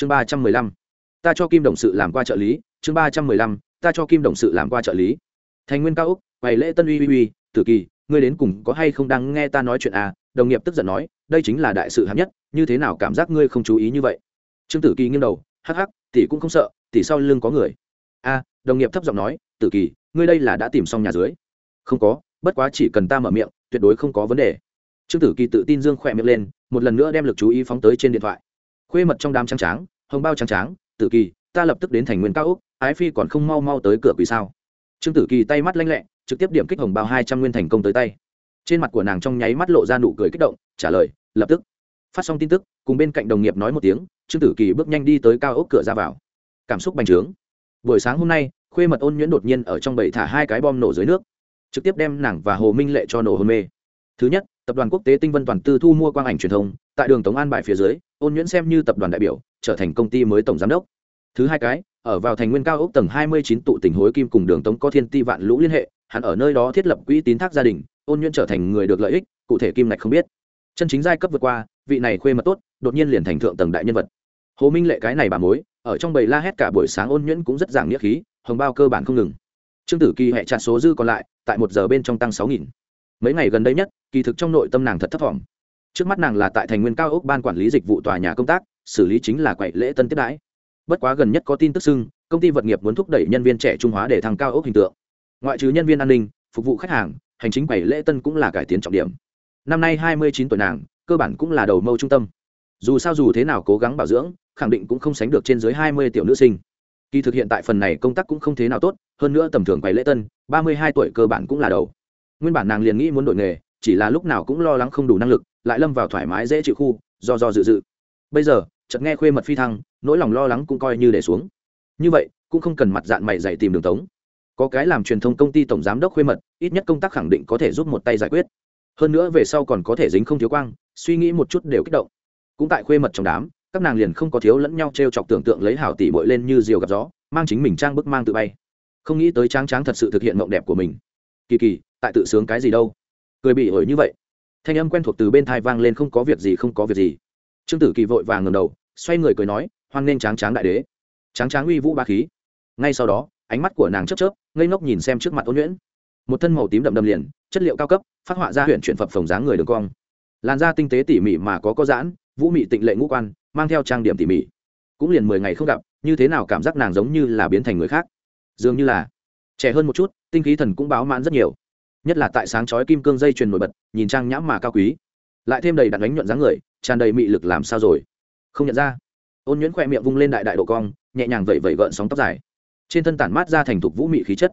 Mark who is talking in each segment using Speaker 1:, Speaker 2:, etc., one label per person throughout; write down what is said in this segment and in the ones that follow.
Speaker 1: chương ba trăm mười lăm. Ta cho kim đồng sự làm qua trợ lý. Chương ba trăm mười lăm. Ta cho kim đồng sự làm qua trợ lý. Thành nguyên cao úc quầy lễ tân uy uy uy, tử kỳ, ngươi đến cùng có hay không đang nghe ta nói chuyện à? Đồng nghiệp tức giận nói, đây chính là đại sự hạng nhất, như thế nào cảm giác ngươi không chú ý như vậy? Trương tử kỳ nghiêng đầu, hắc hắc, tỷ cũng không sợ, tỷ sau lưng có người. A đồng nghiệp thấp giọng nói, tử kỳ, ngươi đây là đã tìm xong nhà dưới. Không có, bất quá chỉ cần ta mở miệng, tuyệt đối không có vấn đề. Trương tử kỳ tự tin dương khỏe miệng lên, một lần nữa đem lực chú ý phóng tới trên điện thoại khuê mật trong đám trắng tráng, hồng bao trắng tráng, tử kỳ, ta lập tức đến thành nguyên cao úc ái phi còn không mau mau tới cửa quỳ sao? Trương tử kỳ tay mắt lanh lẹ, trực tiếp điểm kích hồng bao hai trăm nguyên thành công tới tay. Trên mặt của nàng trong nháy mắt lộ ra nụ cười kích động, trả lời, lập tức. Phát xong tin tức, cùng bên cạnh đồng nghiệp nói một tiếng, trương tử kỳ bước nhanh đi tới cao ốc cửa ra vào. Cảm xúc bành trướng. Buổi sáng hôm nay, khuê mật ôn nhuyễn đột nhiên ở trong bầy thả hai cái bom nổ dưới nước, trực tiếp đem nàng và hồ minh lệ cho nổ hôn mê. Thứ nhất, tập đoàn quốc tế tinh vân toàn tư thu mua quang ảnh truyền thông, tại đường tống an bài phía dưới ôn nhuyễn xem như tập đoàn đại biểu, trở thành công ty mới tổng giám đốc. Thứ hai cái, ở vào thành nguyên cao ốc tầng hai mươi chín tụ tỉnh hối kim cùng đường tống có thiên ti vạn lũ liên hệ, hắn ở nơi đó thiết lập quỹ tín thác gia đình, ôn nhuyễn trở thành người được lợi ích, cụ thể kim ngạch không biết. Chân chính giai cấp vượt qua, vị này khuê mật tốt, đột nhiên liền thành thượng tầng đại nhân vật. Hồ minh lệ cái này bà mối, ở trong bầy la hét cả buổi sáng ôn nhuyễn cũng rất giảng nghĩa khí, hồng bao cơ bản không ngừng. Trương tử kỳ hệ chặt số dư còn lại, tại một giờ bên trong tăng sáu nghìn. Mấy ngày gần đây nhất, kỳ thực trong nội tâm nàng thật thấp thỏm trước mắt nàng là tại thành nguyên cao ốc ban quản lý dịch vụ tòa nhà công tác, xử lý chính là quậy lễ tân tiếp đãi. Bất quá gần nhất có tin tức xưng, công ty vật nghiệp muốn thúc đẩy nhân viên trẻ trung hóa để thăng cao ốc hình tượng. Ngoại trừ nhân viên an ninh, phục vụ khách hàng, hành chính quầy lễ tân cũng là cải tiến trọng điểm. Năm nay hai mươi chín tuổi nàng, cơ bản cũng là đầu mâu trung tâm. Dù sao dù thế nào cố gắng bảo dưỡng, khẳng định cũng không sánh được trên dưới hai mươi tiểu nữ sinh. Kỳ thực hiện tại phần này công tác cũng không thế nào tốt, hơn nữa tầm thường quầy lễ tân, ba mươi hai tuổi cơ bản cũng là đầu. Nguyên bản nàng liền nghĩ muốn đổi nghề, chỉ là lúc nào cũng lo lắng không đủ năng lực lại lâm vào thoải mái dễ chịu khu, do do dự dự. Bây giờ, chợt nghe khuê mật phi thăng, nỗi lòng lo lắng cũng coi như để xuống. Như vậy, cũng không cần mặt dạng mày dạy tìm đường tống. Có cái làm truyền thông công ty tổng giám đốc khuê mật, ít nhất công tác khẳng định có thể giúp một tay giải quyết. Hơn nữa về sau còn có thể dính không thiếu quang, suy nghĩ một chút đều kích động. Cũng tại khuê mật trong đám, các nàng liền không có thiếu lẫn nhau t r e o chọc tưởng tượng lấy hảo tỷ bội lên như diều gặp gió, mang chính mình trang bức mang tự bay. Không nghĩ tới tráng tráng thật sự thực hiện mộng đẹp của mình. Kỳ kỳ, tại tự sướng cái gì đâu? Cười bị ổi như vậy thanh âm quen thuộc từ bên thai vang lên không có việc gì, không có việc gì. Trương tử kỳ vội vàng ngầm đầu, xoay người cười nói, hoan nghênh tráng tráng đại đế. Tráng tráng uy vũ ba khí. Ngay sau đó, ánh mắt của nàng chớp chớp, ngây ngốc nhìn xem trước mặt ôn nhuyễn một thân màu tím đậm đầm liền, chất liệu cao cấp, phát họa ra huyện chuyển phập phồng dáng người đường cong. Làn da tinh tế tỉ mỉ mà có có giãn, vũ mị tịnh lệ ngũ quan, mang theo trang điểm tỉ mỉ. Cũng liền mười ngày không gặp, như thế nào cảm giác nàng giống như là biến thành người khác. Dường như là trẻ hơn một chút, tinh khí thần cũng báo mãn rất nhiều nhất là tại sáng chói kim cương dây chuyền nổi bật, nhìn trang nhãm mà cao quý. Lại thêm đầy đặn đánh nhuận dáng người, tràn đầy mị lực làm sao rồi? Không nhận ra. Ôn nhuyễn khoe miệng vung lên đại đại độ cong, nhẹ nhàng vẩy vẩy gợn sóng tóc dài. Trên thân tản mát ra thành thục vũ mị khí chất.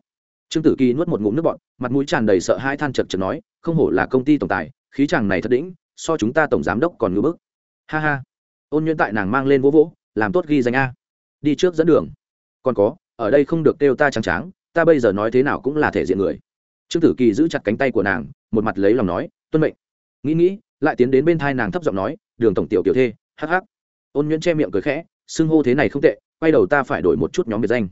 Speaker 1: Trương tử kỳ nuốt một ngụm nước bọt, mặt mũi tràn đầy sợ hai than chật chật nói, không hổ là công ty tổng tài, khí chàng này thật đỉnh, so chúng ta tổng giám đốc còn ngưỡng bức. Ha ha. Ôn nhuyễn tại nàng mang lên vỗ vỗ, làm tốt ghi danh a. Đi trước dẫn đường. Còn có, ở đây không được kêu ta trắng tráng, ta bây giờ nói thế nào cũng là thể diện người trương tử kỳ giữ chặt cánh tay của nàng, một mặt lấy lòng nói, tuân mệnh. Nghĩ nghĩ, lại tiến đến bên thai nàng thấp giọng nói, đường tổng tiểu tiểu thê, hắc hắc. Ôn nhuyễn che miệng cười khẽ, xưng hô thế này không tệ, quay đầu ta phải đổi một chút nhóm biệt danh.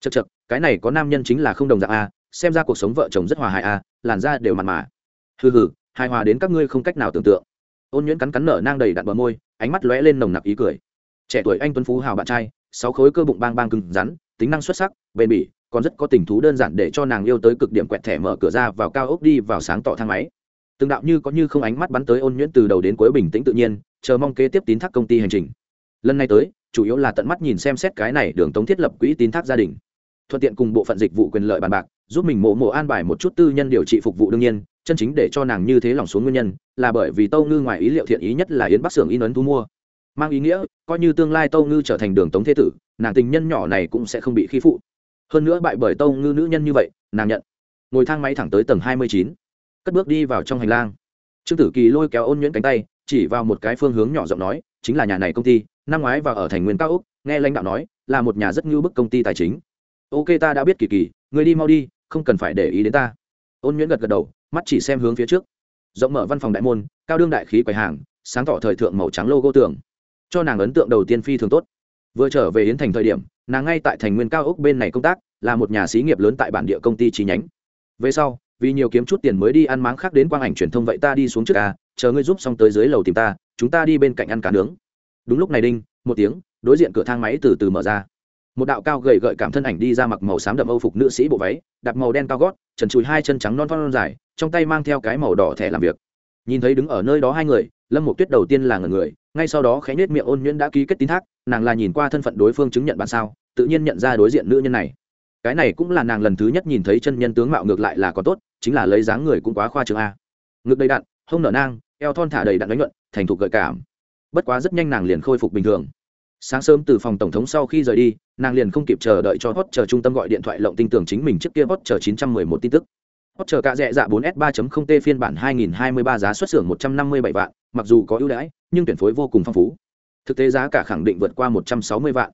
Speaker 1: Chật chật cái này có nam nhân chính là không đồng dạng a, xem ra cuộc sống vợ chồng rất hòa hài a, làn da đều mặn mà. Hừ hừ, hài hòa đến các ngươi không cách nào tưởng tượng. Ôn nhuyễn cắn cắn nở nang đầy đặn bờ môi, ánh mắt lóe lên nồng nặc ý cười. Trẻ tuổi anh tuấn phú hào bạn trai, sáu khối cơ bụng bang bang cứng rắn, tính năng xuất sắc, bền bỉ còn rất có tình thú đơn giản để cho nàng yêu tới cực điểm quẹt thẻ mở cửa ra vào cao ốc đi vào sáng tỏ thang máy. Từng đạo như có như không ánh mắt bắn tới ôn nhuyễn từ đầu đến cuối bình tĩnh tự nhiên, chờ mong kế tiếp tín thác công ty hành trình. Lần này tới, chủ yếu là tận mắt nhìn xem xét cái này đường tống thiết lập quỹ tín thác gia đình. Thuận tiện cùng bộ phận dịch vụ quyền lợi bàn bạc, giúp mình mộ mộ an bài một chút tư nhân điều trị phục vụ đương nhiên, chân chính để cho nàng như thế lòng xuống nguyên nhân, là bởi vì tâu ngư ngoài ý liệu thiện ý nhất là yến bắc xưởng in ấn thu mua. Mang ý nghĩa, coi như tương lai tâu ngư trở thành đường tống thế tử, nàng tình nhân nhỏ này cũng sẽ không bị khi phụ hơn nữa bại bởi tâu ngư nữ nhân như vậy, nàng nhận. Ngồi thang máy thẳng tới tầng hai mươi chín. Cất bước đi vào trong hành lang. Trương tử kỳ lôi kéo ôn nhuyễn cánh tay, chỉ vào một cái phương hướng nhỏ giọng nói, chính là nhà này công ty, năm ngoái và ở thành nguyên cao úc nghe lãnh đạo nói, là một nhà rất ngưu bức công ty tài chính. Ok ta đã biết kỳ kỳ, người đi mau đi, không cần phải để ý đến ta. Ôn nhuyễn gật gật đầu, mắt chỉ xem hướng phía trước. Rộng mở văn phòng đại môn, cao đương đại khí quầy hàng, sáng tỏ thời thượng màu trắng logo tường. Cho nàng ấn tượng đầu tiên phi thường tốt vừa trở về yến thành thời điểm, nàng ngay tại thành nguyên cao ốc bên này công tác, là một nhà xí nghiệp lớn tại bản địa công ty chi nhánh. Về sau, vì nhiều kiếm chút tiền mới đi ăn máng khác đến quang ảnh truyền thông vậy ta đi xuống trước ca chờ ngươi giúp xong tới dưới lầu tìm ta, chúng ta đi bên cạnh ăn cá nướng. Đúng lúc này đinh, một tiếng, đối diện cửa thang máy từ từ mở ra. Một đạo cao gầy gợi cảm thân ảnh đi ra mặc màu xám đậm âu phục nữ sĩ bộ váy đặt màu đen cao gót, trần chùi hai chân trắng non non dài, trong tay mang theo cái màu đỏ thẻ làm việc. Nhìn thấy đứng ở nơi đó hai người, lâm một tuyết đầu tiên là ngần người, ngay sau đó khẽ nết miệng ôn nhuyễn đã ký kết tín thác nàng là nhìn qua thân phận đối phương chứng nhận bản sao tự nhiên nhận ra đối diện nữ nhân này. Cái này cũng là nàng lần thứ nhất nhìn thấy chân nhân tướng mạo ngược lại là có tốt chính là lấy dáng người cũng quá khoa trương a. Ngực đầy đạn, hông nở nang eo thon thả đầy đạn đánh nhuận thành thục gợi cảm. Bất quá rất nhanh nàng liền khôi phục bình thường. Sáng sớm từ phòng tổng thống sau khi rời đi nàng liền không kịp chờ đợi cho hot chờ trung tâm gọi điện thoại lộng tin tưởng chính mình trước kia hot chờ 911 tin tức. Hot chờ cả rẻ dạ 4S 3.0 T phiên bản 2023 giá xuất xưởng 157 vạn, mặc dù có ưu đãi, nhưng tuyển phối vô cùng phong phú. Thực tế giá cả khẳng định vượt qua 160 vạn.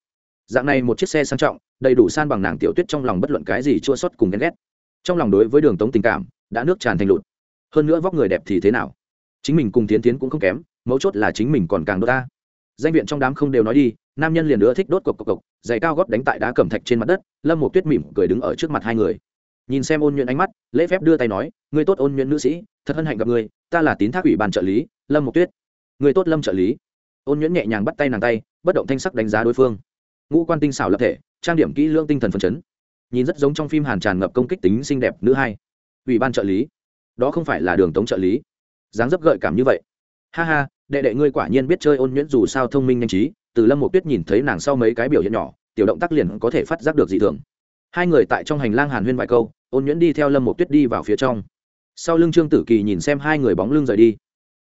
Speaker 1: Dạng này một chiếc xe sang trọng, đầy đủ san bằng nàng tiểu tuyết trong lòng bất luận cái gì chua xót cùng ghen ghét. Trong lòng đối với Đường Tống tình cảm đã nước tràn thành lụt. Hơn nữa vóc người đẹp thì thế nào? Chính mình cùng Tiến Tiến cũng không kém, mấu chốt là chính mình còn càng đốt ta. Danh viện trong đám không đều nói đi, nam nhân liền nữa thích đốt cộc cộc cộc, giày cao gót đánh tại đá cẩm thạch trên mặt đất, Lâm Một Tuyết mỉm cười đứng ở trước mặt hai người nhìn xem ôn nhuận ánh mắt lễ phép đưa tay nói người tốt ôn nhuận nữ sĩ thật hân hạnh gặp người ta là tín thác ủy ban trợ lý lâm một tuyết người tốt lâm trợ lý ôn nhuyễn nhẹ nhàng bắt tay nàng tay, bất động thanh sắc đánh giá đối phương. Ngũ quan tinh xảo lập thể, trang điểm kỹ lưỡng tinh thần phấn chấn. Nhìn rất giống trong phim hàn tràn ngập công kích tính xinh đẹp nữ hai. Ủy ban trợ lý. Đó không phải là đường tống trợ lý. Dáng dấp gợi cảm như vậy. Ha ha, đệ đệ ngươi quả nhiên biết chơi ôn nhuyễn dù sao thông minh nhanh trí. Từ lâm một tuyết nhìn thấy nàng sau mấy cái biểu hiện nhỏ, tiểu động tác liền có thể phát giác được dị thường. Hai người tại trong hành lang hàn huyên vài câu, ôn nhuyễn đi theo lâm một tuyết đi vào phía trong. Sau lưng trương tử kỳ nhìn xem hai người bóng lưng rời đi.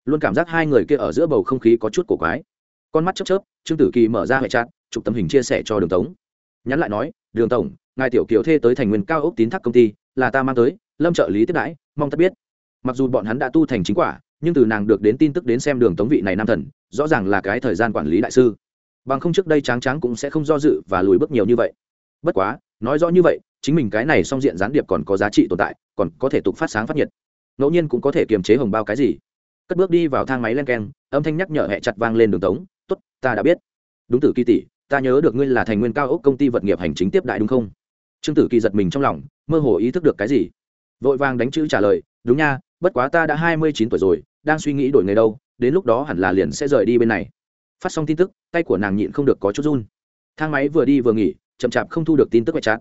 Speaker 1: Luôn cảm giác hai người kia ở giữa bầu không khí có chút cổ quái con mắt chớp chớp trương tử kỳ mở ra hệ chặt, chụp tấm hình chia sẻ cho đường tống. Nhắn lại nói đường tổng ngài tiểu kiều thê tới thành nguyên cao ốc tín thác công ty là ta mang tới lâm trợ lý tiếp đãi mong tất biết. Mặc dù bọn hắn đã tu thành chính quả nhưng từ nàng được đến tin tức đến xem đường tống vị này nam thần rõ ràng là cái thời gian quản lý đại sư. Bằng không trước đây tráng tráng cũng sẽ không do dự và lùi bước nhiều như vậy. Bất quá nói rõ như vậy chính mình cái này song diện gián điệp còn có giá trị tồn tại còn có thể tục phát sáng phát nhiệt. Ngẫu nhiên cũng có thể kiềm chế hồng bao cái gì. Cất bước đi vào thang máy len keng âm thanh nhắc nhở hẹ chặt vang lên đường tống tốt, ta đã biết. Đúng tử kỳ tỷ, ta nhớ được ngươi là thành nguyên cao ốc công ty vật nghiệp hành chính tiếp đại đúng không? Trương tử kỳ giật mình trong lòng, mơ hồ ý thức được cái gì. Vội vàng đánh chữ trả lời, đúng nha, bất quá ta đã hai mươi chín tuổi rồi, đang suy nghĩ đổi nghề đâu, đến lúc đó hẳn là liền sẽ rời đi bên này. Phát xong tin tức, tay của nàng nhịn không được có chút run. Thang máy vừa đi vừa nghỉ, chậm chạp không thu được tin tức quay chát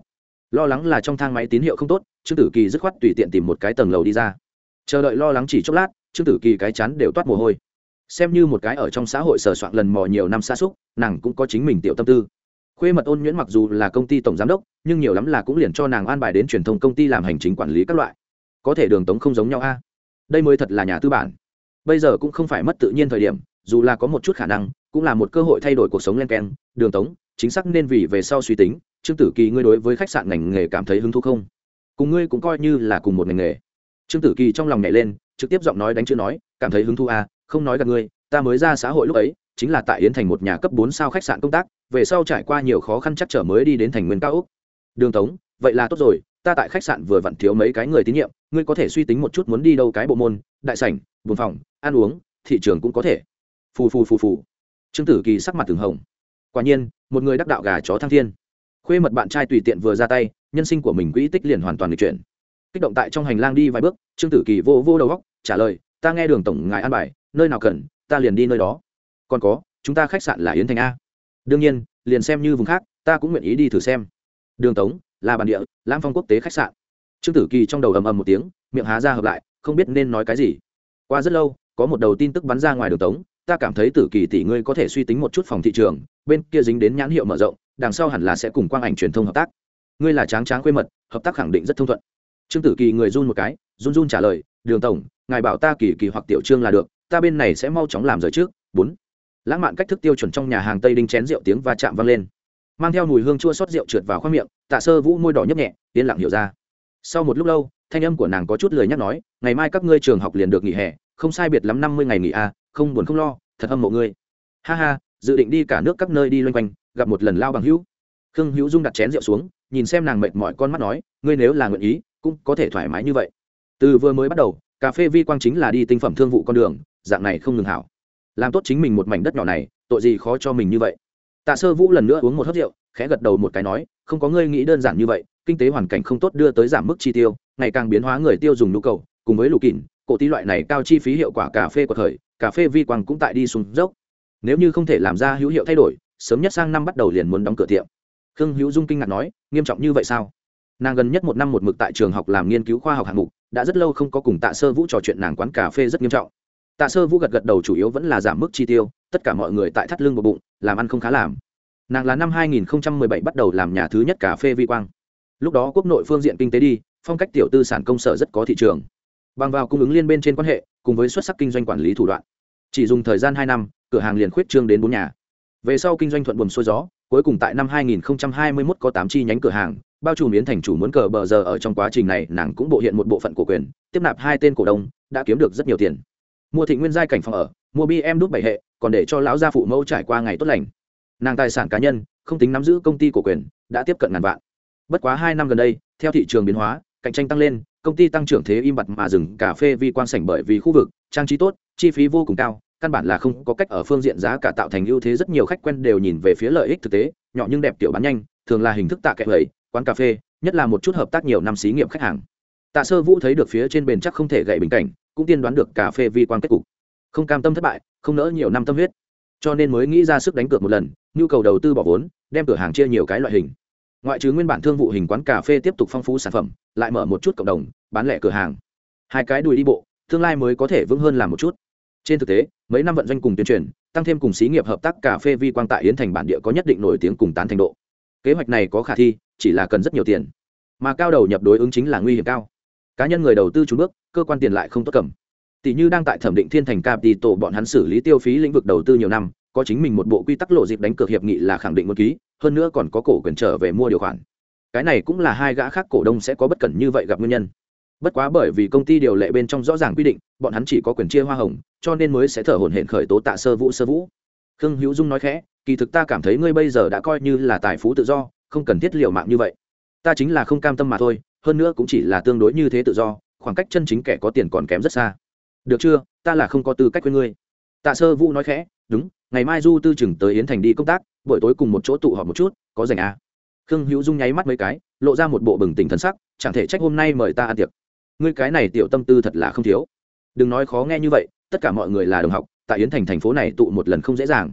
Speaker 1: lo lắng là trong thang máy tín hiệu không tốt, trương tử kỳ dứt khoát tùy tiện tìm một cái tầng lầu đi ra. Chờ đợi lo lắng chỉ chốc lát, trương tử kỳ cái chắn đều toát mồ hôi xem như một cái ở trong xã hội sờ soạn lần mò nhiều năm xa xúc, nàng cũng có chính mình tiểu tâm tư. Khuê mật ôn nhuyễn mặc dù là công ty tổng giám đốc, nhưng nhiều lắm là cũng liền cho nàng an bài đến truyền thông công ty làm hành chính quản lý các loại. Có thể đường tống không giống nhau a. Đây mới thật là nhà tư bản. Bây giờ cũng không phải mất tự nhiên thời điểm, dù là có một chút khả năng, cũng là một cơ hội thay đổi cuộc sống len keng. Đường tống, chính xác nên vì về sau suy tính, trương tử kỳ ngươi đối với khách sạn ngành nghề cảm thấy hứng thú không? Cùng ngươi cũng coi như là cùng một ngành nghề. Trương tử kỳ trong lòng nhảy lên, trực tiếp giọng nói đánh chữ nói, cảm thấy hứng thú à không nói gặp ngươi, ta mới ra xã hội lúc ấy, chính là tại yến thành một nhà cấp bốn sao khách sạn công tác, về sau trải qua nhiều khó khăn chắc trở mới đi đến thành nguyên cao úc đường tống, vậy là tốt rồi, ta tại khách sạn vừa vặn thiếu mấy cái người tín nhiệm, ngươi có thể suy tính một chút muốn đi đâu cái bộ môn, đại sảnh buồn phòng, ăn uống, thị trường cũng có thể. Phù phù phù phù. Trương tử kỳ sắc mặt từng hồng. Quả nhiên, một người đắc đạo gà chó thăng thiên. Khuê mật bạn trai tùy tiện vừa ra tay, nhân sinh của mình quỹ tích liền hoàn toàn được chuyển. Kích động tại trong hành lang đi vài bước, trương tử kỳ vô vô đầu góc trả lời, ta nghe đường tổng ngài an bài nơi nào cần, ta liền đi nơi đó. Còn có, chúng ta khách sạn là yến thành a. Đương nhiên, liền xem như vùng khác, ta cũng nguyện ý đi thử xem. Đường tống, là bản địa lam phong quốc tế khách sạn. Trương tử kỳ trong đầu ầm ầm một tiếng, miệng há ra hợp lại, không biết nên nói cái gì. Qua rất lâu, có một đầu tin tức bắn ra ngoài đường tống, ta cảm thấy tử kỳ tỷ ngươi có thể suy tính một chút phòng thị trường, bên kia dính đến nhãn hiệu mở rộng, đằng sau hẳn là sẽ cùng quang ảnh truyền thông hợp tác. Ngươi là tráng tráng quê mật, hợp tác khẳng định rất thông thuận. Trương tử kỳ người run một cái, run run trả lời, đường tổng, ngài bảo ta kỳ kỳ hoặc tiểu trương là được ta bên này sẽ mau chóng làm rời trước. Bốn. Lãng mạn cách thức tiêu chuẩn trong nhà hàng tây đinh chén rượu tiếng va chạm vang lên. Mang theo mùi hương chua xót rượu trượt vào khoang miệng, tạ sơ vũ môi đỏ nhấp nhẹ, yên lặng hiểu ra. Sau một lúc lâu, thanh âm của nàng có chút lười nhắc nói, ngày mai các ngươi trường học liền được nghỉ hè, không sai biệt lắm năm mươi ngày nghỉ à không buồn không lo, thật âm mộ ngươi. Ha ha, dự định đi cả nước các nơi đi loanh quanh, gặp một lần lao bằng hữu. Khương hữu dung đặt chén rượu xuống, nhìn xem nàng mệt mỏi con mắt nói, ngươi nếu là nguyện ý, cũng có thể thoải mái như vậy. Từ vừa mới bắt đầu, cà phê vi quang chính là đi tinh phẩm thương vụ con đường dạng này không ngừng hảo. Làm tốt chính mình một mảnh đất nhỏ này, tội gì khó cho mình như vậy? Tạ sơ vũ lần nữa uống một hớt rượu, khẽ gật đầu một cái nói, không có ngươi nghĩ đơn giản như vậy, kinh tế hoàn cảnh không tốt đưa tới giảm mức chi tiêu, ngày càng biến hóa người tiêu dùng nhu cầu, cùng với lục kỉn cổ tí loại này cao chi phí hiệu quả cà phê của thời cà phê vi quang cũng tại đi xuống dốc. Nếu như không thể làm ra hữu hiệu thay đổi, sớm nhất sang năm bắt đầu liền muốn đóng cửa tiệm. Khương hữu dung kinh ngạc nói, nghiêm trọng như vậy sao? Nàng gần nhất một năm một mực tại trường học làm nghiên cứu khoa học hạng mục, đã rất lâu không có cùng tạ sơ vũ trò chuyện nàng quán cà phê rất nghiêm trọng tạ sơ vũ gật gật đầu chủ yếu vẫn là giảm mức chi tiêu, tất cả mọi người tại thắt lưng một bụng, làm ăn không khá làm. Nàng là năm 2017 bắt đầu làm nhà thứ nhất cà phê vi quang. Lúc đó quốc nội phương diện kinh tế đi, phong cách tiểu tư sản công sở rất có thị trường. Bằng vào cung ứng liên bên trên quan hệ, cùng với xuất sắc kinh doanh quản lý thủ đoạn. Chỉ dùng thời gian hai năm, cửa hàng liền khuyết trương đến bốn nhà. Về sau kinh doanh thuận buồm xuôi gió, cuối cùng tại năm 2021 có tám chi nhánh cửa hàng, bao trùm biến thành chủ muốn cờ bờ giờ ở trong quá trình này, nàng cũng bộ hiện một bộ phận cổ quyền, tiếp nạp hai tên cổ đông, đã kiếm được rất nhiều tiền mua thị nguyên giai cảnh phòng ở, mua bm đúc bảy hệ, còn để cho lão gia phụ mẫu trải qua ngày tốt lành. Nàng tài sản cá nhân, không tính nắm giữ công ty cổ quyền, đã tiếp cận ngàn vạn. Bất quá hai năm gần đây, theo thị trường biến hóa, cạnh tranh tăng lên, công ty tăng trưởng thế im bặt mà dừng cà phê vi quan sảnh bởi vì khu vực, trang trí tốt, chi phí vô cùng cao, căn bản là không có cách ở phương diện giá cả tạo thành ưu thế rất nhiều khách quen đều nhìn về phía lợi ích thực tế, nhỏ nhưng đẹp tiểu bán nhanh, thường là hình thức tạ kệ vậy quán cà phê, nhất là một chút hợp tác nhiều năm xí nghiệp khách hàng. Tạ sơ vũ thấy được phía trên bền chắc không thể gậy bình cảnh cũng tiên đoán được cà phê vi quan kết cục. Không cam tâm thất bại, không nỡ nhiều năm tâm huyết. Cho nên mới nghĩ ra sức đánh cược một lần, nhu cầu đầu tư bỏ vốn, đem cửa hàng chia nhiều cái loại hình. Ngoại trừ nguyên bản thương vụ hình quán cà phê tiếp tục phong phú sản phẩm, lại mở một chút cộng đồng, bán lẻ cửa hàng. Hai cái đùi đi bộ, tương lai mới có thể vững hơn làm một chút. Trên thực tế, mấy năm vận doanh cùng tuyên truyền, tăng thêm cùng xí nghiệp hợp tác cà phê vi quang tại yến thành bản địa có nhất định nổi tiếng cùng tán thành độ. Kế hoạch này có khả thi, chỉ là cần rất nhiều tiền. Mà cao đầu nhập đối ứng chính là nguy hiểm cao. Cá nhân người đầu tư trúng bước cơ quan tiền lại không tốt cầm. Tỷ như đang tại thẩm định thiên thành capital bọn hắn xử lý tiêu phí lĩnh vực đầu tư nhiều năm, có chính mình một bộ quy tắc lộ dịp đánh cược hiệp nghị là khẳng định một ký, hơn nữa còn có cổ quyền trở về mua điều khoản. Cái này cũng là hai gã khác cổ đông sẽ có bất cẩn như vậy gặp nguyên nhân. Bất quá bởi vì công ty điều lệ bên trong rõ ràng quy định, bọn hắn chỉ có quyền chia hoa hồng, cho nên mới sẽ thở hổn hển khởi tố tạ sơ vũ sơ vũ. Khương hữu dung nói khẽ, kỳ thực ta cảm thấy ngươi bây giờ đã coi như là tài phú tự do, không cần thiết liều mạng như vậy. Ta chính là không cam tâm mà thôi, hơn nữa cũng chỉ là tương đối như thế tự do khoảng cách chân chính kẻ có tiền còn kém rất xa. Được chưa? Ta là không có tư cách với ngươi. Tạ sơ vũ nói khẽ, đúng, ngày mai du tư chừng tới yến thành đi công tác, buổi tối cùng một chỗ tụ họp một chút, có dành à. khương hữu dung nháy mắt mấy cái, lộ ra một bộ bừng tỉnh thân sắc, chẳng thể trách hôm nay mời ta ăn tiệc. Ngươi cái này tiểu tâm tư thật là không thiếu. Đừng nói khó nghe như vậy, tất cả mọi người là đồng học, tại yến thành thành phố này tụ một lần không dễ dàng.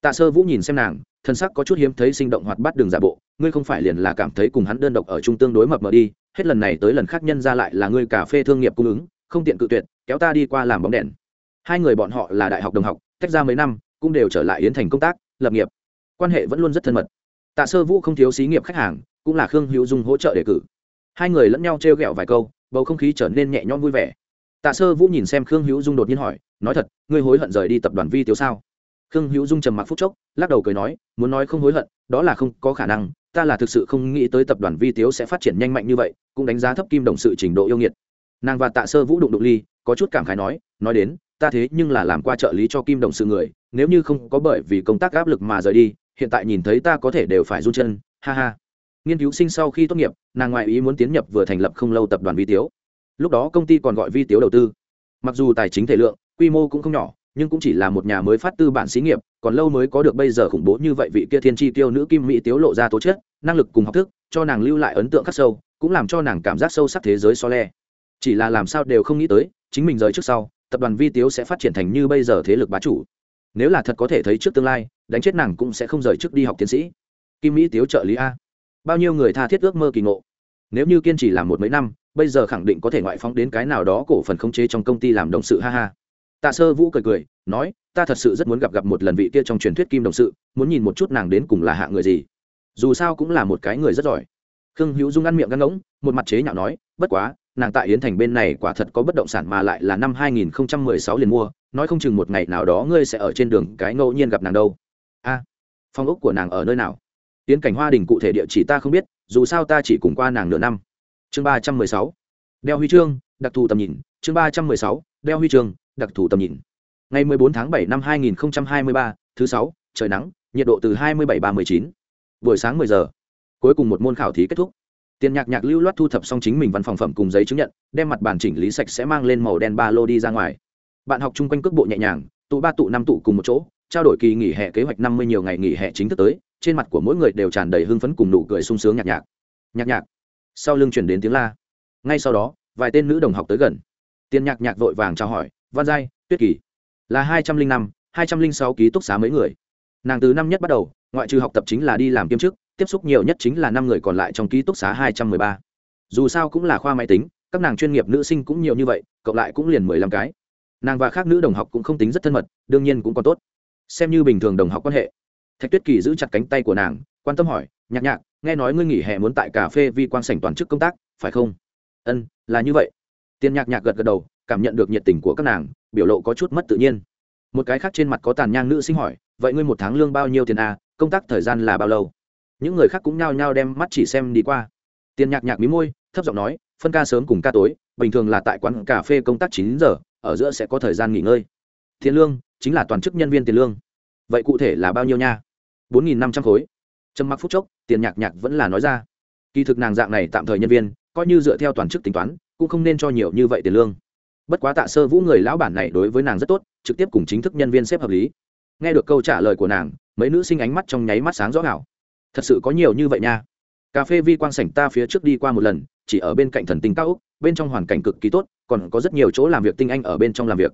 Speaker 1: Tạ sơ vũ nhìn xem nàng thân sắc có chút hiếm thấy sinh động hoạt bát đường giả bộ ngươi không phải liền là cảm thấy cùng hắn đơn độc ở trung tương đối mập mờ đi, hết lần này tới lần khác nhân ra lại là ngươi cà phê thương nghiệp cung ứng, không tiện cự tuyệt, kéo ta đi qua làm bóng đèn. Hai người bọn họ là đại học đồng học, tách ra mấy năm, cũng đều trở lại yến thành công tác, lập nghiệp. Quan hệ vẫn luôn rất thân mật. Tạ sơ vũ không thiếu xí nghiệp khách hàng, cũng là khương hữu dung hỗ trợ đề cử. Hai người lẫn nhau t r e o g ẹ o vài câu, bầu không khí trở nên nhẹ nhõm vui vẻ. Tạ sơ vũ nhìn xem khương hữu dung đột nhiên hỏi, nói thật, ngươi hối hận rời đi tập đoàn vi tiếu sao? Khương hữu dung trầm mặc phúc chốc, lắc đầu cười nói, muốn nói không hối hận, đó là không có khả năng ta là thực sự không nghĩ tới tập đoàn vi tiếu sẽ phát triển nhanh mạnh như vậy, cũng đánh giá thấp kim đồng sự trình độ yêu nghiệt. Nàng và tạ sơ vũ đụng đụng ly, có chút cảm khái nói nói đến, ta thế nhưng là làm qua trợ lý cho kim đồng sự người, nếu như không có bởi vì công tác áp lực mà rời đi, hiện tại nhìn thấy ta có thể đều phải run chân, ha ha. Nghiên cứu sinh sau khi tốt nghiệp, nàng ngoại ý muốn tiến nhập vừa thành lập không lâu tập đoàn vi tiếu. Lúc đó công ty còn gọi vi tiếu đầu tư. Mặc dù tài chính thể lượng, quy mô cũng không nhỏ nhưng cũng chỉ là một nhà mới phát tư bản xí nghiệp, còn lâu mới có được bây giờ khủng bố như vậy vị kia thiên tri tiêu nữ kim mỹ tiếu lộ ra tố chất, năng lực cùng học thức, cho nàng lưu lại ấn tượng khắc sâu, cũng làm cho nàng cảm giác sâu sắc thế giới so le. Chỉ là làm sao đều không nghĩ tới, chính mình rời trước sau, tập đoàn vi tiếu sẽ phát triển thành như bây giờ thế lực bá chủ. Nếu là thật có thể thấy trước tương lai, đánh chết nàng cũng sẽ không rời trước đi học tiến sĩ. Kim mỹ tiếu trợ lý a. Bao nhiêu người tha thiết ước mơ kỳ ngộ. Nếu như kiên trì làm một mấy năm, bây giờ khẳng định có thể ngoại phóng đến cái nào đó cổ phần khống chế trong công ty làm đồng sự, ha ha tạ sơ vũ cười cười nói ta thật sự rất muốn gặp gặp một lần vị kia trong truyền thuyết kim đồng sự muốn nhìn một chút nàng đến cùng là hạ người gì. Dù sao cũng là một cái người rất giỏi. Khương hữu dung ăn miệng ngăn ngỗng một mặt chế nhạo nói bất quá nàng tại yến thành bên này quả thật có bất động sản mà lại là năm 2016 liền mua nói không chừng một ngày nào đó ngươi sẽ ở trên đường cái ngẫu nhiên gặp nàng đâu. A à, phong ốc của nàng ở nơi nào? Yến cảnh hoa đình cụ thể địa chỉ ta không biết dù sao ta chỉ cùng qua nàng nửa năm. Chương ba trăm mười sáu. Đeo huy chương đặc thù tầm nhìn chương ba trăm mười sáu đeo huy chương đặc thù tầm nhìn. Ngày 14 tháng 7 năm 2023, thứ sáu trời nắng nhiệt độ từ 27 39. buổi sáng 10 giờ cuối cùng một môn khảo thí kết thúc. Tiền nhạc nhạc lưu loát thu thập xong chính mình văn phòng phẩm cùng giấy chứng nhận đem mặt bàn chỉnh lý sạch sẽ mang lên màu đen ba lô đi ra ngoài. Bạn học chung quanh cước bộ nhẹ nhàng tụ ba tụ năm tụ cùng một chỗ trao đổi kỳ nghỉ hè kế hoạch năm mươi nhiều ngày nghỉ hè chính thức tới trên mặt của mỗi người đều tràn đầy hưng phấn cùng nụ cười sung sướng nhạc nhạc. Nhạc nhạc. Sau lưng chuyển đến tiếng la. Ngay sau đó vài tên nữ đồng học tới gần. Tiền nhạc nhạc vội vàng trao hỏi văn giai, tuyết kỳ. Là hai trăm linh năm, hai trăm linh sáu ký túc xá mấy người. Nàng từ năm nhất bắt đầu, ngoại trừ học tập chính là đi làm kiêm chức, tiếp xúc nhiều nhất chính là năm người còn lại trong ký túc xá hai trăm mười ba. Dù sao cũng là khoa máy tính, các nàng chuyên nghiệp nữ sinh cũng nhiều như vậy, cộng lại cũng liền mười lăm cái. Nàng và khác nữ đồng học cũng không tính rất thân mật, đương nhiên cũng còn tốt. Xem như bình thường đồng học quan hệ. Thạch tuyết kỳ giữ chặt cánh tay của nàng, quan tâm hỏi, nhạc nhạc, nghe nói ngươi nghỉ hè muốn tại cà phê vi quang sảnh toàn chức công tác, phải không? Ân, là như vậy. Tiền nhạc nhạc gật gật đầu cảm nhận được nhiệt tình của các nàng, biểu lộ có chút mất tự nhiên. Một cái khác trên mặt có tàn nhang nữ sinh hỏi, vậy ngươi một tháng lương bao nhiêu tiền à? Công tác thời gian là bao lâu? Những người khác cũng nhao nhao đem mắt chỉ xem đi qua. Tiền nhạc nhạc mí môi, thấp giọng nói, phân ca sớm cùng ca tối, bình thường là tại quán cà phê công tác chín giờ, ở giữa sẽ có thời gian nghỉ ngơi. Tiền lương, chính là toàn chức nhân viên tiền lương. Vậy cụ thể là bao nhiêu nha? Bốn nghìn năm trăm khối. Trầm mặc phút chốc, tiền nhạc nhạc vẫn là nói ra, kỳ thực nàng dạng này tạm thời nhân viên, coi như dựa theo toàn chức tính toán, cũng không nên cho nhiều như vậy tiền lương bất quá tạ sơ vũ người lão bản này đối với nàng rất tốt, trực tiếp cùng chính thức nhân viên xếp hợp lý. Nghe được câu trả lời của nàng, mấy nữ sinh ánh mắt trong nháy mắt sáng rõ hảo thật sự có nhiều như vậy nha. Cà phê vi quang sảnh ta phía trước đi qua một lần, chỉ ở bên cạnh thần tinh cao úc bên trong hoàn cảnh cực kỳ tốt, còn có rất nhiều chỗ làm việc tinh anh ở bên trong làm việc.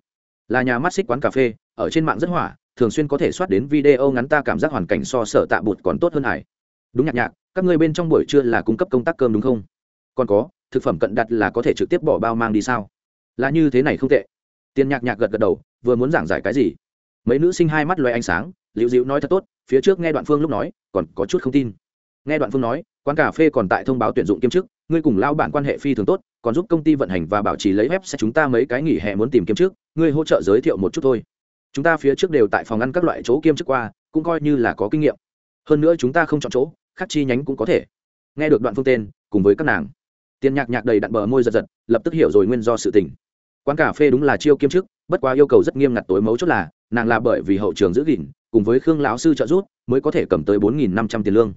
Speaker 1: Là nhà mắt xích quán cà phê, ở trên mạng rất hỏa, thường xuyên có thể soát đến video ngắn ta cảm giác hoàn cảnh so sở tạ bụt còn tốt hơn hải đúng nhạc nhạc, các ngươi bên trong buổi trưa là cung cấp công tác cơm đúng không? Còn có, thực phẩm cận đặt là có thể trực tiếp bỏ bao mang đi sao? Là như thế này không tệ. Tiền nhạc nhạc gật gật đầu, vừa muốn giảng giải cái gì? Mấy nữ sinh hai mắt loay ánh sáng, liễu dịu nói thật tốt, phía trước nghe đoạn phương lúc nói, còn có chút không tin. Nghe đoạn phương nói, quán cà phê còn tại thông báo tuyển dụng kiêm chức, ngươi cùng lao bản quan hệ phi thường tốt, còn giúp công ty vận hành và bảo trì lấy web sẽ chúng ta mấy cái nghỉ hè muốn tìm kiếm chức, ngươi hỗ trợ giới thiệu một chút thôi. Chúng ta phía trước đều tại phòng ăn các loại chỗ kiêm chức qua, cũng coi như là có kinh nghiệm. Hơn nữa chúng ta không chọn chỗ khác chi nhánh cũng có thể. Nghe được đoạn phương tên, cùng với các nàng tiền nhạc nhạc đầy đặn bờ môi giật giật, lập tức hiểu rồi nguyên do sự tình quán cà phê đúng là chiêu kiêm chức, bất quá yêu cầu rất nghiêm ngặt tối mấu chốt là, nàng là bởi vì hậu trường giữ gìn, cùng với khương lão sư trợ giúp, mới có thể cầm tới bốn nghìn năm trăm tiền lương.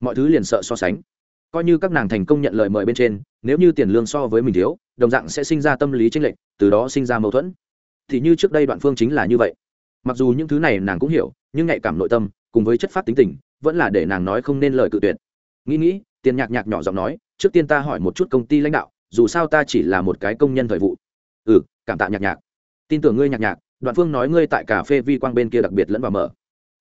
Speaker 1: Mọi thứ liền sợ so sánh. Coi như các nàng thành công nhận lời mời bên trên, nếu như tiền lương so với mình thiếu, đồng dạng sẽ sinh ra tâm lý tranh lệch, từ đó sinh ra mâu thuẫn. Thì như trước đây đoạn phương chính là như vậy. Mặc dù những thứ này nàng cũng hiểu, nhưng nhạy cảm nội tâm, cùng với chất phát tính tình, vẫn là để nàng nói không nên lời cự tuyệt. Nghĩ nghĩ, tiền nhạc nhạc nhỏ giọng nói, trước tiên ta hỏi một chút công ty lãnh đạo, dù sao ta chỉ là một cái công nhân thời vụ ừ cảm tạ nhạc nhạc. Tin tưởng ngươi nhạc nhạc, đoạn phương nói ngươi tại cà phê vi quang bên kia đặc biệt lẫn vào mở.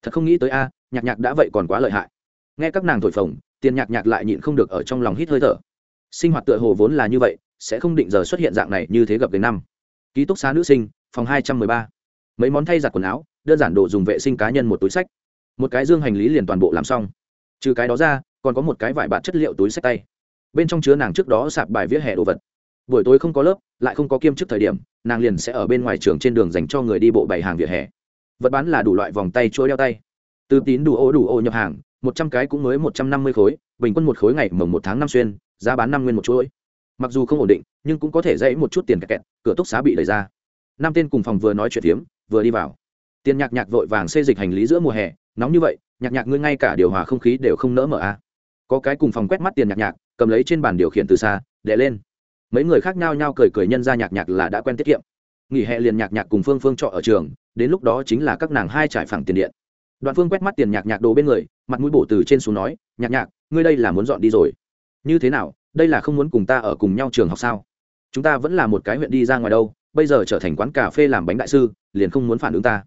Speaker 1: Thật không nghĩ tới a, nhạc nhạc đã vậy còn quá lợi hại. Nghe các nàng thổi phồng, tiền nhạc nhạc lại nhịn không được ở trong lòng hít hơi thở. Sinh hoạt tựa hồ vốn là như vậy, sẽ không định giờ xuất hiện dạng này như thế gặp đến năm. Ký túc xá nữ sinh, phòng hai trăm mười ba. Mấy món thay giặt quần áo, đơn giản đồ dùng vệ sinh cá nhân một túi sách. Một cái dương hành lý liền toàn bộ làm xong. Trừ cái đó ra, còn có một cái vải bạt chất liệu túi sách tay. Bên trong chứa nàng trước đó sạp bài viết hè đồ vật buổi tối không có lớp, lại không có kiêm chức thời điểm, nàng liền sẽ ở bên ngoài trường trên đường dành cho người đi bộ bày hàng vỉa hè. Vật bán là đủ loại vòng tay trôi đeo tay. Từ tín đủ ô đủ ô nhập hàng, một trăm cái cũng mới một trăm năm mươi khối, bình quân một khối ngày mồng một tháng năm xuyên, giá bán năm nguyên một chuỗi. Mặc dù không ổn định, nhưng cũng có thể dãy một chút tiền kẹt kẹt, cửa túc xá bị đẩy ra. Năm tên cùng phòng vừa nói chuyện phiếm, vừa đi vào. Tiền nhạc nhạc vội vàng xê dịch hành lý giữa mùa hè, nóng như vậy, nhạc nhạc ngươi ngay cả điều hòa không khí đều không nỡ mở a. À. có cái cùng phòng quét mắt tiền nhạc nhạc, cầm lấy trên bàn điều khiển từ xa đè lên mấy người khác nhau nhau cười cười nhân ra nhạc nhạc là đã quen tiết kiệm. Nghỉ hè liền nhạc nhạc cùng phương phương trọ ở trường, đến lúc đó chính là các nàng hai trải phẳng tiền điện. Đoạn phương quét mắt tiền nhạc nhạc đồ bên người, mặt mũi bổ từ trên xuống nói, nhạc nhạc, ngươi đây là muốn dọn đi rồi. Như thế nào, đây là không muốn cùng ta ở cùng nhau trường học sao? Chúng ta vẫn là một cái huyện đi ra ngoài đâu, bây giờ trở thành quán cà phê làm bánh đại sư, liền không muốn phản ứng ta.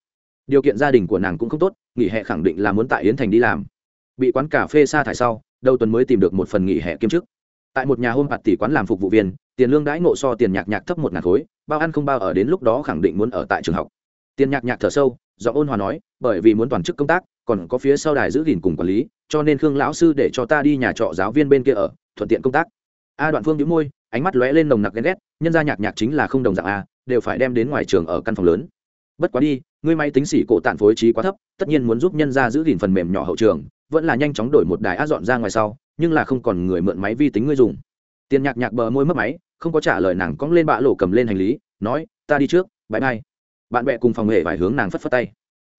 Speaker 1: Điều kiện gia đình của nàng cũng không tốt, nghỉ hè khẳng định là muốn tại yến thành đi làm. Bị quán cà phê sa thải sau, đầu tuần mới tìm được một phần nghỉ hè kiêm chức. Tại một nhà hôm hạt tỷ quán làm phục vụ viên tiền lương đãi ngộ so tiền nhạc nhạc thấp một ngàn khối, bao ăn không bao ở đến lúc đó khẳng định muốn ở tại trường học. Tiền nhạc nhạc thở sâu do ôn hòa nói, bởi vì muốn toàn chức công tác, còn có phía sau đài giữ gìn cùng quản lý, cho nên khương lão sư để cho ta đi nhà trọ giáo viên bên kia ở, thuận tiện công tác. A đoạn phương đĩu môi, ánh mắt lóe lên nồng nặc ghen ghét, nhân ra nhạc nhạc chính là không đồng dạng a, đều phải đem đến ngoài trường ở căn phòng lớn. Bất quá đi, ngươi máy tính xỉ cổ tạn phối trí quá thấp, tất nhiên muốn giúp nhân ra giữ gìn phần mềm nhỏ hậu trường, vẫn là nhanh chóng đổi một đài a dọn ra ngoài sau, nhưng là không còn người mượn máy vi tính ngươi dùng. Tiền nhạc nhạc bờ môi mất máy không có trả lời nàng cong lên bạ lộ cầm lên hành lý, nói, ta đi trước, bãi bay bạn bè cùng phòng hệ vài hướng nàng phất phất tay.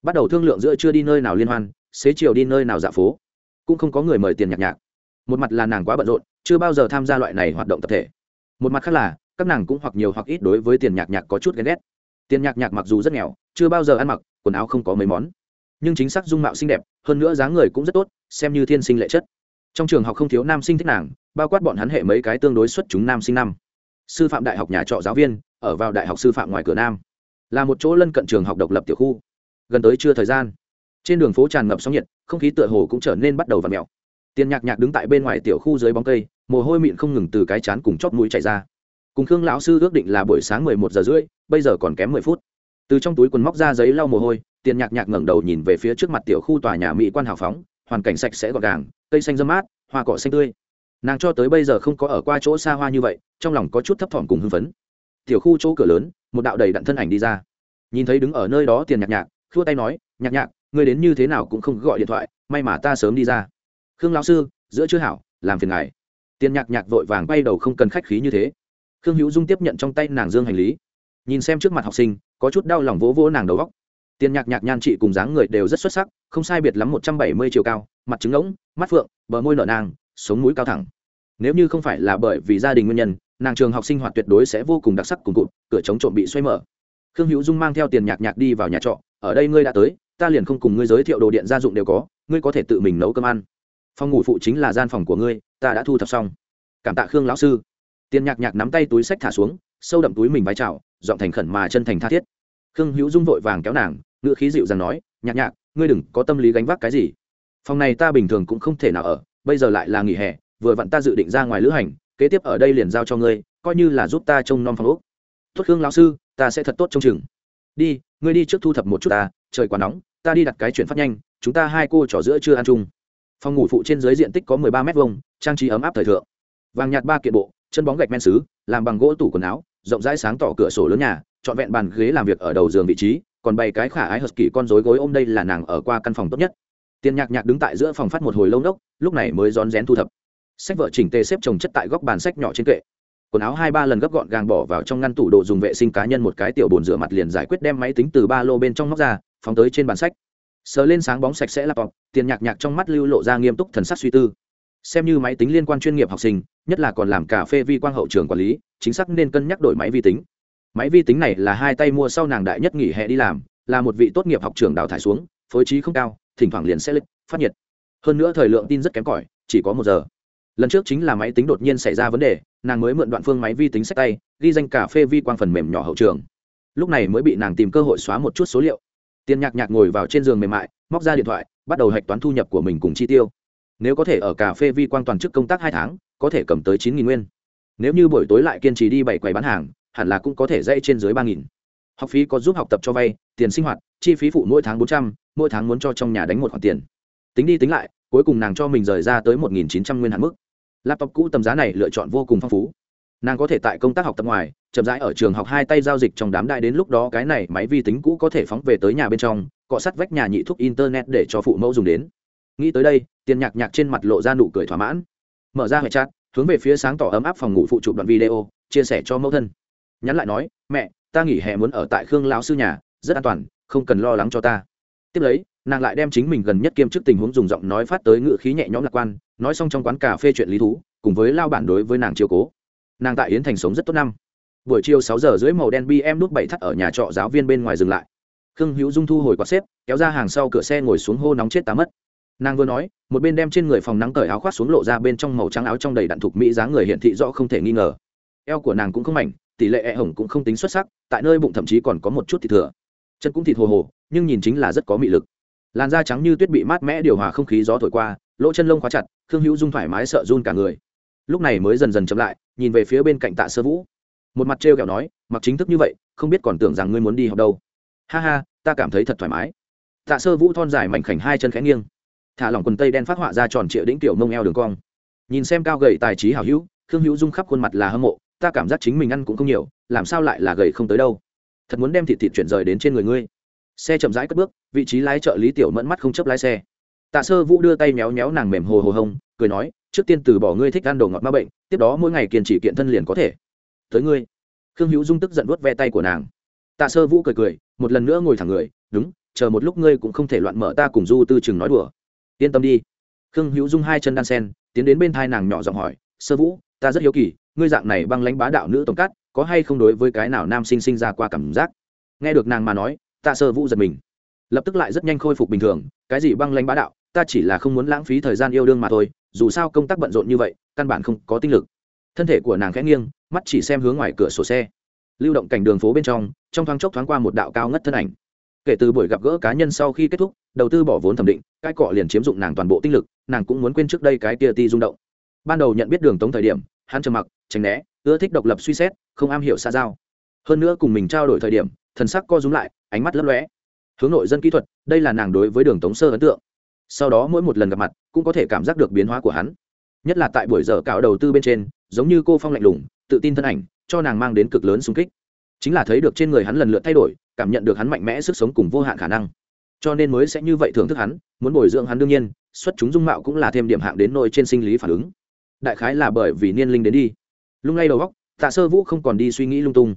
Speaker 1: Bắt đầu thương lượng giữa chưa đi nơi nào liên hoan, xế chiều đi nơi nào dạ phố. Cũng không có người mời tiền nhạc nhạc. Một mặt là nàng quá bận rộn, chưa bao giờ tham gia loại này hoạt động tập thể. Một mặt khác là, các nàng cũng hoặc nhiều hoặc ít đối với tiền nhạc nhạc có chút ghen ghét. Tiền nhạc nhạc mặc dù rất nghèo, chưa bao giờ ăn mặc, quần áo không có mấy món. Nhưng chính xác dung mạo xinh đẹp, hơn nữa dáng người cũng rất tốt, xem như thiên sinh lệ chất. Trong trường học không thiếu nam sinh thích nàng, bao quát bọn hắn hệ mấy cái tương đối xuất chúng nam sinh năm sư phạm đại học nhà trọ giáo viên, ở vào đại học sư phạm ngoài cửa nam. Là một chỗ lân cận trường học độc lập tiểu khu. Gần tới chưa thời gian, trên đường phố tràn ngập sóng nhiệt, không khí tựa hồ cũng trở nên bắt đầu v ặ mẹo tiền nhạc nhạc đứng tại bên ngoài tiểu khu dưới bóng cây, mồ hôi mịn không ngừng từ cái chán cùng chót mũi chảy ra. Cùng khương lão sư ước định là buổi sáng mười một giờ rưỡi, bây giờ còn kém mười phút. Từ trong túi quần móc ra giấy lau mồ hôi, tiền nhạc nhạc ngẩng đầu nhìn về phía trước mặt tiểu khu tòa nhà mỹ quan hào phóng, hoàn cảnh sạch sẽ gọn gàng, cây xanh dâm mát, hoa cỏ xanh tươi. Nàng cho tới bây giờ không có ở qua chỗ xa hoa như vậy trong lòng có chút thấp thỏm cùng hưng phấn. Tiểu khu chỗ cửa lớn, một đạo đầy đặn thân ảnh đi ra. Nhìn thấy đứng ở nơi đó tiền nhạc nhạc, khua tay nói, nhạc nhạc người đến như thế nào cũng không gọi điện thoại, may mà ta sớm đi ra. Khương lão sư, giữa chưa hảo, làm phiền ngài. Tiền nhạc nhạc vội vàng bay đầu không cần khách khí như thế. Khương hữu dung tiếp nhận trong tay nàng dương hành lý. Nhìn xem trước mặt học sinh, có chút đau lòng vỗ vỗ nàng đầu góc tiền nhạc nhạc nhan chị cùng dáng người đều rất xuất sắc, không sai biệt lắm một trăm bảy mươi chiều cao, mặt trứng ngỗng, mắt phượng, bờ môi nở nàng sống mũi cao thẳng. Nếu như không phải là bởi vì gia đình nguyên nhân nàng trường học sinh hoạt tuyệt đối sẽ vô cùng đặc sắc cùng cụt, cửa chống trộm bị xoay mở. Khương hữu dung mang theo tiền nhạc nhạc đi vào nhà trọ, ở đây ngươi đã tới, ta liền không cùng ngươi giới thiệu đồ điện gia dụng đều có, ngươi có thể tự mình nấu cơm ăn. Phòng ngủ phụ chính là gian phòng của ngươi, ta đã thu thập xong. Cảm tạ khương lão sư. Tiền nhạc nhạc nắm tay túi sách thả xuống, sâu đậm túi mình vái chào dọn thành khẩn mà chân thành tha thiết. Khương hữu dung vội vàng kéo nàng ngựa khí dịu dàng nói, nhạc nhạc, ngươi đừng có tâm lý gánh vác cái gì. Phòng này ta bình thường cũng không thể nào ở, bây giờ lại là nghỉ hè, vừa vặn ta dự định ra ngoài lữ hành kế tiếp ở đây liền giao cho ngươi, coi như là giúp ta trông nom phòng úc tốt khương lão sư, ta sẽ thật tốt trông chừng. Đi, ngươi đi trước thu thập một chút ta, trời quá nóng, ta đi đặt cái chuyển phát nhanh, chúng ta hai cô trò giữa chưa ăn chung. Phòng ngủ phụ trên dưới diện tích có mười ba m hai trang trí ấm áp thời thượng. Vàng nhạt ba kiện bộ, chân bóng gạch men xứ, làm bằng gỗ tủ quần áo, rộng rãi sáng tỏ cửa sổ lớn nhà, trọn vẹn bàn ghế làm việc ở đầu giường vị trí, còn bày cái khả ái hợp kỳ con rối gối ôm đây là nàng ở qua căn phòng tốt nhất. Tiền nhạc nhạc đứng tại giữa phòng phát một hồi lâu đốc, lúc này mới rón rén thu thập sách vợ chỉnh tề xếp chồng chất tại góc bàn sách nhỏ trên kệ. Quần áo hai ba lần gấp gọn gàng bỏ vào trong ngăn tủ đồ dùng vệ sinh cá nhân một cái tiểu bồn rửa mặt liền giải quyết đem máy tính từ ba lô bên trong móc ra, phóng tới trên bàn sách. Sờ lên sáng bóng sạch sẽ laptop tiền nhạc nhạc trong mắt lưu lộ ra nghiêm túc thần sắc suy tư. Xem như máy tính liên quan chuyên nghiệp học sinh, nhất là còn làm cà phê vi quang hậu trường quản lý, chính xác nên cân nhắc đổi máy vi tính. Máy vi tính này là hai tay mua sau nàng đại nhất nghỉ hè đi làm, là một vị tốt nghiệp học trường đào thải xuống, phối trí không cao, thỉnh thoảng liền sẽ lịch phát nhiệt. Hơn nữa thời lượng tin rất kém cỏi, chỉ có một giờ lần trước chính là máy tính đột nhiên xảy ra vấn đề, nàng mới mượn đoạn phương máy vi tính sách tay, ghi danh cà phê vi quang phần mềm nhỏ hậu trường. Lúc này mới bị nàng tìm cơ hội xóa một chút số liệu. Tiền nhạc nhạc ngồi vào trên giường mềm mại, móc ra điện thoại, bắt đầu hạch toán thu nhập của mình cùng chi tiêu. Nếu có thể ở cà phê vi quang toàn chức công tác hai tháng, có thể cầm tới chín nghìn nguyên. Nếu như buổi tối lại kiên trì đi bảy quầy bán hàng, hẳn là cũng có thể dây trên dưới ba nghìn. Học phí có giúp học tập cho vay, tiền sinh hoạt, chi phí phụ mỗi tháng bốn trăm, mỗi tháng muốn cho trong nhà đánh một khoản tiền. Tính đi tính lại, cuối cùng nàng cho mình rời ra tới một nghìn chín trăm nguyên hạn mức laptop cũ tầm giá này lựa chọn vô cùng phong phú. Nàng có thể tại công tác học tập ngoài, chậm rãi ở trường học hai tay giao dịch trong đám đại đến lúc đó cái này máy vi tính cũ có thể phóng về tới nhà bên trong, cọ sắt vách nhà nhị thuốc internet để cho phụ mẫu dùng đến. Nghĩ tới đây, tiền nhạc nhạc trên mặt lộ ra nụ cười thỏa mãn. Mở ra hệ chat, hướng về phía sáng tỏ ấm áp phòng ngủ phụ chụp đoạn video, chia sẻ cho mẫu thân. Nhắn lại nói, mẹ, ta nghỉ hè muốn ở tại khương lão sư nhà, rất an toàn, không cần lo lắng cho ta. Tiếp lấy nàng lại đem chính mình gần nhất kiêm chức tình huống dùng giọng nói phát tới ngự khí nhẹ nhõm lạc quan, nói xong trong quán cà phê chuyện lý thú, cùng với lao bản đối với nàng chiều cố. Nàng tại yến thành sống rất tốt năm. Buổi chiều sáu giờ dưới màu đen bm nút bảy thắt ở nhà trọ giáo viên bên ngoài dừng lại. Khương hữu dung thu hồi quạt xếp, kéo ra hàng sau cửa xe ngồi xuống hô nóng chết tá mất. Nàng vừa nói, một bên đem trên người phòng nắng cởi áo khoác xuống lộ ra bên trong màu trắng áo trong đầy đặn thục mỹ dáng người hiện thị rõ không thể nghi ngờ. Eo của nàng cũng không mảnh, tỷ lệ e hồng cũng không tính xuất sắc, tại nơi bụng thậm chí còn có một chút thịt thừa. Chân cũng thịt hồ hồ, nhưng nhìn chính là rất có mị lực làn da trắng như tuyết bị mát mẽ điều hòa không khí gió thổi qua, lỗ chân lông khóa chặt, khương hữu dung thoải mái sợ run cả người. Lúc này mới dần dần chậm lại, nhìn về phía bên cạnh tạ sơ vũ. Một mặt t r kẹo nói, mặc chính thức như vậy, không biết còn tưởng rằng ngươi muốn đi học đâu. Ha ha, ta cảm thấy thật thoải mái. Tạ sơ vũ thon dài mảnh khảnh hai chân khẽ nghiêng. Thả lỏng quần tây đen phát họa ra tròn trịa đĩnh tiểu mông eo đường cong. Nhìn xem cao gầy tài trí hào hữu, khương hữu dung khắp khuôn mặt là hâm mộ, ta cảm giác chính mình ăn cũng không nhiều, làm sao lại là gầy không tới đâu? Thật muốn đem thịt thịt chuyển rời đến trên người ngươi xe chậm rãi cất bước, vị trí lái trợ lý tiểu mẫn mắt không chấp lái xe. Tạ sơ vũ đưa tay méo méo nàng mềm hồ hồ hông, cười nói, trước tiên từ bỏ ngươi thích ăn đồ ngọt ma bệnh, tiếp đó mỗi ngày kiên trì kiện thân liền có thể. Tới ngươi. Khương hữu dung tức giận vuốt ve tay của nàng. Tạ sơ vũ cười cười, một lần nữa ngồi thẳng người, đúng, chờ một lúc ngươi cũng không thể loạn mở ta cùng du tư chừng nói đùa. Yên tâm đi. Khương hữu dung hai chân đan sen, tiến đến bên thai nàng nhỏ giọng hỏi, sơ vũ, ta rất hiếu kỳ, ngươi dạng này băng lãnh bá đạo nữ tổng cát, có hay không đối với cái nào nam sinh sinh ra qua cảm giác? Nghe được nàng mà nói tạ sơ vũ giật mình. Lập tức lại rất nhanh khôi phục bình thường, cái gì băng lãnh bá đạo, ta chỉ là không muốn lãng phí thời gian yêu đương mà thôi, dù sao công tác bận rộn như vậy, căn bản không có tinh lực. Thân thể của nàng khẽ nghiêng, mắt chỉ xem hướng ngoài cửa sổ xe. Lưu động cảnh đường phố bên trong trong thoáng chốc thoáng qua một đạo cao ngất thân ảnh. Kể từ buổi gặp gỡ cá nhân sau khi kết thúc, đầu tư bỏ vốn thẩm định, cái cọ liền chiếm dụng nàng toàn bộ tinh lực, nàng cũng muốn quên trước đây cái tia ti rung động. Ban đầu nhận biết đường tống thời điểm, hắn trầm mặc, tránh né, ưa thích độc lập suy xét, không am hiểu xa giao. Hơn nữa cùng mình trao đổi thời điểm thần sắc co rúm lại, ánh mắt lấp lóe. Hướng nội dân kỹ thuật, đây là nàng đối với đường tống sơ ấn tượng. Sau đó mỗi một lần gặp mặt, cũng có thể cảm giác được biến hóa của hắn. Nhất là tại buổi giờ cạo đầu tư bên trên, giống như cô phong lạnh lùng, tự tin thân ảnh, cho nàng mang đến cực lớn xung kích. Chính là thấy được trên người hắn lần lượt thay đổi, cảm nhận được hắn mạnh mẽ sức sống cùng vô hạn khả năng. Cho nên mới sẽ như vậy thưởng thức hắn, muốn bồi dưỡng hắn đương nhiên, xuất chúng dung mạo cũng là thêm điểm hạng đến nôi trên sinh lý phản ứng. Đại khái là bởi vì niên linh đến đi. Lung lay đầu góc, tạ sơ vũ không còn đi suy nghĩ lung tung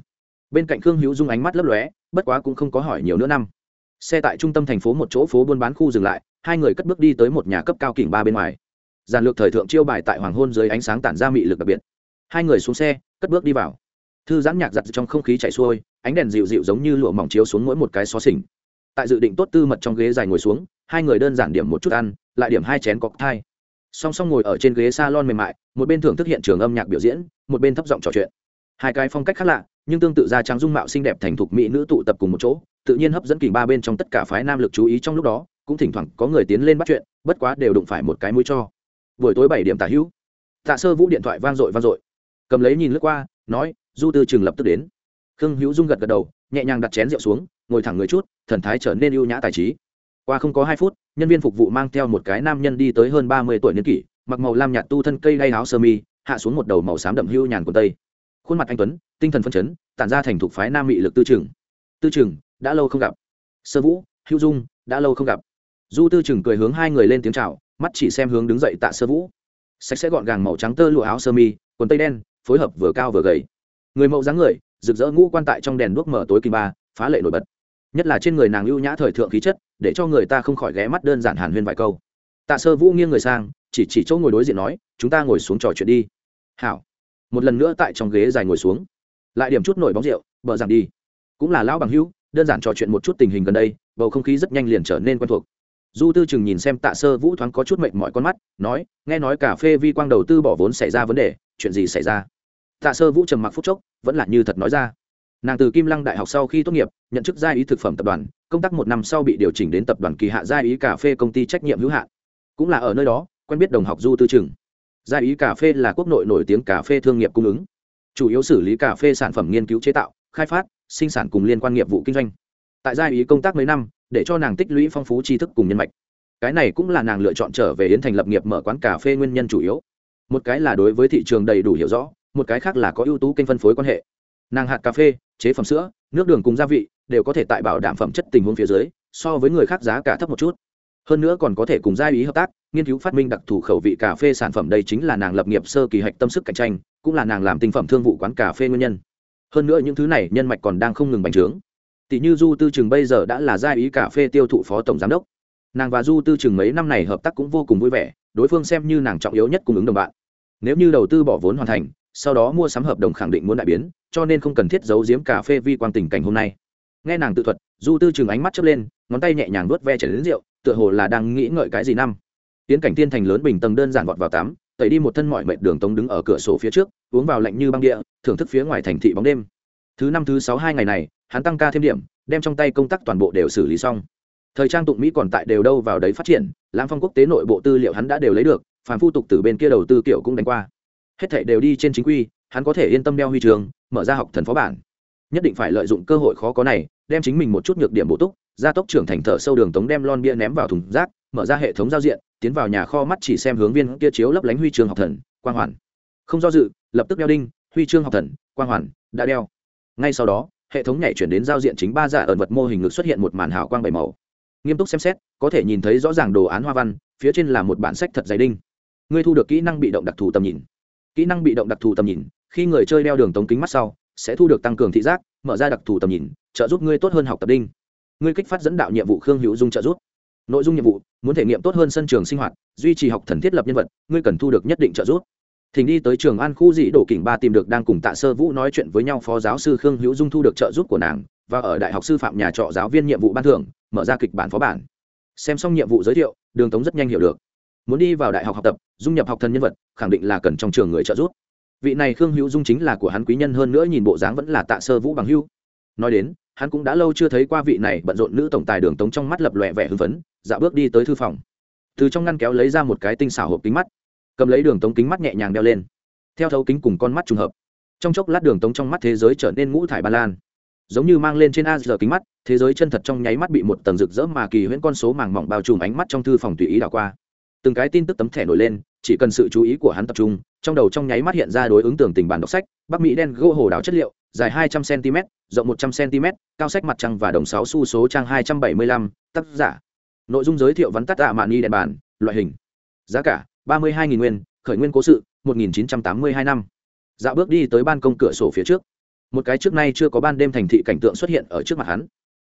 Speaker 1: bên cạnh khương hữu dung ánh mắt lấp lóe, bất quá cũng không có hỏi nhiều nữa năm. Xe tại trung tâm thành phố một chỗ phố buôn bán khu dừng lại, hai người cất bước đi tới một nhà cấp cao kỉnh ba bên ngoài. Giàn lược thời thượng chiêu bài tại hoàng hôn dưới ánh sáng tản ra mị lực đặc biệt. Hai người xuống xe, cất bước đi vào. Thư giãn nhạc giặt trong không khí chạy xuôi, ánh đèn dịu dịu giống như lụa mỏng chiếu xuống mỗi một cái xó xỉnh. Tại dự định tốt tư mật trong ghế dài ngồi xuống, hai người đơn giản điểm một chút ăn, lại điểm hai chén cọc thai. Song song ngồi ở trên ghế s a lon mềm mại, một bên thưởng thức hiện trường âm nhạc biểu diễn, một bên thấp giọng trò chuyện. Hai cái phong cách khác lạ nhưng tương tự ra trắng dung mạo xinh đẹp thành thục mỹ nữ tụ tập cùng một chỗ, tự nhiên hấp dẫn kỳ ba bên trong tất cả phái nam lực chú ý trong lúc đó, cũng thỉnh thoảng có người tiến lên bắt chuyện, bất quá đều đụng phải một cái mũi cho. Buổi tối bảy điểm tả hữu. Tạ sơ vũ điện thoại vang dội vang dội. Cầm lấy nhìn lướt qua, nói, du tư trường lập tức đến. Khương hữu dung gật gật đầu, nhẹ nhàng đặt chén rượu xuống, ngồi thẳng người chút, thần thái trở nên ưu nhã tài trí. Qua không có hai phút, nhân viên phục vụ mang theo một cái nam nhân đi tới hơn ba mươi tuổi niên kỷ, mặc màu lam nhạt tu thân cây đay áo sơ mi, hạ xuống một đầu màu xám đậm hưu nhàn quần tây khuôn mặt anh tuấn, tinh thần phân chấn, tản ra thành thục phái nam mị lực tư trường tư trường đã lâu không gặp. Sơ vũ, hữu dung, đã lâu không gặp. Du tư trường cười hướng hai người lên tiếng chào, mắt chỉ xem hướng đứng dậy tạ sơ vũ. Sạch sẽ gọn gàng màu trắng tơ lụa áo sơ mi, quần tây đen, phối hợp vừa cao vừa gầy. Người mẫu dáng người, rực rỡ ngũ quan tại trong đèn đuốc mở tối kỳ ba, phá lệ nổi bật. Nhất là trên người nàng lưu nhã thời thượng khí chất, để cho người ta không khỏi ghé mắt đơn giản hàn huyên vài câu. Tạ sơ vũ nghiêng người sang, chỉ chỉ chỗ ngồi đối diện nói, chúng ta ngồi xuống trò chuyện đi. Hảo một lần nữa tại trong ghế dài ngồi xuống. Lại điểm chút nổi bóng rượu bờ rằng đi. Cũng là lão bằng hữu, đơn giản trò chuyện một chút tình hình gần đây, bầu không khí rất nhanh liền trở nên quen thuộc. Du tư chừng nhìn xem tạ sơ vũ thoáng có chút mệnh mọi con mắt, nói, nghe nói cà phê vi quang đầu tư bỏ vốn xảy ra vấn đề, chuyện gì xảy ra? Tạ sơ vũ trầm mặc phúc chốc, vẫn là như thật nói ra. Nàng từ kim lăng đại học sau khi tốt nghiệp, nhận chức gia ý thực phẩm tập đoàn, công tác một năm sau bị điều chỉnh đến tập đoàn kỳ hạ gia ý cà phê công ty trách nhiệm hữu hạn. Cũng là ở nơi đó, quen biết đồng học du tư chừng gia ý cà phê là quốc nội nổi tiếng cà phê thương nghiệp cung ứng. Chủ yếu xử lý cà phê sản phẩm nghiên cứu chế tạo, khai phát, sinh sản cùng liên quan nghiệp vụ kinh doanh. Tại gia ý công tác mấy năm, để cho nàng tích lũy phong phú tri thức cùng nhân mạch. Cái này cũng là nàng lựa chọn trở về yến thành lập nghiệp mở quán cà phê nguyên nhân chủ yếu. Một cái là đối với thị trường đầy đủ hiểu rõ, một cái khác là có ưu tú kênh phân phối quan hệ. Nàng hạt cà phê, chế phẩm sữa, nước đường cùng gia vị, đều có thể tại bảo đảm phẩm chất tình huống phía dưới, so với người khác giá cả thấp một chút hơn nữa còn có thể cùng gia ý hợp tác, nghiên cứu phát minh đặc thù khẩu vị cà phê sản phẩm đây chính là nàng lập nghiệp sơ kỳ hạch tâm sức cạnh tranh, cũng là nàng làm tinh phẩm thương vụ quán cà phê nguyên nhân. Hơn nữa những thứ này nhân mạch còn đang không ngừng bành trướng. Tỷ như du tư trường bây giờ đã là gia ý cà phê tiêu thụ phó tổng giám đốc. Nàng và du tư trường mấy năm này hợp tác cũng vô cùng vui vẻ, đối phương xem như nàng trọng yếu nhất cung ứng đồng bạn. Nếu như đầu tư bỏ vốn hoàn thành, sau đó mua sắm hợp đồng khẳng định muốn đại biến, cho nên không cần thiết giấu giếm cà phê vi quang tình cảnh hôm nay. Nghe nàng tự thuật, du tư trường ánh mắt chớp lên, ngón tay nhẹ nhàng nuốt ve chảy đến rượu tựa hồ là đang nghĩ ngợi cái gì năm. Tiến cảnh tiên thành lớn bình tầng đơn giản vọt vào tắm tẩy đi một thân mọi mệt đường tống đứng ở cửa sổ phía trước, uống vào lạnh như băng địa, thưởng thức phía ngoài thành thị bóng đêm. Thứ năm, thứ sáu, hai ngày này, hắn tăng ca thêm điểm, đem trong tay công tác toàn bộ đều xử lý xong. Thời trang tụng mỹ còn tại đều đâu vào đấy phát triển, lãng phong quốc tế nội bộ tư liệu hắn đã đều lấy được phản phu tục từ bên kia đầu tư kiểu cũng đánh qua. Hết thảy đều đi trên chính quy, hắn có thể yên tâm đeo huy trường, mở ra học thần phó bản. Nhất định phải lợi dụng cơ hội khó có này, đem chính mình một chút nhược điểm bổ túc gia tốc trưởng thành thợ sâu đường tống đem lon bia ném vào thùng rác, mở ra hệ thống giao diện, tiến vào nhà kho mắt chỉ xem hướng viên kia chiếu lấp lánh huy chương học thần, quang hoàn. Không do dự, lập tức đeo đinh, huy chương học thần, quang hoàn, đã đeo. Ngay sau đó, hệ thống nhảy chuyển đến giao diện chính ba giả ẩn vật mô hình ngực xuất hiện một màn hào quang bảy màu. Nghiêm túc xem xét, có thể nhìn thấy rõ ràng đồ án hoa văn, phía trên là một bản sách thật dày đinh. Ngươi thu được kỹ năng bị động đặc thù tầm nhìn. Kỹ năng bị động đặc thù tầm nhìn, khi người chơi đeo đường tống kính mắt sau, sẽ thu được tăng cường thị giác, mở ra đặc thù tầm nhìn, trợ giúp ngươi tốt hơn học tập đinh ngươi kích phát dẫn đạo nhiệm vụ khương hữu dung trợ giúp. Nội dung nhiệm vụ, muốn thể nghiệm tốt hơn sân trường sinh hoạt, duy trì học thần thiết lập nhân vật, ngươi cần thu được nhất định trợ giúp. Thỉnh đi tới trường an khu dị đổ kỉnh ba tìm được đang cùng tạ sơ vũ nói chuyện với nhau phó giáo sư khương hữu dung thu được trợ giúp của nàng, và ở đại học sư phạm nhà trọ giáo viên nhiệm vụ ban thưởng, mở ra kịch bản phó bản. Xem xong nhiệm vụ giới thiệu, đường tống rất nhanh hiểu được. Muốn đi vào đại học học tập, dung nhập học thần nhân vật, khẳng định là cần trong trường người trợ giúp. Vị này khương hữu dung chính là của hắn quý nhân hơn nữa, nhìn bộ dáng vẫn là tạ sơ vũ bằng hưu nói đến hắn cũng đã lâu chưa thấy qua vị này bận rộn nữ tổng tài đường tống trong mắt lập lòe vẻ hưng phấn dạo bước đi tới thư phòng. Từ trong ngăn kéo lấy ra một cái tinh xảo hộp kính mắt, cầm lấy đường tống kính mắt nhẹ nhàng đeo lên, theo thấu kính cùng con mắt trùng hợp. Trong chốc lát đường tống trong mắt thế giới trở nên ngũ thải ba lan, giống như mang lên trên a giờ kính mắt, thế giới chân thật trong nháy mắt bị một tầng rực rỡ mà kỳ huyễn con số màng mỏng bao trùm ánh mắt trong thư phòng tùy ý đảo qua. Từng cái tin tức tấm thẻ nổi lên, chỉ cần sự chú ý của hắn tập trung, trong đầu trong nháy mắt hiện ra đối ứng tưởng tình bản đọc sách, bắc mỹ đen gỗ hồ đào chất liệu dài hai trăm cm, rộng một trăm cm, cao sách mặt trăng và đồng sáu xu số trang hai trăm bảy mươi lăm, tác giả. Nội dung giới thiệu vắn tắt ạ mạn ni đèn bản loại hình. Giá cả, ba mươi hai nguyên, khởi nguyên cố sự, một nghìn chín trăm tám mươi hai năm. Dạo bước đi tới ban công cửa sổ phía trước. Một cái trước nay chưa có ban đêm thành thị cảnh tượng xuất hiện ở trước mặt hắn.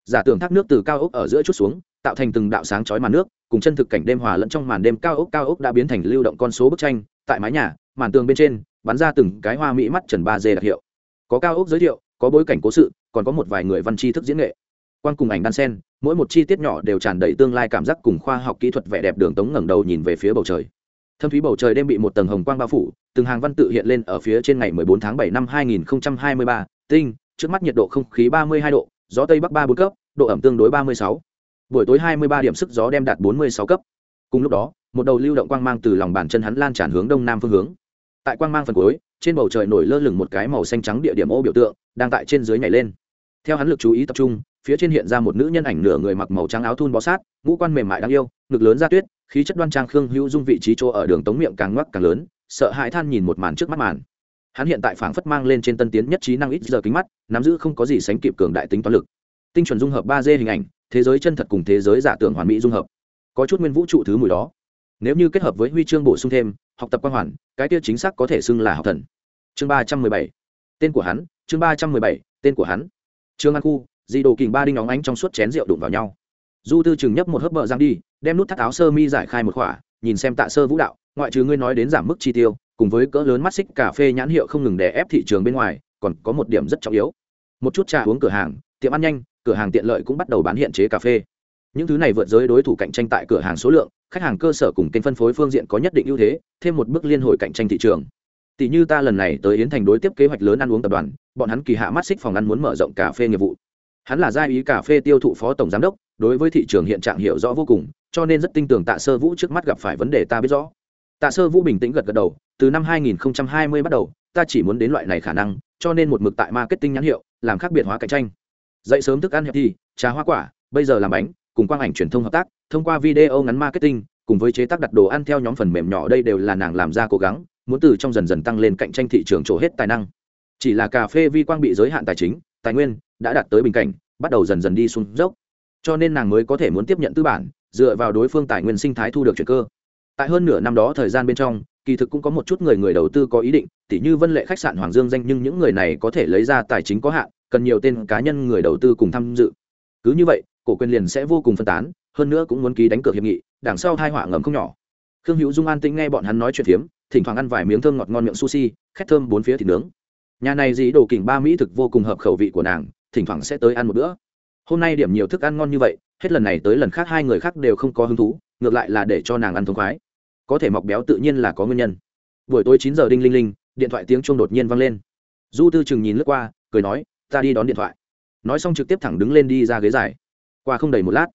Speaker 1: Giả tưởng thác nước từ cao ốc ở giữa chút xuống, tạo thành từng đạo sáng chói màn nước, cùng chân thực cảnh đêm hòa lẫn trong màn đêm cao ốc cao ốc đã biến thành lưu động con số bức tranh, tại mái nhà, màn tường bên trên, bắn ra từng cái hoa mỹ mắt trần ba dê đặc hiệu có cao ốc giới thiệu có bối cảnh cố sự còn có một vài người văn tri thức diễn nghệ. Quan cùng ảnh đan sen mỗi một chi tiết nhỏ đều tràn đầy tương lai cảm giác cùng khoa học kỹ thuật vẻ đẹp đường tống ngẩng đầu nhìn về phía bầu trời. Thâm thúy bầu trời đêm bị một tầng hồng quang bao phủ từng hàng văn tự hiện lên ở phía trên ngày 14 tháng 7 năm 2023, tinh trước mắt nhiệt độ không khí 32 độ gió tây bắc ba bốn cấp độ ẩm tương đối 36. buổi tối 23 điểm sức gió đem đạt 46 cấp. Cùng lúc đó một đầu lưu động quang mang từ lòng bàn chân hắn lan tràn hướng đông nam phương hướng. Tại quang mang phần cuối trên bầu trời nổi lơ lửng một cái màu xanh trắng địa điểm ô biểu tượng, đang tại trên dưới nhảy lên. Theo hắn lực chú ý tập trung, phía trên hiện ra một nữ nhân ảnh nửa người mặc màu trắng áo thun bó sát, ngũ quan mềm mại đáng yêu, ngực lớn ra tuyết, khí chất đoan trang khương hữu dung vị trí chỗ ở đường tống miệng càng ngoắc càng lớn, sợ hãi than nhìn một màn trước mắt màn. Hắn hiện tại phảng phất mang lên trên tân tiến nhất trí năng ít giờ kính mắt, nắm giữ không có gì sánh kịp cường đại tính toán lực. Tinh chuẩn dung hợp ba d hình ảnh, thế giới chân thật cùng thế giới giả tưởng hoàn mỹ dung hợp. Có chút nguyên vũ trụ thứ mùi đó. Nếu như kết hợp với huy chương bổ sung thêm học tập quan hoàn, cái tiêu chính xác có thể xưng là học thần. Chương ba trăm mười bảy. Tên của hắn, chương ba trăm mười bảy, tên của hắn. Trương an khu di đồ kình ba đinh óng ánh trong suốt chén rượu đụng vào nhau. Du tư chừng nhấp một hớp bờ giang đi, đem nút thắt áo sơ mi giải khai một khỏa, nhìn xem tạ sơ vũ đạo, ngoại trừ ngươi nói đến giảm mức chi tiêu, cùng với cỡ lớn mắt xích cà phê nhãn hiệu không ngừng đè ép thị trường bên ngoài, còn có một điểm rất trọng yếu. Một chút trà uống cửa hàng, tiệm ăn nhanh, cửa hàng tiện lợi cũng bắt đầu bán hiện chế cà phê. Những thứ này vượt giới đối thủ cạnh tranh tại cửa hàng số lượng khách hàng cơ sở cùng kênh phân phối phương diện có nhất định ưu thế, thêm một bước liên hồi cạnh tranh thị trường. Tỷ như ta lần này tới yến thành đối tiếp kế hoạch lớn ăn uống tập đoàn, bọn hắn kỳ hạ mắt xích phòng ăn muốn mở rộng cà phê nghiệp vụ. Hắn là gia ý cà phê tiêu thụ phó tổng giám đốc, đối với thị trường hiện trạng hiểu rõ vô cùng, cho nên rất tin tưởng tạ sơ vũ trước mắt gặp phải vấn đề ta biết rõ. Tạ sơ vũ bình tĩnh gật gật đầu, từ năm 2020 bắt đầu, ta chỉ muốn đến loại này khả năng, cho nên một mực tại marketing nhãn hiệu, làm khác biệt hóa cạnh tranh. Dậy sớm thức ăn hẹp thì, trà hoa quả, bây giờ làm bánh cùng quang ảnh truyền thông hợp tác, thông qua video ngắn marketing, cùng với chế tác đặt đồ ăn theo nhóm phần mềm nhỏ đây đều là nàng làm ra cố gắng, muốn từ trong dần dần tăng lên cạnh tranh thị trường trổ hết tài năng. Chỉ là cà phê vi quang bị giới hạn tài chính, tài nguyên đã đạt tới bình cảnh, bắt đầu dần dần đi xuống dốc. Cho nên nàng mới có thể muốn tiếp nhận tư bản, dựa vào đối phương tài nguyên sinh thái thu được chuyển cơ. Tại hơn nửa năm đó thời gian bên trong, kỳ thực cũng có một chút người người đầu tư có ý định, tỉ như vân lệ khách sạn hoàng dương danh nhưng những người này có thể lấy ra tài chính có hạn, cần nhiều tên cá nhân người đầu tư cùng tham dự. Cứ như vậy cổ quyền liền sẽ vô cùng phân tán, hơn nữa cũng muốn ký đánh cược hiệp nghị, đằng sau thai họa ngầm không nhỏ. Khương hữu dung an tĩnh nghe bọn hắn nói chuyện phiếm, thỉnh thoảng ăn vài miếng thơm ngọt ngon miệng sushi, khét thơm bốn phía thịt nướng. Nhà này dĩ đồ kỉnh ba mỹ thực vô cùng hợp khẩu vị của nàng, thỉnh thoảng sẽ tới ăn một bữa. Hôm nay điểm nhiều thức ăn ngon như vậy, hết lần này tới lần khác hai người khác đều không có hứng thú, ngược lại là để cho nàng ăn thông khoái. Có thể mọc béo tự nhiên là có nguyên nhân. Buổi tối chín giờ đinh linh linh, điện thoại tiếng chuông đột nhiên vang lên. Du tư chừng nhìn lướt qua, cười nói, ta đi đón điện thoại. Nói xong trực tiếp thẳng đứng lên đi ra ghế dài qua không đầy một lát.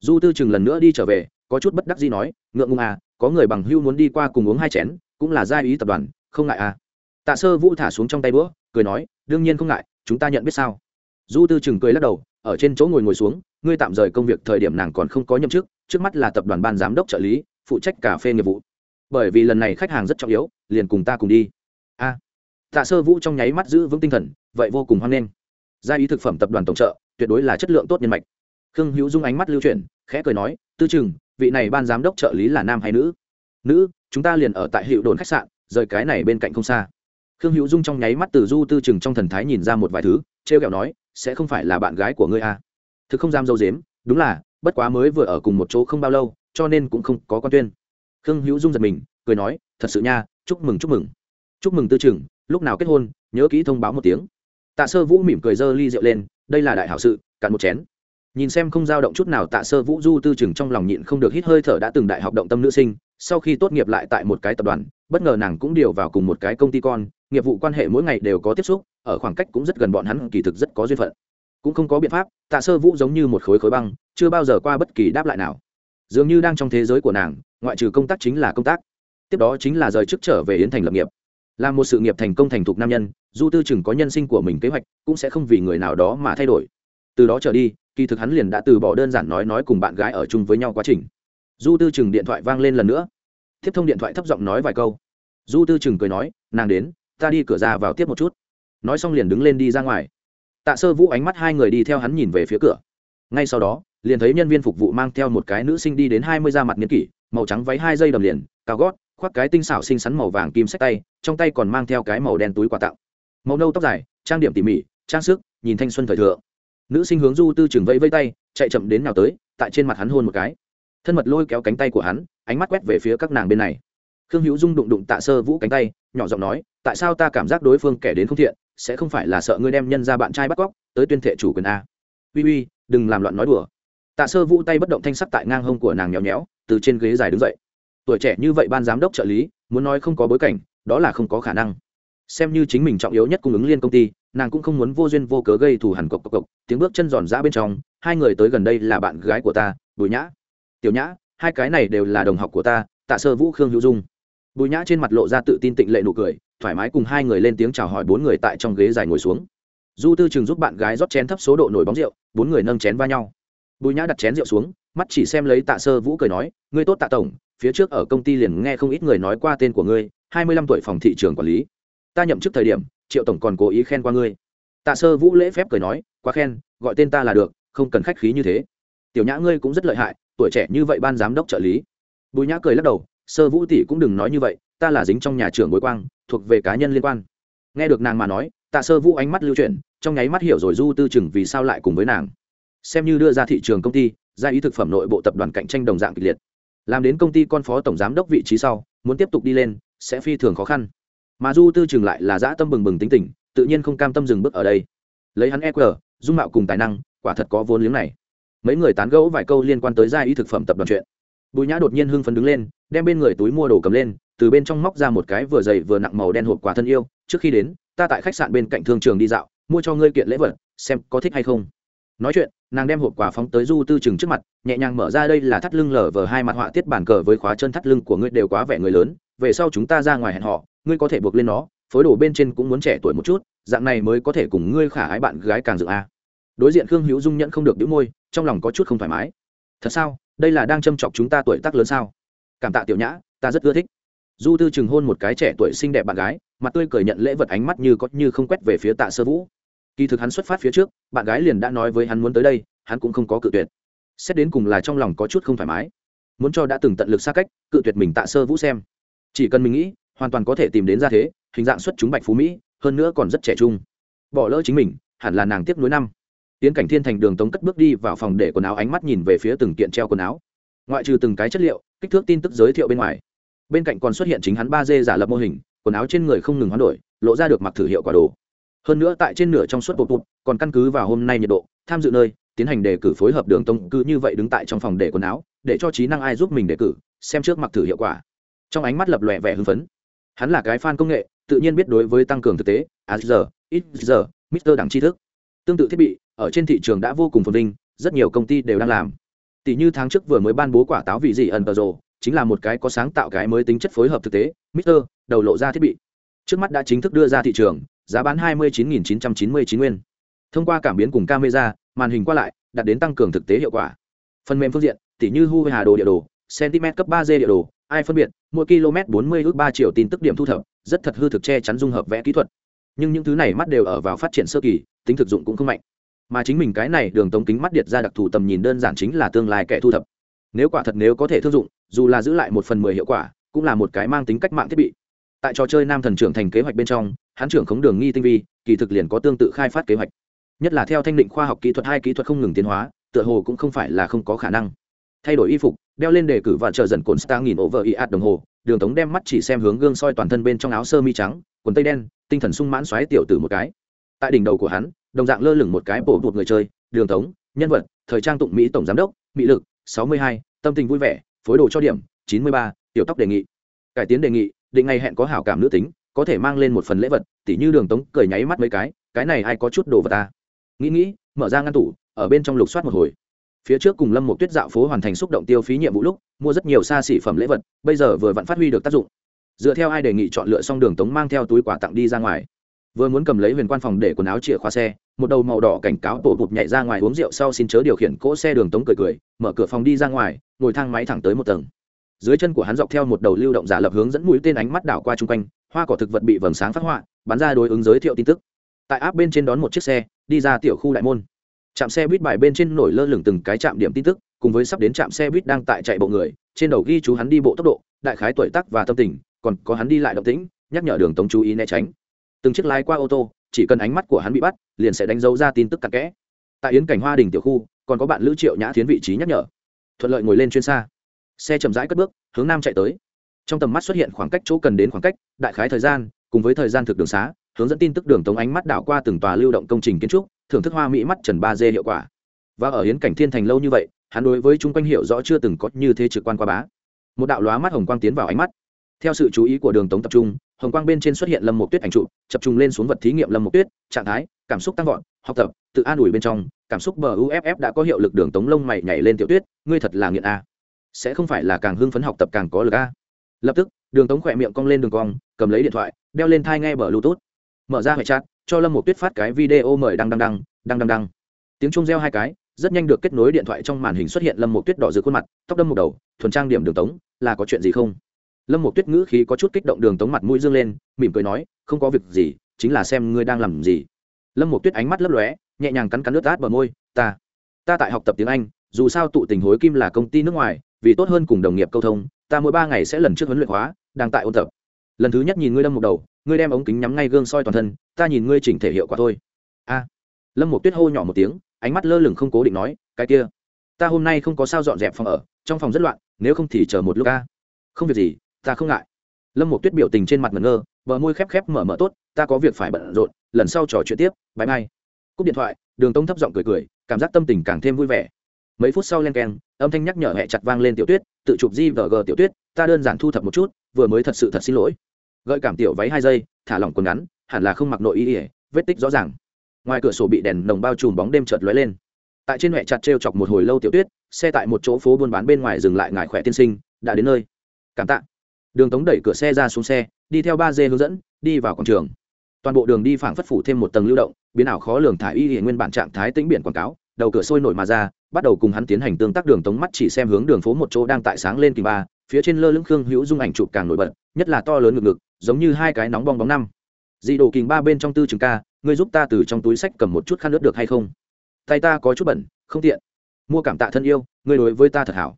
Speaker 1: Du tư chừng lần nữa đi trở về, có chút bất đắc gì nói, ngượng ngùng à có người bằng hưu muốn đi qua cùng uống hai chén, cũng là gia ý tập đoàn, không ngại à. Tạ sơ vũ thả xuống trong tay bữa cười nói, đương nhiên không ngại, chúng ta nhận biết sao? Du tư chừng cười lắc đầu, ở trên chỗ ngồi ngồi xuống, ngươi tạm rời công việc thời điểm nàng còn không có nhậm chức, trước mắt là tập đoàn ban giám đốc trợ lý, phụ trách cà phê nghiệp vụ. Bởi vì lần này khách hàng rất trọng yếu, liền cùng ta cùng đi. A. Tạ sơ vũ trong nháy mắt giữ vững tinh thần, vậy vô cùng hoan nghênh. Gia ý thực phẩm tập đoàn tổng trợ, tuyệt đối là chất lượng tốt nhân mạch khương hữu dung ánh mắt lưu chuyển, khẽ cười nói, tư chừng vị này ban giám đốc trợ lý là nam hay nữ? Nữ, chúng ta liền ở tại hiệu đồn khách sạn, rời cái này bên cạnh không xa. Khương hữu dung trong nháy mắt từ du tư chừng trong thần thái nhìn ra một vài thứ t r e o kẹo nói, sẽ không phải là bạn gái của ngươi à. thực không dám dâu dếm, đúng là, bất quá mới vừa ở cùng một chỗ không bao lâu, cho nên cũng không có con tuyên. Khương hữu dung giật mình, cười nói, thật sự nha, chúc mừng chúc mừng. Chúc mừng tư chừng lúc nào kết hôn, nhớ kỹ thông báo một tiếng. Tạ sơ vũ mỉm cười dơ ly rượu lên, đây là đại hảo sự, cạn một chén nhìn xem không dao động chút nào tạ sơ vũ du tư chừng trong lòng nhịn không được hít hơi thở đã từng đại học động tâm nữ sinh, sau khi tốt nghiệp lại tại một cái tập đoàn, bất ngờ nàng cũng điều vào cùng một cái công ty con, nghiệp vụ quan hệ mỗi ngày đều có tiếp xúc, ở khoảng cách cũng rất gần bọn hắn, kỳ thực rất có duyên phận. Cũng không có biện pháp, tạ sơ vũ giống như một khối khối băng, chưa bao giờ qua bất kỳ đáp lại nào. Dường như đang trong thế giới của nàng, ngoại trừ công tác chính là công tác. Tiếp đó chính là rời chức trở về yến thành lập nghiệp. Làm một sự nghiệp thành công thành thục nam nhân, du tư chừng có nhân sinh của mình kế hoạch, cũng sẽ không vì người nào đó mà thay đổi. Từ đó trở đi kỳ thực hắn liền đã từ bỏ đơn giản nói nói cùng bạn gái ở chung với nhau quá trình. Du tư chừng điện thoại vang lên lần nữa. Tiếp thông điện thoại thấp giọng nói vài câu. Du tư chừng cười nói, nàng đến, ta đi cửa ra vào tiếp một chút. Nói xong liền đứng lên đi ra ngoài. Tạ sơ vũ ánh mắt hai người đi theo hắn nhìn về phía cửa. Ngay sau đó, liền thấy nhân viên phục vụ mang theo một cái nữ sinh đi đến hai mươi da mặt niên kỷ, màu trắng váy hai dây đầm liền, cao gót, khoác cái tinh xảo xinh xắn màu vàng kim sách tay, trong tay còn mang theo cái màu đen túi quà tặng. Màu nâu tóc dài, trang điểm tỉ mỉ, trang sức, nhìn thanh xuân thời thượng nữ sinh hướng du tư trường vẫy vây tay, chạy chậm đến nào tới, tại trên mặt hắn hôn một cái. Thân mật lôi kéo cánh tay của hắn, ánh mắt quét về phía các nàng bên này. Khương hữu dung đụng đụng tạ sơ vũ cánh tay, nhỏ giọng nói, tại sao ta cảm giác đối phương kẻ đến không thiện, sẽ không phải là sợ ngươi đem nhân ra bạn trai bắt cóc, tới tuyên thệ chủ quyền a? Uy uy, đừng làm loạn nói đùa. Tạ sơ vũ tay bất động thanh sắc tại ngang hông của nàng nhéo nhéo, từ trên ghế dài đứng dậy. Tuổi trẻ như vậy ban giám đốc trợ lý, muốn nói không có bối cảnh, đó là không có khả năng. Xem như chính mình trọng yếu nhất cung ứng liên công ty nàng cũng không muốn vô duyên vô cớ gây thù hẳn cộc cộc cộc, tiếng bước chân giòn giã bên trong, hai người tới gần đây là bạn gái của ta, bùi nhã. Tiểu nhã, hai cái này đều là đồng học của ta, tạ sơ vũ, khương hữu dung. Bùi nhã trên mặt lộ ra tự tin tịnh lệ nụ cười, thoải mái cùng hai người lên tiếng chào hỏi bốn người tại trong ghế dài ngồi xuống. Du tư chừng giúp bạn gái rót chén thấp số độ nổi bóng rượu, bốn người nâng chén va nhau. Bùi nhã đặt chén rượu xuống, mắt chỉ xem lấy tạ sơ vũ cười nói, ngươi tốt tạ tổng, phía trước ở công ty liền nghe không ít người nói qua tên của ngươi, hai mươi lăm tuổi phòng thị trường quản lý. Ta nhậm chức thời điểm triệu tổng còn cố ý khen qua ngươi. Tạ sơ vũ lễ phép cười nói, quá khen, gọi tên ta là được, không cần khách khí như thế. Tiểu nhã ngươi cũng rất lợi hại, tuổi trẻ như vậy ban giám đốc trợ lý. Bùi nhã cười lắc đầu, sơ vũ tỷ cũng đừng nói như vậy, ta là dính trong nhà trưởng bối quang, thuộc về cá nhân liên quan. Nghe được nàng mà nói, tạ sơ vũ ánh mắt lưu chuyển, trong nháy mắt hiểu rồi du tư chừng vì sao lại cùng với nàng. Xem như đưa ra thị trường công ty, ra ý thực phẩm nội bộ tập đoàn cạnh tranh đồng dạng kịch liệt. Làm đến công ty con phó tổng giám đốc vị trí sau, muốn tiếp tục đi lên, sẽ phi thường khó khăn mà du tư chừng lại là dã tâm bừng bừng tính tình, tự nhiên không cam tâm dừng bước ở đây. Lấy hắn eq dung mạo cùng tài năng, quả thật có vốn liếng này. Mấy người tán gẫu vài câu liên quan tới gia ý thực phẩm tập đoàn chuyện. Bùi nhã đột nhiên hưng phấn đứng lên, đem bên người túi mua đồ cầm lên, từ bên trong móc ra một cái vừa dày vừa nặng màu đen hộp quà thân yêu, trước khi đến, ta tại khách sạn bên cạnh thương trường đi dạo, mua cho ngươi kiện lễ vật, xem có thích hay không. Nói chuyện, nàng đem hộp quà phóng tới du tư chừng trước mặt, nhẹ nhàng mở ra đây là thắt lưng lở vờ hai mặt họa tiết bản cờ với khóa chân thắt lưng của ngươi đều quá vẻ người lớn, về sau chúng ta ra ngoài hẹn họ ngươi có thể buộc lên nó, phối đồ bên trên cũng muốn trẻ tuổi một chút, dạng này mới có thể cùng ngươi khả ái bạn gái càng dựng a. Đối diện khương hữu dung nhận không được đĩu môi, trong lòng có chút không thoải mái. Thật sao? Đây là đang châm chọc chúng ta tuổi tác lớn sao? Cảm tạ tiểu nhã, ta rất ưa thích. Du tư chừng hôn một cái trẻ tuổi xinh đẹp bạn gái, mặt tươi cười nhận lễ vật ánh mắt như có như không quét về phía tạ sơ vũ. Kỳ thực hắn xuất phát phía trước, bạn gái liền đã nói với hắn muốn tới đây, hắn cũng không có cự tuyệt. Xét đến cùng là trong lòng có chút không thoải mái. Muốn cho đã từng tận lực xa cách, cự tuyệt mình tạ sơ vũ xem. Chỉ cần mình nghĩ hoàn toàn có thể tìm đến ra thế, hình dạng xuất chúng bạch phú mỹ, hơn nữa còn rất trẻ trung. Bỏ lỡ chính mình, hẳn là nàng tiếp nối năm. Tiến cảnh thiên thành đường tống cất bước đi vào phòng để quần áo ánh mắt nhìn về phía từng kiện treo quần áo. Ngoại trừ từng cái chất liệu, kích thước tin tức giới thiệu bên ngoài. Bên cạnh còn xuất hiện chính hắn ba d giả lập mô hình, quần áo trên người không ngừng hoán đổi, lộ ra được mặc thử hiệu quả đồ. Hơn nữa tại trên nửa trong suốt bột bột, còn căn cứ vào hôm nay nhiệt độ, tham dự nơi, tiến hành đề cử phối hợp đường tông cứ như vậy đứng tại trong phòng để quần áo, để cho trí năng ai giúp mình đề cử, xem trước mặc thử hiệu quả. Trong ánh mắt lập lòe vẻ hưng phấn hắn là cái fan công nghệ, tự nhiên biết đối với tăng cường thực tế a giờ ít giờ mister đẳng tri thức. Tương tự thiết bị, ở trên thị trường đã vô cùng phồn vinh, rất nhiều công ty đều đang làm. Tỷ như tháng trước vừa mới ban bố quả táo vị gì ẩn tờ rồ, chính là một cái có sáng tạo cái mới tính chất phối hợp thực tế, mister, đầu lộ ra thiết bị. Trước mắt đã chính thức đưa ra thị trường, giá bán hai mươi chín chín trăm chín mươi chín nguyên. Thông qua cảm biến cùng camera, màn hình qua lại, đạt đến tăng cường thực tế hiệu quả. Phần mềm phương diện, tỷ như hu hà đồ địa đồ, centimet cấp ba d địa đồ ai phân biệt, mỗi km bốn mươi ước ba triệu tin tức điểm thu thập, rất thật hư thực che chắn dung hợp vẽ kỹ thuật. Nhưng những thứ này mắt đều ở vào phát triển sơ kỳ, tính thực dụng cũng không mạnh. Mà chính mình cái này đường tống kính mắt điệt ra đặc thù tầm nhìn đơn giản chính là tương lai kẻ thu thập. Nếu quả thật nếu có thể thương dụng, dù là giữ lại một phần mười hiệu quả, cũng là một cái mang tính cách mạng thiết bị. Tại trò chơi nam thần trưởng thành kế hoạch bên trong hán trưởng khống đường nghi tinh vi, kỳ thực liền có tương tự khai phát kế hoạch. Nhất là theo thanh định khoa học kỹ thuật hai kỹ thuật không ngừng tiến hóa, tựa hồ cũng không phải là không có khả năng thay đổi y phục, đeo lên đề cử và chờ dần cồn star nghìn over y ạt đồng hồ, đường tống đem mắt chỉ xem hướng gương soi toàn thân bên trong áo sơ mi trắng, quần tây đen, tinh thần sung mãn xoáy tiểu tử một cái. Tại đỉnh đầu của hắn, đồng dạng lơ lửng một cái bổ bụt người chơi, đường tống, nhân vật, thời trang tụng mỹ tổng giám đốc, mỹ lực, sáu mươi hai, tâm tình vui vẻ, phối đồ cho điểm, chín mươi ba, tiểu tóc đề nghị. Cải tiến đề nghị, định ngày hẹn có hảo cảm nữ tính, có thể mang lên một phần lễ vật, tỉ như đường tống cười nháy mắt mấy cái cái này ai có chút đồ vật ta? Nghĩ nghĩ, mở ra ngăn tủ, ở bên trong lục soát một hồi phía trước cùng lâm một tuyết dạo phố hoàn thành xúc động tiêu phí nhiệm vụ lúc, mua rất nhiều xa xỉ phẩm lễ vật, bây giờ vừa vặn phát huy được tác dụng. Dựa theo ai đề nghị chọn lựa xong đường tống mang theo túi quà tặng đi ra ngoài. Vừa muốn cầm lấy huyền quan phòng để quần áo chìa khóa xe, một đầu màu đỏ cảnh cáo tổ bụt nhảy ra ngoài uống rượu sau xin chớ điều khiển cỗ xe đường tống cười cười, mở cửa phòng đi ra ngoài, ngồi thang máy thẳng tới một tầng. Dưới chân của hắn dọc theo một đầu lưu động giả lập hướng dẫn mũi tên ánh mắt đảo qua chung quanh, hoa cỏ thực vật bị vầng sáng phát họa, bắn ra đối ứng giới thiệu tin tức. Tại áp bên trên đón một chiếc xe, đi ra tiểu khu đại môn trạm xe buýt bài bên trên nổi lơ lửng từng cái trạm điểm tin tức, cùng với sắp đến trạm xe buýt đang tại chạy bộ người, trên đầu ghi chú hắn đi bộ tốc độ, đại khái tuổi tác và tâm tình, còn có hắn đi lại động tĩnh, nhắc nhở đường tống chú ý né tránh. Từng chiếc lái qua ô tô, chỉ cần ánh mắt của hắn bị bắt, liền sẽ đánh dấu ra tin tức cặn kẽ. Tại yến cảnh hoa đình tiểu khu, còn có bạn lữ triệu nhã thiến vị trí nhắc nhở. Thuận lợi ngồi lên chuyên xa. Xe chậm rãi cất bước, hướng nam chạy tới. Trong tầm mắt xuất hiện khoảng cách chỗ cần đến khoảng cách, đại khái thời gian, cùng với thời gian thực đường xá, hướng dẫn tin tức đường tống ánh mắt đảo qua từng tòa lưu động công trình kiến trúc thưởng thức hoa mỹ mắt trần ba dê hiệu quả. Và ở hiến cảnh thiên thành lâu như vậy, hắn đối với chung quanh hiệu rõ chưa từng có như thế trực quan qua bá. Một đạo lóa mắt hồng quang tiến vào ánh mắt. Theo sự chú ý của đường tống tập trung, hồng quang bên trên xuất hiện lâm một tuyết ảnh trụ, chập trung lên xuống vật thí nghiệm lâm một tuyết, trạng thái, cảm xúc tăng vọt, học tập, tự an ủi bên trong, cảm xúc bờ uff đã có hiệu lực đường tống lông mày nhảy lên tiểu tuyết, ngươi thật là nghiện a. Sẽ không phải là càng hưng phấn học tập càng có lực a. Lập tức, đường tống khỏe miệng cong lên đường cong, cầm lấy điện thoại, đeo lên thai nghe bờ bluetooth. Mở ra hệ chat cho lâm một tuyết phát cái video mời đăng đăng đăng đăng đăng đăng. Tiếng chung reo hai cái, rất nhanh được kết nối điện thoại trong màn hình xuất hiện lâm một tuyết đỏ rực khuôn mặt, tóc đâm một đầu, thuần trang điểm đường tống, là có chuyện gì không? Lâm một tuyết ngữ khí có chút kích động đường tống mặt mũi dương lên, mỉm cười nói, không có việc gì, chính là xem ngươi đang làm gì. Lâm một tuyết ánh mắt lấp lóe, nhẹ nhàng cắn cắn nước át bờ môi, ta ta tại học tập tiếng anh, dù sao tụ tình hối kim là công ty nước ngoài, vì tốt hơn cùng đồng nghiệp câu thông, ta mỗi ba ngày sẽ lần trước huấn luyện hóa đang tại ôn tập. Lần thứ nhất nhìn ngươi lâm một đầu ngươi đem ống kính nhắm ngay gương soi toàn thân, ta nhìn ngươi chỉnh thể hiệu quả thôi. A. Lâm một tuyết hô nhỏ một tiếng, ánh mắt lơ lửng không cố định nói, cái kia, ta hôm nay không có sao dọn dẹp phòng ở, trong phòng rất loạn, nếu không thì chờ một lúc a. Không việc gì, ta không ngại. Lâm một tuyết biểu tình trên mặt ngẩn ngơ, bờ môi khép khép mở mở tốt, ta có việc phải bận rộn, lần sau trò chuyện tiếp bãi mai. cúp điện thoại, đường tông thấp giọng cười cười, cảm giác tâm tình càng thêm vui vẻ. Mấy phút sau len keng, âm thanh nhắc nhở hẹ chặt vang lên tiểu tuyết, tự chụp di vờ g tiểu tuyết, ta đơn giản thu thập một chút, vừa mới thật sự thật xin lỗi gợi cảm tiểu váy hai giây, thả lỏng quần ngắn, hẳn là không mặc nội y ỉa vết tích rõ ràng. Ngoài cửa sổ bị đèn nồng bao trùm bóng đêm chợt lóe lên. Tại trên huệ chặt t r e o chọc một hồi lâu tiểu tuyết, xe tại một chỗ phố buôn bán bên ngoài dừng lại ngài khỏe tiên sinh, đã đến nơi. Cảm tạ. Đường tống đẩy cửa xe ra xuống xe, đi theo ba dê hướng dẫn, đi vào quảng trường. Toàn bộ đường đi phảng phất phủ thêm một tầng lưu động, biến ảo khó lường thả y hiện nguyên bản trạng thái tĩnh biển quảng cáo, đầu cửa sôi nổi mà ra, bắt đầu cùng hắn tiến hành tương tác đường tống mắt chỉ xem hướng đường phố một chỗ đang tại sáng lên kỳ ba phía trên lơ lưng khương hữu dung ảnh chụp càng nổi bật, nhất là to lớn ngực ngực, giống như hai cái nóng bong bóng năm. Dị đồ kình ba bên trong tư trường ca, ngươi giúp ta từ trong túi sách cầm một chút khăn nước được hay không? Tay ta có chút bẩn, không tiện. Mua cảm tạ thân yêu, ngươi đối với ta thật hảo.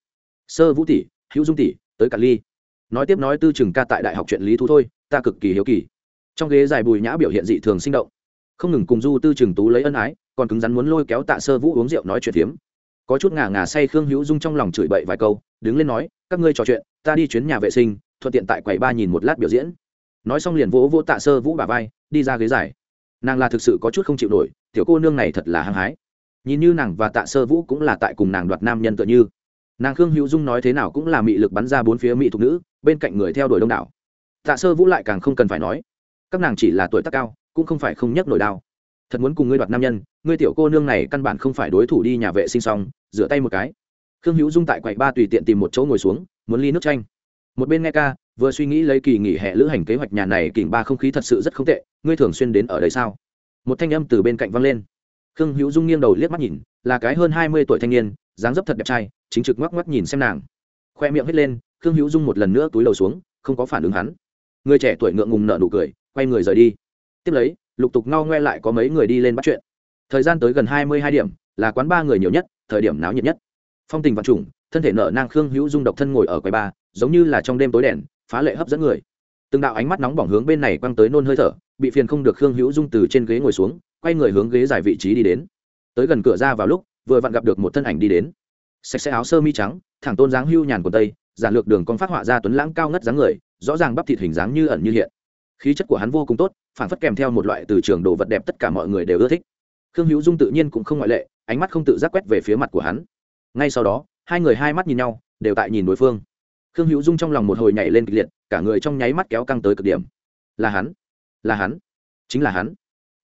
Speaker 1: Sơ vũ tỷ, hữu dung tỷ, tới cả ly. Nói tiếp nói tư trường ca tại đại học chuyện lý thú thôi, ta cực kỳ hiếu kỳ. Trong ghế dài bùi nhã biểu hiện dị thường sinh động. Không ngừng cùng du tư trường tú lấy ân ái, còn cứng rắn muốn lôi kéo tạ sơ vũ uống rượu nói chuyện phiếm. Có chút ngà ngà say khương hữu dung trong lòng chửi bậy vài câu đứng lên nói, các ngươi trò chuyện, ta đi chuyến nhà vệ sinh, thuận tiện tại quầy ba nhìn một lát biểu diễn. Nói xong liền vỗ vỗ tạ sơ vũ bà vai, đi ra ghế dài nàng là thực sự có chút không chịu nổi, tiểu cô nương này thật là hăng hái. Nhìn như nàng và tạ sơ vũ cũng là tại cùng nàng đoạt nam nhân tựa như. Nàng khương hữu dung nói thế nào cũng là mị lực bắn ra bốn phía mỹ thục nữ, bên cạnh người theo đuổi đông đảo. Tạ sơ vũ lại càng không cần phải nói. Các nàng chỉ là tuổi tác cao, cũng không phải không nhấc nổi đao. Thật muốn cùng ngươi đoạt nam nhân, ngươi tiểu cô nương này căn bản không phải đối thủ đi nhà vệ sinh xong, rửa tay một cái khương hữu dung tại quầy ba tùy tiện tìm một chỗ ngồi xuống, muốn ly nước chanh. Một bên nghe ca, vừa suy nghĩ lấy kỳ nghỉ hè lữ hành kế hoạch nhà này, kỉnh ba không khí thật sự rất không tệ, ngươi thường xuyên đến ở đây sao? Một thanh âm từ bên cạnh văng lên. Khương hữu dung nghiêng đầu liếc mắt nhìn, là cái hơn hai mươi tuổi thanh niên, dáng dấp thật đẹp trai, chính trực ngoắc ngoắc nhìn xem nàng. Khoe miệng hết lên, khương hữu dung một lần nữa túi đầu xuống, không có phản ứng hắn. Người trẻ tuổi ngượng ngùng nợ nụ cười, quay người rời đi. Tiếp lấy, lục tục ngao ngoe lại có mấy người đi lên bắt chuyện. Thời gian tới gần hai mươi hai điểm, là quán ba người nhiều nhất, thời điểm náo nhiệt nhất phong tình vạn trùng, thân thể nở nang khương hữu dung độc thân ngồi ở quầy ba, giống như là trong đêm tối đèn, phá lệ hấp dẫn người. Từng đạo ánh mắt nóng bỏng hướng bên này quăng tới nôn hơi thở, bị phiền không được khương hữu dung từ trên ghế ngồi xuống, quay người hướng ghế dài vị trí đi đến. Tới gần cửa ra vào lúc, vừa vặn gặp được một thân ảnh đi đến. Sạch sẽ áo sơ mi trắng, thẳng tôn dáng hưu nhàn của tây, giản lược đường con phát họa ra tuấn lãng cao ngất dáng người, rõ ràng bắp thịt hình dáng như ẩn như hiện. Khí chất của hắn vô cùng tốt phản phất kèm theo một loại từ trường đồ vật đẹp tất cả mọi người đều ưa thích. Khương hữu dung tự nhiên cũng không ngoại lệ, ánh mắt không tự giác quét về phía mặt của hắn ngay sau đó, hai người hai mắt nhìn nhau, đều tại nhìn đối phương. Khương hữu dung trong lòng một hồi nhảy lên kịch liệt, cả người trong nháy mắt kéo căng tới cực điểm. Là hắn là hắn, chính là hắn.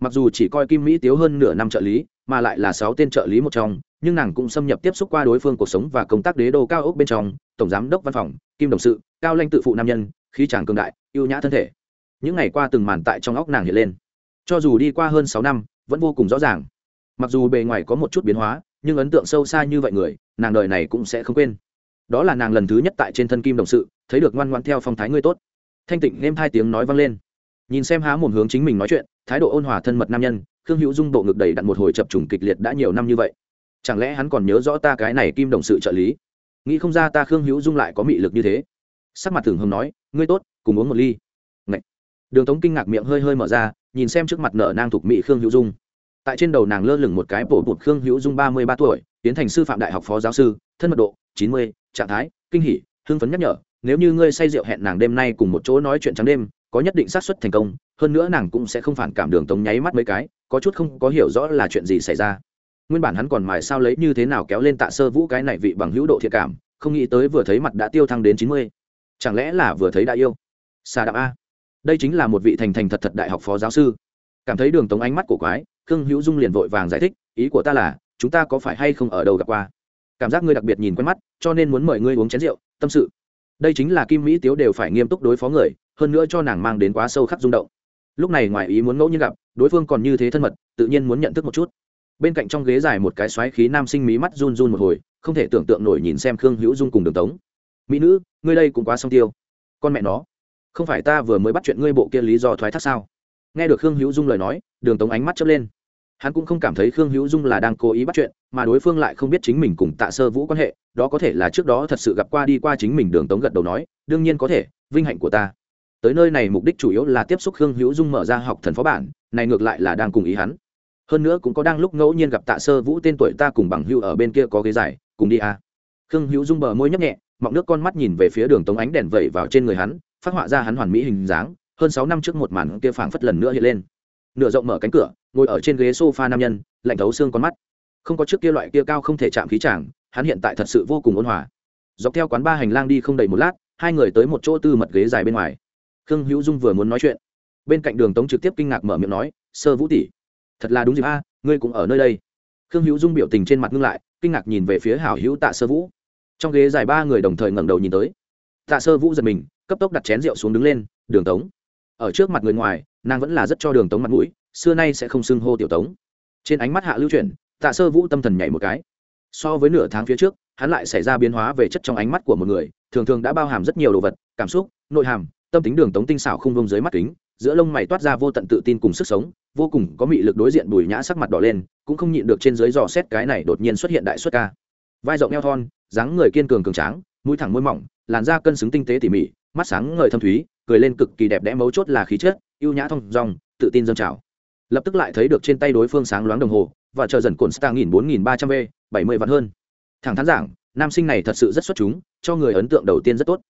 Speaker 1: Mặc dù chỉ coi kim mỹ tiếu hơn nửa năm trợ lý, mà lại là sáu tên trợ lý một trong, nhưng nàng cũng xâm nhập tiếp xúc qua đối phương cuộc sống và công tác đế đô cao ốc bên trong, tổng giám đốc văn phòng, kim đồng sự, cao lanh tự phụ nam nhân, khí chàng cường đại yêu nhã thân thể. Những ngày qua từng màn tại trong óc nàng hiện lên. Cho dù đi qua hơn sáu năm, vẫn vô cùng rõ ràng. Mặc dù bề ngoài có một chút biến hóa nhưng ấn tượng sâu xa như vậy người, nàng đời này cũng sẽ không quên. Đó là nàng lần thứ nhất tại trên thân kim đồng sự, thấy được ngoan ngoan theo phong thái ngươi tốt. Thanh tịnh nêm hai tiếng nói vang lên. Nhìn xem há mồm hướng chính mình nói chuyện, thái độ ôn hòa thân mật nam nhân, khương hữu dung bộ ngực đầy đặn một hồi chập trùng kịch liệt đã nhiều năm như vậy. Chẳng lẽ hắn còn nhớ rõ ta cái này kim đồng sự trợ lý? Nghĩ không ra ta khương hữu dung lại có mị lực như thế. Sắc mặt thường hồng nói, ngươi tốt, cùng uống một ly. Ngậy. đường tống kinh ngạc miệng hơi hơi mở ra, nhìn xem trước mặt nở nang thuộc mỹ khương hữu dung tại trên đầu nàng lơ lửng một cái bổ bụt khương hữu dung ba mươi ba tuổi, tiến thành sư phạm đại học phó giáo sư, thân mật độ chín mươi, trạng thái, kinh hỉ, hưng phấn nhắc nhở, nếu như ngươi say rượu hẹn nàng đêm nay cùng một chỗ nói chuyện trắng đêm, có nhất định xác suất thành công, hơn nữa nàng cũng sẽ không phản cảm đường tống nháy mắt mấy cái, có chút không có hiểu rõ là chuyện gì xảy ra. Nguyên bản hắn còn mài sao lấy như thế nào kéo lên tạ sơ vũ cái này vị bằng hữu độ thiệt cảm, không nghĩ tới vừa thấy mặt đã tiêu thăng đến chín mươi. Chẳng lẽ là vừa thấy đã yêu? Xà đạp a. Đây chính là một vị thành thành thật thật đại học phó giáo sư. Cảm thấy đường tống ánh mắt của quái khương hữu dung liền vội vàng giải thích, ý của ta là, chúng ta có phải hay không ở đâu gặp qua? Cảm giác ngươi đặc biệt nhìn quen mắt, cho nên muốn mời ngươi uống chén rượu, tâm sự. Đây chính là kim mỹ tiếu đều phải nghiêm túc đối phó người, hơn nữa cho nàng mang đến quá sâu khắc rung động. Lúc này ngoài ý muốn ngẫu nhiên gặp, đối phương còn như thế thân mật, tự nhiên muốn nhận thức một chút. Bên cạnh trong ghế dài một cái xoáy khí nam sinh mí mắt run run một hồi, không thể tưởng tượng nổi nhìn xem khương hữu dung cùng đường tống. Mỹ nữ, ngươi đây cũng quá song tiêu. Con mẹ nó, không phải ta vừa mới bắt chuyện ngươi bộ kia lý do thoái thác sao? Nghe được khương hữu dung lời nói, đường tống ánh mắt chớp lên hắn cũng không cảm thấy khương hữu dung là đang cố ý bắt chuyện, mà đối phương lại không biết chính mình cùng tạ sơ vũ quan hệ, đó có thể là trước đó thật sự gặp qua đi qua chính mình đường tống gật đầu nói, đương nhiên có thể, vinh hạnh của ta. Tới nơi này mục đích chủ yếu là tiếp xúc khương hữu dung mở ra học thần phó bản, này ngược lại là đang cùng ý hắn. Hơn nữa cũng có đang lúc ngẫu nhiên gặp tạ sơ vũ tên tuổi ta cùng bằng hữu ở bên kia có ghế dài, cùng đi à. khương hữu dung bờ môi nhấp nhẹ, mọng nước con mắt nhìn về phía đường tống ánh đèn vẩy vào trên người hắn, phát họa ra hắn hoàn mỹ hình dáng, hơn sáu năm trước một màn kia phảng phất lần nữa hiện lên. Nửa rộng mở cánh cửa ngồi ở trên ghế sofa nam nhân, lạnh thấu xương con mắt. Không có trước kia loại kia cao không thể chạm khí chàng, hắn hiện tại thật sự vô cùng ôn hòa. Dọc theo quán ba hành lang đi không đầy một lát, hai người tới một chỗ tư mật ghế dài bên ngoài. Khương hữu dung vừa muốn nói chuyện, bên cạnh đường tống trực tiếp kinh ngạc mở miệng nói, sơ vũ tỷ, thật là đúng dịp a, ngươi cũng ở nơi đây. Khương hữu dung biểu tình trên mặt ngưng lại, kinh ngạc nhìn về phía hảo hữu tạ sơ vũ. Trong ghế dài ba người đồng thời ngẩng đầu nhìn tới. Tạ sơ vũ giật mình, cấp tốc đặt chén rượu xuống đứng lên, đường tống. Ở trước mặt người ngoài, nàng vẫn là rất cho đường tống mặt mũi xưa nay sẽ không xưng hô tiểu tống. Trên ánh mắt hạ lưu chuyển, tạ sơ vũ tâm thần nhảy một cái. So với nửa tháng phía trước, hắn lại xảy ra biến hóa về chất trong ánh mắt của một người, thường thường đã bao hàm rất nhiều đồ vật, cảm xúc, nội hàm, tâm tính đường tống tinh xảo không vông dưới mắt kính, giữa lông mày toát ra vô tận tự tin cùng sức sống, vô cùng có mị lực đối diện bùi nhã sắc mặt đỏ lên, cũng không nhịn được trên dưới dò xét cái này đột nhiên xuất hiện đại xuất ca. Vai rộng eo thon, dáng người kiên cường cường tráng, mũi thẳng môi mỏng, làn da cân xứng tinh tế tỉ mỉ, mắt sáng ngời thâm thúy, cười lên cực kỳ đẹp đẽ mấu chốt là khí chất, ưu nhã thong dong, tự tin dâng trào lập tức lại thấy được trên tay đối phương sáng loáng đồng hồ, và chờ dần cồn star nghìn bốn nghìn ba trăm v, bảy mươi vạn hơn. Thẳng thắn giảng, nam sinh này thật sự rất xuất chúng, cho người ấn tượng đầu tiên rất tốt.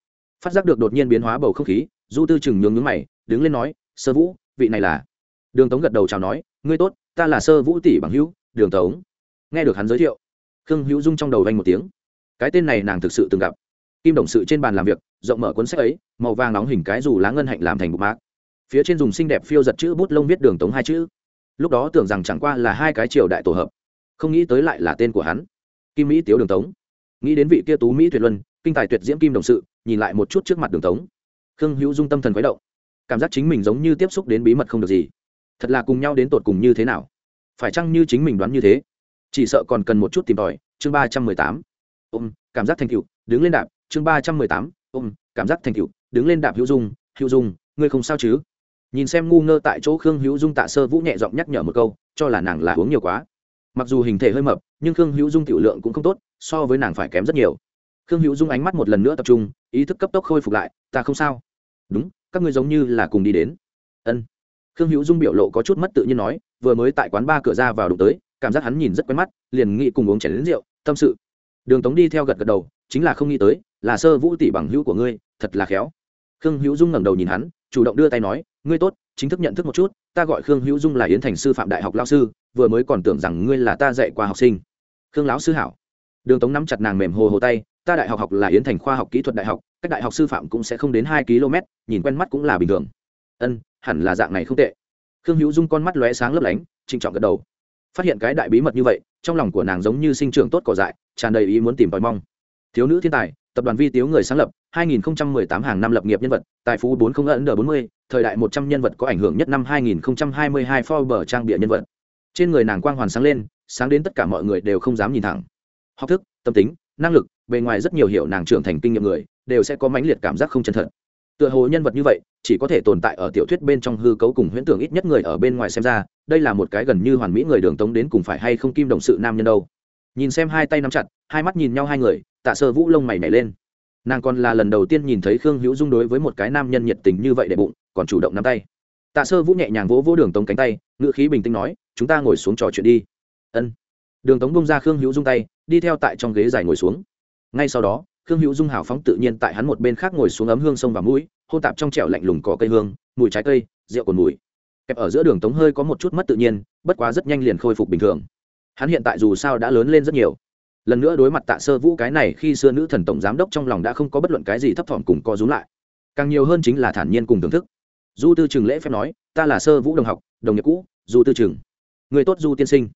Speaker 1: Phát giác được đột nhiên biến hóa bầu không khí, du tư chừng nhướng nhướng mày, đứng lên nói, sơ vũ, vị này là? Đường tống gật đầu chào nói, ngươi tốt, ta là sơ vũ tỷ bằng hữu, đường tống. Nghe được hắn giới thiệu, khương hữu dung trong đầu vanh một tiếng. Cái tên này nàng thực sự từng gặp. Kim đồng sự trên bàn làm việc, rộng mở cuốn sách ấy, màu vàng nóng hình cái dù lá ngân hạnh làm thành bục mạc phía trên dùng xinh đẹp phiêu giật chữ bút lông viết đường tống hai chữ. Lúc đó tưởng rằng chẳng qua là hai cái triều đại tổ hợp, không nghĩ tới lại là tên của hắn, kim mỹ tiếu đường tống. Nghĩ đến vị kia tú mỹ tuyệt luân, kinh tài tuyệt diễm kim đồng sự, nhìn lại một chút trước mặt đường tống. Khương hữu dung tâm thần khuấy động, cảm giác chính mình giống như tiếp xúc đến bí mật không được gì. Thật là cùng nhau đến tột cùng như thế nào? Phải chăng như chính mình đoán như thế? Chỉ sợ còn cần một chút tìm tòi, chương ba trăm mười tám. Ôm, cảm giác thành cựu đứng lên đạp, chương ba trăm mười tám. Ôm, cảm giác thành cựu đứng lên đạp hữu dung hữu dung, ngươi không sao chứ? Nhìn xem ngu ngơ tại chỗ khương hữu dung tạ sơ vũ nhẹ giọng nhắc nhở một câu, cho là nàng là uống nhiều quá. Mặc dù hình thể hơi mập, nhưng khương hữu dung tiểu lượng cũng không tốt, so với nàng phải kém rất nhiều. Khương hữu dung ánh mắt một lần nữa tập trung, ý thức cấp tốc khôi phục lại, ta không sao. Đúng, các ngươi giống như là cùng đi đến. Ân. Khương hữu dung biểu lộ có chút mất tự nhiên nói, vừa mới tại quán ba cửa ra vào đụng tới, cảm giác hắn nhìn rất quen mắt, liền nghĩ cùng uống chén đến rượu, tâm sự. Đường tống đi theo gật gật đầu, chính là không nghĩ tới, là sơ vũ tỷ bằng hữu của ngươi, thật là khéo. Khương hữu dung ngẩng đầu nhìn hắn, chủ động đưa tay nói ngươi tốt, chính thức nhận thức một chút, ta gọi khương hữu dung là yến thành sư phạm đại học lao sư, vừa mới còn tưởng rằng ngươi là ta dạy qua học sinh. Khương lão sư hảo. Đường tống nắm chặt nàng mềm hồ hồ tay, ta đại học học là yến thành khoa học kỹ thuật đại học, cách đại học sư phạm cũng sẽ không đến hai km, nhìn quen mắt cũng là bình thường. Ân, hẳn là dạng này không tệ. Khương hữu dung con mắt lóe sáng lấp lánh, trịnh trọng gật đầu. Phát hiện cái đại bí mật như vậy, trong lòng của nàng giống như sinh trưởng tốt cỏ dại, tràn đầy ý muốn tìm tòi mong. Thiếu nữ thiên tài, tập đoàn vi tiếu người sáng lập 2018 hàng năm lập nghiệp nhân vật, tài phú 40 ấn 40 thời đại 100 nhân vật có ảnh hưởng nhất năm 2022 Forbes trang bịa nhân vật. Trên người nàng quang hoàn sáng lên, sáng đến tất cả mọi người đều không dám nhìn thẳng. Học thức, tâm tính, năng lực, bề ngoài rất nhiều hiểu nàng trưởng thành kinh nghiệm người, đều sẽ có mãnh liệt cảm giác không chân thật. Tựa hồ nhân vật như vậy, chỉ có thể tồn tại ở tiểu thuyết bên trong hư cấu cùng huyễn tưởng ít nhất người ở bên ngoài xem ra, đây là một cái gần như hoàn mỹ người đường tống đến cùng phải hay không kim đồng sự nam nhân đâu. Nhìn xem hai tay nắm chặt, hai mắt nhìn nhau hai người, tạ sơ vũ lông mày nhảy lên. Nàng còn là lần đầu tiên nhìn thấy khương hữu dung đối với một cái nam nhân nhiệt tình như vậy để bụng còn chủ động nắm tay. Tạ sơ vũ nhẹ nhàng vỗ vỗ đường tống cánh tay ngựa khí bình tĩnh nói, chúng ta ngồi xuống trò chuyện đi. Ân. Đường tống bông ra khương hữu dung tay, đi theo tại trong ghế dài ngồi xuống. Ngay sau đó, khương hữu dung hào phóng tự nhiên tại hắn một bên khác ngồi xuống ấm hương sông và mũi, hôn tạp trong trẻo lạnh lùng có cây hương, mùi trái cây, rượu cồn mùi. Kẹp ở giữa đường tống hơi có một chút mất tự nhiên, bất quá rất nhanh liền khôi phục bình thường. Hắn hiện tại dù sao đã lớn lên rất nhiều. Lần nữa đối mặt tạ sơ vũ cái này khi xưa nữ thần tổng giám đốc trong lòng đã không có bất luận cái gì thấp thỏm cùng co rúm lại. Càng nhiều hơn chính là thản nhiên cùng thưởng thức du tư trừng lễ phép nói, ta là sơ vũ đồng học, đồng nghiệp cũ du tư trừng. Người tốt du tiên sinh.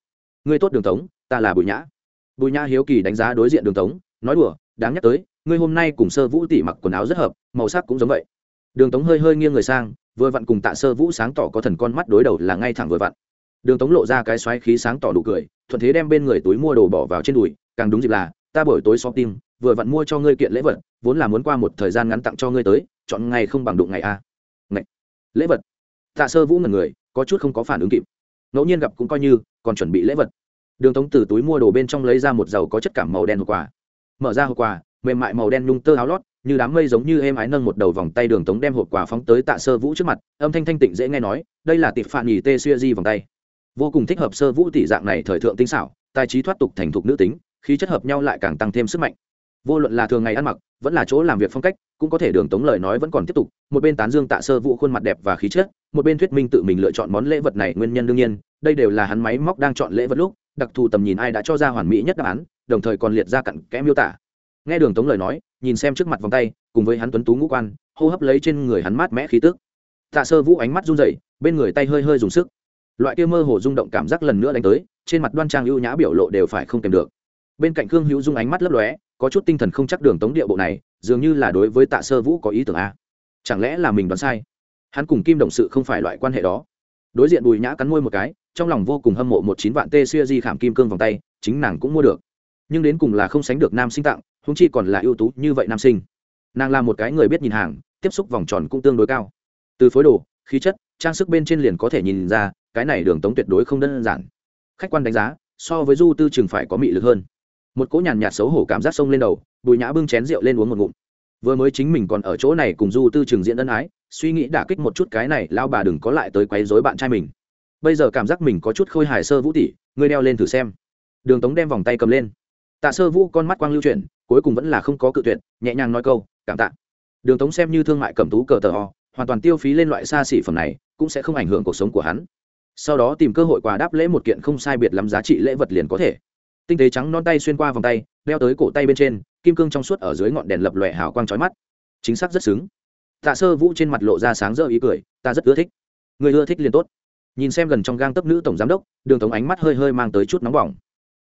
Speaker 1: Người tốt đường tống, ta là bùi nhã. Bùi nhã hiếu kỳ đánh giá đối diện đường tống, nói đùa, đáng nhắc tới, ngươi hôm nay cùng sơ vũ tỉ mặc quần áo rất hợp, màu sắc cũng giống vậy. Đường tống hơi hơi nghiêng người sang, vừa vặn cùng tạ sơ vũ sáng tỏ có thần con mắt đối đầu là ngay thẳng vừa vặn. Đường tống lộ ra cái xoáy khí sáng tỏ đủ cười, thuận thế đem bên người túi mua đồ bỏ vào trên đùi, càng đúng dịp là, ta buổi tối shopping, vừa vặn mua cho ngươi kiện lễ vật, vốn là muốn qua một thời gian ngắn tặng cho ngươi tới, chọn ngày không bằng đụng ngày a lễ vật tạ sơ vũ ngần người có chút không có phản ứng kịp ngẫu nhiên gặp cũng coi như còn chuẩn bị lễ vật đường tống từ túi mua đồ bên trong lấy ra một dầu có chất cảm màu đen hộp quà mở ra hộp quà mềm mại màu đen nhung tơ áo lót như đám mây giống như êm ái nâng một đầu vòng tay đường tống đem hộp quà phóng tới tạ sơ vũ trước mặt âm thanh thanh tịnh dễ nghe nói đây là tịp phản nhì tê xuya di vòng tay vô cùng thích hợp sơ vũ tỷ dạng này thời thượng tinh xảo tài trí thoát tục thành thục nữ tính khí chất hợp nhau lại càng tăng thêm sức mạnh vô luận là thường ngày ăn mặc vẫn là chỗ làm việc phong cách cũng có thể đường tống lời nói vẫn còn tiếp tục, một bên tán dương tạ sơ vũ khuôn mặt đẹp và khí chất, một bên thuyết minh tự mình lựa chọn món lễ vật này nguyên nhân đương nhiên, đây đều là hắn máy móc đang chọn lễ vật lúc, đặc thù tầm nhìn ai đã cho ra hoàn mỹ nhất đáp án, đồng thời còn liệt ra cặn kẽ miêu tả. Nghe đường tống lời nói, nhìn xem trước mặt vòng tay, cùng với hắn tuấn tú ngũ quan, hô hấp lấy trên người hắn mát mẽ khí tức. Tạ sơ vũ ánh mắt run rẩy, bên người tay hơi hơi dùng sức. Loại kia mơ hồ rung động cảm giác lần nữa đánh tới, trên mặt đoan trang ưu nhã biểu lộ đều phải không kèm được. Bên cạnh khương hữu dung ánh mắt lấp lóe, có chút tinh thần không chắc đường tống địa bộ này dường như là đối với tạ sơ vũ có ý tưởng a. Chẳng lẽ là mình đoán sai? Hắn cùng kim đồng sự không phải loại quan hệ đó. Đối diện bùi nhã cắn môi một cái, trong lòng vô cùng hâm mộ một chín vạn tê xuya di khảm kim cương vòng tay, chính nàng cũng mua được. Nhưng đến cùng là không sánh được nam sinh tặng húng chi còn là ưu tú như vậy nam sinh. Nàng là một cái người biết nhìn hàng, tiếp xúc vòng tròn cũng tương đối cao. Từ phối đồ, khí chất, trang sức bên trên liền có thể nhìn ra, cái này đường tống tuyệt đối không đơn giản. Khách quan đánh giá, so với du tư Trường phải có mị lực hơn một cỗ nhàn nhạt xấu hổ cảm giác sông lên đầu, bùi nhã bưng chén rượu lên uống một ngụm. Vừa mới chính mình còn ở chỗ này cùng du tư trường diễn ân ái, suy nghĩ đả kích một chút cái này lao bà đừng có lại tới quấy rối bạn trai mình. Bây giờ cảm giác mình có chút khôi hài sơ vũ tỷ ngươi đeo lên thử xem. Đường tống đem vòng tay cầm lên. Tạ sơ vũ con mắt quang lưu chuyển, cuối cùng vẫn là không có cự tuyệt, nhẹ nhàng nói câu, cảm tạ. Đường tống xem như thương mại cầm tú cờ tờ ho, hoàn toàn tiêu phí lên loại xa xỉ phẩm này, cũng sẽ không ảnh hưởng cuộc sống của hắn. Sau đó tìm cơ hội quà đáp lễ một kiện không sai biệt lắm giá trị lễ vật liền có thể tinh tế trắng non tay xuyên qua vòng tay, đeo tới cổ tay bên trên, kim cương trong suốt ở dưới ngọn đèn lập lòe hào quang trói mắt. Chính xác rất xứng. Tạ sơ vũ trên mặt lộ ra sáng rỡ ý cười, ta rất ưa thích. Người ưa thích liền tốt. Nhìn xem gần trong gang tấp nữ tổng giám đốc, đường tống ánh mắt hơi hơi mang tới chút nóng bỏng.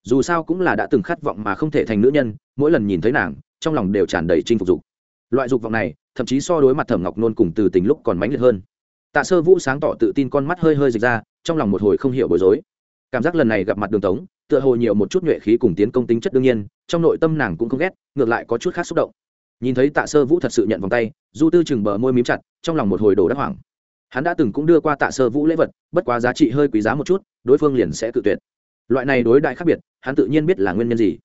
Speaker 1: Dù sao cũng là đã từng khát vọng mà không thể thành nữ nhân, mỗi lần nhìn thấy nàng, trong lòng đều tràn đầy chinh phục dục. Loại dục vọng này, thậm chí so đối mặt thẩm ngọc nôn cùng từ tình lúc còn mãnh liệt hơn. Tạ sơ vũ sáng tỏ tự tin con mắt hơi hơi dịch ra, trong lòng một hồi không hiểu bối rối. Cảm giác lần này gặp mặt đường tống tựa hồ nhiều một chút nhuệ khí cùng tiến công tính chất đương nhiên, trong nội tâm nàng cũng không ghét, ngược lại có chút khác xúc động. Nhìn thấy tạ sơ vũ thật sự nhận vòng tay, du tư chừng bờ môi mím chặt, trong lòng một hồi đồ đắc hoảng. Hắn đã từng cũng đưa qua tạ sơ vũ lễ vật, bất quá giá trị hơi quý giá một chút, đối phương liền sẽ tự tuyệt. Loại này đối đại khác biệt, hắn tự nhiên biết là nguyên nhân gì.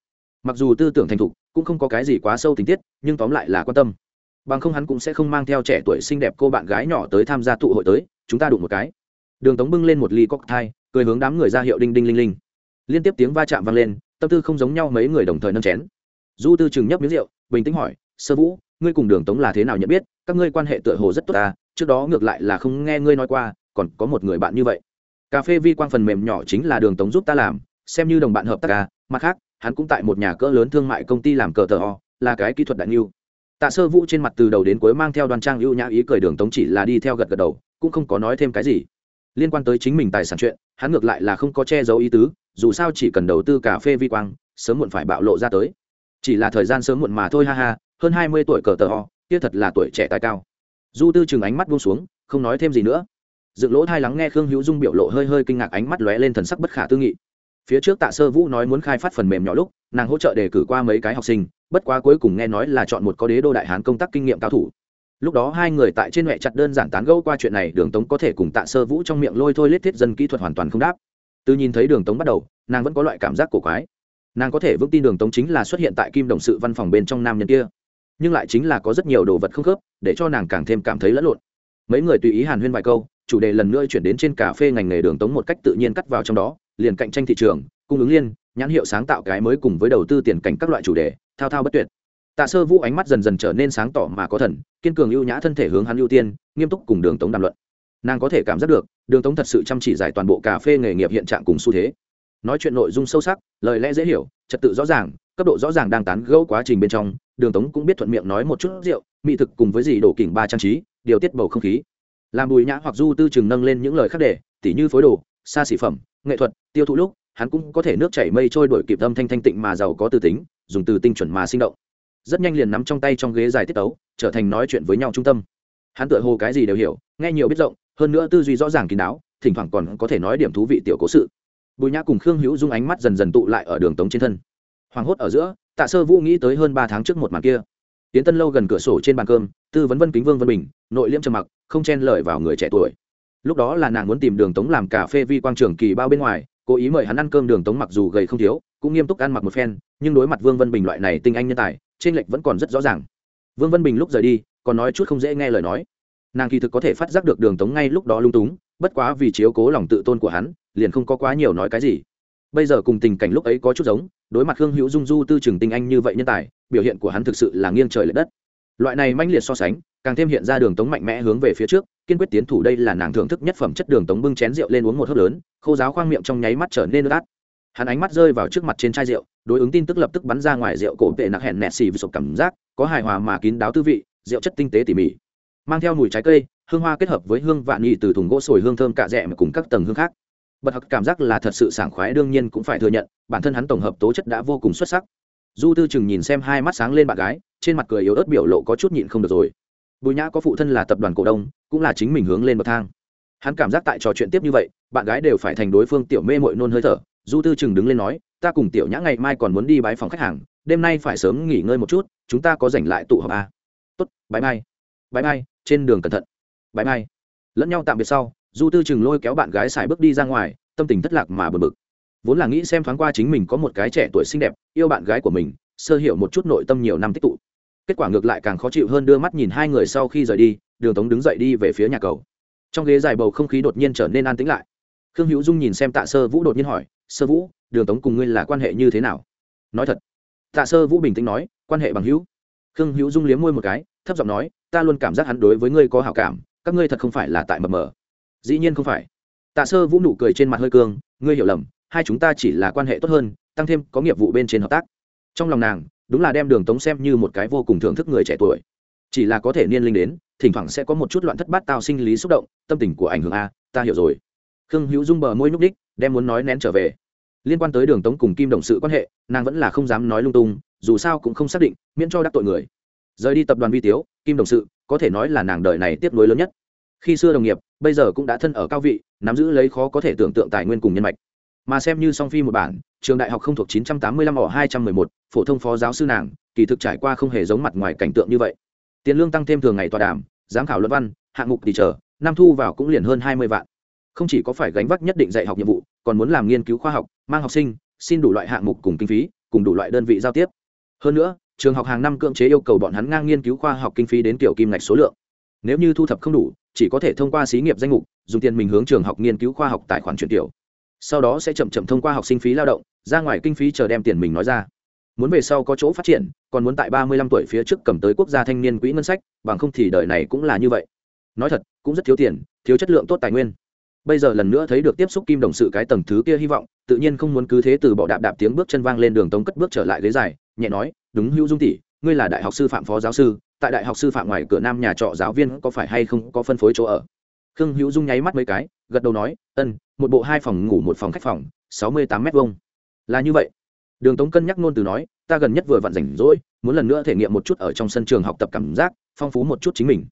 Speaker 1: Mặc dù tư tưởng thành thục, cũng không có cái gì quá sâu tình tiết, nhưng tóm lại là quan tâm. Bằng không hắn cũng sẽ không mang theo trẻ tuổi xinh đẹp cô bạn gái nhỏ tới tham gia tụ hội tới, chúng ta đụng một cái. Đường tống bưng lên một ly cocktail, cười hướng đám người ra hiệu đinh đinh linh linh liên tiếp tiếng va chạm vang lên, tâm tư không giống nhau mấy người đồng thời nâng chén. Du tư chừng nhấp miếng rượu, bình tĩnh hỏi, sơ vũ, ngươi cùng đường tống là thế nào nhận biết? Các ngươi quan hệ tựa hồ rất tốt ta, trước đó ngược lại là không nghe ngươi nói qua, còn có một người bạn như vậy. Cà phê vi quang phần mềm nhỏ chính là đường tống giúp ta làm, xem như đồng bạn hợp tác ca mặt khác, hắn cũng tại một nhà cỡ lớn thương mại công ty làm cờ tờ o, là cái kỹ thuật đại niu. Tạ sơ vũ trên mặt từ đầu đến cuối mang theo đoàn trang ưu nhã ý cười đường tống chỉ là đi theo gật gật đầu, cũng không có nói thêm cái gì. Liên quan tới chính mình tài sản chuyện, hắn ngược lại là không có che giấu ý tứ dù sao chỉ cần đầu tư cà phê vi quang, sớm muộn phải bạo lộ ra tới. Chỉ là thời gian sớm muộn mà thôi ha ha, hơn hai mươi tuổi cờ tờ ho kia thật là tuổi trẻ tài cao. Du tư chừng ánh mắt buông xuống, không nói thêm gì nữa. Dựng lỗ thai lắng nghe khương hữu dung biểu lộ hơi hơi kinh ngạc ánh mắt lóe lên thần sắc bất khả tư nghị. Phía trước tạ sơ vũ nói muốn khai phát phần mềm nhỏ lúc, nàng hỗ trợ đề cử qua mấy cái học sinh, bất quá cuối cùng nghe nói là chọn một có đế đô đại hán công tác kinh nghiệm cao thủ. Lúc đó hai người tại trên huệ chặt đơn giản tán gẫu qua chuyện này, đường tống có thể cùng tạ sơ vũ trong miệng lôi thôi lết thiết dân kỹ thuật hoàn toàn không đáp từ nhìn thấy đường tống bắt đầu, nàng vẫn có loại cảm giác cổ quái. Nàng có thể vững tin đường tống chính là xuất hiện tại kim đồng sự văn phòng bên trong nam nhân kia. Nhưng lại chính là có rất nhiều đồ vật không khớp, để cho nàng càng thêm cảm thấy lẫn lộn. Mấy người tùy ý hàn huyên vài câu, chủ đề lần nữa chuyển đến trên cà phê ngành nghề đường tống một cách tự nhiên cắt vào trong đó, liền cạnh tranh thị trường, cung ứng liên, nhãn hiệu sáng tạo cái mới cùng với đầu tư tiền cảnh các loại chủ đề, thao thao bất tuyệt. Tạ sơ vũ ánh mắt dần dần trở nên sáng tỏ mà có thần, kiên cường ưu nhã thân thể hướng hắn ưu tiên, nghiêm túc cùng đường tống đàm luận nàng có thể cảm giác được, đường tống thật sự chăm chỉ giải toàn bộ cà phê nghề nghiệp hiện trạng cùng xu thế. Nói chuyện nội dung sâu sắc, lời lẽ dễ hiểu, trật tự rõ ràng, cấp độ rõ ràng đang tán gẫu quá trình bên trong, đường tống cũng biết thuận miệng nói một chút rượu, mỹ thực cùng với gì đổ kỉnh ba trang trí, điều tiết bầu không khí. Làm bùi nhã hoặc du tư chừng nâng lên những lời khác để, tỉ như phối đồ, xa xỉ phẩm, nghệ thuật, tiêu thụ lúc, hắn cũng có thể nước chảy mây trôi đổi kịp âm thanh thanh tịnh mà giàu có từ tính, dùng từ tinh chuẩn mà sinh động. Rất nhanh liền nắm trong tay trong ghế dài tiết tấu, trở thành nói chuyện với nhau trung tâm. Hắn tựa hồ cái gì đều hiểu, nghe nhiều biết rộng hơn nữa tư duy rõ ràng kín đáo, thỉnh thoảng còn có thể nói điểm thú vị tiểu cố sự. Bùi nhã cùng khương hữu dung ánh mắt dần dần tụ lại ở đường tống trên thân. Hoảng hốt ở giữa, tạ sơ vũ nghĩ tới hơn ba tháng trước một màn kia. Tiến tân lâu gần cửa sổ trên bàn cơm, tư vấn vân kính vương vân bình, nội liễm trầm mặc, không chen lời vào người trẻ tuổi. Lúc đó là nàng muốn tìm đường tống làm cà phê vi quang trường kỳ bao bên ngoài, cố ý mời hắn ăn cơm đường tống mặc dù gầy không thiếu, cũng nghiêm túc ăn mặc một phen, nhưng đối mặt vương vân bình loại này tinh anh nhân tài trên lệch vẫn còn rất rõ ràng. Vương vân bình lúc rời đi, còn nói chút không dễ nghe lời nói nàng kỳ thực có thể phát giác được đường tống ngay lúc đó lung túng, bất quá vì chiếu cố lòng tự tôn của hắn, liền không có quá nhiều nói cái gì. Bây giờ cùng tình cảnh lúc ấy có chút giống, đối mặt hương hữu dung du tư trường tinh anh như vậy nhân tài, biểu hiện của hắn thực sự là nghiêng trời l ệ đất. Loại này manh liệt so sánh, càng thêm hiện ra đường tống mạnh mẽ hướng về phía trước, kiên quyết tiến thủ đây là nàng thưởng thức nhất phẩm chất đường tống bưng chén rượu lên uống một hớp lớn, khô giáo khoang miệng trong nháy mắt trở nên nước át. Hắn ánh mắt rơi vào trước mặt trên chai rượu, đối ứng tin tức lập tức bắn ra ngoài rượu cổ vệ nặc hẹn nẹt xì vì sụp cảm giác, có hài hòa mà kín đáo tư vị, rượu chất tinh tế tỉ mỉ mang theo mùi trái cây, hương hoa kết hợp với hương vạn nhị từ thùng gỗ sồi hương thơm cạ rẽ mà cùng các tầng hương khác. Bật hặc cảm giác là thật sự sảng khoái, đương nhiên cũng phải thừa nhận, bản thân hắn tổng hợp tố chất đã vô cùng xuất sắc. Du tư chừng nhìn xem hai mắt sáng lên bạn gái, trên mặt cười yếu ớt biểu lộ có chút nhịn không được rồi. Bùi nhã có phụ thân là tập đoàn cổ đông, cũng là chính mình hướng lên bậc thang. Hắn cảm giác tại trò chuyện tiếp như vậy, bạn gái đều phải thành đối phương tiểu mê mội nôn hơi thở. Du tư chừng đứng lên nói, ta cùng tiểu nhã ngày mai còn muốn đi bái phòng khách hàng, đêm nay phải sớm nghỉ ngơi một chút, chúng ta có dành lại tụ họp à. tốt bãi mai bãi mai, trên đường cẩn thận. Bãi mai. Lẫn nhau tạm biệt sau, du tư chừng lôi kéo bạn gái xài bước đi ra ngoài, tâm tình thất lạc mà bực bực. Vốn là nghĩ xem thoáng qua chính mình có một cái trẻ tuổi xinh đẹp, yêu bạn gái của mình, sơ hiểu một chút nội tâm nhiều năm tích tụ. Kết quả ngược lại càng khó chịu hơn đưa mắt nhìn hai người sau khi rời đi, đường tống đứng dậy đi về phía nhà cầu. Trong ghế dài bầu không khí đột nhiên trở nên an tĩnh lại. Khương hữu dung nhìn xem tạ sơ vũ đột nhiên hỏi, sơ vũ, đường tống cùng ngươi là quan hệ như thế nào? Nói thật. Tạ sơ vũ bình tĩnh nói, quan hệ bằng hữu. Khương hữu dung liếm môi một cái thấp giọng nói, ta luôn cảm giác hắn đối với ngươi có hảo cảm, các ngươi thật không phải là tại mập mờ. Dĩ nhiên không phải. Tạ sơ vũ nụ cười trên mặt hơi cương, ngươi hiểu lầm, hai chúng ta chỉ là quan hệ tốt hơn, tăng thêm có nghiệp vụ bên trên hợp tác. Trong lòng nàng, đúng là đem đường tống xem như một cái vô cùng thưởng thức người trẻ tuổi. Chỉ là có thể niên linh đến, thỉnh thoảng sẽ có một chút loạn thất bát tao sinh lý xúc động, tâm tình của ảnh hưởng a, ta hiểu rồi. Khương hữu dung bờ môi nhúc đích đem muốn nói nén trở về. Liên quan tới đường tống cùng kim đồng sự quan hệ, nàng vẫn là không dám nói lung tung, dù sao cũng không xác định, miễn cho đắc tội người rời đi tập đoàn vi tiếu kim đồng sự có thể nói là nàng đời này tiếp nối lớn nhất. Khi xưa đồng nghiệp bây giờ cũng đã thân ở cao vị nắm giữ lấy khó có thể tưởng tượng tài nguyên cùng nhân mạch. Mà xem như song phi một bản trường đại học không thuộc 985 ở 211, phổ thông phó giáo sư nàng kỳ thực trải qua không hề giống mặt ngoài cảnh tượng như vậy. Tiền lương tăng thêm thường ngày tọa đàm giám khảo luận văn hạng mục thì chờ năm thu vào cũng liền hơn 20 vạn. Không chỉ có phải gánh vác nhất định dạy học nhiệm vụ còn muốn làm nghiên cứu khoa học mang học sinh xin đủ loại hạng mục cùng kinh phí cùng đủ loại đơn vị giao tiếp. Hơn nữa trường học hàng năm cưỡng chế yêu cầu bọn hắn ngang nghiên cứu khoa học kinh phí đến kiểu kim ngạch số lượng. Nếu như thu thập không đủ, chỉ có thể thông qua xí nghiệp danh mục, dùng tiền mình hướng trường học nghiên cứu khoa học tài khoản chuyển tiểu. Sau đó sẽ chậm chậm thông qua học sinh phí lao động, ra ngoài kinh phí chờ đem tiền mình nói ra. Muốn về sau có chỗ phát triển, còn muốn tại ba mươi lăm tuổi phía trước cầm tới quốc gia thanh niên quỹ ngân sách, bằng không thì đời này cũng là như vậy. Nói thật, cũng rất thiếu tiền, thiếu chất lượng tốt tài nguyên bây giờ lần nữa thấy được tiếp xúc kim đồng sự cái tầng thứ kia hy vọng, tự nhiên không muốn cứ thế từ bỏ đạp đạp tiếng bước chân vang lên đường tống cất bước trở lại ghế dài, nhẹ nói, đúng, hữu dung tỷ, ngươi là đại học sư phạm phó giáo sư, tại đại học sư phạm ngoài cửa nam nhà trọ giáo viên có phải hay không có phân phối chỗ ở? Khương hữu dung nháy mắt mấy cái, gật đầu nói, ân, một bộ hai phòng ngủ một phòng khách phòng, sáu mươi tám m hai là như vậy. Đường tống cân nhắc ngôn từ nói, ta gần nhất vừa vặn rảnh rỗi, muốn lần nữa thể nghiệm một chút ở trong sân trường học tập cảm giác, phong phú một chút chính mình.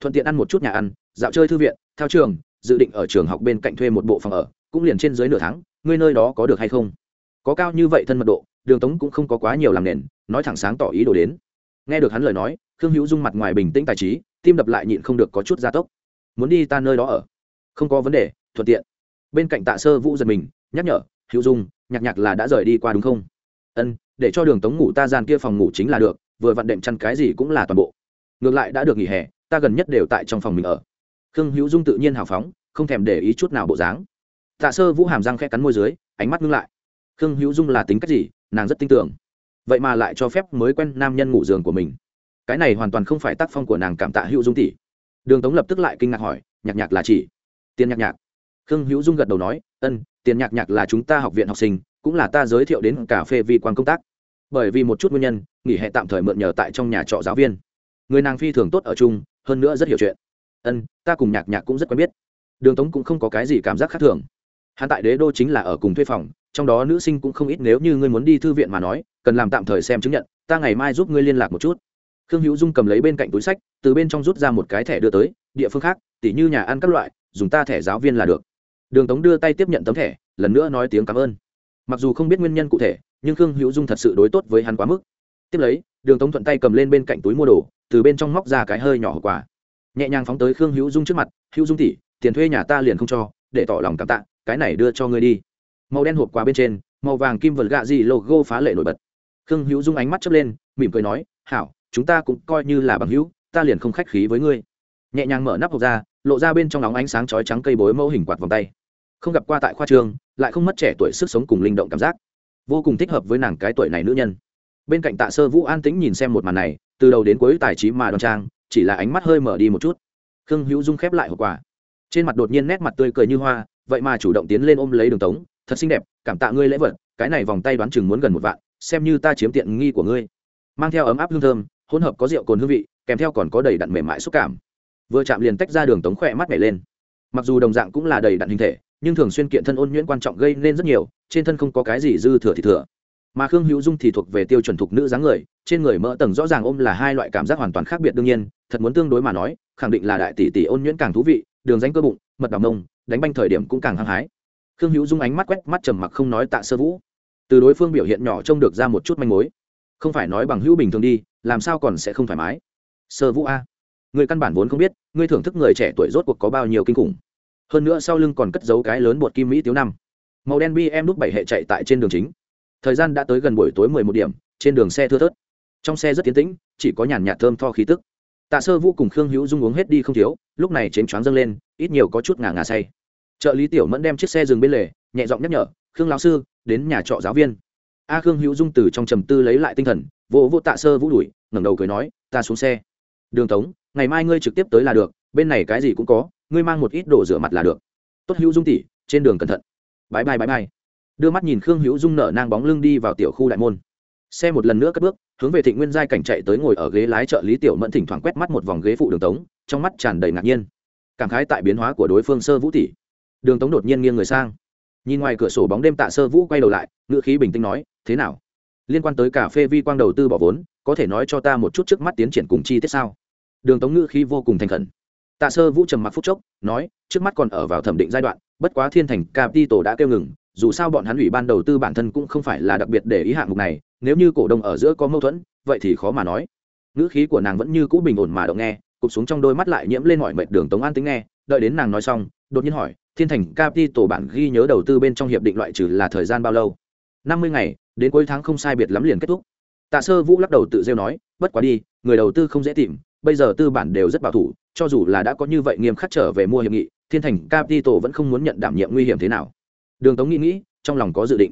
Speaker 1: Thuận tiện ăn một chút nhà ăn, dạo chơi thư viện theo trường dự định ở trường học bên cạnh thuê một bộ phòng ở, cũng liền trên dưới nửa tháng, ngươi nơi đó có được hay không? Có cao như vậy thân mật độ, đường tống cũng không có quá nhiều làm nền, nói thẳng sáng tỏ ý đồ đến. Nghe được hắn lời nói, khương hữu dung mặt ngoài bình tĩnh tài trí, tim đập lại nhịn không được có chút gia tốc. Muốn đi ta nơi đó ở? Không có vấn đề, thuận tiện. Bên cạnh tạ sơ vũ giật mình, nhắc nhở, hữu dung, nhạc nhạc là đã rời đi qua đúng không? Ân, để cho đường tống ngủ ta gian kia phòng ngủ chính là được, vừa vặn đệm chăn cái gì cũng là toàn bộ. Ngược lại đã được nghỉ hè, ta gần nhất đều tại trong phòng mình ở khương hữu dung tự nhiên hào phóng, không thèm để ý chút nào bộ dáng. Tạ sơ vũ hàm răng khẽ cắn môi dưới, ánh mắt ngưng lại. Khương hữu dung là tính cách gì, nàng rất tin tưởng. Vậy mà lại cho phép mới quen nam nhân ngủ giường của mình. Cái này hoàn toàn không phải tác phong của nàng cảm tạ hữu dung tỷ. Đường tống lập tức lại kinh ngạc hỏi, nhạc nhạc là chỉ tiền nhạc nhạc. Khương hữu dung gật đầu nói, ân, tiền nhạc nhạc là chúng ta học viện học sinh, cũng là ta giới thiệu đến cà phê vi quan công tác. Bởi vì một chút nguyên nhân, nghỉ hè tạm thời mượn nhờ tại trong nhà trọ giáo viên. Người nàng phi thường tốt ở chung, hơn nữa rất hiểu chuyện ân, ta cùng nhạc nhạc cũng rất quen biết. Đường tống cũng không có cái gì cảm giác khác thường. Hắn tại đế đô chính là ở cùng thuê phòng, trong đó nữ sinh cũng không ít nếu như ngươi muốn đi thư viện mà nói, cần làm tạm thời xem chứng nhận, ta ngày mai giúp ngươi liên lạc một chút. Khương hữu dung cầm lấy bên cạnh túi sách, từ bên trong rút ra một cái thẻ đưa tới, địa phương khác, tỉ như nhà ăn các loại, dùng ta thẻ giáo viên là được. Đường tống đưa tay tiếp nhận tấm thẻ, lần nữa nói tiếng cảm ơn. Mặc dù không biết nguyên nhân cụ thể, nhưng khương hữu dung thật sự đối tốt với hắn quá mức. Tiếp lấy, đường tống thuận tay cầm lên bên cạnh túi mua đồ, từ bên trong móc ra cái hơi nhỏ hậu quả nhẹ nhàng phóng tới khương hữu dung trước mặt, hữu dung tỉ tiền thuê nhà ta liền không cho, để tỏ lòng cảm tạ, cái này đưa cho ngươi đi. Màu đen hộp quà bên trên, màu vàng kim vật gạ gì logo phá lệ nổi bật. Khương hữu dung ánh mắt chớp lên, mỉm cười nói, hảo, chúng ta cũng coi như là bằng hữu, ta liền không khách khí với ngươi. Nhẹ nhàng mở nắp hộp ra, lộ ra bên trong nóng ánh sáng chói trắng cây bối mẫu hình quạt vòng tay. Không gặp qua tại khoa trường, lại không mất trẻ tuổi sức sống cùng linh động cảm giác. Vô cùng thích hợp với nàng cái tuổi này nữ nhân. Bên cạnh tạ sơ vũ an tĩnh nhìn xem một màn này, từ đầu đến cuối tài trí mà đoan trang chỉ là ánh mắt hơi mở đi một chút. Khương hữu dung khép lại hậu quả, trên mặt đột nhiên nét mặt tươi cười như hoa vậy mà chủ động tiến lên ôm lấy đường tống thật xinh đẹp cảm tạ ngươi lễ vật cái này vòng tay đoán chừng muốn gần một vạn xem như ta chiếm tiện nghi của ngươi. Mang theo ấm áp hương thơm hỗn hợp có rượu cồn hương vị kèm theo còn có đầy đặn mềm mại xúc cảm. Vừa chạm liền tách ra đường tống khỏe mắt nhảy lên. Mặc dù đồng dạng cũng là đầy đặn hình thể nhưng thường xuyên kiện thân ôn nhuyễn quan trọng gây nên rất nhiều trên thân không có cái gì dư thừa thì thừa. Mà khương hữu dung thì thuộc về tiêu chuẩn thục nữ dáng người trên người mỡ tầng rõ ràng ôm là hai loại cảm giác hoàn toàn khác biệt đương nhiên thật muốn tương đối mà nói, khẳng định là đại tỷ tỷ ôn nhuyễn càng thú vị, đường danh cơ bụng, mật đào mông, đánh banh thời điểm cũng càng hăng hái. Khương hữu dung ánh mắt quét mắt trầm mặc không nói tạ sơ vũ. Từ đối phương biểu hiện nhỏ trông được ra một chút manh mối. Không phải nói bằng hữu bình thường đi, làm sao còn sẽ không thoải mái? Sơ vũ a, người căn bản vốn không biết người thưởng thức người trẻ tuổi rốt cuộc có bao nhiêu kinh khủng. Hơn nữa sau lưng còn cất giấu cái lớn bột kim mỹ tiếu năm. Màu đen bm đúc bảy hệ chạy tại trên đường chính. Thời gian đã tới gần buổi tối mười một điểm, trên đường xe thưa thớt. Trong xe rất tiến tĩnh, chỉ có nhàn nhạt thơm tho khí tức tạ sơ vũ cùng khương hữu dung uống hết đi không thiếu, lúc này chén choáng dâng lên, ít nhiều có chút ngà ngà say. Trợ lý tiểu mẫn đem chiếc xe dừng bên lề, nhẹ giọng nhắc nhở, khương lão sư, đến nhà trọ giáo viên. A khương hữu dung từ trong trầm tư lấy lại tinh thần, vỗ vỗ tạ sơ vũ đuổi ngẩng đầu cười nói, ta xuống xe. Đường tống, ngày mai ngươi trực tiếp tới là được, bên này cái gì cũng có, ngươi mang một ít đồ rửa mặt là được. Tốt hữu dung tỉ trên đường cẩn thận. Bãi bai bãi bai. Đưa mắt nhìn khương hữu dung nở nang bóng lưng đi vào tiểu khu đại môn xe một lần nữa cất bước, hướng về thịnh nguyên giai cảnh chạy tới ngồi ở ghế lái trợ lý tiểu mẫn thỉnh thoảng quét mắt một vòng ghế phụ đường tống, trong mắt tràn đầy ngạc nhiên. Cảm khái tại biến hóa của đối phương sơ vũ tỷ. Đường tống đột nhiên nghiêng người sang. Nhìn ngoài cửa sổ bóng đêm tạ sơ vũ quay đầu lại, ngữ khí bình tĩnh nói, thế nào? Liên quan tới cà phê vi quang đầu tư bỏ vốn, có thể nói cho ta một chút trước mắt tiến triển cùng chi tiết sao? Đường tống ngữ khí vô cùng thành khẩn. Tạ sơ vũ trầm mặc phúc chốc, nói, trước mắt còn ở vào thẩm định giai đoạn, bất quá thiên thành capital đã kêu ngừng, dù sao bọn hắn ủy ban đầu tư bản thân cũng không phải là đặc biệt để ý hạng mục này nếu như cổ đông ở giữa có mâu thuẫn, vậy thì khó mà nói. Ngữ khí của nàng vẫn như cũ bình ổn mà động nghe, cụp xuống trong đôi mắt lại nhiễm lên mọi mệt đường tống an tính nghe, đợi đến nàng nói xong, đột nhiên hỏi, thiên thành capital bản ghi nhớ đầu tư bên trong hiệp định loại trừ là thời gian bao lâu? Năm mươi ngày, đến cuối tháng không sai biệt lắm liền kết thúc. Tạ sơ vũ lắc đầu tự rêu nói, bất quá đi, người đầu tư không dễ tìm, bây giờ tư bản đều rất bảo thủ, cho dù là đã có như vậy nghiêm khắc trở về mua hiệp nghị, thiên thành capital vẫn không muốn nhận đảm nhiệm nguy hiểm thế nào. Đường tống nghĩ nghĩ, trong lòng có dự định.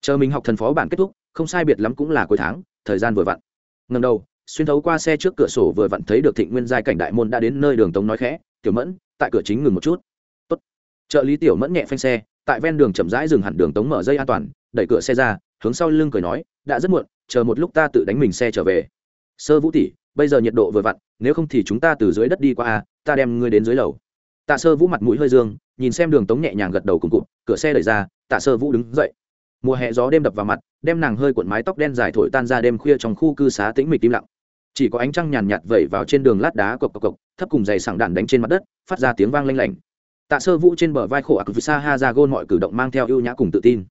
Speaker 1: Chờ mình học thần phó bản kết thúc không sai biệt lắm cũng là cuối tháng, thời gian vừa vặn. Ngần đầu, xuyên thấu qua xe trước cửa sổ vừa vặn thấy được thịnh nguyên giai cảnh đại môn đã đến nơi đường tống nói khẽ, tiểu mẫn, tại cửa chính ngừng một chút. Tốt. trợ lý tiểu mẫn nhẹ phanh xe, tại ven đường chậm rãi dừng hẳn đường tống mở dây an toàn, đẩy cửa xe ra, hướng sau lưng cười nói, đã rất muộn, chờ một lúc ta tự đánh mình xe trở về. Sơ vũ tỷ, bây giờ nhiệt độ vừa vặn, nếu không thì chúng ta từ dưới đất đi qua a, ta đem ngươi đến dưới lầu. Tạ sơ vũ mặt mũi hơi dương, nhìn xem đường tống nhẹ nhàng gật đầu cùng cụt cửa xe đẩy ra, tạ sơ vũ đứng dậy mùa hè gió đêm đập vào mặt, đem nàng hơi cuộn mái tóc đen dài thổi tan ra đêm khuya trong khu cư xá tĩnh mịch im lặng. Chỉ có ánh trăng nhàn nhạt vẩy vào trên đường lát đá cộc cộc cộc, thấp cùng dày sảng đạn đánh trên mặt đất, phát ra tiếng vang lanh lảnh. Tạ sơ vũ trên bờ vai khổ ạc sa ha ra gôn mọi cử động mang theo ưu nhã cùng tự tin.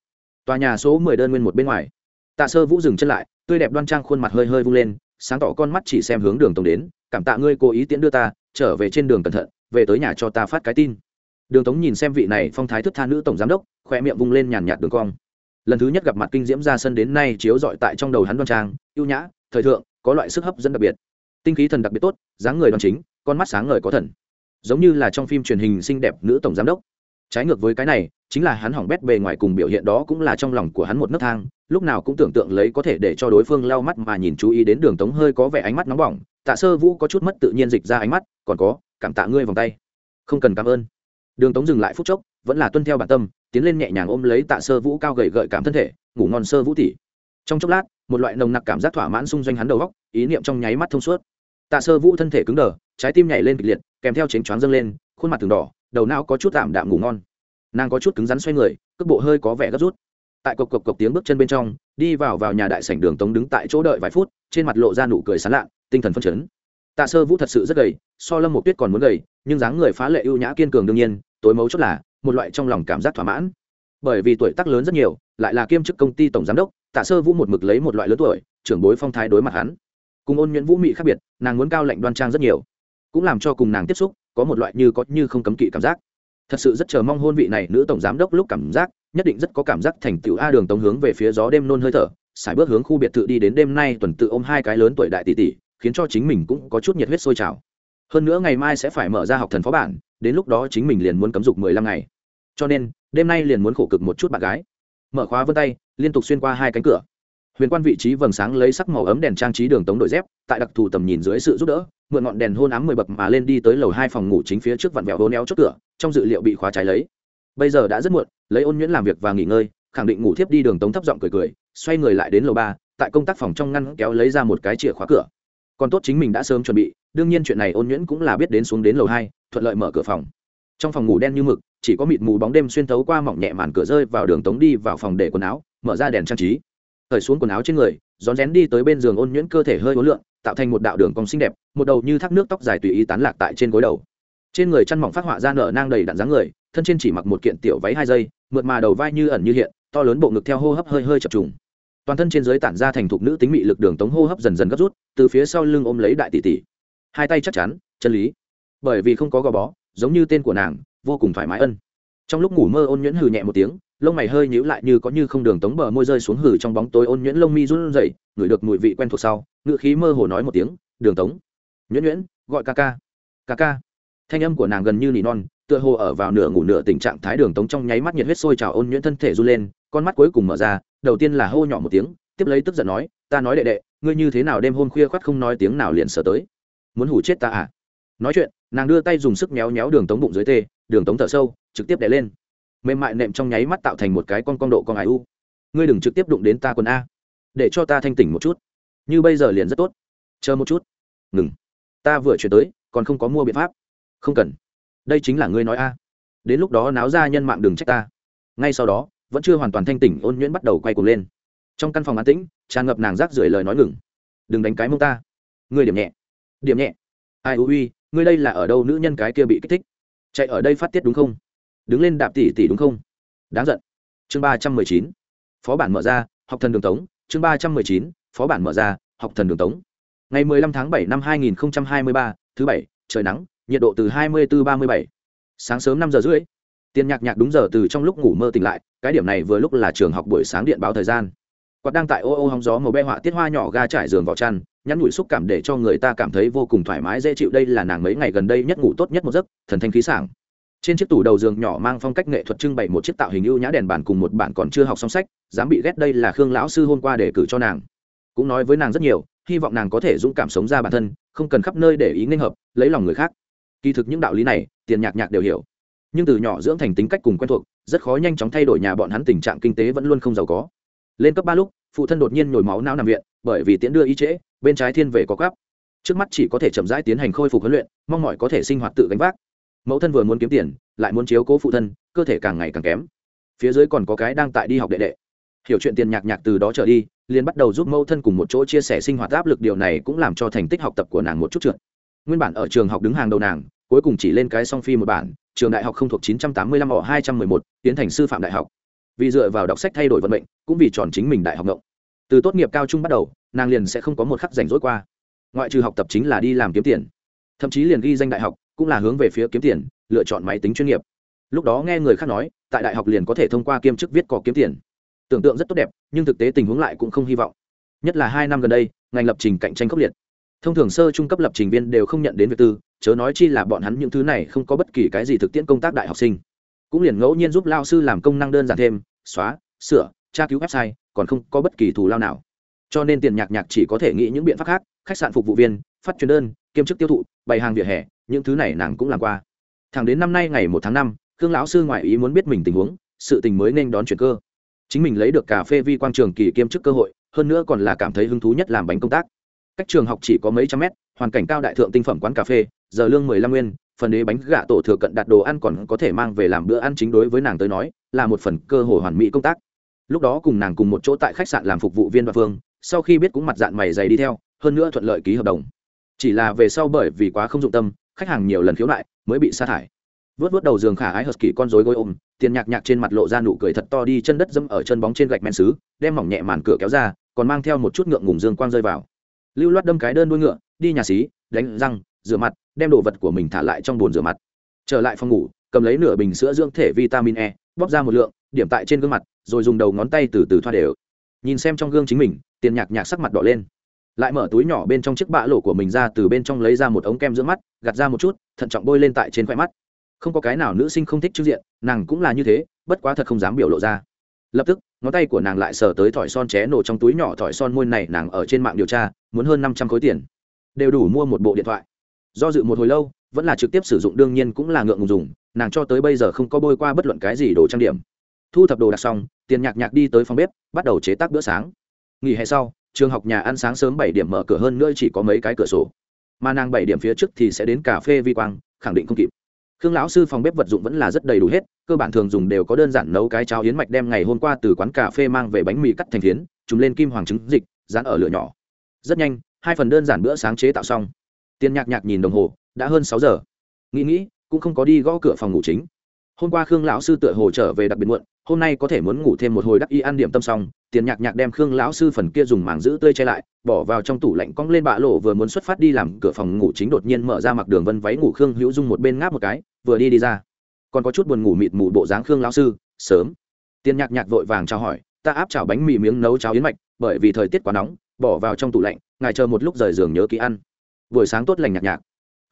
Speaker 1: Tòa nhà số mười đơn nguyên một bên ngoài. Tạ sơ vũ dừng chân lại, tươi đẹp đoan trang khuôn mặt hơi hơi vung lên, sáng tỏ con mắt chỉ xem hướng đường tống đến, cảm tạ ngươi cố ý tiễn đưa ta, trở về trên đường cẩn thận, về tới nhà cho ta phát cái tin. Đường tống nhìn xem vị này phong thái thức tha nữ tổng giám đốc khoe miệng vung lên nhàn nhạt đường cong lần thứ nhất gặp mặt kinh diễm ra sân đến nay chiếu dọi tại trong đầu hắn đoan trang, ưu nhã, thời thượng, có loại sức hấp dẫn đặc biệt. Tinh khí thần đặc biệt tốt, dáng người đoan chính, con mắt sáng ngời có thần. Giống như là trong phim truyền hình xinh đẹp nữ tổng giám đốc. Trái ngược với cái này, chính là hắn hỏng bét bề ngoài cùng biểu hiện đó cũng là trong lòng của hắn một nấc thang, lúc nào cũng tưởng tượng lấy có thể để cho đối phương lau mắt mà nhìn chú ý đến đường tống hơi có vẻ ánh mắt nóng bỏng, tạ sơ vũ có chút mất tự nhiên dịch ra ánh mắt, còn có, cảm tạ ngươi vòng tay. Không cần cảm ơn. Đường tống dừng lại phút chốc, vẫn là tuân theo bản tâm tiến lên nhẹ nhàng ôm lấy tạ sơ vũ cao gầy gợi cảm thân thể, ngủ ngon sơ vũ tỉ. Trong chốc lát, một loại nồng nặc cảm giác thỏa mãn xung doanh hắn đầu góc ý niệm trong nháy mắt thông suốt. Tạ sơ vũ thân thể cứng đờ, trái tim nhảy lên kịch liệt, kèm theo chánh choáng dâng lên, khuôn mặt từng đỏ, đầu não có chút tạm đạm ngủ ngon. Nàng có chút cứng rắn xoay người, cước bộ hơi có vẻ gấp rút. Tại cộc cộc cộc tiếng bước chân bên trong, đi vào vào nhà đại sảnh đường tống đứng tại chỗ đợi vài phút, trên mặt lộ ra nụ cười sán lạ, tinh thần phân chấn. Tạ sơ vũ thật sự rất gầy, so lâm một tuyết còn muốn gầy, nhưng dáng người phá lệ ưu nhã kiên cường đương nhiên, tối mấu chốt là một loại trong lòng cảm giác thỏa mãn. Bởi vì tuổi tác lớn rất nhiều, lại là kiêm chức công ty tổng giám đốc, tạ sơ vũ một mực lấy một loại lớn tuổi, trưởng bối phong thái đối mặt hắn. Cùng ôn nhuyễn vũ mị khác biệt, nàng muốn cao lạnh đoan trang rất nhiều. Cũng làm cho cùng nàng tiếp xúc, có một loại như có như không cấm kỵ cảm giác. Thật sự rất chờ mong hôn vị này nữ tổng giám đốc lúc cảm giác, nhất định rất có cảm giác thành tựu a đường tống hướng về phía gió đêm nôn hơi thở xài bước hướng khu biệt thự đi đến đêm nay tuần tự ôm hai cái lớn tuổi đại tỷ tỷ, khiến cho chính mình cũng có chút nhiệt huyết sôi trào. Hơn nữa ngày mai sẽ phải mở ra học thần phó bản đến lúc đó chính mình liền muốn cấm dục mười lăm ngày. Cho nên, đêm nay liền muốn khổ cực một chút bạn gái. Mở khóa vân tay, liên tục xuyên qua hai cánh cửa. Huyền quan vị trí vầng sáng lấy sắc màu ấm đèn trang trí đường tống đội dép, tại đặc thù tầm nhìn dưới sự giúp đỡ, mượn ngọn đèn hôn ám mười bậc mà lên đi tới lầu hai phòng ngủ chính phía trước vặn vẹo hố néo chốt cửa, trong dự liệu bị khóa trái lấy. Bây giờ đã rất muộn, lấy ôn nhuyễn làm việc và nghỉ ngơi, khẳng định ngủ thiếp đi đường tống thấp giọng cười cười, xoay người lại đến lầu ba, tại công tác phòng trong ngăn kéo lấy ra một cái chìa khóa cửa. Còn tốt chính mình đã sớm chuẩn bị, đương nhiên chuyện này ôn nhuyễn cũng là biết đến xuống đến lầu hai thuận lợi mở cửa phòng. Trong phòng ngủ đen như mực chỉ có mịt mù bóng đêm xuyên thấu qua mỏng nhẹ màn cửa rơi vào đường tống đi vào phòng để quần áo mở ra đèn trang trí. Thời xuống quần áo trên người rón rén đi tới bên giường ôn nhuyễn cơ thể hơi ối lượn, tạo thành một đạo đường cong xinh đẹp một đầu như thác nước tóc dài tùy ý tán lạc tại trên gối đầu. Trên người chăn mỏng phát họa ra nở nang đầy đặn dáng người thân trên chỉ mặc một kiện tiểu váy hai giây mượt mà đầu vai như ẩn như hiện to lớn bộ ngực theo hô hấp hơi hơi chập trùng. Toàn thân trên dưới tản ra thành thục nữ tính mị lực đường tống hô hấp dần dần gấp rút từ phía sau lưng ôm lấy đại tỷ tỷ. Hai tay chắc chắn chân lý bởi vì không có gò bó, giống như tên của nàng, vô cùng thoải mái ân. Trong lúc ngủ mơ ôn nhuyễn hừ nhẹ một tiếng, lông mày hơi nhíu lại như có như không đường tống bờ môi rơi xuống hử trong bóng tối ôn nhuyễn lông mi run rẩy, ngửi được mùi vị quen thuộc sau, ngựa khí mơ hồ nói một tiếng, đường tống, nhuyễn nhuyễn, gọi ca ca ca ca. Thanh âm của nàng gần như nỉ non, tựa hồ ở vào nửa ngủ nửa tình trạng thái đường tống trong nháy mắt nhiệt huyết sôi trào ôn nhuyễn thân thể run lên, con mắt cuối cùng mở ra, đầu tiên là hô nhỏ một tiếng, tiếp lấy tức giận nói, ta nói đệ đệ, ngươi như thế nào đêm hôm khuya khoắt không nói tiếng nào liền sợ tới? Muốn hủ chết ta à? Nói chuyện nàng đưa tay dùng sức méo méo đường tống bụng dưới tê, đường tống thở sâu, trực tiếp đè lên. Mềm mại nệm trong nháy mắt tạo thành một cái con con độ con ải u. Ngươi đừng trực tiếp đụng đến ta quần a. Để cho ta thanh tỉnh một chút. Như bây giờ liền rất tốt. Chờ một chút. Ngừng. Ta vừa chuyển tới, còn không có mua biện pháp. Không cần. Đây chính là ngươi nói a. Đến lúc đó náo ra nhân mạng đừng trách ta. Ngay sau đó, vẫn chưa hoàn toàn thanh tỉnh, ôn nhuyễn bắt đầu quay cuồng lên. Trong căn phòng an tĩnh, tràn ngập nàng rác rưởi lời nói ngừng. Đừng đánh cái mông ta. Ngươi điểm nhẹ. Điểm nhẹ. Ai u uy ngươi đây là ở đâu nữ nhân cái kia bị kích thích? Chạy ở đây phát tiết đúng không? Đứng lên đạp tỷ tỷ đúng không? Đáng giận. Chương ba trăm mười chín. Phó bản mở ra, học thần đường tống. Chương ba trăm mười chín. Phó bản mở ra, học thần đường tống. Ngày mười lăm tháng bảy năm hai nghìn hai mươi ba, thứ bảy, trời nắng, nhiệt độ từ hai mươi bốn ba mươi bảy. Sáng sớm năm giờ rưỡi. Tiền nhạc nhạc đúng giờ từ trong lúc ngủ mơ tỉnh lại, cái điểm này vừa lúc là trường học buổi sáng điện báo thời gian. Quạt đang tại ô ô hóng gió màu be họa tiết hoa nhỏ ga trải giường vào chăn nhắn nhủi xúc cảm để cho người ta cảm thấy vô cùng thoải mái, dễ chịu. Đây là nàng mấy ngày gần đây nhất ngủ tốt nhất một giấc, thần thanh khí sảng. Trên chiếc tủ đầu giường nhỏ mang phong cách nghệ thuật trưng bày một chiếc tạo hình ưu nhã đèn bàn cùng một bản còn chưa học xong sách, dám bị ghét đây là khương lão sư hôm qua để cử cho nàng. Cũng nói với nàng rất nhiều, hy vọng nàng có thể dũng cảm sống ra bản thân, không cần khắp nơi để ý nghênh hợp, lấy lòng người khác. Kỳ thực những đạo lý này, tiền nhạc nhạc đều hiểu. Nhưng từ nhỏ dưỡng thành tính cách cùng quen thuộc, rất khó nhanh chóng thay đổi nhà bọn hắn tình trạng kinh tế vẫn luôn không giàu có. Lên cấp ba lúc, phụ thân đột nhiên nhồi máu não nằm viện, bởi vì tiễn đưa ý trễ bên trái thiên về có gấp trước mắt chỉ có thể chậm rãi tiến hành khôi phục huấn luyện mong mỏi có thể sinh hoạt tự gánh vác. Mẫu thân vừa muốn kiếm tiền lại muốn chiếu cố phụ thân cơ thể càng ngày càng kém. Phía dưới còn có cái đang tại đi học đệ đệ. Hiểu chuyện tiền nhạc nhạc từ đó trở đi liền bắt đầu giúp mẫu thân cùng một chỗ chia sẻ sinh hoạt áp lực điều này cũng làm cho thành tích học tập của nàng một chút trượt. Nguyên bản ở trường học đứng hàng đầu nàng cuối cùng chỉ lên cái song phi một bản trường đại học không thuộc 985 họ 211, tiến thành sư phạm đại học. Vì dựa vào đọc sách thay đổi vận mệnh cũng vì tròn chính mình đại học ngộng. Từ tốt nghiệp cao trung bắt đầu nàng liền sẽ không có một khắc rảnh rỗi qua. Ngoại trừ học tập chính là đi làm kiếm tiền. Thậm chí liền ghi danh đại học, cũng là hướng về phía kiếm tiền, lựa chọn máy tính chuyên nghiệp. Lúc đó nghe người khác nói, tại đại học liền có thể thông qua kiêm chức viết có kiếm tiền. Tưởng tượng rất tốt đẹp, nhưng thực tế tình huống lại cũng không hy vọng. Nhất là hai năm gần đây, ngành lập trình cạnh tranh khốc liệt. Thông thường sơ trung cấp lập trình viên đều không nhận đến việc tư, chớ nói chi là bọn hắn những thứ này không có bất kỳ cái gì thực tiễn công tác đại học sinh. Cũng liền ngẫu nhiên giúp lao sư làm công năng đơn giản thêm, xóa, sửa, tra cứu website, còn không có bất kỳ thù lao nào cho nên tiền nhạc nhạc chỉ có thể nghĩ những biện pháp khác, khách sạn phục vụ viên, phát truyền đơn, kiêm chức tiêu thụ, bày hàng vỉa hè, những thứ này nàng cũng làm qua. Thẳng đến năm nay ngày một tháng năm, khương lão sư ngoại ý muốn biết mình tình huống, sự tình mới nên đón chuyển cơ. Chính mình lấy được cà phê vi quang trường kỳ kiêm chức cơ hội, hơn nữa còn là cảm thấy hứng thú nhất làm bánh công tác. Cách trường học chỉ có mấy trăm mét, hoàn cảnh cao đại thượng tinh phẩm quán cà phê, giờ lương mười lăm nguyên, phần đế bánh gạ tổ thừa cận đặt đồ ăn còn có thể mang về làm bữa ăn chính đối với nàng tới nói, là một phần cơ hội hoàn mỹ công tác. Lúc đó cùng nàng cùng một chỗ tại khách sạn làm phục vụ viên và phương sau khi biết cũng mặt dạng mày dày đi theo, hơn nữa thuận lợi ký hợp đồng. Chỉ là về sau bởi vì quá không dụng tâm, khách hàng nhiều lần khiếu nại, mới bị sa thải. Vớt vớt đầu giường khả ái hờ kỳ con rối gối ôm, tiền nhạc nhạc trên mặt lộ ra nụ cười thật to đi chân đất dâm ở chân bóng trên gạch men xứ, đem mỏng nhẹ màn cửa kéo ra, còn mang theo một chút ngượng ngùng dương quang rơi vào. Lưu loát đâm cái đơn đuôi ngựa, đi nhà xí, đánh răng, rửa mặt, đem đồ vật của mình thả lại trong bồn rửa mặt. Trở lại phòng ngủ, cầm lấy nửa bình sữa dưỡng thể vitamin e bóp ra một lượng, điểm tại trên gương mặt, rồi dùng đầu ngón tay từ từ thoa đều. Nhìn xem trong gương chính mình tiền nhạc nhạc sắc mặt đỏ lên. Lại mở túi nhỏ bên trong chiếc bạ lỗ của mình ra, từ bên trong lấy ra một ống kem dưỡng mắt, gạt ra một chút, thận trọng bôi lên tại trên khoe mắt. Không có cái nào nữ sinh không thích trước diện, nàng cũng là như thế, bất quá thật không dám biểu lộ ra. Lập tức, ngón tay của nàng lại sờ tới thỏi son ché nổ trong túi nhỏ thỏi son môi này nàng ở trên mạng điều tra, muốn hơn năm trăm khối tiền. Đều đủ mua một bộ điện thoại. Do dự một hồi lâu, vẫn là trực tiếp sử dụng, đương nhiên cũng là ngượng ngùng dùng, nàng cho tới bây giờ không có bôi qua bất luận cái gì đồ trang điểm. Thu thập đồ đặt xong, tiền nhạc nhạc đi tới phòng bếp, bắt đầu chế tác bữa sáng nghỉ hè sau, trường học nhà ăn sáng sớm bảy điểm mở cửa hơn nữa chỉ có mấy cái cửa sổ. Mà nàng bảy điểm phía trước thì sẽ đến cà phê vi quang, khẳng định không kịp. Khương lão sư phòng bếp vật dụng vẫn là rất đầy đủ hết, cơ bản thường dùng đều có đơn giản nấu cái cháo yến mạch đem ngày hôm qua từ quán cà phê mang về bánh mì cắt thành phiến chúng lên kim hoàng trứng dịch, dán ở lửa nhỏ. Rất nhanh, hai phần đơn giản bữa sáng chế tạo xong. Tiên nhạc nhạc nhìn đồng hồ, đã hơn sáu giờ. Nghĩ nghĩ, cũng không có đi gõ cửa phòng ngủ chính. Hôm qua khương lão sư tựa hồ trở về đặc biệt muộn, hôm nay có thể muốn ngủ thêm một hồi đắc y ăn điểm tâm xong tiền nhạc nhạc đem khương lão sư phần kia dùng màng giữ tươi che lại, bỏ vào trong tủ lạnh cong lên bạ lộ vừa muốn xuất phát đi làm cửa phòng ngủ chính đột nhiên mở ra mặc đường vân váy ngủ khương hữu dung một bên ngáp một cái, vừa đi đi ra. Còn có chút buồn ngủ mịt mù bộ dáng khương lão sư, sớm. Tiền nhạc nhạc vội vàng chào hỏi, ta áp chảo bánh mì miếng nấu cháo yến mạch, bởi vì thời tiết quá nóng, bỏ vào trong tủ lạnh, ngài chờ một lúc rời giường nhớ kỹ ăn. Buổi sáng tốt lành nhạc nhạc.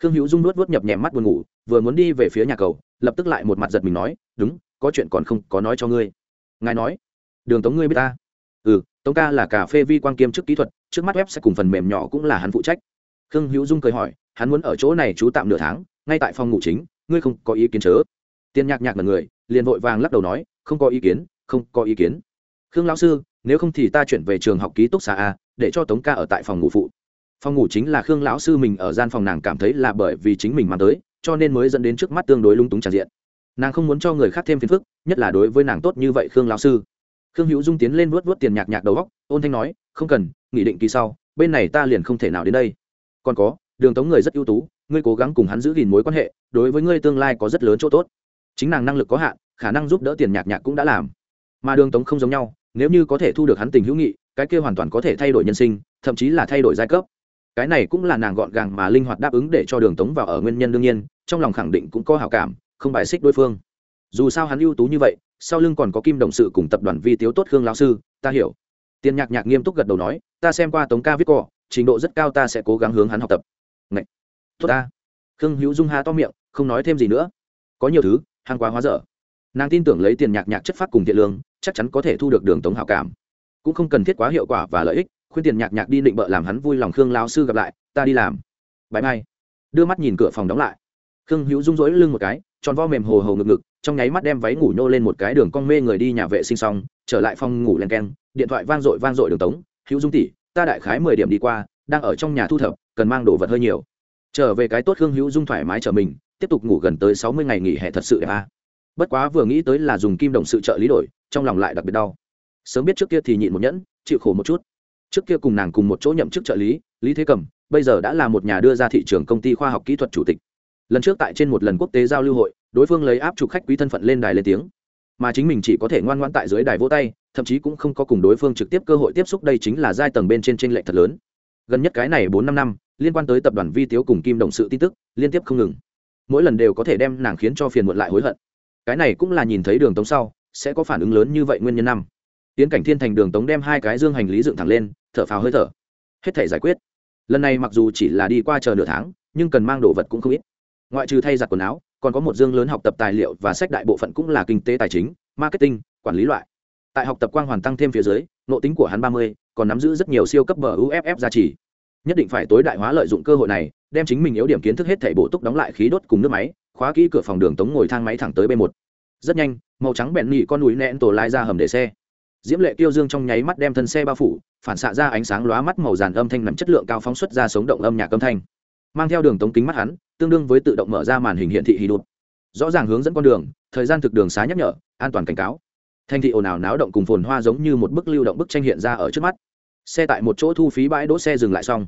Speaker 1: Khương hữu dung nuốt vớt nhập nhèm mắt buồn ngủ, vừa muốn đi về phía nhà cầu, lập tức lại một mặt giật mình nói, đúng, có chuyện còn không có nói cho ngươi. Ngài nói. Đường tống ngươi biết ta ừ tống ca là cà phê vi quan kiêm chức kỹ thuật, trước mắt web sẽ cùng phần mềm nhỏ cũng là hắn phụ trách. Khương hữu dung cười hỏi, hắn muốn ở chỗ này trú tạm nửa tháng, ngay tại phòng ngủ chính, ngươi không có ý kiến chớ? Tiên nhạc nhạc là người, liền vội vàng lắc đầu nói, không có ý kiến, không có ý kiến. Khương lão sư, nếu không thì ta chuyển về trường học ký túc xá a, để cho tống ca ở tại phòng ngủ phụ. Phòng ngủ chính là khương lão sư mình ở gian phòng nàng cảm thấy là bởi vì chính mình mang tới, cho nên mới dẫn đến trước mắt tương đối lung túng tràn diện. Nàng không muốn cho người khác thêm phiền phức, nhất là đối với nàng tốt như vậy khương lão sư khương hữu dung tiến lên vuốt vuốt tiền nhạc nhạc đầu góc ôn thanh nói, không cần nghị định kỳ sau, bên này ta liền không thể nào đến đây. Còn có, đường tống người rất ưu tú, ngươi cố gắng cùng hắn giữ gìn mối quan hệ, đối với ngươi tương lai có rất lớn chỗ tốt. Chính nàng năng lực có hạn, khả năng giúp đỡ tiền nhạc nhạc cũng đã làm. Mà đường tống không giống nhau, nếu như có thể thu được hắn tình hữu nghị, cái kia hoàn toàn có thể thay đổi nhân sinh, thậm chí là thay đổi giai cấp. Cái này cũng là nàng gọn gàng mà linh hoạt đáp ứng để cho đường tống vào ở nguyên nhân đương nhiên, trong lòng khẳng định cũng có hảo cảm, không bài xích đối phương. Dù sao hắn ưu tú như vậy sau lưng còn có kim đồng sự cùng tập đoàn vi tiếu tốt khương lao sư, ta hiểu. Tiền nhạc nhạc nghiêm túc gật đầu nói, ta xem qua tống ca viết cọ trình độ rất cao ta sẽ cố gắng hướng hắn học tập. Ngậy! tốt ta. Khương hữu dung ha to miệng, không nói thêm gì nữa. Có nhiều thứ, hàng quá hóa dở. Nàng tin tưởng lấy tiền nhạc nhạc chất phát cùng thiện lương, chắc chắn có thể thu được đường tống hảo cảm. Cũng không cần thiết quá hiệu quả và lợi ích, khuyên tiền nhạc nhạc đi định bợ làm hắn vui lòng khương lao sư gặp lại, ta đi làm. Bãi mai. Đưa mắt nhìn cửa phòng đóng lại. Khương hữu rung rỗi lưng một cái, tròn vo mềm hồ hồ ngực ngực trong nháy mắt đem váy ngủ nhô lên một cái đường cong mê người đi nhà vệ sinh xong, trở lại phòng ngủ len keng, điện thoại vang dội vang dội đường tống, hữu dung tỷ, ta đại khái mười điểm đi qua, đang ở trong nhà thu thập, cần mang đồ vật hơi nhiều. Trở về cái tốt hương hữu dung thoải mái trở mình, tiếp tục ngủ gần tới sáu mươi ngày nghỉ hè thật sự đẹp à. bất quá vừa nghĩ tới là dùng kim đồng sự trợ lý đổi, trong lòng lại đặc biệt đau. Sớm biết trước kia thì nhịn một nhẫn, chịu khổ một chút. Trước kia cùng nàng cùng một chỗ nhậm chức trợ lý lý thế cầm, bây giờ đã là một nhà đưa ra thị trường công ty khoa học kỹ thuật chủ tịch. Lần trước tại trên một lần quốc tế giao lưu hội đối phương lấy áp trục khách quý thân phận lên đài lên tiếng. Mà chính mình chỉ có thể ngoan ngoãn tại dưới đài vỗ tay, thậm chí cũng không có cùng đối phương trực tiếp cơ hội tiếp xúc, đây chính là giai tầng bên trên tranh lệch thật lớn. Gần nhất cái này bốn năm năm, liên quan tới tập đoàn vi tiếu cùng kim đồng sự tin tức, liên tiếp không ngừng. Mỗi lần đều có thể đem nàng khiến cho phiền muộn lại hối hận. Cái này cũng là nhìn thấy đường tống sau, sẽ có phản ứng lớn như vậy nguyên nhân năm. Tiến cảnh thiên thành đường tống đem hai cái dương hành lý dựng thẳng lên, thở phào hơi thở. Hết thể giải quyết. Lần này mặc dù chỉ là đi qua chờ nửa tháng, nhưng cần mang đồ vật cũng không ít. Ngoại trừ thay giặt quần áo còn có một dương lớn học tập tài liệu và sách đại bộ phận cũng là kinh tế tài chính, marketing, quản lý loại. Tại học tập quang hoàn tăng thêm phía dưới nộ tính của hắn ba mươi, còn nắm giữ rất nhiều siêu cấp bờ uff giá trị nhất định phải tối đại hóa lợi dụng cơ hội này, đem chính mình yếu điểm kiến thức hết thể bổ túc đóng lại khí đốt cùng nước máy, khóa kỹ cửa phòng đường tống ngồi thang máy thẳng tới b một. Rất nhanh, màu trắng bẹn nhị con núi nẹn tổ lai ra hầm để xe. Diễm lệ tiêu dương trong nháy mắt đem thân xe bao phủ, phản xạ ra ánh sáng lóa mắt màu dàn âm thanh nằm chất lượng cao phóng xuất ra sống động âm nhạc âm thanh. Mang theo đường tống kính mắt hắn tương đương với tự động mở ra màn hình hiển thị hì đột rõ ràng hướng dẫn con đường, thời gian thực đường xá nhắc nhở, an toàn cảnh cáo. Thành thị ồn ào náo động cùng phồn hoa giống như một bức lưu động bức tranh hiện ra ở trước mắt. Xe tại một chỗ thu phí bãi đỗ xe dừng lại xong.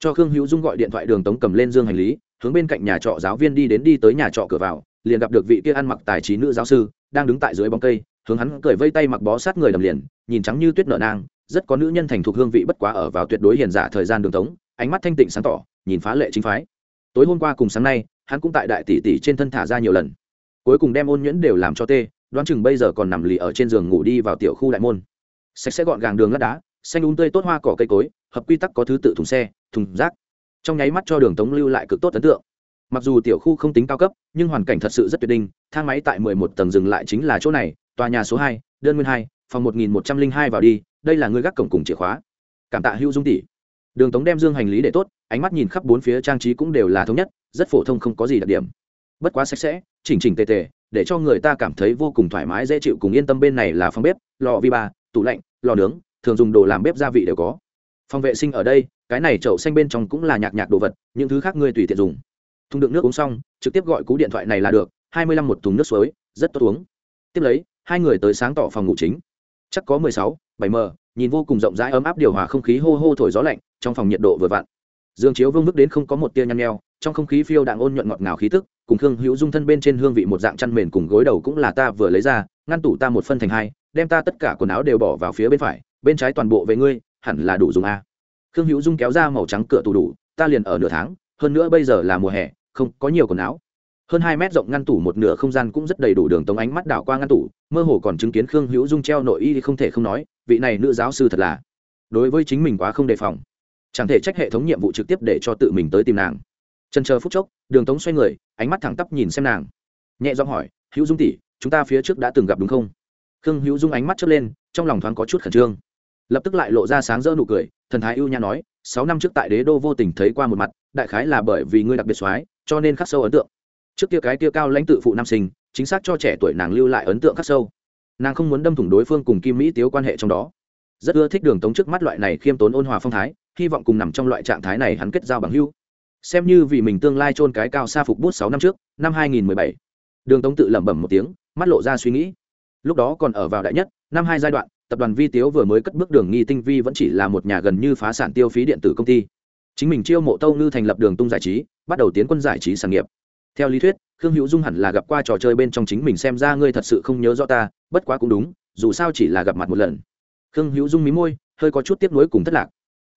Speaker 1: Cho khương hữu dung gọi điện thoại đường tống cầm lên dương hành lý, hướng bên cạnh nhà trọ giáo viên đi đến đi tới nhà trọ cửa vào, liền gặp được vị kia ăn mặc tài trí nữ giáo sư, đang đứng tại dưới bóng cây, hướng hắn cười vây tay mặc bó sát người đầm liền, nhìn trắng như tuyết nợ nang, rất có nữ nhân thành thục hương vị bất quá ở vào tuyệt đối hiền giả thời gian đường tống, ánh mắt thanh tịnh sáng tỏ, nhìn phá lệ chính phái tối hôm qua cùng sáng nay, hắn cũng tại đại tỷ tỷ trên thân thả ra nhiều lần. Cuối cùng đem ôn nhuyễn đều làm cho tê, đoán chừng bây giờ còn nằm lì ở trên giường ngủ đi vào tiểu khu đại môn. Sạch sẽ gọn gàng đường lát đá, xanh úng tươi tốt hoa cỏ cây cối, hợp quy tắc có thứ tự thùng xe, thùng rác. Trong nháy mắt cho đường tống lưu lại cực tốt ấn tượng. Mặc dù tiểu khu không tính cao cấp, nhưng hoàn cảnh thật sự rất tuyệt đinh thang máy tại mười một tầng dừng lại chính là chỗ này, tòa nhà số hai, đơn nguyên hai, phòng một nghìn một trăm linh hai vào đi, đây là người gác cổng cùng chìa khóa. Cảm tạ hữu dung tỷ đường tống đem dương hành lý để tốt, ánh mắt nhìn khắp bốn phía trang trí cũng đều là thống nhất, rất phổ thông không có gì đặc điểm. Bất quá sạch sẽ, chỉnh chỉnh tề tề, để cho người ta cảm thấy vô cùng thoải mái, dễ chịu cùng yên tâm bên này là phòng bếp, lò vi ba, tủ lạnh, lò nướng, thường dùng đồ làm bếp gia vị đều có. Phòng vệ sinh ở đây, cái này chậu xanh bên trong cũng là nhạc nhạc đồ vật, những thứ khác ngươi tùy tiện dùng. Thùng đựng nước uống xong, trực tiếp gọi cú điện thoại này là được, hai mươi lăm một thùng nước suối, rất tốt uống. Tiếp lấy, hai người tới sáng tỏ phòng ngủ chính. Chắc có mười sáu, bảy m, nhìn vô cùng rộng rãi ấm áp điều hòa không khí hô hô thổi gió lạnh trong phòng nhiệt độ vừa vặn. Dương chiếu vương mức đến không có một tia nhăn nheo, trong không khí phiêu đạn ôn nhuận ngọt ngào khí tức, cùng khương hữu dung thân bên trên hương vị một dạng chăn mền cùng gối đầu cũng là ta vừa lấy ra, ngăn tủ ta một phân thành hai, đem ta tất cả quần áo đều bỏ vào phía bên phải, bên trái toàn bộ về ngươi, hẳn là đủ dùng a. Khương hữu dung kéo ra màu trắng cửa tủ đủ, ta liền ở nửa tháng, hơn nữa bây giờ là mùa hè, không có nhiều quần áo. Hơn hai mét rộng ngăn tủ một nửa không gian cũng rất đầy đủ đường tống ánh mắt đảo qua ngăn tủ, mơ hồ còn chứng kiến khương hữu dung treo nội y thì không thể không nói, vị này nữ giáo sư thật là, đối với chính mình quá không đề phòng chẳng thể trách hệ thống nhiệm vụ trực tiếp để cho tự mình tới tìm nàng. Trần chờ phút chốc, đường tống xoay người, ánh mắt thẳng tắp nhìn xem nàng. Nhẹ giọng hỏi, hữu dung tỷ, chúng ta phía trước đã từng gặp đúng không? Khương hữu dung ánh mắt chớp lên, trong lòng thoáng có chút khẩn trương. Lập tức lại lộ ra sáng rỡ nụ cười, thần thái ưu nha nói, sáu năm trước tại đế đô vô tình thấy qua một mặt, đại khái là bởi vì ngươi đặc biệt soái, cho nên khắc sâu ấn tượng. Trước kia cái kia cao lãnh tự phụ nam sinh, chính xác cho trẻ tuổi nàng lưu lại ấn tượng khắc sâu. Nàng không muốn đâm thủng đối phương cùng kim mỹ tiếu quan hệ trong đó. Rất ưa thích đường tống trước mắt loại này khiêm tốn ôn hòa phong thái hy vọng cùng nằm trong loại trạng thái này hắn kết giao bằng hưu xem như vì mình tương lai chôn cái cao xa phục bút sáu năm trước, năm hai nghìn mười bảy. Đường tống tự lẩm bẩm một tiếng, mắt lộ ra suy nghĩ. Lúc đó còn ở vào đại nhất, năm hai giai đoạn, tập đoàn vi tiếu vừa mới cất bước đường nghi tinh vi vẫn chỉ là một nhà gần như phá sản tiêu phí điện tử công ty. Chính mình chiêu mộ tâu ngư thành lập đường tung giải trí, bắt đầu tiến quân giải trí sản nghiệp. Theo lý thuyết, khương hữu dung hẳn là gặp qua trò chơi bên trong chính mình xem ra ngươi thật sự không nhớ rõ ta, bất quá cũng đúng, dù sao chỉ là gặp mặt một lần. Khương hữu dung mí môi, hơi có chút tiếp nối cùng thất lạc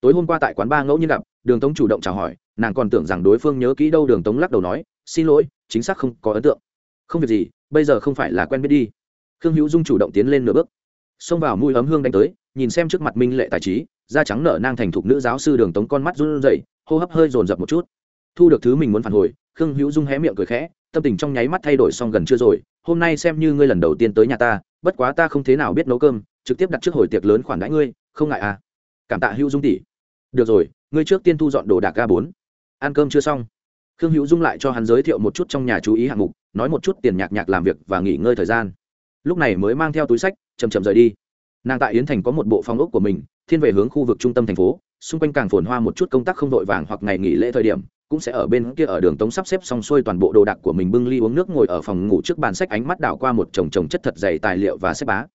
Speaker 1: tối hôm qua tại quán ba ngẫu nhiên gặp, đường tống chủ động chào hỏi, nàng còn tưởng rằng đối phương nhớ kỹ đâu đường tống lắc đầu nói, xin lỗi, chính xác không có ấn tượng. Không việc gì, bây giờ không phải là quen biết đi. Khương hữu dung chủ động tiến lên nửa bước, xông vào mũi ấm hương đánh tới, nhìn xem trước mặt minh lệ tài trí, da trắng nở nang thành thục nữ giáo sư đường tống con mắt run rẩy, hô hấp hơi dồn dập một chút. Thu được thứ mình muốn phản hồi, khương hữu dung hé miệng cười khẽ, tâm tình trong nháy mắt thay đổi xong gần chưa rồi, hôm nay xem như ngươi lần đầu tiên tới nhà ta, bất quá ta không thế nào biết nấu cơm, trực tiếp đặt trước hồi tiệc lớn khoản đãi ngươi, không ngại à. Cảm tạ hữu dung tỷ được rồi, ngươi trước tiên thu dọn đồ đạc ga bốn. Ăn cơm chưa xong? Khương hữu dung lại cho hắn giới thiệu một chút trong nhà chú ý hạng mục, nói một chút tiền nhạc nhạc làm việc và nghỉ ngơi thời gian. Lúc này mới mang theo túi sách chầm chậm rời đi. Nàng tại yến thành có một bộ phong ốc của mình, thiên về hướng khu vực trung tâm thành phố, xung quanh càng phồn hoa một chút công tác không vội vàng hoặc ngày nghỉ lễ thời điểm, cũng sẽ ở bên kia ở đường tống sắp xếp xong xuôi toàn bộ đồ đạc của mình bưng ly uống nước ngồi ở phòng ngủ trước bàn sách ánh mắt đảo qua một chồng chồng chất thật dày tài liệu và xếp bá.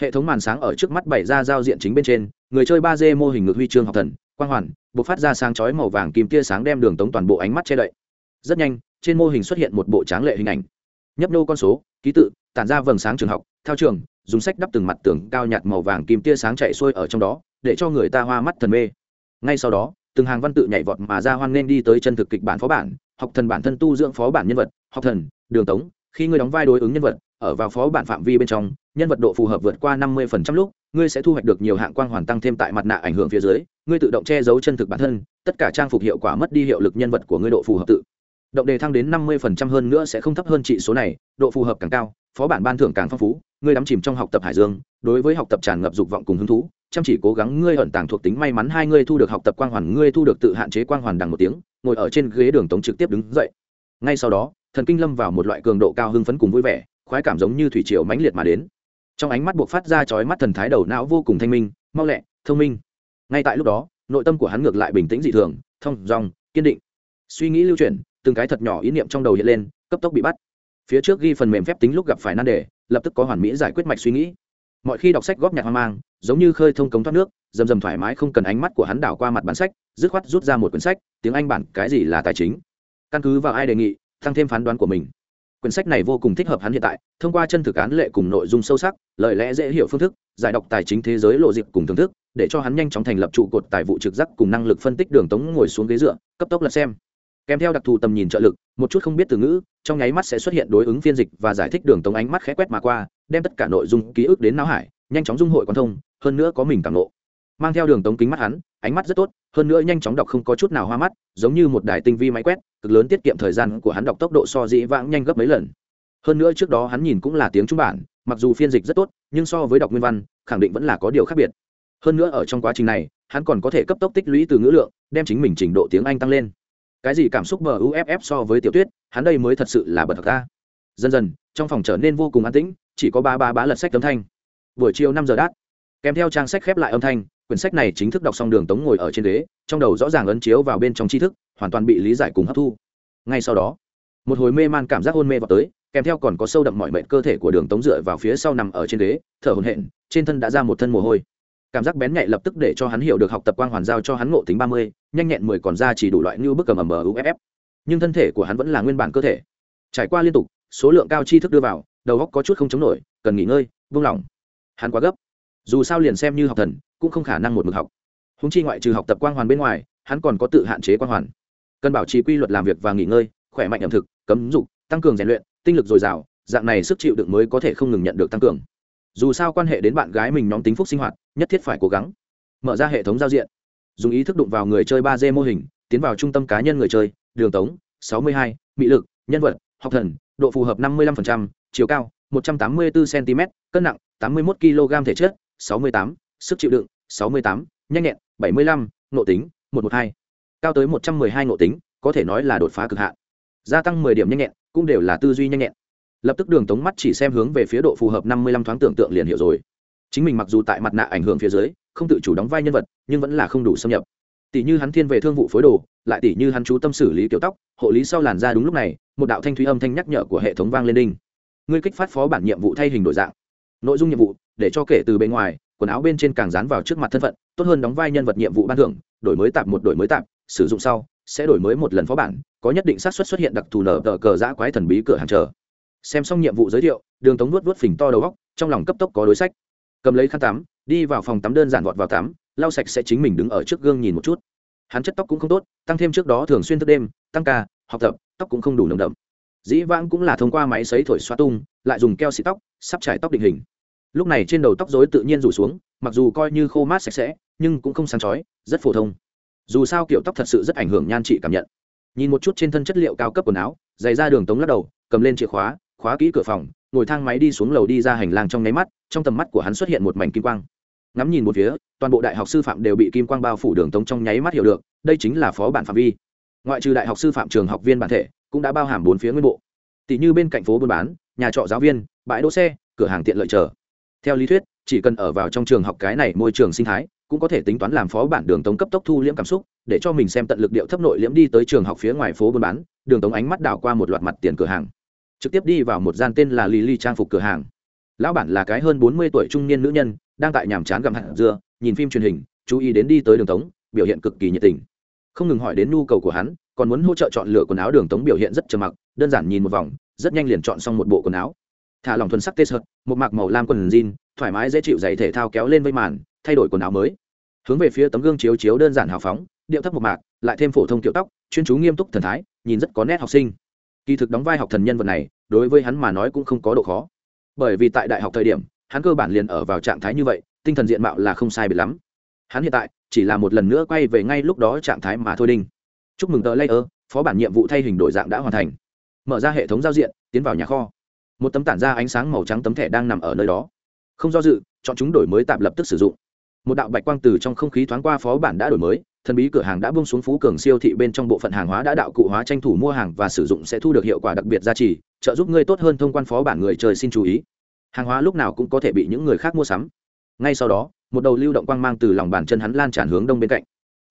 Speaker 1: Hệ thống màn sáng ở trước mắt bày ra giao diện chính bên trên, người chơi ba d mô hình ngược huy chương học thần quang hoàn buộc phát ra sáng chói màu vàng kim tia sáng đem đường tống toàn bộ ánh mắt che đậy. Rất nhanh, trên mô hình xuất hiện một bộ tráng lệ hình ảnh. Nhấp nô con số, ký tự, tản ra vầng sáng trường học theo trường, dùng sách đắp từng mặt tường cao nhạt màu vàng kim tia sáng chạy xuôi ở trong đó, để cho người ta hoa mắt thần mê. Ngay sau đó, từng hàng văn tự nhảy vọt mà ra hoan nên đi tới chân thực kịch bản phó bản, học thần bản thân tu dưỡng phó bản nhân vật, học thần, đường tống, khi ngươi đóng vai đối ứng nhân vật, ở vào phó bản phạm vi bên trong nhân vật độ phù hợp vượt qua năm mươi lúc, ngươi sẽ thu hoạch được nhiều hạng quang hoàn tăng thêm tại mặt nạ ảnh hưởng phía dưới, ngươi tự động che giấu chân thực bản thân, tất cả trang phục hiệu quả mất đi hiệu lực nhân vật của ngươi độ phù hợp tự. Động đề thăng đến năm mươi hơn nữa sẽ không thấp hơn trị số này, độ phù hợp càng cao, phó bản ban thưởng càng phong phú, ngươi đắm chìm trong học tập hải dương, đối với học tập tràn ngập dục vọng cùng hứng thú, chăm chỉ cố gắng ngươi ẩn tàng thuộc tính may mắn hai ngươi thu được học tập quang hoàn, ngươi thu được tự hạn chế quang hoàn đằng một tiếng, ngồi ở trên ghế đường tống trực tiếp đứng dậy. Ngay sau đó, thần kinh lâm vào một loại cường độ cao hưng phấn cùng vui vẻ, khoái cảm giống như thủy triều mãnh liệt mà đến trong ánh mắt buộc phát ra chói mắt thần thái đầu não vô cùng thanh minh, mau lẹ, thông minh. Ngay tại lúc đó, nội tâm của hắn ngược lại bình tĩnh dị thường, thông dòng kiên định. Suy nghĩ lưu chuyển, từng cái thật nhỏ ý niệm trong đầu hiện lên, cấp tốc bị bắt. Phía trước ghi phần mềm phép tính lúc gặp phải nan đề, lập tức có hoàn mỹ giải quyết mạch suy nghĩ. Mọi khi đọc sách góp nhạc hoang mang, giống như khơi thông cống thoát nước, dầm dầm thoải mái không cần ánh mắt của hắn đảo qua mặt bản sách, dứt khoát rút ra một quyển sách, tiếng anh bản, cái gì là tài chính? Căn cứ vào ai đề nghị, tăng thêm phán đoán của mình quyển sách này vô cùng thích hợp hắn hiện tại, thông qua chân thực án lệ cùng nội dung sâu sắc, lời lẽ dễ hiểu phương thức, giải đọc tài chính thế giới lộ dịp cùng thưởng thức, để cho hắn nhanh chóng thành lập trụ cột tài vụ trực giác cùng năng lực phân tích đường tống ngồi xuống ghế dựa, cấp tốc lật xem. Kèm theo đặc thù tầm nhìn trợ lực, một chút không biết từ ngữ, trong nháy mắt sẽ xuất hiện đối ứng phiên dịch và giải thích đường tống ánh mắt khẽ quét mà qua, đem tất cả nội dung ký ức đến não hải, nhanh chóng dung hội quan thông, hơn nữa có mình cảm nộ mang theo đường tống kính mắt hắn ánh mắt rất tốt, hơn nữa nhanh chóng đọc không có chút nào hoa mắt, giống như một đài tinh vi máy quét, cực lớn tiết kiệm thời gian của hắn đọc tốc độ so dĩ vãng nhanh gấp mấy lần. Hơn nữa trước đó hắn nhìn cũng là tiếng trung bản, mặc dù phiên dịch rất tốt, nhưng so với đọc nguyên văn, khẳng định vẫn là có điều khác biệt. Hơn nữa ở trong quá trình này, hắn còn có thể cấp tốc tích lũy từ ngữ lượng, đem chính mình trình độ tiếng anh tăng lên. Cái gì cảm xúc bờ uff so với tiểu tuyết hắn đây mới thật sự là bật thật ta dần dần, trong phòng trở nên vô cùng an tĩnh, chỉ có ba ba bá lật sách âm thanh. Buổi chiều năm giờ đát kèm theo trang sách khép lại âm thanh quyển sách này chính thức đọc xong đường tống ngồi ở trên ghế, trong đầu rõ ràng ấn chiếu vào bên trong tri thức, hoàn toàn bị lý giải cùng hấp thu. Ngay sau đó, một hồi mê man cảm giác hôn mê vào tới, kèm theo còn có sâu đậm mọi mệnh cơ thể của đường tống dựa vào phía sau nằm ở trên ghế, thở hồn hện trên thân đã ra một thân mồ hôi. Cảm giác bén nhạy lập tức để cho hắn hiểu được học tập quang hoàn giao cho hắn ngộ tính ba mươi, nhanh nhẹn mười còn ra chỉ đủ loại như bức cầm ẩm uff nhưng thân thể của hắn vẫn là nguyên bản cơ thể. Trải qua liên tục, số lượng cao chi thức đưa vào, đầu óc có chút không chống nổi, cần nghỉ ngơi vung lòng hắn quá gấp. Dù sao liền xem như học thần cũng không khả năng một mực học. Húng chi ngoại trừ học tập quang hoàn bên ngoài hắn còn có tự hạn chế quang hoàn. Cần bảo trì quy luật làm việc và nghỉ ngơi khỏe mạnh ẩm thực cấm dục tăng cường rèn luyện tinh lực dồi dào dạng này sức chịu đựng mới có thể không ngừng nhận được tăng cường. Dù sao quan hệ đến bạn gái mình nhóm tính phúc sinh hoạt nhất thiết phải cố gắng mở ra hệ thống giao diện. Dùng ý thức đụng vào người chơi ba d mô hình tiến vào trung tâm cá nhân người chơi đường tống sáu mươi hai mị lực nhân vật học thần độ phù hợp năm mươi 55%, chiều cao một trăm tám mươi bốn cm cân nặng tám mươi một kg thể chất sáu mươi tám sức chịu đựng sáu mươi tám, nhanh nhẹn, bảy mươi lăm nộ tính, một một hai. Cao tới một trăm mười hai nộ tính, có thể nói là đột phá cực hạn. Gia tăng mười điểm nhanh nhẹn, cũng đều là tư duy nhanh nhẹn. Lập tức đường tống mắt chỉ xem hướng về phía độ phù hợp năm mươi lăm thoáng tưởng tượng liền hiểu rồi. Chính mình mặc dù tại mặt nạ ảnh hưởng phía dưới, không tự chủ đóng vai nhân vật, nhưng vẫn là không đủ xâm nhập. Tỷ như hắn thiên về thương vụ phối đồ, lại tỷ như hắn chú tâm xử lý kiểu tóc, hộ lý sau làn da đúng lúc này, một đạo thanh thúy âm thanh nhắc nhở của hệ thống vang lên đinh. Ngươi kích phát phó bản nhiệm vụ thay hình đổi dạng. Nội dung nhiệm vụ, để cho kể từ bên ngoài quần áo bên trên càng dán vào trước mặt thân phận, tốt hơn đóng vai nhân vật nhiệm vụ ban thưởng, đổi mới tạp một đổi mới tạp, sử dụng sau, sẽ đổi mới một lần phó bản, có nhất định xác suất xuất hiện đặc thù nở tờ cờ giã quái thần bí cửa hàng chờ. Xem xong nhiệm vụ giới thiệu, đường tống nuốt vớt phình to đầu góc trong lòng cấp tốc có đối sách. Cầm lấy khăn tắm, đi vào phòng tắm đơn giản vọt vào tắm, lau sạch sẽ chính mình đứng ở trước gương nhìn một chút. Hắn chất tóc cũng không tốt, tăng thêm trước đó thường xuyên thức đêm, tăng ca, học tập, tóc cũng không đủ nồng đậm. Dĩ vãng cũng là thông qua máy xấy thổi xoa tung, lại dùng keo xịt tóc, sắp trải tóc định hình lúc này trên đầu tóc rối tự nhiên rủ xuống, mặc dù coi như khô mát sạch sẽ, nhưng cũng không sáng chói, rất phổ thông. Dù sao kiểu tóc thật sự rất ảnh hưởng nhan trị cảm nhận. Nhìn một chút trên thân chất liệu cao cấp quần áo, giày ra đường tống lắc đầu, cầm lên chìa khóa khóa kỹ cửa phòng, ngồi thang máy đi xuống lầu đi ra hành lang trong nháy mắt, trong tầm mắt của hắn xuất hiện một mảnh kim quang. Ngắm nhìn một phía, toàn bộ đại học sư phạm đều bị kim quang bao phủ đường tống trong nháy mắt hiểu được, đây chính là phó bản phạm vi. Ngoại trừ đại học sư phạm trường học viên bản thể, cũng đã bao hàm bốn phía nguyên bộ. Tỷ như bên cạnh phố buôn bán, nhà trọ giáo viên, bãi đỗ xe, cửa hàng tiện lợi chờ theo lý thuyết, chỉ cần ở vào trong trường học cái này môi trường sinh thái, cũng có thể tính toán làm phó bản đường tống cấp tốc thu liễm cảm xúc, để cho mình xem tận lực điệu thấp nội liễm đi tới trường học phía ngoài phố buôn bán, đường tống ánh mắt đảo qua một loạt mặt tiền cửa hàng. Trực tiếp đi vào một gian tên là lily trang phục cửa hàng. Lão bản là cái hơn bốn mươi tuổi trung niên nữ nhân, đang tại nhàm chán gặm hạt dưa, nhìn phim truyền hình, chú ý đến đi tới đường tống, biểu hiện cực kỳ nhiệt tình. Không ngừng hỏi đến nhu cầu của hắn, còn muốn hỗ trợ chọn lựa quần áo đường tống biểu hiện rất trầm mặc, đơn giản nhìn một vòng, rất nhanh liền chọn xong một bộ quần áo thả lòng thuần sắc tê sợt, một mạc màu lam quần jean, thoải mái dễ chịu giày thể thao kéo lên vây màn, thay đổi quần áo mới. Hướng về phía tấm gương chiếu chiếu đơn giản hào phóng, điệu thấp một mạc, lại thêm phổ thông kiểu tóc, chuyên chú nghiêm túc thần thái, nhìn rất có nét học sinh. Kỳ thực đóng vai học thần nhân vật này, đối với hắn mà nói cũng không có độ khó. Bởi vì tại đại học thời điểm, hắn cơ bản liền ở vào trạng thái như vậy, tinh thần diện mạo là không sai biệt lắm. Hắn hiện tại, chỉ là một lần nữa quay về ngay lúc đó trạng thái mà thôi đinh. Chúc mừng tờ layer, phó bản nhiệm vụ thay hình đổi dạng đã hoàn thành. Mở ra hệ thống giao diện, tiến vào nhà kho một tấm tản ra ánh sáng màu trắng tấm thẻ đang nằm ở nơi đó. Không do dự, chọn chúng đổi mới tạm lập tức sử dụng. Một đạo bạch quang từ trong không khí thoáng qua phó bản đã đổi mới, thần bí cửa hàng đã bung xuống phú cường siêu thị bên trong bộ phận hàng hóa đã đạo cụ hóa tranh thủ mua hàng và sử dụng sẽ thu được hiệu quả đặc biệt giá trị trợ giúp ngươi tốt hơn thông quan phó bản người chơi xin chú ý. Hàng hóa lúc nào cũng có thể bị những người khác mua sắm. Ngay sau đó, một đầu lưu động quang mang từ lòng bàn chân hắn lan tràn hướng đông bên cạnh.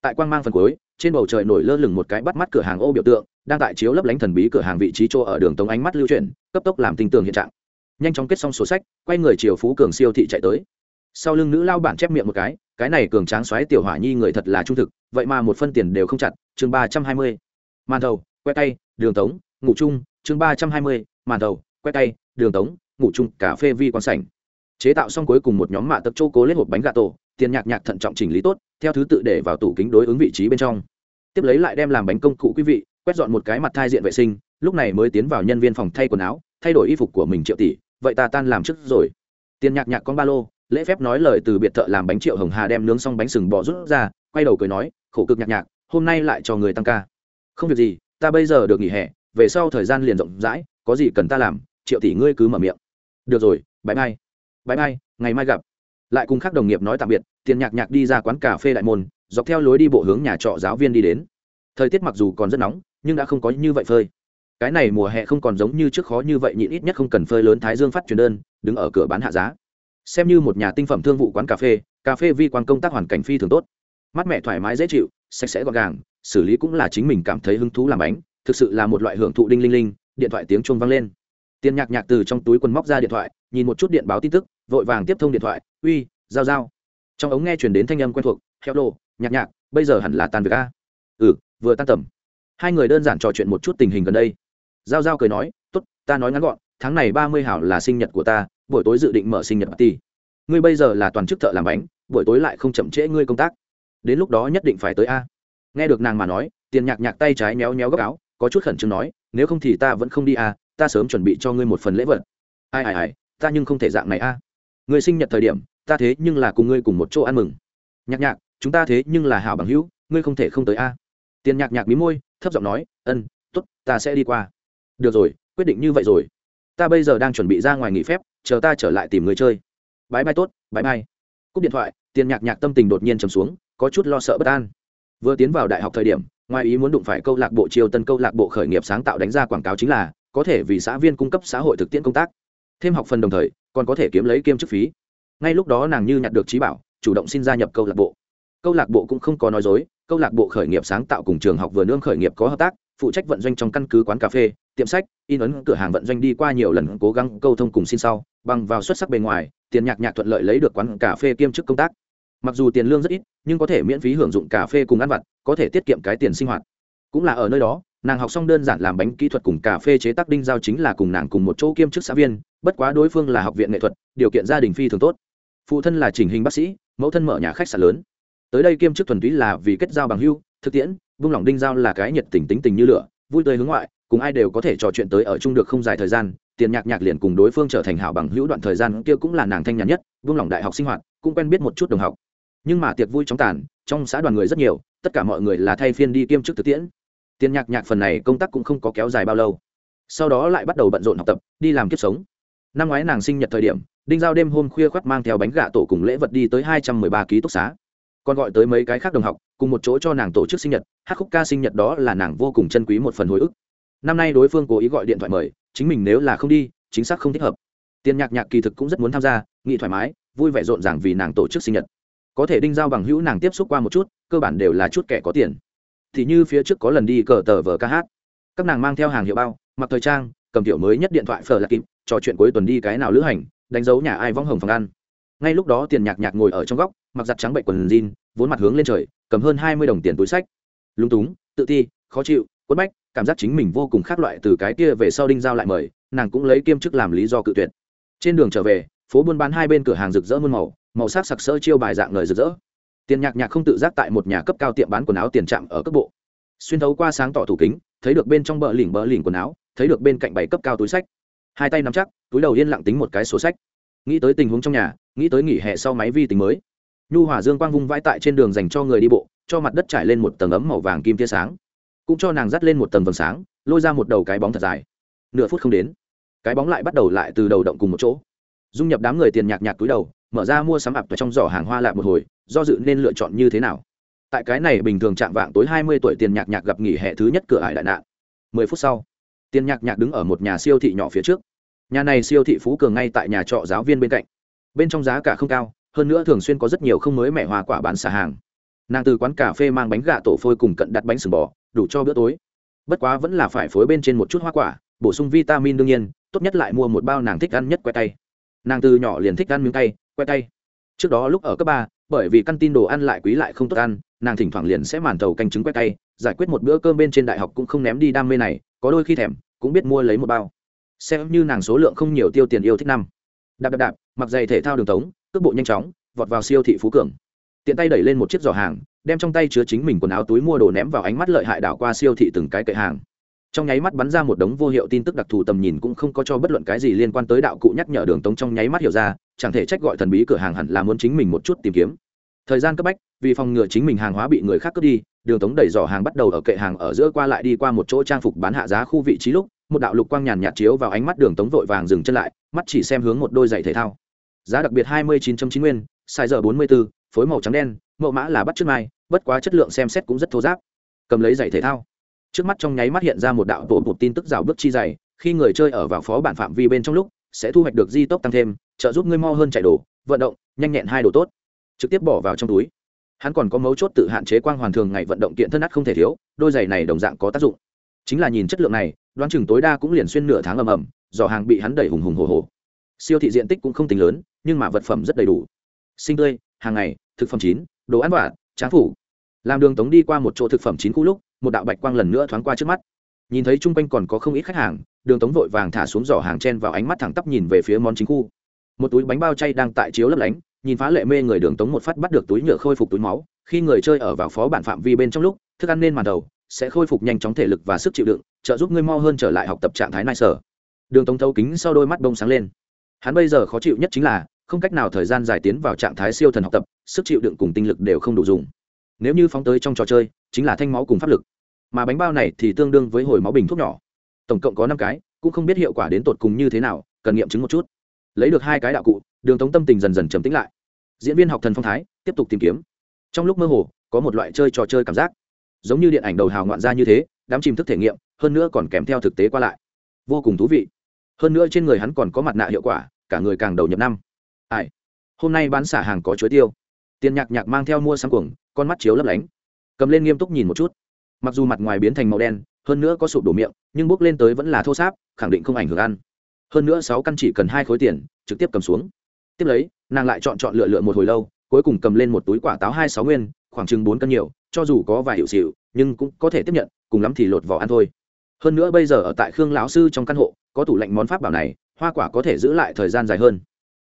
Speaker 1: Tại quang mang phần cuối, trên bầu trời nổi lơ lửng một cái bắt mắt cửa hàng ô biểu tượng, đang tại chiếu lấp lánh thần bí cửa hàng vị trí chỗ ở đường tống ánh mắt lưu chuyển cấp tốc làm tinh tường hiện trạng. Nhanh chóng kết xong sổ sách, quay người chiều phú cường siêu thị chạy tới. Sau lưng nữ lao bản chép miệng một cái cái này cường tráng xoáy tiểu hỏa nhi người thật là trung thực, vậy mà một phân tiền đều không chặt, chương ba trăm hai mươi. Màn thầu que tay, đường tống, ngủ chung, chương ba trăm hai mươi. Màn thầu que tay, đường tống, ngủ chung, cà phê vi quan sảnh. Chế tạo xong cuối cùng một nhóm mạ tập châu cố lên hộp bánh gà tổ, tiền nhạc nhạc thận trọng chỉnh lý tốt, theo thứ tự để vào tủ kính đối ứng vị trí bên trong. Tiếp lấy lại đem làm bánh công cụ quý vị, quét dọn một cái mặt thai diện vệ sinh lúc này mới tiến vào nhân viên phòng thay quần áo, thay đổi y phục của mình triệu tỷ, vậy ta tan làm trước rồi. Tiền nhạc nhạc con ba lô, lễ phép nói lời từ biệt thợ làm bánh triệu hồng hà đem nướng xong bánh sừng bò rút ra, quay đầu cười nói, khổ cực nhạc nhạc, hôm nay lại cho người tăng ca. Không việc gì, ta bây giờ được nghỉ hè, về sau thời gian liền rộng rãi, có gì cần ta làm, triệu tỷ ngươi cứ mở miệng. Được rồi bãi mai bãi mai ngày mai gặp. Lại cùng các đồng nghiệp nói tạm biệt, tiền nhạc nhạc đi ra quán cà phê đại môn, dọc theo lối đi bộ hướng nhà trọ giáo viên đi đến. Thời tiết mặc dù còn rất nóng, nhưng đã không có như vậy phơi cái này mùa hè không còn giống như trước khó như vậy, nhịn ít nhất không cần phơi lớn thái dương phát truyền đơn, đứng ở cửa bán hạ giá. Xem như một nhà tinh phẩm thương vụ quán cà phê cà phê vi quan công tác hoàn cảnh phi thường tốt. Mắt mẹ thoải mái dễ chịu, sạch sẽ gọn gàng, xử lý cũng là chính mình cảm thấy hứng thú làm bánh, thực sự là một loại hưởng thụ đinh linh linh, điện thoại tiếng chuông vang lên. Tiền nhạc nhạc từ trong túi quần móc ra điện thoại, nhìn một chút điện báo tin tức, vội vàng tiếp thông điện thoại, uy, giao giao. Trong ống nghe chuyển đến thanh âm quen thuộc theo đồ nhạc nhạc, bây giờ hẳn là tan việc a. Ừ vừa tan tầm. Hai người đơn giản trò chuyện một chút tình hình gần đây giao giao cười nói t ố t ta nói ngắn gọn, tháng này ba mươi hảo là sinh nhật của ta, buổi tối dự định mở sinh nhật party. Ngươi bây giờ là toàn chức thợ làm bánh, buổi tối lại không chậm trễ ngươi công tác. Đến lúc đó nhất định phải tới a. Nghe được nàng mà nói, tiền nhạc nhạc tay trái méo méo góc áo, có chút khẩn trương nói, nếu không thì ta vẫn không đi a, ta sớm chuẩn bị cho ngươi một phần lễ vật. Ai ai ai, ta nhưng không thể dạng này a. Ngươi sinh nhật thời điểm, ta thế nhưng là cùng ngươi cùng một chỗ ăn mừng. Nhạc nhạc, chúng ta thế nhưng là hảo bằng hữu, ngươi không thể không tới a. Tiền nhạc nhạc mí môi, thấp giọng nói, ân t ố t ta sẽ đi qua được rồi, quyết định như vậy rồi. Ta bây giờ đang chuẩn bị ra ngoài nghỉ phép, chờ ta trở lại tìm người chơi. Bãi bay tốt bãi bay cúp điện thoại, tiền nhạc nhạc tâm tình đột nhiên trầm xuống, có chút lo sợ bất an. Vừa tiến vào đại học thời điểm, ngoài ý muốn đụng phải câu lạc bộ triều tân câu lạc bộ khởi nghiệp sáng tạo đánh ra quảng cáo chính là, có thể vì xã viên cung cấp xã hội thực tiễn công tác. Thêm học phần đồng thời, còn có thể kiếm lấy kiêm chức phí. Ngay lúc đó nàng như nhặt được trí bảo, chủ động xin gia nhập câu lạc bộ. Câu lạc bộ cũng không có nói dối, câu lạc bộ khởi nghiệp sáng tạo cùng trường học vừa nương khởi nghiệp có hợp tác, phụ trách vận doanh trong căn cứ quán cà phê tiệm sách, in ấn cửa hàng vận doanh đi qua nhiều lần cố gắng câu thông cùng xin sau, bằng vào xuất sắc bề ngoài, tiền nhạc nhạc thuận lợi lấy được quán cà phê kiêm chức công tác. Mặc dù tiền lương rất ít, nhưng có thể miễn phí hưởng dụng cà phê cùng ăn vặt, có thể tiết kiệm cái tiền sinh hoạt. Cũng là ở nơi đó, nàng học xong đơn giản làm bánh kỹ thuật cùng cà phê chế tác đinh giao chính là cùng nàng cùng một chỗ kiêm chức xã viên, bất quá đối phương là học viện nghệ thuật, điều kiện gia đình phi thường tốt. Phụ thân là chỉnh hình bác sĩ, mẫu thân mở nhà khách sạn lớn. Tới đây kiêm chức thuần túy là vì kết giao bằng hưu, thực tiễn, vung lòng đinh giao là cái nhiệt tình tính tình như lửa, vui tươi hướng ngoại cùng ai đều có thể trò chuyện tới ở chung được không dài thời gian, tiền nhạc nhạc liền cùng đối phương trở thành hảo bằng hữu đoạn thời gian kia cũng là nàng thanh nhàn nhất, vung lòng đại học sinh hoạt, cũng quen biết một chút đồng học. Nhưng mà tiệc vui chóng tàn, trong xã đoàn người rất nhiều, tất cả mọi người là thay phiên đi kiêm chức thực tiễn. Tiền nhạc nhạc phần này công tác cũng không có kéo dài bao lâu. Sau đó lại bắt đầu bận rộn học tập, đi làm kiếp sống. Năm ngoái nàng sinh nhật thời điểm, đinh giao đêm hôm khuya khoắt mang theo bánh gà tổ cùng lễ vật đi tới hai trăm mười ba ký túc xá. Còn gọi tới mấy cái khác đồng học, cùng một chỗ cho nàng tổ chức sinh nhật, hát khúc ca sinh nhật đó là nàng vô cùng chân quý một phần hồi ức năm nay đối phương cố ý gọi điện thoại mời, chính mình nếu là không đi, chính xác không thích hợp. Tiền nhạc nhạc kỳ thực cũng rất muốn tham gia, nghĩ thoải mái, vui vẻ rộn ràng vì nàng tổ chức sinh nhật. Có thể đinh giao bằng hữu nàng tiếp xúc qua một chút, cơ bản đều là chút kẻ có tiền. Thì như phía trước có lần đi cờ tờ vờ ca hát. Các nàng mang theo hàng hiệu bao, mặc thời trang, cầm tiểu mới nhất điện thoại phở là kịp, trò chuyện cuối tuần đi cái nào lữ hành, đánh dấu nhà ai vong hồng phòng ăn. Ngay lúc đó tiền nhạc nhạc ngồi ở trong góc, mặc giặt trắng bệnh quần jean, vốn mặt hướng lên trời, cầm hơn hai mươi đồng tiền túi sách. Lúng túng, tự ti, khó chịu, quất bách cảm giác chính mình vô cùng khác loại từ cái kia về sau đinh giao lại mời, nàng cũng lấy kiêm chức làm lý do cự tuyệt. Trên đường trở về, phố buôn bán hai bên cửa hàng rực rỡ muôn màu màu sắc sặc sỡ chiêu bài dạng lời rực rỡ. Tiền nhạc nhạc không tự giác tại một nhà cấp cao tiệm bán quần áo tiền trạm ở cấp bộ. Xuyên thấu qua sáng tỏ thủ kính, thấy được bên trong bờ lỉnh bờ lỉnh quần áo, thấy được bên cạnh bảy cấp cao túi sách. Hai tay nắm chắc, túi đầu yên lặng tính một cái số sách. Nghĩ tới tình huống trong nhà, nghĩ tới nghỉ hè sau máy vi tính mới. Nhu hỏa dương quang vung vãi tại trên đường dành cho người đi bộ, cho mặt đất trải lên một tầng ấm màu vàng kim tia sáng cũng cho nàng dắt lên một tầng vầng sáng, lôi ra một đầu cái bóng thật dài. Nửa phút không đến, cái bóng lại bắt đầu lại từ đầu động cùng một chỗ. Dung nhập đám người tiền nhạc nhạc túi đầu, mở ra mua sắm ạp trong giỏ hàng hoa lại một hồi, do dự nên lựa chọn như thế nào. Tại cái này bình thường chạm vạng tối hai mươi tuổi tiền nhạc nhạc gặp nghỉ hè thứ nhất cửa ải đại nạn. Mười phút sau, tiền nhạc nhạc đứng ở một nhà siêu thị nhỏ phía trước. Nhà này siêu thị phú cường ngay tại nhà trọ giáo viên bên cạnh. Bên trong giá cả không cao, hơn nữa thường xuyên có rất nhiều không mới mẻ hoa quả bán xả hàng. Nàng từ quán cà phê mang bánh gà tổ phôi cùng cận đặt bánh sừng bò đủ cho bữa tối. Bất quá vẫn là phải phối bên trên một chút hoa quả, bổ sung vitamin đương nhiên, tốt nhất lại mua một bao nàng thích ăn nhất que tay. Nàng từ nhỏ liền thích ăn miếng tay que tay. Trước đó lúc ở cấp ba, bởi vì căn tin đồ ăn lại quý lại không tốt ăn, nàng thỉnh thoảng liền sẽ màn tàu canh trứng que tay, giải quyết một bữa cơm bên trên đại học cũng không ném đi đam mê này, có đôi khi thèm, cũng biết mua lấy một bao. Xem như nàng số lượng không nhiều tiêu tiền yêu thích năm. Đạp đạp đạp, mặc giày thể thao đường tống, cước bộ nhanh chóng, vọt vào siêu thị phú cường. Tiện tay đẩy lên một chiếc giỏ hàng đem trong tay chứa chính mình quần áo túi mua đồ ném vào ánh mắt lợi hại đảo qua siêu thị từng cái kệ hàng. Trong nháy mắt bắn ra một đống vô hiệu tin tức đặc thù tầm nhìn cũng không có cho bất luận cái gì liên quan tới đạo cụ nhắc nhở đường tống trong nháy mắt hiểu ra, chẳng thể trách gọi thần bí cửa hàng hẳn là muốn chính mình một chút tìm kiếm. Thời gian cấp bách, vì phòng ngừa chính mình hàng hóa bị người khác cướp đi, đường tống đẩy giỏ hàng bắt đầu ở kệ hàng ở giữa qua lại đi qua một chỗ trang phục bán hạ giá khu vị trí lúc, một đạo lục quang nhàn nhạt chiếu vào ánh mắt đường tống vội vàng dừng chân lại, mắt chỉ xem hướng một đôi giày thể thao. Giá đặc biệt hai mươi chín chín nguyên, size giờ bốn mươi bốn phối màu trắng đen mẫu mã là bắt trước mai, bất quá chất lượng xem xét cũng rất thô giáp. Cầm lấy giày thể thao. Trước mắt trong nháy mắt hiện ra một đạo bộ một tin tức rào bước chi dày khi người chơi ở vào phó bản phạm vi bên trong lúc, sẽ thu hoạch được di tốc tăng thêm, trợ giúp ngươi mo hơn chạy đồ, vận động, nhanh nhẹn hai đồ tốt. Trực tiếp bỏ vào trong túi. Hắn còn có mấu chốt tự hạn chế quang hoàn thường ngày vận động kiện thân át không thể thiếu, đôi giày này đồng dạng có tác dụng. Chính là nhìn chất lượng này, đoán chừng tối đa cũng liền xuyên nửa tháng ầm ầm, giỏ hàng bị hắn đẩy hùng hùng hồ hồ siêu thị diện tích cũng không tính lớn, nhưng mà vật phẩm rất đầy đủ. Sinh tươi, hàng ngày, thực phẩm chín đồ ăn vặt, tráng phủ. Làm đường tống đi qua một chỗ thực phẩm chín khu lúc, một đạo bạch quang lần nữa thoáng qua trước mắt. Nhìn thấy chung quanh còn có không ít khách hàng, đường tống vội vàng thả xuống giỏ hàng chen vào ánh mắt thẳng tắp nhìn về phía món chính khu. Một túi bánh bao chay đang tại chiếu lấp lánh, nhìn phá lệ mê người đường tống một phát bắt được túi nhựa khôi phục túi máu. Khi người chơi ở vào phó bản phạm vi bên trong lúc, thức ăn nên màn đầu, sẽ khôi phục nhanh chóng thể lực và sức chịu đựng, trợ giúp ngươi mo hơn trở lại học tập trạng thái nai sở. Đường tống thấu kính sau đôi mắt bông sáng lên. Hắn bây giờ khó chịu nhất chính là không cách nào thời gian dài tiến vào trạng thái siêu thần học tập, sức chịu đựng cùng tinh lực đều không đủ dùng. Nếu như phóng tới trong trò chơi, chính là thanh máu cùng pháp lực. Mà bánh bao này thì tương đương với hồi máu bình thuốc nhỏ. Tổng cộng có năm cái, cũng không biết hiệu quả đến tột cùng như thế nào, cần nghiệm chứng một chút. Lấy được hai cái đạo cụ, đường tống tâm tình dần dần trầm tĩnh lại. Diễn viên học thần phong thái, tiếp tục tìm kiếm. Trong lúc mơ hồ, có một loại chơi trò chơi cảm giác. Giống như điện ảnh đầu hào ngoạn ra như thế, đám chìm thức thể nghiệm, hơn nữa còn kèm theo thực tế qua lại. Vô cùng thú vị. Hơn nữa trên người hắn còn có mặt nạ hiệu quả, cả người càng đầu nhập năm ai? Hôm nay bán xả hàng có chuối tiêu. Tiền nhạc nhạc mang theo mua sắm cuồng, con mắt chiếu lấp lánh. Cầm lên nghiêm túc nhìn một chút. Mặc dù mặt ngoài biến thành màu đen, hơn nữa có sụp đổ miệng, nhưng bước lên tới vẫn là thô sáp, khẳng định không ảnh hưởng ăn. Hơn nữa sáu căn chỉ cần hai khối tiền, trực tiếp cầm xuống. Tiếp lấy, nàng lại chọn chọn lựa lựa một hồi lâu, cuối cùng cầm lên một túi quả táo hai sáu nguyên, khoảng chừng bốn cân nhiều, cho dù có vài hiệu xịu, nhưng cũng có thể tiếp nhận, cùng lắm thì lột vỏ ăn thôi. Hơn nữa bây giờ ở tại khương lão sư trong căn hộ, có tủ lạnh món pháp bảo này, hoa quả có thể giữ lại thời gian dài hơn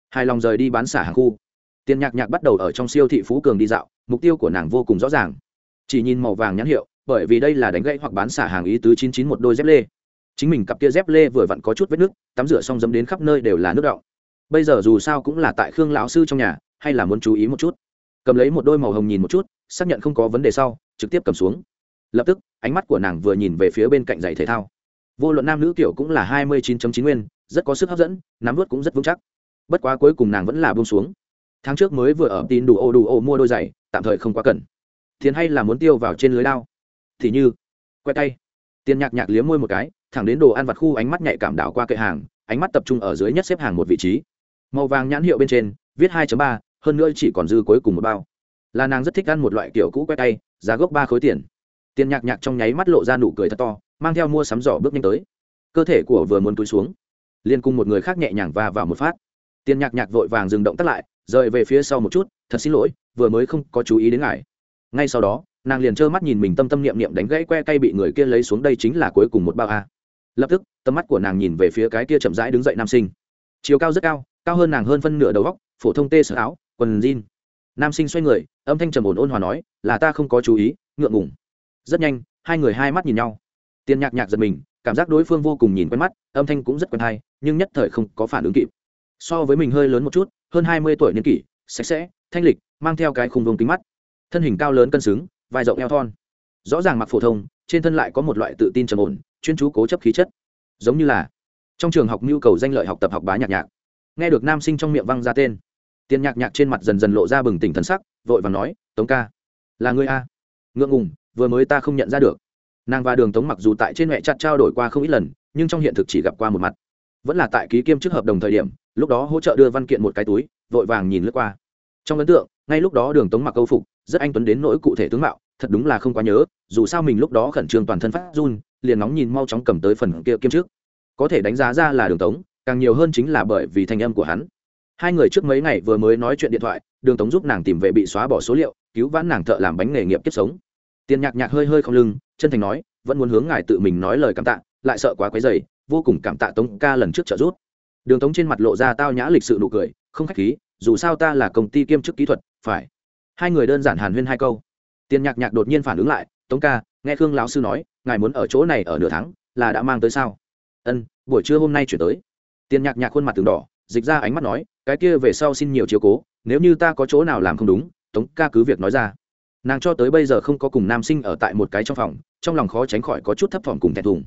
Speaker 1: hài lòng rời đi bán xả hàng khu. Tiền nhạc nhạc bắt đầu ở trong siêu thị phú cường đi dạo, mục tiêu của nàng vô cùng rõ ràng. Chỉ nhìn màu vàng nhãn hiệu, bởi vì đây là đánh gãy hoặc bán xả hàng ý tứ chín chín một đôi dép lê. Chính mình cặp kia dép lê vừa vặn có chút vết nước tắm rửa xong dấm đến khắp nơi đều là nước đọng. Bây giờ dù sao cũng là tại khương lão sư trong nhà, hay là muốn chú ý một chút. Cầm lấy một đôi màu hồng nhìn một chút, xác nhận không có vấn đề sau, trực tiếp cầm xuống. Lập tức, ánh mắt của nàng vừa nhìn về phía bên cạnh giày thể thao. Vô luận nam nữ kiểu cũng là hai mươi chín chín nguyên, rất có sức hấp dẫn, nắm vớt cũng rất vững chắc bất quá cuối cùng nàng vẫn là buông xuống. Tháng trước mới vừa ở tin đủ ô đủ ô mua đôi giày, tạm thời không quá cần. Tiền hay là muốn tiêu vào trên lưới lao thì như, quay tay. Tiền nhạc nhạc liếm môi một cái, thẳng đến đồ ăn vặt khu ánh mắt nhạy cảm đảo qua kệ hàng, ánh mắt tập trung ở dưới nhất xếp hàng một vị trí. Màu vàng nhãn hiệu bên trên, viết 2 ba, hơn nữa chỉ còn dư cuối cùng một bao. Là nàng rất thích ăn một loại kiểu cũ quay tay, giá gốc ba khối tiền. Tiền nhạc nhạc trong nháy mắt lộ ra nụ cười thật to, mang theo mua sắm giỏ bước nhanh tới. Cơ thể của vừa muốn túi xuống liên cùng một người khác nhẹ nhàng và vào một phát tiền nhạc nhạc vội vàng dừng động tắt lại, rời về phía sau một chút, thật xin lỗi, vừa mới không có chú ý đến ngài. Ngay sau đó, nàng liền trơ mắt nhìn mình tâm tâm niệm niệm đánh gãy que cây bị người kia lấy xuống đây chính là cuối cùng một bao a. Lập tức, tầm mắt của nàng nhìn về phía cái kia chậm rãi đứng dậy nam sinh. Chiều cao rất cao cao hơn nàng hơn phân nửa đầu góc, phổ thông tê sở áo quần jean. Nam sinh xoay người, âm thanh trầm ổn ôn hòa nói, là ta không có chú ý, ngượng ngùng. Rất nhanh, hai người hai mắt nhìn nhau. Tiền nhạc nhạc giật mình, cảm giác đối phương vô cùng nhìn quen mắt, âm thanh cũng rất quen hay, nhưng nhất thời không có phản ứng kịp so với mình hơi lớn một chút, hơn hai mươi tuổi niên kỷ, sạch sẽ, thanh lịch, mang theo cái khung vông kính mắt. Thân hình cao lớn cân xứng, vai rộng eo thon. Rõ ràng mặc phổ thông, trên thân lại có một loại tự tin trầm ổn, chuyên chú cố chấp khí chất. Giống như là trong trường học nhu cầu danh lợi học tập học bá nhạc nhạc. Nghe được nam sinh trong miệng văng ra tên, tiền nhạc nhạc trên mặt dần dần lộ ra bừng tỉnh thần sắc, vội và nói, tống ca, là người a? Ngượng ngùng, vừa mới ta không nhận ra được. Nàng và đường tống mặc dù tại trên mẹ chặt trao đổi qua không ít lần, nhưng trong hiện thực chỉ gặp qua một mặt. Vẫn là tại ký kiêm chức hợp đồng thời điểm lúc đó hỗ trợ đưa văn kiện một cái túi, vội vàng nhìn lướt qua. Trong ấn tượng, ngay lúc đó đường tống mặc câu phục, rất anh tuấn đến nỗi cụ thể tướng mạo, thật đúng là không quá nhớ, dù sao mình lúc đó khẩn trương toàn thân phát run, liền nóng nhìn mau chóng cầm tới phần kia kiêm trước. Có thể đánh giá ra là đường tống, càng nhiều hơn chính là bởi vì thanh âm của hắn. Hai người trước mấy ngày vừa mới nói chuyện điện thoại, đường tống giúp nàng tìm về bị xóa bỏ số liệu, cứu vãn nàng thợ làm bánh nghề nghiệp kiếp sống. Tiền nhạc nhạc hơi hơi không lưng, chân thành nói, vẫn muốn hướng ngài tự mình nói lời cảm tạ, lại sợ quá quấy dày vô cùng cảm tạ tống ca lần trước trợ giúp đường tống trên mặt lộ ra tao nhã lịch sự nụ cười, không khách khí, dù sao ta là công ty kiêm chức kỹ thuật, phải. Hai người đơn giản hàn huyên hai câu. Tiền nhạc nhạc đột nhiên phản ứng lại, tống ca, nghe khương lão sư nói, ngài muốn ở chỗ này ở nửa tháng, là đã mang tới sao? Ân, buổi trưa hôm nay chuyển tới. Tiền nhạc nhạc khuôn mặt từng đỏ, dịch ra ánh mắt nói, cái kia về sau xin nhiều chiếu cố, nếu như ta có chỗ nào làm không đúng, tống ca cứ việc nói ra. Nàng cho tới bây giờ không có cùng nam sinh ở tại một cái trong phòng, trong lòng khó tránh khỏi có chút thấp thỏm cùng thẹn thùng.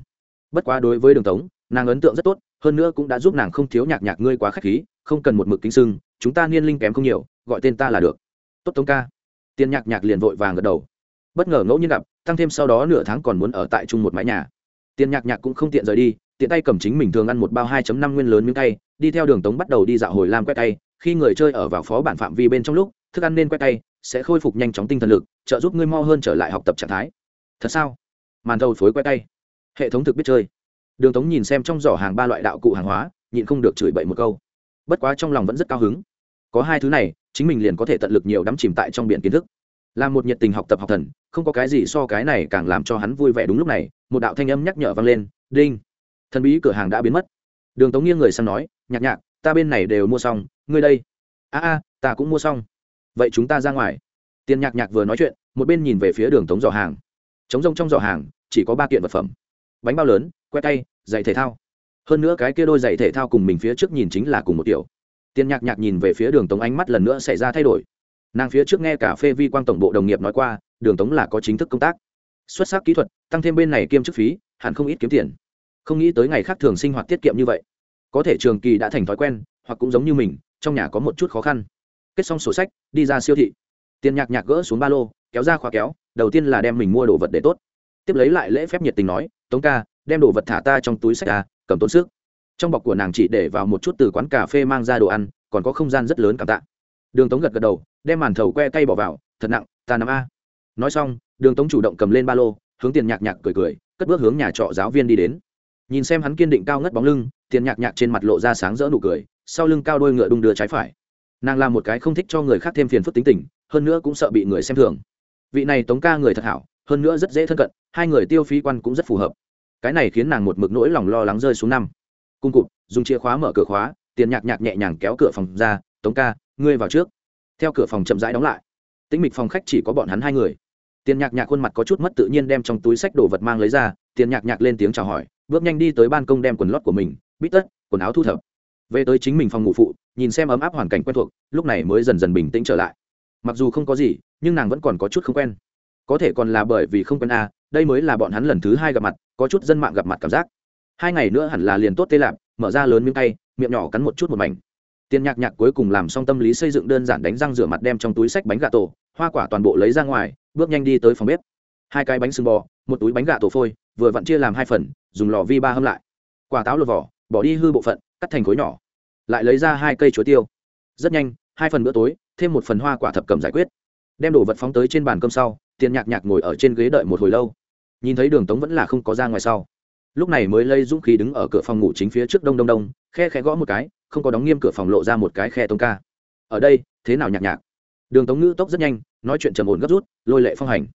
Speaker 1: Bất quá đối với đường tống, nàng ấn tượng rất tốt hơn nữa cũng đã giúp nàng không thiếu nhạc nhạc ngươi quá k h á c h khí, không cần một mực kính sưng, chúng ta niên linh kém không nhiều, gọi tên ta là được. Tốt tống ca. Tiền nhạc nhạc liền vội vàng gật đầu. Bất ngờ ngẫu nhiên gặp, tăng thêm sau đó nửa tháng còn muốn ở tại chung một mái nhà. Tiền nhạc nhạc cũng không tiện rời đi, tiện tay cầm chính mình thường ăn một bao 2 năm nguyên lớn miếng tay đi theo đường tống bắt đầu đi dạo hồi lam quét tay. Khi người chơi ở vào phó bản phạm vi bên trong lúc, thức ăn nên quét tay, sẽ khôi phục nhanh chóng tinh thần lực, trợ giúp ngươi mo hơn trở lại học tập trạng thái. Thật sao? Màn thầu phối quét tay. Hệ thống thực biết chơi đường tống nhìn xem trong giỏ hàng ba loại đạo cụ hàng hóa, nhịn không được chửi bậy một câu. Bất quá trong lòng vẫn rất cao hứng. Có hai thứ này, chính mình liền có thể tận lực nhiều đắm chìm tại trong biển kiến thức. Là một nhiệt tình học tập học thần, không có cái gì so cái này càng làm cho hắn vui vẻ đúng lúc này, một đạo thanh âm nhắc nhở vang lên, đinh. Thần bí cửa hàng đã biến mất. Đường tống nghiêng người sang nói, nhạc nhạc, ta bên này đều mua xong, ngươi đây. A a, ta cũng mua xong. Vậy chúng ta ra ngoài. Tiền nhạc nhạc vừa nói chuyện, một bên nhìn về phía đường tống giỏ hàng. Chống rông trong giỏ hàng, chỉ có ba kiện vật phẩm bánh bao lớn, que tay giày thể thao. Hơn nữa cái kia đôi giày thể thao cùng mình phía trước nhìn chính là cùng một kiểu. Tiền nhạc nhạc nhìn về phía đường tống ánh mắt lần nữa xảy ra thay đổi. Nàng phía trước nghe cả phê vi quang tổng bộ đồng nghiệp nói qua, đường tống là có chính thức công tác. Xuất sắc kỹ thuật, tăng thêm bên này kiêm chức phí, hẳn không ít kiếm tiền. Không nghĩ tới ngày khác thường sinh hoạt tiết kiệm như vậy. Có thể trường kỳ đã thành thói quen, hoặc cũng giống như mình, trong nhà có một chút khó khăn. Kết xong sổ sách, đi ra siêu thị. Tiền nhạc nhạc gỡ xuống ba lô, kéo ra khóa kéo, đầu tiên là đem mình mua đồ vật để tốt. Tiếp lấy lại lễ phép nhiệt tình nói tống ca, đem đồ vật thả ta trong túi sách ta, cầm tốn sức. Trong bọc của nàng chỉ để vào một chút từ quán cà phê mang ra đồ ăn, còn có không gian rất lớn cảm tạ. Đường tống gật gật đầu, đem màn thầu que tay bỏ vào, thật nặng, ta nắm a. Nói xong, đường tống chủ động cầm lên ba lô, hướng tiền nhạc nhạc cười cười, cất bước hướng nhà trọ giáo viên đi đến. Nhìn xem hắn kiên định cao ngất bóng lưng, tiền nhạc nhạc trên mặt lộ ra sáng rỡ nụ cười, sau lưng cao đôi ngựa đung đưa trái phải. Nàng là một cái không thích cho người khác thêm phiền phức tính tình, hơn nữa cũng sợ bị người xem thường. Vị này tống ca người thật hảo, hơn nữa rất dễ thân cận, hai người tiêu phí quan cũng rất phù hợp cái này khiến nàng một mực nỗi lòng lo lắng rơi xuống năm. Cung cụt dùng chìa khóa mở cửa khóa tiền nhạc nhạc nhẹ nhàng kéo cửa phòng ra tống ca ngươi vào trước. Theo cửa phòng chậm rãi đóng lại. Tĩnh mịch phòng khách chỉ có bọn hắn hai người. Tiền nhạc nhạc khuôn mặt có chút mất tự nhiên đem trong túi sách đồ vật mang lấy ra tiền nhạc nhạc lên tiếng chào hỏi bước nhanh đi tới ban công đem quần lót của mình bít tất quần áo thu thập. Về tới chính mình phòng ngủ phụ nhìn xem ấm áp hoàn cảnh quen thuộc lúc này mới dần dần bình tĩnh trở lại. Mặc dù không có gì nhưng nàng vẫn còn có chút không quen. Có thể còn là bởi vì không quen a à, đây mới là bọn hắn lần thứ hai gặp mặt, có chút dân mạng gặp mặt cảm giác. Hai ngày nữa hẳn là liền tốt tê lạp, mở ra lớn miếng tay, miệng nhỏ cắn một chút một mảnh. Tiền nhạc nhạc cuối cùng làm xong tâm lý xây dựng đơn giản đánh răng rửa mặt đem trong túi sách bánh gà tổ, hoa quả toàn bộ lấy ra ngoài, bước nhanh đi tới phòng bếp. Hai cái bánh sừng bò, một túi bánh gà tổ phôi, vừa vặn chia làm hai phần, dùng lò vi ba hâm lại. Quả táo lột vỏ, bỏ đi hư bộ phận, cắt thành khối nhỏ. Lại lấy ra hai cây chuối tiêu. Rất nhanh, hai phần bữa tối, thêm một phần hoa quả thập cầm giải quyết. Đem đồ vật phóng tới trên bàn cơm sau tiền nhạc nhạc ngồi ở trên ghế đợi một hồi lâu nhìn thấy đường tống vẫn là không có ra ngoài sau. Lúc này mới lấy dũng khí đứng ở cửa phòng ngủ chính phía trước đông đông đông, khe khẽ gõ một cái, không có đóng nghiêm cửa phòng lộ ra một cái khe tống ca. Ở đây, thế nào nhạc nhạc? Đường tống ngữ tốc rất nhanh, nói chuyện trầm ổn gấp rút, lôi lệ phong hành.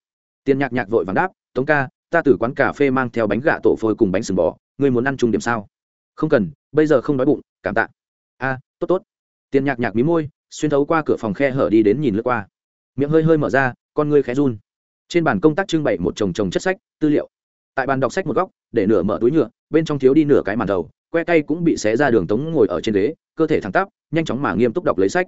Speaker 1: Tiền nhạc nhạc vội vàng đáp, tống ca, ta từ quán cà phê mang theo bánh gà tổ phôi cùng bánh sừng bò, ngươi muốn ăn chung điểm sao? Không cần, bây giờ không đói bụng, cảm tạ. A, tốt tốt. Tiền nhạc nhạc mí môi, xuyên thấu qua cửa phòng khe hở đi đến nhìn lướt qua. Miệng hơi hơi mở ra, con ngươi khẽ run trên bàn công tác trưng bày một chồng chồng chất sách, tư liệu. Tại bàn đọc sách một góc, để nửa mở túi nhựa, bên trong thiếu đi nửa cái màn đầu, que tay cũng bị xé ra đường tống ngồi ở trên ghế, cơ thể thẳng tắp, nhanh chóng mà nghiêm túc đọc lấy sách.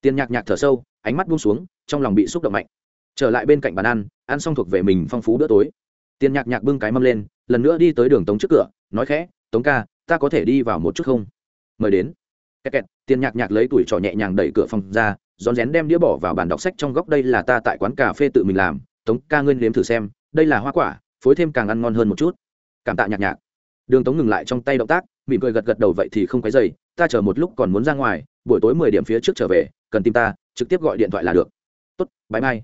Speaker 1: Tiền nhạc nhạc thở sâu, ánh mắt buông xuống, trong lòng bị xúc động mạnh. Trở lại bên cạnh bàn ăn ăn xong thuộc về mình phong phú bữa tối. Tiền nhạc nhạc bưng cái mâm lên, lần nữa đi tới đường tống trước cửa, nói khẽ, tống ca, ta có thể đi vào một chút không? Mời đến. Kẹt kẹt, tiền nhạc nhạc lấy tuổi trò nhẹ nhàng đẩy cửa phòng ra, rón rén đem đĩa bỏ vào bàn đọc sách trong góc, đây là ta tại quán cà phê tự mình làm tống ca ngươi nếm thử xem, đây là hoa quả, phối thêm càng ăn ngon hơn một chút. Cảm tạ nhạc nhạc. Đường tống ngừng lại trong tay động tác, mỉm cười gật gật đầu vậy thì không quấy dày ta chờ một lúc còn muốn ra ngoài, buổi tối mười điểm phía trước trở về, cần tìm ta, trực tiếp gọi điện thoại là được. Tốt bãi mai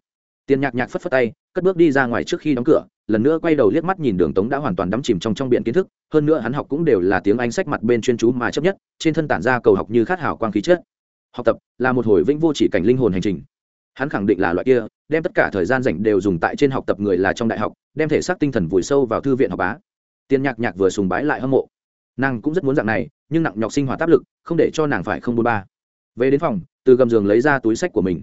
Speaker 1: tiền nhạc nhạc phất phất tay, cất bước đi ra ngoài trước khi đóng cửa, lần nữa quay đầu liếc mắt nhìn đường tống đã hoàn toàn đắm chìm trong trong biển kiến thức, hơn nữa hắn học cũng đều là tiếng anh sách mặt bên chuyên chú mà chấp nhất, trên thân tản ra cầu học như khát hảo quang khí chất. Học tập là một hồi vĩnh vô chỉ cảnh linh hồn hành trình. Hắn khẳng định là loại kia đem tất cả thời gian rảnh đều dùng tại trên học tập người là trong đại học, đem thể xác tinh thần vùi sâu vào thư viện học bá. Tiền nhạc nhạc vừa sùng bái lại hâm mộ. Nàng cũng rất muốn dạng này, nhưng nặng nhọc sinh hoạt áp lực, không để cho nàng phải không bốn ba. Về đến phòng, từ gầm giường lấy ra túi sách của mình.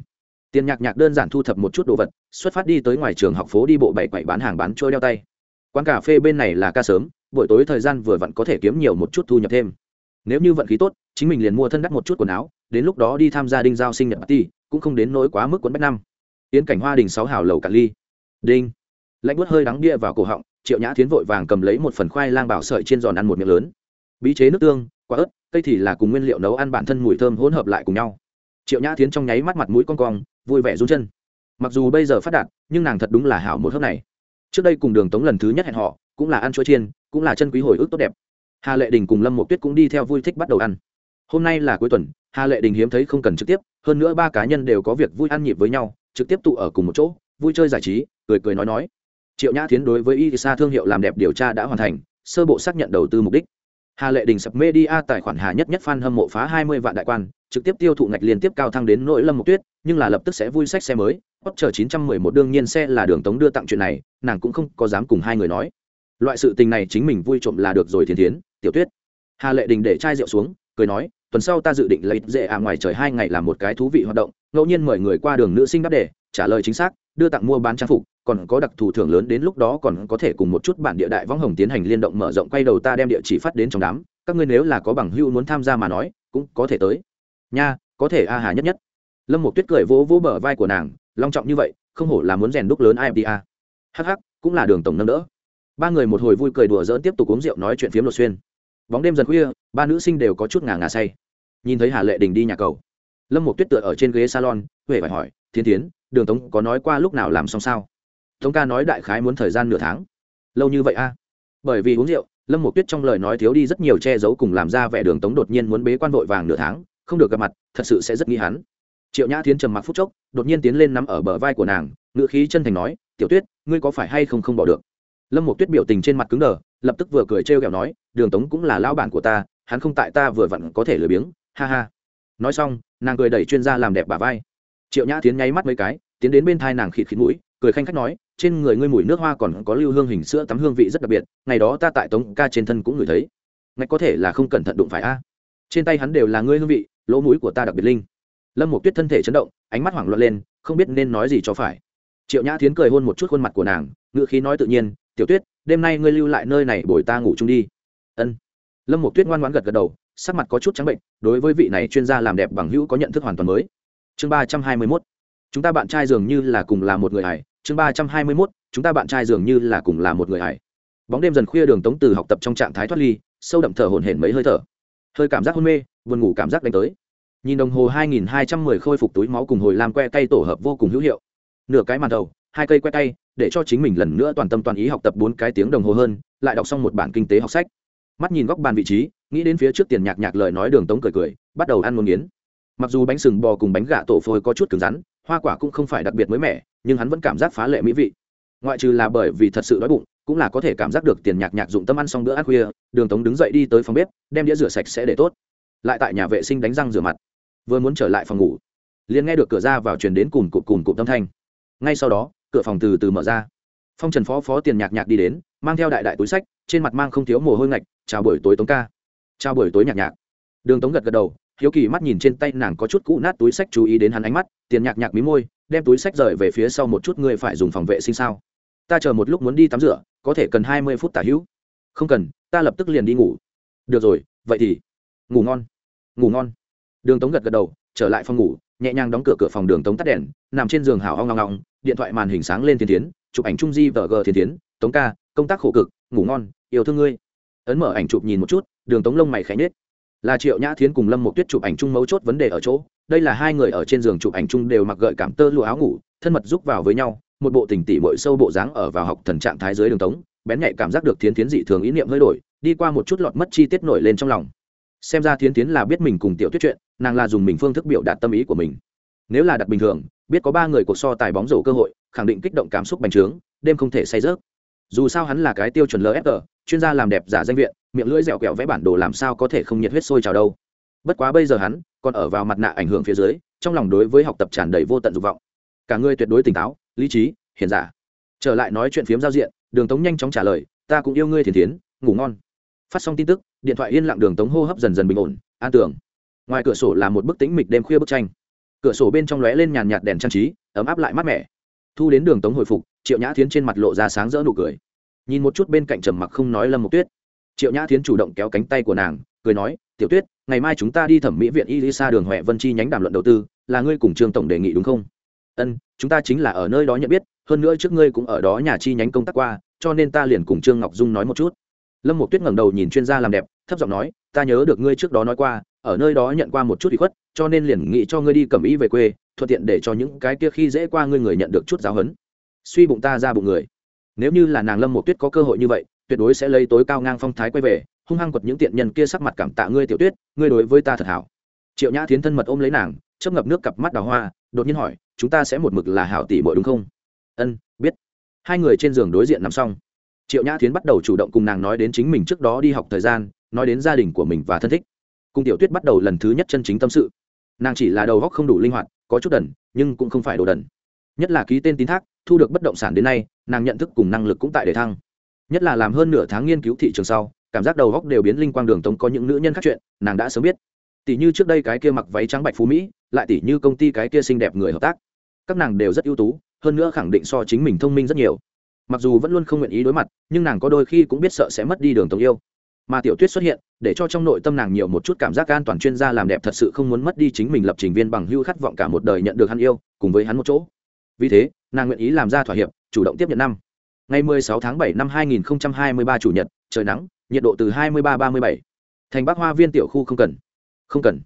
Speaker 1: Tiền nhạc nhạc đơn giản thu thập một chút đồ vật, xuất phát đi tới ngoài trường học phố đi bộ bảy quậy bán hàng bán trôi đeo tay. Quán cà phê bên này là ca sớm, buổi tối thời gian vừa vặn có thể kiếm nhiều một chút thu nhập thêm. Nếu như vận khí tốt, chính mình liền mua thân đắt một chút quần áo, đến lúc đó đi tham gia đinh giao sinh nhật party, cũng không đến nỗi quá mức quấn bách năm yến cảnh hoa đình sáu hào lầu cạn ly. Đinh. Lạnh bút hơi đắng bia vào cổ họng, triệu nhã tiến vội vàng cầm lấy một phần khoai lang bảo sợi trên giòn ăn một miệng lớn. Bí chế nước tương, quả ớt, cây thì là cùng nguyên liệu nấu ăn bản thân mùi thơm hỗn hợp lại cùng nhau. Triệu nhã tiến trong nháy mắt mặt mũi con cong, vui vẻ run chân. Mặc dù bây giờ phát đạt, nhưng nàng thật đúng là hảo một hớp này. Trước đây cùng đường tống lần thứ nhất hẹn họ cũng là ăn chuối chiên, cũng là chân quý hồi ức tốt đẹp. Hà lệ đình cùng lâm một tuyết cũng đi theo vui thích bắt đầu ăn. Hôm nay là cuối tuần, hà lệ đình hiếm thấy không cần trực tiếp, hơn nữa ba cá nhân đều có việc vui ăn nhịp với nhau trực tiếp tụ ở cùng một chỗ, vui chơi giải trí, cười cười nói nói. Triệu nhã tiến đối với y sa thương hiệu làm đẹp điều tra đã hoàn thành, sơ bộ xác nhận đầu tư mục đích. Hà lệ đình sập media tài khoản hà nhất nhất fan hâm mộ phá hai mươi vạn đại quan, trực tiếp tiêu thụ ngạch liên tiếp cao thăng đến nỗi lâm mục tuyết, nhưng là lập tức sẽ vui sách xe mới. Hot chờ chín trăm mười một đương nhiên xe là đường tống đưa tặng chuyện này, nàng cũng không có dám cùng hai người nói. Loại sự tình này chính mình vui trộm là được rồi thiên thiến, tiểu tuyết. Hà lệ đình để chai rượu xuống, cười nói tuần sau ta dự định lấy dễ à ngoài trời hai ngày làm một cái thú vị hoạt động, ngẫu nhiên mời người qua đường nữ sinh đáp đề, trả lời chính xác, đưa tặng mua bán trang phục, còn có đặc thù thưởng lớn đến lúc đó còn có thể cùng một chút bản địa đại võng hồng tiến hành liên động mở rộng quay đầu ta đem địa chỉ phát đến trong đám, các ngươi nếu là có bằng hưu muốn tham gia mà nói, cũng có thể tới. Nha, có thể a hà nhất nhất. Lâm một tuyết cười vỗ vỗ bờ vai của nàng, long trọng như vậy, không hổ là muốn rèn đúc lớn imda hh cũng là đường tổng nâng đỡ. Ba người một hồi vui cười đùa dỡn tiếp tục uống rượu nói chuyện phiếm lột xuyên bóng đêm dần khuya, ba nữ sinh đều có chút ngà ngà say. Nhìn thấy hà lệ đình đi nhà cầu, lâm một tuyết tựa ở trên ghế salon huệ phải hỏi thiên tiến đường tống có nói qua lúc nào làm xong sao? Tống ca nói đại khái muốn thời gian nửa tháng. Lâu như vậy a bởi vì uống rượu, lâm một tuyết trong lời nói thiếu đi rất nhiều che giấu cùng làm ra vẻ đường tống đột nhiên muốn bế quan vội vàng nửa tháng, không được gặp mặt, thật sự sẽ rất nghi hắn. Triệu nhã tiến trầm mặc phút chốc, đột nhiên tiến lên nắm ở bờ vai của nàng ngự khí chân thành nói, tiểu tuyết, ngươi có phải hay không không bỏ được? Lâm một tuyết biểu tình trên mặt cứng đờ, lập tức vừa cười trêu ghẹo nói, đường tống cũng là lão bản của ta, hắn không tại ta vừa vặn có thể lười biếng, ha ha. Nói xong, nàng cười đẩy chuyên gia làm đẹp bà vai. Triệu nhã tiến nháy mắt mấy cái, tiến đến bên thai nàng khịt khịt mũi, cười khanh khách nói, trên người ngươi mùi nước hoa còn có lưu hương hình sữa tắm hương vị rất đặc biệt, ngày đó ta tại tống ca trên thân cũng ngửi thấy. Ngạch có thể là không cẩn thận đụng phải a. Trên tay hắn đều là ngươi hương vị, lỗ mũi của ta đặc biệt linh. Lâm một tuyết thân thể chấn động, ánh mắt hoảng loạn lên, không biết nên nói gì cho phải. Triệu nhã tiến cười hôn một chút khuôn mặt của nàng ngự khí nói tự nhiên tiểu tuyết, đêm nay ngươi lưu lại nơi này bồi ta ngủ chung đi. Ân. Lâm một tuyết ngoan ngoãn gật gật đầu, sắc mặt có chút trắng bệnh, đối với vị này chuyên gia làm đẹp bằng hữu có nhận thức hoàn toàn mới. Chương ba trăm hai mươi mốt. Chúng ta bạn trai dường như là cùng là một người hải chương ba trăm hai mươi mốt. Chúng ta bạn trai dường như là cùng là một người hải bóng đêm dần khuya đường tống từ học tập trong trạng thái thoát ly, sâu đậm thở hổn hển mấy hơi thở. Hơi cảm giác hôn mê, buồn ngủ cảm giác đánh tới. Nhìn đồng hồ 2210 khôi phục túi máu cùng hồi làm que cây tổ hợp vô cùng hữu hiệu. Nửa cái màn đầu hai cây que tay, để cho chính mình lần nữa toàn tâm toàn ý học tập bốn cái tiếng đồng hồ hơn, lại đọc xong một bản kinh tế học sách. Mắt nhìn góc bàn vị trí, nghĩ đến phía trước tiền nhạc nhạc lời nói đường tống cười cười, bắt đầu ăn một nghiến. Mặc dù bánh sừng bò cùng bánh gà tổ phôi có chút cứng rắn, hoa quả cũng không phải đặc biệt mới mẻ, nhưng hắn vẫn cảm giác phá lệ mỹ vị. Ngoại trừ là bởi vì thật sự đói bụng, cũng là có thể cảm giác được tiền nhạc nhạc dụng tâm ăn xong bữa ăn khuya, đường tống đứng dậy đi tới phòng bếp, đem đĩa rửa sạch sẽ để tốt. Lại tại nhà vệ sinh đánh răng rửa mặt. Vừa muốn trở lại phòng ngủ, liền nghe được cửa ra vào truyền đến cùng cụm cùng cụm tâm thanh. Ngay sau đó cửa phòng từ từ mở ra. Phong trần phó phó tiền nhạc nhạc đi đến, mang theo đại đại túi sách, trên mặt mang không thiếu mồ hôi ngạch, chào buổi tối tống ca. Chào buổi tối nhạc nhạc. Đường tống gật gật đầu, hiếu kỳ mắt nhìn trên tay nàng có chút cũ nát túi sách chú ý đến hắn ánh mắt, tiền nhạc nhạc mí môi, đem túi sách rời về phía sau một chút, ngươi phải dùng phòng vệ sinh sao? Ta chờ một lúc muốn đi tắm rửa, có thể cần hai mươi phút tả hữu. Không cần, ta lập tức liền đi ngủ. Được rồi, vậy thì ngủ ngon ngủ ngon. Đường tống gật gật đầu, trở lại phòng ngủ, nhẹ nhàng đóng cửa cửa phòng đường tống tắt đèn, nằm trên giường hào hong ngong ngong điện thoại màn hình sáng lên thiên tiến chụp ảnh trung di vờ gờ thiên tiến tống ca, công tác khổ cực, ngủ ngon, yêu thương ngươi. Ấn mở ảnh chụp nhìn một chút, đường tống lông mày khẽ nhết là triệu nhã thiến cùng lâm một tuyết chụp ảnh chung mấu chốt vấn đề ở chỗ, đây là hai người ở trên giường chụp ảnh chung đều mặc gợi cảm tơ lụa áo ngủ, thân mật giúp vào với nhau, một bộ tình tỉ mội sâu bộ dáng ở vào học thần trạng thái dưới đường tống, bén nhạy cảm giác được thiến tiến dị thường ý niệm hơi đổi, đi qua một chút lọt mất chi tiết nổi lên trong lòng. Xem ra thiến tiến là biết mình cùng tiểu tuyết chuyện, nàng là dùng mình phương thức biểu đạt tâm ý của mình. Nếu là đặt bình thường biết có ba người cuộc so tài bóng rổ cơ hội, khẳng định kích động cảm xúc bành trướng, đêm không thể say rớt dù sao hắn là cái tiêu chuẩn lf chuyên gia làm đẹp giả danh viện, miệng lưỡi dẻo kẹo vẽ bản đồ làm sao có thể không nhiệt huyết sôi trào đâu. Bất quá bây giờ hắn còn ở vào mặt nạ ảnh hưởng phía dưới, trong lòng đối với học tập tràn đầy vô tận dục vọng. Cả người tuyệt đối tỉnh táo, lý trí, hiền giả. Trở lại nói chuyện phiếm giao diện, đường tống nhanh chóng trả lời, ta cũng yêu ngươi thiền thiến, ngủ ngon. Phát xong tin tức, điện thoại yên lặng đường tống hô hấp dần dần bình ổn, an tưởng ngoài cửa sổ là một bức tĩnh mịch đêm khuya bức tranh cửa sổ bên trong lóe lên nhàn nhạt đèn trang trí, ấm áp lại mát mẻ. Thu đến đường tống hồi phục, triệu nhã thiến trên mặt lộ ra sáng rỡ nụ cười. Nhìn một chút bên cạnh trầm mặc không nói lâm mục tuyết. Triệu nhã thiến chủ động kéo cánh tay của nàng, cười nói, tiểu tuyết, ngày mai chúng ta đi thẩm mỹ viện y sa đường huệ vân chi nhánh đàm luận đầu tư, là ngươi cùng trương tổng đề nghị đúng không? Ân, chúng ta chính là ở nơi đó nhận biết, hơn nữa trước ngươi cũng ở đó nhà chi nhánh công tác qua, cho nên ta liền cùng trương ngọc dung nói một chút. Lâm mục tuyết ngẩng đầu nhìn chuyên gia làm đẹp, thấp giọng nói, ta nhớ được ngươi trước đó nói qua ở nơi đó nhận qua một chút bị khuất, cho nên liền nghĩ cho ngươi đi cầm ý về quê, thuận tiện để cho những cái kia khi dễ qua ngươi người nhận được chút giáo huấn. Suy bụng ta ra bụng người. Nếu như là nàng lâm một tuyết có cơ hội như vậy, tuyệt đối sẽ lấy tối cao ngang phong thái quay về, hung hăng quật những tiện nhân kia sắc mặt cảm tạ ngươi tiểu tuyết, ngươi đối với ta thật hảo. Triệu nhã thiến thân mật ôm lấy nàng, chớp ngập nước cặp mắt đào hoa, đột nhiên hỏi, chúng ta sẽ một mực là hảo tỷ bội đúng không? Ân, biết. Hai người trên giường đối diện nằm xong. Triệu nhã thiến bắt đầu chủ động cùng nàng nói đến chính mình trước đó đi học thời gian, nói đến gia đình của mình và thân thích cùng tiểu tuyết bắt đầu lần thứ nhất chân chính tâm sự. Nàng chỉ là đầu góc không đủ linh hoạt, có chút đần, nhưng cũng không phải đồ đần. Nhất là ký tên tín thác, thu được bất động sản đến nay, nàng nhận thức cùng năng lực cũng tại để thăng. Nhất là làm hơn nửa tháng nghiên cứu thị trường sau, cảm giác đầu góc đều biến linh quang đường tống có những nữ nhân khác chuyện, nàng đã sớm biết. Tỷ như trước đây cái kia mặc váy trắng bạch phú mỹ, lại tỷ như công ty cái kia xinh đẹp người hợp tác. Các nàng đều rất ưu tú, hơn nữa khẳng định so chính mình thông minh rất nhiều. Mặc dù vẫn luôn không nguyện ý đối mặt, nhưng nàng có đôi khi cũng biết sợ sẽ mất đi đường tống yêu mà tiểu tuyết xuất hiện, để cho trong nội tâm nàng nhiều một chút cảm giác an toàn chuyên gia làm đẹp thật sự không muốn mất đi chính mình lập trình viên bằng hưu khát vọng cả một đời nhận được hắn yêu, cùng với hắn một chỗ. Vì thế, nàng nguyện ý làm ra thỏa hiệp, chủ động tiếp nhận năm. Ngày 16 tháng 7 năm 2023 chủ nhật, trời nắng, nhiệt độ từ 23-37. thành bắc hoa viên tiểu khu không cần. Không cần.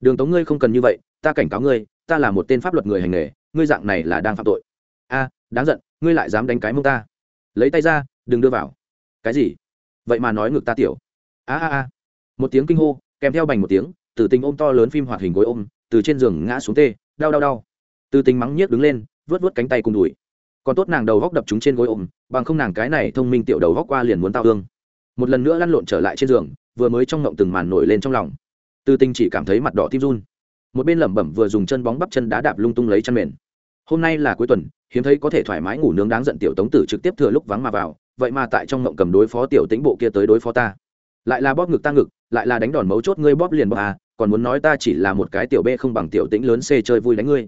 Speaker 1: Đường tống ngươi không cần như vậy, ta cảnh cáo ngươi, ta là một tên pháp luật người hành nghề, ngươi dạng này là đang phạm tội. A, đáng giận, ngươi lại dám đánh cái mông ta. Lấy tay ra, đừng đưa vào. Cái gì? Vậy mà nói ngược ta tiểu. A a a. Một tiếng kinh hô, kèm theo bành một tiếng, từ tình ôm to lớn phim hoạt hình gối ôm, từ trên giường ngã xuống tê, đau đau đau. Từ tình mắng nhiếc đứng lên, vớt vớt cánh tay cùng đùi. Còn tốt nàng đầu góc đập chúng trên gối ôm, bằng không nàng cái này thông minh tiểu đầu góc qua liền muốn tao hương một lần nữa lăn lộn trở lại trên giường, vừa mới trong ngộng từng màn nổi lên trong lòng. Từ tình chỉ cảm thấy mặt đỏ tim run. Một bên lẩm bẩm vừa dùng chân bóng bắp chân đá đạp lung tung lấy chân mền. Hôm nay là cuối tuần, hiếm thấy có thể thoải mái ngủ nướng đáng giận tiểu tống tử trực tiếp thừa lúc vắng mà vào vậy mà tại trong ngộng cầm đối phó tiểu tĩnh bộ kia tới đối phó ta. Lại là bóp ngực ta ngực, lại là đánh đòn mấu chốt ngươi bóp liền bóp à còn muốn nói ta chỉ là một cái tiểu b không bằng tiểu tĩnh lớn c chơi vui đánh ngươi.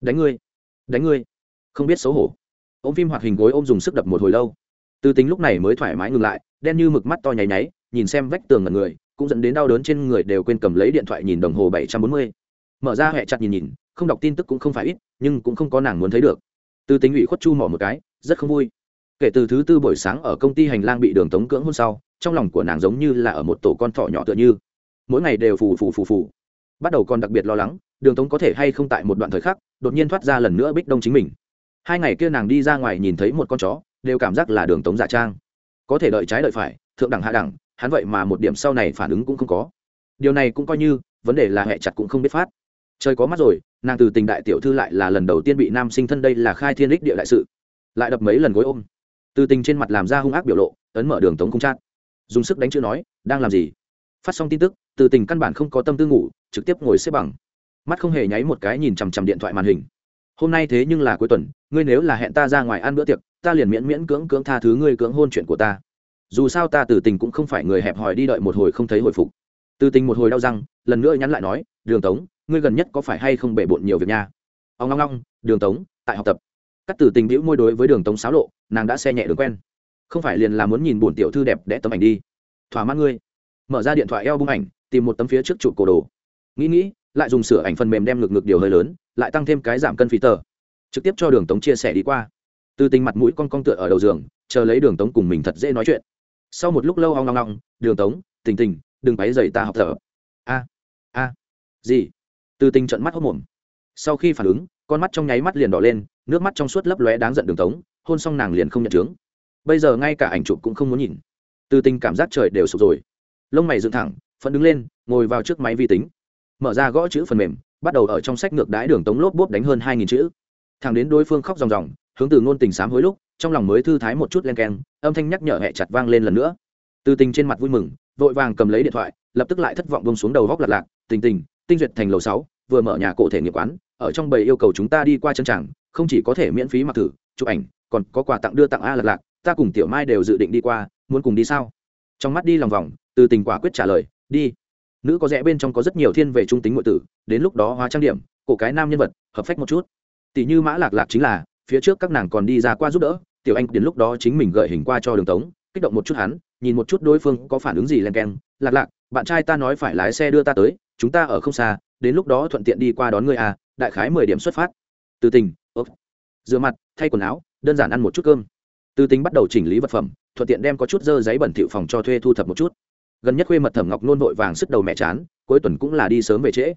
Speaker 1: Đánh ngươi. Đánh ngươi. Không biết xấu hổ. Ôm phim hoạt hình gối ôm dùng sức đập một hồi lâu. Tư tính lúc này mới thoải mái ngừng lại, đen như mực mắt to nháy nháy, nhìn xem vách tường ngần người, cũng dẫn đến đau đớn trên người đều quên cầm lấy điện thoại nhìn đồng hồ bảy trăm bốn mươi. Mở ra hẹ chặt nhìn nhìn, không đọc tin tức cũng không phải ít, nhưng cũng không có nàng muốn thấy được. Từ tính ủy khuất chu mỏ một cái, rất không vui kể từ thứ tư buổi sáng ở công ty hành lang bị đường tống cưỡng hôn sau, trong lòng của nàng giống như là ở một tổ con thỏ nhỏ tựa như. Mỗi ngày đều phù phù phù phù. Bắt đầu còn đặc biệt lo lắng, đường tống có thể hay không tại một đoạn thời khắc, đột nhiên thoát ra lần nữa bích đông chính mình. Hai ngày kia nàng đi ra ngoài nhìn thấy một con chó, đều cảm giác là đường tống giả trang. Có thể đợi trái đợi phải, thượng đẳng hạ đẳng, hắn vậy mà một điểm sau này phản ứng cũng không có. Điều này cũng coi như, vấn đề là hẹ chặt cũng không biết phát. Trời có mắt rồi, nàng từ tình đại tiểu thư lại là lần đầu tiên bị nam sinh thân đây là khai thiên đích địa đại sự. Lại đập mấy lần gối ôm từ tình trên mặt làm ra hung ác biểu lộ, ấn mở đường tống không chát dùng sức đánh chữ nói, đang làm gì? Phát xong tin tức, từ tình căn bản không có tâm tư ngủ, trực tiếp ngồi xếp bằng. Mắt không hề nháy một cái nhìn chằm chằm điện thoại màn hình. Hôm nay thế nhưng là cuối tuần, ngươi nếu là hẹn ta ra ngoài ăn bữa tiệc, ta liền miễn miễn cưỡng cưỡng tha thứ ngươi cưỡng hôn chuyện của ta. Dù sao ta từ tình cũng không phải người hẹp hòi đi đợi một hồi không thấy hồi phục. Từ tình một hồi đau răng, lần nữa nhắn lại nói, đường tống, ngươi gần nhất có phải hay không bể bộn nhiều việc nha? Ông ngong ngong, đường tống, tại học tập cắt từ tình hữu môi đối với đường tống xáo lộ, nàng đã xe nhẹ đường quen. Không phải liền là muốn nhìn bổn tiểu thư đẹp đẽ tấm ảnh đi. Thỏa mãn ngươi. Mở ra điện thoại eo bung ảnh, tìm một tấm phía trước trụ cổ đồ. Nghĩ nghĩ, lại dùng sửa ảnh phần mềm đem ngực ngực điều hơi lớn, lại tăng thêm cái giảm cân phí tờ. Trực tiếp cho đường tống chia sẻ đi qua. Từ tình mặt mũi con con tựa ở đầu giường, chờ lấy đường tống cùng mình thật dễ nói chuyện. Sau một lúc lâu hoang long long đường tống, tình tình, đừng váy dày ta học thở. A a. Gì? Từ tình trận mắt hốc mồm. Sau khi phản ứng, con mắt trong nháy mắt liền đỏ lên nước mắt trong suốt lấp lóe đáng giận đường tống, hôn xong nàng liền không nhận chứng bây giờ ngay cả ảnh chụp cũng không muốn nhìn. Từ tình cảm giác trời đều sụp rồi. Lông mày dựng thẳng phấn đứng lên, ngồi vào trước máy vi tính. Mở ra gõ chữ phần mềm, bắt đầu ở trong sách ngược đái đường tống lốp bốp đánh hơn hai nghìn chữ. Thằng đến đối phương khóc ròng ròng, hướng từ ngôn tình sám hối lúc, trong lòng mới thư thái một chút len keng, âm thanh nhắc nhở hẹ chặt vang lên lần nữa. Từ tình trên mặt vui mừng, vội vàng cầm lấy điện thoại, lập tức lại thất vọng bông xuống đầu góc lạc lạc, tình tình, tinh duyệt thành lầu sáu vừa mở nhà cổ thể nghiệp quán, ở trong bầy yêu cầu chúng ta đi qua chân tràng, không chỉ có thể miễn phí mặc thử, chụp ảnh, còn có quà tặng đưa tặng a lạc lạc, ta cùng tiểu mai đều dự định đi qua, muốn cùng đi sao? Trong mắt đi lòng vòng, từ tình quả quyết trả lời, đi. Nữ có rẽ bên trong có rất nhiều thiên về trung tính ngụy tử, đến lúc đó hóa trang điểm, cổ cái nam nhân vật, hợp phách một chút. Tỷ như mã lạc lạc chính là, phía trước các nàng còn đi ra qua giúp đỡ, tiểu anh đến lúc đó chính mình gợi hình qua cho đường tống, kích động một chút hắn, nhìn một chút đối phương có phản ứng gì len keng. Lạc lạc, bạn trai ta nói phải lái xe đưa ta tới, chúng ta ở không xa đến lúc đó thuận tiện đi qua đón ngươi à đại khái mười điểm xuất phát. Từ tình ốc rửa mặt, thay quần áo, đơn giản ăn một chút cơm. Từ tình bắt đầu chỉnh lý vật phẩm, thuận tiện đem có chút dơ giấy bẩn thịu phòng cho thuê thu thập một chút. Gần nhất khuê mật thẩm ngọc nôn vội vàng sức đầu mẹ chán, cuối tuần cũng là đi sớm về trễ.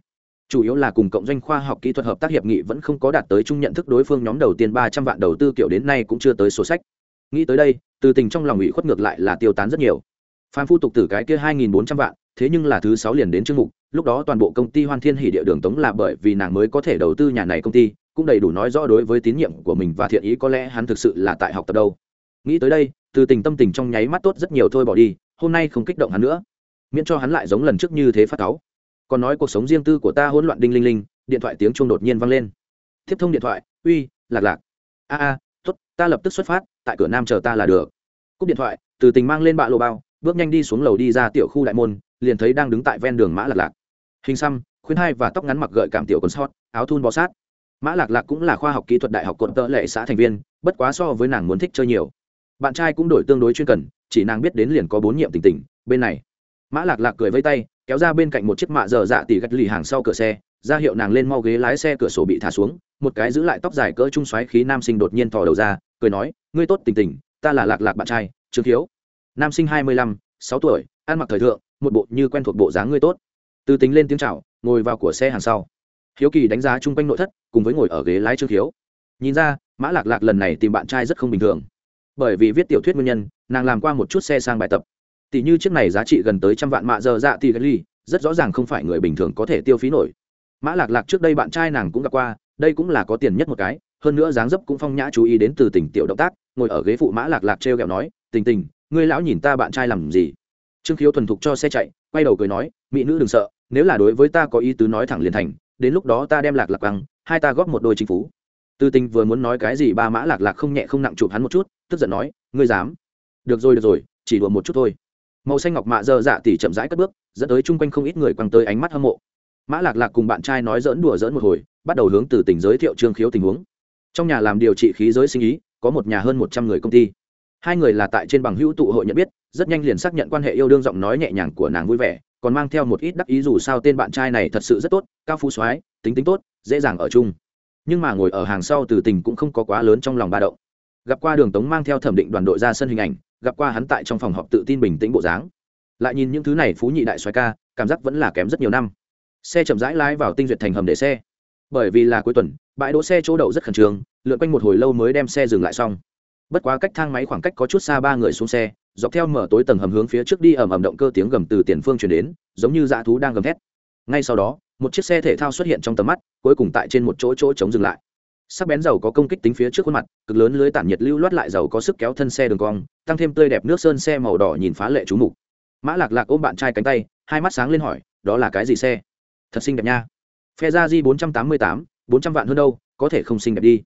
Speaker 1: Chủ yếu là cùng cộng doanh khoa học kỹ thuật hợp tác hiệp nghị vẫn không có đạt tới chung nhận thức đối phương nhóm đầu tiên ba trăm vạn đầu tư kiểu đến nay cũng chưa tới sổ sách. Nghĩ tới đây, từ tình trong lòng ủy khuất ngược lại là tiêu tán rất nhiều. Phan phu tục tử cái kia hai nghìn bốn trăm vạn thế nhưng là thứ sáu liền đến chương mục, lúc đó toàn bộ công ty hoan thiên hỷ địa đường tống là bởi vì nàng mới có thể đầu tư nhà này công ty, cũng đầy đủ nói rõ đối với tín nhiệm của mình và thiện ý có lẽ hắn thực sự là tại học tập đâu. Nghĩ tới đây, từ tình tâm tình trong nháy mắt tốt rất nhiều thôi bỏ đi, hôm nay không kích động hắn nữa. Miễn cho hắn lại giống lần trước như thế phát cáu. Còn nói cuộc sống riêng tư của ta hỗn loạn đinh linh linh, điện thoại tiếng chuông đột nhiên vang lên. Tiếp thông điện thoại, uy, lạc lạc. A a, tốt, ta lập tức xuất phát, tại cửa nam chờ ta là được. Cúp điện thoại, từ tình mang lên bạ lộ bao, bước nhanh đi xuống lầu đi ra tiểu khu đại môn liền thấy đang đứng tại ven đường mã lạc lạc. Hình xăm, khuyên hai và tóc ngắn mặc gợi cảm tiểu quần sót áo thun bó sát. Mã lạc lạc cũng là khoa học kỹ thuật đại học quận tợ lệ xã thành viên, bất quá so với nàng muốn thích chơi nhiều. Bạn trai cũng đổi tương đối chuyên cần, chỉ nàng biết đến liền có bốn nhiệm tình tình, bên này. Mã lạc lạc cười vây tay, kéo ra bên cạnh một chiếc mạ dở dạ tỉ gạch lì hàng sau cửa xe, ra hiệu nàng lên mau ghế lái xe cửa sổ bị thả xuống, một cái giữ lại tóc dài cỡ trung xoáy khí nam sinh đột nhiên thò đầu ra, cười nói, ngươi tốt tình tình, ta là lạc lạc bạn trai, trương thiếu. Nam sinh hai mươi lăm, sáu tuổi, ăn mặc thời thượng một bộ như quen thuộc bộ dáng ngươi tốt. Từ tính lên tiếng chào, ngồi vào của xe hàng sau. Hiếu kỳ đánh giá chung quanh nội thất, cùng với ngồi ở ghế lái trương thiếu nhìn ra, mã lạc lạc lần này tìm bạn trai rất không bình thường. Bởi vì viết tiểu thuyết nguyên nhân, nàng làm qua một chút xe sang bài tập. Tỷ như chiếc này giá trị gần tới trăm vạn mạ giờ dạ tỷ ly, rất rõ ràng không phải người bình thường có thể tiêu phí nổi. Mã lạc lạc trước đây bạn trai nàng cũng gặp qua, đây cũng là có tiền nhất một cái, hơn nữa dáng dấp cũng phong nhã chú ý đến từ tình tiểu động tác, ngồi ở ghế phụ mã lạc lạc t r e o g ẹ o nói, tình tình, ngươi lão nhìn ta bạn trai làm gì? Trương khiếu thuần thục cho xe chạy, quay đầu cười nói, mỹ nữ đừng sợ, nếu là đối với ta có ý tứ nói thẳng liền thành, đến lúc đó ta đem lạc lạc băng hai ta góp một đôi chính phú tư tình vừa muốn nói cái gì ba mã lạc lạc không nhẹ không nặng chụp hắn một chút, tức giận nói, ngươi dám? Được rồi được rồi, chỉ đùa một chút thôi. Màu xanh ngọc mạ dơ dạ tỉ chậm rãi cất bước, dẫn tới chung quanh không ít người quăng tới ánh mắt hâm mộ. Mã lạc lạc cùng bạn trai nói dỡn đùa dỡn một hồi, bắt đầu hướng từ tỉnh giới thiệu trương khiếu tình huống. Trong nhà làm điều trị khí giới sinh ý, có một nhà hơn một trăm người công ty hai người là tại trên bằng hữu tụ hội nhận biết, rất nhanh liền xác nhận quan hệ yêu đương giọng nói nhẹ nhàng của nàng vui vẻ, còn mang theo một ít đắc ý dù sao tên bạn trai này thật sự rất tốt, cao phú soái, tính tính tốt, dễ dàng ở chung. Nhưng mà ngồi ở hàng sau từ tình cũng không có quá lớn trong lòng ba động. Gặp qua đường tống mang theo thẩm định đoàn đội ra sân hình ảnh, gặp qua hắn tại trong phòng họp tự tin bình tĩnh bộ dáng. Lại nhìn những thứ này phú nhị đại xoái ca, cảm giác vẫn là kém rất nhiều năm. Xe chậm rãi lái vào tinh duyệt thành hầm để xe. Bởi vì là cuối tuần, bãi đỗ xe chỗ đậu rất khẩn trương, lượn quanh một hồi lâu mới đem xe dừng lại xong bất quá cách thang máy khoảng cách có chút xa ba người xuống xe, dọc theo mở tối tầng hầm hướng phía trước đi ẩm ẩm động cơ tiếng gầm từ tiền phương chuyển đến, giống như dã thú đang gầm thét. Ngay sau đó, một chiếc xe thể thao xuất hiện trong tầm mắt, cuối cùng tại trên một chỗ chỗ chống dừng lại. Sắc bén dầu có công kích tính phía trước khuôn mặt, cực lớn lưới tản nhiệt lưu loát lại dầu có sức kéo thân xe đường cong, tăng thêm tươi đẹp nước sơn xe màu đỏ nhìn phá lệ chú mục. Mã lạc lạc ôm bạn trai cánh tay, hai mắt sáng lên hỏi, đó là cái gì xe? Thật xinh đẹp nha. Phe ra di bốn trăm tám mươi tám, bốn trăm vạn hơn đâu, có thể không xinh đẹp đi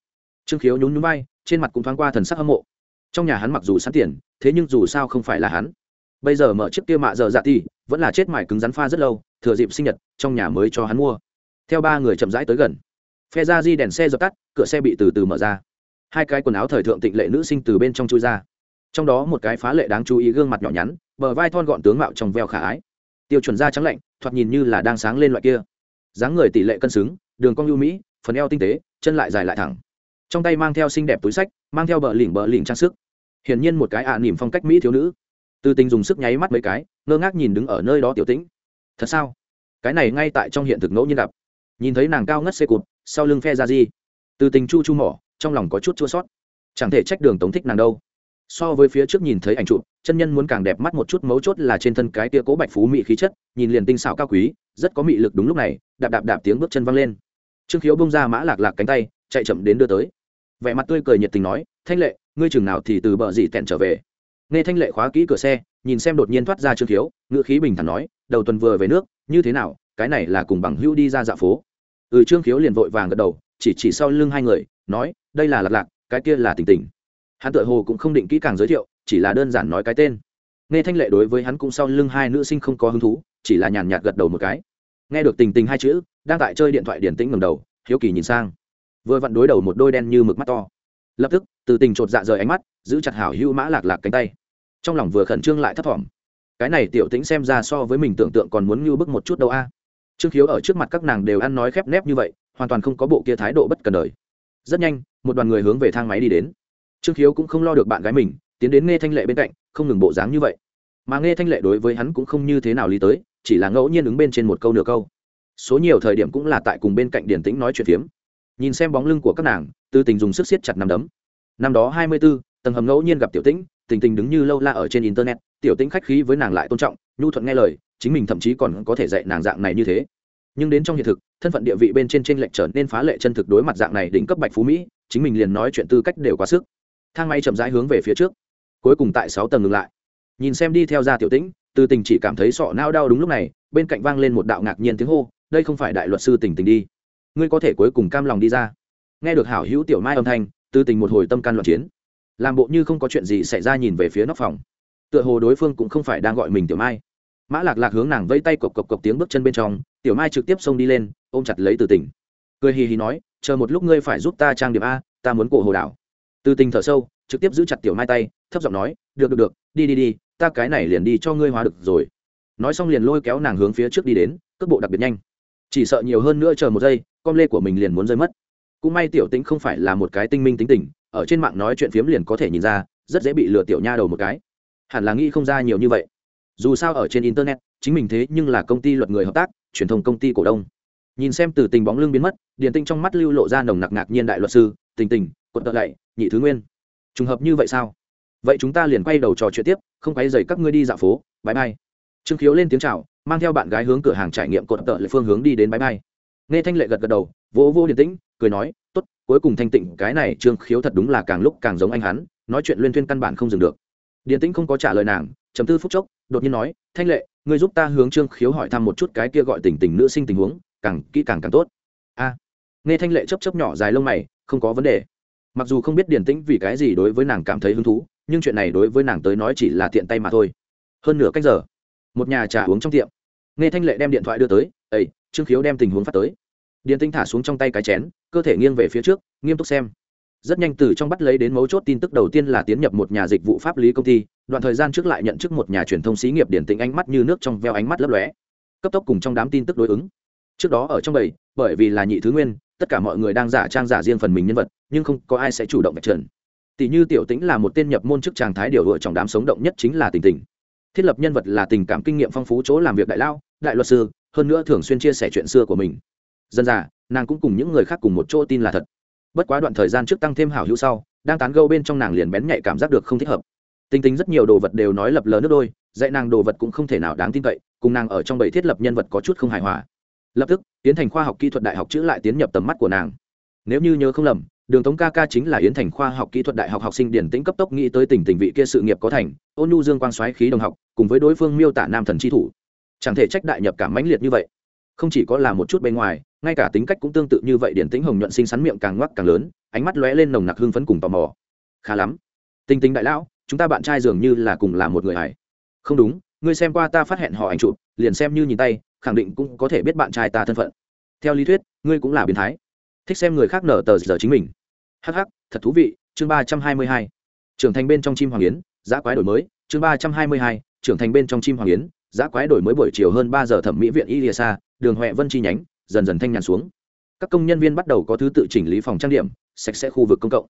Speaker 1: trương khiếu nhún nhún vai, trên mặt cũng thoáng qua thần sắc hâm mộ. Trong nhà hắn mặc dù sẵn tiền, thế nhưng dù sao không phải là hắn. Bây giờ mở chiếc kia mạ giờ dạ thì vẫn là chết mải cứng rắn pha rất lâu, thừa dịp sinh nhật, trong nhà mới cho hắn mua. Theo ba người chậm rãi tới gần. Phe ra di đèn xe dập tắt, cửa xe bị từ từ mở ra. Hai cái quần áo thời thượng tịnh lệ nữ sinh từ bên trong chui ra. Trong đó một cái phá lệ đáng chú ý gương mặt nhỏ nhắn, bờ vai thon gọn tướng mạo trong veo khả ái. Tiêu chuẩn da trắng lạnh, thoạt nhìn như là đang sáng lên loại kia. Dáng người tỷ lệ cân xứng, đường cong ưu mỹ, phần eo tinh tế, chân lại dài lại thẳng trong tay mang theo xinh đẹp túi sách, mang theo bờ lỉnh bờ lỉnh trang sức. Hiển nhiên một cái ạ à nỉm phong cách mỹ thiếu nữ. Từ tình dùng sức nháy mắt mấy cái, ngơ ngác nhìn đứng ở nơi đó tiểu tĩnh. Thật sao? Cái này ngay tại trong hiện thực ngẫu nhiên gặp. Nhìn thấy nàng cao ngất xê cụt, sau lưng phe ra gì từ tình chu chu mỏ, trong lòng có chút chua sót chẳng thể trách đường tống thích nàng đâu. So với phía trước nhìn thấy ảnh chụp, chân nhân muốn càng đẹp mắt một chút, mấu chốt là trên thân cái tia cố bạch phú mỹ khí chất, nhìn liền tinh xảo cao quý, rất có mị lực đúng lúc này, đạp đạp đạp tiếng bước chân văng lên. Trương khiếu bông ra mã lạc lạc cánh tay, chạy chậm đến đưa tới vẻ mặt tươi cười nhiệt tình nói thanh lệ ngươi chừng nào thì từ bờ dị tẹn trở về? Nghe thanh lệ khóa kỹ cửa xe nhìn xem đột nhiên thoát ra trương thiếu, ngữ khí bình thản nói đầu tuần vừa về nước như thế nào? Cái này là cùng bằng hữu đi ra dạo phố. Ừ trương khiếu liền vội vàng gật đầu chỉ chỉ sau lưng hai người nói đây là lạc lạc cái kia là tình tình. Hắn tự hồ cũng không định kỹ càng giới thiệu chỉ là đơn giản nói cái tên. Nghe thanh lệ đối với hắn cũng sau lưng hai nữ sinh không có hứng thú chỉ là nhàn nhạt gật đầu một cái. Nghe được tình tình hai chữ đang tại chơi điện thoại điển tĩnh ngầm đầu hiếu kỳ nhìn sang vừa vặn đối đầu một đôi đen như mực mắt to. Lập tức, từ tình chột dạ rời ánh mắt, giữ chặt hảo hữu mã lạc lạc cánh tay. Trong lòng vừa khẩn trương lại thấp thỏm. Cái này tiểu tĩnh xem ra so với mình tưởng tượng còn muốn ngưu bức một chút đâu a. Trương khiếu ở trước mặt các nàng đều ăn nói khép nép như vậy, hoàn toàn không có bộ kia thái độ bất cần đời. Rất nhanh, một đoàn người hướng về thang máy đi đến. Trương khiếu cũng không lo được bạn gái mình, tiến đến nghe thanh lệ bên cạnh, không ngừng bộ dáng như vậy. Mà nghe thanh lệ đối với hắn cũng không như thế nào lý tới, chỉ là ngẫu nhiên ứng bên trên một câu nửa câu. Số nhiều thời điểm cũng là tại cùng bên cạnh điển tĩnh nói chuyện phiếm nhìn xem bóng lưng của các nàng, tư tình dùng sức siết chặt nằm đấm. Năm đó hai mươi b ố tầng hầm ngẫu nhiên gặp tiểu tĩnh, tình tình đứng như lâu la ở trên internet, tiểu tĩnh khách khí với nàng lại tôn trọng, nhu thuận nghe lời, chính mình thậm chí còn có thể dạy nàng dạng này như thế. Nhưng đến trong hiện thực, thân phận địa vị bên trên t r ê n lệch trở nên phá lệ chân thực đối mặt dạng này đỉnh cấp bạch phú mỹ, chính mình liền nói chuyện tư cách đều quá sức. Thang máy chậm rãi hướng về phía trước. Cuối cùng tại sáu tầng ngừng lại. Nhìn xem đi theo ra tiểu tĩnh từ tình chỉ cảm thấy sọ nao đau đúng lúc này, bên cạnh vang lên một đạo ngạc nhiên tiếng hô, đây không phải đại luật sư tình tình đi ngươi có thể cuối cùng cam lòng đi ra. Nghe được hảo hữu tiểu mai âm thanh từ tình một hồi tâm can loạn chiến. Làm bộ như không có chuyện gì xảy ra nhìn về phía nóc phòng. Tựa hồ đối phương cũng không phải đang gọi mình tiểu mai. Mã lạc lạc hướng nàng vây tay cộc cộc cộc tiếng bước chân bên trong, tiểu mai trực tiếp xông đi lên, ôm chặt lấy từ tình. Cười hì hì nói, chờ một lúc ngươi phải giúp ta trang điểm a, ta muốn cổ hồ đảo. Từ tình thở sâu, trực tiếp giữ chặt tiểu mai tay, thấp giọng nói, được được được, đi đi đi, ta cái này liền đi cho ngươi hóa được rồi. Nói xong liền lôi kéo nàng hướng phía trước đi đến, cước bộ đặc biệt nhanh. Chỉ sợ nhiều hơn nữa chờ một giây con lê của mình liền muốn rơi mất. Cũng may tiểu tĩnh không phải là một cái tinh minh tính tình ở trên mạng nói chuyện phiếm liền có thể nhìn ra rất dễ bị lừa tiểu nha đầu một cái. Hẳn là nghĩ không ra nhiều như vậy. Dù sao ở trên internet chính mình thế nhưng là công ty luật người hợp tác truyền thông công ty cổ đông. Nhìn xem từ tình bóng lưng biến mất điền tinh trong mắt lưu lộ ra nồng nặc ngạc nhiên đại luật sư tình tình quận tợ lạy nhị thứ nguyên. Trùng hợp như vậy sao? Vậy chúng ta liền quay đầu trò chuyện tiếp không quay dày các ngươi đi dạo phố bãi bay trương khiếu lên tiếng chào, mang theo bạn gái hướng cửa hàng trải nghiệm cột tợ lệ phương hướng đi đến bãi bay nghe thanh lệ gật gật đầu, vỗ vô điền tĩnh, cười nói t ố t cuối cùng thanh tịnh, cái này trương khiếu thật đúng là càng lúc càng giống anh hắn, nói chuyện liên thuyên căn bản không dừng được. Điền tĩnh không có trả lời nàng chấm tư phút chốc, đột nhiên nói, thanh lệ, ngươi giúp ta hướng trương khiếu hỏi thăm một chút cái kia gọi tình tình nữ sinh tình huống, càng kỹ càng càng tốt. A. Nghe thanh lệ chấp chấp nhỏ dài lông mày, không có vấn đề. Mặc dù không biết điền tĩnh vì cái gì đối với nàng cảm thấy hứng thú, nhưng chuyện này đối với nàng tới nói chỉ là tiện tay mà thôi. Hơn nửa cách giờ, một nhà trà uống trong tiệm. Nghe thanh lệ đem điện thoại đưa tới ấy trương khiếu đem tình huống phát tới điền tinh thả xuống trong tay cái chén, cơ thể nghiêng về phía trước, nghiêm túc xem. Rất nhanh từ trong bắt lấy đến mấu chốt tin tức đầu tiên là tiến nhập một nhà dịch vụ pháp lý công ty, đoạn thời gian trước lại nhận chức một nhà truyền thông xí nghiệp điển tĩnh ánh mắt như nước trong veo ánh mắt lấp lóe. Cấp tốc cùng trong đám tin tức đối ứng. Trước đó ở trong bầy, bởi vì là nhị thứ nguyên, tất cả mọi người đang giả trang giả riêng phần mình nhân vật, nhưng không có ai sẽ chủ động vạch trần. Tỷ như tiểu tĩnh là một tên nhập môn chức trạng thái điều đội trong đám sống động nhất chính là tình tình. Thiết lập nhân vật là tình cảm kinh nghiệm phong phú chỗ làm việc đại lao, đại luật sư, hơn nữa thường xuyên chia sẻ chuyện xưa của mình dân già, nàng cũng cùng những người khác cùng một chỗ tin là thật. Bất quá đoạn thời gian trước tăng thêm hảo hữu sau, đang tán gâu bên trong nàng liền bén nhạy cảm giác được không thích hợp. Tinh tính rất nhiều đồ vật đều nói lập lờ nước đôi, dạy nàng đồ vật cũng không thể nào đáng tin cậy, cùng nàng ở trong bảy thiết lập nhân vật có chút không hài hòa. Lập tức, yến thành khoa học kỹ thuật đại học chữ lại tiến nhập tầm mắt của nàng. Nếu như nhớ không lầm, đường tống ca ca chính là yến thành khoa học kỹ thuật đại học học sinh điển tĩnh cấp tốc nghĩ tới tình tình vị kia sự nghiệp có thành, ôn nhu dương quang xoáy khí đồng học, cùng với đối phương miêu tả nam thần tri thủ. Chẳng thể trách đại nhập cảm mãnh liệt như vậy. Không chỉ có là một chút bên ngoài ngay cả tính cách cũng tương tự như vậy điển tĩnh hồng nhuận sinh sắn miệng càng ngoắc càng lớn ánh mắt lóe lên nồng nặc hương phấn cùng tò mò. Khá lắm. Tinh tinh đại lão chúng ta bạn trai dường như là cùng là một người hải không đúng ngươi xem qua ta phát hiện họ ảnh chụp liền xem như nhìn tay khẳng định cũng có thể biết bạn trai ta thân phận. Theo lý thuyết ngươi cũng là biến thái. Thích xem người khác nở tờ giờ chính mình. Hh thật thú vị chương ba trăm hai mươi hai. Trưởng thành bên trong chim hoàng yến giã quái đổi mới chương ba trăm hai mươi hai. Trưởng thành bên trong chim hoàng yến giã quái đổi mới buổi chiều hơn ba giờ thẩm mỹ viện Y Liasa, đường Huệ Vân chi nhánh, dần dần thanh nhàn xuống. Các công nhân viên bắt đầu có thứ tự chỉnh lý phòng trang điểm, sạch sẽ khu vực công cộng.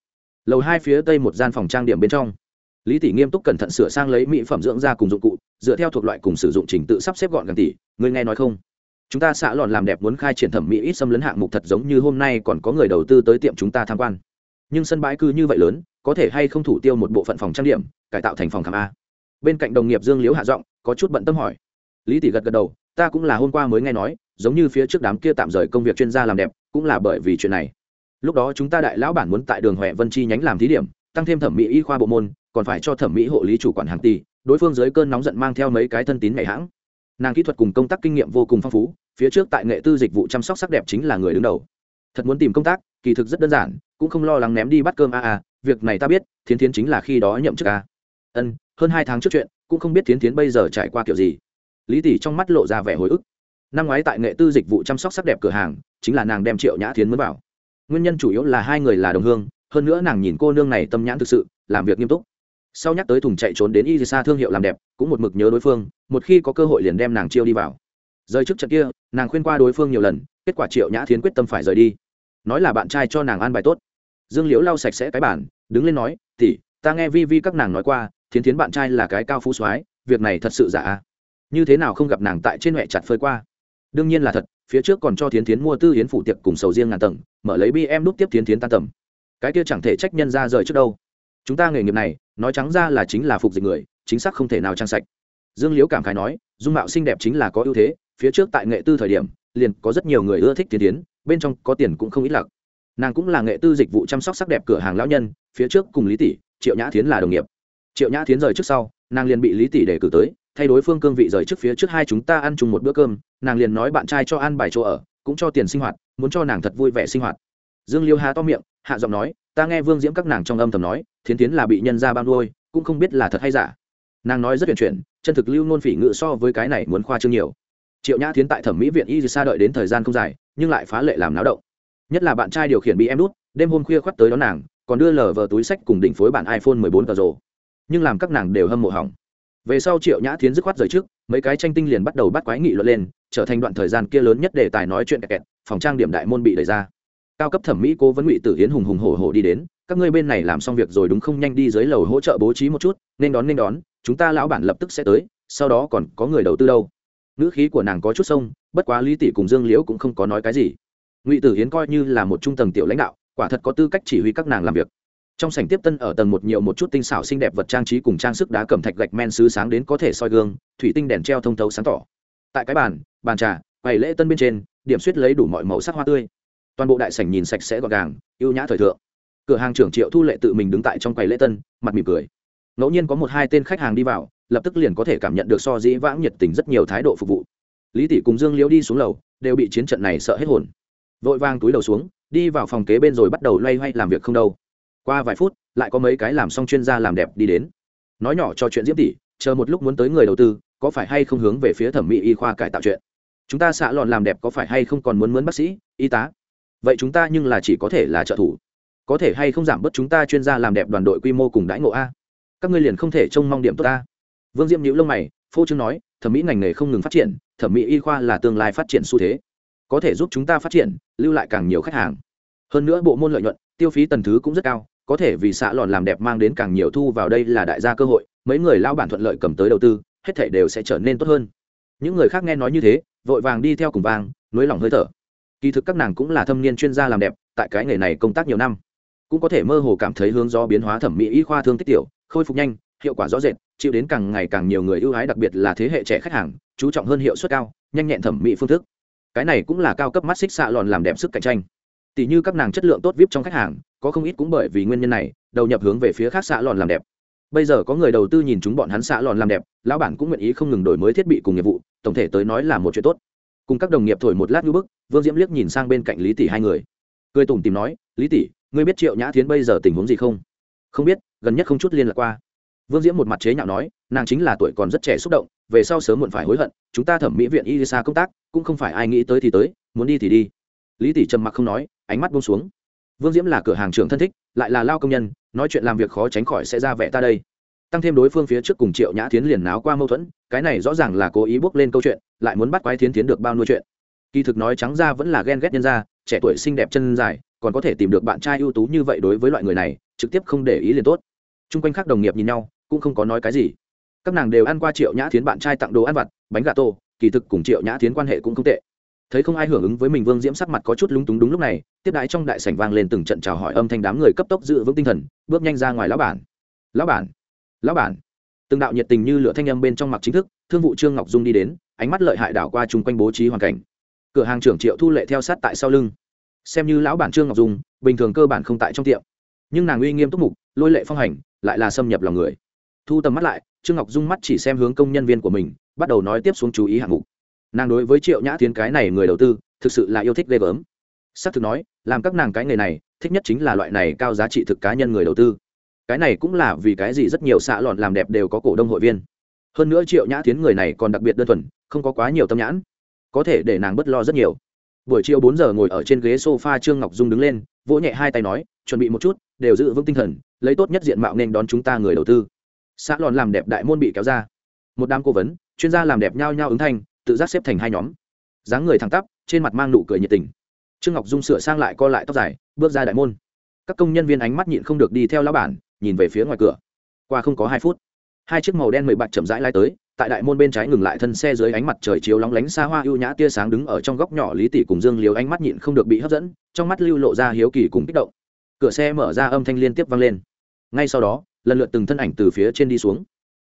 Speaker 1: Lầu hai phía tây một gian phòng trang điểm bên trong. Lý tỷ nghiêm túc cẩn thận sửa sang lấy mỹ phẩm dưỡng da cùng dụng cụ, dựa theo thuộc loại cùng sử dụng trình tự sắp xếp gọn gàng tỷ, người nghe nói không? Chúng ta xã lòn làm đẹp muốn khai triển thẩm mỹ ít xâm lấn hạng mục thật giống như hôm nay còn có người đầu tư tới tiệm chúng ta tham quan. Nhưng sân bãi cư như vậy lớn, có thể hay không thủ tiêu một bộ phận phòng trang điểm, cải tạo thành phòng khám a? Bên cạnh đồng nghiệp Dương Liễu hạ giọng, có chút bận tâm hỏi lý tỷ gật gật đầu ta cũng là hôm qua mới nghe nói giống như phía trước đám kia tạm rời công việc chuyên gia làm đẹp, cũng là bởi vì chuyện này. Lúc đó chúng ta đại lão bản muốn tại đường huệ vân chi nhánh làm thí điểm, tăng thêm thẩm mỹ y khoa bộ môn, còn phải cho thẩm mỹ hộ lý chủ quản hàng tỷ, đối phương dưới cơn nóng giận mang theo mấy cái thân tín ngày hãng. Nàng kỹ thuật cùng công tác kinh nghiệm vô cùng phong phú, phía trước tại nghệ tư dịch vụ chăm sóc sắc đẹp chính là người đứng đầu. Thật muốn tìm công tác, kỳ thực rất đơn giản, cũng không lo lắng ném đi bắt cơm a a, việc này ta biết, thiến thiến chính là khi đó nhậm chức a. Ân, hơn hai tháng trước chuyện, cũng không biết thiến thiến bây giờ trải qua kiểu gì. Lý tỷ trong mắt lộ ra vẻ hồi ức năm ngoái tại nghệ tư dịch vụ chăm sóc sắc đẹp cửa hàng, chính là nàng đem triệu nhã thiến mới vào. Nguyên nhân chủ yếu là hai người là đồng hương, hơn nữa nàng nhìn cô nương này tâm nhãn thực sự, làm việc nghiêm túc. Sau nhắc tới thùng chạy trốn đến y thương hiệu làm đẹp, cũng một mực nhớ đối phương, một khi có cơ hội liền đem nàng chiêu đi vào. Rời trước trận kia, nàng khuyên qua đối phương nhiều lần, kết quả triệu nhã thiến quyết tâm phải rời đi. Nói là bạn trai cho nàng an bài tốt. Dương liễu lau sạch sẽ cái bản đứng lên nói tỉ ta nghe vi vi các nàng nói qua, thiến thiến bạn trai là cái cao phú soái, việc này thật sự giả như thế nào không gặp nàng tại trên huệ chặt phơi qua? Đương nhiên là thật, phía trước còn cho thiến thiến mua tư hiến phụ tiệc cùng sầu riêng ngàn tầng, mở lấy bi em đúc tiếp thiến thiến tan tầm. Cái kia chẳng thể trách nhân ra rời trước đâu. Chúng ta nghề nghiệp này, nói trắng ra là chính là phục dịch người, chính xác không thể nào trang sạch. Dương liễu cảm khái nói, dung mạo xinh đẹp chính là có ưu thế, phía trước tại nghệ tư thời điểm, liền có rất nhiều người ưa thích thiến thiến, bên trong có tiền cũng không ít lặc. Nàng cũng là nghệ tư dịch vụ chăm sóc sắc đẹp cửa hàng lão nhân, phía trước cùng lý tỷ, triệu nhã thiến là đồng nghiệp. Triệu nhã thiến rời trước sau, nàng liền bị lý tỷ để cử tới thay đối phương cương vị rời trước phía trước hai chúng ta ăn chung một bữa cơm, nàng liền nói bạn trai cho ăn bài chỗ ở, cũng cho tiền sinh hoạt, muốn cho nàng thật vui vẻ sinh hoạt. Dương liêu hà to miệng, hạ giọng nói, ta nghe vương diễm các nàng trong âm thầm nói, thiến tiến là bị nhân ra ban đôi cũng không biết là thật hay giả. Nàng nói rất huyền chuyển, chân thực lưu nôn phỉ ngự so với cái này muốn khoa trương nhiều. Triệu nhã thiến tại thẩm mỹ viện y xa đợi đến thời gian không dài, nhưng lại phá lệ làm náo động. Nhất là bạn trai điều khiển bị em đút, đêm hôm khuya khoắt tới đón nàng, còn đưa lờ vờ túi sách cùng đỉnh phối bản iphone 14 tờ rồ nhưng làm các nàng đều hâm mộ hỏng về sau triệu nhã thiến dứt khoát rời trước, mấy cái tranh tinh liền bắt đầu bắt quái nghị luận lên, trở thành đoạn thời gian kia lớn nhất để tài nói chuyện kẹt kẹt, phòng trang điểm đại môn bị đẩy ra. Cao cấp thẩm mỹ cố vấn ngụy tử hiến hùng hùng hổ hổ đi đến, các ngươi bên này làm xong việc rồi đúng không? Nhanh đi dưới lầu hỗ trợ bố trí một chút, nên đón nên đón, chúng ta lão bản lập tức sẽ tới, sau đó còn có người đầu tư đâu. Ngữ khí của nàng có chút sông, bất quá lý tỷ cùng dương liễu cũng không có nói cái gì. Ngụy tử hiến coi như là một trung tầng tiểu lãnh đạo, quả thật có tư cách chỉ huy các nàng làm việc trong sảnh tiếp tân ở tầng một nhiều một chút tinh xảo xinh đẹp vật trang trí cùng trang sức đá cẩm thạch gạch men sứ sáng đến có thể soi gương, thủy tinh đèn treo thông thấu sáng tỏ. Tại cái bàn bàn trà bày lễ tân bên trên, điểm suýt lấy đủ mọi màu sắc hoa tươi. Toàn bộ đại sảnh nhìn sạch sẽ gọn gàng, ưu nhã thời thượng. Cửa hàng trưởng triệu thu lệ tự mình đứng tại trong quầy lễ tân, mặt mỉm cười. Ngẫu nhiên có một hai tên khách hàng đi vào, lập tức liền có thể cảm nhận được so dĩ vãng nhiệt tình rất nhiều thái độ phục vụ. Lý tỷ cùng dương liễu đi xuống lầu, đều bị chiến trận này sợ hết hồn. Vội vang túi đầu xuống, đi vào phòng kế bên rồi bắt đầu loay hoay làm việc không đâu qua vài phút, lại có mấy cái làm xong chuyên gia làm đẹp đi đến. Nói nhỏ cho chuyện diễm tỷ chờ một lúc muốn tới người đầu tư, có phải hay không hướng về phía thẩm mỹ y khoa cải tạo chuyện? Chúng ta xạ lòn làm đẹp có phải hay không còn muốn mướn bác sĩ, y tá? Vậy chúng ta nhưng là chỉ có thể là trợ thủ. Có thể hay không giảm bớt chúng ta chuyên gia làm đẹp đoàn đội quy mô cùng đãi ngộ a? Các ngươi liền không thể trông mong điểm tốt ta. Vương diễm nhữ lông mày, phô trương nói, thẩm mỹ ngành nghề không ngừng phát triển, thẩm mỹ y khoa là tương lai phát triển xu thế. Có thể giúp chúng ta phát triển, lưu lại càng nhiều khách hàng. Hơn nữa bộ môn lợi nhuận, tiêu phí tần thứ cũng rất cao có thể vì xã lòn làm đẹp mang đến càng nhiều thu vào đây là đại gia cơ hội, mấy người lao bản thuận lợi cầm tới đầu tư, hết thể đều sẽ trở nên tốt hơn. Những người khác nghe nói như thế, vội vàng đi theo cùng vang nới lỏng hơi thở. Kỳ thực các nàng cũng là thâm niên chuyên gia làm đẹp, tại cái nghề này công tác nhiều năm, cũng có thể mơ hồ cảm thấy hướng do biến hóa thẩm mỹ y khoa thương tích tiểu, khôi phục nhanh, hiệu quả rõ rệt, chịu đến càng ngày càng nhiều người ưu ái đặc biệt là thế hệ trẻ khách hàng, chú trọng hơn hiệu suất cao, nhanh nhẹn thẩm mỹ phương thức. Cái này cũng là cao cấp mắt xích xạ lòn làm đẹp sức cạnh tranh tỷ như các nàng chất lượng tốt vip trong khách hàng, có không ít cũng bởi vì nguyên nhân này, đầu nhập hướng về phía khác xạ lòn làm đẹp. Bây giờ có người đầu tư nhìn chúng bọn hắn xạ lòn làm đẹp, lão bản cũng nguyện ý không ngừng đổi mới thiết bị cùng nghiệp vụ, tổng thể tới nói là một chuyện tốt. Cùng các đồng nghiệp thổi một lát như bức, vương diễm liếc nhìn sang bên cạnh lý tỷ hai người. Cười tủm tìm nói, lý tỷ, ngươi biết triệu nhã thiến bây giờ tình huống gì không? Không biết, gần nhất không chút liên lạc qua. Vương diễm một mặt chế nhạo nói, nàng chính là tuổi còn rất trẻ xúc động, về sau sớm muộn phải hối hận, chúng ta thẩm mỹ viện y xa công tác, cũng không phải ai nghĩ tới thì tới, muốn đi thì đi. Lý tỷ trầm mặc không nói ánh mắt buông xuống. Vương diễm là cửa hàng trưởng thân thích, lại là lao công nhân, nói chuyện làm việc khó tránh khỏi sẽ ra vẻ ta đây. Tăng thêm đối phương phía trước cùng triệu nhã tiến liền náo qua mâu thuẫn, cái này rõ ràng là cố ý bước lên câu chuyện, lại muốn bắt quái tiến tiến được bao nuôi chuyện. Kỳ thực nói trắng ra vẫn là ghen ghét nhân ra trẻ tuổi xinh đẹp chân dài, còn có thể tìm được bạn trai ưu tú như vậy đối với loại người này, trực tiếp không để ý liền tốt. Trung quanh khác đồng nghiệp nhìn nhau, cũng không có nói cái gì. Các nàng đều ăn qua triệu nhã tiến bạn trai tặng đồ ăn vặt, bánh gà tô, kỳ thực cùng triệu nhã tiến quan hệ cũng không tệ thấy không ai hưởng ứng với mình vương diễm sắc mặt có chút lúng túng đúng lúc này, tiếp đãi trong đại sảnh vang lên từng trận chào hỏi âm thanh đám người cấp tốc dự vững tinh thần, bước nhanh ra ngoài lão bản. Lão bản! Lão bản! Từng đạo nhiệt tình như lửa thanh âm bên trong mặt chính thức, thương vụ trương ngọc dung đi đến, ánh mắt lợi hại đảo qua chung quanh bố trí hoàn cảnh. Cửa hàng trưởng triệu thu lệ theo sát tại sau lưng. Xem như lão bản trương ngọc dung, bình thường cơ bản không tại trong tiệm. Nhưng nàng uy nghiêm túc mục, lôi lệ phong hành, lại là xâm nhập lòng người. Thu tầm mắt lại, trương ngọc dung mắt chỉ xem hướng công nhân viên của mình, bắt đầu nói tiếp xuống chú ý hạng mục nàng đối với triệu nhã tiến cái này người đầu tư, thực sự là yêu thích ghê gớm. S á c thực nói, làm các nàng cái nghề này, thích nhất chính là loại này cao giá trị thực cá nhân người đầu tư. Cái này cũng là vì cái gì rất nhiều xã lọn làm đẹp đều có cổ đông hội viên. Hơn nữa triệu nhã tiến người này còn đặc biệt đơn thuần, không có quá nhiều tâm nhãn. Có thể để nàng b ấ t lo rất nhiều. Buổi chiều bốn giờ ngồi ở trên ghế s o f a trương ngọc dung đứng lên, vỗ nhẹ hai tay nói, chuẩn bị một chút, đều giữ vững tinh thần, lấy tốt nhất diện mạo nên đón chúng ta người đầu tư. Xã lòn làm đẹp đại môn bị kéo ra. Một đám cố vấn, chuyên gia làm đẹp nhao nhao ứng thanh tự giác xếp thành hai nhóm. Dáng người thẳng tắp, trên mặt mang nụ cười nhiệt tình. Trương ngọc dung sửa sang lại co lại tóc dài, bước ra đại môn. Các công nhân viên ánh mắt nhịn không được đi theo lão bản, nhìn về phía ngoài cửa. Qua không có hai phút, hai chiếc màu đen mười bạc chậm rãi lai tới, tại đại môn bên trái ngừng lại thân xe dưới ánh mặt trời chiếu lóng lánh xa hoa ưu nhã tia sáng đứng ở trong góc nhỏ lý tỷ cùng dương liều ánh mắt nhịn không được bị hấp dẫn, trong mắt lưu lộ ra hiếu kỳ cùng kích động. Cửa xe mở ra âm thanh liên tiếp vang lên. Ngay sau đó, lần lượt từng thân ảnh từ phía trên đi xuống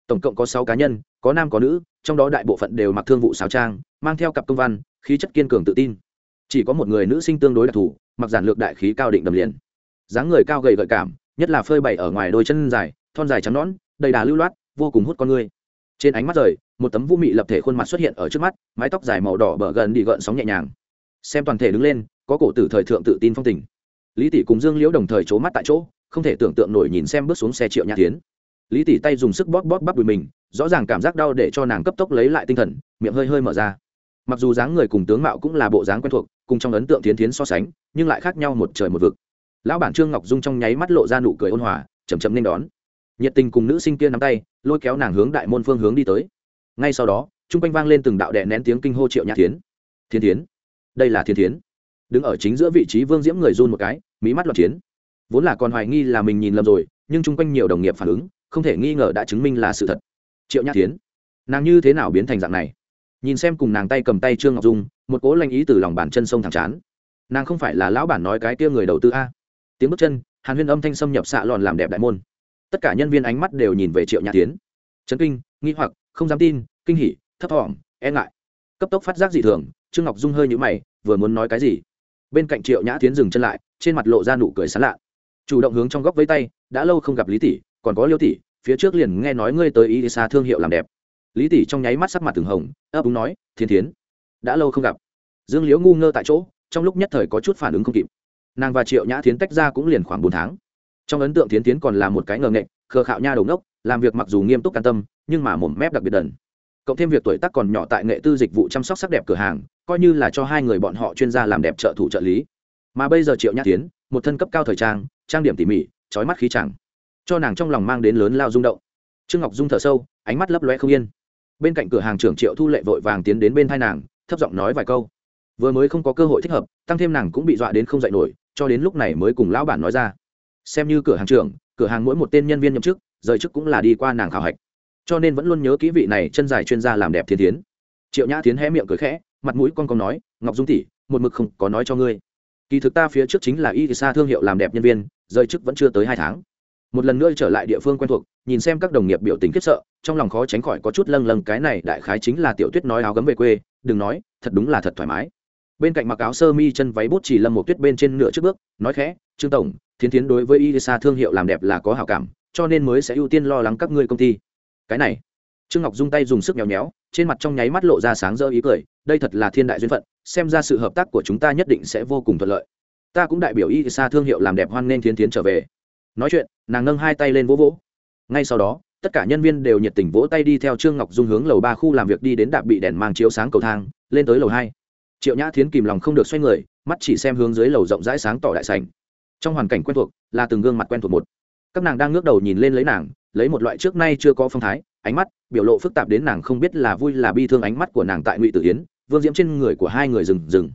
Speaker 1: tổng cộng có sáu cá nhân, có nam, có nữ, trong đó đại bộ phận đều mặc thương vụ sáo trang, mang theo cặp công văn, khí chất kiên cường tự tin. Chỉ có một người nữ sinh tương đối đặc thù, mặc giản lược đại khí cao định đầm liền. Dáng người cao gầy gợi cảm, nhất là phơi bày ở ngoài đôi chân dài, thon dài trắng nõn, đầy đà lưu loát, vô cùng hút con người. Trên ánh mắt rời, một tấm vũ mị lập thể khuôn mặt xuất hiện ở trước mắt, mái tóc dài màu đỏ bờ gần đi gợn sóng nhẹ nhàng. Xem toàn thể đứng lên, có cổ tử thời thượng tự tin phong tình. Lý tỷ cùng dương liễu đồng thời c mắt tại chỗ, không thể tưởng tượng nổi nhìn xem bước xuống xe triệu nhã tiến lý tỷ tay dùng sức bóp bóp bắp đùi mình, rõ ràng cảm giác đau để cho nàng cấp tốc lấy lại tinh thần, miệng hơi hơi mở ra. Mặc dù dáng người cùng tướng mạo cũng là bộ dáng quen thuộc, cùng trong ấn tượng tiến tiến so sánh, nhưng lại khác nhau một trời một vực. Lão bản trương ngọc dung trong nháy mắt lộ ra nụ cười ôn hòa chầm chậm nên đón. Nhiệt tình cùng nữ sinh kia nắm tay, lôi kéo nàng hướng đại môn phương hướng đi tới. Ngay sau đó chung quanh vang lên từng đạo đệ nén tiếng kinh hô triệu nhã tiến thiên tiến đây là thiên tiến đứng ở chính giữa vị trí vương diễm người run một cái mỹ mắt loạn chiến. Vốn là còn hoài nghi là mình nhìn lầm rồi, nhưng chung quanh nhiều đồng nghiệp phản ứng không thể nghi ngờ đã chứng minh là sự thật. Triệu nhã tiến nàng như thế nào biến thành dạng này? Nhìn xem cùng nàng tay cầm tay trương ngọc dung, một cố lanh ý từ lòng bàn chân sông thẳng chán. Nàng không phải là lão bản nói cái kia người đầu tư a. Tiếng bước chân, hàn huyên âm thanh xâm nhập xạ lòn làm đẹp đại môn. Tất cả nhân viên ánh mắt đều nhìn về triệu nhã tiến chấn kinh, nghi hoặc, không dám tin, kinh hỉ, thấp thỏm e ngại. Cấp tốc phát giác dị thường, trương ngọc dung hơi nhũ mày, vừa muốn nói cái gì? Bên cạnh triệu nhã tiến dừng chân lại, trên mặt lộ ra nụ cười sán lạ. Chủ động hướng trong góc với tay, đã lâu không gặp lý tỷ còn có liêu tỷ, phía trước liền nghe nói ngươi tới ý xa thương hiệu làm đẹp. Lý tỷ trong nháy mắt sắc mặt từng hồng, ấp úng nói, thiên thiến, đã lâu không gặp. Dương liễu ngu ngơ tại chỗ, trong lúc nhất thời có chút phản ứng không kịp. Nàng và triệu nhã thiến tách ra cũng liền khoảng bốn tháng. Trong ấn tượng thiến tiến còn là một cái ngờ nghệch, khờ khạo nha đầu ngốc, làm việc mặc dù nghiêm túc can tâm, nhưng mà mồm mép đặc biệt đần. Cộng thêm việc tuổi tác còn nhỏ tại nghệ tư dịch vụ chăm sóc sắc đẹp cửa hàng, coi như là cho hai người bọn họ chuyên gia làm đẹp trợ thủ trợ lý. Mà bây giờ triệu nhã tiến một thân cấp cao thời trang trang điểm tỉ mỉ, trói mắt khí chẳng cho nàng trong lòng mang đến lớn lao rung động. Trương ngọc dung thở sâu, ánh mắt lấp loe không yên. Bên cạnh cửa hàng trưởng triệu thu lệ vội vàng tiến đến bên thai nàng, thấp giọng nói vài câu. Vừa mới không có cơ hội thích hợp, tăng thêm nàng cũng bị dọa đến không dạy nổi, cho đến lúc này mới cùng lão bản nói ra. Xem như cửa hàng trưởng, cửa hàng mỗi một tên nhân viên nhậm chức, rời chức cũng là đi qua nàng khảo hạch. Cho nên vẫn luôn nhớ kỹ vị này chân dài chuyên gia làm đẹp thiên tiến triệu nhã tiến hé miệng cười khẽ, mặt mũi con con nói, ngọc dung tỷ, một mực không có nói cho ngươi. Kỳ thực ta phía trước chính là y sa thương hiệu làm đẹp nhân viên, rời chức vẫn chưa tới hai tháng một lần nữa trở lại địa phương quen thuộc, nhìn xem các đồng nghiệp biểu tình khiếp sợ, trong lòng khó tránh khỏi có chút lâng lâng, cái này đại khái chính là tiểu tuyết nói áo gấm về quê, đừng nói, thật đúng là thật thoải mái. Bên cạnh mặc áo sơ mi, chân váy bút chỉ lâm một tuyết bên trên nửa trước bước, nói khẽ, trương tổng, thiến thiến đối với Ilisa thương hiệu làm đẹp là có hảo cảm, cho nên mới sẽ ưu tiên lo lắng các ngươi công ty. Cái này, trương ngọc dung tay dùng sức nhéo nhéo, trên mặt trong nháy mắt lộ ra sáng rỡ ý cười, đây thật là thiên đại duyên phận, xem ra sự hợp tác của chúng ta nhất định sẽ vô cùng thuận lợi. Ta cũng đại biểu Ilisa thương hiệu làm đẹp hoan nên thiến thiến trở về nói chuyện, nàng nâng hai tay lên vỗ vỗ. Ngay sau đó, tất cả nhân viên đều nhiệt tình vỗ tay đi theo trương ngọc dung hướng lầu ba khu làm việc đi đến đạp bị đèn mang chiếu sáng cầu thang, lên tới lầu hai. Triệu nhã thiến kìm lòng không được xoay người, mắt chỉ xem hướng dưới lầu rộng rãi sáng tỏ đại sành trong hoàn cảnh quen thuộc, là từng gương mặt quen thuộc một. Các nàng đang ngước đầu nhìn lên lấy nàng, lấy một loại trước nay chưa có phong thái, ánh mắt, biểu lộ phức tạp đến nàng không biết là vui là bi thương ánh mắt của nàng tại ngụy tử yến, vương diễm trên người của hai người rừng rừng.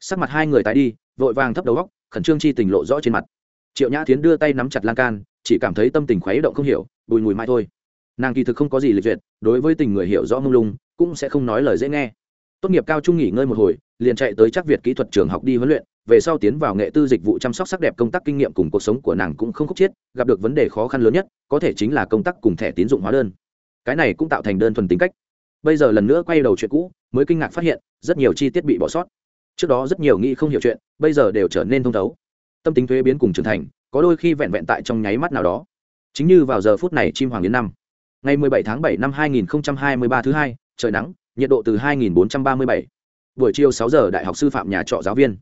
Speaker 1: Sắc mặt hai người tái đi, vội vàng thấp đầu góc, khẩn trương chi tình lộ rõ trên mặt triệu nhã tiến đưa tay nắm chặt lan can, chỉ cảm thấy tâm tình khuấy động không hiểu, bùi mùi mai thôi. Nàng kỳ thực không có gì lịch duyệt, đối với tình người hiểu rõ mông lung, cũng sẽ không nói lời dễ nghe. Tốt nghiệp cao trung nghỉ ngơi một hồi, liền chạy tới chắc việt kỹ thuật trường học đi huấn luyện, về sau tiến vào nghệ tư dịch vụ chăm sóc sắc đẹp công tác kinh nghiệm cùng cuộc sống của nàng cũng không khúc chiết, gặp được vấn đề khó khăn lớn nhất, có thể chính là công tác cùng thẻ tín dụng hóa đơn. Cái này cũng tạo thành đơn thuần tính cách. Bây giờ lần nữa quay đầu chuyện cũ, mới kinh ngạc phát hiện, rất nhiều chi tiết bị bỏ sót. Trước đó rất nhiều nghĩ không hiểu chuyện, bây giờ đều trở nên thông thấu tâm tính thuế biến cùng trưởng thành, có đôi khi vẹn vẹn tại trong nháy mắt nào đó. Chính như vào giờ phút này chim hoàng yến năm. Ngày 17 tháng 7 năm 2023 thứ hai, trời nắng, nhiệt độ từ 2437. buổi chiều 6 giờ, đại học sư phạm nhà trọ giáo viên.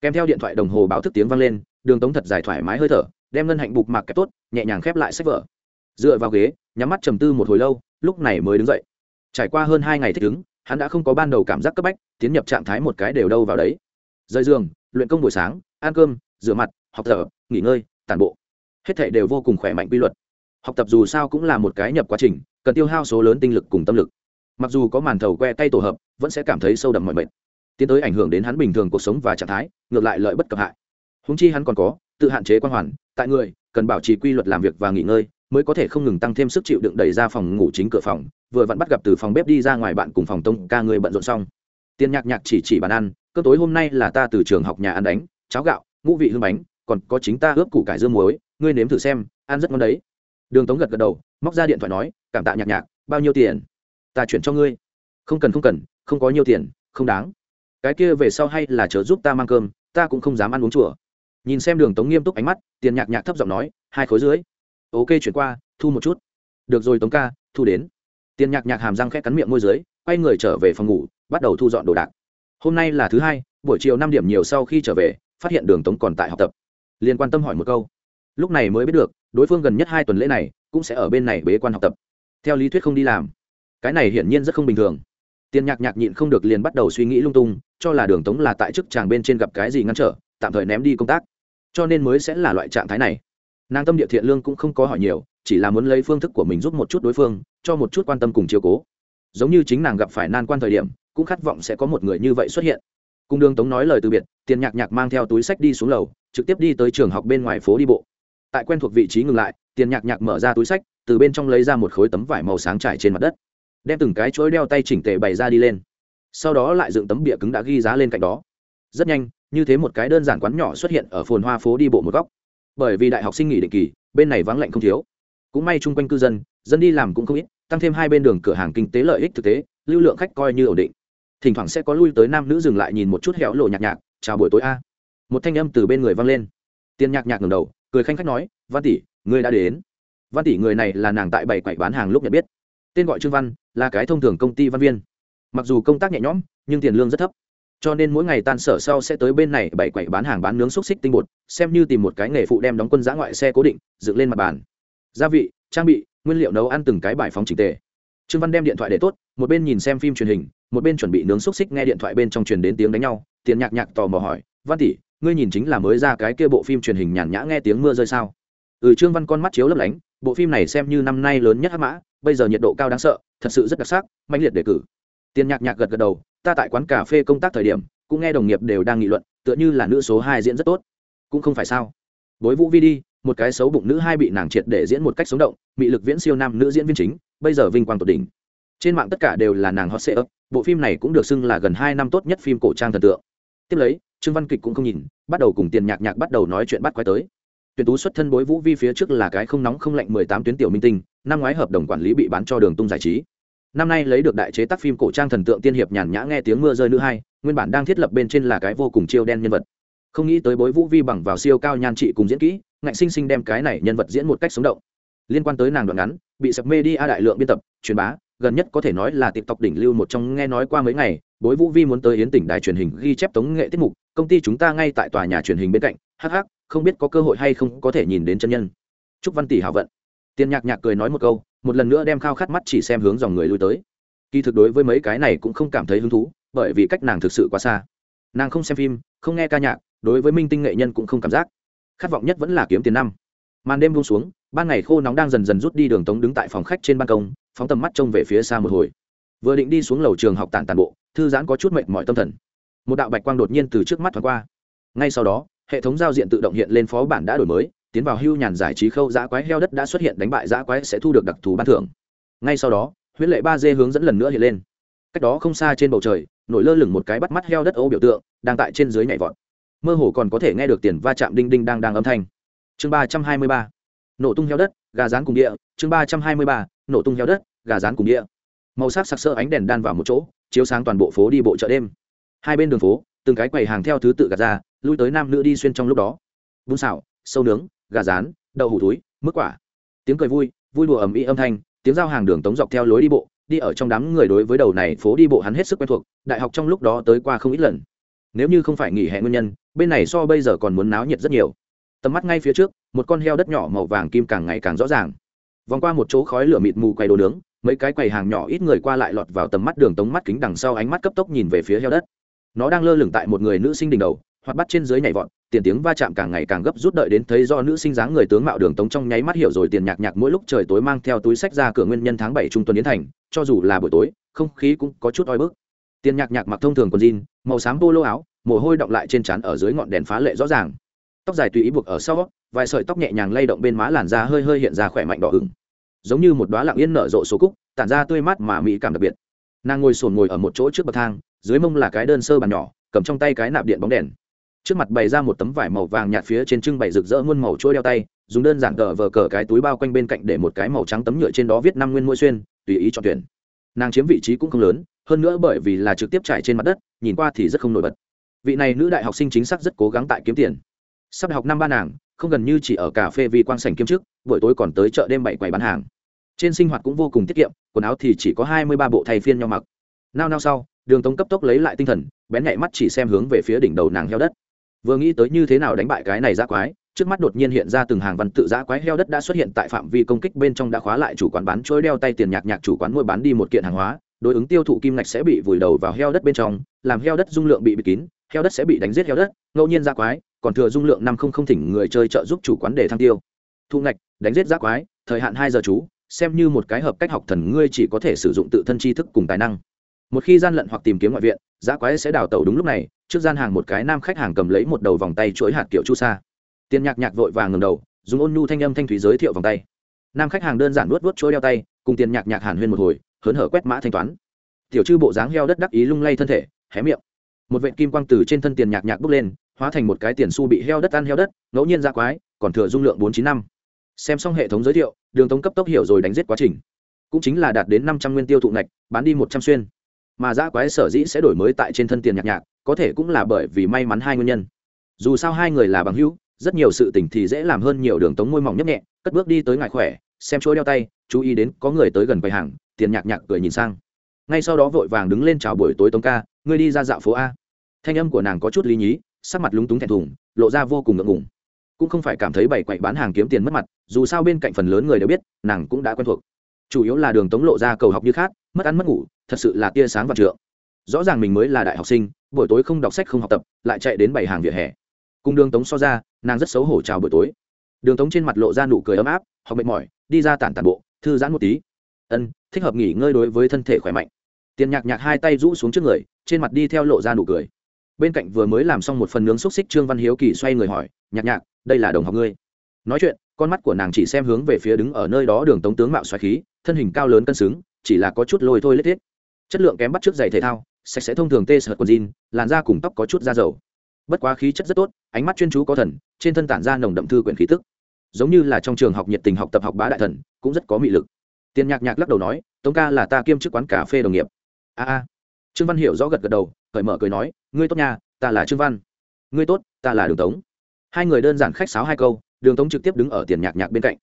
Speaker 1: Kèm theo điện thoại đồng hồ báo thức tiếng vang lên, đường tống thật dài thoải mái hơi thở, đem ngân hạnh bục mạc kẹp tốt, nhẹ nhàng khép lại sách vở. Dựa vào ghế, nhắm mắt trầm tư một hồi lâu, lúc này mới đứng dậy. Trải qua hơn hai ngày thích ứng, hắn đã không có ban đầu cảm giác cấp bách, tiến nhập trạng thái một cái đều đâu vào đấy. Rời giường, luyện công buổi sáng, ăn cơm rửa mặt, học tập, nghỉ ngơi, tản bộ. Hết thể đều vô cùng khỏe mạnh quy luật. Học tập dù sao cũng là một cái nhập quá trình, cần tiêu hao số lớn tinh lực cùng tâm lực. Mặc dù có màn thầu que tay tổ hợp, vẫn sẽ cảm thấy sâu đậm mọi mệt. Tiến tới ảnh hưởng đến hắn bình thường cuộc sống và trạng thái, ngược lại lợi bất cập hại. Húng chi hắn còn có, tự hạn chế quan hoàn, tại người, cần bảo trì quy luật làm việc và nghỉ ngơi, mới có thể không ngừng tăng thêm sức chịu đựng đẩy ra phòng ngủ chính cửa phòng, vừa vặn bắt gặp từ phòng bếp đi ra ngoài bạn cùng phòng tông ca người bận rộn xong. Tiền nhạc nhạc chỉ chỉ bàn ăn cơ tối hôm nay là ta từ trường học nhà ăn đánh, cháo gạo ngũ vị hương bánh, còn có chính ta ướp củ cải dương muối, ngươi nếm thử xem, ăn rất ngon đấy. Đường tống gật gật đầu, móc ra điện thoại nói, cảm tạ nhạc nhạc, bao nhiêu tiền? Ta chuyển cho ngươi. Không cần không cần, không có nhiều tiền, không đáng. Cái kia về sau hay là chớ giúp ta mang cơm, ta cũng không dám ăn uống chùa. Nhìn xem đường tống nghiêm túc ánh mắt, tiền nhạc nhạc thấp giọng nói, hai khối dưới ok, chuyển qua, thu một chút. Được rồi tống ca, thu đến. Tiền nhạc nhạc hàm răng khẽ cắn miệng môi dưới, quay người trở về phòng ngủ, bắt đầu thu dọn đồ đạc. Hôm nay là thứ hai, buổi chiều năm điểm nhiều sau khi trở về phát hiện đường tống còn tại học tập. Liền quan tâm hỏi một câu. Lúc này mới biết được, đối phương gần nhất hai tuần lễ này cũng sẽ ở bên này bế quan học tập. Theo lý thuyết không đi làm. Cái này hiển nhiên rất không bình thường. Tiền nhạc nhạc nhịn không được liền bắt đầu suy nghĩ lung tung, cho là đường tống là tại chức chàng bên trên gặp cái gì ngăn trở, tạm thời ném đi công tác. Cho nên mới sẽ là loại trạng thái này. Nàng tâm địa thiện lương cũng không có hỏi nhiều, chỉ là muốn lấy phương thức của mình giúp một chút đối phương, cho một chút quan tâm cùng chiều cố. Giống như chính nàng gặp phải nan quan thời điểm, cũng khát vọng sẽ có một người như vậy xuất hiện cùng đường tống nói lời từ biệt, tiền nhạc nhạc mang theo túi sách đi xuống lầu, trực tiếp đi tới trường học bên ngoài phố đi bộ. Tại quen thuộc vị trí ngừng lại, tiền nhạc nhạc mở ra túi sách, từ bên trong lấy ra một khối tấm vải màu sáng trải trên mặt đất. Đem từng cái chuỗi đeo tay chỉnh tề bày ra đi lên. Sau đó lại dựng tấm bịa cứng đã ghi giá lên cạnh đó. Rất nhanh, như thế một cái đơn giản quán nhỏ xuất hiện ở phồn hoa phố đi bộ một góc. Bởi vì đại học sinh nghỉ định kỳ, bên này vắng lạnh không thiếu. Cũng may chung quanh cư dân dân đi làm cũng không ít, tăng thêm hai bên đường cửa hàng kinh tế lợi ích thực tế, lưu lượng khách coi như ổn định thỉnh thoảng sẽ có lui tới nam nữ dừng lại nhìn một chút hẻo lộ nhạc nhạc, chào buổi tối a. Một thanh âm từ bên người vang lên. Tiên nhạc nhạc ngầm đầu, cười khanh khách nói, văn tỷ người đã đến. Văn tỷ người này là nàng tại bảy quậy bán hàng lúc nhận biết. Tên gọi trương văn, là cái thông thường công ty văn viên. Mặc dù công tác nhẹ nhõm, nhưng tiền lương rất thấp. Cho nên mỗi ngày tan sở sau sẽ tới bên này bảy quậy bán hàng bán nướng xúc xích tinh bột, xem như tìm một cái nghề phụ đem đóng quân giã ngoại xe cố định, dựng lên mặt bàn. Gia vị, trang bị, nguyên liệu nấu ăn từng cái bài phóng trình tề. Trương văn đem điện thoại để tốt, một bên nhìn xem phim truyền hình một bên chuẩn bị nướng xúc xích nghe điện thoại bên trong truyền đến tiếng đánh nhau, tiền nhạc nhạc tò mò hỏi, văn tỷ, ngươi nhìn chính là mới ra cái kia bộ phim truyền hình nhàn nhã nghe tiếng mưa rơi sao? Ừ trương văn con mắt chiếu lấp lánh, bộ phim này xem như năm nay lớn nhất hắc mã, bây giờ nhiệt độ cao đáng sợ, thật sự rất đặc sắc mạnh liệt đề cử. Tiền nhạc nhạc gật gật đầu, ta tại quán cà phê công tác thời điểm, cũng nghe đồng nghiệp đều đang nghị luận, tựa như là nữ số hai diễn rất tốt. Cũng không phải sao. Bối vũ vi đi, một cái xấu bụng nữ hai bị nàng triệt để diễn một cách sống động bị lực viễn siêu nam nữ diễn viên chính, bây giờ vinh quang tột đỉnh trên mạng tất cả đều là nàng hot sệ ấp bộ phim này cũng được xưng là gần hai năm tốt nhất phim cổ trang thần tượng. Tiếp lấy, trương văn kịch cũng không nhìn, bắt đầu cùng tiền nhạc nhạc bắt đầu nói chuyện bắt quay tới. Tuyển tú xuất thân bối vũ vi phía trước là cái không nóng không lạnh mười tám tuyến tiểu minh tinh, năm ngoái hợp đồng quản lý bị bán cho đường tung giải trí. Năm nay lấy được đại chế tác phim cổ trang thần tượng tiên hiệp nhàn nhã nghe tiếng mưa rơi nữ hai, nguyên bản đang thiết lập bên trên là cái vô cùng chiêu đen nhân vật. Không nghĩ tới bối vũ vi bằng vào siêu cao nhan trị cùng diễn kỹ, ngạnh sinh sinh đem cái này nhân vật diễn một cách sống động. Liên quan tới nàng đoạn ngắn, bị sập media đại lượng biên tập, truyền bá gần nhất có thể nói là tiktok đỉnh lưu một trong nghe nói qua mấy ngày, bối vũ vi muốn tới yến tỉnh đài truyền hình ghi chép tống nghệ tiết mục, công ty chúng ta ngay tại tòa nhà truyền hình bên cạnh hh không biết có cơ hội hay không có thể nhìn đến chân nhân. Chúc văn tỷ hảo vận. Tiền nhạc nhạc cười nói một câu, một lần nữa đem khao khát mắt chỉ xem hướng dòng người lui tới. Kỳ thực đối với mấy cái này cũng không cảm thấy hứng thú, bởi vì cách nàng thực sự quá xa. Nàng không xem phim, không nghe ca nhạc, đối với minh tinh nghệ nhân cũng không cảm giác. Khát vọng nhất vẫn là kiếm tiền năm. Màn đêm buông xuống, ban ngày khô nóng đang dần dần rút đi đường tống đứng tại phòng khách trên ban công phóng tầm mắt trông về phía xa một hồi. Vừa định đi xuống lầu trường học tản tàn bộ, thư giãn có chút mệt mỏi tâm thần. Một đạo bạch quang đột nhiên từ trước mắt thoáng qua. Ngay sau đó, hệ thống giao diện tự động hiện lên phó bản đã đổi mới, tiến vào hưu nhàn giải trí khâu giã quái heo đất đã xuất hiện đánh bại giã quái sẽ thu được đặc thù ban thưởng. Ngay sau đó, huyết lệ ba d hướng dẫn lần nữa hiện lên. Cách đó không xa trên bầu trời, nổi lơ lửng một cái bắt mắt heo đất ô biểu tượng, đang tại trên dưới nhảy vọt. Mơ hồ còn có thể nghe được tiền va chạm đinh đinh đang đang âm thanh. Chương ba trăm hai mươi ba. Nổ tung heo đất, gà rán cùng địa, chương ba trăm hai mươi ba nổ tung heo đất gà rán cùng đĩa, màu sắc sặc sỡ ánh đèn đan vào một chỗ chiếu sáng toàn bộ phố đi bộ chợ đêm. Hai bên đường phố từng cái quầy hàng theo thứ tự gạt ra lui tới nam nữ đi xuyên trong lúc đó. Bún xào sâu nướng gà rán đậu hủ túi mức quả. Tiếng cười vui vui đùa ầm ĩ âm thanh tiếng giao hàng đường tống dọc theo lối đi bộ đi ở trong đám người đối với đầu này phố đi bộ hắn hết sức quen thuộc đại học trong lúc đó tới qua không ít lần. Nếu như không phải nghỉ hè nguyên nhân bên này so bây giờ còn muốn náo nhiệt rất nhiều. Tầm mắt ngay phía trước một con heo đất nhỏ màu vàng kim càng ngày càng rõ ràng vòng qua một chỗ khói lửa mịt mù quay đồ nướng, mấy cái quầy hàng nhỏ ít người qua lại lọt vào tầm mắt đường tống mắt kính đằng sau ánh mắt cấp tốc nhìn về phía heo đất. Nó đang lơ lửng tại một người nữ sinh đỉnh đầu hoặc bắt trên dưới nhảy vọt, tiền tiếng va chạm càng ngày càng gấp rút đợi đến thấy do nữ sinh dáng người tướng mạo đường tống trong nháy mắt hiểu rồi tiền nhạc nhạc mỗi lúc trời tối mang theo túi sách ra cửa nguyên nhân tháng bảy trung tuần yến thành, cho dù là buổi tối, không khí cũng có chút oi bức. Tiền nhạc nhạc mặc thông thường quần jean, màu xám polo áo, mồ hôi động lại trên trán ở dưới ngọn đèn phá lệ rõ ràng. Tóc dài tùy ý buộc ở sau vài sợi tóc nhẹ nhàng lay động bên má làn da hơi hơi hiện ra khỏe mạnh đỏ hừng giống như một đoá lặng yên nở rộ số cúc, tản ra tươi mát mà mỹ cảm đặc biệt. Nàng ngồi sồn ngồi ở một chỗ trước bậc thang, dưới mông là cái đơn sơ bàn nhỏ, cầm trong tay cái nạp điện bóng đèn. Trước mặt bày ra một tấm vải màu vàng nhạt phía trên trưng bày rực rỡ muôn màu chuỗi đeo tay, dùng đơn giản cờ vờ cờ cái túi bao quanh bên cạnh để một cái màu trắng tấm nhựa trên đó viết năm nguyên mũi xuyên, tùy ý chọn tuyển. Nàng chiếm vị trí cũng không lớn, hơn nữa bởi vì là trực tiếp trải trên mặt đất, nhìn qua thì rất không nổi bật. Vị này nữ đại học sinh chính xác rất cố gắng tại kiếm tiền. Sắp đại học năm ba nàng không gần như chỉ ở cà phê vì quang sảnh kiêm chức, buổi tối còn tới chợ đêm bảy quầy bán hàng. Trên sinh hoạt cũng vô cùng tiết kiệm, quần áo thì chỉ có hai mươi ba bộ thay phiên nhau mặc. Nao nao sau, đường tống cấp tốc lấy lại tinh thần, bén nhạy mắt chỉ xem hướng về phía đỉnh đầu nàng heo đất. Vừa nghĩ tới như thế nào đánh bại cái này ra quái, trước mắt đột nhiên hiện ra từng hàng văn tự giã quái heo đất đã xuất hiện tại phạm vi công kích bên trong đã khóa lại chủ quán bán trôi đeo tay tiền nhạc nhạc chủ quán mua bán đi một kiện hàng hóa, đối ứng tiêu thụ kim ngạch sẽ bị vùi đầu vào heo đất bên trong, làm heo đất dung lượng bị bịt kín, heo đất sẽ bị đánh giết heo đất, ngẫu nhiên ra quái còn thừa dung lượng năm không không thỉnh người chơi trợ giúp chủ quán để thăng tiêu. Thu ngạch, đánh giết giác quái, thời hạn hai giờ chú, xem như một cái hợp cách học thần ngươi chỉ có thể sử dụng tự thân tri thức cùng tài năng. Một khi gian lận hoặc tìm kiếm ngoại viện giá quái sẽ đào tẩu đúng lúc này, trước gian hàng một cái nam khách hàng cầm lấy một đầu vòng tay chuỗi hạt kiểu chu sa. Tiền nhạc nhạc vội vàng ngầm đầu, dùng ôn nhu thanh âm thanh thủy giới thiệu vòng tay. Nam khách hàng đơn giản nuốt vuốt chuỗi đeo tay, cùng tiền nhạc nhạc hàn huyên một hồi, hớn hở quét mã thanh toán. Tiểu chư bộ dáng heo đất đắc ý lung lay thân thể, hé miệng một vệ kim quang từ trên thân tiền nhạc nhạc bốc lên, hóa thành một cái tiền su bị heo đất ăn heo đất, ngẫu nhiên ra quái, còn thừa dung lượng bốn chín năm. Xem xong hệ thống giới thiệu, đường tống cấp tốc hiểu rồi đánh giết quá trình. Cũng chính là đạt đến năm trăm nguyên tiêu thụ ngạch, bán đi một trăm xuyên. Mà giã quái sở dĩ sẽ đổi mới tại trên thân tiền nhạc nhạc, có thể cũng là bởi vì may mắn hai nguyên nhân. Dù sao hai người là bằng hữu, rất nhiều sự tình thì dễ làm hơn nhiều đường tống môi mỏng nhấp nhẹ, cất bước đi tới ngại khỏe, xem chuỗi đeo tay, chú ý đến có người tới gần quầy hàng, tiền nhạc nhạc cười nhìn sang ngay sau đó vội vàng đứng lên chào buổi tối tống ca, ngươi đi ra dạo phố a. Thanh âm của nàng có chút lý nhí, sắc mặt lúng túng thẹn thùng, lộ ra vô cùng ngượng ngùng. Cũng không phải cảm thấy bày quậy bán hàng kiếm tiền mất mặt, dù sao bên cạnh phần lớn người đều biết, nàng cũng đã quen thuộc. Chủ yếu là đường tống lộ ra cầu học như khác, mất ăn mất ngủ, thật sự là tia sáng và trượng. Rõ ràng mình mới là đại học sinh, buổi tối không đọc sách không học tập, lại chạy đến bày hàng vỉa hè. Cùng đường tống so ra, nàng rất xấu hổ chào buổi tối. Đường tống trên mặt lộ ra nụ cười ấm áp, học mệt mỏi, đi ra tản tản bộ, thư giãn một tí. Ân thích hợp nghỉ ngơi đối với thân thể khỏe mạnh. Tiền nhạc nhạc hai tay rũ xuống trước người, trên mặt đi theo lộ ra nụ cười. Bên cạnh vừa mới làm xong một phần nướng xúc xích trương văn hiếu kỳ xoay người hỏi, nhạc nhạc, đây là đồng học ngươi? Nói chuyện, con mắt của nàng chỉ xem hướng về phía đứng ở nơi đó đường tống tướng mạo xoáy khí, thân hình cao lớn cân xứng, chỉ là có chút lôi thôi lết thiết chất lượng kém bắt trước giày thể thao, sạch sẽ thông thường tê sợt quần jean, làn da cùng tóc có chút da dầu. Bất quá khí chất rất tốt, ánh mắt chuyên chú có thần, trên thân tản ra nồng đậm thư quyển khí tức. Giống như là trong trường học nhiệt tình học tập học bá đại thần, cũng rất có mị lực tiền nhạc nhạc lắc đầu nói, tống ca là ta kiêm chức quán cà phê đồng nghiệp. A a. Trương văn hiểu rõ gật gật đầu, cởi mở cười nói, ngươi tốt nha, ta là trương văn. Ngươi tốt, ta là đường tống. Hai người đơn giản khách sáo hai câu, đường tống trực tiếp đứng ở tiền nhạc nhạc bên cạnh.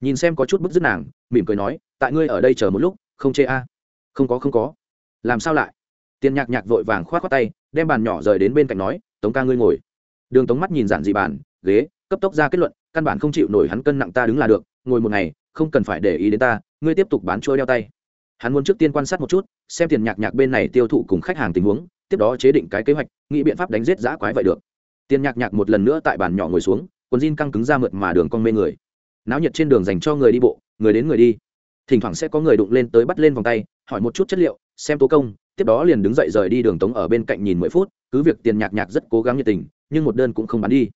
Speaker 1: Nhìn xem có chút bức dứt nàng, mỉm cười nói, tại ngươi ở đây chờ một lúc, không chê a. Không có không có. Làm sao lại? Tiền nhạc nhạc vội vàng k h o á t khoác tay, đem bàn nhỏ rời đến bên cạnh nói, tống ca ngươi ngồi. Đường tống mắt nhìn giản dị bàn, ghế, cấp tốc ra kết luận, căn bản không chịu nổi hắn cân nặng ta đứng là được, ngồi một ngày, không cần phải để ý đến ta ngươi tiếp tục bán trôi đeo tay. Hắn muốn trước tiên quan sát một chút, xem tiền nhạc nhạc bên này tiêu thụ cùng khách hàng tình huống, tiếp đó chế định cái kế hoạch, nghĩ biện pháp đánh giết giã quái vậy được. Tiền nhạc nhạc một lần nữa tại bàn nhỏ ngồi xuống, quần jean căng cứng ra mượt mà đường con mê người. Náo nhiệt trên đường dành cho người đi bộ, người đến người đi. Thỉnh thoảng sẽ có người đụng lên tới bắt lên vòng tay, hỏi một chút chất liệu, xem tố công, tiếp đó liền đứng dậy rời đi đường tống ở bên cạnh nhìn mười phút, cứ việc tiền nhạc nhạc rất cố gắng nhiệt tình, nhưng một đơn cũng không bán đi.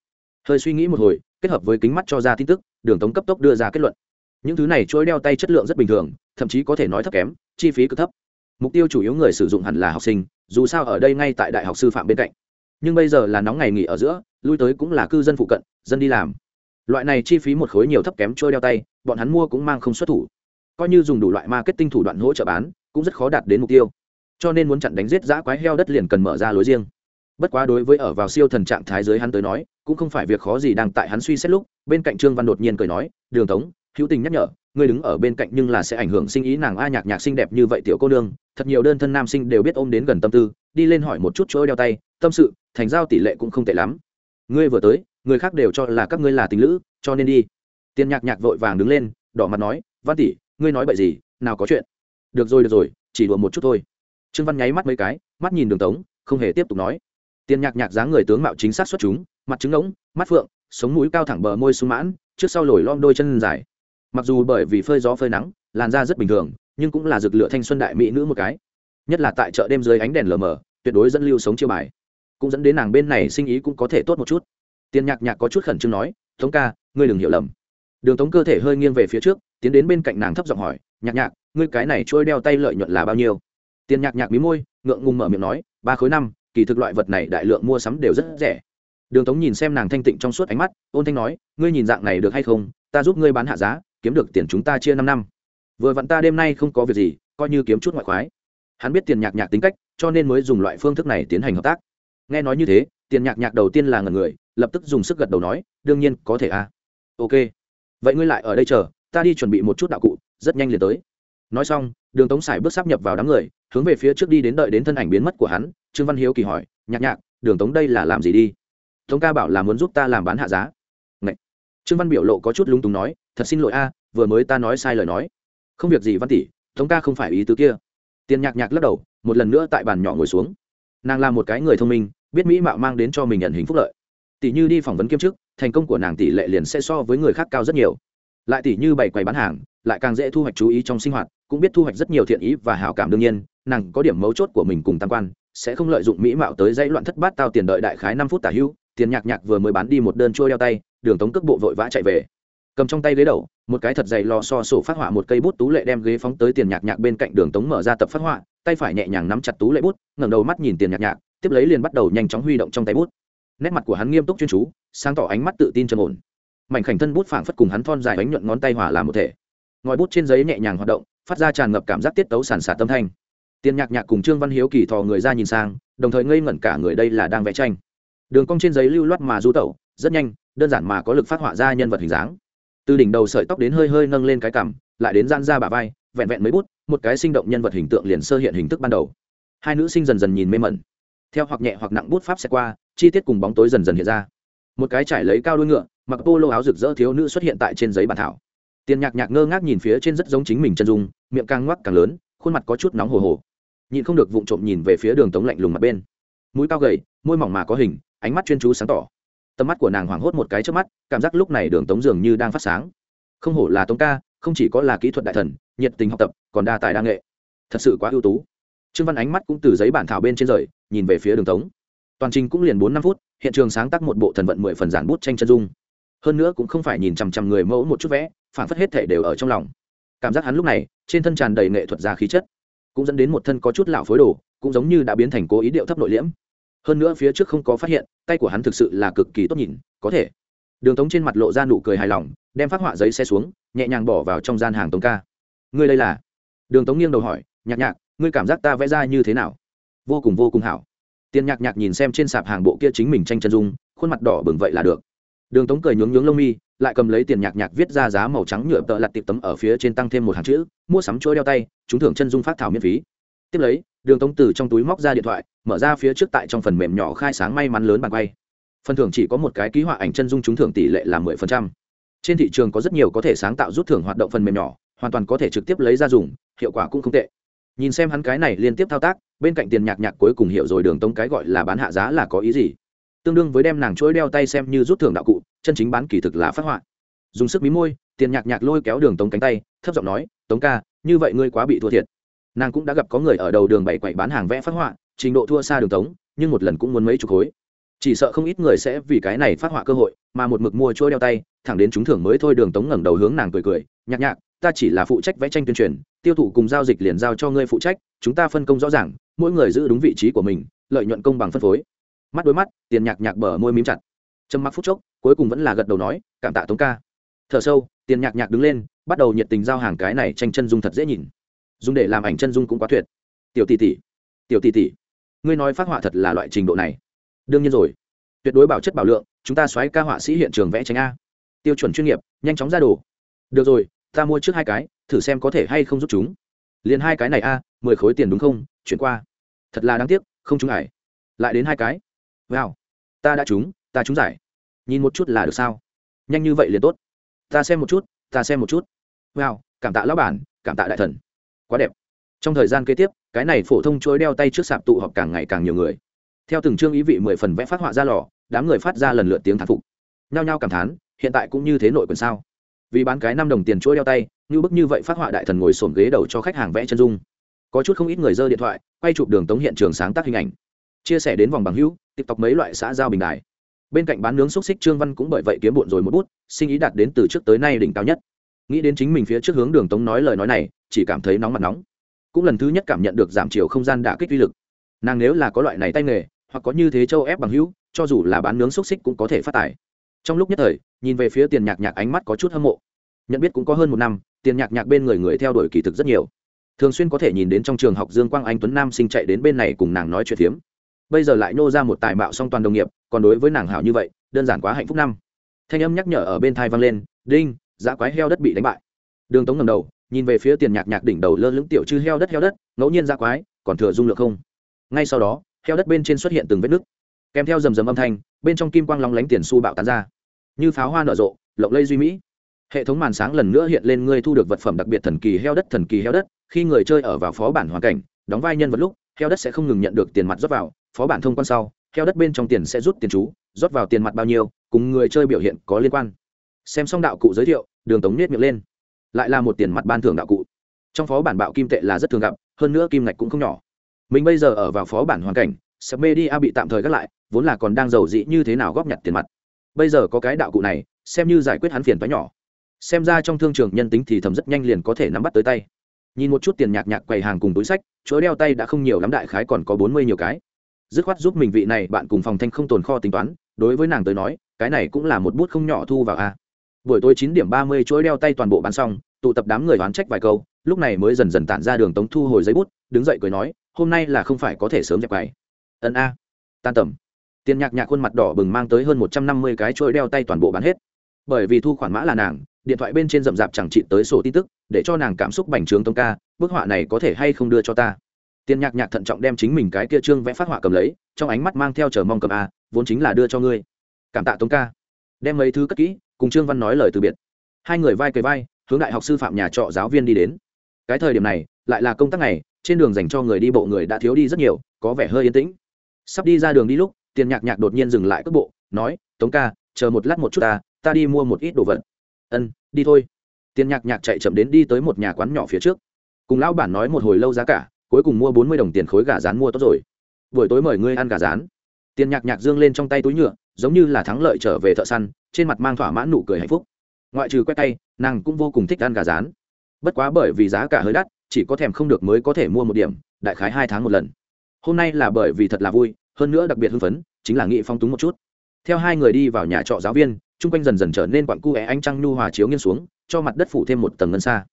Speaker 1: Hơi suy nghĩ một hồi, kết hợp với kính mắt cho ra tin tức, đường tống cấp tốc đưa ra kết luận những thứ này chuỗi đeo tay chất lượng rất bình thường, thậm chí có thể nói thấp kém, chi phí cực thấp. Mục tiêu chủ yếu người sử dụng hẳn là học sinh, dù sao ở đây ngay tại đại học sư phạm bên cạnh. Nhưng bây giờ là nóng ngày nghỉ ở giữa, lui tới cũng là cư dân phụ cận, dân đi làm. Loại này chi phí một khối nhiều thấp kém trôi đeo tay, bọn hắn mua cũng mang không xuất thủ. Coi như dùng đủ loại marketing thủ đoạn hỗ trợ bán, cũng rất khó đạt đến mục tiêu. Cho nên muốn chặn đánh giết giã quái heo đất liền cần mở ra lối riêng. Bất quá đối với ở vào siêu thần trạng thái giới hắn tới nói, cũng không phải việc khó gì đang tại hắn suy xét lúc, bên cạnh trương văn đột nhiên cười nói, đường tống hữu tình nhắc nhở, ngươi đứng ở bên cạnh nhưng là sẽ ảnh hưởng sinh ý nàng a nhạc nhạc xinh đẹp như vậy tiểu cô nương, thật nhiều đơn thân nam sinh đều biết ôm đến gần tâm tư, đi lên hỏi một chút chỗ đeo tay, tâm sự, thành giao tỷ lệ cũng không tệ lắm. Ngươi vừa tới, người khác đều cho là các ngươi là tình lữ, cho nên đi. Tiền nhạc nhạc vội vàng đứng lên, đỏ mặt nói, văn tỷ, ngươi nói bậy gì, nào có chuyện. Được rồi được rồi, chỉ đùa một chút thôi. Trương văn nháy mắt mấy cái, mắt nhìn đường tống, không hề tiếp tục nói. Tiền nhạc nhạc dáng người tướng mạo chính xác xuất chúng, mặt trứng ngỗng mắt phượng, sống mũi cao thẳng bờ môi sung mãn, trước sau lồi lom đôi chân dài mặc dù bởi vì phơi gió phơi nắng, làn da rất bình thường, nhưng cũng là rực lửa thanh xuân đại mỹ nữ một cái. Nhất là tại chợ đêm dưới ánh đèn lờ mờ, tuyệt đối dẫn lưu sống chiêu bài. Cũng dẫn đến nàng bên này sinh ý cũng có thể tốt một chút. Tiền nhạc nhạc có chút khẩn trương nói, tống ca, ngươi đừng hiểu lầm. Đường tống cơ thể hơi nghiêng về phía trước, tiến đến bên cạnh nàng thấp giọng hỏi, nhạc nhạc, ngươi cái này trôi đeo tay lợi nhuận là bao nhiêu? Tiền nhạc nhạc mí môi, ngượng ngùng mở miệng nói, ba khối năm, kỳ thực loại vật này đại lượng mua sắm đều rất rẻ. Đường tống nhìn xem nàng thanh tịnh trong suốt ánh mắt, ôn thanh nói, ngươi nhìn dạng này được hay không? Ta giúp ngươi bán hạ giá kiếm được tiền chúng ta chia năm năm. Vừa vặn ta đêm nay không có việc gì, coi như kiếm chút ngoại khoái. Hắn biết tiền nhạc nhạc tính cách, cho nên mới dùng loại phương thức này tiến hành hợp tác. Nghe nói như thế, tiền nhạc nhạc đầu tiên là ngần người, lập tức dùng sức gật đầu nói, đương nhiên, có thể a. À. ok. Vậy ngươi lại ở đây chờ, ta đi chuẩn bị một chút đạo cụ, rất nhanh liền tới. Nói xong, đường tống sải bước sắp nhập vào đám người, hướng về phía trước đi đến đợi đến thân ảnh biến mất của hắn, trương văn hiếu kỳ hỏi, nhạc nhạc, đường tống đây là làm gì đi? Tống ca bảo là muốn giúp ta làm bán hạ giá. Ngậy. trương văn biểu lộ có chút lúng túng nói thật xin lỗi a, vừa mới ta nói sai lời nói. Không việc gì văn tỷ, tống ca không phải ý tứ kia. Tiền nhạc nhạc lắc đầu, một lần nữa tại bàn nhỏ ngồi xuống. Nàng là một cái người thông minh, biết mỹ mạo mang đến cho mình nhận hình phúc lợi. Tỷ như đi phỏng vấn kiêm chức, thành công của nàng tỷ lệ liền sẽ so với người khác cao rất nhiều. Lại tỷ như bày quầy bán hàng, lại càng dễ thu hoạch chú ý trong sinh hoạt, cũng biết thu hoạch rất nhiều thiện ý và hảo cảm đương nhiên, nàng có điểm mấu chốt của mình cùng tam quan, sẽ không lợi dụng mỹ mạo tới dãy loạn thất bát tao tiền đợi đại khái năm phút tả hưu. Tiền nhạc nhạc vừa mới bán đi một đơn trôi đeo tay, đường tống cước bộ vội vã chạy về cầm trong tay ghế đầu, một cái thật dày lò so sổ phát họa một cây bút tú lệ đem ghế phóng tới tiền nhạc nhạc bên cạnh đường tống mở ra tập phát họa, tay phải nhẹ nhàng nắm chặt tú lệ bút, ngẩng đầu mắt nhìn tiền nhạc nhạc, tiếp lấy liền bắt đầu nhanh chóng huy động trong tay bút. Nét mặt của hắn nghiêm túc chuyên chú, sáng tỏ ánh mắt tự tin trầm ổn. Mảnh khảnh thân bút phảng phất cùng hắn thon dài bánh nhuận ngón tay hỏa làm một thể. Ngòi bút trên giấy nhẹ nhàng hoạt động, phát ra tràn ngập cảm giác tiết tấu sàn sạt tâm thanh. Tiền nhạc nhạc cùng trương văn hiếu kỳ thò người ra nhìn sang, đồng thời ngây ngẩn cả người đây là đang vẽ tranh. Đường cong trên giấy lưu loát mà du tẩu, rất nhanh, đơn giản mà có lực phát họa ra nhân vật hình dáng từ đỉnh đầu sợi tóc đến hơi hơi nâng lên cái cằm, lại đến gian ra bả vai, vẹn vẹn mấy bút, một cái sinh động nhân vật hình tượng liền sơ hiện hình thức ban đầu. Hai nữ sinh dần dần nhìn mê mẩn. Theo hoặc nhẹ hoặc nặng bút pháp sẽ qua, chi tiết cùng bóng tối dần dần hiện ra. Một cái trải lấy cao đuôi ngựa, mặc polo áo rực rỡ thiếu nữ xuất hiện tại trên giấy bàn thảo. Tiền nhạc nhạc ngơ ngác nhìn phía trên rất giống chính mình chân dung, miệng càng ngoắc càng lớn, khuôn mặt có chút nóng hồ hồ. Nhịn không được vụng trộm nhìn về phía đường tống lạnh lùng mặt bên. Mũi cao gầy, môi mỏng mà có hình, ánh mắt chuyên chú sáng tỏ tầm mắt của nàng hoảng hốt một cái trước mắt, cảm giác lúc này đường tống dường như đang phát sáng. Không hổ là tống ca, không chỉ có là kỹ thuật đại thần, nhiệt tình học tập, còn đa tài đa nghệ. Thật sự quá ưu tú. Trương văn ánh mắt cũng từ giấy bản thảo bên trên rời, nhìn về phía đường tống. Toàn trình cũng liền bốn năm phút, hiện trường sáng tác một bộ thần vận mười phần giản bút tranh chân dung. Hơn nữa cũng không phải nhìn chằm chằm người mẫu một chút vẽ, phản phất hết thể đều ở trong lòng. Cảm giác hắn lúc này, trên thân tràn đầy nghệ thuật ra khí chất, cũng dẫn đến một thân có chút lạo phối đồ, cũng giống như đã biến thành cố ý điệu thấp nội liễm hơn nữa phía trước không có phát hiện, tay của hắn thực sự là cực kỳ tốt nhìn, có thể. Đường tống trên mặt lộ ra nụ cười hài lòng, đem phát họa giấy xe xuống, nhẹ nhàng bỏ vào trong gian hàng tống ca. Ngươi đây là? Đường tống nghiêng đầu hỏi, nhạc nhạc, ngươi cảm giác ta vẽ ra như thế nào? Vô cùng vô cùng hảo. Tiền nhạc nhạc nhìn xem trên sạp hàng bộ kia chính mình tranh chân dung, khuôn mặt đỏ bừng vậy là được. Đường tống cười nhướng nhướng lông mi, lại cầm lấy tiền nhạc nhạc viết ra giá màu trắng nhựa tợ lặt tiệp tấm ở phía trên tăng thêm một hàng chữ, mua sắm chuỗi đeo tay, trúng thưởng chân dung phát thảo miễn phí. Tiếp lấy đường tống từ trong túi móc ra điện thoại, mở ra phía trước tại trong phần mềm nhỏ khai sáng may mắn lớn bàn quay. Phần thưởng chỉ có một cái ký họa ảnh chân dung trúng thưởng tỷ lệ là mười phần trăm. Trên thị trường có rất nhiều có thể sáng tạo rút thưởng hoạt động phần mềm nhỏ, hoàn toàn có thể trực tiếp lấy ra dùng, hiệu quả cũng không tệ. Nhìn xem hắn cái này liên tiếp thao tác, bên cạnh tiền nhạc nhạc cuối cùng hiểu rồi đường tống cái gọi là bán hạ giá là có ý gì. Tương đương với đem nàng chuỗi đeo tay xem như rút thưởng đạo cụ, chân chính bán kỳ thực là phát họa. Dùng sức mí môi, tiền nhạc nhạc lôi kéo đường tống cánh tay, thấp giọng nói, tống ca, như vậy ngươi quá bị thua thiệt nàng cũng đã gặp có người ở đầu đường bảy quậy bán hàng vẽ phát họa, trình độ thua xa đường tống, nhưng một lần cũng muốn mấy chục khối. Chỉ sợ không ít người sẽ vì cái này phát họa cơ hội, mà một mực mua trôi đeo tay, thẳng đến chúng thưởng mới thôi đường tống ngẩng đầu hướng nàng cười cười, nhạc nhạc, ta chỉ là phụ trách vẽ tranh tuyên truyền, tiêu thụ cùng giao dịch liền giao cho ngươi phụ trách, chúng ta phân công rõ ràng, mỗi người giữ đúng vị trí của mình, lợi nhuận công bằng phân phối. Mắt đối mắt, tiền nhạc nhạc bờ môi mím chặt. Trầm mặc phút chốc, cuối cùng vẫn là gật đầu nói, cảm tạ tống ca. Thở sâu, tiền nhạc nhạc đứng lên, bắt đầu nhiệt tình giao hàng cái này tranh chân dung thật dễ nhìn dùng để làm ảnh chân dung cũng quá tuyệt. Tiểu tỷ tỷ, tiểu tỷ tỷ, ngươi nói phát họa thật là loại trình độ này. Đương nhiên rồi. Tuyệt đối bảo chất bảo lượng, chúng ta xoáy ca họa sĩ hiện trường vẽ tranh a. Tiêu chuẩn chuyên nghiệp, nhanh chóng ra đồ. Được rồi, ta mua trước hai cái, thử xem có thể hay không giúp chúng. Liền hai cái này a, mười khối tiền đúng không? Chuyển qua. Thật là đáng tiếc, không trúng ải lại đến hai cái. Wow. Ta đã trúng, ta trúng giải. Nhìn một chút là được sao? Nhanh như vậy liền tốt. Ta xem một chút, ta xem một chút. Wow, cảm tạ lão bản, cảm tạ đại thần quá đẹp. Trong thời gian kế tiếp, cái này phổ thông chuỗi đeo tay trước sạp tụ họp càng ngày càng nhiều người. Theo từng chương ý vị mười phần vẽ phát họa ra lò, đám người phát ra lần lượt tiếng thán phục. Nhao nhao cảm thán, hiện tại cũng như thế nội quần sao. Vì bán cái năm đồng tiền chuỗi đeo tay, như bức như vậy phát họa đại thần ngồi sổm ghế đầu cho khách hàng vẽ chân dung. Có chút không ít người dơ điện thoại, quay chụp đường tống hiện trường sáng tác hình ảnh. Chia sẻ đến vòng bằng hữu, tiktok mấy loại xã giao bình đài. Bên cạnh bán nướng xúc xích trương văn cũng bởi vậy kiếm bộn rồi một bút, sinh ý đạt đến từ trước tới nay đỉnh cao nhất. Nghĩ đến chính mình phía trước hướng đường tống nói lời nói này chỉ cảm thấy nóng mặt nóng. Cũng lần thứ nhất cảm nhận được giảm chiều không gian đả kích uy lực. Nàng nếu là có loại này tay nghề, hoặc có như thế châu ép bằng hữu, cho dù là bán nướng xúc xích cũng có thể phát tài. Trong lúc nhất thời, nhìn về phía tiền nhạc nhạc ánh mắt có chút hâm mộ. Nhận biết cũng có hơn một năm, tiền nhạc nhạc bên người người theo đuổi kỳ thực rất nhiều. Thường xuyên có thể nhìn đến trong trường học dương quang anh tuấn nam sinh chạy đến bên này cùng nàng nói chuyện phiếm. Bây giờ lại nô ra một tài mạo song toàn đồng nghiệp, còn đối với nàng hảo như vậy, đơn giản quá hạnh phúc năm. Thanh âm nhắc nhở ở bên thai vang lên, đinh, dã quái heo đất bị đánh bại. Đường tống ngầm đầu nhìn về phía tiền nhạc nhạc đỉnh đầu lơ lững tiểu chư heo đất heo đất, ngẫu nhiên ra quái, còn thừa dung lượng không? Ngay sau đó, heo đất bên trên xuất hiện từng vết nứt. Kèm theo rầm rầm âm thanh, bên trong kim quang lóng lánh tiền su bạo tán ra. Như pháo hoa nở rộ, lộng lây duy mỹ. Hệ thống màn sáng lần nữa hiện lên ngươi thu được vật phẩm đặc biệt thần kỳ heo đất, thần kỳ heo đất. Khi người chơi ở vào phó bản hoàn cảnh, đóng vai nhân vật lúc, heo đất sẽ không ngừng nhận được tiền mặt rót vào. Phó bản thông quan sau, heo đất bên trong tiền sẽ rút tiền chú, rót vào tiền mặt bao nhiêu, cùng người chơi biểu hiện có liên quan. Xem xong đạo cụ giới thiệu, đường tống nết miệng lên lại là một tiền mặt ban thưởng đạo cụ. Trong phó bản bạo kim tệ là rất thường gặp, hơn nữa kim ngạch cũng không nhỏ. Mình bây giờ ở vào phó bản hoàn cảnh, sập media bị tạm thời gác lại, vốn là còn đang giàu dị như thế nào góp nhặt tiền mặt. Bây giờ có cái đạo cụ này, xem như giải quyết hắn phiền toái nhỏ. Xem ra trong thương trường nhân tính thì thầm rất nhanh liền có thể nắm bắt tới tay. Nhìn một chút tiền nhạc nhạc quầy hàng cùng túi sách chuỗi đeo tay đã không nhiều lắm đại khái còn có bốn mươi nhiều cái. Dứt khoát giúp mình vị này bạn cùng phòng thanh không tồn kho tính toán, đối với nàng tới nói, cái này cũng là một bút không nhỏ thu vào a buổi tối chín điểm ba mươi chuỗi đeo tay toàn bộ bán xong, tụ tập đám người đoán trách vài câu, lúc này mới dần dần tản ra đường tống thu hồi giấy bút, đứng dậy cười nói, hôm nay là không phải có thể sớm dẹp quầy. Ân a. Tan tầm. Tiền nhạc nhạc khuôn mặt đỏ bừng mang tới hơn một trăm năm mươi cái chuỗi đeo tay toàn bộ bán hết. Bởi vì thu khoản mã là nàng, điện thoại bên trên rậm rạp chẳng trị tới sổ tin tức, để cho nàng cảm xúc bành trướng tông ca, bức họa này có thể hay không đưa cho ta? Tiền nhạc nhạc thận trọng đem chính mình cái kia trương vẽ phát họa cầm lấy, trong ánh mắt mang theo chờ mong cầm a, vốn chính là đưa cho ngươi. Cảm tạ tống ca. Đem mấy thứ cất kỹ cùng trương văn nói lời từ biệt. Hai người vai cầy vai, hướng đại học sư phạm nhà trọ giáo viên đi đến. Cái thời điểm này, lại là công tác này trên đường dành cho người đi bộ người đã thiếu đi rất nhiều, có vẻ hơi yên tĩnh. Sắp đi ra đường đi lúc, tiền nhạc nhạc đột nhiên dừng lại cước bộ, nói, tống ca, chờ một lát một chút ta ta đi mua một ít đồ vật. Ân, đi thôi. Tiền nhạc nhạc chạy chậm đến đi tới một nhà quán nhỏ phía trước. Cùng lão bản nói một hồi lâu giá cả, cuối cùng mua bốn mươi đồng tiền khối gà rán mua tốt rồi. Buổi tối mời ngươi ăn gà rán. Tiền nhạc nhạc dương lên trong tay túi nhựa giống như là thắng lợi trở về thợ săn, trên mặt mang thỏa mãn nụ cười hạnh phúc. Ngoại trừ quét tay, nàng cũng vô cùng thích ăn gà rán. Bất quá bởi vì giá cả hơi đắt, chỉ có thèm không được mới có thể mua một điểm, đại khái hai tháng một lần. Hôm nay là bởi vì thật là vui, hơn nữa đặc biệt hưng phấn, chính là nghị phong túng một chút. Theo hai người đi vào nhà trọ giáo viên, chung quanh dần dần trở nên quặn cu é ánh trăng nhu hòa chiếu nghiêng xuống, cho mặt đất phủ thêm một tầng ngân xa.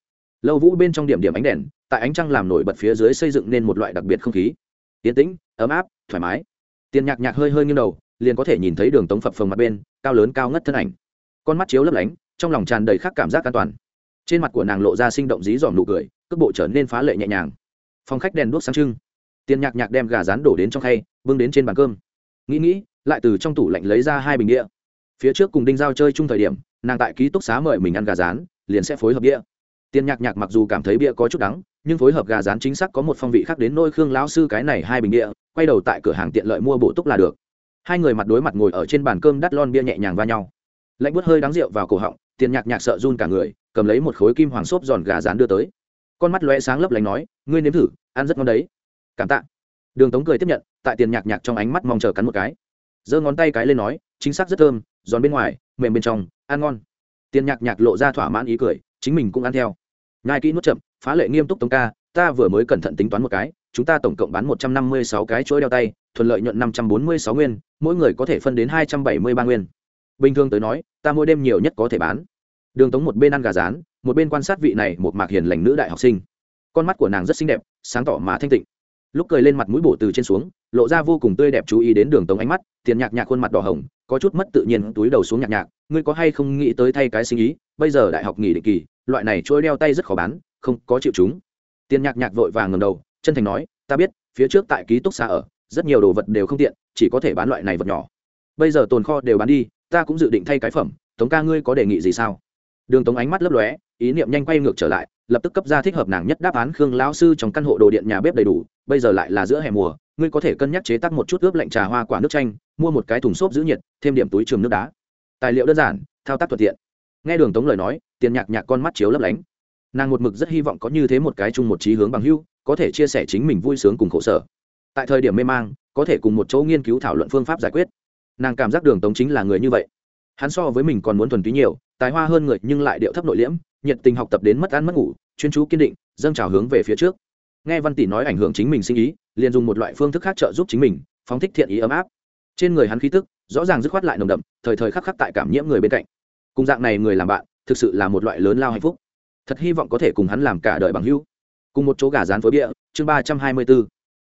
Speaker 1: Lâu vũ bên trong điểm điểm ánh đèn, tại ánh trăng làm nổi bật phía dưới xây dựng nên một loại đặc biệt không khí. Tiến tĩnh, ấm áp, thoải mái. Tiền nhạc nhạc hơi hơi nghiêng đầu liền có thể nhìn thấy đường tống phập phồng mặt bên, cao lớn cao ngất thân ảnh. Con mắt chiếu lấp lánh, trong lòng tràn đầy khắc cảm giác an toàn. Trên mặt của nàng lộ ra sinh động dí dỏm nụ cười, cước bộ trở nên phá lệ nhẹ nhàng. Phòng khách đèn đuốc sáng trưng. Tiền nhạc nhạc đem gà rán đổ đến trong khay vương đến trên bàn cơm. Nghĩ nghĩ, lại từ trong tủ lạnh lấy ra hai bình đĩa phía trước cùng đinh giao chơi chung thời điểm, nàng tại ký túc xá mời mình ăn gà rán, liền sẽ phối hợp đĩa tiền nhạc nhạc mặc dù cảm thấy bia có chút đắng, nhưng phối hợp gà rán chính xác có một phong vị khác đến nôi khương lão sư cái này hai bình đĩa quay đầu tại cửa hàng tiện lợi mua bổ túc là được hai người mặt đối mặt ngồi ở trên bàn cơm đắt lon bia nhẹ nhàng va nhau. Lạnh bút hơi đáng rượu vào cổ họng, tiền nhạc nhạc sợ run cả người, cầm lấy một khối kim hoàng xốp giòn gà rán đưa tới. Con mắt lóe sáng lấp lánh nói, ngươi nếm thử, ăn rất ngon đấy. Cảm tạ. Đường tống cười tiếp nhận, tại tiền nhạc nhạc trong ánh mắt mong chờ cắn một cái. Giơ ngón tay cái lên nói, chính xác rất thơm, giòn bên ngoài, mềm bên trong, ăn ngon. Tiền nhạc nhạc lộ ra thỏa mãn ý cười, chính mình cũng ăn theo. Ngai kỹ nuốt chậm, phá lệ nghiêm túc tống ca, ta vừa mới cẩn thận tính toán một cái, chúng ta tổng cộng bán một trăm năm mươi sáu cái chuỗi đeo tay thuận lợi nhuận năm trăm bốn mươi sáu nguyên, mỗi người có thể phân đến hai trăm bảy mươi ba nguyên. Bình thường tới nói, ta mỗi đêm nhiều nhất có thể bán. Đường tống một bên ăn gà rán, một bên quan sát vị này một mạc hiền lành nữ đại học sinh. Con mắt của nàng rất xinh đẹp, sáng tỏ mà thanh tịnh. Lúc cười lên mặt mũi bổ từ trên xuống, lộ ra vô cùng tươi đẹp chú ý đến đường tống ánh mắt, tiền nhạc nhạc khuôn mặt đỏ hồng, có chút mất tự nhiên, túi đầu xuống nhạc nhạc, ngươi có hay không nghĩ tới thay cái sinh ý? Bây giờ đại học nghỉ định kỳ, loại này trôi đeo tay rất khó bán, không có chịu chúng. Tiền nhạc nhạc vội vàng ngầm đầu, chân thành nói, ta biết, phía trước tại ký túc xa ở rất nhiều đồ vật đều không tiện, chỉ có thể bán loại này vật nhỏ. Bây giờ tồn kho đều bán đi, ta cũng dự định thay cái phẩm. Tống ca ngươi có đề nghị gì sao? Đường tống ánh mắt lấp lóe, ý niệm nhanh quay ngược trở lại, lập tức cấp ra thích hợp nàng nhất đáp án khương lão sư trong căn hộ đồ điện nhà bếp đầy đủ, bây giờ lại là giữa hè mùa, ngươi có thể cân nhắc chế tác một chút ướp lạnh trà hoa quả nước chanh, mua một cái thùng xốp giữ nhiệt, thêm điểm túi trường nước đá. Tài liệu đơn giản, thao tác thuận tiện. Nghe đường tống lời nói, tiền nhạc nhạc con mắt chiếu lấp lánh. Nàng một mực rất hy vọng có như thế một cái chung một trí hướng bằng hưu có thể chia sẻ chính mình vui sướng cùng khổ sở tại thời điểm mê mang, có thể cùng một chỗ nghiên cứu thảo luận phương pháp giải quyết. Nàng cảm giác đường tống chính là người như vậy. Hắn so với mình còn muốn thuần túy nhiều, tài hoa hơn người nhưng lại điệu thấp nội liễm, nhiệt tình học tập đến mất ăn mất ngủ, chuyên chú kiên định, dâng trào hướng về phía trước. Nghe văn tỷ nói ảnh hưởng chính mình sinh ý, liền dùng một loại phương thức khác trợ giúp chính mình, phóng thích thiện ý ấm áp. Trên người hắn khí tức, rõ ràng dứt khoát lại nồng đậm, thời thời khắc khắc tại cảm nhiễm người bên cạnh. Cùng dạng này người làm bạn, thực sự là một loại lớn lao hạnh phúc. Thật hy vọng có thể cùng hắn làm cả đời bằng hữu. Cùng một chỗ gà rán phối bịa chương ba trăm hai mươi bốn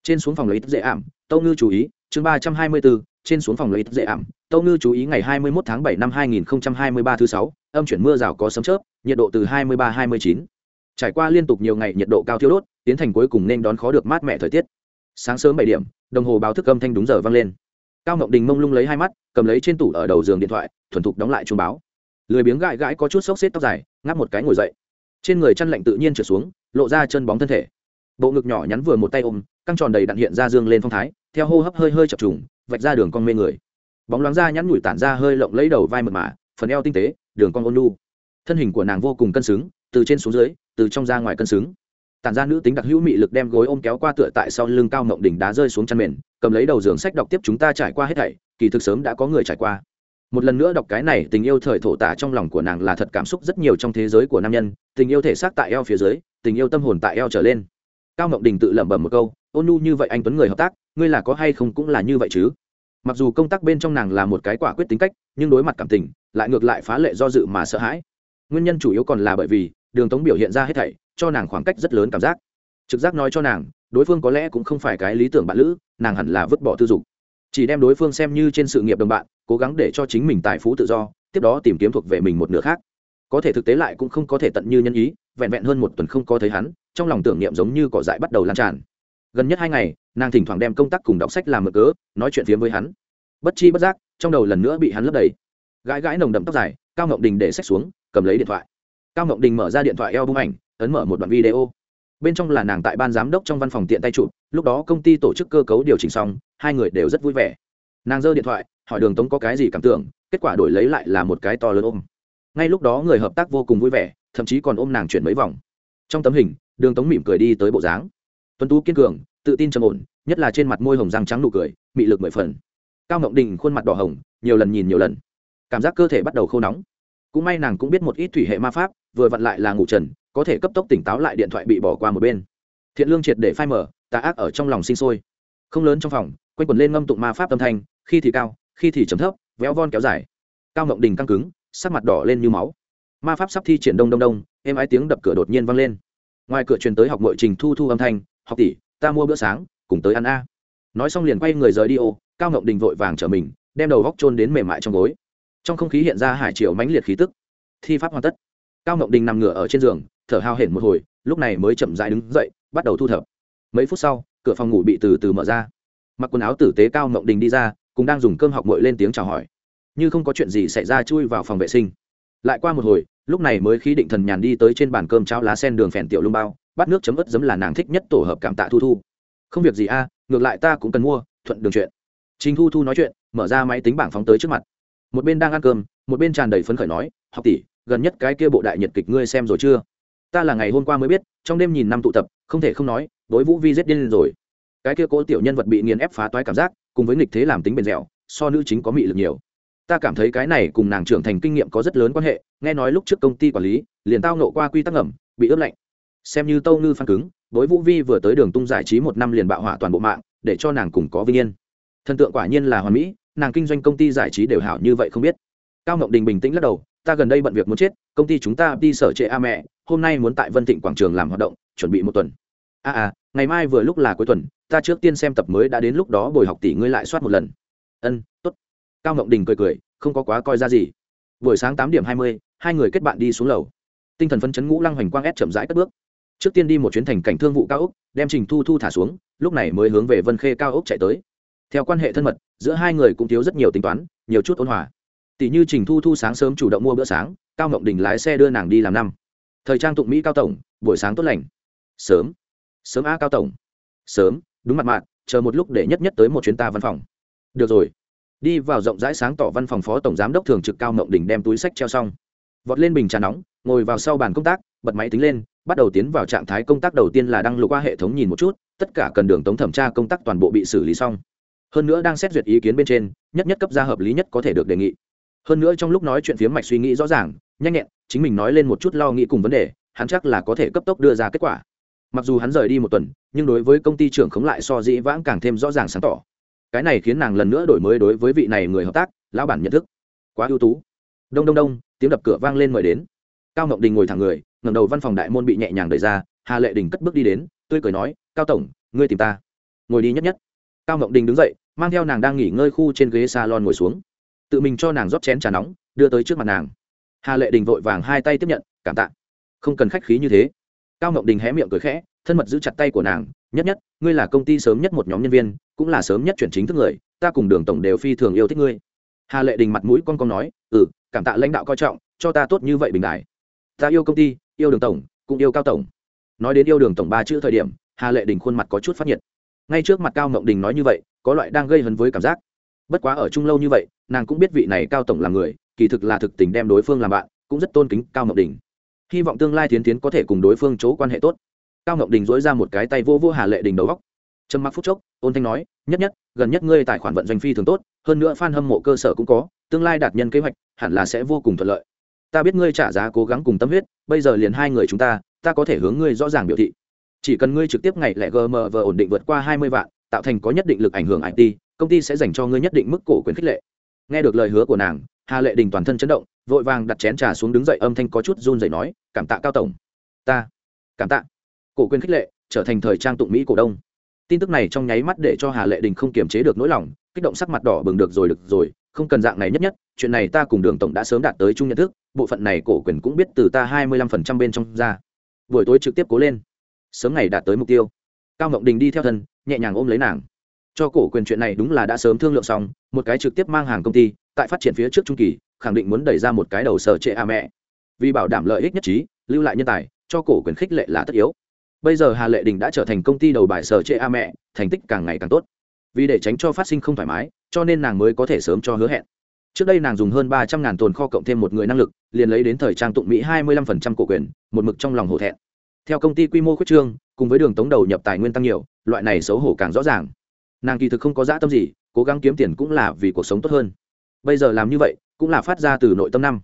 Speaker 1: trên xuống phòng lấy dễ ảm tâu ngư chú ý chương ba trăm hai mươi bốn, trên xuống phòng lấy dễ ảm tâu ngư chú ý ngày hai mươi một tháng bảy năm hai nghìn hai mươi ba thứ sáu âm chuyển mưa rào có sấm chớp nhiệt độ từ hai mươi ba hai mươi chín. Trải qua liên tục nhiều ngày nhiệt độ cao thiêu đốt tiến thành cuối cùng nên đón khó được mát mẻ thời tiết. Sáng sớm bảy điểm đồng hồ báo thức âm thanh đúng giờ vang lên. Cao ngọc đình mông lung lấy hai mắt cầm lấy trên tủ ở đầu giường điện thoại thuần thục đóng lại chuông báo. Lười biếng gãi gãi có chút xốc xếp tóc dài ngáp một cái ngồi dậy. Trên người chăn lạnh tự nhiên trượt xuống lộ ra chân bóng thân thể bộ ngực nhỏ nhắn vừa một tay ôm, căng tròn đầy đặn hiện ra dương lên phong thái, theo hô hấp hơi hơi chập trùng, vạch ra đường con mê người. Bóng loáng da nhắn nhủi tản ra hơi lộng lấy đầu vai mật mạ phần eo tinh tế, đường con ôn lu thân hình của nàng vô cùng cân xứng, từ trên xuống dưới, từ trong ra ngoài cân xứng. Tản ra nữ tính đặc hữu mị lực đem gối ôm kéo qua tựa tại sau lưng cao mộng đỉnh đá rơi xuống chăn mền, cầm lấy đầu giường sách đọc tiếp chúng ta trải qua hết thảy, kỳ thực sớm đã có người trải qua. Một lần nữa đọc cái này, tình yêu thời thổ tả trong lòng của nàng là thật cảm xúc rất nhiều trong thế giới của nam nhân, tình yêu thể xác tại eo phía dưới, tình yêu tâm hồn tại eo trở lên cao mộng đình tự lẩm bẩm một câu, ôn nu như vậy anh tuấn người hợp tác, ngươi là có hay không cũng là như vậy chứ? Mặc dù công tác bên trong nàng là một cái quả quyết tính cách, nhưng đối mặt cảm tình, lại ngược lại phá lệ do dự mà sợ hãi. Nguyên nhân chủ yếu còn là bởi vì, đường tống biểu hiện ra hết thảy, cho nàng khoảng cách rất lớn cảm giác. Trực giác nói cho nàng, đối phương có lẽ cũng không phải cái lý tưởng bạn lữ, nàng hẳn là vứt bỏ tư dục. Chỉ đem đối phương xem như trên sự nghiệp đồng bạn, cố gắng để cho chính mình tài phú tự do, tiếp đó tìm kiếm thuộc về mình một nửa khác. Có thể thực tế lại cũng không có thể tận như nhân ý vẹn vẹn hơn một tuần không có thấy hắn, trong lòng tưởng niệm giống như cỏ dại bắt đầu lan tràn. Gần nhất hai ngày, nàng thỉnh thoảng đem công tác cùng đọc sách làm mở cớ, nói chuyện phiếm với hắn. Bất chi bất giác, trong đầu lần nữa bị hắn lấp đầy. Gãi gãi nồng đậm tóc dài, cao ngọc đình để sách xuống, cầm lấy điện thoại. Cao ngọc đình mở ra điện thoại eo bung ảnh, ấn mở một đoạn video. Bên trong là nàng tại ban giám đốc trong văn phòng tiện tay chụp, lúc đó công ty tổ chức cơ cấu điều chỉnh xong, hai người đều rất vui vẻ. Nàng giơ điện thoại, hỏi đường tống có cái gì cảm tưởng, kết quả đổi lấy lại là một cái to lớn ôm. Ngay lúc đó người hợp tác vô cùng vui vẻ thậm chí còn ôm nàng chuyển mấy vòng. Trong tấm hình, đường tống mỉm cười đi tới bộ dáng. Tuấn tú kiên cường, tự tin trầm ổn, nhất là trên mặt môi hồng răng trắng nụ cười, mị lực mười phần. Cao ngộng đình khuôn mặt đỏ hồng, nhiều lần nhìn nhiều lần. Cảm giác cơ thể bắt đầu khô nóng. Cũng may nàng cũng biết một ít thủy hệ ma pháp, vừa vặn lại là ngủ trần, có thể cấp tốc tỉnh táo lại điện thoại bị bỏ qua một bên. Thiện lương triệt để phai mở tà ác ở trong lòng sinh sôi. Không lớn trong phòng, quanh quần lên ngâm tụng ma pháp âm thanh, khi thì cao, khi thì chấm thấp, véo von kéo dài. Cao ngộng đình căng cứng, sắc mặt đỏ lên như máu ma pháp sắp thi triển đông đông đông em ái tiếng đập cửa đột nhiên vang lên. Ngoài cửa truyền tới học nội trình thu thu âm thanh, học tỷ, ta mua bữa sáng, cùng tới ăn a. Nói xong liền quay người rời đi ô, cao ngộng đình vội vàng trở mình, đem đầu góc trôn đến mềm mại trong gối. Trong không khí hiện ra hải triều mãnh liệt khí tức. Thi pháp hoàn tất. Cao ngộng đình nằm ngửa ở trên giường, thở hao hển một hồi, lúc này mới chậm dại đứng dậy, bắt đầu thu thập. Mấy phút sau, cửa phòng ngủ bị từ từ mở ra. Mặc quần áo tử tế cao ngộng đình đi ra cũng đang dùng cơm học mội lên tiếng chào hỏi. Như không có chuyện gì xảy ra, chui vào phòng vệ sinh. Lại qua một hồi lúc này mới khí định thần nhàn đi tới trên bàn cơm cháo lá sen đường phèn tiểu lung bao bắt nước chấm ớt giấm là nàng thích nhất tổ hợp cảm tạ thu thu. Không việc gì a, ngược lại ta cũng cần mua, thuận đường chuyện. Trình thu thu nói chuyện, mở ra máy tính bảng phóng tới trước mặt. Một bên đang ăn cơm, một bên tràn đầy phấn khởi nói, học tỷ, gần nhất cái kia bộ đại nhật kịch ngươi xem rồi chưa? Ta là ngày hôm qua mới biết, trong đêm nhìn năm tụ tập, không thể không nói, đối vũ vi rất điên rồi. Cái kia cố tiểu nhân vật bị nghiền ép phá toái cảm giác, cùng với nghịch thế làm tính bền dẻo, so nữ chính có mị lực nhiều. Ta cảm thấy cái này cùng nàng trưởng thành kinh nghiệm có rất lớn quan hệ nghe nói lúc trước công ty quản lý liền tao nộ qua quy tắc ngầm bị ướp lạnh. Xem như tâu ngư phan cứng bối vũ vi vừa tới đường tung giải trí một năm liền bạo hỏa toàn bộ mạng để cho nàng cùng có vinh yên. Thần tượng quả nhiên là hoàn mỹ nàng kinh doanh công ty giải trí đều hảo như vậy không biết. Cao ngọc đình bình tĩnh lắc đầu ta gần đây bận việc muốn chết công ty chúng ta đi sở trệ a mẹ hôm nay muốn tại vân thịnh quảng trường làm hoạt động chuẩn bị một tuần. A à, à ngày mai vừa lúc là cuối tuần ta trước tiên xem tập mới đã đến lúc đó bồi học tỷ ngươi lại soát một lần. Ân t ố t cao ngọc đình cười cười không có quá coi ra gì. Buổi sáng tám điểm hai mươi hai người kết bạn đi xuống lầu. Tinh thần phấn chấn ngũ lăng hoành quang ép chậm rãi cất bước. Trước tiên đi một chuyến thành cảnh thương vụ cao ốc, đem trình thu thu thả xuống, lúc này mới hướng về vân khê cao ốc chạy tới. Theo quan hệ thân mật, giữa hai người cũng thiếu rất nhiều tính toán, nhiều chút ôn hòa. Tỷ như trình thu thu sáng sớm chủ động mua bữa sáng, cao ngọc đình lái xe đưa nàng đi làm năm. Thời trang tụng mỹ cao tổng, buổi sáng tốt lành. Sớm. Sớm a cao tổng. Sớm, đúng mặt mạng chờ một lúc để nhất nhất tới một chuyến ta văn phòng. Được rồi. Đi vào rộng rãi sáng tỏ văn phòng phó tổng giám đốc thường trực cao ngọc đình đem túi sách treo xong vọt lên bình trà nóng, ngồi vào sau bàn công tác, bật máy tính lên, bắt đầu tiến vào trạng thái công tác đầu tiên là đăng lục qua hệ thống nhìn một chút, tất cả cần đường tống thẩm tra công tác toàn bộ bị xử lý xong. Hơn nữa đang xét duyệt ý kiến bên trên, nhất nhất cấp ra hợp lý nhất có thể được đề nghị. Hơn nữa trong lúc nói chuyện phiếm mạch suy nghĩ rõ ràng, nhanh nhẹn, chính mình nói lên một chút lo nghĩ cùng vấn đề, hắn chắc là có thể cấp tốc đưa ra kết quả. Mặc dù hắn rời đi một tuần, nhưng đối với công ty trưởng khống lại so dĩ vãng càng thêm rõ ràng sáng tỏ. Cái này khiến nàng lần nữa đổi mới đối với vị này người hợp tác, lão bản nhận thức. Quá ưu tú đông đông đông, tiếng đập cửa vang lên mời đến. Cao ngọc đình ngồi thẳng người, ngẩng đầu văn phòng đại môn bị nhẹ nhàng đẩy ra, hà lệ đình cất bước đi đến, tươi cười nói, cao tổng, ngươi tìm ta. Ngồi đi nhất nhất. Cao ngọc đình đứng dậy, mang theo nàng đang nghỉ ngơi khu trên ghế salon ngồi xuống. Tự mình cho nàng rót chén trà nóng, đưa tới trước mặt nàng. Hà lệ đình vội vàng hai tay tiếp nhận, cảm tạ. Không cần khách khí như thế. Cao ngọc đình hé miệng cười khẽ, thân mật giữ chặt tay của nàng, nhất nhất, ngươi là công ty sớm nhất một nhóm nhân viên, cũng là sớm nhất chuyển chính thức người, ta cùng đường tổng đều phi thường yêu thích ngươi hà lệ đình mặt mũi con con nói ừ cảm tạ lãnh đạo coi trọng, cho ta tốt như vậy bình đại ta yêu công ty, yêu đường tổng, cũng yêu cao tổng. Nói đến yêu đường tổng ba chữ thời điểm, hà lệ đình khuôn mặt có chút phát nhiệt. Ngay trước mặt cao Mộng đình nói như vậy, có loại đang gây hấn với cảm giác. Bất quá ở chung lâu như vậy, nàng cũng biết vị này cao tổng là người, kỳ thực là thực tình đem đối phương làm bạn, cũng rất tôn kính cao Mộng đình. Hy vọng tương lai tiến tiến có thể cùng đối phương chỗ quan hệ tốt. Cao ngọc đình dối ra một cái tay vô vô hà lệ đình đầu góc. Trầm mặc phút chốc, ôn thanh nói, nhất nhất, gần nhất ngươi tài khoản vận doanh phi thường tốt hơn nữa fan hâm mộ cơ sở cũng có, tương lai đạt nhân kế hoạch, hẳn là sẽ vô cùng thuận lợi. Ta biết ngươi trả giá cố gắng cùng tâm huyết, bây giờ liền hai người chúng ta ta có thể hướng ngươi rõ ràng biểu thị. Chỉ cần ngươi trực tiếp ngày lẻ gmv ổn định vượt qua hai mươi vạn, tạo thành có nhất định lực ảnh hưởng it công ty sẽ dành cho ngươi nhất định mức cổ quyền khích lệ. Nghe được lời hứa của nàng, hà lệ đình toàn thân chấn động, vội vàng đặt chén trà xuống đứng dậy âm thanh có chút run rẩy nói, cảm tạ cao tổng. Ta. Cảm tạ. Cổ quyền khích lệ trở thành thời trang tụng mỹ cổ đông tin tức này trong nháy mắt để cho hà lệ đình không kiềm chế được nỗi lòng, kích động sắc mặt đỏ bừng được rồi được rồi, không cần dạng này nhất nhất, chuyện này ta cùng đường tổng đã sớm đạt tới chung nhận thức, bộ phận này cổ quyền cũng biết từ ta hai mươi lăm phần trăm bên trong ra. Buổi tối trực tiếp cố lên. Sớm ngày đạt tới mục tiêu. Cao ngọc đình đi theo thân, nhẹ nhàng ôm lấy nàng. Cho cổ quyền chuyện này đúng là đã sớm thương lượng xong, một cái trực tiếp mang hàng công ty, tại phát triển phía trước trung kỳ, khẳng định muốn đẩy ra một cái đầu sở trệ a mẹ. Vì bảo đảm lợi ích nhất trí, lưu lại nhân tài, cho cổ quyền khích lệ là tất yếu bây giờ hà lệ đình đã trở thành công ty đầu bài sở trệ a mẹ, thành tích càng ngày càng tốt. Vì để tránh cho phát sinh không thoải mái, cho nên nàng mới có thể sớm cho hứa hẹn. Trước đây nàng dùng hơn ba trăm ngàn tồn kho cộng thêm một người năng lực, liền lấy đến thời trang tụng mỹ hai mươi lăm phần trăm cổ quyền, một mực trong lòng hổ thẹn. Theo công ty quy mô khuyết trương, cùng với đường tống đầu nhập tài nguyên tăng nhiều, loại này xấu hổ càng rõ ràng. Nàng kỳ thực không có dã tâm gì, cố gắng kiếm tiền cũng là vì cuộc sống tốt hơn. Bây giờ làm như vậy, cũng là phát ra từ nội tâm năm.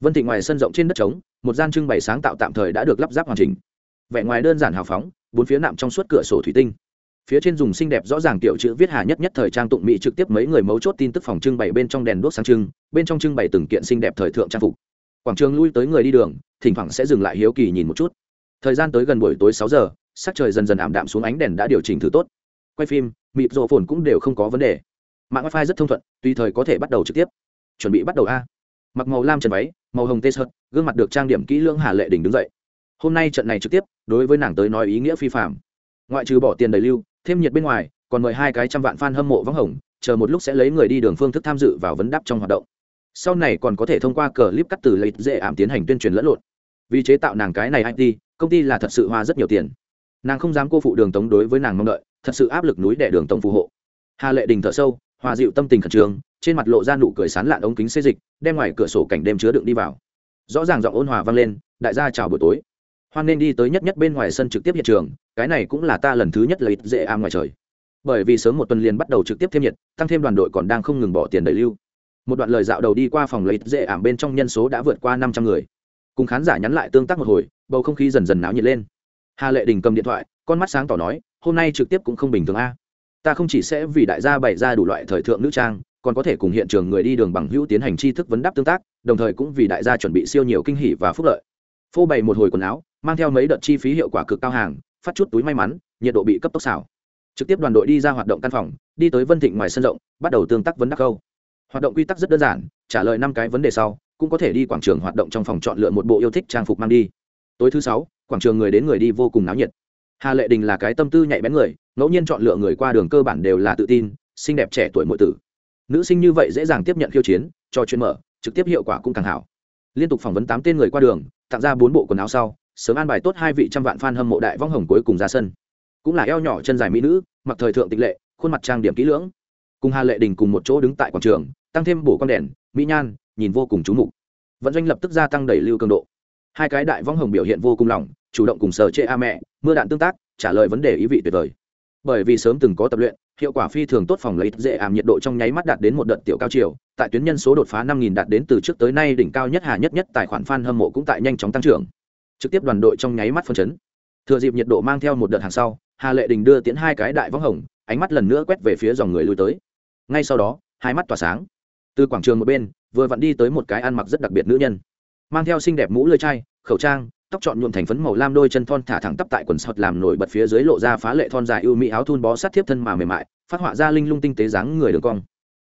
Speaker 1: Vân thị ngoài sân rộng trên đất trống, một gian trưng bày sáng tạo tạm thời đã được lắp ráp hoàn chỉnh vẻ ngoài đơn giản hào phóng, bốn phía nạm trong suốt cửa sổ thủy tinh. Phía trên dùng xinh đẹp rõ ràng tiểu chữ viết hà nhất nhất thời trang tụng mỹ trực tiếp mấy người mấu chốt tin tức phòng trưng bày bên trong đèn đuốc sáng trưng, bên trong trưng bày từng kiện xinh đẹp thời thượng trang phục. Quảng trường lui tới người đi đường, thỉnh thoảng sẽ dừng lại hiếu kỳ nhìn một chút. Thời gian tới gần buổi tối sáu giờ, sắc trời dần dần ảm đạm xuống ánh đèn đã điều chỉnh thử tốt. Quay phim mịp rộ phồn cũng đều không có vấn đề. Mạng wifi rất thông thuận, tùy thời có thể bắt đầu trực tiếp. Chuẩn bị bắt đầu a. Mặc màu lam trần váy, màu hồng tê sợt gương mặt được trang điểm kỹ lưỡng hà lệ đình đứng dậy. Hôm nay trận này trực tiếp đối với nàng tới nói ý nghĩa phi phạm. Ngoại trừ bỏ tiền đầy lưu, thêm nhiệt bên ngoài, còn mời hai cái trăm vạn fan hâm mộ vắng hồng, chờ một lúc sẽ lấy người đi đường phương thức tham dự vào vấn đáp trong hoạt động. Sau này còn có thể thông qua cờ clip cắt từ lấy dễ ảm tiến hành tuyên truyền lẫn lộn. Vì chế tạo nàng cái này it công ty là thật sự hoa rất nhiều tiền. Nàng không dám cô phụ đường tống đối với nàng mong đợi, thật sự áp lực núi đẻ đường tống phù hộ. Hà lệ đình thở sâu, hòa dịu tâm tình khẩn trương, trên mặt lộ ra nụ cười sán lạn ống kính xê dịch, đem ngoài cửa sổ cảnh đêm chứa đựng đi vào. Rõ ràng giọng ôn hòa vang lên, đại gia chào buổi tối hoan nên đi tới nhất nhất bên ngoài sân trực tiếp hiện trường, cái này cũng là ta lần thứ nhất lấy dễ am ngoài trời. Bởi vì sớm một tuần liền bắt đầu trực tiếp thêm nhiệt, tăng thêm đoàn đội còn đang không ngừng bỏ tiền đẩy lưu. Một đoạn lời dạo đầu đi qua phòng lấy dễ ảm bên trong nhân số đã vượt qua năm trăm người. Cùng khán giả nhắn lại tương tác một hồi, bầu không khí dần dần náo nhiệt lên. Hà lệ đình cầm điện thoại, con mắt sáng tỏ nói, hôm nay trực tiếp cũng không bình thường a. Ta không chỉ sẽ vì đại gia bày ra đủ loại thời thượng nữ trang, còn có thể cùng hiện trường người đi đường bằng hữu tiến hành tri thức vấn đáp tương tác, đồng thời cũng vì đại gia chuẩn bị siêu nhiều kinh hỷ và phúc lợi. Phô bày một hồi quần áo mang theo mấy đợt chi phí hiệu quả cực cao hàng, phát chút túi may mắn, nhiệt độ bị cấp tốc xảo trực tiếp đoàn đội đi ra hoạt động căn phòng, đi tới vân thịnh ngoài sân rộng, bắt đầu tương tác vấn đáp câu. Hoạt động quy tắc rất đơn giản, trả lời năm cái vấn đề sau, cũng có thể đi quảng trường hoạt động trong phòng chọn lựa một bộ yêu thích trang phục mang đi. Tối thứ sáu, quảng trường người đến người đi vô cùng náo nhiệt. Hà lệ đình là cái tâm tư nhạy bén người, ngẫu nhiên chọn lựa người qua đường cơ bản đều là tự tin, xinh đẹp trẻ tuổi mọi tử. Nữ sinh như vậy dễ dàng tiếp nhận khiêu chiến, cho chuyên mở, trực tiếp hiệu quả cũng càng hảo. Liên tục phỏng vấn tám tên người qua đường, tặng ra bốn bộ quần áo sau sớm an bài tốt hai vị trăm vạn fan hâm mộ đại vong hồng cuối cùng ra sân. Cũng là eo nhỏ chân dài mỹ nữ, mặc thời thượng tịch lệ, khuôn mặt trang điểm kỹ lưỡng. Cùng hà lệ đình cùng một chỗ đứng tại quảng trường, tăng thêm bổ con đèn, mỹ nhan, nhìn vô cùng trú mục. Vận doanh lập tức gia tăng đẩy lưu cường độ. Hai cái đại vong hồng biểu hiện vô cùng lòng chủ động cùng sở chê a mẹ, mưa đạn tương tác, trả lời vấn đề ý vị tuyệt vời. Bởi vì sớm từng có tập luyện, hiệu quả phi thường tốt phòng lấy dễ ảm nhiệt độ trong nháy mắt đạt đến một đợt tiểu cao chiều, tại tuyến nhân số đột phá năm nghìn đạt đến từ trước tới nay đỉnh cao nhất hà nhất nhất, tài khoản fan hâm mộ cũng tại nhanh chóng tăng trưởng trực tiếp đoàn đội trong nháy mắt phân chấn. Thừa dịp nhiệt độ mang theo một đợt hàng sau, hà lệ đình đưa tiến hai cái đại võng hồng, ánh mắt lần nữa quét về phía dòng người lui tới. Ngay sau đó, hai mắt tỏa sáng. Từ quảng trường một bên, vừa vặn đi tới một cái ăn mặc rất đặc biệt nữ nhân. Mang theo xinh đẹp mũ lưỡi chai, khẩu trang, tóc trọn nhuộm thành phấn màu lam đôi chân thon thả thẳng tắp tại quần sọt làm nổi bật phía dưới lộ ra phá lệ thon dài ưu mỹ áo thun bó sát thiếp thân mà mềm mại, phát họa ra linh lung tinh tế dáng người đường cong.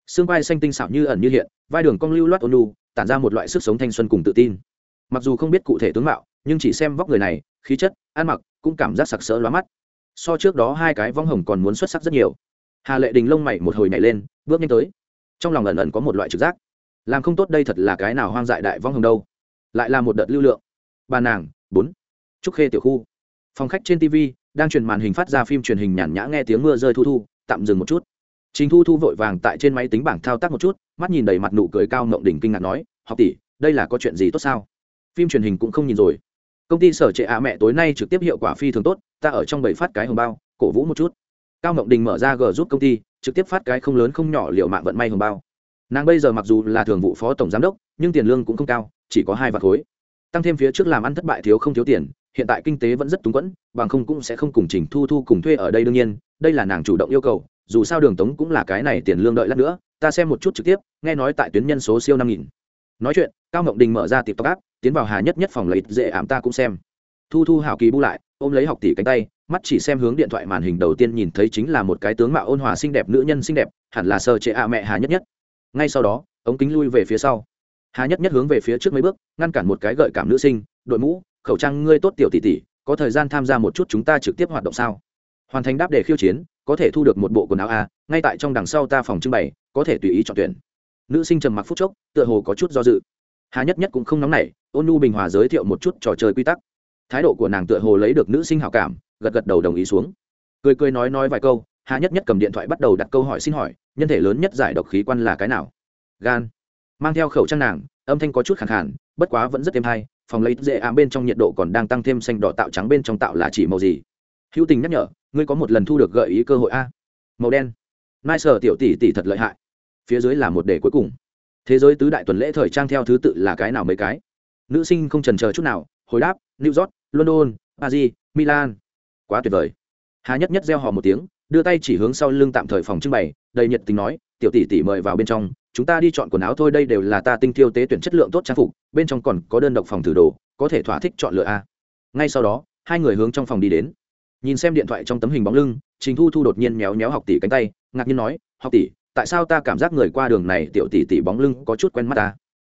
Speaker 1: Xương vai xanh tinh xảo như ẩn như hiện, vai đường cong lưu loát ôn lu tản ra một loại sức sống thanh xuân cùng tự tin. Mặc dù không biết cụ thể tướng mạo nhưng chỉ xem vóc người này, khí chất, ăn mặc, cũng cảm giác sặc sỡ lóa mắt. So trước đó hai cái vong hồng còn muốn xuất sắc rất nhiều. Hà lệ đình lông mày một hồi nhảy lên, bước nhanh tới. Trong lòng ẩn ẩn có một loại trực giác. Làm không tốt đây thật là cái nào hoang dại đại vong hồng đâu. Lại là một đợt lưu lượng. Bà nàng, bốn. Trúc khê tiểu khu. Phòng khách trên tv đang truyền màn hình phát ra phim truyền hình nhàn nhã nghe tiếng mưa rơi thu thu, tạm dừng một chút. Chính thu thu vội vàng tại trên máy tính bảng thao tác một chút, mắt nhìn đầy mặt nụ cười cao ngộng đỉnh kinh ngạc nói, học tỷ, đây là có chuyện gì tốt sao? Phim truyền hình cũng không nhìn rồi công ty sở trệ ạ mẹ tối nay trực tiếp hiệu quả phi thường tốt, ta ở trong bảy phát cái hồng bao, cổ vũ một chút. Cao ngọc đình mở ra g giúp công ty, trực tiếp phát cái không lớn không nhỏ liệu mạng vận may hồng bao. Nàng bây giờ mặc dù là thường vụ phó tổng giám đốc, nhưng tiền lương cũng không cao, chỉ có hai vạt khối. Tăng thêm phía trước làm ăn thất bại thiếu không thiếu tiền, hiện tại kinh tế vẫn rất túng quẫn, bằng không cũng sẽ không cùng trình thu thu cùng thuê ở đây đương nhiên, đây là nàng chủ động yêu cầu, dù sao đường tống cũng là cái này tiền lương đợi lát nữa, ta xem một chút trực tiếp, nghe nói tại tuyến nhân số siêu năm nghìn. Nói chuyện, cao mộng đình mở ra tiệp tóc áp tiến vào hà nhất nhất phòng lấy dễ ảm ta cũng xem. Thu thu hào kỳ bu lại, ôm lấy học tỷ cánh tay, mắt chỉ xem hướng điện thoại màn hình đầu tiên nhìn thấy chính là một cái tướng mạo ôn hòa xinh đẹp nữ nhân xinh đẹp, hẳn là sơ chế ạ mẹ hà nhất nhất. Ngay sau đó, ống kính lui về phía sau. Hà nhất nhất hướng về phía trước mấy bước, ngăn cản một cái gợi cảm nữ sinh, đội mũ, khẩu trang ngươi tốt tiểu tỷ tỷ, có thời gian tham gia một chút chúng ta trực tiếp hoạt động sao? Hoàn thành đáp đề khiêu chiến, có thể thu được một bộ quần áo a, ngay tại trong đằng sau ta phòng trưng bày, có thể tùy ý chọn tuyển. Nữ sinh trầm mặc phút chốc, tựa hồ có chút do dự hà nhất nhất cũng không nóng nảy, ôn nu bình hòa giới thiệu một chút trò chơi quy tắc. Thái độ của nàng tựa hồ lấy được nữ sinh hảo cảm, gật gật đầu đồng ý xuống. Cười cười nói nói vài câu, hà nhất nhất cầm điện thoại bắt đầu đặt câu hỏi xin hỏi, nhân thể lớn nhất giải độc khí quan là cái nào? Gan. Mang theo khẩu trang nàng, âm thanh có chút khẳng khản bất quá vẫn rất êm hay, phòng lấy dễ ám bên trong nhiệt độ còn đang tăng thêm xanh đỏ tạo trắng bên trong tạo là chỉ màu gì? Hữu tình nhắc nhở, ngươi có một lần thu được gợi ý cơ hội a? Màu đen. Nai sở tiểu tỷ tỷ thật lợi hại. Phía dưới là một đề cuối cùng thế giới tứ đại tuần lễ thời trang theo thứ tự là cái nào mấy cái? Nữ sinh không trần chờ chút nào, hồi đáp, new york, london, paris, milan. Quá tuyệt vời. Hà nhất nhất gieo hò một tiếng, đưa tay chỉ hướng sau lưng tạm thời phòng trưng bày, đầy nhiệt tình nói, tiểu tỷ tỷ mời vào bên trong, chúng ta đi chọn quần áo thôi, đây đều là ta tinh thiêu tế tuyển chất lượng tốt trang phục, bên trong còn có đơn độc phòng thử đồ, có thể thỏa thích chọn lựa a. Ngay sau đó, hai người hướng trong phòng đi đến. Nhìn xem điện thoại trong tấm hình bóng lưng, trình thu thu đột nhiên méo méo học tỷ cánh tay, ngạc nhiên nói, học tỷ tại sao ta cảm giác người qua đường này tiểu tỷ tỷ bóng lưng có chút quen mắt ta?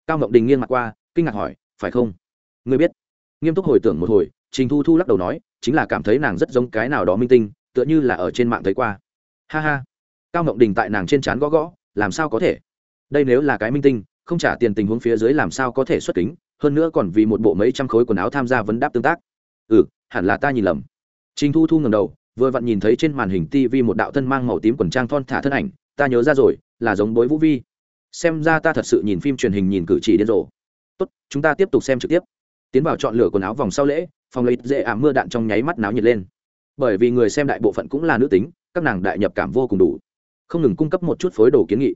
Speaker 1: Cao ngọc đình nghiêng mặt qua, kinh ngạc hỏi, phải không? Ngươi biết. Nghiêm túc hồi tưởng một hồi, trình thu thu lắc đầu nói, chính là cảm thấy nàng rất giống cái nào đó minh tinh, tựa như là ở trên mạng thấy qua. Ha ha. Cao ngọc đình tại nàng trên trán gõ gõ, làm sao có thể? Đây nếu là cái minh tinh, không trả tiền tình huống phía dưới làm sao có thể xuất kính, hơn nữa còn vì một bộ mấy trăm khối quần áo tham gia vấn đáp tương tác. Ừ hẳn là ta nhìn lầm. Trình thu thu ngầm đầu, vừa vặn nhìn thấy trên màn hình tv một đạo thân mang màu tím quần trang thon thả thân ảnh ta nhớ ra rồi, là giống bối vũ vi. Xem ra ta thật sự nhìn phim truyền hình nhìn cử chỉ điên rồ. Tốt, chúng ta tiếp tục xem trực tiếp. Tiến vào chọn lựa quần áo vòng sau lễ, phòng lấy dễ ảm mưa đạn trong nháy mắt náo nhiệt lên. Bởi vì người xem đại bộ phận cũng là nữ tính, các nàng đại nhập cảm vô cùng đủ. Không ngừng cung cấp một chút phối đồ kiến nghị.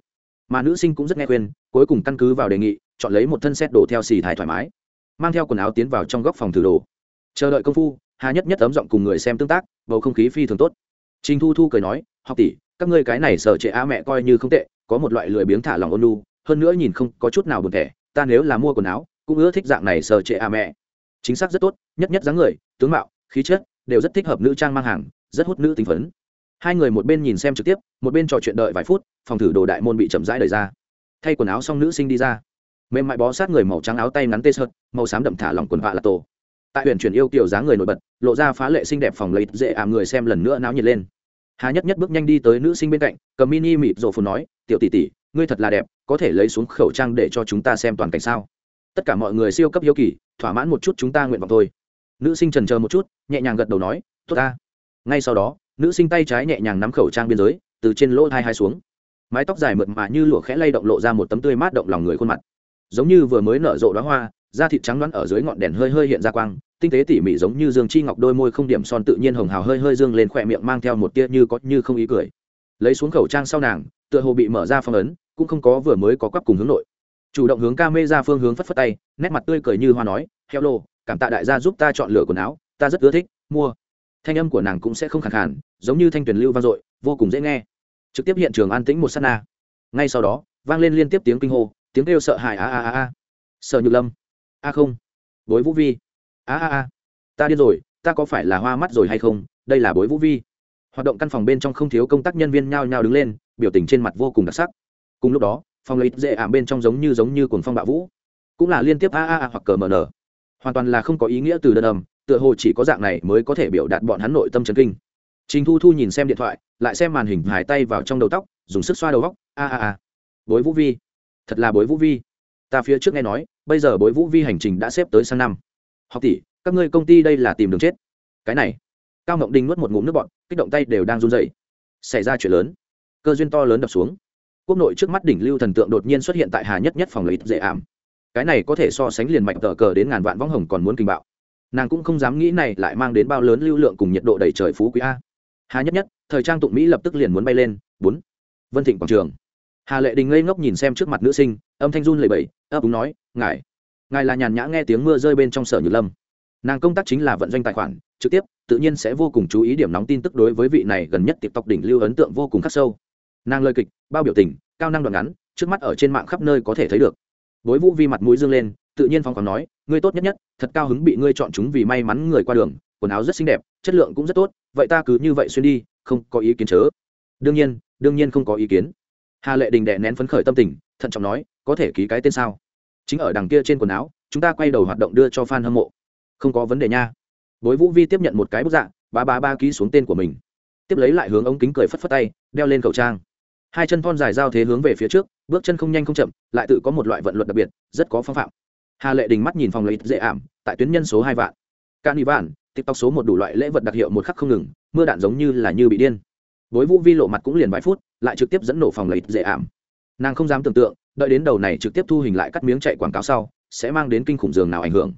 Speaker 1: Mà nữ sinh cũng rất nghe khuyên, cuối cùng căn cứ vào đề nghị, chọn lấy một thân xét đồ theo xì thải thoải mái. Mang theo quần áo tiến vào trong góc phòng thử đồ. Chờ đợi công phu, hà nhất nhất ấm giọng cùng người xem tương tác, bầu không khí phi thường tốt. Trình thu thu cười nói, học tỷ các ngươi cái này sợ trệ á mẹ coi như không tệ, có một loại lười biếng thả lòng ôn lu hơn nữa nhìn không có chút nào buồn thẻ, ta nếu là mua quần áo, cũng ưa thích dạng này sợ trệ á mẹ. Chính xác rất tốt, nhất nhất dáng người, tướng mạo, khí chất, đều rất thích hợp nữ trang mang hàng, rất hút nữ tính phấn. Hai người một bên nhìn xem trực tiếp, một bên trò chuyện đợi vài phút, phòng thử đồ đại môn bị chậm rãi đời ra. Thay quần áo xong nữ sinh đi ra. Mềm mại bó sát người màu trắng áo tay ngắn tê sợt, màu xám đậm thả lòng quần vạ là tổ. Tại huyện chuyển yêu kiểu dáng người nổi bật, lộ ra phá lệ xinh đẹp phòng lấy dễ ảm người xem lần nữa náo nhiệt lên hà nhất nhất bước nhanh đi tới nữ sinh bên cạnh, cầm mini mịt rổ phồn nói, tiểu tỷ tỷ, ngươi thật là đẹp, có thể lấy xuống khẩu trang để cho chúng ta xem toàn cảnh sao? Tất cả mọi người siêu cấp hiếu kỳ, thỏa mãn một chút chúng ta nguyện vọng thôi. Nữ sinh trần chờ một chút, nhẹ nhàng gật đầu nói, tốt ta. Ngay sau đó, nữ sinh tay trái nhẹ nhàng nắm khẩu trang biên giới, từ trên lỗ hai hai xuống. Mái tóc dài mượt mà như lụa khẽ lay động lộ ra một tấm tươi mát động lòng người khuôn mặt. Giống như vừa mới nở rộ đóa hoa da thịt trắng đoán ở dưới ngọn đèn hơi hơi hiện ra quang, tinh tế tỉ mỉ giống như dương chi ngọc đôi môi không điểm son tự nhiên hồng hào hơi hơi dương lên khỏe miệng mang theo một tia như có như không ý cười. Lấy xuống khẩu trang sau nàng, tựa hồ bị mở ra phong ấn, cũng không có vừa mới có quắp cùng hướng nội. Chủ động hướng ca mê ra phương hướng phất phất tay, nét mặt tươi cười như hoa nói, hello, cảm tạ đại gia giúp ta chọn lựa quần áo, ta rất ưa thích, mua. Thanh âm của nàng cũng sẽ không khẳng khản giống như thanh tuyển lưu vang dội, vô cùng dễ nghe. Trực tiếp hiện trường an tĩnh một s á t na. Ngay sau đó, vang lên liên tiếp tiếng kinh hô, tiếng kêu sợ hãi, a a a a. Sợ nhược lâm a không. Bối vũ vi. A a a ta điên rồi, ta có phải là hoa mắt rồi hay không? Đây là bối vũ vi. Hoạt động căn phòng bên trong không thiếu công tác nhân viên nhao nhao đứng lên, biểu tình trên mặt vô cùng đặc sắc. Cùng lúc đó, phòng lấy dễ ảm bên trong giống như giống như cuồng phong bạo vũ. Cũng là liên tiếp a a a hoặc cờ mờ nở hoàn toàn là không có ý nghĩa từ đơn ầm tựa hồ chỉ có dạng này mới có thể biểu đạt bọn hắn nội tâm trấn kinh. Trình thu thu nhìn xem điện thoại, lại xem màn hình hài tay vào trong đầu tóc, dùng sức xoa đầu góc. A a a. Bối vũ vi. Thật là bối vũ vi ta phía trước nghe nói, bây giờ bối vũ vi hành trình đã xếp tới sang năm. Học tỷ, các ngươi công ty đây là tìm đường chết. Cái này. Cao ngộng Đình nuốt một ngụm nước bọn kích động tay đều đang run dậy xảy ra chuyện lớn. Cơ duyên to lớn đập xuống. Quốc nội trước mắt đỉnh lưu thần tượng đột nhiên xuất hiện tại hà nhất nhất phòng lấy dễ ảm. Cái này có thể so sánh liền mạnh tờ cờ đến ngàn vạn võng hồng còn muốn kinh bạo. Nàng cũng không dám nghĩ này lại mang đến bao lớn lưu lượng cùng nhiệt độ đầy trời phú quý a. Hà nhất nhất, thời trang tụng mỹ lập tức liền muốn bay lên. Bốn. Vân thịnh quảng trường hà lệ đình ngây ngốc nhìn xem trước mặt nữ sinh, âm thanh run lệ bẩy, ấp úng nói, ngài ngài là nhàn nhã nghe tiếng mưa rơi bên trong sở nhược lâm. Nàng công tác chính là vận doanh tài khoản, trực tiếp, tự nhiên sẽ vô cùng chú ý điểm nóng tin tức đối với vị này gần nhất tiệp tộc đỉnh lưu ấn tượng vô cùng khắc sâu. Nàng lời kịch, bao biểu tình, cao năng đoạn ngắn, trước mắt ở trên mạng khắp nơi có thể thấy được. Bối vũ vi mặt mũi dương lên, tự nhiên phong còn nói, ngươi tốt nhất nhất, thật cao hứng bị ngươi chọn chúng vì may mắn người qua đường, quần áo rất xinh đẹp, chất lượng cũng rất tốt, vậy ta cứ như vậy xuyên đi, không có ý kiến chớ. Đương nhiên đương nhiên không có ý kiến hà lệ đình đệ nén phấn khởi tâm tình, thận trọng nói, có thể ký cái tên sao? Chính ở đằng kia trên quần áo, chúng ta quay đầu hoạt động đưa cho f a n hâm mộ. Không có vấn đề nha. Bối vũ vi tiếp nhận một cái bức dạ ba ba ba ký xuống tên của mình. Tiếp lấy lại hướng ống kính cười phất phất tay, đeo lên khẩu trang. Hai chân thon dài giao thế hướng về phía trước, bước chân không nhanh không chậm, lại tự có một loại vận luật đặc biệt, rất có phong phạm. Hà lệ đình mắt nhìn phòng lấy dễ ảm, tại tuyến nhân số hai vạn. Can y vạn, tiktok số một đủ loại lễ vật đặc hiệu một khắc không ngừng, mưa đạn giống như là như bị điên bối vũ vi lộ mặt cũng liền vài phút, lại trực tiếp dẫn nổ phòng lấy dễ ảm. Nàng không dám tưởng tượng, đợi đến đầu này trực tiếp thu hình lại cắt miếng chạy quảng cáo sau, sẽ mang đến kinh khủng giường nào ảnh hưởng.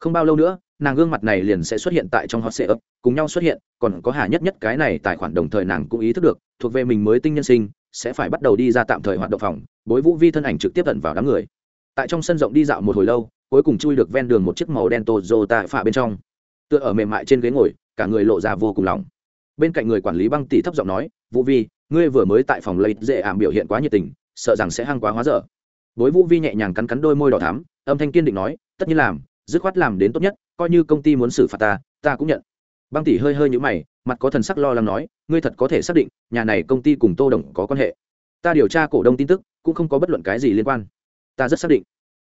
Speaker 1: Không bao lâu nữa, nàng gương mặt này liền sẽ xuất hiện tại trong hot sệ ấp cùng nhau xuất hiện, còn có hà nhất nhất cái này tài khoản đồng thời nàng cũng ý thức được, thuộc về mình mới tinh nhân sinh, sẽ phải bắt đầu đi ra tạm thời hoạt động phòng, bối vũ vi thân ảnh trực tiếp tận vào đám người. Tại trong sân rộng đi dạo một hồi lâu, cuối cùng chui được ven đường một chiếc màu đen tô dô tại phạ bên trong. Tựa ở mềm mại trên ghế ngồi, cả người lộ ra vô cùng lòng bên cạnh người quản lý băng tỷ thấp giọng nói, vũ vi, ngươi vừa mới tại phòng lấy dễ ảm biểu hiện quá nhiệt tình, sợ rằng sẽ hăng quá hóa dở. Bối vũ vi nhẹ nhàng cắn cắn đôi môi đỏ thắm, âm thanh kiên định nói, tất nhiên làm, dứt khoát làm đến tốt nhất, coi như công ty muốn xử phạt ta ta cũng nhận. Băng tỷ hơi hơi nhũ mày, mặt có thần sắc lo lắng nói, ngươi thật có thể xác định, nhà này công ty cùng tô đồng có quan hệ. Ta điều tra cổ đông tin tức, cũng không có bất luận cái gì liên quan. Ta rất xác định.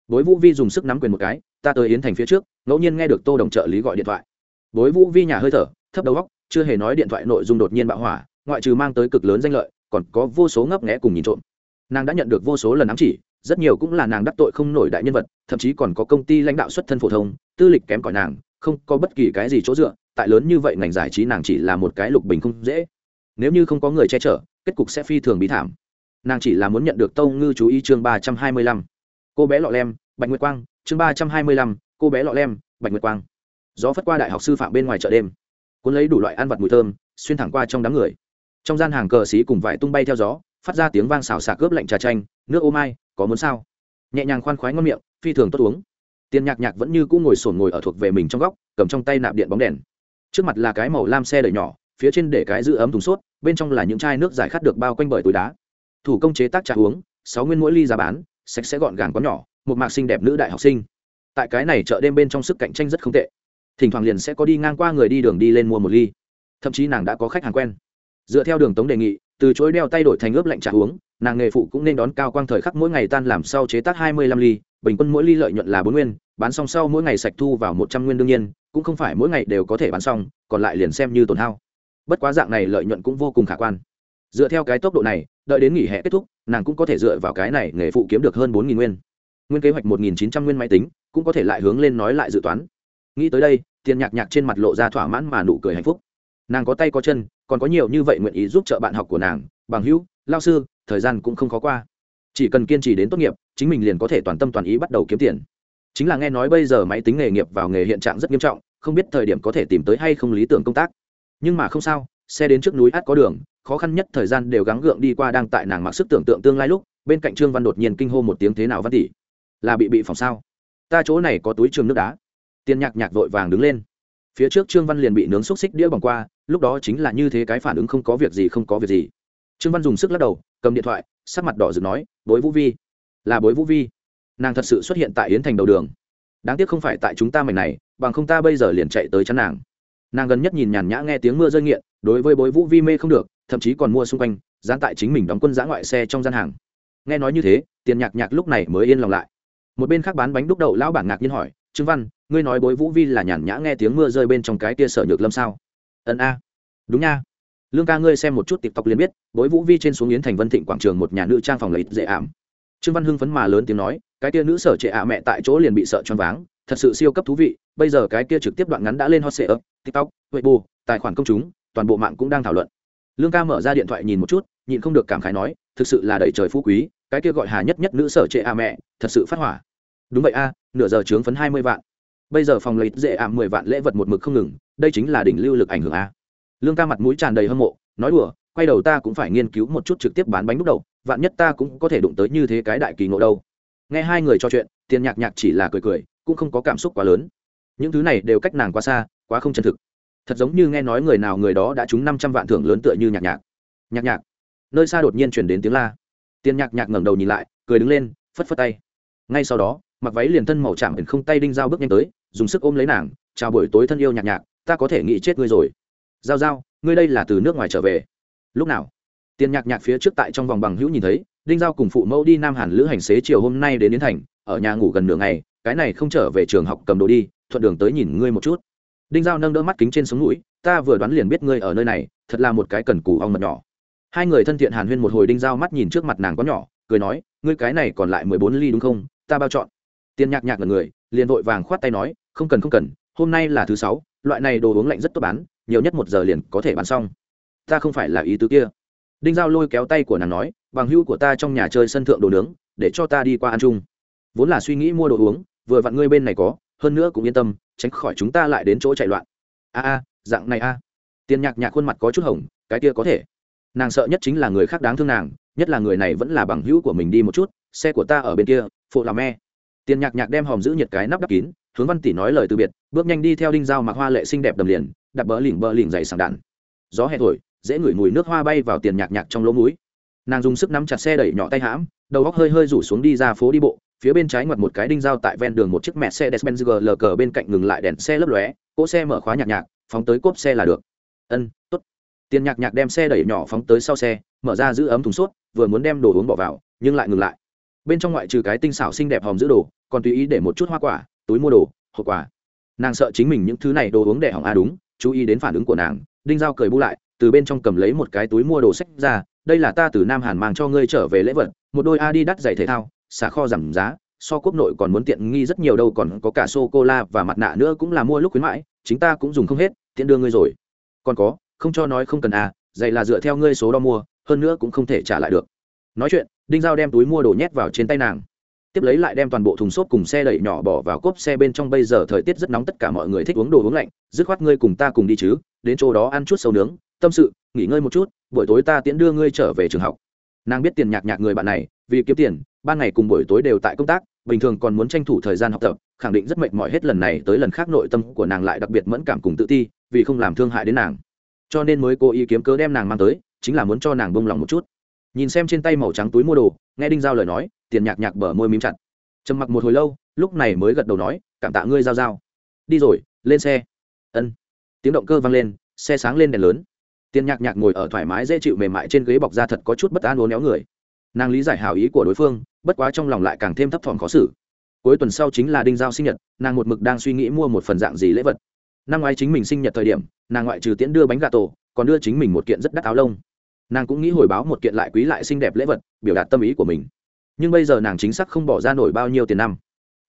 Speaker 1: Bối vũ vi dùng sức nắm quyền một cái, ta tới yến thành phía trước, ngẫu nhiên nghe được tô đồng trợ lý gọi điện thoại. Bối vũ vi nhà hơi thở, thấp đầu góc chưa hề nói điện thoại nội dung đột nhiên bạo hỏa, ngoại trừ mang tới cực lớn danh lợi, còn có vô số ngấp nghẽ cùng nhìn trộm. Nàng đã nhận được vô số lần ám chỉ, rất nhiều cũng là nàng đắc tội không nổi đại nhân vật, thậm chí còn có công ty lãnh đạo xuất thân phổ thông, tư lịch kém cỏi nàng, không có bất kỳ cái gì chỗ dựa, tại lớn như vậy ngành giải trí nàng chỉ là một cái lục bình không dễ. Nếu như không có người che chở, kết cục sẽ phi thường bí thảm. Nàng chỉ là muốn nhận được tâu ngư chú ý chương ba trăm hai mươi lăm. Cô bé lọ lem, bạch nguyệt quang, chương ba trăm hai mươi lăm, cô bé lọ lem, bạch nguyệt quang. Gió phất qua đại học sư phạm bên ngoài chợ đêm cuốn lấy đủ loại ăn vật mùi thơm, xuyên thẳng qua trong đám người. Trong gian hàng cờ xí cùng vải tung bay theo gió, phát ra tiếng vang xào xạc cướp lạnh trà chanh, nước ô mai, có muốn sao? Nhẹ nhàng khoan khoái ngon miệng, phi thường tốt uống. Tiền nhạc nhạc vẫn như cũ ngồi sổn ngồi ở thuộc về mình trong góc, cầm trong tay nạp điện bóng đèn. Trước mặt là cái màu lam xe đẩy nhỏ, phía trên để cái giữ ấm thùng sốt, bên trong là những chai nước giải khát được bao quanh bởi túi đá. Thủ công chế tác trà uống, sáu nguyên mỗi ly giá bán, sạch sẽ gọn gàng có nhỏ, một mạc xinh đẹp nữ đại học sinh. Tại cái này chợ đêm bên trong sức cạnh tranh rất không tệ thỉnh thoảng liền sẽ có đi ngang qua người đi đường đi lên mua một ly. Thậm chí nàng đã có khách hàng quen. Dựa theo đường tống đề nghị, từ chối đeo tay đổi thành ướp lạnh trà uống, nàng nghề phụ cũng nên đón cao quang thời khắc mỗi ngày tan làm sau chế tác hai mươi lăm ly, bình quân mỗi ly lợi nhuận là bốn nguyên, bán xong sau mỗi ngày sạch thu vào một trăm nguyên đương nhiên, cũng không phải mỗi ngày đều có thể bán xong, còn lại liền xem như tổn hao. Bất quá dạng này lợi nhuận cũng vô cùng khả quan. Dựa theo cái tốc độ này, đợi đến nghỉ hè kết thúc, nàng cũng có thể dựa vào cái này nghề phụ kiếm được hơn bốn nghìn nguyên. Nguyên kế hoạch một nghìn chín trăm nguyên máy tính, cũng có thể lại hướng lên nói lại dự toán. Nghĩ tới đây tiền nhạc nhạc trên mặt lộ ra thỏa mãn mà nụ cười hạnh phúc. Nàng có tay có chân, còn có nhiều như vậy nguyện ý giúp trợ bạn học của nàng, bằng hữu, lao sư, thời gian cũng không khó qua. Chỉ cần kiên trì đến tốt nghiệp, chính mình liền có thể toàn tâm toàn ý bắt đầu kiếm tiền. Chính là nghe nói bây giờ máy tính nghề nghiệp vào nghề hiện trạng rất nghiêm trọng, không biết thời điểm có thể tìm tới hay không lý tưởng công tác. Nhưng mà không sao, xe đến trước núi át có đường, khó khăn nhất thời gian đều gắng gượng đi qua đang tại nàng mặc sức tưởng tượng tương lai lúc, bên cạnh trương văn đột nhiên kinh hô một tiếng thế nào văn tỷ? Là bị bị phòng sao? Ta chỗ này có túi trường nước đá tiền nhạc nhạc vội vàng đứng lên. Phía trước trương văn liền bị nướng xúc xích đĩa bằng qua, lúc đó chính là như thế cái phản ứng không có việc gì, không có việc gì. Trương văn dùng sức lắc đầu, cầm điện thoại, sắc mặt đỏ rực nói, bối vũ vi. Là bối vũ vi. Nàng thật sự xuất hiện tại yến thành đầu đường. Đáng tiếc không phải tại chúng ta mảnh này, bằng không ta bây giờ liền chạy tới chắn nàng. Nàng gần nhất nhìn nhàn nhã nghe tiếng mưa rơi nghiện, đối với bối vũ vi mê không được, thậm chí còn mua xung quanh, dán tại chính mình đóng quân giã ngoại xe trong gian hàng. Nghe nói như thế tiền nhạc nhạc lúc này mới yên lòng lại. Một bên khác bán bánh đúc đậu, lão bản ngạc nhiên hỏi, trương văn ngươi nói bối vũ vi là nhàn nhã nghe tiếng mưa rơi bên trong cái kia sở nhược lâm sao? Ân a. Đúng nha. Lương ca ngươi xem một chút tiktok liền biết, bối vũ vi trên xuống yến thành vân thịnh quảng trường một nhà nữ trang phòng lấy dễ ảm. Trương văn hưng phấn mà lớn tiếng nói, cái kia nữ sở trệ ạ mẹ tại chỗ liền bị sợ choáng váng, thật sự siêu cấp thú vị, bây giờ cái kia trực tiếp đoạn ngắn đã lên hot sệ ấp tiktok, weibo, tài khoản công chúng, toàn bộ mạng cũng đang thảo luận. Lương ca mở ra điện thoại nhìn một chút nhìn không được cảm khái nói, thực sự là đẩy trời phú quý, cái kia gọi hà nhất nhất nữ sở trệ a mẹ, thật sự phát hỏa. Đúng vậy a, nửa giờ trướng phấn hai mươi vạn bây giờ phòng lấy dễ ảm mười vạn lễ vật một mực không ngừng, đây chính là đỉnh lưu lực ảnh hưởng a. Lương ca mặt mũi tràn đầy hâm mộ, nói đùa, quay đầu ta cũng phải nghiên cứu một chút trực tiếp bán bánh đúc đầu vạn nhất ta cũng có thể đụng tới như thế cái đại kỳ ngộ đâu. Nghe hai người trò chuyện, tiền nhạc nhạc chỉ là cười cười, cũng không có cảm xúc quá lớn. Những thứ này đều cách nàng quá xa, quá không chân thực. Thật giống như nghe nói người nào người đó đã trúng năm trăm vạn thưởng lớn tựa như nhạc nhạc. Nhạc nhạc. Nơi xa đột nhiên chuyển đến tiếng la. Tiền nhạc nhạc ngẩng đầu nhìn lại, cười đứng lên, phất phất tay. Ngay sau đó, mặc váy liền thân màu chạm ẩn không tay đinh dao bước nhanh tới dùng sức ôm lấy nàng, chào buổi tối thân yêu nhạc nhạc, ta có thể nghĩ chết ngươi rồi. Giao giao, ngươi đây là từ nước ngoài trở về. Lúc nào? Tiền nhạc nhạc phía trước tại trong vòng bằng hữu nhìn thấy, đinh giao cùng phụ mẫu đi nam hàn lữ hành xế chiều hôm nay đến yến thành, ở nhà ngủ gần nửa ngày, cái này không trở về trường học cầm đồ đi, thuận đường tới nhìn ngươi một chút. Đinh giao nâng đỡ mắt kính trên sống mũi, ta vừa đoán liền biết ngươi ở nơi này, thật là một cái cần cù ong mật nhỏ. Hai người thân thiện hàn huyên một hồi, đinh giao mắt nhìn trước mặt nàng có nhỏ, cười nói, ngươi cái này còn lại mười bốn ly đúng không? Ta bao chọn. Tiền nhạc nhạc là người liền vội vàng khoát tay nói, không cần không cần, hôm nay là thứ sáu, loại này đồ uống lạnh rất tốt bán, nhiều nhất một giờ liền có thể bán xong. Ta không phải là ý tứ kia. Đinh giao lôi kéo tay của nàng nói, bằng hữu của ta trong nhà chơi sân thượng đồ nướng, để cho ta đi qua ăn chung. Vốn là suy nghĩ mua đồ uống, vừa vặn ngươi bên này có, hơn nữa cũng yên tâm, tránh khỏi chúng ta lại đến chỗ chạy loạn. A a, dạng này a. Tiền nhạc nhạc khuôn mặt có chút hồng, cái kia có thể. Nàng sợ nhất chính là người khác đáng thương nàng, nhất là người này vẫn là bằng hữu của mình đi một chút, xe của ta ở bên kia, phụ làm me tiền nhạc nhạc đem hòm giữ nhiệt cái nắp đắp kín hướng văn tỷ nói lời từ biệt bước nhanh đi theo đinh dao mặc hoa lệ xinh đẹp đầm liền đạp bờ lỉnh bờ lỉnh dày sàng đạn gió hè thổi dễ ngửi mùi nước hoa bay vào tiền nhạc nhạc trong lỗ mũi nàng dùng sức nắm chặt xe đẩy nhỏ tay hãm đầu góc hơi hơi rủ xuống đi ra phố đi bộ phía bên trái ngoặt một cái đinh dao tại ven đường một chiếc mẹ xe Mercedes-Benz GL bên cạnh ngừng lại đèn xe lấp lóe, cỗ xe mở khóa nhạc nhạc, phóng tới cốp xe là được. Ân, tốt. Tiền nhạc nhạc đem xe đẩy nhỏ phóng tới sau xe, mở ra giữ ấm thùng suốt, vừa muốn đem đồ uống bỏ vào nhưng lại ngừng lại bên trong ngoại trừ cái tinh xảo xinh đẹp hòm giữ đồ, còn tùy ý để một chút hoa quả, túi mua đồ, hộp quả nàng sợ chính mình những thứ này đồ uống để hỏng a đúng, chú ý đến phản ứng của nàng, đinh giao cười bu lại, từ bên trong cầm lấy một cái túi mua đồ sách ra, đây là ta từ nam hàn mang cho ngươi trở về lễ vật, một đôi a đi đắt giày thể thao, xả kho giảm giá, so quốc nội còn muốn tiện nghi rất nhiều đâu, còn có cả sô cô la và mặt nạ nữa cũng là mua lúc khuyến mãi, chính ta cũng dùng không hết, tiện đưa ngươi rồi. Còn có, không cho nói không cần à giày là dựa theo ngươi số đo mua, hơn nữa cũng không thể trả lại được. Nói chuyện đinh giao đem túi mua đồ nhét vào trên tay nàng. Tiếp lấy lại đem toàn bộ thùng xốp cùng xe đẩy nhỏ bỏ vào cốp xe bên trong. Bây giờ thời tiết rất nóng, tất cả mọi người thích uống đồ uống lạnh. Dứt khoát ngươi cùng ta cùng đi chứ, đến chỗ đó ăn chút sâu nướng. Tâm sự, nghỉ ngơi một chút, buổi tối ta tiễn đưa ngươi trở về trường học. Nàng biết tiền nhạc nhạc người bạn này, vì kiếm tiền, ban ngày cùng buổi tối đều tại công tác, bình thường còn muốn tranh thủ thời gian học tập, khẳng định rất mệt mỏi hết lần này tới lần khác, nội tâm của nàng lại đặc biệt mẫn cảm cùng tự ti, vì không làm thương hại đến nàng. Cho nên mới cố ý kiếm cớ đem nàng mang tới, chính là muốn cho nàng bông lòng một chút nhìn xem trên tay màu trắng túi mua đồ, nghe đinh giao lời nói, tiền nhạc nhạc bở môi mím chặt. Trầm mặc một hồi lâu, lúc này mới gật đầu nói, cảm tạ ngươi giao giao. Đi rồi, lên xe. Ân. Tiếng động cơ vang lên, xe sáng lên đèn lớn. Tiền nhạc nhạc ngồi ở thoải mái dễ chịu mềm mại trên ghế bọc da thật có chút bất an uốn éo người. Nàng lý giải hào ý của đối phương, bất quá trong lòng lại càng thêm thấp thỏm khó xử. Cuối tuần sau chính là đinh giao sinh nhật, nàng một mực đang suy nghĩ mua một phần dạng gì lễ vật. Năm ngoái chính mình sinh nhật thời điểm, nàng ngoại trừ tiễn đưa bánh gà tổ, còn đưa chính mình một kiện rất đắt áo lông nàng cũng nghĩ hồi báo một kiện lại quý lại xinh đẹp lễ vật, biểu đạt tâm ý của mình. Nhưng bây giờ nàng chính xác không bỏ ra nổi bao nhiêu tiền năm.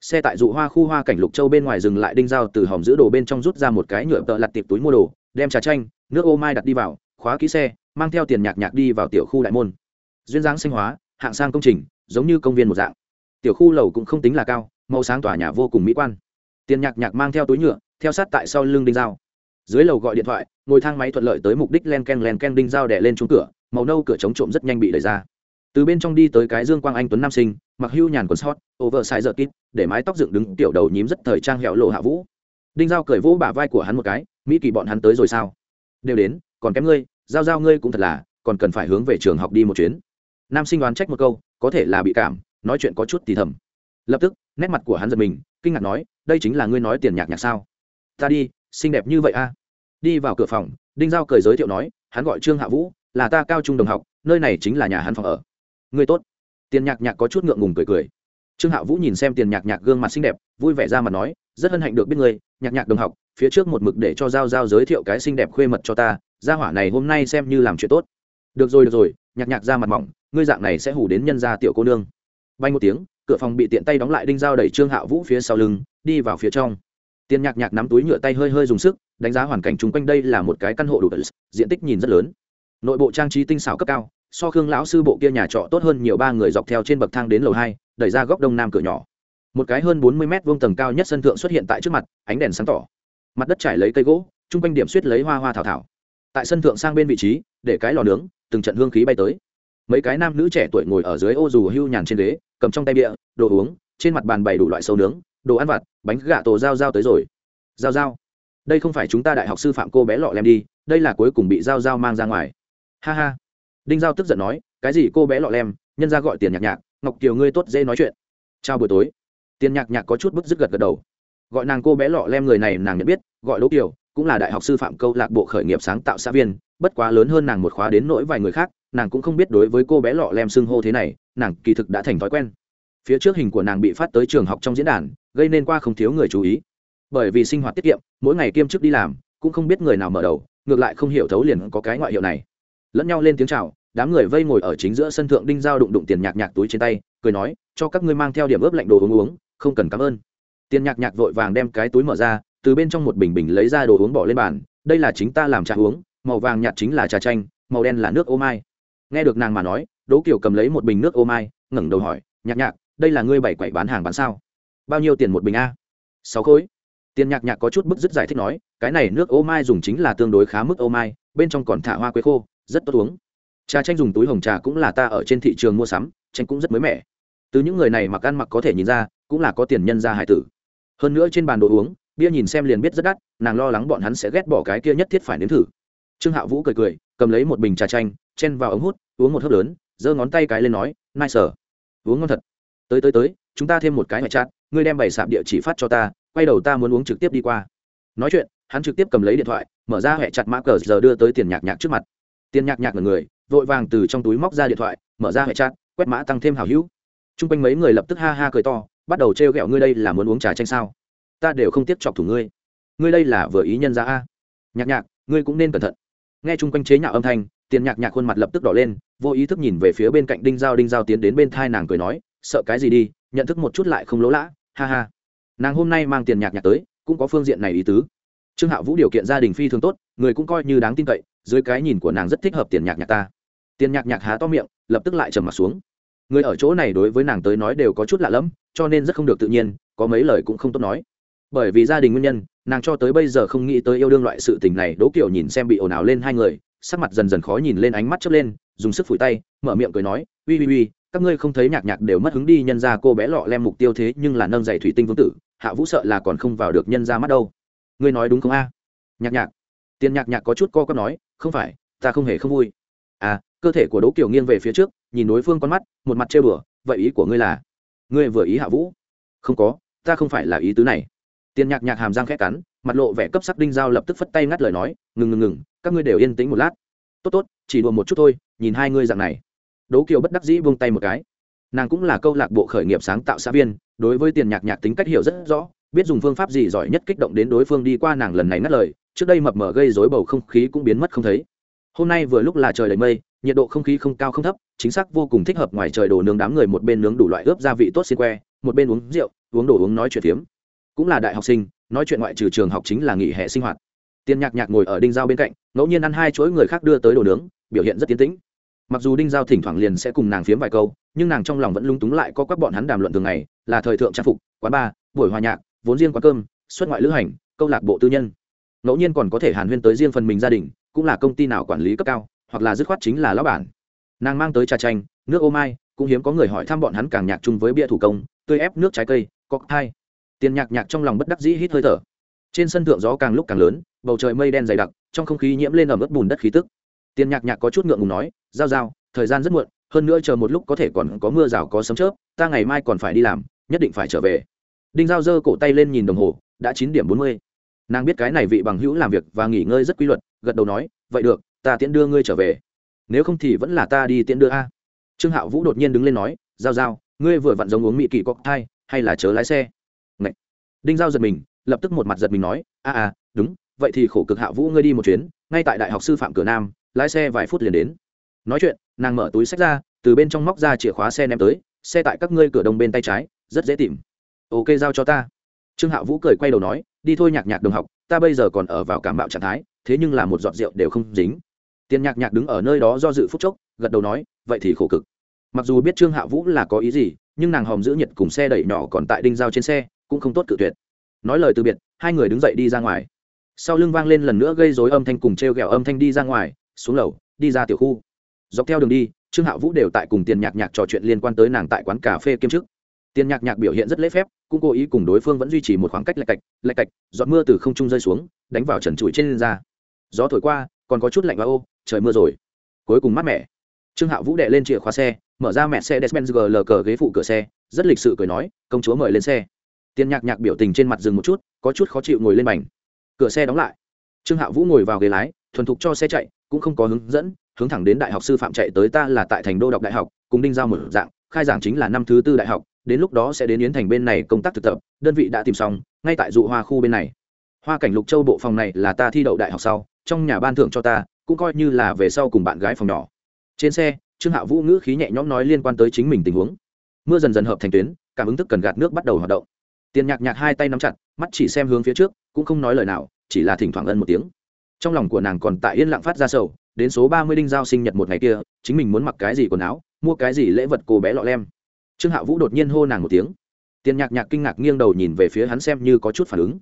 Speaker 1: Xe tại dụ hoa khu hoa cảnh lục châu bên ngoài dừng lại đinh dao từ hòm giữ đồ bên trong rút ra một cái nhựa tợ lặt tiệp túi mua đồ, đem trà chanh, nước ô mai đặt đi vào, khóa ký xe, mang theo tiền nhạc nhạc đi vào tiểu khu đại môn. Duyên dáng sinh hóa, hạng sang công trình, giống như công viên một dạng. Tiểu khu lầu cũng không tính là cao, màu sáng tỏa nhà vô cùng mỹ quan. Tiền nhạc nhạc mang theo túi nhựa, theo sát tại sau lưng đinh dao dưới lầu gọi điện thoại ngồi thang máy thuận lợi tới mục đích len ken len ken đinh dao đẻ lên trúng cửa, màu nâu cửa chống trộm rất nhanh bị đẩy ra. Từ bên trong đi tới cái dương quang anh tuấn nam sinh, mặc hưu nhàn quần sót over sai giờ kít để mái tóc dựng đứng, tiểu đầu nhím rất thời trang hẹo lộ hạ vũ. Đinh dao cởi vỗ bả vai của hắn một cái, mỹ kỳ bọn hắn tới rồi sao? Đều đến, còn kém ngươi, giao giao ngươi cũng thật là, còn cần phải hướng về trường học đi một chuyến. Nam sinh đoán trách một câu, có thể là bị cảm, nói chuyện có chút thì thầm. Lập tức, nét mặt của hắn giật mình, kinh ngạc nói, đây chính là ngươi nói tiền nhạc nhạc sao? Ta đi, xinh đẹp như vậy a đi vào cửa phòng, đinh giao cười giới thiệu nói, hắn gọi trương hạ vũ, là ta cao trung đồng học, nơi này chính là nhà hắn phòng ở. Người tốt. Tiền nhạc nhạc có chút ngượng ngùng cười cười. Trương hạ vũ nhìn xem tiền nhạc nhạc gương mặt xinh đẹp, vui vẻ ra mặt nói, rất hân hạnh được biết người nhạc nhạc đồng học, phía trước một mực để cho giao giao giới thiệu cái xinh đẹp khuê mật cho ta, gia hỏa này hôm nay xem như làm chuyện tốt. Được rồi được rồi, nhạc nhạc ra mặt mỏng, ngươi dạng này sẽ hủ đến nhân gia tiểu cô nương. Bay một tiếng, cửa phòng bị tiện tay đóng lại đinh dao đẩy trương hạ vũ phía sau lưng, đi vào phía trong tiền nhạc nhạc nắm túi nhựa tay hơi hơi dùng sức, đánh giá hoàn cảnh chung quanh đây là một cái căn hộ đủ diện tích nhìn rất lớn. Nội bộ trang trí tinh xảo cấp cao, so khương lão sư bộ kia nhà trọ tốt hơn nhiều ba người dọc theo trên bậc thang đến lầu hai, đẩy ra góc đông nam cửa nhỏ. Một cái hơn bốn mươi mét vuông tầng cao nhất sân thượng xuất hiện tại trước mặt, ánh đèn sáng tỏ. Mặt đất trải lấy cây gỗ, chung quanh điểm suýt lấy hoa hoa thảo thảo. Tại sân thượng sang bên vị trí, để cái lò nướng, từng trận hương khí bay tới. Mấy cái nam nữ trẻ tuổi ngồi ở dưới ô dù hưu nhàn trên ghế, cầm trong tay bia, đồ uống, trên mặt bàn bày đủ loại sâu nướng đồ ăn vặt, bánh gà tổ giao giao tới rồi. Giao giao. Đây không phải chúng ta đại học sư phạm cô bé lọ lem đi, đây là cuối cùng bị giao giao mang ra ngoài. Ha ha. Đinh giao tức giận nói, cái gì cô bé lọ lem, nhân ra gọi tiền nhạc nhạc, ngọc kiều ngươi tốt dễ nói chuyện. Chào buổi tối. Tiền nhạc nhạc có chút bức dứt gật gật đầu. Gọi nàng cô bé lọ lem người này nàng nhận biết, gọi đỗ kiều, cũng là đại học sư phạm câu lạc bộ khởi nghiệp sáng tạo xã viên, bất quá lớn hơn nàng một khóa đến nỗi vài người khác, nàng cũng không biết đối với cô bé lọ lem xưng hô thế này, nàng kỳ thực đã thành thói quen phía trước hình của nàng bị phát tới trường học trong diễn đàn, gây nên qua không thiếu người chú ý. Bởi vì sinh hoạt tiết kiệm, mỗi ngày kiêm chức đi làm, cũng không biết người nào mở đầu, ngược lại không hiểu thấu liền có cái ngoại hiệu này. Lẫn nhau lên tiếng chào, đám người vây ngồi ở chính giữa sân thượng đinh giao đụng đụng tiền nhạc nhạc túi trên tay, cười nói, cho các ngươi mang theo điểm ướp lạnh đồ uống uống, không cần cảm ơn. Tiền nhạc nhạc vội vàng đem cái túi mở ra, từ bên trong một bình bình lấy ra đồ uống bỏ lên bàn, đây là chính ta làm trà uống, màu vàng nhạt chính là trà chanh, màu đen là nước ô mai. Nghe được nàng mà nói, đỗ kiều cầm lấy một bình nước ô mai, ngẩng đầu hỏi, nhạc nhạc đây là ngươi bảy quậy bán hàng bán sao? Bao nhiêu tiền một bình a? Sáu khối. Tiền nhạc nhạc có chút bức dứt giải thích nói, cái này nước ô mai dùng chính là tương đối khá mức ô mai, bên trong còn thả hoa quế khô, rất tốt uống. Trà chanh dùng túi hồng trà cũng là ta ở trên thị trường mua sắm, chanh cũng rất mới mẻ. Từ những người này mặc ăn mặc có thể nhìn ra, cũng là có tiền nhân ra hải tử. Hơn nữa trên bàn đồ uống, bia nhìn xem liền biết rất đắt, nàng lo lắng bọn hắn sẽ ghét bỏ cái kia nhất thiết phải nếm thử. Trương hạ vũ cười cười, cầm lấy một bình trà chanh, chen vào ống hút, uống một hớp lớn, giơ ngón tay cái lên nói nai sở uống ngon thật tới tới tới chúng ta thêm một cái ngoại chát ngươi đem bày sạp địa chỉ phát cho ta quay đầu ta muốn uống trực tiếp đi qua. Nói chuyện hắn trực tiếp cầm lấy điện thoại mở ra hẹ chặt mã cờ giờ đưa tới tiền nhạc nhạc trước mặt. Tiền nhạc nhạc là người vội vàng từ trong túi móc ra điện thoại mở ra hệ chặt, quét mã tăng thêm hào hữu. T r u n g quanh mấy người lập tức ha ha cười to bắt đầu t r e o g ẹ o ngươi đây là muốn uống trà chanh sao? Ta đều không tiếp chọc thủ ngươi. Ngươi đây là vừa ý nhân ra a. Nhạc nhạc ngươi cũng nên cẩn thận. Nghe chung quanh chế nhạo âm thanh tiền nhạc nhạc khuôn mặt lập tức đỏ lên vô ý thức nhìn về phía bên cạnh đinh giao đinh giao tiến đến bên thai nàng cười nói sợ cái gì đi, nhận thức một chút lại không lỗ lã, ha ha. Nàng hôm nay mang tiền nhạc nhạc tới, cũng có phương diện này ý tứ. Trương hạ vũ điều kiện gia đình phi thường tốt, người cũng coi như đáng tin cậy, dưới cái nhìn của nàng rất thích hợp tiền nhạc nhạc ta. Tiền nhạc nhạc há to miệng, lập tức lại trầm mặt xuống. Người ở chỗ này đối với nàng tới nói đều có chút lạ lẫm, cho nên rất không được tự nhiên, có mấy lời cũng không tốt nói. Bởi vì gia đình nguyên nhân, nàng cho tới bây giờ không nghĩ tới yêu đương loại sự tình này, đố kiểu nhìn xem bị ồn ào lên hai người, sắc mặt dần dần khó nhìn lên, ánh mắt chớp lên dùng sức phủi tay, mở miệng cười nói ui ui ui các ngươi không thấy nhạc nhạc đều mất hứng đi, nhân ra cô bé lọ lem mục tiêu thế nhưng là nâng giày thủy tinh vương tử, hạ vũ sợ là còn không vào được nhân ra mắt đâu. Ngươi nói đúng không a? Nhạc nhạc. Tiền nhạc nhạc có chút co có nói, không phải, ta không hề không vui. À cơ thể của đỗ kiều nghiêng về phía trước, nhìn đối phương con mắt, một mặt trêu bừa vậy ý của ngươi là? Ngươi vừa ý hạ vũ. Không có, ta không phải là ý tứ này. Tiền nhạc nhạc hàm răng khẽ cắn, mặt lộ vẻ cấp sắc đinh dao lập tức phất tay ngắt lời nói, ngừng ngừng ngừng, các ngươi đều yên tĩnh một lát. Tốt tốt, chỉ đùa một chút thôi nhìn hai ngươi dạng này. Đỗ kiều bất đắc dĩ buông tay một cái. Nàng cũng là câu lạc bộ khởi nghiệp sáng tạo xã viên, đối với tiền nhạc nhạc tính cách hiểu rất rõ, biết dùng phương pháp gì giỏi nhất kích động đến đối phương đi qua nàng lần này ngắt lời, trước đây mập mờ gây dối bầu không khí cũng biến mất không thấy. Hôm nay vừa lúc là trời đầy mây, nhiệt độ không khí không cao không thấp, chính xác vô cùng thích hợp ngoài trời đồ nướng đám người một bên nướng đủ loại ướp gia vị tốt xin que, một bên uống rượu, uống đồ uống nói chuyện phiếm. Cũng là đại học sinh, nói chuyện ngoại trừ trường học chính là nghỉ hè sinh hoạt. Tiên nhạc nhạc ngồi ở đinh giao bên cạnh, ngẫu nhiên ăn hai chuỗi người khác đưa tới đồ nướng, biểu hiện rất tiến tĩnh mặc dù đinh giao thỉnh thoảng liền sẽ cùng nàng phiếm vài câu, nhưng nàng trong lòng vẫn lung túng lại có các bọn hắn đàm luận thường ngày, là thời thượng trang phục, quán bar, buổi hòa nhạc, vốn riêng quán cơm, xuất ngoại lữ hành, câu lạc bộ tư nhân. Ngẫu nhiên còn có thể hàn huyên tới riêng phần mình gia đình, cũng là công ty nào quản lý cấp cao, hoặc là dứt khoát chính là lão bản. Nàng mang tới trà chanh, nước ô mai, cũng hiếm có người hỏi thăm bọn hắn càng nhạc chung với bia thủ công, tươi ép nước trái cây có hai tiền nhạc nhạc trong lòng bất đắc dĩ hít hơi thở. Trên sân thượng gió càng lúc càng lớn, bầu trời mây đen dày đặc, trong không khí nhiễm lên ẩm ướt bùn đất khí tức. Tiền nhạc nhạc có chút ngượng ngùng nói giao giao, thời gian rất muộn, hơn nữa chờ một lúc có thể còn có mưa rào có sấm chớp, ta ngày mai còn phải đi làm, nhất định phải trở về. Đinh giao giơ cổ tay lên nhìn đồng hồ, đã chín điểm bốn mươi. Nàng biết cái này vị bằng hữu làm việc và nghỉ ngơi rất quy luật, gật đầu nói, vậy được, ta tiễn đưa ngươi trở về. Nếu không thì vẫn là ta đi tiễn đưa a. Trương hạo vũ đột nhiên đứng lên nói, giao giao, ngươi vừa vặn giống uống mỹ kỳ cóc thai hay là chớ lái xe? Ngậy. đinh giao giật mình, lập tức một mặt giật mình nói, a a, đúng, vậy thì khổ cực hạ vũ ngươi đi một chuyến, ngay tại đại học sư phạm cửa nam, lái xe vài phút liền đến nói chuyện, nàng mở túi sách ra, từ bên trong móc ra chìa khóa xe ném tới, xe tại các ngươi cửa đông bên tay trái, rất dễ tìm. Ok, giao cho ta. Trương hạo vũ cười quay đầu nói, đi thôi nhạc nhạc đồng học, ta bây giờ còn ở vào cảm bạo trạng thái, thế nhưng là một giọt rượu đều không dính. Tiền nhạc nhạc đứng ở nơi đó do dự phút chốc, gật đầu nói, vậy thì khổ cực. Mặc dù biết trương hạ vũ là có ý gì, nhưng nàng hòm giữ nhiệt cùng xe đẩy nhỏ còn tại đinh giao trên xe, cũng không tốt cự tuyệt. Nói lời từ biệt, hai người đứng dậy đi ra ngoài. Sau lưng vang lên lần nữa gây dối âm thanh cùng t r e o g ẹ o âm thanh đi ra ngoài, xuống lầu, đi ra tiểu khu dọc theo đường đi, trương hạ vũ đều tại cùng tiền nhạc nhạc trò chuyện liên quan tới nàng tại quán cà phê kiêm chức. Tiền nhạc nhạc biểu hiện rất lễ phép, cũng cố ý cùng đối phương vẫn duy trì một khoảng cách lạch cạch lạch cạch, giọt mưa từ không trung rơi xuống, đánh vào trần trụi trên da. Gió thổi qua, còn có chút lạnh và ô, trời mưa rồi. Cuối cùng mát mẻ. Trương hạo vũ đệ lên chìa khóa xe, mở ra mẹ xe despenz gl cờ ghế phụ cửa xe, rất lịch sự cười nói, công chúa mời lên xe. Tiền nhạc nhạc biểu tình trên mặt dừng một chút, có chút khó chịu ngồi lên bành. Cửa xe đóng lại. Trương hạo vũ ngồi vào ghế lái, thuần thục cho xe chạy, cũng không có hướng dẫn hướng thẳng đến đại học sư phạm chạy tới ta là tại thành đô đọc đại học, cùng đinh giao một dạng, khai giảng chính là năm thứ tư đại học, đến lúc đó sẽ đến yến thành bên này công tác thực tập, đơn vị đã tìm xong, ngay tại dụ hoa khu bên này. Hoa cảnh lục châu bộ phòng này là ta thi đậu đại học sau, trong nhà ban thưởng cho ta, cũng coi như là về sau cùng bạn gái phòng nhỏ. Trên xe, trương hạ vũ ngữ khí nhẹ nhõm nói liên quan tới chính mình tình huống. Mưa dần dần hợp thành tuyến, cảm ứng thức cần gạt nước bắt đầu hoạt động. Tiền nhạc nhạc hai tay nắm chặt, mắt chỉ xem hướng phía trước, cũng không nói lời nào, chỉ là thỉnh thoảng ân một tiếng trong lòng của nàng còn tại yên lặng phát ra sầu, đến số ba mươi đinh giao sinh nhật một ngày kia, chính mình muốn mặc cái gì quần áo, mua cái gì lễ vật cô bé lọ lem. Trương hạ vũ đột nhiên hô nàng một tiếng. Tiền nhạc nhạc kinh ngạc nghiêng đầu nhìn về phía hắn xem như có chút phản ứng.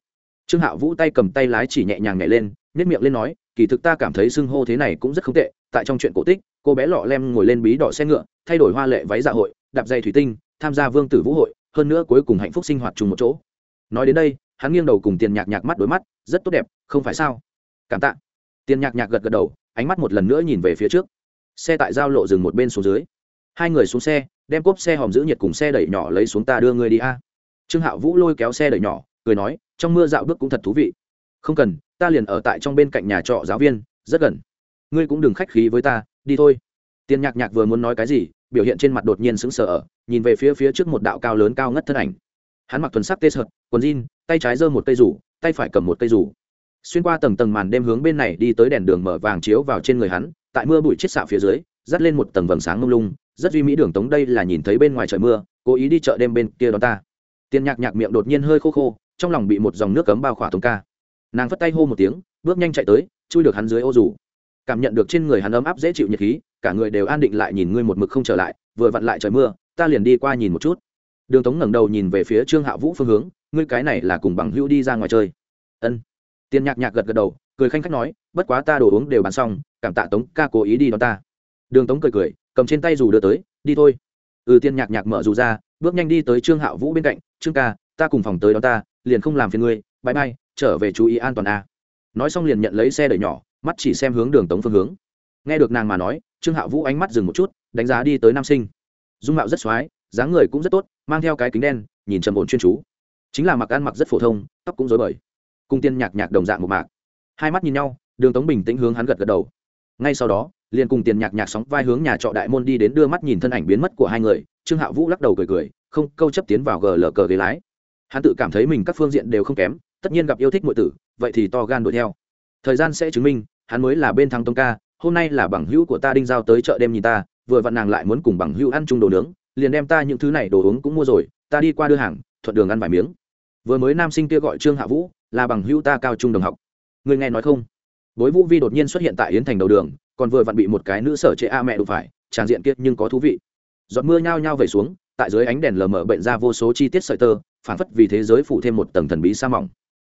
Speaker 1: Trương hạ vũ tay cầm tay lái chỉ nhẹ nhàng nhảy lên nhét miệng lên nói, kỳ thực ta cảm thấy xưng hô thế này cũng rất không tệ, tại trong chuyện cổ tích, cô bé lọ lem ngồi lên bí đỏ xe ngựa, thay đổi hoa lệ váy dạ hội, đạp dây thủy tinh, tham gia vương tử vũ hội, hơn nữa cuối cùng hạnh phúc sinh hoạt chung một chỗ. Nói đến đây, hắn nghiêng đầu cùng tiền nhạc nhạc mắt đối mắt, rất tốt đẹp, không phải sao? Cảm tạ. Tiền nhạc nhạc gật gật đầu, ánh mắt một lần nữa nhìn về phía trước. Xe tại giao lộ dừng một bên xuống dưới. Hai người xuống xe, đem cốp xe hòm giữ nhiệt cùng xe đẩy nhỏ lấy xuống ta đưa người đi a. Trương hạo vũ lôi kéo xe đẩy nhỏ, cười nói, trong mưa dạo bước cũng thật thú vị. Không cần, ta liền ở tại trong bên cạnh nhà trọ giáo viên, rất gần. Ngươi cũng đừng khách khí với ta, đi thôi. Tiền nhạc nhạc vừa muốn nói cái gì, biểu hiện trên mặt đột nhiên sững sờ ở, nhìn về phía phía trước một đạo cao lớn cao ngất thân ảnh. Hắn mặc thuần sắc tê sợt, quần jean, tay trái giơ một cây rủ, tay phải cầm một cây rủ xuyên qua tầng tầng màn đêm hướng bên này đi tới đèn đường mở vàng chiếu vào trên người hắn, tại mưa bụi chết xạ phía dưới, dắt lên một tầng vầng sáng mông lung, rất duy mỹ đường tống đây là nhìn thấy bên ngoài trời mưa, cố ý đi chợ đêm bên kia đón ta. Tiền nhạc nhạc miệng đột nhiên hơi khô khô, trong lòng bị một dòng nước cấm bao khỏa tống ca. Nàng phất tay hô một tiếng, bước nhanh chạy tới, chui được hắn dưới ô rủ cảm nhận được trên người hắn ấm áp dễ chịu nhiệt khí, cả người đều an định lại nhìn ngươi một mực không trở lại, vừa vặn lại trời mưa, ta liền đi qua nhìn một chút. Đường tống ngẩng đầu nhìn về phía trương hạ vũ phương hướng, ngươi cái này là cùng bằng hữu đi ra ngoài chơi. Ân tiền nhạc nhạc gật gật đầu, cười khanh khách nói, bất quá ta đồ uống đều bán xong, cảm tạ tống ca cố ý đi đón ta. Đường tống cười cười, cầm trên tay dù đưa tới, đi thôi. Ừ tiên nhạc nhạc mở dù ra, bước nhanh đi tới trương hạo vũ bên cạnh, trương ca, ta cùng phòng tới đón ta, liền không làm phiền ngươi bãi bay trở về chú ý an toàn a. Nói xong liền nhận lấy xe đẩy nhỏ, mắt chỉ xem hướng đường tống phương hướng. Nghe được nàng mà nói, trương hạo vũ ánh mắt dừng một chút, đánh giá đi tới nam sinh. Dung mạo rất x dáng người cũng rất tốt, mang theo cái kính đen, nhìn trầm ổn chuyên chú. Chính là mặc ăn mặc rất phổ thông, tóc cũng dối bời cung tiên nhạc nhạc đồng dạng một mạc. Hai mắt nhìn nhau, đường tống bình tĩnh hướng hắn gật gật đầu. Ngay sau đó, liền cùng tiền nhạc nhạc sóng vai hướng nhà trọ đại môn đi đến đưa mắt nhìn thân ảnh biến mất của hai người, trương hạ vũ lắc đầu cười cười, không câu chấp tiến vào gờ lờ cờ ghế lái. Hắn tự cảm thấy mình các phương diện đều không kém, tất nhiên gặp yêu thích mọi tử, vậy thì to gan đuổi theo. Thời gian sẽ chứng minh, hắn mới là bên thăng tông ca, hôm nay là bằng hữu của ta đinh giao tới chợ đêm nhìn ta, vừa vặn nàng lại muốn cùng bằng hữu ăn chung đồ nướng, liền đem ta những thứ này đồ uống cũng mua rồi, ta đi qua đưa hàng, thuận đường ăn vài miếng. Vừa mới nam sinh kia gọi trương hạ vũ là bằng hữu ta cao trung đồng học. Người nghe nói không? Bối vũ vi đột nhiên xuất hiện tại yến thành đầu đường, còn vừa vặn bị một cái nữ sở chế a mẹ đụng phải tràn diện kiệt nhưng có thú vị. Giọt mưa nhao nhao về xuống, tại dưới ánh đèn lờ mờ bệnh ra vô số chi tiết sợi tơ phản phất vì thế giới phủ thêm một tầng thần bí sa mỏng.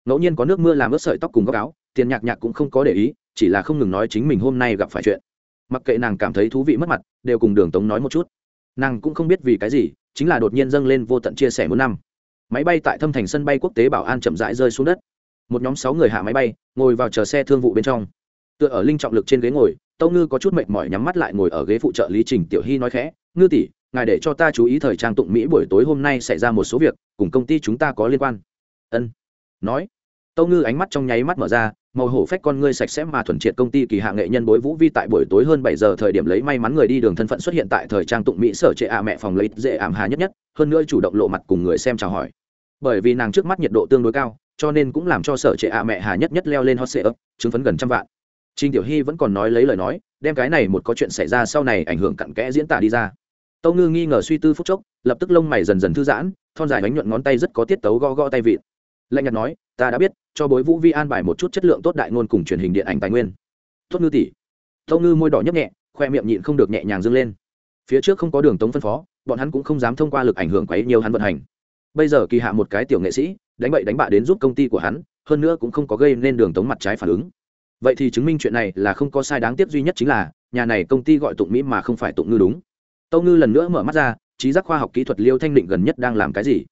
Speaker 1: Ngẫu nhiên có nước mưa làm ướt sợi tóc cùng góc áo, tiền nhạc nhạc cũng không có để ý, chỉ là không ngừng nói chính mình hôm nay gặp phải chuyện. Mặc kệ nàng cảm thấy thú vị mất mặt, đều cùng đường tống nói một chút. Nàng cũng không biết vì cái gì, chính là đột nhiên dâng lên vô tận chia sẻ muốn năm máy bay tại thâm thành sân bay quốc tế bảo an chậm rãi rơi xuống đất. Một nhóm sáu người hạ máy bay, ngồi vào chờ xe thương vụ bên trong. Tựa ở linh trọng lực trên ghế ngồi, tâu ngư có chút mệt mỏi nhắm mắt lại ngồi ở ghế phụ trợ lý trình tiểu hy nói khẽ, ngư tỷ, ngài để cho ta chú ý thời trang tụng mỹ buổi tối hôm nay xảy ra một số việc, cùng công ty chúng ta có liên quan. Ân. Nói, tâu ngư ánh mắt trong nháy mắt mở ra, màu hổ phách con ngươi sạch sẽ mà thuần triệt công ty kỳ hạ nghệ nhân bối vũ vi tại buổi tối hơn bảy giờ thời điểm lấy may mắn người đi đường thân phận xuất hiện tại thời trang tụng mỹ sở trệ ạ mẹ phòng lấy dễ ảm hà nhất nhất, hơn nữa chủ động lộ mặt cùng người xem chào hỏi bởi vì nàng trước mắt nhiệt độ tương đối cao cho nên cũng làm cho sở trệ ạ mẹ hà nhất nhất leo lên hot ấp, chứng phấn gần trăm vạn Trình Tiểu Hy vẫn còn nói lấy lời nói, đem cái này một có chuyện xảy ra sau này ảnh hưởng cặn kẽ diễn tả đi ra. Tâu Ngư nghi ngờ suy tư phút chốc, lập tức lông mày dần dần thư giãn, thon dài bánh nhuận ngón tay rất có tiết tấu gõ gõ tay vịt. Lạnh nhạt nói, ta đã biết, cho Bối Vũ Vi an bài một chút chất lượng tốt đại ngôn cùng truyền hình điện ảnh tài nguyên. Tốt Ngư tỷ. Tâu Ngư môi đỏ nhấp nhẹ, khoe miệng nhịn không được nhẹ nhàng dâng lên. Phía trước không có đường tống phân phó, bọn hắn cũng không dám thông qua lực ảnh hưởng quấy nhiều hắn vận hành. Bây giờ kỳ hạ một cái tiểu nghệ sĩ, đánh bậy đánh bạ đến giúp công ty của hắn, hơn nữa cũng không có gây nên đường tống mặt trái phản ứng. Vậy thì chứng minh chuyện này là không có sai đáng tiếc duy nhất chính là nhà này công ty gọi tụng mỹ mà không phải tụng ngư đúng. Tâu ngư lần nữa mở mắt ra trí giác khoa học kỹ thuật liêu thanh định gần nhất đang làm cái gì?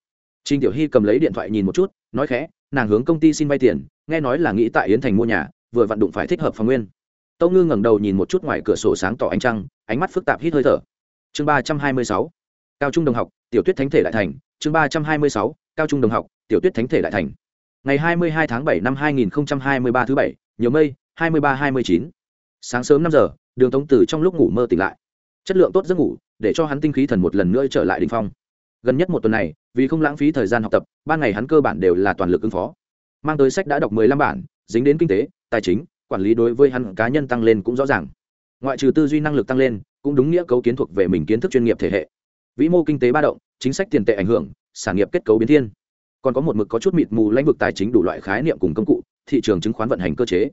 Speaker 1: Trinh tiểu hy cầm lấy điện thoại nhìn một chút nói khẽ nàng hướng công ty xin vay tiền nghe nói là nghĩ tại yến thành mua nhà vừa vặn đụng phải thích hợp phòng nguyên. Tâu ngư ngẩng đầu nhìn một chút ngoài cửa sổ sáng tỏ ánh trăng ánh mắt phức tạp hít hơi thở. Chương ba trăm hai mươi sáu cao trung đồng học tiểu tuyết thánh thể đại thành, chương ba trăm hai mươi sáu, cao trung đồng học, tiểu tuyết thánh thể đại thành. Ngày hai mươi hai tháng bảy năm hai nghìn hai mươi ba thứ bảy, nhiều mây, hai mươi ba, hai mươi chín. Sáng sớm năm giờ, đường tống tử trong lúc ngủ mơ tỉnh lại. Chất lượng tốt giấc ngủ, để cho hắn tinh khí thần một lần nữa trở lại đình phong. Gần nhất một tuần này, vì không lãng phí thời gian học tập, ban ngày hắn cơ bản đều là toàn lực ứng phó. Mang tới sách đã đọc mười lăm bản, dính đến kinh tế, tài chính, quản lý đối với hắn cá nhân tăng lên cũng rõ ràng. Ngoại trừ tư duy năng lực tăng lên, cũng đúng nghĩa cấu kiến thuộc về mình kiến thức chuyên nghiệp thể hệ vĩ mô kinh tế ba động, chính sách tiền tệ ảnh hưởng, sản nghiệp kết cấu biến thiên. Còn có một mực có chút mịt mù lãnh vực tài chính đủ loại khái niệm cùng công cụ, thị trường chứng khoán vận hành cơ chế.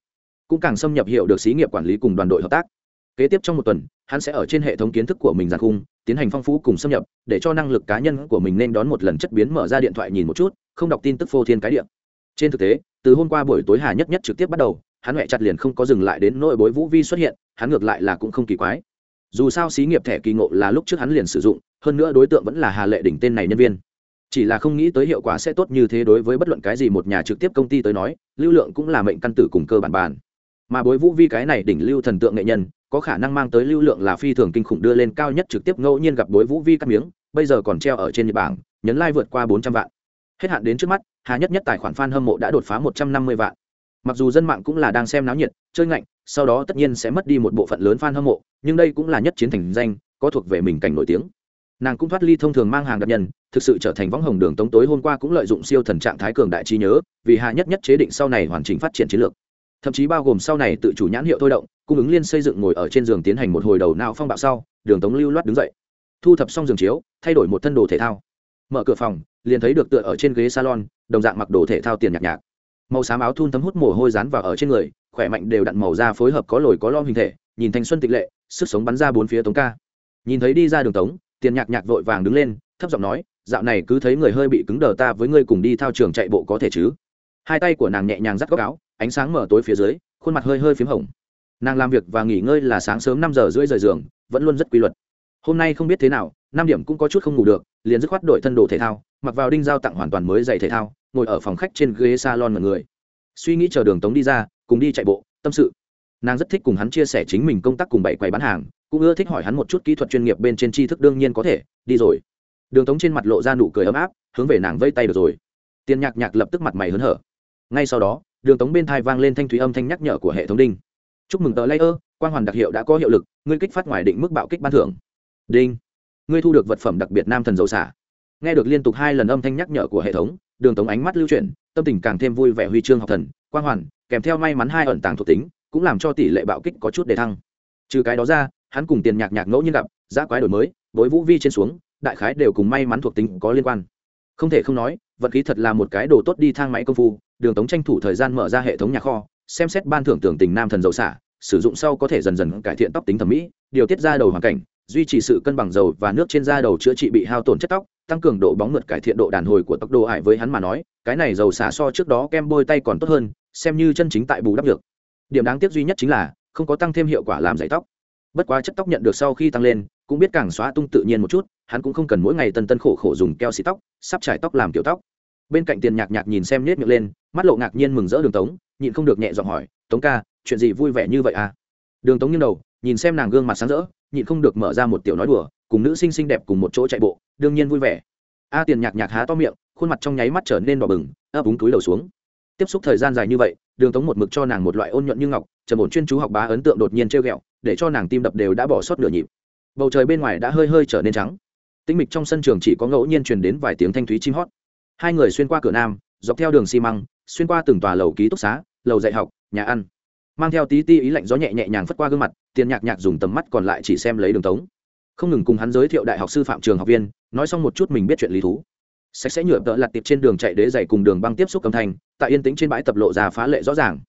Speaker 1: Cũng càng xâm nhập hiệu được xí nghiệp quản lý cùng đoàn đội hợp tác. Kế tiếp trong một tuần, hắn sẽ ở trên hệ thống kiến thức của mình giàn khung, tiến hành phong phú cùng xâm nhập, để cho năng lực cá nhân của mình nên đón một lần chất biến mở ra điện thoại nhìn một chút, không đọc tin tức phô thiên cái điện trên thực tế, từ hôm qua buổi tối hà nhất nhất trực tiếp bắt đầu, hắn huệ chặt liền không có dừng lại đến nỗi bối vũ vi xuất hiện, hắn ngược lại là cũng không kỳ quái. Dù sao xí nghiệp thẻ kỳ ngộ là lúc trước hắn liền sử dụng hơn nữa đối tượng vẫn là hà lệ đỉnh tên này nhân viên. Chỉ là không nghĩ tới hiệu quả sẽ tốt như thế đối với bất luận cái gì một nhà trực tiếp công ty tới nói, lưu lượng cũng là mệnh căn tử cùng cơ bản bàn. Mà bối vũ vi cái này đỉnh lưu thần tượng nghệ nhân, có khả năng mang tới lưu lượng là phi thường kinh khủng đưa lên cao nhất trực tiếp ngẫu nhiên gặp bối vũ vi cắt miếng, bây giờ còn treo ở trên nhật bảng nhấn like vượt qua bốn trăm vạn. Hết hạn đến trước mắt, hà nhất nhất tài khoản f a n hâm mộ đã đột phá một trăm năm mươi vạn. Mặc dù dân mạng cũng là đang xem náo nhiệt, chơi ngạnh, sau đó tất nhiên sẽ mất đi một bộ phận lớn f a n hâm mộ, nhưng đây cũng là nhất chiến thành danh, có thuộc về mình cảnh nổi tiếng nàng cũng thoát ly thông thường mang hàng đặc nhân, thực sự trở thành võng hồng đường tống tối hôm qua cũng lợi dụng siêu thần trạng thái cường đại trí nhớ, vì hạ nhất nhất chế định sau này hoàn chỉnh phát triển chiến lược. Thậm chí bao gồm sau này tự chủ nhãn hiệu thôi động, cung ứng liên xây dựng ngồi ở trên giường tiến hành một hồi đầu não phong bạo sau, đường tống lưu loát đứng dậy. Thu thập xong giường chiếu, thay đổi một thân đồ thể thao. Mở cửa phòng, liền thấy được tựa ở trên ghế salon, đồng dạng mặc đồ thể thao tiền nhạc nhạc. Màu xám áo thun thấm hút mồ hôi rán vào ở trên người, khỏe mạnh đều đặn màu da phối hợp có lồi có lom hình thể, nhìn thanh xuân tịch lệ, sức sống bắn ra bốn phía tống ca. Nhìn thấy đi ra đường tống tiền nhạc nhạc vội vàng đứng lên, thấp giọng nói, dạo này cứ thấy người hơi bị cứng đờ ta với ngươi cùng đi thao trường chạy bộ có thể chứ? Hai tay của nàng nhẹ nhàng dắt góc áo, ánh sáng mở tối phía dưới, khuôn mặt hơi hơi p h í m hồng. Nàng làm việc và nghỉ ngơi là sáng sớm năm giờ rưỡi rời giường, vẫn luôn rất quy luật. Hôm nay không biết thế nào, năm điểm cũng có chút không ngủ được, liền dứt khoát đội thân đồ thể thao, mặc vào đinh giao tặng hoàn toàn mới giày thể thao, ngồi ở phòng khách trên ghế salon mọi người. Suy nghĩ chờ đường tống đi ra, cùng đi chạy bộ, tâm sự. Nàng rất thích cùng hắn chia sẻ chính mình công tác cùng bảy quầy bán hàng cũng ưa thích hỏi hắn một chút kỹ thuật chuyên nghiệp bên trên tri thức đương nhiên có thể, đi rồi. Đường tống trên mặt lộ ra nụ cười ấm áp, hướng về nàng vây tay được rồi. Tiền nhạc nhạc lập tức mặt mày hớn hở. Ngay sau đó, đường tống bên thai vang lên thanh thúy âm thanh nhắc nhở của hệ thống đinh. Chúc mừng tờ layer quan hoàn đặc hiệu đã có hiệu lực, ngươi kích phát ngoài định mức bạo kích ban thưởng. Đinh. Ngươi thu được vật phẩm đặc biệt nam thần dầu xả. Nghe được liên tục hai lần âm thanh nhắc nhở của hệ thống, đường tống ánh mắt lưu chuyển, tâm tình càng thêm vui vẻ huy chương học thần, quang hoàn, kèm theo may mắn hai ẩn tàng thuộc tính, cũng làm cho tỷ lệ bạo kích có chút đề thăng. Trừ cái đó ra hắn cùng tiền nhạc nhạc ngẫu nhiên gặp giã quái đổi mới với vũ vi trên xuống, đại khái đều cùng may mắn thuộc tính có liên quan. Không thể không nói, vật khí thật là một cái đồ tốt đi thang máy công phu, đường tống tranh thủ thời gian mở ra hệ thống nhà kho, xem xét ban thưởng tưởng tình nam thần dầu xả, sử dụng sau có thể dần dần cải thiện tóc tính thẩm mỹ, điều tiết ra đầu hoàn cảnh, duy trì sự cân bằng dầu và nước trên da đầu chữa trị bị hao tổn chất tóc, tăng cường độ bóng mượt cải thiện độ đàn hồi của tốc độ ải với hắn mà nói, cái này dầu xả so trước đó kem bôi tay còn tốt hơn, xem như chân chính tại bù đắp được. Điểm đáng tiếc duy nhất chính là, không có tăng thêm hiệu quả làm dày tóc bất quá chất tóc nhận được sau khi tăng lên, cũng biết càng xóa tung tự nhiên một chút, hắn cũng không cần mỗi ngày tân tân khổ khổ dùng keo xì tóc, sắp trải tóc làm kiểu tóc. Bên cạnh tiền nhạc nhạc nhìn xem nết miệng lên, mắt lộ ngạc nhiên mừng rỡ đường tống, nhịn không được nhẹ giọng hỏi, tống ca, chuyện gì vui vẻ như vậy à? Đường tống nghiêng đầu, nhìn xem nàng gương mặt sáng rỡ, nhịn không được mở ra một tiểu nói đùa, cùng nữ sinh xinh đẹp cùng một chỗ chạy bộ, đương nhiên vui vẻ. A tiền nhạc nhạc há to miệng, khuôn mặt trong nháy mắt trở nên đỏ bừng, ấp úng túi đầu xuống. Tiếp xúc thời gian dài như vậy đường tống một mực cho nàng một loại ôn nhuận như ngọc, trầm ổn chuyên chú học bá ấn tượng đột nhiên treo ghẹo, để cho nàng tim đập đều đã bỏ sót nửa nhịp. Bầu trời bên ngoài đã hơi hơi trở nên trắng. Tĩnh mịch trong sân trường chỉ có ngẫu nhiên truyền đến vài tiếng thanh thúy chim hót. Hai người xuyên qua cửa nam, dọc theo đường xi măng, xuyên qua từng tòa lầu ký túc xá, lầu dạy học, nhà ăn. Mang theo tí ti ý lạnh gió nhẹ nhẹ nhàng phất qua gương mặt, tiền nhạc nhạc dùng tầm mắt còn lại chỉ xem lấy đường tống. Không ngừng cùng hắn giới thiệu đại học sư phạm trường học viên, nói xong một chút mình biết chuyện lý thú sạch sẽ nhựa tợ lặt tiệp trên đường chạy đế dày cùng đường băng tiếp xúc âm thanh, tại yên tĩnh trên bãi tập lộ ra phá lệ rõ ràng.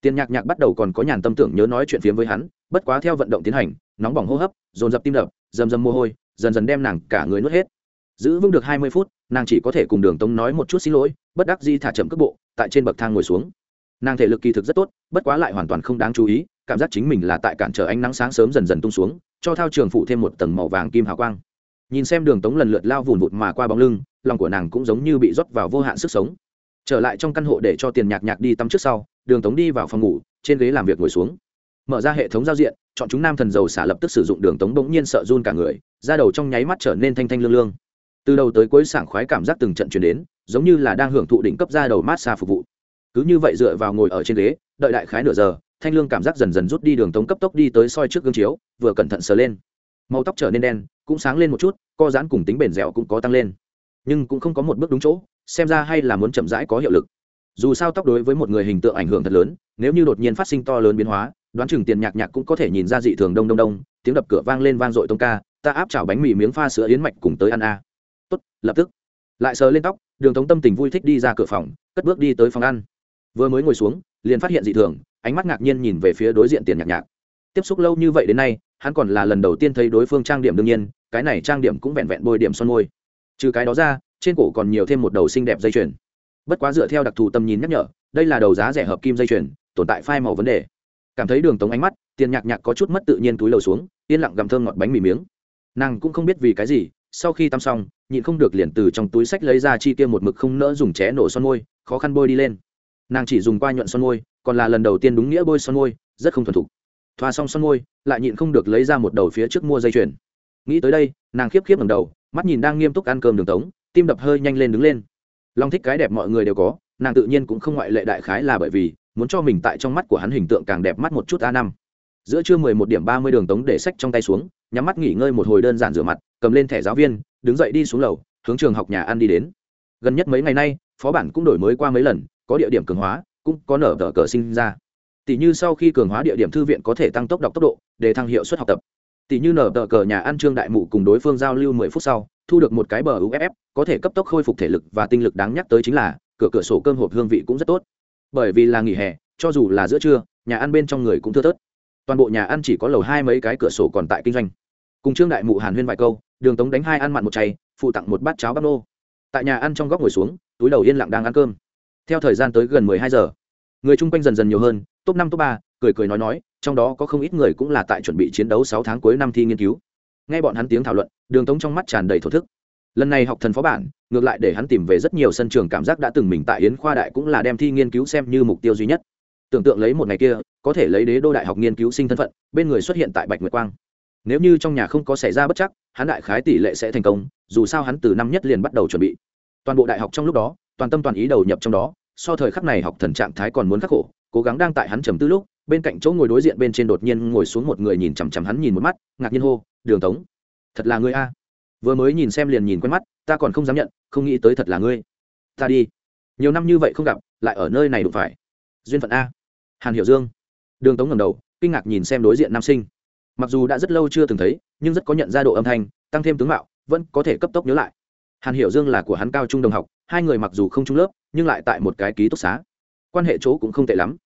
Speaker 1: Tiền nhạc nhạc bắt đầu còn có nhàn tâm tưởng nhớ nói chuyện phiếm với hắn, bất quá theo vận động tiến hành, nóng bỏng hô hấp, dồn dập tim đập dầm dầm mồ hôi, dần dần đem nàng cả người nuốt hết. Giữ vững được hai mươi phút, nàng chỉ có thể cùng đường tống nói một chút xin lỗi, bất đắc di thả chậm cước bộ, tại trên bậc thang ngồi xuống. Nàng thể lực kỳ thực rất tốt, bất quá lại hoàn toàn không đáng chú ý, cảm giác chính mình là tại cản trở ánh nắng sáng sớm dần dần tung xuống, cho thao trường phụ thêm một tầng màu vàng kim hào quang nhìn xem đường tống lần lượt lao vùn vụt mà qua bóng lưng, lòng của nàng cũng giống như bị rót vào vô hạn sức sống. Trở lại trong căn hộ để cho tiền nhạc nhạc đi tắm trước sau, đường tống đi vào phòng ngủ, trên ghế làm việc ngồi xuống. Mở ra hệ thống giao diện, chọn chúng nam thần dầu xả lập tức sử dụng đường tống bỗng nhiên sợ run cả người ra đầu trong nháy mắt trở nên thanh thanh lương lương. Từ đầu tới cuối sảng khoái cảm giác từng trận chuyển đến, giống như là đang hưởng thụ đỉnh cấp ra đầu mát xa phục vụ. Cứ như vậy dựa vào ngồi ở trên ghế, đợi đại khái nửa giờ, thanh lương cảm giác dần dần rút đi đường tống cấp tốc đi tới soi trước gương chiếu, vừa cẩn thận sờ lên. Màu tóc trở nên đen cũng sáng lên một chút, co giãn cùng tính bền dẻo cũng có tăng lên. Nhưng cũng không có một bước đúng chỗ, xem ra hay là muốn chậm rãi có hiệu lực. Dù sao tóc đối với một người hình tượng ảnh hưởng thật lớn, nếu như đột nhiên phát sinh to lớn biến hóa, đoán chừng tiền nhạc nhạc cũng có thể nhìn ra dị thường đông đông đông, tiếng đập cửa vang lên vang dội tông ca, ta áp chảo bánh mì miếng pha sữa yến mạch cùng tới ăn a. Tốt, lập tức. Lại sờ lên tóc, đường thống tâm tình vui thích đi ra cửa phòng, cất bước đi tới phòng ăn. Vừa mới ngồi xuống, liền phát hiện dị thường, ánh mắt ngạc nhiên nhìn về phía đối diện tiền nhạc nhạc tiếp xúc lâu như vậy đến nay, hắn còn là lần đầu tiên thấy đối phương trang điểm đương nhiên, cái này trang điểm cũng vẹn vẹn bôi điểm son môi. Trừ cái đó ra, trên cổ còn nhiều thêm một đầu xinh đẹp dây chuyền. Bất quá dựa theo đặc thù tầm nhìn nhắc nhở, đây là đầu giá rẻ hợp kim dây chuyền, tồn tại phai màu vấn đề. Cảm thấy đường tống ánh mắt, tiền nhạc nhạc có chút mất tự nhiên túi lầu xuống, yên lặng gầm thơm ngọt bánh mì miếng. Nàng cũng không biết vì cái gì, sau khi tắm xong, nhịn không được liền từ trong túi sách lấy ra chi kia một mực không nỡ dùng ché nổ son môi, khó khăn bôi đi lên. Nàng chỉ dùng qua nhuận son môi, còn là lần đầu tiên đúng nghĩa bôi son môi, rất không thuần thục thoa xong son môi, lại nhịn không được lấy ra một đầu phía trước mua dây chuyền. Nghĩ tới đây, nàng khiếp khiếp ngầm đầu, mắt nhìn đang nghiêm túc ăn cơm đường tống, tim đập hơi nhanh lên đứng lên. Long thích cái đẹp mọi người đều có, nàng tự nhiên cũng không ngoại lệ đại khái là bởi vì, muốn cho mình tại trong mắt của hắn hình tượng càng đẹp mắt một chút a năm. Giữa trưa mười một điểm ba mươi đường tống để sách trong tay xuống, nhắm mắt nghỉ ngơi một hồi đơn giản rửa mặt, cầm lên thẻ giáo viên, đứng dậy đi xuống lầu, hướng trường học nhà ăn đi đến. Gần nhất mấy ngày nay, phó bản cũng đổi mới qua mấy lần, có địa điểm cường hóa, cũng có nở tờ cờ sinh ra tỷ như sau khi cường hóa địa điểm thư viện có thể tăng tốc đọc tốc độ, để thăng hiệu suất học tập. Tỷ như nở tờ cờ nhà ăn trương đại mụ cùng đối phương giao lưu mười phút sau, thu được một cái bờ uff có thể cấp tốc khôi phục thể lực và tinh lực đáng nhắc tới chính là, cửa cửa sổ cơm hộp hương vị cũng rất tốt. Bởi vì là nghỉ hè, cho dù là giữa trưa, nhà ăn bên trong người cũng thưa thớt. Toàn bộ nhà ăn chỉ có lầu hai mấy cái cửa sổ còn tại kinh doanh. Cùng trương đại mụ hàn huyên vài câu, đường tống đánh hai ăn mặn một chay, phụ tặng một bát cháo bắp nô. Tại nhà ăn trong góc ngồi xuống, túi đầu yên lặng đang ăn cơm. Theo thời gian tới gần mười hai giờ, người chung quanh dần dần nhiều hơn top năm, top ba, cười cười nói nói, trong đó có không ít người cũng là tại chuẩn bị chiến đấu sáu tháng cuối năm thi nghiên cứu. Nghe bọn hắn tiếng thảo luận, đường tống trong mắt tràn đầy thổ thức. Lần này học thần phó bản, ngược lại để hắn tìm về rất nhiều sân trường cảm giác đã từng mình tại yến khoa đại cũng là đem thi nghiên cứu xem như mục tiêu duy nhất. Tưởng tượng lấy một ngày kia, có thể lấy đế đô đại học nghiên cứu sinh thân phận, bên người xuất hiện tại bạch nguyệt quang. Nếu như trong nhà không có xảy ra bất chắc, hắn đại khái tỷ lệ sẽ thành công, dù sao hắn từ năm nhất liền bắt đầu chuẩn bị. Toàn bộ đại học trong lúc đó, toàn tâm toàn ý đầu nhập trong đó so thời khắc này học thần trạng thái còn muốn khắc khổ, cố gắng đang tại hắn trầm tư lúc, bên cạnh chỗ ngồi đối diện bên trên đột nhiên ngồi xuống một người nhìn chằm chằm hắn nhìn một mắt, ngạc nhiên hô, đường tống, thật là ngươi a. Vừa mới nhìn xem liền nhìn quen mắt, ta còn không dám nhận, không nghĩ tới thật là ngươi. Ta đi. Nhiều năm như vậy không gặp, lại ở nơi này đụng phải. Duyên phận a. Hàn hiểu dương. Đường tống ngầm đầu, kinh ngạc nhìn xem đối diện nam sinh. Mặc dù đã rất lâu chưa từng thấy, nhưng rất có nhận ra độ âm thanh, tăng thêm tướng mạo, vẫn có thể cấp tốc nhớ lại hàn hiểu dương là của hắn cao trung đồng học, hai người mặc dù không trung lớp, nhưng lại tại một cái ký túc xá. Quan hệ chỗ cũng không tệ lắm.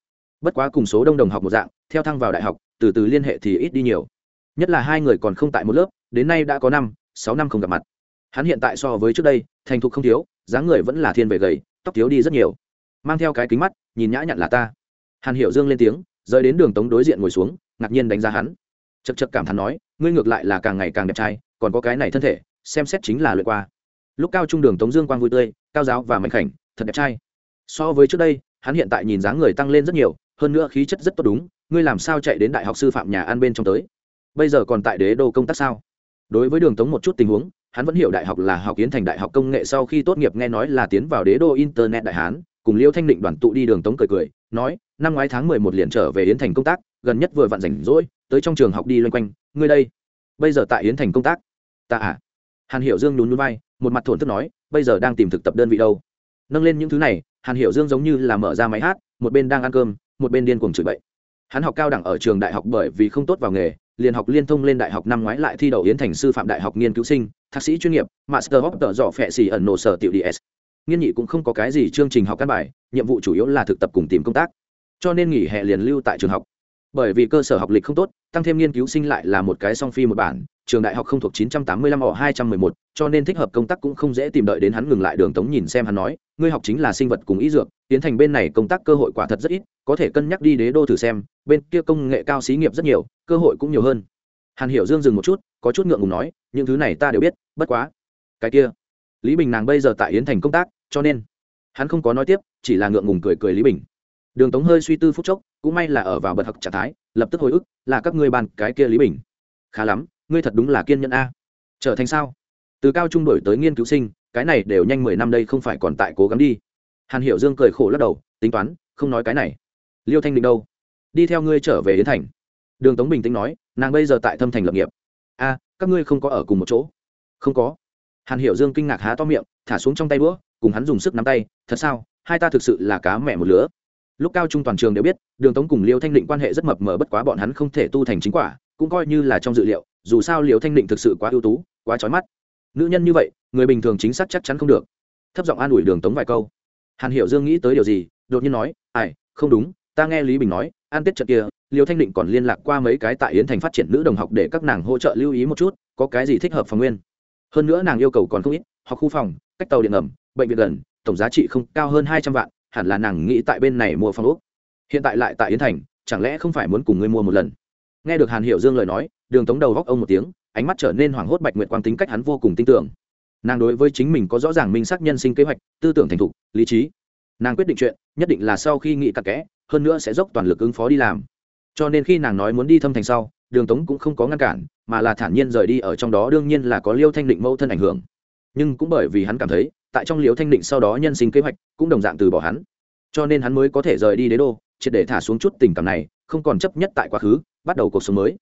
Speaker 1: Bất quá cùng số đông đồng học một dạng, theo thăng vào đại học, từ từ liên hệ thì ít đi nhiều. Nhất là hai người còn không tại một lớp, đến nay đã có năm, sáu năm không gặp mặt. Hắn hiện tại so với trước đây, thành thục không thiếu, dáng người vẫn là thiên về gầy, tóc thiếu đi rất nhiều. Mang theo cái kính mắt, nhìn nhã nhặn là ta. Hàn hiểu dương lên tiếng, rời đến đường tống đối diện ngồi xuống, ngạc nhiên đánh giá hắn. Chật chật cảm thán nói, ngươi ngược lại là càng ngày càng đẹp trai, còn có cái này thân thể, xem xét chính là lượt qua lúc cao trung đường tống dương quang vui tươi, cao giáo và mạnh khảnh, thật đẹp trai. So với trước đây, hắn hiện tại nhìn dáng người tăng lên rất nhiều, hơn nữa khí chất rất tốt đúng, ngươi làm sao chạy đến đại học sư phạm nhà an bên trong tới? Bây giờ còn tại đế đô công tác sao? Đối với đường tống một chút tình huống, hắn vẫn hiểu đại học là học kiến thành đại học công nghệ sau khi tốt nghiệp nghe nói là tiến vào đế đô internet đại hán, cùng liêu thanh định đoàn tụ đi đường tống cười cười, nói, năm ngoái tháng mười một liền trở về yến thành công tác, gần nhất vừa vặn rảnh rỗi, tới trong trường học đi loanh quanh. Ngươi đây, bây giờ tại yến thành công tác? Ta à. Hàn hiểu dương nhún núi bay một mặt thổn thức nói, bây giờ đang tìm thực tập đơn vị đâu? Nâng lên những thứ này, hàn hiểu dương giống như là mở ra máy hát, một bên đang ăn cơm, một bên điên cuồng chửi bậy. Hắn học cao đẳng ở trường đại học bởi vì không tốt vào nghề, liền học liên thông lên đại học năm ngoái lại thi đậu yến thành sư phạm đại học nghiên cứu sinh, thạc sĩ chuyên nghiệp, master of tờ dọ phẹ xì ẩn nổ sở tiểu ds. Nghiên nhị cũng không có cái gì chương trình học căn bài, nhiệm vụ chủ yếu là thực tập cùng tìm công tác. Cho nên nghỉ hè liền lưu tại trường học. Bởi vì cơ sở học lịch không tốt, tăng thêm nghiên cứu sinh lại là một cái song phi một bản trường đại học không thuộc 985 họ 211, cho nên thích hợp công tác cũng không dễ tìm đợi đến hắn ngừng lại đường tống nhìn xem hắn nói ngươi học chính là sinh vật cùng ý dược tiến thành bên này công tác cơ hội quả thật rất ít có thể cân nhắc đi đế đô thử xem bên kia công nghệ cao xí nghiệp rất nhiều cơ hội cũng nhiều hơn. Hàn hiểu dương dừng một chút có chút ngượng ngùng nói những thứ này ta đều biết bất quá cái kia. Lý bình nàng bây giờ tại yến thành công tác cho nên hắn không có nói tiếp chỉ là ngượng ngùng cười cười lý bình. Đường tống hơi suy tư phút chốc cũng may là ở vào bật học trạng thái lập tức hồi ức là các ngươi bàn cái kia lý bình. Khá lắm ngươi thật đúng là kiên nhẫn a. Trở thành sao? Từ cao trung đổi tới nghiên cứu sinh, cái này đều nhanh mười năm đây không phải còn tại cố gắng đi. Hàn hiểu dương cười khổ lắc đầu, tính toán, không nói cái này. Liêu thanh định đâu? Đi theo ngươi trở về yến thành. Đường tống bình tĩnh nói, nàng bây giờ tại thâm thành lập nghiệp. A, các ngươi không có ở cùng một chỗ. Không có. Hàn hiểu dương kinh ngạc há to miệng, thả xuống trong tay đũa, cùng hắn dùng sức nắm tay, thật sao? Hai ta thực sự là cá mẹ một lứa. Lúc cao trung toàn trường đều biết, đường tống cùng liêu thanh định quan hệ rất mập mờ bất quá bọn hắn không thể tu thành chính quả cũng coi như là trong dự liệu, dù sao liều thanh định thực sự quá ưu tú, quá trói mắt. Nữ nhân như vậy, người bình thường chính xác chắc chắn không được. Thấp giọng an ủi đường tống vài câu. Hàn hiểu dương nghĩ tới điều gì, đột nhiên nói, ai, không đúng, ta nghe lý bình nói an tết trận kia liều thanh định còn liên lạc qua mấy cái tại yến thành phát triển nữ đồng học để các nàng hỗ trợ lưu ý một chút, có cái gì thích hợp phòng nguyên. Hơn nữa nàng yêu cầu còn không ít, học khu phòng, cách tàu điện ngầm, bệnh viện gần, tổng giá trị không cao hơn hai trăm vạn, hẳn là nàng nghĩ tại bên này mua phòng úc hiện tại lại tại yến thành, chẳng lẽ không phải muốn cùng ngươi mua một lần? Nghe được hàn Hiệu dương lời nói, đường tống đầu góc ông một tiếng, ánh mắt trở nên hoảng hốt bạch nguyệt quang tính cách hắn vô cùng tin tưởng. Nàng đối với chính mình có rõ ràng minh xác nhân sinh kế hoạch, tư tưởng thành thục, lý trí. Nàng quyết định chuyện, nhất định là sau khi nghị cặp kẽ, hơn nữa sẽ dốc toàn lực ứng phó đi làm. Cho nên khi nàng nói muốn đi thâm thành sau, đường tống cũng không có ngăn cản, mà là thản nhiên rời đi ở trong đó, đương nhiên là có liêu thanh định mâu thân ảnh hưởng. Nhưng cũng bởi vì hắn cảm thấy, tại trong liêu thanh định sau đó nhân sinh kế hoạch cũng đồng dạng từ bỏ hắn. Cho nên hắn mới có thể rời đi đế đô, triệt để thả xuống chút tình cảm này không còn chấp nhất tại quá khứ, bắt đầu cuộc sống mới.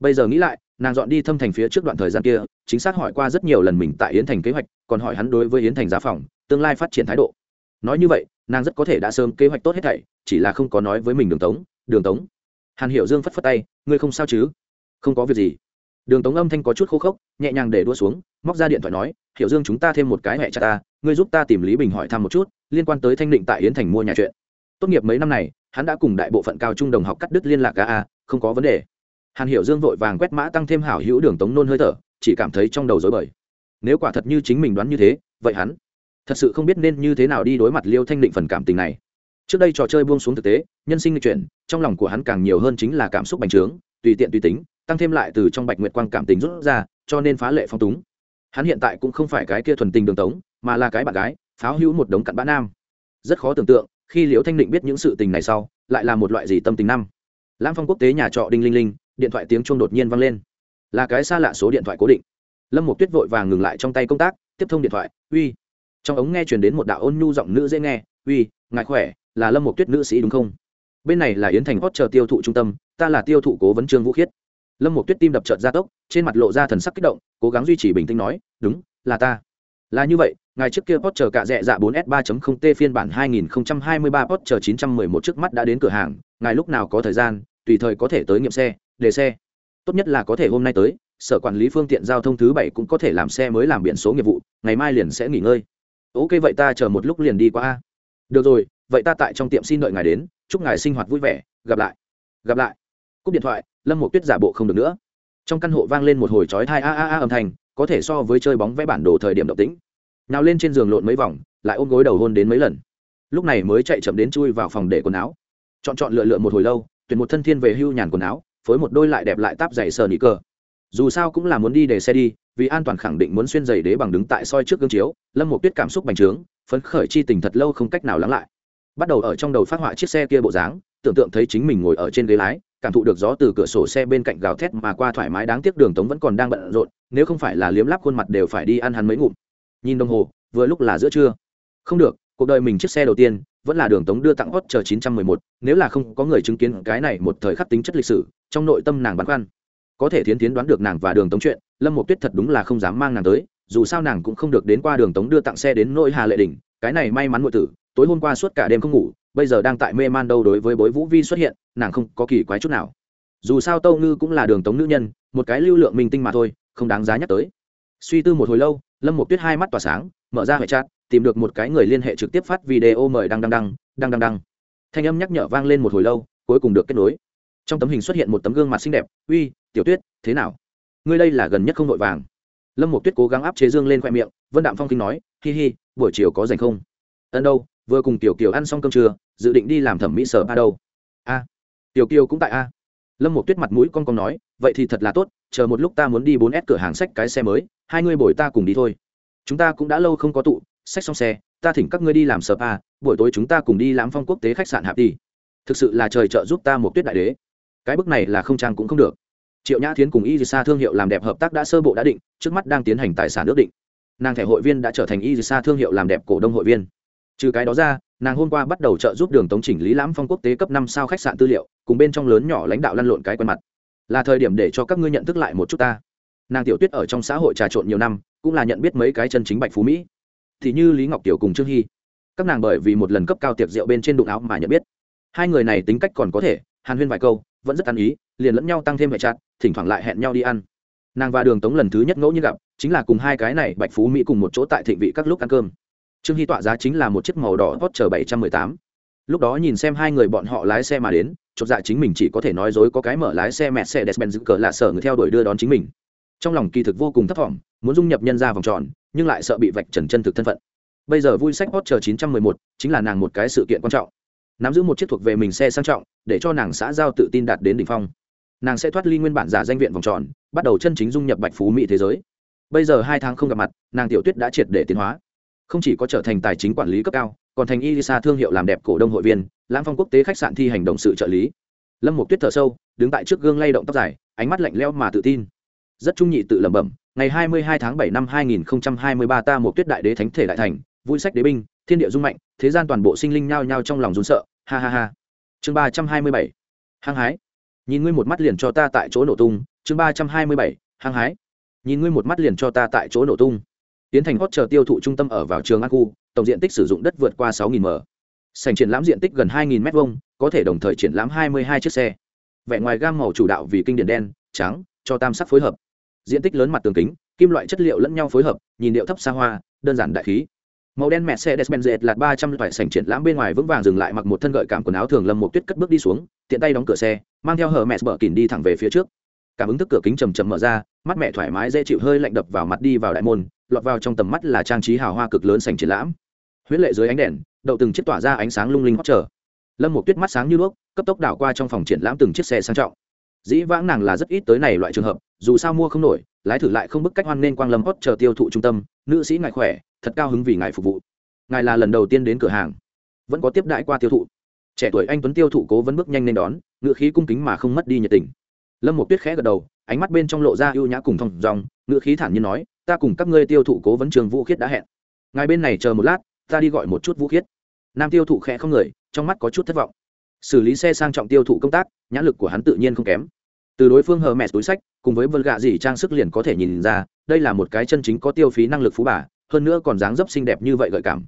Speaker 1: Bây giờ nghĩ lại, nàng dọn đi thâm thành phía trước đoạn thời gian kia, chính xác hỏi qua rất nhiều lần mình tại yến thành kế hoạch, còn hỏi hắn đối với yến thành giá phòng, tương lai phát triển thái độ. Nói như vậy, nàng rất có thể đã sớm kế hoạch tốt hết thảy, chỉ là không có nói với mình đường tống đường tống, hàn hiểu dương phất phất tay, ngươi không sao chứ? Không có việc gì. Đường tống âm thanh có chút khô khốc, nhẹ nhàng để đua xuống, móc ra điện thoại nói, hiểu dương chúng ta thêm một cái mẹ cha ta, ngươi giúp ta tìm lý bình hỏi thăm một chút, liên quan tới thanh định tại yến thành mua nhà chuyện tốt nghiệp mấy năm này, hắn đã cùng đại bộ phận cao trung đồng học cắt đứt liên lạc ca a, không có vấn đề. Hàn hiểu dương vội vàng quét mã tăng thêm hảo hữu đường tống nôn hơi thở, chỉ cảm thấy trong đầu dối bời. Nếu quả thật như chính mình đoán như thế, vậy hắn thật sự không biết nên như thế nào đi đối mặt liêu thanh định phần cảm tình này. Trước đây trò chơi buông xuống thực tế, nhân sinh chuyển, trong lòng của hắn càng nhiều hơn chính là cảm xúc bành trướng, tùy tiện tùy tính, tăng thêm lại từ trong bạch nguyệt quang cảm tình rút ra, cho nên phá lệ phong túng. Hắn hiện tại cũng không phải cái kia thuần tình đường tống, mà là cái bạn gái, pháo hữu một đống cặn bã nam. Rất khó tưởng tượng khi liễu thanh định biết những sự tình này sau, lại là một loại gì tâm tình năm? Lam phong quốc tế nhà trọ đinh linh linh, điện thoại tiếng chuông đột nhiên vang lên. Là cái xa lạ số điện thoại cố định. Lâm một tuyết vội vàng ngừng lại trong tay công tác, tiếp thông điện thoại, uy. Trong ống nghe chuyển đến một đạo ôn nhu giọng nữ dễ nghe, uy ngại khỏe, là lâm một tuyết nữ sĩ đúng không? Bên này là yến thành hot chờ tiêu thụ trung tâm, ta là tiêu thụ cố vấn trương vũ khiết. Lâm một tuyết tim đập trợt gia tốc, trên mặt lộ ra thần sắc kích động, cố gắng duy trì bình tĩnh nói, đúng, là ta. Là như vậy ngài trước kia Porsche cả rẻ dạ 4S 3.0 T phiên bản 2023 Porsche 911 trước mắt đã đến cửa hàng, ngài lúc nào có thời gian, tùy thời có thể tới nghiệm xe, để xe. Tốt nhất là có thể hôm nay tới, sở quản lý phương tiện giao thông thứ bảy cũng có thể làm xe mới làm biển số nghiệp vụ, ngày mai liền sẽ nghỉ ngơi. Ok vậy ta chờ một lúc liền đi qua Được rồi, vậy ta tại trong tiệm xin đợi ngài đến, chúc ngài sinh hoạt vui vẻ, gặp lại. Gặp lại. Cúp điện thoại, Lâm Mộ Tuyết giả bộ không được nữa. Trong căn hộ vang lên một hồi chói tai a a a âm thanh, có thể so với chơi bóng vẽ bản đồ thời điểm động tĩnh nào lên trên giường lộn mấy vòng, lại ôm gối đầu hôn đến mấy lần. Lúc này mới chạy chậm đến chui vào phòng để quần áo. Chọn chọn lựa lựa một hồi lâu, tuyển một thân thiên về hưu nhàn quần áo, phối một đôi lại đẹp lại táp giày sờ nị cơ dù sao cũng là muốn đi để xe đi, vì an toàn khẳng định muốn xuyên giày đế bằng đứng tại soi trước gương chiếu, lâm một tuyết cảm xúc bành trướng, phấn khởi chi tình thật lâu không cách nào lắng lại. Bắt đầu ở trong đầu phát họa chiếc xe kia bộ dáng, tưởng tượng thấy chính mình ngồi ở trên ghế lái, cảm thụ được gió từ cửa sổ xe bên cạnh gào thét mà qua thoải mái đáng tiếc đường tống vẫn còn đang bận rộn, nếu không phải là liếm lắp khuôn mặt đều phải đi ăn hắn mấy ngụm nhìn đồng hồ vừa lúc là giữa trưa. Không được cuộc đời mình chiếc xe đầu tiên vẫn là đường tống đưa tặng hot chờ 911, nếu là không có người chứng kiến cái này một thời khắc tính chất lịch sử trong nội tâm nàng băn khoăn. Có thể thiến tiến đoán được nàng và đường tống chuyện lâm một tuyết thật đúng là không dám mang nàng tới dù sao nàng cũng không được đến qua đường tống đưa tặng xe đến nội hà lệ Đình, cái này may mắn ngụy tử tối hôm qua suốt cả đêm không ngủ bây giờ đang tại mê man đâu đối với bối vũ vi xuất hiện nàng không có kỳ quái chút nào. Dù sao tâu ngư cũng là đường tống nữ nhân một cái lưu lượng minh tinh mà thôi không đáng giá nhắc tới. Suy tư một hồi lâu lâm một tuyết hai mắt tỏa sáng, mở ra hệ chat, tìm được một cái người liên hệ trực tiếp phát video mời đăng đăng đăng đăng đăng đăng. Thanh âm nhắc nhở vang lên một hồi lâu, cuối cùng được kết nối. Trong tấm hình xuất hiện một tấm gương mặt xinh đẹp, uy, tiểu tuyết, thế nào? Ngươi đây là gần nhất không vội vàng. Lâm một tuyết cố gắng áp chế dương lên khoe miệng, vân đạm phong kinh nói, hi hi, buổi chiều có dành không? Ân đâu, vừa cùng tiểu kiều ăn xong cơm trưa, dự định đi làm thẩm mỹ sở ba đâu. A, tiểu kiều cũng tại a. Lâm một tuyết mặt mũi con con nói, vậy thì thật là tốt chờ một lúc ta muốn đi bốn s cửa hàng sách cái xe mới, hai ngươi bồi ta cùng đi thôi. Chúng ta cũng đã lâu không có tụ, sách xong xe, ta thỉnh các ngươi đi làm sợp a à, buổi tối chúng ta cùng đi lãm phong quốc tế khách sạn hạp đi thực sự là trời trợ giúp ta một tuyết đại đế. Cái bức này là không trang cũng không được. Triệu nhã thiến cùng y sa thương hiệu làm đẹp hợp tác đã sơ bộ đã định, trước mắt đang tiến hành tài sản ước định. Nàng thẻ hội viên đã trở thành y sa thương hiệu làm đẹp cổ đông hội viên. Trừ cái đó ra, nàng hôm qua bắt đầu trợ giúp đường tống chỉnh lý lãm phong quốc tế cấp năm sao khách sạn tư liệu, cùng bên trong lớn nhỏ lãnh đạo lăn lộn cái quen mặt là thời điểm để cho các ngươi nhận thức lại một chút ta. Nàng tiểu tuyết ở trong xã hội trà trộn nhiều năm, cũng là nhận biết mấy cái chân chính bạch phú mỹ. Thì như lý ngọc tiểu cùng trương hy. Các nàng bởi vì một lần cấp cao tiệc rượu bên trên đụng áo mà nhận biết. Hai người này tính cách còn có thể, hàn huyên vài câu, vẫn rất ăn ý, liền lẫn nhau tăng thêm vệ chặt thỉnh thoảng lại hẹn nhau đi ăn. Nàng và đường tống lần thứ nhất ngẫu nhiên gặp, chính là cùng hai cái này bạch phú mỹ cùng một chỗ tại thịnh vị các lúc ăn cơm. Trương hy tọa giá chính là một chiếc màu đỏ hot chờ bảy trăm mười tám. Lúc đó nhìn xem hai người bọn họ lái xe mà đến chột dạ chính mình chỉ có thể nói dối có cái mở lái xe mẹ xe despen giữ cờ lạ sở người theo đuổi đưa đón chính mình. Trong lòng kỳ thực vô cùng thấp thỏm, muốn dung nhập nhân ra vòng tròn, nhưng lại sợ bị vạch trần chân thực thân phận. Bây giờ vui sách hot chờ 911 chính là nàng một cái sự kiện quan trọng. Nắm giữ một chiếc thuộc về mình xe sang trọng, để cho nàng xã giao tự tin đạt đến đỉnh phong. Nàng sẽ thoát ly nguyên bản giả danh viện vòng tròn, bắt đầu chân chính dung nhập bạch phú mỹ thế giới. Bây giờ hai tháng không gặp mặt, nàng tiểu tuyết đã triệt để tiến hóa. Không chỉ có trở thành tài chính quản lý cấp cao còn thành Elisa thương hiệu làm đẹp cổ đông hội viên, Lãng Phong quốc tế khách sạn thi hành động sự trợ lý. Lâm Mục Tuyết thở sâu, đứng tại trước gương lay động tóc dài, ánh mắt lạnh lẽo mà tự tin. Rất trung nhị tự lẩm bẩm, ngày 22 tháng 7 năm 2023 ta một Tuyết đại đế thánh thể đại thành, vui sách đế binh, thiên địa dung mạnh, thế gian toàn bộ sinh linh nhao nhao trong lòng run sợ, ha ha ha. Chương 327. Hăng hái. Nhìn ngươi một mắt liền cho ta tại chỗ nổ tung, chương ba trăm hai mươi bảy hăng hái nhìn ngươi một mắt liền cho ta tại chỗ nổ tung tiến thành hot chờ tiêu thụ trung tâm ở vào trường an khu, tổng diện tích sử dụng đất vượt qua sáu m. Sành triển lãm diện tích gần hai m hai có thể đồng thời triển lãm hai mươi hai chiếc xe. Vẻ ngoài gam màu chủ đạo vì kinh điển đen, trắng, cho tam sắc phối hợp. Diện tích lớn mặt tường kính, kim loại chất liệu lẫn nhau phối hợp, nhìn điệu thấp xa hoa, đơn giản đại khí. Màu đen mẹ xe despenz là ba trăm sảnh sành triển lãm bên ngoài vững vàng dừng lại mặc một thân gợi cảm quần áo thường lâm một tuyết cất bước đi xuống, tiện tay đóng cửa xe, mang theo hờ mẹ bờ kìn đi thẳng về phía trước cảm ứng thức cửa kính chầm chầm mở ra, mắt mẹ thoải mái dễ chịu hơi lạnh đập vào mặt đi vào đại môn, lọt vào trong tầm mắt là trang trí hào hoa cực lớn sành triển lãm. Huyết lệ dưới ánh đèn, đậu từng chiếc tỏa ra ánh sáng lung linh hót trở lâm một tuyết mắt sáng như đuốc cấp tốc đảo qua trong phòng triển lãm từng chiếc xe sang trọng. Dĩ vãng nàng là rất ít tới này loại trường hợp, dù sao mua không nổi, lái thử lại không bức cách hoan nên quang lâm hót chờ tiêu thụ trung tâm, nữ sĩ ngài khỏe, thật cao hứng vì ngài phục vụ. Ngài là lần đầu tiên đến cửa hàng, vẫn có tiếp đãi qua tiêu thụ. Trẻ tuổi anh tuấn tiêu thụ cố vẫn bước nhanh lên đón ngựa khí cung kính mà không mất đi nhiệt tình lâm một tuyết khẽ gật đầu, ánh mắt bên trong lộ ra ưu nhã cùng thong dòng ngựa khí thản nhiên nói, ta cùng các ngươi tiêu thụ cố vấn trường vũ khiết đã hẹn. Ngài bên này chờ một lát, ta đi gọi một chút vũ khiết. Nam tiêu thụ khẽ không người, trong mắt có chút thất vọng. Xử lý xe sang trọng tiêu thụ công tác, nhãn lực của hắn tự nhiên không kém. Từ đối phương hờ mẹt túi sách, cùng với vân gạ dỉ trang sức liền có thể nhìn ra, đây là một cái chân chính có tiêu phí năng lực phú bà, hơn nữa còn dáng dấp xinh đẹp như vậy gợi cảm.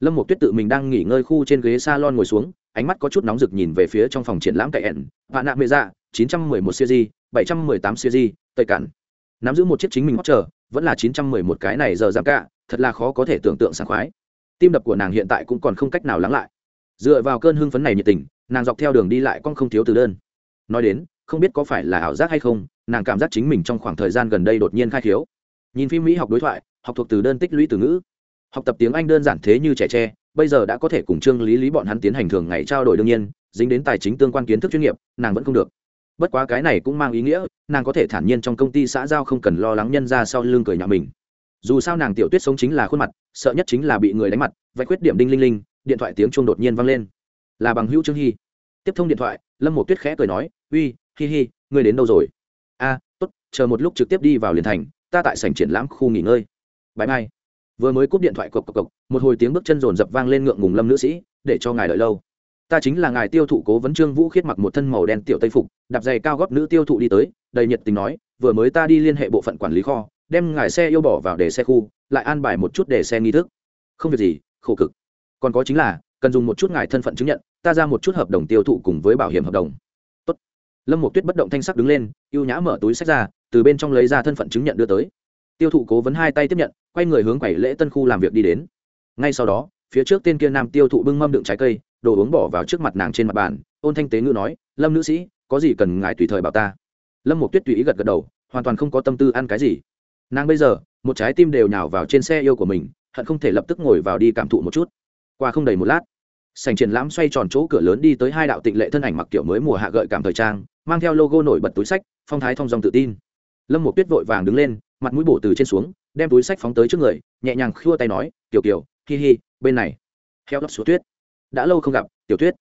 Speaker 1: Lâm một tuyết tự mình đang nghỉ ngơi khu trên ghế salon ngồi xuống, ánh mắt có chút nóng rực nhìn về phía trong phòng triển lãm cậy ẻn vạn nạ mê dạ chín trăm mười một bảy trăm mười tám tây cản nắm giữ một chiếc chính mình hot chờ, vẫn là chín trăm mười một cái này giờ giảm cả, thật là khó có thể tưởng tượng sảng khoái. Tim đập của nàng hiện tại cũng còn không cách nào lắng lại. Dựa vào cơn hưng phấn này nhiệt tình, nàng dọc theo đường đi lại con không thiếu từ đơn. Nói đến, không biết có phải là ảo giác hay không, nàng cảm giác chính mình trong khoảng thời gian gần đây đột nhiên khai khiếu. Nhìn phim mỹ học đối thoại, học thuộc từ đơn tích lũy từ ngữ. Học tập tiếng anh đơn giản thế như trẻ tre, bây giờ đã có thể cùng trương lý lý bọn hắn tiến hành thường ngày trao đổi đương nhiên, dính đến tài chính tương quan kiến thức chuyên nghiệp, nàng vẫn không được bất quá cái này cũng mang ý nghĩa nàng có thể thản nhiên trong công ty xã giao không cần lo lắng nhân ra sau lưng cười nhà mình. Dù sao nàng tiểu tuyết sống chính là khuôn mặt sợ nhất chính là bị người đánh mặt vạch khuyết điểm đinh linh linh điện thoại tiếng chuông đột nhiên vang lên. Là bằng hữu trương hy. Tiếp thông điện thoại lâm một tuyết khẽ cười nói uy hi hi ngươi đến đâu rồi? A à, tốt chờ một lúc trực tiếp đi vào liền thành ta tại sảnh triển lãm khu nghỉ ngơi. Bãi mai vừa mới cúp điện thoại cộc cộc cộc một hồi tiếng bước chân rồn rập vang lên ngượng ngùng lâm nữ sĩ để cho ngài đợi lâu ta chính là ngài tiêu thụ cố vấn trương vũ khiết mặc một thân màu đen tiểu tây phục, đạp giày cao góp nữ tiêu thụ đi tới, đầy nhiệt tình nói, vừa mới ta đi liên hệ bộ phận quản lý kho, đem ngài xe yêu bỏ vào để xe khu, lại an bài một chút để xe nghi thức. Không việc gì, khổ cực. Còn có chính là, cần dùng một chút ngài thân phận chứng nhận, ta ra một chút hợp đồng tiêu thụ cùng với bảo hiểm hợp đồng. Tốt. lâm một tuyết bất động thanh sắc đứng lên, ưu nhã mở túi sách ra, từ bên trong lấy ra thân phận chứng nhận đưa tới. Tiêu thụ cố vấn hai tay tiếp nhận, quay người hướng quầy lễ tân khu làm việc đi đến. Ngay sau đó, phía trước tên kia nam tiêu thụ bưng mâm đựng trái cây đồ uống bỏ vào trước mặt nàng trên mặt bàn, ôn thanh tế ngữ nói, lâm nữ sĩ, có gì cần ngài tùy thời bảo ta? Lâm một tuyết tùy ý gật gật đầu, hoàn toàn không có tâm tư ăn cái gì. Nàng bây giờ, một trái tim đều nhào vào trên xe yêu của mình, hận không thể lập tức ngồi vào đi cảm thụ một chút. Qua không đầy một lát, sành triển lãm xoay tròn chỗ cửa lớn đi tới hai đạo tịnh lệ thân ảnh mặc kiểu mới mùa hạ gợi cảm thời trang, mang theo logo nổi bật túi sách, phong thái thong dong tự tin. Lâm một tuyết vội vàng đứng lên, mặt mũi bổ từ trên xuống, đem túi sách phóng tới trước người, nhẹ nhàng khua tay nói kiểu kiều, hi hi, bên này. Heo lấp số tuyết đã lâu không gặp, tiểu tuyết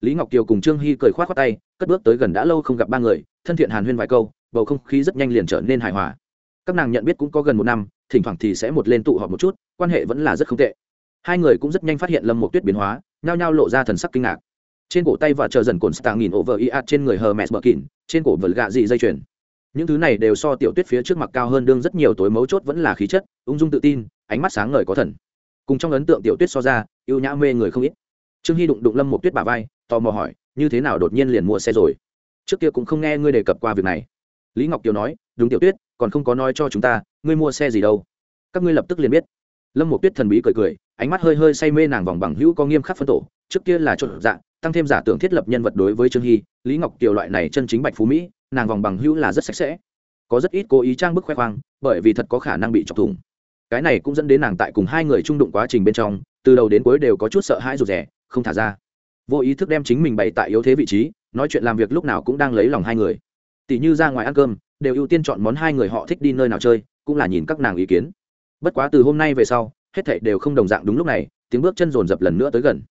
Speaker 1: lý ngọc kiều cùng trương hy cười k h o á t khoác tay, cất bước tới gần đã lâu không gặp ba người, thân thiện hàn huyên vài câu, bầu không khí rất nhanh liền trở nên hài hòa. Các nàng nhận biết cũng có gần một năm, thỉnh thoảng thì sẽ một lên tụ họp một chút, quan hệ vẫn là rất không tệ. Hai người cũng rất nhanh phát hiện lâm một tuyết biến hóa, nhao nhao lộ ra thần sắc kinh ngạc. Trên cổ tay và chờ dần cồn stạng nghìn over i trên người hờ mẹ bờ kín, trên cổ vật gạ dị dây chuyền. Những thứ này đều so tiểu tuyết phía trước mặt cao hơn đương rất nhiều, tối mấu chốt vẫn là khí chất, ung dung tự tin, ánh mắt sáng ngời có thần. Cùng trong ấn tượng tiểu tuyết so ra yêu nhã mê người không ít trương hy đụng đụng lâm một tuyết bà vai, tò mò hỏi, như thế nào đột nhiên liền mua xe rồi? Trước kia cũng không nghe ngươi đề cập qua việc này. Lý ngọc kiều nói, đúng tiểu tuyết, còn không có nói cho chúng ta, ngươi mua xe gì đâu. Các ngươi lập tức liền biết. Lâm một tuyết thần bí cười cười, ánh mắt hơi hơi say mê nàng vòng bằng hữu có nghiêm khắc phân tổ, trước kia là trộn dạng, tăng thêm giả tưởng thiết lập nhân vật đối với trương hy, lý ngọc kiều loại này chân chính bạch phú mỹ, nàng vòng bằng hữu là rất sạch sẽ. Có rất ít cố ý trang bức khoe khoang, bởi vì thật có khả năng bị chọc thủng. Cái này cũng dẫn đến nàng tại cùng hai người trung đụng quá trình bên trong, từ đầu đến cuối đều có chút sợ hãi rụt rè không thả ra. Vô ý thức đem chính mình bày tại yếu thế vị trí, nói chuyện làm việc lúc nào cũng đang lấy lòng hai người. Tỷ như ra ngoài ăn cơm, đều ưu tiên chọn món hai người họ thích đi nơi nào chơi, cũng là nhìn các nàng ý kiến. Bất quá từ hôm nay về sau, hết thảy đều không đồng dạng đúng lúc này, tiếng bước chân rồn rập lần nữa tới gần.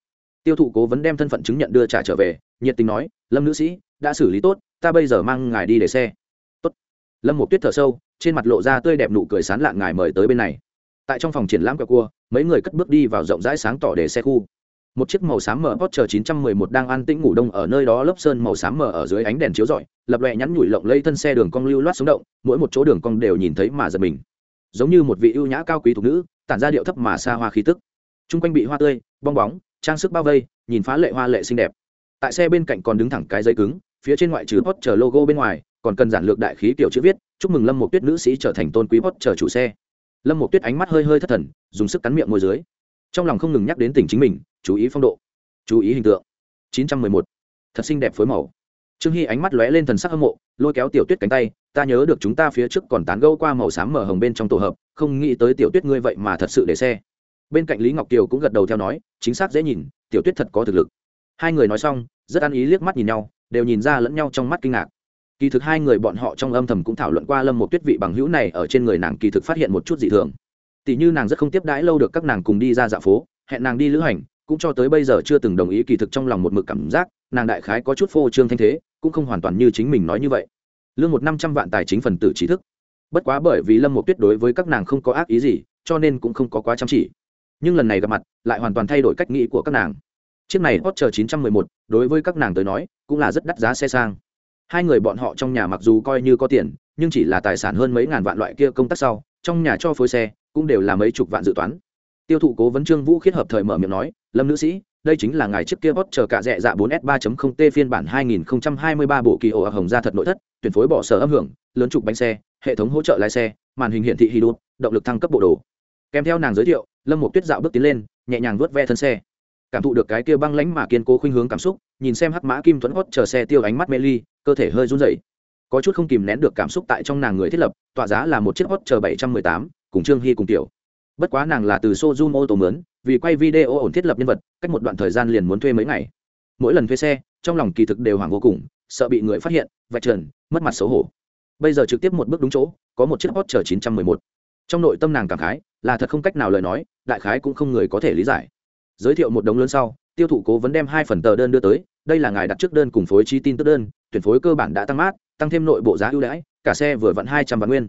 Speaker 1: Tiêu thụ cố vấn đem thân phận chứng nhận đưa trả trở về, nhiệt tình nói, lâm nữ sĩ, đã xử lý tốt, ta bây giờ mang ngài đi để xe. Tốt. lâm một tuyết thở sâu, trên mặt lộ ra tươi đẹp nụ cười sán lạn ngài mời tới bên này. Tại trong phòng triển lãm quẹo cua, mấy người cất bước đi vào rộng rãi sáng tỏ để xe khu một chiếc màu xám mở Porsche 911 đang an tĩnh ngủ đông ở nơi đó lớp sơn màu xám mở ở dưới ánh đèn chiếu rọi, lập lòe nhắn nhủi lộng lây thân xe đường cong lưu loát sống động, mỗi một chỗ đường cong đều nhìn thấy mà giật mình. Giống như một vị ưu nhã cao quý thuộc nữ, tản ra điệu thấp mà xa hoa khí tức. Trung quanh bị hoa tươi, bong bóng, trang sức bao vây, nhìn phá lệ hoa lệ xinh đẹp. Tại xe bên cạnh còn đứng thẳng cái giấy cứng, phía trên ngoại trừ Porsche logo bên ngoài, còn cần giản lược đại khí kiểu chữ viết, chúc mừng lâm Mộ tuyết nữ sĩ trở thành tôn quý Porsche chủ xe. Lâm Mộ tuyết ánh mắt hơi hơi thất thần, dùng sức cắn miệng môi dưới trong lòng không ngừng nhắc đến tình chính mình, chú ý phong độ, chú ý hình tượng. 911. thật xinh đẹp phối màu. Trương hy ánh mắt lóe lên thần sắc hâm mộ, lôi kéo tiểu tuyết cánh tay, ta nhớ được chúng ta phía trước còn tán gẫu qua màu xám mở hồng bên trong tổ hợp, không nghĩ tới tiểu tuyết ngươi vậy mà thật sự để xe. Bên cạnh lý ngọc kiều cũng gật đầu theo nói, chính xác dễ nhìn, tiểu tuyết thật có thực lực. Hai người nói xong, rất ăn ý liếc mắt nhìn nhau, đều nhìn ra lẫn nhau trong mắt kinh ngạc. Kỳ thực hai người bọn họ trong âm thầm cũng thảo luận qua lâm một tuyết vị bằng hữu này, ở trên người nàng kỳ thực phát hiện một chút dị thường tỷ như nàng rất không tiếp đãi lâu được các nàng cùng đi ra dạo phố hẹn nàng đi lữ hành cũng cho tới bây giờ chưa từng đồng ý kỳ thực trong lòng một mực cảm giác nàng đại khái có chút phô trương thanh thế cũng không hoàn toàn như chính mình nói như vậy. Lương một năm trăm vạn tài chính phần tử trí thức. Bất quá bởi vì lâm một tuyết đối với các nàng không có ác ý gì cho nên cũng không có quá chăm chỉ. Nhưng lần này gặp mặt lại hoàn toàn thay đổi cách nghĩ của các nàng. Chiếc này hot chờ 911, đối với các nàng tới nói cũng là rất đắt giá xe sang. Hai người bọn họ trong nhà mặc dù coi như có tiền nhưng chỉ là tài sản hơn mấy ngàn vạn loại kia công tác sau trong nhà cho phối xe cũng đều là mấy chục vạn dự toán. Tiêu thụ cố vấn trương vũ khiết hợp thời mở miệng nói, lâm nữ sĩ, đây chính là ngài chiếc kia hot chờ cả rẻ dạ 4 s 3.0 t phiên bản 2023 bộ kỳ ổ hồng ra thật nội thất, tuyển phối bỏ sở âm hưởng, lớn trục bánh xe, hệ thống hỗ trợ lái xe, màn hình hiển thị hydro, động lực thăng cấp bộ đồ. Kèm theo nàng giới thiệu, lâm một tuyết dạo bước tiến lên, nhẹ nhàng vuốt ve thân xe. Cảm thụ được cái kia băng lãnh mà kiên cố khuynh hướng cảm xúc, nhìn xem hắc mã kim tuấn hót chờ xe tiêu ánh mắt mê ly, cơ thể hơi run rẩy. Có chút không kìm nén được cảm xúc tại trong nàng người thiết lập tỏa giá là một chiếc hot chờ bảy trăm mười tám cùng trương hy cùng tiểu. Bất quá nàng là từ showroom ô tô mướn, vì quay video ổn thiết lập nhân vật, cách một đoạn thời gian liền muốn thuê mấy ngày. Mỗi lần thuê xe, trong lòng kỳ thực đều hoảng vô cùng, sợ bị người phát hiện, vạch trần, mất mặt xấu hổ. Bây giờ trực tiếp một bước đúng chỗ, có một chiếc hot chờ chín trăm mười một. Trong nội tâm nàng cảm khái, là thật không cách nào lời nói, đại khái cũng không người có thể lý giải. Giới thiệu một đống lớn sau, tiêu thụ cố vấn đem hai phần tờ đơn đưa tới, đây là ngài đặt trước đơn cùng phối chi tin tức đơn, tuyển phối cơ bản đã tăng mát, tăng thêm nội bộ giá ưu đãi, cả xe vừa vặn hai trăm vạn nguyên.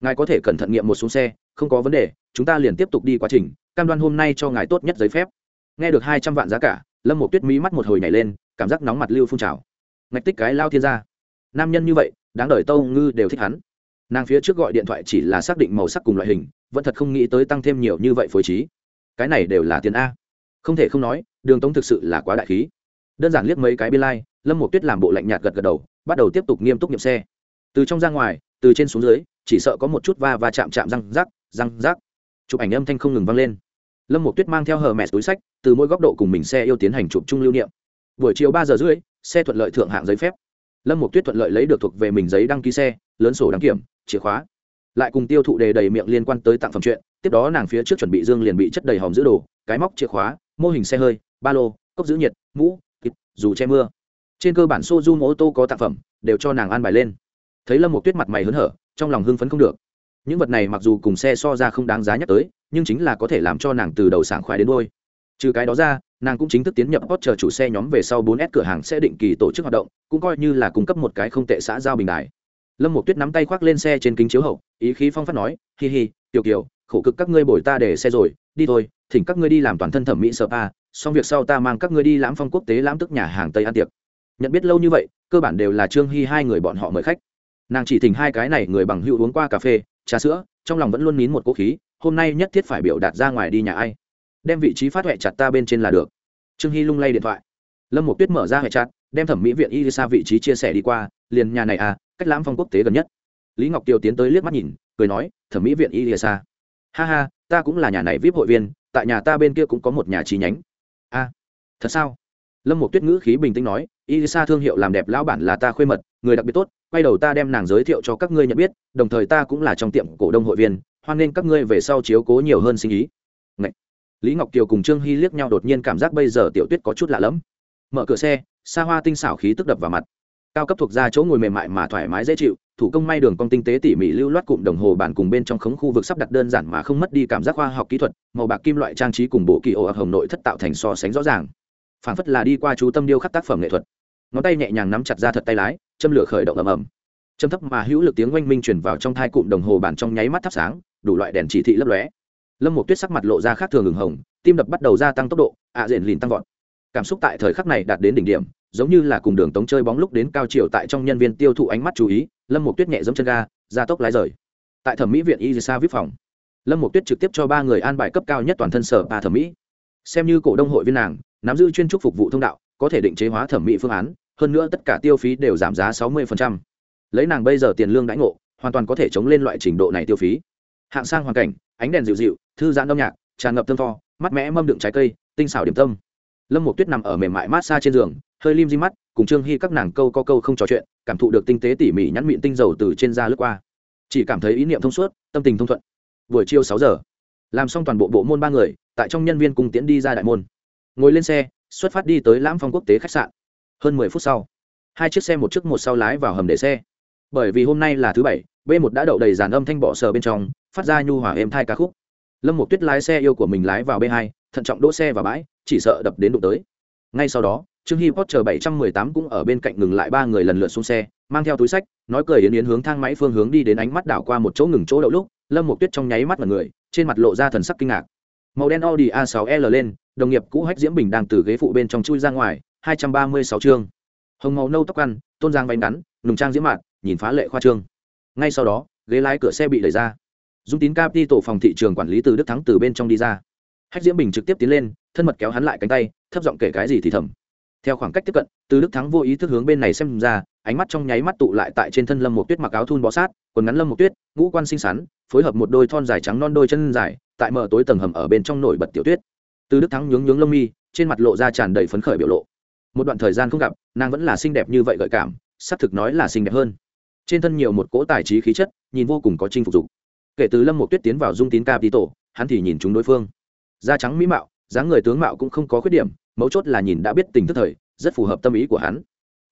Speaker 1: Ngài có thể cẩn thận nghiệm một xuống xe không có vấn đề chúng ta liền tiếp tục đi quá trình cam đoan hôm nay cho ngài tốt nhất giấy phép. Nghe được hai trăm vạn giá cả lâm một tuyết mỹ mắt một hồi nhảy lên cảm giác nóng mặt lưu phun trào. Ngạch tích cái lao thiên gia. Nam nhân như vậy đáng đời tâu ngư đều thích hắn. Nàng phía trước gọi điện thoại chỉ là xác định màu sắc cùng loại hình vẫn thật không nghĩ tới tăng thêm nhiều như vậy phối trí. Cái này đều là tiền a. Không thể không nói đường tống thực sự là quá đại khí. Đơn giản liếc mấy cái biên lai、like, lâm một tuyết làm bộ lạnh nhạt gật gật đầu bắt đầu tiếp tục nghiêm túc nghiệm xe. Từ trong ra ngoài từ trên xuống dưới chỉ sợ có một chút va va chạm chạm răng rắc răng rác. Chụp ảnh âm thanh không ngừng vang lên. Lâm một tuyết mang theo hờ mẹ túi sách, từ mỗi góc độ cùng mình xe yêu tiến hành chụp chung lưu niệm. Buổi chiều ba giờ rưỡi, xe thuận lợi thượng hạng giấy phép. Lâm một tuyết thuận lợi lấy được thuộc về mình giấy đăng ký xe, lớn sổ đăng kiểm, chìa khóa. Lại cùng tiêu thụ đề đầy miệng liên quan tới tặng phẩm chuyện, tiếp đó nàng phía trước chuẩn bị dương liền bị chất đầy hòm giữ đồ, cái móc chìa khóa, mô hình xe hơi, ba lô, cốc giữ nhiệt, mũ kịp dù che mưa. Trên cơ bản s o ô tô có tặng phẩm, đều cho nàng an bài lên. Thấy lâm một tuyết mặt mày hớn hở, trong lòng hưng phấn không được những vật này mặc dù cùng xe so ra không đáng giá nhắc tới, nhưng chính là có thể làm cho nàng từ đầu sảng khoái đến đôi trừ cái đó ra, nàng cũng chính thức tiến nhập hot chờ chủ xe nhóm về sau 4S cửa hàng sẽ định kỳ tổ chức hoạt động, cũng coi như là cung cấp một cái không tệ xã giao bình đại lâm một tuyết nắm tay khoác lên xe trên kính chiếu hậu, ý khí phong phát nói, hi hi, tiểu kiều, khổ cực các ngươi bồi ta để xe rồi, đi thôi, thỉnh các ngươi đi làm toàn thân thẩm mỹ sợ pa xong việc sau ta mang các ngươi đi lãm phong quốc tế lãm tức nhà hàng tây ăn tiệc. Nhận biết lâu như vậy, cơ bản đều là trương hy hai người bọn họ mời khách. Nàng chỉ thỉnh hai cái này người bằng hữu uống qua cà phê trà sữa, trong lòng vẫn luôn nín một cố khí, hôm nay nhất thiết phải biểu đạt ra ngoài đi nhà ai. Đem vị trí phát huệ chặt ta bên trên là được. Trương hy lung lay điện thoại. Lâm một tuyết mở ra huệ chặt, đem thẩm mỹ viện y xa vị trí chia sẻ đi qua, liền nhà này à cách lãm phong quốc tế gần nhất. Lý ngọc kiều tiến tới liếc mắt nhìn, cười nói, thẩm mỹ viện y xa ha ha, ta cũng là nhà này vip hội viên, tại nhà ta bên kia cũng có một nhà chi nhánh. A, thật sao? Lâm một tuyết ngữ khí bình tĩnh nói y sa thương hiệu làm đẹp lão bản là ta khuê mật, người đặc biệt tốt quay đầu ta đem nàng giới thiệu cho các ngươi nhận biết, đồng thời ta cũng là trong tiệm cổ đông hội viên, hoan nên các ngươi về sau chiếu cố nhiều hơn sinh ý. Ngậy. lý ngọc kiều cùng trương hy liếc nhau đột nhiên cảm giác bây giờ tiểu tuyết có chút lạ lẫm. Mở cửa xe xa hoa tinh xảo khí tức đập vào mặt. Cao cấp thuộc ra chỗ ngồi mềm mại mà thoải mái dễ chịu, thủ công may đường cong tinh tế tỉ mỉ lưu loát cụm đồng hồ bản cùng bên trong khống khu vực sắp đặt đơn giản mà không mất đi cảm giác khoa học kỹ thuật, màu bạc kim loại trang trí cùng bộ kỳ ổ hồng nội thất tạo thành so sánh rõ ràng. Phản phất là đi qua chú tâm điêu khắc tác phẩm nghệ thuật. Ngón tay nhẹ nhàng nắm chặt ra thật tay lái châm lửa khởi động ầm ầm. Châm thấp mà hữu lực tiếng oanh minh chuyển vào trong thai cụm đồng hồ bản trong nháy mắt thắp sáng, đủ loại đèn chỉ thị lấp lóe. Lâm một tuyết sắc mặt lộ ra khác thường ửng hồng, tim đập bắt đầu gia tăng tốc độ, ạ à diện lìn tăng vọt. Cảm xúc tại thời khắc này đạt đến đỉnh điểm, giống như là cùng đường tống chơi bóng lúc đến cao chiều tại trong nhân viên tiêu thụ ánh mắt chú ý, lâm một tuyết nhẹ dẫm chân ga gia tốc lái rời. Tại thẩm mỹ viện y sa vip phòng, lâm một tuyết trực tiếp cho ba người an bài cấp cao nhất toàn thân sở ba thẩm mỹ. Xem như cổ đông hội viên nàng, nắm giữ chuyên trúc phục vụ thông đạo, có thể định chế hóa thẩm mỹ phương án hơn nữa tất cả tiêu phí đều giảm giá sáu 60%. lấy nàng bây giờ tiền lương đãi ngộ, hoàn toàn có thể chống lên loại trình độ này tiêu phí. Hạng sang hoàn cảnh, ánh đèn dịu dịu, thư giãn âm nhạc, tràn ngập thơm tho mắt mẽ mâm đựng trái cây, tinh xảo điểm tâm. Lâm một tuyết nằm ở mềm mại mát xa trên giường, hơi lim di mắt, cùng trương hy các nàng câu có câu không trò chuyện, cảm thụ được tinh tế tỉ mỉ nhắn mịn tinh dầu từ trên da lướt qua. Chỉ cảm thấy ý niệm thông suốt, tâm tình thông thuận. Buổi chiều sáu giờ, làm xong toàn bộ bộ môn ba người, tại trong nhân viên cùng tiễn đi ra đại môn. Ngồi lên xe, xuất phát đi tới lãm phong quốc tế khách sạn hơn mười phút sau, hai chiếc xe một chiếc một sau lái vào hầm để xe. Bởi vì hôm nay là thứ bảy, b một đã đậu đầy dàn âm thanh bỏ sờ bên trong, phát ra nhu hỏa êm thai ca khúc. Lâm một tuyết lái xe yêu của mình lái vào b hai, thận trọng đỗ xe vào bãi, chỉ sợ đập đến đụng tới. Ngay sau đó, trương hy potter bảy trăm mười tám cũng ở bên cạnh ngừng lại ba người lần lượt xuống xe, mang theo túi sách, nói cười yến yến hướng thang máy phương hướng đi đến ánh mắt đảo qua một chỗ ngừng chỗ đậu lúc, lâm một tuyết trong nháy mắt mọi người, trên mặt lộ ra thần sắc kinh ngạc. Màu đen audi a 6 l lên, đồng nghiệp cũ hách diễm bình đang từ ghế phụ bên trong chui ra ngoài hai trăm ba mươi sáu chương. Hồng màu nâu tóc ăn, tôn giang váy ngắn, nùng trang diễm mạn, nhìn phá lệ khoa trương. Ngay sau đó, ghế lái cửa xe bị đẩy ra. Dung tín cap đi tổ phòng thị trường quản lý từ đức thắng từ bên trong đi ra. Hách diễm bình trực tiếp tiến lên, thân mật kéo hắn lại cánh tay, thấp giọng kể cái gì thì thầm. Theo khoảng cách tiếp cận, từ đức thắng vô ý thức hướng bên này xem ra, ánh mắt trong nháy mắt tụ lại tại trên thân lâm một tuyết mặc áo thun bó sát, quần ngắn lâm một tuyết, ngũ quan xinh xắn, phối hợp một đôi thon dài trắng non đôi chân dài, tại mở tối tầng hầm ở bên trong nổi bật tiểu tuyết. Từ đức thắng nhướng nhướng lông mi, trên mặt lộ ra tràn đầy phấn khởi biểu lộ một đoạn thời gian không gặp, nàng vẫn là xinh đẹp như vậy gợi cảm, xác thực nói là xinh đẹp hơn. Trên thân nhiều một cỗ tài trí khí chất, nhìn vô cùng có chinh phục dục. Kể từ lâm một tuyết tiến vào dung tín ca tí tổ, hắn thì nhìn chúng đối phương. Da trắng mỹ mạo, dáng người tướng mạo cũng không có khuyết điểm, mấu chốt là nhìn đã biết tình thức thời, rất phù hợp tâm ý của hắn.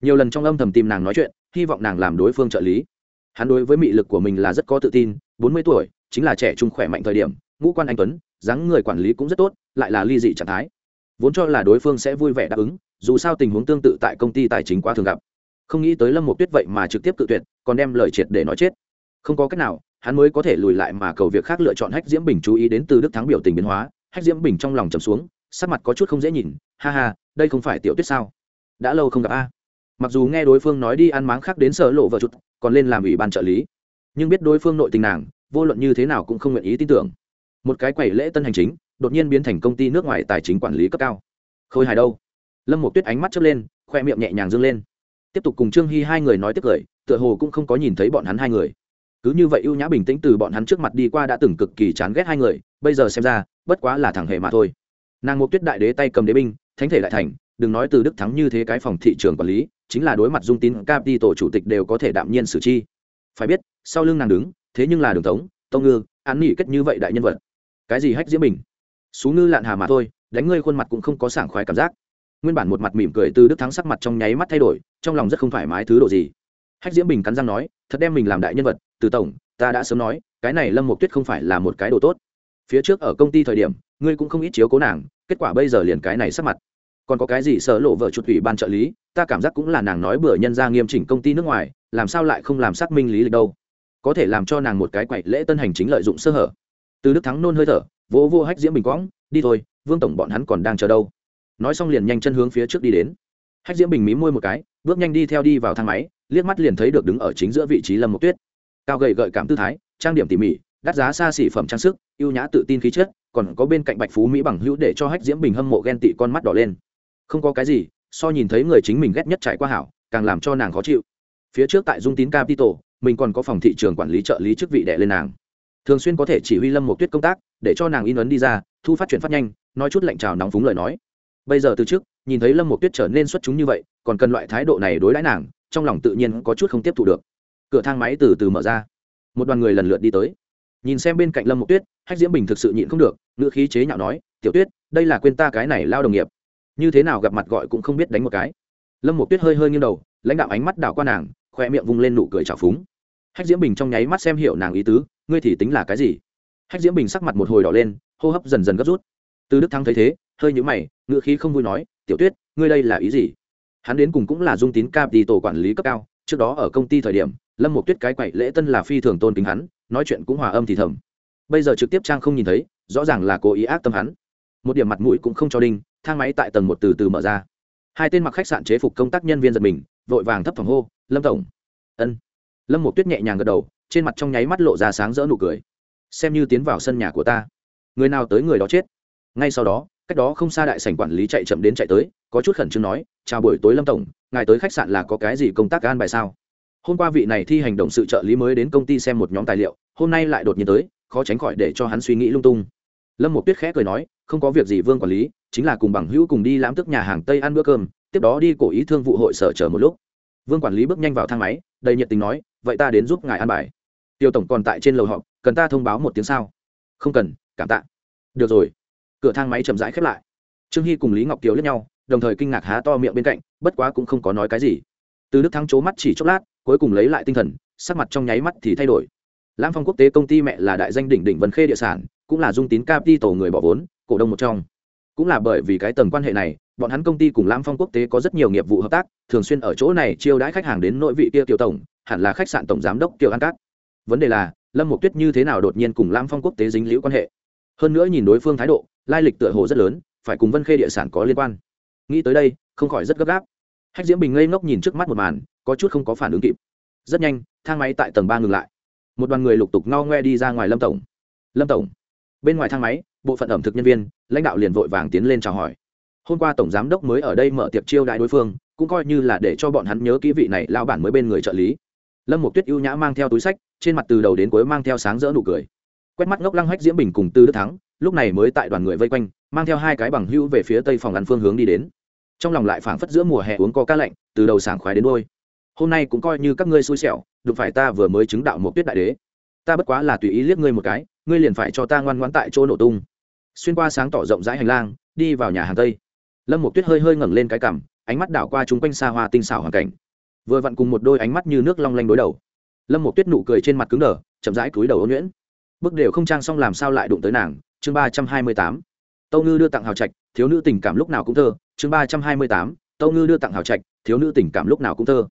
Speaker 1: Nhiều lần trong âm thầm tìm nàng nói chuyện, hy vọng nàng làm đối phương trợ lý. Hắn đối với mị lực của mình là rất có tự tin, bốn mươi tuổi, chính là trẻ trung khỏe mạnh thời điểm, ngũ quan anh tuấn, dáng người quản lý cũng rất tốt, lại là ly dị trạng thái. Vốn cho là đối phương sẽ vui vẻ đáp ứng dù sao tình huống tương tự tại công ty tài chính quá thường gặp. Không nghĩ tới lâm một tuyết vậy mà trực tiếp cự tuyệt, còn đem lời triệt để nói chết. Không có cách nào, hắn mới có thể lùi lại mà cầu việc khác lựa chọn hách diễm bình chú ý đến từ đức thắng biểu tình biến hóa. Hách diễm bình trong lòng trầm xuống, sắc mặt có chút không dễ nhìn. Ha ha, đây không phải tiểu tuyết sao? Đã lâu không gặp a. Mặc dù nghe đối phương nói đi ăn máng khác đến sở lộ vợ chút còn lên làm ủy ban trợ lý. Nhưng biết đối phương nội tình nàng, vô luận như thế nào cũng không nguyện ý tin tưởng. Một cái quầy lễ tân hành chính, đột nhiên biến thành công ty nước ngoài tài chính quản lý cấp cao. Khôi hài đâu? Lâm một tuyết ánh mắt chớp lên, khoe miệng nhẹ nhàng dâng lên. Tiếp tục cùng trương hy hai người nói tiếp cười tựa hồ cũng không có nhìn thấy bọn hắn hai người. Cứ như vậy ưu nhã bình tĩnh từ bọn hắn trước mặt đi qua đã từng cực kỳ chán ghét hai người, bây giờ xem ra, bất quá là thằng hề mà thôi. Nàng một tuyết đại đế tay cầm đế binh, thánh thể lại thành, đừng nói từ đức thắng như thế cái phòng thị trường quản lý, chính là đối mặt dung tín cap đi tổ chủ tịch đều có thể đạm nhiên xử chi. Phải biết, sau lưng nàng đứng, thế nhưng là đường tống tông ngư, án nghỉ kết như vậy đại nhân vật. Cái gì hách diễm bình? Xú ngư lạn hà mà thôi, đánh ngươi khuôn mặt cũng không có sảng khoái cảm giác nguyên bản một mặt mỉm cười từ đức thắng sắc mặt trong nháy mắt thay đổi, trong lòng rất không thoải mái thứ độ gì. Hách diễm bình cắn răng nói, thật đem mình làm đại nhân vật, từ tổng, ta đã sớm nói, cái này lâm mục tuyết không phải là một cái đồ tốt. Phía trước ở công ty thời điểm, ngươi cũng không ít chiếu cố nàng, kết quả bây giờ liền cái này sắc mặt. Còn có cái gì sợ lộ vợ chuột ủy ban trợ lý, ta cảm giác cũng là nàng nói bừa nhân ra nghiêm chỉnh công ty nước ngoài, làm sao lại không làm xác minh lý lịch đâu. Có thể làm cho nàng một cái quậy lễ tân hành chính lợi dụng sơ hở. Từ đức thắng nôn hơi thở, vỗ vô hách diễm bình quõng, đi thôi, vương tổng bọn hắn còn đang chờ đâu nói xong liền nhanh chân hướng phía trước đi đến. Hách diễm bình mí môi một cái, bước nhanh đi theo đi vào thang máy, liếc mắt liền thấy được đứng ở chính giữa vị trí lâm Mộc tuyết. Cao gầy gợi cảm tư thái, trang điểm tỉ mỉ, đắt giá xa xỉ phẩm trang sức, ưu nhã tự tin khí chất, còn có bên cạnh bạch phú mỹ bằng hữu để cho hách diễm bình hâm mộ ghen tị con mắt đỏ lên. Không có cái gì, so nhìn thấy người chính mình ghét nhất trải qua hảo, càng làm cho nàng khó chịu. Phía trước tại dung tín capital, mình còn có phòng thị trường quản lý trợ lý chức vị đệ lên nàng. Thường xuyên có thể chỉ huy lâm một tuyết công tác, để cho nàng in ấn đi ra, thu phát chuyển phát nhanh, nói chút lệnh trào nóng phúng lời nói bây giờ từ trước, nhìn thấy lâm một tuyết trở nên xuất chúng như vậy, còn cần loại thái độ này đối đãi nàng, trong lòng tự nhiên có chút không tiếp thu được. Cửa thang máy từ từ mở ra. Một đoàn người lần lượt đi tới. Nhìn xem bên cạnh lâm một tuyết, hách diễm bình thực sự nhịn không được, ngữ khí chế nhạo nói, tiểu tuyết, đây là quên ta cái này lao đồng nghiệp. Như thế nào gặp mặt gọi cũng không biết đánh một cái. Lâm một tuyết hơi hơi nghiêng đầu, lãnh đạo ánh mắt đảo qua nàng khoe miệng vung lên nụ cười trào phúng. Hách diễm bình trong nháy mắt xem hiểu nàng ý tứ, ngươi thì tính là cái gì? Hách diễm bình sắc mặt một hồi đỏ lên, hô hấp dần dần gấp rút từ đức thắng thấy thế, hơi nhíu mày, ngữ khí không vui nói, tiểu tuyết, ngươi đây là ý gì? Hắn đến cùng cũng là dung tín cap đi tổ quản lý cấp cao, trước đó ở công ty thời điểm, lâm một tuyết cái quậy lễ tân là phi thường tôn kính hắn, nói chuyện cũng hòa âm thì thầm. Bây giờ trực tiếp trang không nhìn thấy, rõ ràng là cố ý ác tâm hắn. Một điểm mặt mũi cũng không cho đinh, thang máy tại tầng một từ từ mở ra. Hai tên mặc khách sạn chế phục công tác nhân viên giật mình, vội vàng thấp phòng hô, lâm tổng. Ân. Lâm một tuyết nhẹ nhàng gật đầu, trên mặt trong nháy mắt lộ ra sáng rỡ nụ cười. Xem như tiến vào sân nhà của ta. Người nào tới người đó chết ngay sau đó, cách đó không xa đại sảnh quản lý chạy chậm đến chạy tới, có chút khẩn trương nói, chào buổi tối lâm tổng, ngài tới khách sạn là có cái gì công tác gan bài sao? Hôm qua vị này thi hành động sự trợ lý mới đến công ty xem một nhóm tài liệu, hôm nay lại đột nhiên tới, khó tránh khỏi để cho hắn suy nghĩ lung tung. Lâm một tuyết khẽ cười nói, không có việc gì vương quản lý, chính là cùng bằng hữu cùng đi lãm tức nhà hàng tây ăn bữa cơm, tiếp đó đi cổ ý thương vụ hội sở chờ một lúc. Vương quản lý bước nhanh vào thang máy, đầy nhiệt tình nói, vậy ta đến giúp ngài ăn bài. Tiêu tổng còn tại trên lầu họp, cần ta thông báo một tiếng sao? Không cần, cảm tạ. Được rồi cửa thang máy chậm rãi khép lại. Trương hy cùng lý ngọc kiều lướt nhau, đồng thời kinh ngạc há to miệng bên cạnh, bất quá cũng không có nói cái gì. Từ đức thắng c mắt chỉ chốc lát, cuối cùng lấy lại tinh thần, sắc mặt trong nháy mắt thì thay đổi. Lãm phong quốc tế công ty mẹ là đại danh đỉnh đỉnh vân khê địa sản, cũng là dung tín capi tổ người bỏ vốn, cổ đông một trong. Cũng là bởi vì cái tầng quan hệ này, bọn hắn công ty cùng lãm phong quốc tế có rất nhiều nghiệp vụ hợp tác, thường xuyên ở chỗ này chiêu đãi khách hàng đến nội vị kia tiểu tổng, hẳn là khách sạn tổng giám đốc kiều an cát. Vấn đề là, lâm mục tuyết như thế nào đột nhiên cùng lãm phong quốc tế dính liễu quan hệ? Hơn nữa nhìn đối phương thái độ, lai lịch tựa hồ rất lớn, phải cùng vân khê địa sản có liên quan. Nghĩ tới đây, không khỏi rất gấp gáp. Hách diễm bình ngây ngốc nhìn trước mắt một màn, có chút không có phản ứng kịp. Rất nhanh, thang máy tại tầng ba ngừng lại. Một đoàn người lục tục ngao ngoe đi ra ngoài lâm tổng. Lâm tổng. Bên ngoài thang máy, bộ phận ẩm thực nhân viên, lãnh đạo liền vội vàng tiến lên chào hỏi. Hôm qua tổng giám đốc mới ở đây mở tiệc chiêu đại đối phương, cũng coi như là để cho bọn hắn nhớ kỹ vị này lao bản mới bên người trợ lý. Lâm một tuyết ưu nhã mang theo túi sách, trên mặt từ đầu đến cuối mang theo sáng rỡ nụ cười quét mắt ngốc lăng hách diễm bình cùng tư đức thắng, lúc này mới tại đoàn người vây quanh, mang theo hai cái bằng hữu về phía tây phòng ăn phương hướng đi đến. Trong lòng lại phảng phất giữa mùa hè uống có ca lạnh, từ đầu sảng khoái đến đôi hôm nay cũng coi như các ngươi xui xẻo, đụng phải ta vừa mới chứng đạo một tuyết đại đế. Ta bất quá là tùy ý liếc ngươi một cái, ngươi liền phải cho ta ngoan ngoãn tại chỗ nổ tung. Xuyên qua sáng tỏ rộng rãi hành lang, đi vào nhà hàng tây. Lâm một tuyết hơi hơi ngẩng lên cái cằm, ánh mắt đảo qua chúng quanh xa hoa tinh xảo hoàn cảnh. Vừa vặn cùng một đôi ánh mắt như nước long lanh đối đầu. Lâm một tuyết nụ cười trên mặt cứng đờ, chậm rãi cúi đầu ôn nhuyễn bước đều không trang xong làm sao lại đụng tới nàng, chương ba trăm hai mươi tám. Tâu ngư đưa tặng hào trạch, thiếu nữ tình cảm lúc nào cũng thơ, chương ba trăm hai mươi tám. Tâu ngư đưa tặng hào trạch, thiếu nữ tình cảm lúc nào cũng thơ.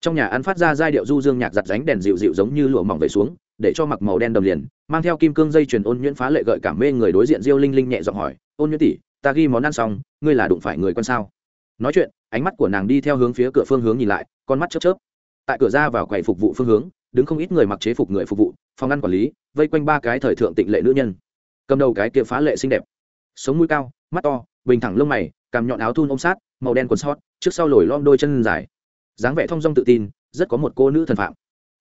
Speaker 1: Trong nhà ăn phát ra giai điệu du dương nhạc giặt ránh đèn dịu dịu giống như lụa mỏng về xuống, để cho mặc màu đen đầm liền, mang theo kim cương dây chuyền ôn nhuyễn phá lệ gợi cảm mê người đối diện diêu linh linh nhẹ giọng hỏi, ôn nhuyễn tỷ, ta ghi món ăn xong, ngươi là đụng phải người con sao? Nói chuyện, ánh mắt của nàng đi theo hướng phía cửa phương hướng nhìn lại, con mắt chớp chớp. Tại cửa ra vào quầy phục vụ phương hướng, đứng không ít người mặc chế phục người phục vụ, phòng ăn quản lý vây quanh ba cái thời thượng tịnh lệ nữ nhân. Cầm đầu cái kia phá lệ xinh đẹp. Sống mũi cao, mắt to, bình thẳng lông mày, cằm nhọn áo thun ôm sát, màu đen quần sót trước sau lồi lom đôi chân dài. Dáng vẻ thong dong tự tin, rất có một cô nữ thần phạm.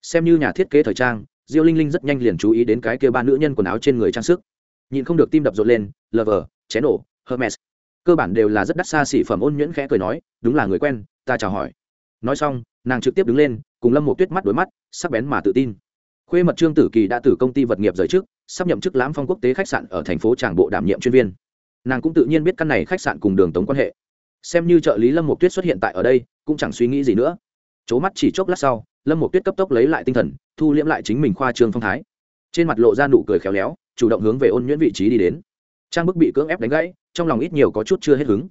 Speaker 1: Xem như nhà thiết kế thời trang, diêu linh linh rất nhanh liền chú ý đến cái kia ba nữ nhân quần áo trên người trang sức. Nhìn không được tim đập rộn lên, lover, chén nổ, hermes. Cơ bản đều là rất đắt xa xỉ phẩm ôn nhuyễn khẽ cười nói, đúng là người quen, ta chào hỏi. Nói xong, nàng trực tiếp đứng lên, cùng lâm một tuyết mắt đối mắt, sắc bén mà tự tin khuê mật trương tử kỳ đã từ công ty vật nghiệp rời trước sắp nhậm chức lãm phong quốc tế khách sạn ở thành phố tràng bộ đảm nhiệm chuyên viên. Nàng cũng tự nhiên biết căn này khách sạn cùng đường tống quan hệ. Xem như trợ lý lâm một tuyết xuất hiện tại ở đây, cũng chẳng suy nghĩ gì nữa. C mắt chỉ chốc lát sau, lâm một tuyết cấp tốc lấy lại tinh thần, thu liễm lại chính mình khoa trương phong thái. Trên mặt lộ ra nụ cười khéo léo, chủ động hướng về ôn nhuyễn vị trí đi đến. Trang bức bị cưỡng ép đánh gãy, trong lòng ít nhiều có chút chưa hết hứng.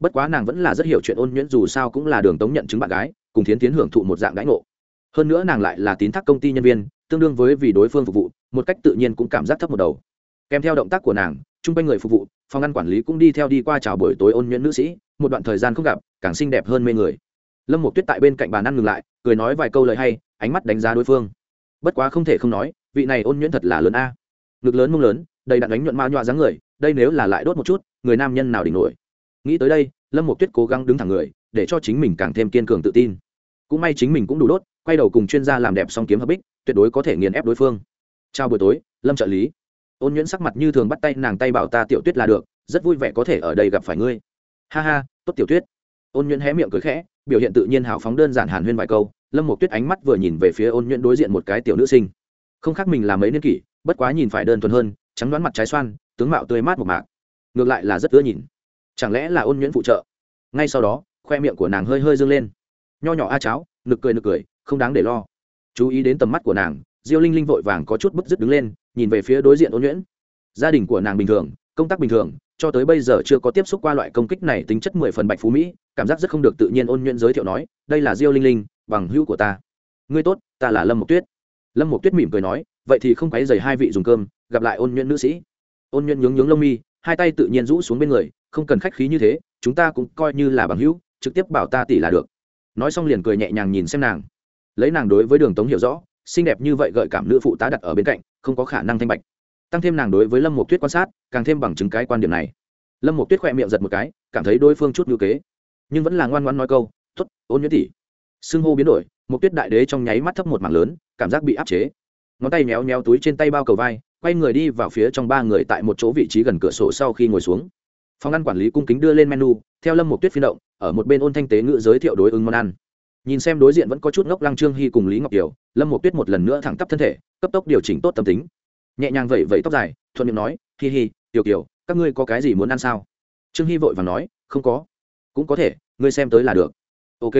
Speaker 1: Bất quá nàng vẫn là rất hiểu chuyện ôn nhuyễn dù sao cũng là đường tống nhận chứng bạn gái, cùng thiến tiến hưởng thụ một dạng gãy ngộ. Hơn nữa nàng lại là tín thác công ty nhân viên tương đương với vì đối phương phục vụ, một cách tự nhiên cũng cảm giác thấp một đầu. Kèm theo động tác của nàng, chung quanh người phục vụ, phòng ăn quản lý cũng đi theo đi qua chào buổi tối ôn nhuận nữ sĩ, một đoạn thời gian không gặp, càng xinh đẹp hơn mê người. Lâm một tuyết tại bên cạnh bàn ăn ngừng lại, cười nói vài câu lời hay, ánh mắt đánh giá đối phương. Bất quá không thể không nói, vị này ôn nhuận thật là lớn a. Ngực lớn mông lớn, đầy đặn đánh nhuận mao nhọa dáng người, đây nếu là lại đốt một chút, người nam nhân nào đỉnh nổi. Nghĩ tới đây, lâm một tuyết cố gắng đứng thẳng người, để cho chính mình càng thêm kiên cường tự tin. Cũng may chính mình cũng đủ đốt, quay đầu cùng chuyên gia làm đẹp song kiếm hợp bích tuyệt đối có thể nghiền ép đối phương. Chào buổi tối, lâm trợ lý. Ôn nhuyễn sắc mặt như thường bắt tay, nàng tay bảo ta tiểu tuyết là được, rất vui vẻ có thể ở đây gặp phải ngươi. Ha ha, tốt tiểu tuyết. Ôn nhuyễn hé miệng cười khẽ, biểu hiện tự nhiên hào phóng đơn giản hàn huyên vài câu. Lâm một tuyết ánh mắt vừa nhìn về phía ôn nhuyễn đối diện một cái tiểu nữ sinh. Không khác mình làm mấy niên kỷ, bất quá nhìn phải đơn thuần hơn, trắng đoán mặt trái xoan, tướng mạo tươi mát một mạc. Ngược lại là rất ưa nhìn. Chẳng lẽ là ôn nhuyễn phụ trợ? Ngay sau đó, khoe miệng của nàng hơi hơi dâng lên. Nho nhỏ a cháo, nực cười nực cười, không đáng để lo chú ý đến tầm mắt của nàng, diêu linh linh vội vàng có chút bức dứt đứng lên, nhìn về phía đối diện ôn nhuyễn. Gia đình của nàng bình thường, công tác bình thường, cho tới bây giờ chưa có tiếp xúc qua loại công kích này tính chất mười phần bạch phú mỹ, cảm giác rất không được tự nhiên ôn nhuyễn giới thiệu nói, đây là diêu linh linh, bằng hữu của ta. Ngươi tốt, ta là lâm mộc tuyết. Lâm mộc tuyết mỉm cười nói, vậy thì không quấy dày hai vị dùng cơm, gặp lại ôn nhuyễn nữ sĩ. Ôn nhuyễn nhướng nhướng lông mi, hai tay tự nhiên rũ xuống bên người, không cần khách khí như thế, chúng ta cũng coi như là bằng hữu, trực tiếp bảo ta tỷ là được. Nói xong liền cười nhẹ nhàng nhìn xem nàng lấy nàng đối với đường tống hiểu rõ, xinh đẹp như vậy gợi cảm nữ phụ tá đặt ở bên cạnh, không có khả năng thanh bạch. Tăng thêm nàng đối với lâm một tuyết quan sát, càng thêm bằng chứng cái quan điểm này. Lâm một tuyết khoe miệng giật một cái, cảm thấy đối phương chút ngữ kế. Nhưng vẫn là ngoan ngoan nói câu t ố t ôn nhuyễn tỷ. Xưng hô biến đổi một tuyết đại đế trong nháy mắt thấp một mảng lớn, cảm giác bị áp chế. Ngón tay méo méo túi trên tay bao cầu vai, quay người đi vào phía trong ba người tại một chỗ vị trí gần cửa sổ sau khi ngồi xuống. Phòng ăn quản lý cung kính đưa lên menu, theo lâm một tuyết phi động, ở một bên ôn thanh tế ngự giới thiệu đối ứng món ăn nhìn xem đối diện vẫn có chút ngốc lăng trương hy cùng lý ngọc kiều, lâm một tuyết một lần nữa thẳng tắp thân thể, cấp tốc điều chỉnh tốt tâm tính. Nhẹ nhàng vẩy vẩy tóc dài, thuận miệng nói, hi hi, tiểu kiều, các ngươi có cái gì muốn ăn sao? Trương hy vội và nói, không có. Cũng có thể, ngươi xem tới là được. Ok.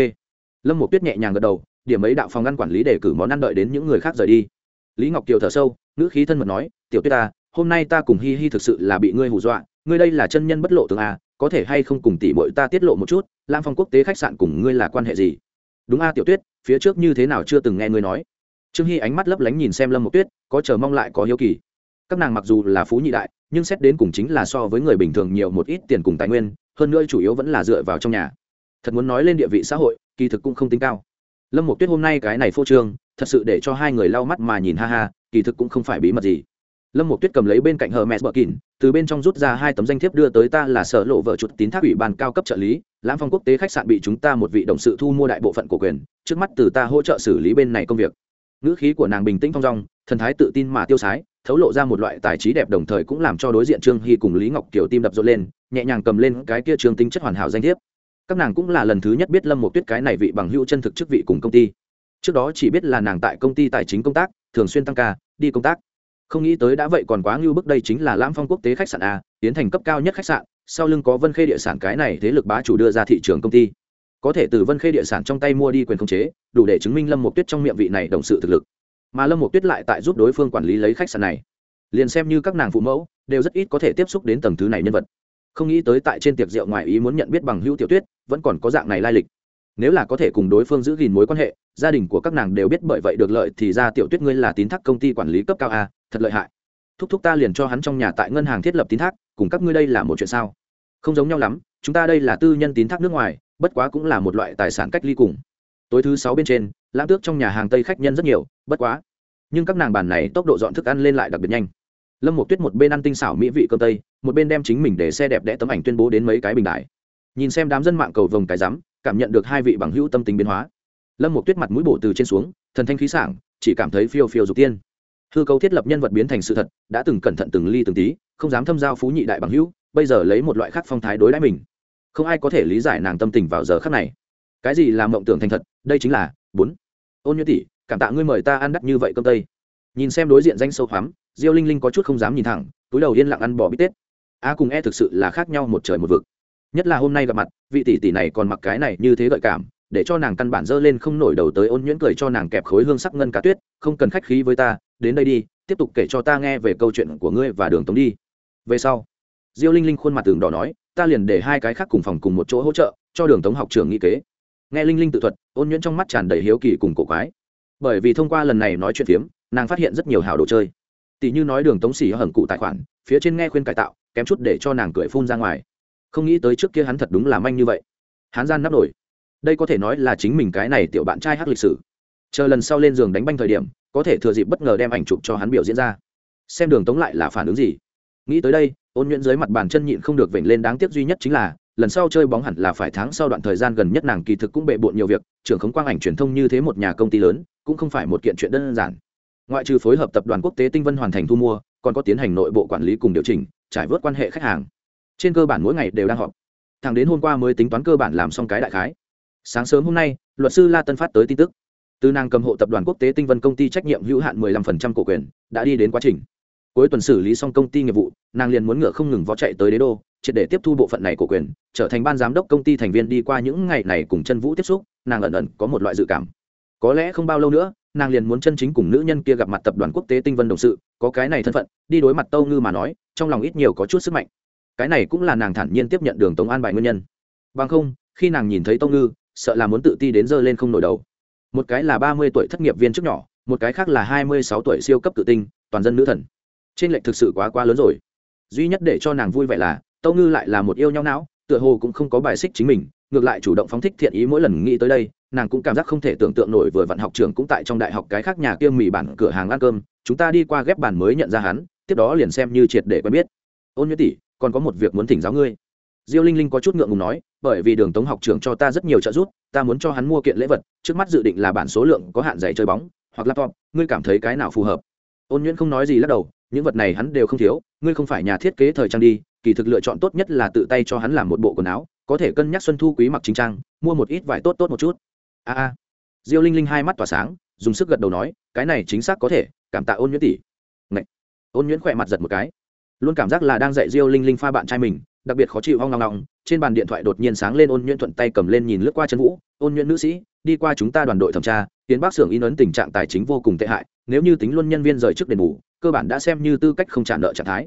Speaker 1: Lâm một tuyết nhẹ nhàng gật đầu, điểm ấy đạo phòng ngăn quản lý để cử món ăn đợi đến những người khác rời đi. Lý ngọc kiều thở sâu nữ khí thân mật nói, tiểu tuyết ta hôm nay ta cùng hi hi thực sự là bị ngươi hù dọa, ngươi đây là chân nhân bất lộ tường a à, có thể hay không cùng tỷ muội ta tiết lộ một chút, lam phong quốc tế khách sạn cùng ngươi là quan hệ gì? Đúng a, tiểu tuyết, phía trước như thế nào chưa từng nghe ngươi nói. Trương hy ánh mắt lấp lánh nhìn xem lâm Mộc tuyết, có chờ mong lại có hiếu kỳ. Các nàng mặc dù là phú nhị đại, nhưng xét đến cùng chính là so với người bình thường nhiều một ít tiền cùng tài nguyên, hơn nữa chủ yếu vẫn là dựa vào trong nhà. Thật muốn nói lên địa vị xã hội, kỳ thực cũng không tính cao. Lâm Mộc tuyết hôm nay cái này phô trương, thật sự để cho hai người lau mắt mà nhìn, ha ha, kỳ thực cũng không phải bí mật gì. Lâm Mộc tuyết cầm lấy bên cạnh hờ mẹ bờ kín từ bên trong rút ra hai tấm danh thiếp đưa tới ta là sở lộ vợ chuột tín thác ủy ban cao cấp trợ lý lãm phong quốc tế khách sạn bị chúng ta một vị đồng sự thu mua đại bộ phận cổ quyền, trước mắt từ ta hỗ trợ xử lý bên này công việc. Ngữ khí của nàng bình tĩnh thong dong, thần thái tự tin mà tiêu sái, thấu lộ ra một loại tài trí đẹp đồng thời cũng làm cho đối diện trương hy cùng lý ngọc kiều tim đập rộn lên, nhẹ nhàng cầm lên cái kia trương tính chất hoàn hảo danh thiếp. Các nàng cũng là lần thứ nhất biết lâm một tuyết cái này vị bằng hữu chân thực chức vị cùng công ty. Trước đó chỉ biết là nàng tại công ty tài chính công tác, thường xuyên tăng ca, đi công tác. Không nghĩ tới đã vậy còn quá ngưu bức đây chính là lãm phong quốc tế khách sạn a, tiến thành cấp cao nhất khách sạn sau lưng có vân khê địa sản cái này thế lực bá chủ đưa ra thị trường công ty. Có thể từ vân khê địa sản trong tay mua đi quyền khống chế, đủ để chứng minh lâm một tuyết trong miệng vị này đồng sự thực lực. Mà lâm một tuyết lại tại giúp đối phương quản lý lấy khách sạn này. Liền xem như các nàng phụ mẫu, đều rất ít có thể tiếp xúc đến tầng thứ này nhân vật. Không nghĩ tới tại trên tiệc rượu ngoài ý muốn nhận biết bằng hữu tiểu tuyết, vẫn còn có dạng này lai lịch. Nếu là có thể cùng đối phương giữ gìn mối quan hệ, gia đình của các nàng đều biết bởi vậy được lợi thì ra tiểu tuyết ngươi là tín thác công ty quản lý cấp cao a, thật lợi hại. Thúc thúc ta liền cho hắn trong nhà tại ngân hàng thiết lập tín thác cùng các ngươi đây là một chuyện sao? Không giống nhau lắm, chúng ta đây là tư nhân tín thác nước ngoài, bất quá cũng là một loại tài sản cách ly cùng. Tối thứ sáu bên trên lãm tước trong nhà hàng tây khách nhân rất nhiều, bất quá. Nhưng các nàng bàn này tốc độ dọn thức ăn lên lại đặc biệt nhanh. Lâm một tuyết một bên ăn tinh xảo mỹ vị cơm tây, một bên đem chính mình để xe đẹp đẽ tấm ảnh tuyên bố đến mấy cái bình đại. Nhìn xem đám dân mạng cầu vồng cái rắm, cảm nhận được hai vị bằng hữu tâm tính biến hóa. Lâm một tuyết mặt mũi bổ từ trên xuống, thần thanh khí sảng, chỉ cảm thấy phiêu phiêu dục tiên hư cấu thiết lập nhân vật biến thành sự thật, đã từng cẩn thận từng ly từng tí, không dám thâm giao phú nhị đại bằng hữu, bây giờ lấy một loại khác phong thái đối đãi mình. Không ai có thể lý giải nàng tâm tình vào giờ khác này. Cái gì là mộng tưởng thành thật? Đây chính là, bốn. Ôn như tỷ, cảm tạ ngươi mời ta ăn đắt như vậy cơm tây. Nhìn xem đối diện danh sâu hoắm, diêu linh linh có chút không dám nhìn thẳng, túi đầu yên lặng ăn bỏ bít tết. A cùng e thực sự là khác nhau một trời một vực. Nhất là hôm nay gặp mặt, vị tỷ tỷ này còn mặc cái này như thế gợi cảm, để cho nàng căn bản dơ lên không nổi đầu tới ôn nhuyễn cười cho nàng kẹp khối hương sắc ngân cá tuyết, không cần khách khí với ta đến đây đi, tiếp tục kể cho ta nghe về câu chuyện của ngươi và đường tống đi. Về sau, diêu linh linh khuôn mặt tường đỏ nói, ta liền để hai cái khác cùng phòng cùng một chỗ hỗ trợ, cho đường tống học trường nghị kế. Nghe linh linh tự thuật, ôn nhuyễn trong mắt tràn đầy hiếu kỳ cùng cổ quái. Bởi vì thông qua lần này nói chuyện phiếm, nàng phát hiện rất nhiều hào đồ chơi. Tỷ như nói đường tống xỉ hởng cụ tài khoản, phía trên nghe khuyên cải tạo, kém chút để cho nàng cười phun ra ngoài. Không nghĩ tới trước kia hắn thật đúng là manh như vậy. Hắn gian nắp nổi. Đây có thể nói là chính mình cái này tiểu bạn trai hát lịch sử. Chờ lần sau lên giường đánh banh thời điểm có thể thừa dịp bất ngờ đem ảnh chụp cho hắn biểu diễn ra. Xem đường tống lại là phản ứng gì? Nghĩ tới đây, ôn nhuyễn dưới mặt bàn chân nhịn không được vểnh lên đáng tiếc duy nhất chính là, lần sau chơi bóng hẳn là phải tháng sau đoạn thời gian gần nhất nàng kỳ thực cũng bệ bộn nhiều việc, trưởng khống quang ảnh truyền thông như thế một nhà công ty lớn, cũng không phải một kiện chuyện đơn giản. Ngoại trừ phối hợp tập đoàn quốc tế tinh vân hoàn thành thu mua, còn có tiến hành nội bộ quản lý cùng điều chỉnh, trải vớt quan hệ khách hàng. Trên cơ bản mỗi ngày đều đang họp. Thẳng đến hôm qua mới tính toán cơ bản làm xong cái đại khái. Sáng sớm hôm nay, luật sư la tân phát tới tin tức từ nàng cầm hộ tập đoàn quốc tế tinh vân công ty trách nhiệm hữu hạn 15% cổ quyền, đã đi đến quá trình. Cuối tuần xử lý xong công ty nghiệp vụ, nàng liền muốn ngựa không ngừng vó chạy tới đế đô, triệt để tiếp thu bộ phận này cổ quyền, trở thành ban giám đốc công ty thành viên đi qua những ngày này cùng chân vũ tiếp xúc, nàng ẩn ẩn có một loại dự cảm. Có lẽ không bao lâu nữa, nàng liền muốn chân chính cùng nữ nhân kia gặp mặt tập đoàn quốc tế tinh vân đồng sự, có cái này thân phận, đi đối mặt tâu ngư mà nói, trong lòng ít nhiều có chút sức mạnh. Cái này cũng là nàng thản nhiên tiếp nhận đường tống an bài nguyên nhân. Bằng không, khi nàng nhìn thấy tâu ngư, sợ là muốn tự ti đến giơ lên không nổi đầu một cái là ba mươi tuổi thất nghiệp viên trước nhỏ, một cái khác là hai mươi sáu tuổi siêu cấp tự tinh, toàn dân nữ thần. Trên lệnh thực sự quá quá lớn rồi. Duy nhất để cho nàng vui vẻ là, tâu ngư lại là một yêu nhau não, tựa hồ cũng không có bài xích chính mình, ngược lại chủ động phóng thích thiện ý mỗi lần nghĩ tới đây, nàng cũng cảm giác không thể tưởng tượng nổi vừa vặn học trường cũng tại trong đại học cái khác nhà kia mì bản cửa hàng ăn cơm, chúng ta đi qua ghép bàn mới nhận ra hắn, tiếp đó liền xem như triệt để quen biết. Ôn nhuyễn tỷ, còn có một việc muốn thỉnh giáo ngươi. Diêu linh linh có chút ngượng ngùng nói bởi vì đường tống học trường cho ta rất nhiều trợ giúp, ta muốn cho hắn mua kiện lễ vật, trước mắt dự định là bản số lượng có hạn giày chơi bóng, hoặc laptop, ngươi cảm thấy cái nào phù hợp? Ôn nhuyễn không nói gì lắc đầu, những vật này hắn đều không thiếu, ngươi không phải nhà thiết kế thời trang đi, kỳ thực lựa chọn tốt nhất là tự tay cho hắn làm một bộ quần áo, có thể cân nhắc xuân thu quý mặc chính trang, mua một ít vải tốt tốt một chút. A a. Diêu linh linh hai mắt tỏa sáng, dùng sức gật đầu nói, cái này chính xác có thể, cảm tạ ôn nhuyễn tỷ. Ôn nhuyễn khỏe mặt giật một cái. Luôn cảm giác là đang dạy diêu linh linh pha bạn trai mình đặc biệt khó chịu hoang ngong ngong trên bàn điện thoại đột nhiên sáng lên ôn nhuyễn thuận tay cầm lên nhìn lướt qua chân vũ, ôn nhuyễn nữ sĩ, đi qua chúng ta đoàn đội thẩm tra, tiến bác xưởng in ấn tình trạng tài chính vô cùng tệ hại, nếu như tính luôn nhân viên rời trước đền bù, cơ bản đã xem như tư cách không trả nợ trạng thái.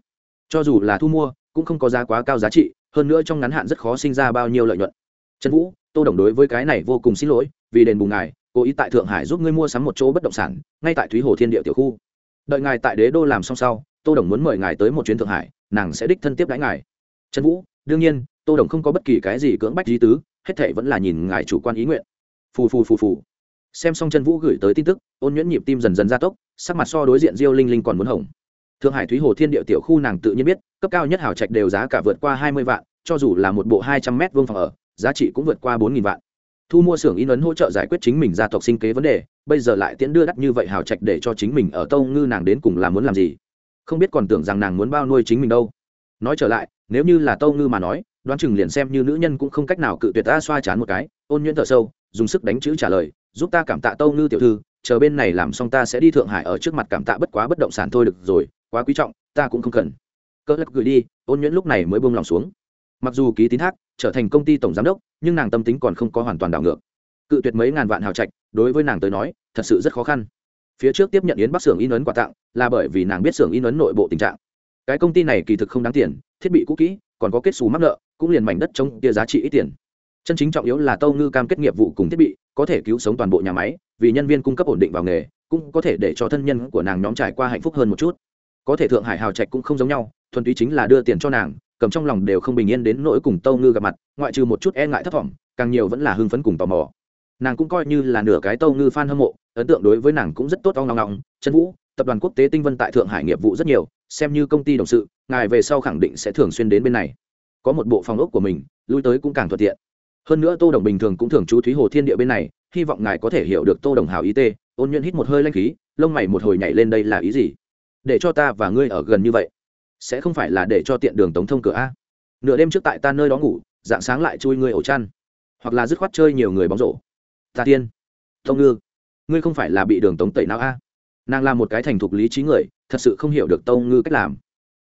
Speaker 1: Cho dù là thu mua, cũng không có giá quá cao giá trị, hơn nữa trong ngắn hạn rất khó sinh ra bao nhiêu lợi nhuận. Trần vũ, tô đồng đối với cái này vô cùng xin lỗi, vì đền bù ngài, cố ý tại thượng hải giúp ngươi mua sắm một chỗ bất động sản, ngay tại thúy hồ thiên địa tiểu khu. Đợi ngài tại đế đô làm xong sau, tô đồng muốn mời ngài tới một chuyến thượng hải, nàng sẽ đích thân tiếp đãi ngài trần vũ, đương nhiên, tô đồng không có bất kỳ cái gì cưỡng bách lý tứ, hết thệ vẫn là nhìn ngài chủ quan ý nguyện. Phù phù phù phù. Xem xong Trần vũ gửi tới tin tức, ôn nhuyễn nhịp tim dần dần gia tốc, sắc mặt so đối diện diêu linh linh còn muốn hỏng thượng hải thúy hồ thiên địa tiểu khu nàng tự nhiên biết, cấp cao nhất hào trạch đều giá cả vượt qua hai mươi vạn, cho dù là một bộ hai trăm m vương phòng ở, giá trị cũng vượt qua bốn nghìn vạn. Thu mua xưởng in ấn hỗ trợ giải quyết chính mình gia tộc sinh kế vấn đề, bây giờ lại tiễn đưa đắt như vậy hào trạch để cho chính mình ở tâu ngư nàng đến cùng là muốn làm gì? Không biết còn tưởng rằng nàng muốn bao nuôi chính mình đâu nói trở lại, nếu như là tâu ngư mà nói, đoán chừng liền xem như nữ nhân cũng không cách nào cự tuyệt ta xoa chán một cái, ôn nhuyễn thở sâu, dùng sức đánh chữ trả lời, giúp ta cảm tạ tâu ngư tiểu thư, chờ bên này làm xong ta sẽ đi thượng hải ở trước mặt cảm tạ bất quá bất động sản thôi được rồi, quá quý trọng, ta cũng không cần. Cỡ lắc gửi đi, ôn nhuyễn lúc này mới buông lòng xuống. Mặc dù ký tín thác, trở thành công ty tổng giám đốc, nhưng nàng tâm tính còn không có hoàn toàn đảo ngược. Cự tuyệt mấy ngàn vạn hào trạch, đối với nàng tới nói, thật sự rất khó khăn. Phía trước tiếp nhận yến bắc xưởng in ấn quà tặng, là bởi vì nàng biết xưởng in ấn nội bộ tình trạng cái công ty này kỳ thực không đáng tiền, thiết bị cũ kỹ, còn có kết xù mắc nợ, cũng liền mảnh đất trong kia giá trị ít tiền. Chân chính trọng yếu là tâu ngư cam kết nghiệp vụ cùng thiết bị, có thể cứu sống toàn bộ nhà máy, vì nhân viên cung cấp ổn định vào nghề, cũng có thể để cho thân nhân của nàng nhóm trải qua hạnh phúc hơn một chút. Có thể thượng hải hào trạch cũng không giống nhau, thuần túy chính là đưa tiền cho nàng, cầm trong lòng đều không bình yên đến nỗi cùng tâu ngư gặp mặt, ngoại trừ một chút e ngại thất vọng càng nhiều vẫn là hưng phấn cùng tò mò. Nàng cũng coi như là nửa cái tâu ngư f a n hâm mộ, ấn tượng đối với nàng cũng rất tốt, ong ngong ngong chân vũ tập đoàn quốc tế tinh vân tại thượng hải nghiệp vụ rất nhiều, xem như công ty đồng sự, ngài về sau khẳng định sẽ thường xuyên đến bên này. Có một bộ phòng ốc của mình, lui tới cũng càng thuận tiện. Hơn nữa tô đồng bình thường cũng thường trú thúy hồ thiên địa bên này, hy vọng ngài có thể hiểu được tô đồng hào ý tê, ôn nhuận hít một hơi lanh khí, lông mày một hồi nhảy lên đây là ý gì? Để cho ta và ngươi ở gần như vậy, sẽ không phải là để cho tiện đường tống thông cửa a. Nửa đêm trước tại ta nơi đó ngủ, dạng sáng lại chui ngươi ổ chăn, hoặc là dứt khoát chơi nhiều người bóng rổ. Ta tiên thông ngư, ngươi không phải là bị đường tống tẩy não a nàng là một cái thành thục lý trí người, thật sự không hiểu được tâu ngư cách làm.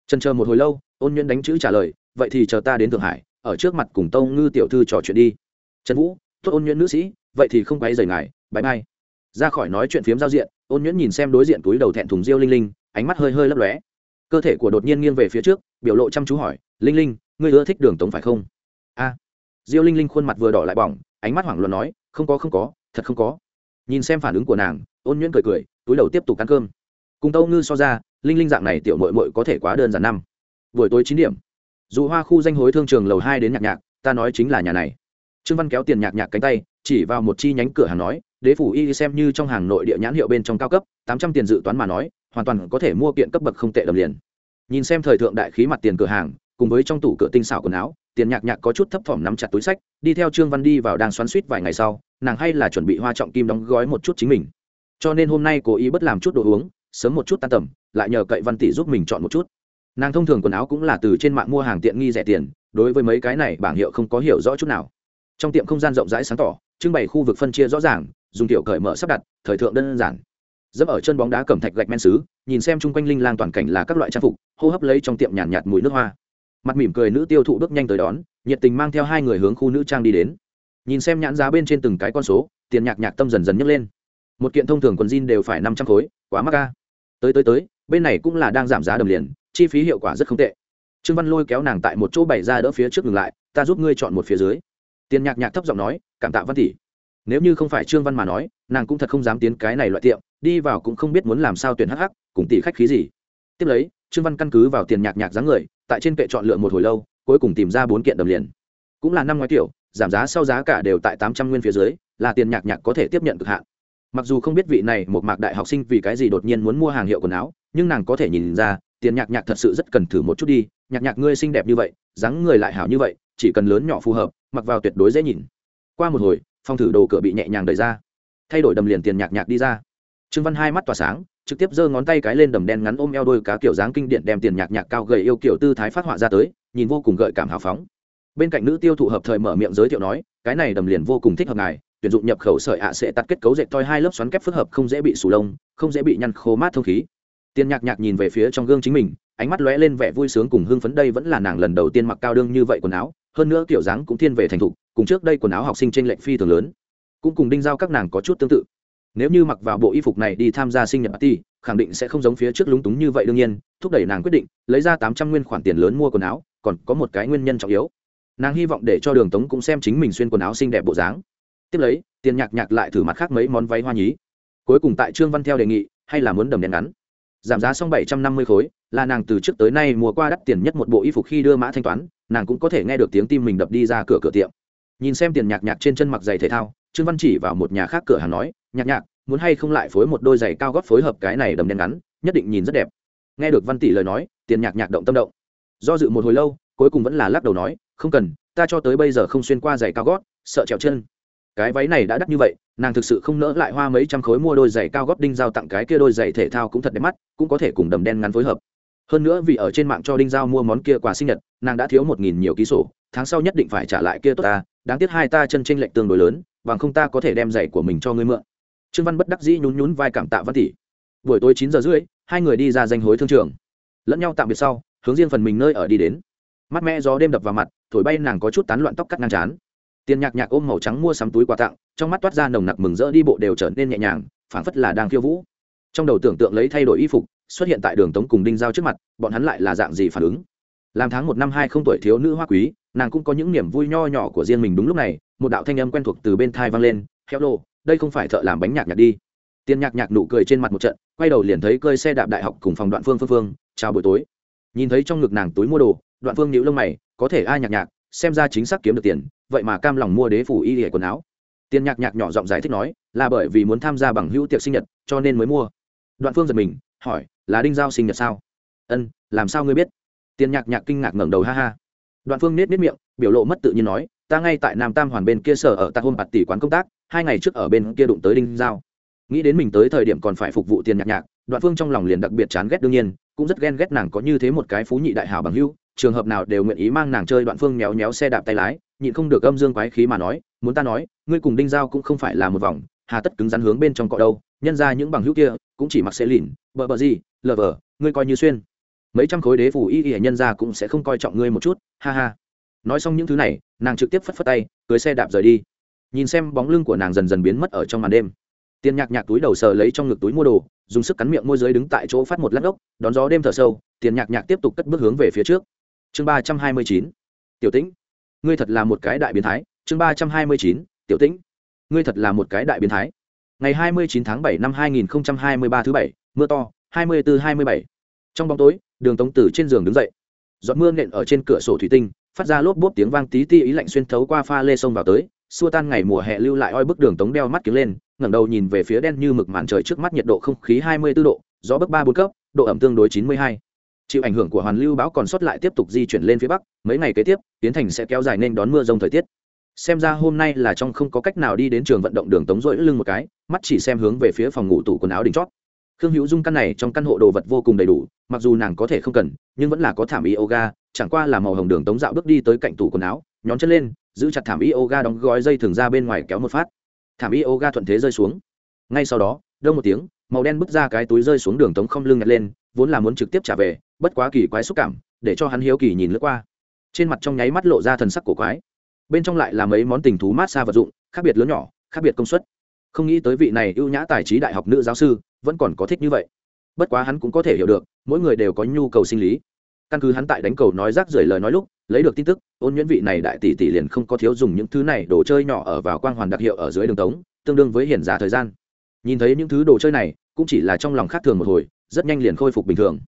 Speaker 1: Trần chờ một hồi lâu, ôn nhuyễn đánh chữ trả lời, vậy thì chờ ta đến thượng hải, ở trước mặt cùng tâu ngư tiểu thư trò chuyện đi. Trần vũ, tốt ôn nhuyễn nữ sĩ, vậy thì không quay rời ngài bãi mai ra khỏi nói chuyện phiếm giao diện, ôn nhuyễn nhìn xem đối diện túi đầu thẹn thùng diêu linh linh, ánh mắt hơi hơi lấp lóe. Cơ thể của đột nhiên nghiêng về phía trước, biểu lộ chăm chú hỏi, linh linh, ngươi ưa thích đường tống phải không? A. Diêu linh linh khuôn mặt vừa đỏ lại bỏng, ánh mắt hoảng loạn nói, không có không có, thật không có. Nhìn xem phản ứng của nàng, ôn nhuyễn cười cười túi đầu tiếp tục ăn cơm. Cùng tâu ngư so ra, linh linh dạng này tiểu mội mội có thể quá đơn giản năm. Buổi tối chín điểm. Dù hoa khu danh hối thương trường lầu hai đến nhạc nhạc, ta nói chính là nhà này. Trương văn kéo tiền nhạc nhạc cánh tay, chỉ vào một chi nhánh cửa hàng nói, đế phủ y xem như trong hàng nội địa nhãn hiệu bên trong cao cấp, tám trăm tiền dự toán mà nói, hoàn toàn có thể mua kiện cấp bậc không tệ đầm liền. Nhìn xem thời thượng đại khí mặt tiền cửa hàng, cùng với trong tủ cửa tinh xảo quần áo, tiền nhạc nhạc có chút thấp thỏm nắm chặt túi sách, đi theo trương văn đi vào đang xoắn suýt vài ngày sau, nàng hay là chuẩn bị hoa trọng kim đóng gói một chút chính mình cho nên hôm nay cố ý bất làm chút đồ uống sớm một chút tan tầm lại nhờ cậy văn tỷ giúp mình chọn một chút. Nàng thông thường quần áo cũng là từ trên mạng mua hàng tiện nghi rẻ tiền đối với mấy cái này bảng hiệu không có hiểu rõ chút nào. Trong tiệm không gian rộng rãi sáng tỏ trưng bày khu vực phân chia rõ ràng dùng tiểu cởi mở sắp đặt thời thượng đơn giản. Dẫm ở chân bóng đá cẩm thạch gạch men xứ nhìn xem chung quanh linh lang toàn cảnh là các loại trang phục hô hấp lấy trong tiệm nhàn nhạt, nhạt mùi nước hoa. Mặt mỉm cười nữ tiêu thụ bước nhanh tới đón nhiệt tình mang theo hai người hướng khu nữ trang đi đến. Nhìn xem nhãn giá bên trên từng cái con số tiền nhạc nhạc tâm dần dần nhấc lên một kiện thông thường quần jean đều phải năm trăm khối, quá mắc ca tới tới tới, bên này cũng là đang giảm giá đầm liền, chi phí hiệu quả rất không tệ. Trương văn lôi kéo nàng tại một chỗ bày ra đỡ phía trước ngừng lại, ta giúp ngươi chọn một phía dưới. Tiền nhạc nhạc thấp giọng nói, cảm tạ văn tỷ. Nếu như không phải trương văn mà nói, nàng cũng thật không dám tiến cái này loại tiệm, đi vào cũng không biết muốn làm sao tuyển hắc hắc, cùng tỷ khách khí gì. Tiếp lấy, trương văn căn cứ vào tiền nhạc nhạc dáng người, tại trên kệ chọn lựa một hồi lâu, cuối cùng tìm ra bốn kiện đầm liền. Cũng là năm ngoái kiểu, giảm giá sau giá cả đều tại tám trăm nguyên phía dưới, là tiền nhạc nhạc có thể tiếp nhận cực hạn mặc dù không biết vị này một mạc đại học sinh vì cái gì đột nhiên muốn mua hàng hiệu quần áo, nhưng nàng có thể nhìn ra, tiền nhạc nhạc thật sự rất cần thử một chút đi. Nhạc nhạc ngươi xinh đẹp như vậy, dáng người lại hảo như vậy, chỉ cần lớn nhỏ phù hợp, mặc vào tuyệt đối dễ nhìn. Qua một hồi phong thử đồ cửa bị nhẹ nhàng đẩy ra. Thay đổi đầm liền tiền nhạc nhạc đi ra. Trương văn hai mắt tỏa sáng, trực tiếp giơ ngón tay cái lên đầm đen ngắn ôm eo đôi cá kiểu dáng kinh điển đem tiền nhạc nhạc cao gầy yêu kiểu tư thái phát họa ra tới, nhìn vô cùng gợi cảm hào phóng. Bên cạnh nữ tiêu thụ hợp thời mở miệng giới thiệu nói, cái này đầm liền vô cùng thích hợp ngài tuyển dụng nhập khẩu sợi ạ sẽ tắt kết cấu dệt toi hai lớp xoắn kép phức hợp, không dễ bị sù lông, không dễ bị nhăn khô mát thông khí. Tiên nhạc nhạc nhìn về phía trong gương chính mình, ánh mắt lóe lên vẻ vui sướng cùng hưng phấn, đây vẫn là nàng lần đầu tiên mặc cao đương như vậy quần áo, hơn nữa kiểu dáng cũng thiên về thành thục, cùng trước đây quần áo học sinh trên lệnh phi thường lớn. Cũng cùng đinh giao các nàng có chút tương tự. Nếu như mặc vào bộ y phục này đi tham gia sinh nhật party, khẳng định sẽ không giống phía trước lúng túng như vậy đương nhiên, thúc đẩy nàng quyết định lấy ra tám trăm nguyên khoản tiền lớn mua quần áo, còn có một cái nguyên nhân trọng yếu. Nàng hy vọng để cho đường tống cũng xem chính mình xuyên quần áo xinh đẹp bộ dáng tiếp lấy, tiền nhạc nhạc lại thử mặt khác mấy món váy hoa nhí. Cuối cùng tại trương văn theo đề nghị, hay là muốn đầm đèn ngắn. Giảm giá xong bảy trăm năm mươi khối, là nàng từ trước tới nay mua qua đắt tiền nhất một bộ y phục khi đưa mã thanh toán, nàng cũng có thể nghe được tiếng tim mình đập đi ra cửa cửa tiệm. Nhìn xem tiền nhạc nhạc trên chân mặc giày thể thao, trương văn chỉ vào một nhà khác cửa hàng nói, nhạc nhạc, muốn hay không lại phối một đôi giày cao gót phối hợp cái này đầm đen ngắn, nhất định nhìn rất đẹp. Nghe được văn tỷ lời nói, tiền nhạc nhạc động tâm động. Do dự một hồi lâu, cuối cùng vẫn là lắc đầu nói, không cần, ta cho tới bây giờ không xuyên qua giày cao gót, sợ trèo chân cái váy này đã đắt như vậy, nàng thực sự không nỡ lại hoa mấy trăm khối mua đôi giày cao gót đinh giao tặng cái kia đôi giày thể thao cũng thật đẹp mắt, cũng có thể cùng đầm đen ngắn phối hợp. Hơn nữa vì ở trên mạng cho đinh giao mua món kia quà sinh nhật, nàng đã thiếu một nghìn nhiều ký sổ, tháng sau nhất định phải trả lại kia tốt ta, đáng tiếc hai ta chân tranh lệch tương đối lớn, bằng không ta có thể đem giày của mình cho ngươi mượn. Trương văn bất đắc dĩ nhún nhún vai cảm tạ văn tỷ. Buổi tối chín giờ rưỡi, hai người đi ra danh hối thương trường. Lẫn nhau tạm biệt sau, hướng riêng phần mình nơi ở đi đến. Mắt mẹ gió đêm đập vào mặt, thổi bay nàng có chút tán loạn tóc cắt ngang chán tiền nhạc nhạc ôm màu trắng mua sắm túi quà tặng, trong mắt toát ra nồng nặc mừng rỡ đi bộ đều trở nên nhẹ nhàng, phảng phất là đang khiêu vũ. Trong đầu tưởng tượng lấy thay đổi y phục, xuất hiện tại đường tống cùng đinh giao trước mặt, bọn hắn lại là dạng gì phản ứng? Làm tháng một năm hai không tuổi thiếu nữ hoa quý, nàng cũng có những niềm vui nho nhỏ của riêng mình đúng lúc này, một đạo thanh âm quen thuộc từ bên thai vang lên, heo lô, đây không phải thợ làm bánh nhạc nhạc đi. Tiền nhạc nhạc nụ cười trên mặt một trận, quay đầu liền thấy cơi xe đạp đại học cùng phòng đoạn phương phương phương, chào buổi tối. Nhìn thấy trong ngực nàng túi mua đồ, đoạn phương nhíu lông mày, có thể ai nhạc nhạc? Xem ra chính xác kiếm được tiền, vậy mà cam lòng mua đế phủ y hệ quần áo. Tiền nhạc nhạc nhỏ giọng giải thích nói, là bởi vì muốn tham gia bằng hữu tiệc sinh nhật, cho nên mới mua. Đoạn phương giật mình, hỏi, là đinh giao sinh nhật sao? Ân, làm sao ngươi biết? Tiền nhạc nhạc kinh ngạc ngẩng đầu ha ha. Đoạn phương nết nết miệng, biểu lộ mất tự nhiên nói, ta ngay tại nam tam hoàn bên kia sở ở tạc hôm bạt tỷ quán công tác, hai ngày trước ở bên kia đụng tới đinh giao. Nghĩ đến mình tới thời điểm còn phải phục vụ tiền nhạc nhạc, đoạn phương trong lòng liền đặc biệt chán ghét đương nhiên, cũng rất ghen ghét nàng có như thế một cái phú nhị đại hào bằng hưu trường hợp nào đều nguyện ý mang nàng chơi đoạn phương méo méo xe đạp tay lái, nhịn không được âm dương quái khí mà nói, muốn ta nói, ngươi cùng đinh giao cũng không phải là một vòng, hà tất cứng rắn hướng bên trong cọ đâu, nhân ra những bằng hữu kia, cũng chỉ mặc xe lìn, bờ bờ gì, lờ vờ, ngươi coi như xuyên. Mấy trăm khối đế phủ y y nhân ra cũng sẽ không coi trọng ngươi một chút, ha ha. Nói xong những thứ này, nàng trực tiếp phất phất tay, cưới xe đạp rời đi. Nhìn xem bóng lưng của nàng dần dần biến mất ở trong màn đêm. Tiền nhạc nhạc túi đầu sờ lấy trong ngực túi mua đồ, dùng sức cắn miệng môi giới đứng tại chỗ phát một lát ốc, đón gió đêm thở sâu tiền nhạc nhạc tiếp tục cất bước hướng về phía trước chương ba trăm hai mươi chín, tiểu tĩnh. Ngươi thật là một cái đại biến thái. Chương ba trăm hai mươi chín, tiểu tĩnh. Ngươi thật là một cái đại biến thái. Ngày hai mươi chín tháng bảy năm hai nghìn hai mươi ba thứ bảy, mưa to, hai mươi bốn hai mươi bảy. Trong bóng tối, đường tống tử trên giường đứng dậy. Giọt mưa nện ở trên cửa sổ thủy tinh, phát ra lốp bốp tiếng vang tí ti ý lạnh xuyên thấu qua pha lê sông vào tới. Xua tan ngày mùa hè lưu lại oi bức đường tống đeo mắt kiếm lên, ngẩng đầu nhìn về phía đen như mực màn trời trước mắt nhiệt độ không khí hai mươi 24 độ, gió bấc ba bốn cấp, độ ẩm tương đối chín mươi hai chịu ảnh hưởng của hoàn lưu bão còn sót lại tiếp tục di chuyển lên phía bắc, mấy ngày kế tiếp, tiến thành sẽ kéo dài nên đón mưa rông thời tiết. Xem ra hôm nay là trong không có cách nào đi đến trường vận động đường tống rỗi lưng một cái, mắt chỉ xem hướng về phía phòng ngủ tủ quần áo đỉnh chót. Khương hữu dung căn này trong căn hộ đồ vật vô cùng đầy đủ, mặc dù nàng có thể không cần, nhưng vẫn là có thảm yoga, chẳng qua là màu hồng đường tống dạo bước đi tới cạnh tủ quần áo, nhón chân lên, giữ chặt thảm yoga đóng gói dây thường ra bên ngoài kéo một phát. Thảm yoga thuận thế rơi xuống. Ngay sau đó, đông một tiếng, màu đen bước ra cái túi rơi xuống đường tống không lưng nhặt lên, vốn là muốn trực tiếp trả về bất quá kỳ quái xúc cảm, để cho hắn hiếu kỳ nhìn lướt qua. Trên mặt trong nháy mắt lộ ra thần sắc cổ quái. Bên trong lại là mấy món tình thú mát xa vật dụng, khác biệt lớn nhỏ, khác biệt công suất. Không nghĩ tới vị này ưu nhã tài trí đại học nữ giáo sư vẫn còn có thích như vậy. Bất quá hắn cũng có thể hiểu được, mỗi người đều có nhu cầu sinh lý. Căn cứ hắn tại đánh cầu nói rác rưởi lời nói lúc, lấy được tin tức, ôn nhuyễn vị này đại tỷ tỷ liền không có thiếu dùng những thứ này đồ chơi nhỏ ở vào quang hoàn đặc hiệu ở dưới đường tống, tương đương với hiển giả thời gian. Nhìn thấy những thứ đồ chơi này, cũng chỉ là trong lòng khác thường một hồi, rất nhanh liền khôi phục bình thường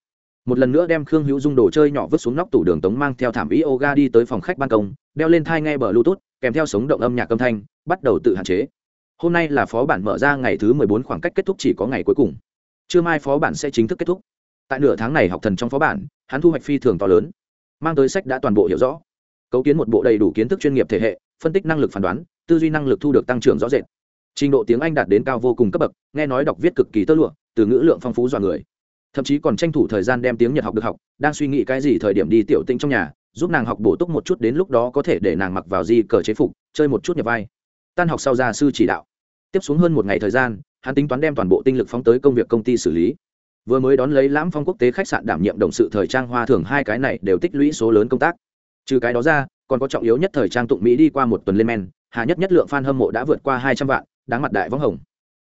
Speaker 1: một lần nữa đem khương hữu dung đồ chơi nhỏ vứt xuống nóc tủ đường tống mang theo thảm yoga đi tới phòng khách ban công, đeo lên thai nghe bờ bluetooth, kèm theo sống động âm nhạc âm thanh, bắt đầu tự hạn chế. Hôm nay là phó bản mở ra ngày thứ mười bốn, khoảng cách kết thúc chỉ có ngày cuối cùng. Trưa mai phó bản sẽ chính thức kết thúc. Tại nửa tháng này học thần trong phó bản, hắn thu hoạch phi thường to lớn, mang tới sách đã toàn bộ hiểu rõ, cấu kiến một bộ đầy đủ kiến thức chuyên nghiệp thể hệ, phân tích năng lực phán đoán, tư duy năng lực thu được tăng trưởng rõ rệt. Trình độ tiếng anh đạt đến cao vô cùng cấp bậc, nghe nói đọc viết cực kỳ tơ lụa, từ ngữ lượng phong phú dọa người thậm chí còn tranh thủ thời gian đem tiếng nhật học được học, đang suy nghĩ cái gì thời điểm đi tiểu tinh trong nhà, giúp nàng học bổ túc một chút đến lúc đó có thể để nàng mặc vào di cờ chế phục, chơi một chút nhập vai. Tan học sau gia sư chỉ đạo. Tiếp xuống hơn một ngày thời gian, hắn tính toán đem toàn bộ tinh lực phóng tới công việc công ty xử lý. Vừa mới đón lấy lãm phong quốc tế khách sạn đảm nhiệm đồng sự thời trang hoa thường hai cái này đều tích lũy số lớn công tác. Trừ cái đó ra, còn có trọng yếu nhất thời trang tụng mỹ đi qua một tuần lên men, hà nhất nhất lượng f a n hâm mộ đã vượt qua hai trăm vạn, đáng mặt đại võng hồng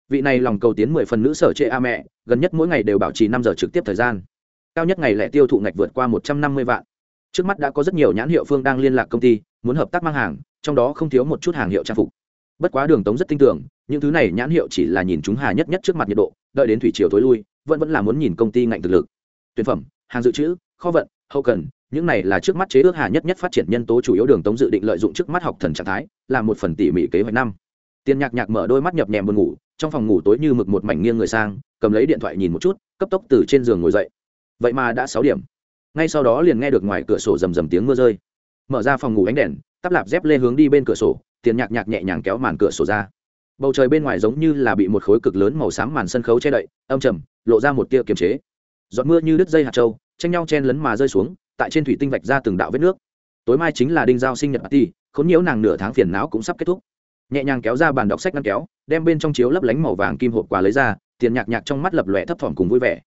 Speaker 1: vị này lòng cầu tiến mười phần nữ sở trệ a mẹ, gần nhất mỗi ngày đều bảo trì năm giờ trực tiếp thời gian. Cao nhất ngày lẻ tiêu thụ ngạch vượt qua một trăm năm mươi vạn. Trước mắt đã có rất nhiều nhãn hiệu phương đang liên lạc công ty, muốn hợp tác mang hàng, trong đó không thiếu một chút hàng hiệu trang phục. Bất quá đường tống rất tin tưởng, những thứ này nhãn hiệu chỉ là nhìn chúng hà nhất nhất trước mặt nhiệt độ, đợi đến thủy triều tối lui, vẫn vẫn là muốn nhìn công ty ngạnh thực lực. Tuyển phẩm, hàng dự trữ, kho vận, hậu cần, những này là trước mắt chế ước hà nhất nhất phát triển nhân tố chủ yếu đường tống dự định lợi dụng trước mắt học thần trạng thái là một phần tỉ mỉ kế hoạch năm. Tiền nhạc nhạc mở đôi mắt nhập nhèm buồn ngủ trong phòng ngủ tối như mực một mảnh nghiêng người sang, cầm lấy điện thoại nhìn một chút, cấp tốc từ trên giường ngồi dậy. Vậy mà đã sáu điểm. Ngay sau đó liền nghe được ngoài cửa sổ rầm rầm tiếng mưa rơi. Mở ra phòng ngủ ánh đèn, tắp lạp dép lê hướng đi bên cửa sổ, tiền nhạc nhạc nhẹ nhàng kéo màn cửa sổ ra. Bầu trời bên ngoài giống như là bị một khối cực lớn màu xám màn sân khấu che đậy, âm trầm, lộ ra một tia kiềm chế. Giọt mưa như đứt dây hạt trâu tranh nhau chen lấn mà rơi xuống, tại trên thủy tinh vạch ra từng đạo vết nước. Tối mai chính là đinh giao sinh nhật ti khốn nhiễu nàng nửa tháng phiền não cũng sắp kết thúc nhẹ nhàng kéo ra bàn đọc sách ngăn kéo, đem bên trong chiếu lấp lánh màu vàng kim hộp quà lấy ra, tiền nhạc nhạc trong mắt lập lòe thấp thỏm cùng vui vẻ.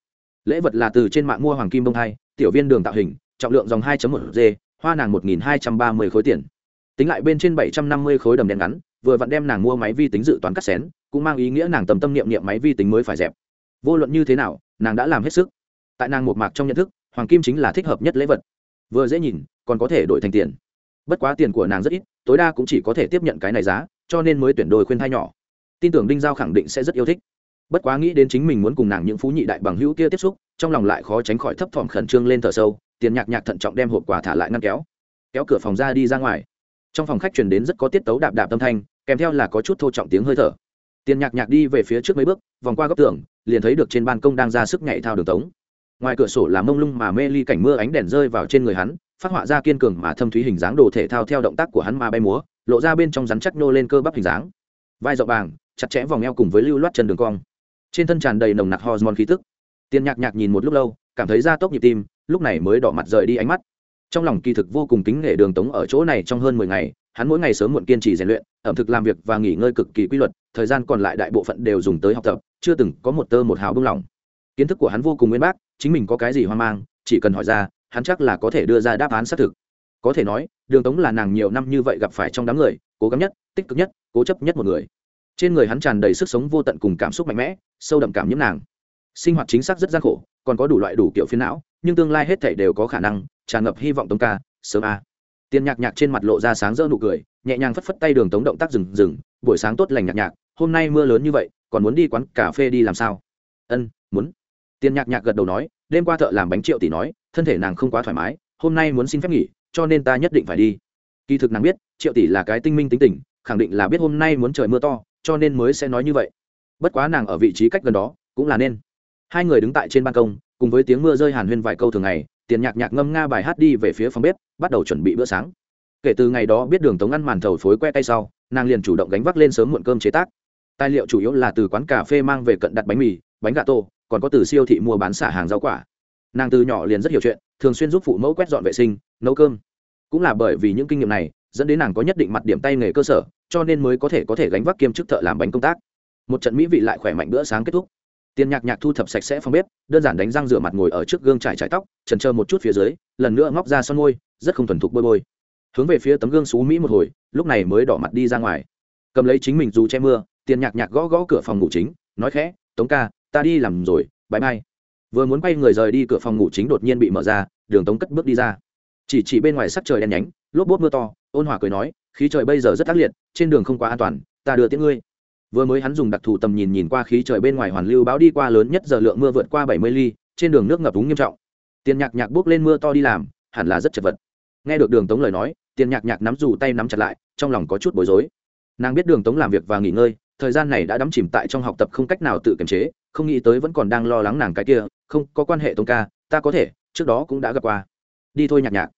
Speaker 1: Lễ vật là từ trên mạng mua hoàng kim bông hai, tiểu viên đường tạo hình, trọng lượng dòng 2 một g, hoa nàng một nghìn hai trăm ba mươi khối tiền. Tính lại bên trên bảy trăm năm mươi khối đầm đen ngắn, vừa vặn đem nàng mua máy vi tính dự toán cắt xén, cũng mang ý nghĩa nàng tầm tâm niệm niệm máy vi tính mới phải dẹp. Vô luận như thế nào, nàng đã làm hết sức. Tại nàng một mạc trong nhận thức, hoàng kim chính là thích hợp nhất lễ vật. Vừa dễ nhìn, còn có thể đổi thành tiền. Bất quá tiền của nàng rất ít, tối đa cũng chỉ có thể tiếp nhận cái này giá cho nên mới tuyển đôi khuyên thai nhỏ. Tin tưởng đinh giao khẳng định sẽ rất yêu thích. Bất quá nghĩ đến chính mình muốn cùng nàng những phú nhị đại bằng hữu kia tiếp xúc, trong lòng lại khó tránh khỏi thấp thỏm khẩn trương lên thở sâu, tiền nhạc nhạc thận trọng đem hộp quà thả lại ngăn kéo. Kéo cửa phòng ra đi ra ngoài. Trong phòng khách chuyển đến rất có tiết tấu đạp đạp tâm thanh, kèm theo là có chút thô trọng tiếng hơi thở. Tiền nhạc nhạc đi về phía trước mấy bước, vòng qua góc tường, liền thấy được trên ban công đang ra sức nhảy thao đường tống. Ngoài cửa sổ là mông lung mà mê ly cảnh mưa ánh đèn rơi vào trên người hắn, phát họa ra kiên cường mà thâm thúy hình dáng đồ thể thao theo động tác của hắn mà bay múa lộ ra bên trong rắn chắc nô lên cơ bắp hình dáng. Vai rộng vàng chặt chẽ vòng eo cùng với lưu loát chân đường cong. Trên thân tràn đầy nồng nặc hormone khí tức. Tiền nhạc nhạc nhìn một lúc lâu, cảm thấy da tốc nhịp tim, lúc này mới đỏ mặt rời đi ánh mắt. Trong lòng kỳ thực vô cùng kính nể đường tống ở chỗ này trong hơn mười ngày, hắn mỗi ngày sớm muộn kiên trì rèn luyện, ẩm thực làm việc và nghỉ ngơi cực kỳ quy luật, thời gian còn lại đại bộ phận đều dùng tới học tập, chưa từng có một tơ một hào bưng lỏng. Kiến thức của hắn vô cùng nguyên bác, chính mình có cái gì hoang mang, chỉ cần hỏi ra, hắn chắc là có thể đưa ra đáp án xác thực có thể nói, đường tống là nàng nhiều năm như vậy gặp phải trong đám người, cố gắng nhất, tích cực nhất, cố chấp nhất một người. Trên người hắn tràn đầy sức sống vô tận cùng cảm xúc mạnh mẽ, sâu đậm cảm nhiễm nàng. Sinh hoạt chính xác rất gian khổ, còn có đủ loại đủ kiểu phiến não, nhưng tương lai hết thể đều có khả năng, tràn ngập hy vọng tống ca, sớm a. À. tiền nhạc nhạc trên mặt lộ ra sáng rỡ nụ cười, nhẹ nhàng phất phất tay đường tống động tác rừng rừng, buổi sáng tốt lành nhạc nhạc, hôm nay mưa lớn như vậy, còn muốn đi quán cà phê đi làm sao? Ân, muốn. Tiền nhạc nhạc gật đầu nói, đêm qua thợ làm bánh triệu tỷ nói, thân thể nàng không quá thoải mái, hôm nay muốn xin phép nghỉ cho nên ta nhất định phải đi. Kỳ thực nàng biết, triệu tỷ là cái tinh minh tính tình, khẳng định là biết hôm nay muốn trời mưa to, cho nên mới sẽ nói như vậy. Bất quá nàng ở vị trí cách gần đó, cũng là nên. Hai người đứng tại trên ban công, cùng với tiếng mưa rơi hàn huyên vài câu thường ngày, tiền nhạc nhạc ngâm nga bài hát đi về phía phòng bếp, bắt đầu chuẩn bị bữa sáng. Kể từ ngày đó biết đường tống ăn màn thầu phối que tay sau, nàng liền chủ động gánh vác lên sớm muộn cơm chế tác. Tài liệu chủ yếu là từ quán cà phê mang về cận đặt bánh mì, bánh gà tô, còn có từ siêu thị mua bán xả hàng rau quả. Nàng từ nhỏ liền rất hiểu chuyện thường xuyên giúp phụ mẫu quét dọn vệ sinh, nấu cơm. Cũng là bởi vì những kinh nghiệm này, dẫn đến nàng có nhất định mặt điểm tay nghề cơ sở, cho nên mới có thể có thể gánh vác kiêm chức thợ làm bánh công tác. Một trận mỹ vị lại khỏe mạnh bữa sáng kết thúc. Tiền nhạc nhạc thu thập sạch sẽ phòng bếp, đơn giản đánh răng rửa mặt ngồi ở trước gương trải trải tóc, trần trơ một chút phía dưới, lần nữa ngóc ra son môi, rất không thuần thục bôi bôi. Hướng về phía tấm gương xú mỹ một hồi, lúc này mới đỏ mặt đi ra ngoài. Cầm lấy chính mình dù che mưa, tiền nhạc nhạc gõ gõ cửa phòng ngủ chính, nói khẽ, tống ca, ta đi làm rồi, bãi mai vừa muốn quay người rời đi cửa phòng ngủ chính đột nhiên bị mở ra, đường tống cất bước đi ra. Chỉ chỉ bên ngoài sắc trời đen nhánh, lốp bốt mưa to, ôn hòa cười nói, khí trời bây giờ rất ác liệt, trên đường không quá an toàn, ta đưa tiếng ngươi. Vừa mới hắn dùng đặc thù tầm nhìn nhìn qua khí trời bên ngoài hoàn lưu báo đi qua lớn nhất giờ lượng mưa vượt qua bảy mươi ly, trên đường nước ngập úng nghiêm trọng. Tiền nhạc nhạc bước lên mưa to đi làm, hẳn là rất chật vật. Nghe được đường tống lời nói, tiền nhạc nhạc nắm dù tay nắm chặt lại, trong lòng có chút bối rối. Nàng biết đường tống làm việc và nghỉ ngơi, thời gian này đã đắm chìm tại trong học tập không cách nào tự kiềm chế, không nghĩ tới vẫn còn đang lo lắng nàng cái kia không có quan hệ tống ca, ta có thể, trước đó cũng đã gặp qua. Đi thôi nhạc nhạc.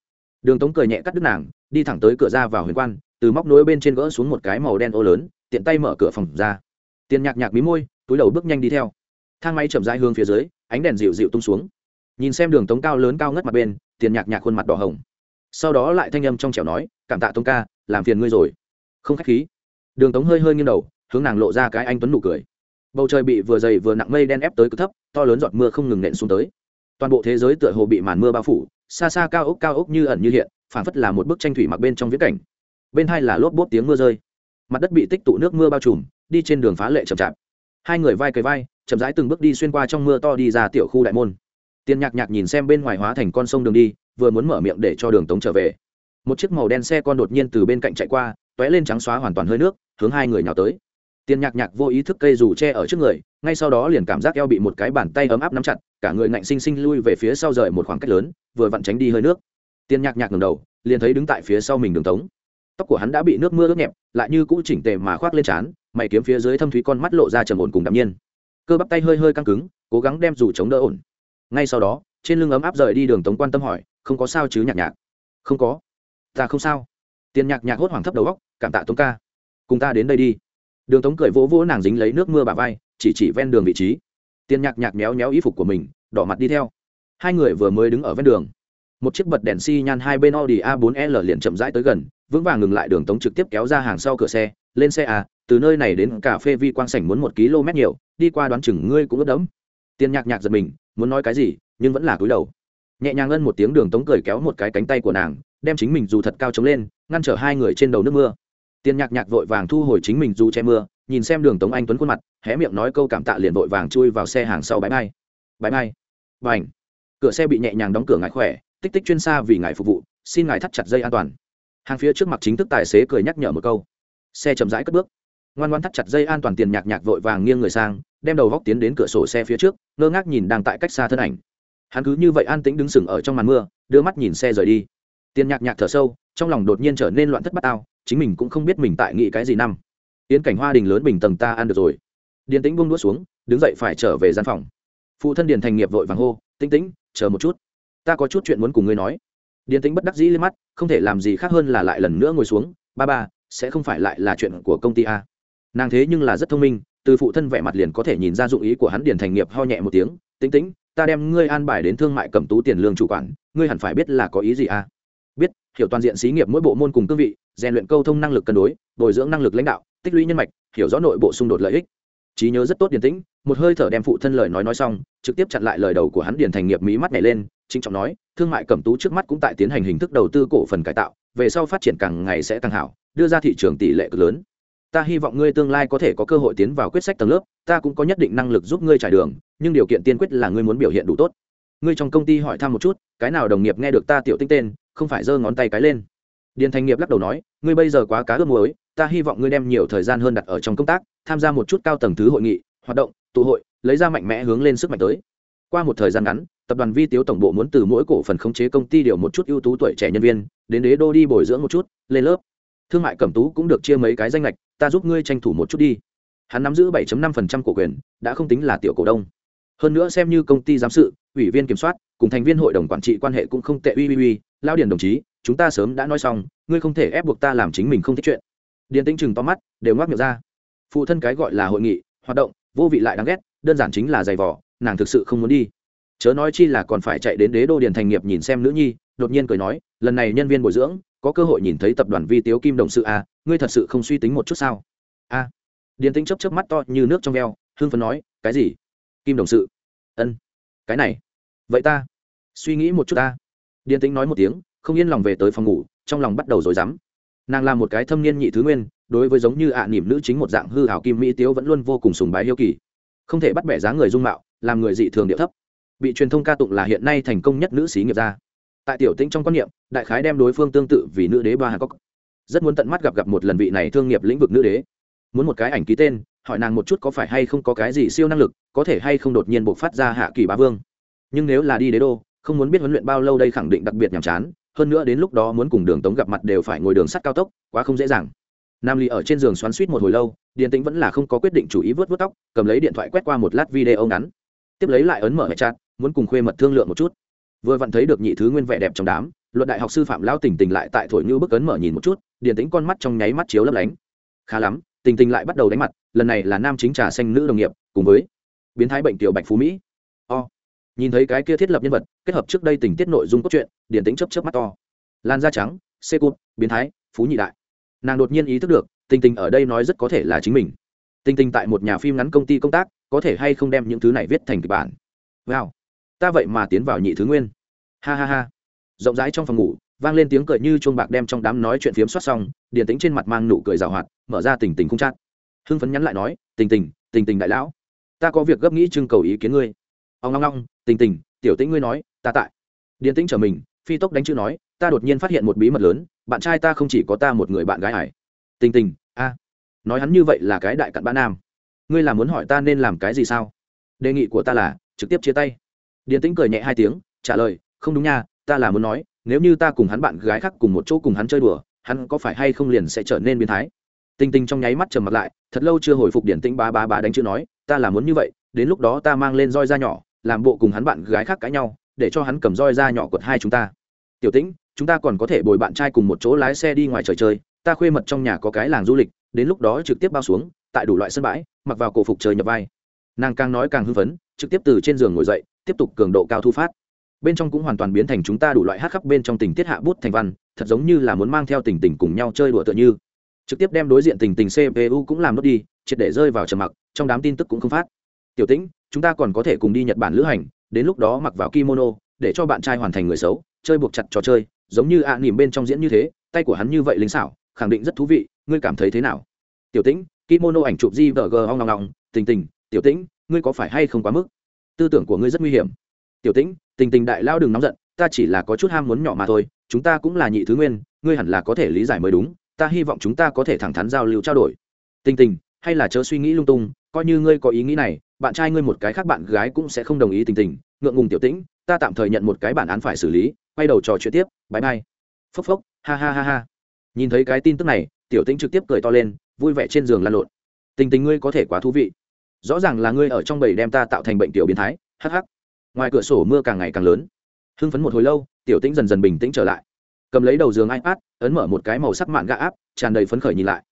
Speaker 1: Đường tống cười nhẹ cắt đứt nàng, đi thẳng tới cửa ra vào huyền quan, từ móc nối bên trên gỡ xuống một cái màu đen ô lớn, tiện tay mở cửa phòng ra. Tiền nhạc nhạc mí môi, túi đầu bước nhanh đi theo. Thang máy chậm rãi hướng phía dưới, ánh đèn dịu dịu tung xuống. Nhìn xem đường tống cao lớn cao ngất mặt bên, tiền nhạc nhạc khuôn mặt đỏ hồng. Sau đó lại thanh âm trong trẻo nói, cảm tạ tống ca, làm phiền ngươi rồi. Không khách khí. Đường tống hơi hơi nghiêng đầu, hướng nàng lộ ra cái anh tuấn nụ cười bầu trời bị vừa dày vừa nặng mây đen ép tới cực thấp, to lớn giọt mưa không ngừng nện xuống tới. Toàn bộ thế giới tựa hồ bị màn mưa bao phủ, xa xa cao ốc cao ốc như ẩn như hiện phản phất là một bức tranh thủy mặc bên trong viễn cảnh. Bên hai là lốp bốp tiếng mưa rơi. Mặt đất bị tích tụ nước mưa bao trùm, đi trên đường phá lệ chậm chạp. Hai người vai cầy vai, chậm rãi từng bước đi xuyên qua trong mưa to đi ra tiểu khu đại môn. Tiền nhạc nhạc nhìn xem bên ngoài hóa thành con sông đường đi, vừa muốn mở miệng để cho đường tống trở về. Một chiếc màu đen xe con đột nhiên từ bên cạnh chạy qua t ó é lên trắng xóa hoàn toàn hơi nước, hướng hai người nhào tới tiền nhạc nhạc vô ý thức cây dù che ở trước người, ngay sau đó liền cảm giác eo bị một cái bàn tay ấm áp nắm chặt, cả người ngạnh xinh xinh lui về phía sau rời một khoảng cách lớn, vừa vặn tránh đi hơi nước. Tiền nhạc nhạc ngầm đầu, liền thấy đứng tại phía sau mình đường tống. Tóc của hắn đã bị nước mưa ướt nhẹp, lại như cũ chỉnh tề mà khoác lên trán, mày kiếm phía dưới thâm thúy con mắt lộ ra trầm ổn cùng đạm nhiên. Cơ bắp tay hơi hơi căng cứng, cố gắng đem dù chống đỡ ổn. Ngay sau đó, trên lưng ấm áp rời đi đường tống quan tâm hỏi, không có sao chứ, nhạc nhạc? Không có. Ta không sao. Tiền nhạc nhạc hốt hoảng thấp đầu góc cảm tạ tống ca. Cùng ta đến đây đi đường tống cười vỗ vỗ nàng dính lấy nước mưa bà vai, chỉ chỉ ven đường vị trí. Tiền nhạc nhạc méo méo y phục của mình, đỏ mặt đi theo. Hai người vừa mới đứng ở ven đường. Một chiếc bật đèn xi nhan hai bên audi a 4 l liền chậm rãi tới gần, vững vàng ngừng lại đường tống trực tiếp kéo ra hàng sau cửa xe, lên xe à từ nơi này đến cà phê vi quang sảnh muốn một km nhiều, đi qua đoán chừng ngươi cũng ướt đẫm. Tiền nhạc nhạc giật mình, muốn nói cái gì, nhưng vẫn là cúi đầu. Nhẹ nhàng ngân một tiếng đường tống cười kéo một cái cánh tay của nàng, đem chính mình dù thật cao chống lên, ngăn trở hai người trên đầu nước mưa tiền nhạc nhạc vội vàng thu hồi chính mình dù che mưa, nhìn xem đường tống anh tuấn khuôn mặt, hé miệng nói câu cảm tạ liền vội vàng chui vào xe hàng sau bãi bay. Bãi bay. Và cửa xe bị nhẹ nhàng đóng cửa ngại khỏe, tích tích chuyên xa vì ngài phục vụ, xin ngài thắt chặt dây an toàn. Hàng phía trước mặt chính thức tài xế cười nhắc nhở một câu. Xe chậm rãi cất bước. Ngoan ngoan thắt chặt dây an toàn tiền nhạc nhạc vội vàng nghiêng người sang, đem đầu góc tiến đến cửa sổ xe phía trước, ngơ ngác nhìn đang tại cách xa thân ảnh. Hắn cứ như vậy an tĩnh đứng sừng ở trong màn mưa, đưa mắt nhìn xe rời đi tiền nhạc nhạc thở sâu, trong lòng đột nhiên trở nên loạn thất bát ao, chính mình cũng không biết mình tại nghĩ cái gì năm. Tiến cảnh hoa đình lớn bình tầng ta ăn được rồi. Điền tĩnh buông đũa xuống, đứng dậy phải trở về gian phòng. Phụ thân điền thành nghiệp vội vàng hô, tĩnh tĩnh, chờ một chút. Ta có chút chuyện muốn cùng ngươi nói. Điền tĩnh bất đắc dĩ lên mắt, không thể làm gì khác hơn là lại lần nữa ngồi xuống, ba ba, sẽ không phải lại là chuyện của công ty a nàng thế nhưng là rất thông minh, từ phụ thân vẻ mặt liền có thể nhìn ra dụng ý của hắn điền thành nghiệp ho nhẹ một tiếng, tĩnh tĩnh, ta đem ngươi an bài đến thương mại cầm tú tiền lương chủ quản, ngươi hẳn phải biết là có ý gì a hiểu toàn diện xí nghiệp mỗi bộ môn cùng cương vị, rèn luyện câu thông năng lực cân đối, bồi dưỡng năng lực lãnh đạo, tích lũy nhân mạch, hiểu rõ nội bộ xung đột lợi ích. Trí nhớ rất tốt điển tĩnh, một hơi thở đem phụ thân lời nói nói xong, trực tiếp chặn lại lời đầu của hắn điển thành nghiệp mỹ mắt nhảy lên chính trọng nói, thương mại cẩm tú trước mắt cũng tại tiến hành hình thức đầu tư cổ phần cải tạo, về sau phát triển càng ngày sẽ càng hảo, đưa ra thị trường tỷ lệ cực lớn. Ta hy vọng ngươi tương lai có thể có cơ hội tiến vào quyết sách tầng lớp, ta cũng có nhất định năng lực giúp ngươi trải đường, nhưng điều kiện tiên quyết là ngươi muốn biểu hiện đủ tốt. Ngươi trong công ty hỏi thăm một chút, cái nào đồng nghiệp nghe được ta tiểu tinh tên không phải giơ ngón tay cái lên. Điền thành nghiệp lắc đầu nói, ngươi bây giờ quá cá ướp muối, ta hy vọng ngươi đem nhiều thời gian hơn đặt ở trong công tác, tham gia một chút cao tầng thứ hội nghị, hoạt động, tụ hội, lấy ra mạnh mẽ hướng lên sức mạnh tới. Qua một thời gian ngắn, tập đoàn vi tiếu tổng bộ muốn từ mỗi cổ phần khống chế công ty điều một chút ưu tú tuổi trẻ nhân viên, đến đế đô đi bồi dưỡng một chút, lên lớp. Thương mại cẩm tú cũng được chia mấy cái danh lệch ta giúp ngươi tranh thủ một chút đi. Hắn nắm giữ 7.5% cổ quyền, đã không tính là tiểu cổ đông hơn nữa xem như công ty giám sự ủy viên kiểm soát cùng thành viên hội đồng quản trị quan hệ cũng không tệ. Uy uy uy lao điền đồng chí chúng ta sớm đã nói xong ngươi không thể ép buộc ta làm chính mình không thích chuyện. Điền tinh chừng to mắt đều ngoác miệng ra. Phụ thân cái gọi là hội nghị hoạt động vô vị lại đáng ghét đơn giản chính là giày vỏ nàng thực sự không muốn đi. Chớ nói chi là còn phải chạy đến đế đô điền thành nghiệp nhìn xem nữ nhi đột nhiên cười nói lần này nhân viên bồi dưỡng có cơ hội nhìn thấy tập đoàn vi tiếu kim đồng sự à, ngươi thật sự không suy tính một chút sao? A à. điền tính chấp chấp mắt to như nước trong veo hương phấn nói cái gì? Kim đồng sự? Ân, cái này, vậy ta, suy nghĩ một chút ta. Điền tính nói một tiếng, không yên lòng về tới phòng ngủ, trong lòng bắt đầu rồi dám nàng là một cái thâm niên nhị thứ nguyên, đối với giống như ạ à nỉm nữ chính một dạng hư hảo kim mỹ tiếu vẫn luôn vô cùng sùng bái yêu kỳ. Không thể bắt bẻ giá người dung mạo, làm người dị thường điệu thấp. Bị truyền thông ca tụng là hiện nay thành công nhất nữ sĩ nghiệp gia. Tại tiểu tĩnh trong quan niệm, đại khái đem đối phương tương tự vì nữ đế ba hàn cốc. Rất muốn tận mắt gặp gặp một lần vị này thương nghiệp lĩnh vực nữ đế. Muốn một cái ảnh ký tên hỏi nàng một chút có phải hay không có cái gì siêu năng lực, có thể hay không đột nhiên buộc phát ra hạ kỳ bá vương. Nhưng nếu là đi đế đô, không muốn biết huấn luyện bao lâu đây khẳng định đặc biệt nhàm chán, hơn nữa đến lúc đó muốn cùng đường tống gặp mặt đều phải ngồi đường sắt cao tốc, quá không dễ dàng. Nam ly ở trên giường xoắn suýt một hồi lâu, điền tĩnh vẫn là không có quyết định chủ ý vớt vớt tóc, cầm lấy điện thoại quét qua một lát video ngắn. Tiếp lấy lại ấn mở hệ chat, muốn cùng khuê mật thương lượng một chút. Vừa vặn thấy được nhị thứ nguyên vẻ đẹp trong đám, luận đại học sư phạm lao tỉnh tỉnh lại tại thổi như bức ấn mở nhìn một chút, điền tĩnh con mắt trong nháy mắt chiếu lấp lánh. Khá lắm tình tình lại bắt đầu đánh mặt, lần này là nam chính trà xanh nữ đồng nghiệp, cùng với biến thái bệnh tiểu bạch phú mỹ. O. Nhìn thấy cái kia thiết lập nhân vật, kết hợp trước đây tình tiết nội dung cốt truyện, điển tính chấp chấp mắt to. Lan da trắng, xê cụt, biến thái, phú nhị đại. Nàng đột nhiên ý thức được, tình tình ở đây nói rất có thể là chính mình. Tình tình tại một nhà phim ngắn công ty công tác, có thể hay không đem những thứ này viết thành kịch bản. Wow. Ta vậy mà tiến vào nhị thứ nguyên. Ha ha ha. Rộng rãi trong phòng ngủ, vang lên tiếng cười như chuông bạc đem trong đám nói chuyện phiếm soát xong điển tính trên mặt mang nụ cười rào hoạt, mở ra tình tình không chát. Hưng phấn nhắn lại nói, tình tình tình tình đại lão, ta có việc gấp nghĩ trưng cầu ý kiến ngươi. Ông long long, tình tình, tiểu tĩnh ngươi nói, ta tại. Điền tĩnh trở mình, phi tốc đánh chữ nói, ta đột nhiên phát hiện một bí mật lớn, bạn trai ta không chỉ có ta một người bạn gái ải. Tình tình, a, nói hắn như vậy là cái đại cặn bã nam. Ngươi là muốn hỏi ta nên làm cái gì sao? Đề nghị của ta là, trực tiếp chia tay. Điền tĩnh cười nhẹ hai tiếng, trả lời, không đúng nha, ta là muốn nói, nếu như ta cùng hắn bạn gái khác cùng một chỗ cùng hắn chơi đùa hắn có phải hay không liền sẽ trở nên biến thái? Tinh tinh trong nháy mắt trầm mặt lại, thật lâu chưa hồi phục điển tĩnh bá bá bá đánh chữ nói, ta là muốn như vậy, đến lúc đó ta mang lên roi da nhỏ, làm bộ cùng hắn bạn gái khác cãi nhau, để cho hắn cầm roi da nhỏ quật hai chúng ta. Tiểu tĩnh, chúng ta còn có thể bồi bạn trai cùng một chỗ lái xe đi ngoài trời chơi, ta khuê mật trong nhà có cái làng du lịch, đến lúc đó trực tiếp bao xuống, tại đủ loại sân bãi, mặc vào cổ phục trời nhập vai. Nàng càng nói càng hưng phấn, trực tiếp từ trên giường ngồi dậy, tiếp tục cường độ cao thu phát. Bên trong cũng hoàn toàn biến thành chúng ta đủ loại hát khắp bên trong tình tiết hạ bút thành văn thật giống như là muốn mang theo tình tình cùng nhau chơi đùa tựa như trực tiếp đem đối diện tình tình cpu cũng làm nốt đi triệt để rơi vào trầm mặc trong đám tin tức cũng không phát tiểu tĩnh chúng ta còn có thể cùng đi nhật bản lữ hành đến lúc đó mặc vào kimono để cho bạn trai hoàn thành người xấu chơi buộc chặt trò chơi giống như ạ à nỉm bên trong diễn như thế tay của hắn như vậy lính xảo khẳng định rất thú vị ngươi cảm thấy thế nào tiểu tĩnh kimono ảnh chụp di vờ gờ hong ngong ngong tình tình tiểu tĩnh ngươi có phải hay không quá mức tư tưởng của ngươi rất nguy hiểm tiểu tĩnh tình tình đại lao đừng nóng giận ta chỉ là có chút ham muốn nhỏ mà thôi chúng ta cũng là nhị thứ nguyên, ngươi hẳn là có thể lý giải mới đúng, ta hy vọng chúng ta có thể thẳng thắn giao lưu trao đổi. Tình tình, hay là chớ suy nghĩ lung tung, coi như ngươi có ý nghĩ này, bạn trai ngươi một cái khác bạn gái cũng sẽ không đồng ý tình tình, ngượng ngùng tiểu tĩnh, ta tạm thời nhận một cái bản án phải xử lý, quay đầu trò chuyện tiếp bãi bay phốc phốc, ha ha ha ha. Nhìn thấy cái tin tức này, tiểu tĩnh trực tiếp cười to lên, vui vẻ trên giường lăn lộn. Tình tình ngươi có thể quá thú vị. Rõ ràng là ngươi ở trong bầy đem ta tạo thành bệnh tiểu biến thái hh ngoài cửa sổ mưa càng ngày càng lớn. Hưng phấn một hồi lâu tiểu tĩnh dần dần bình tĩnh trở lại. Cầm lấy đầu giường ipad, ấn mở một cái màu sắc mạn gạ áp tràn đầy phấn khởi nhìn lại.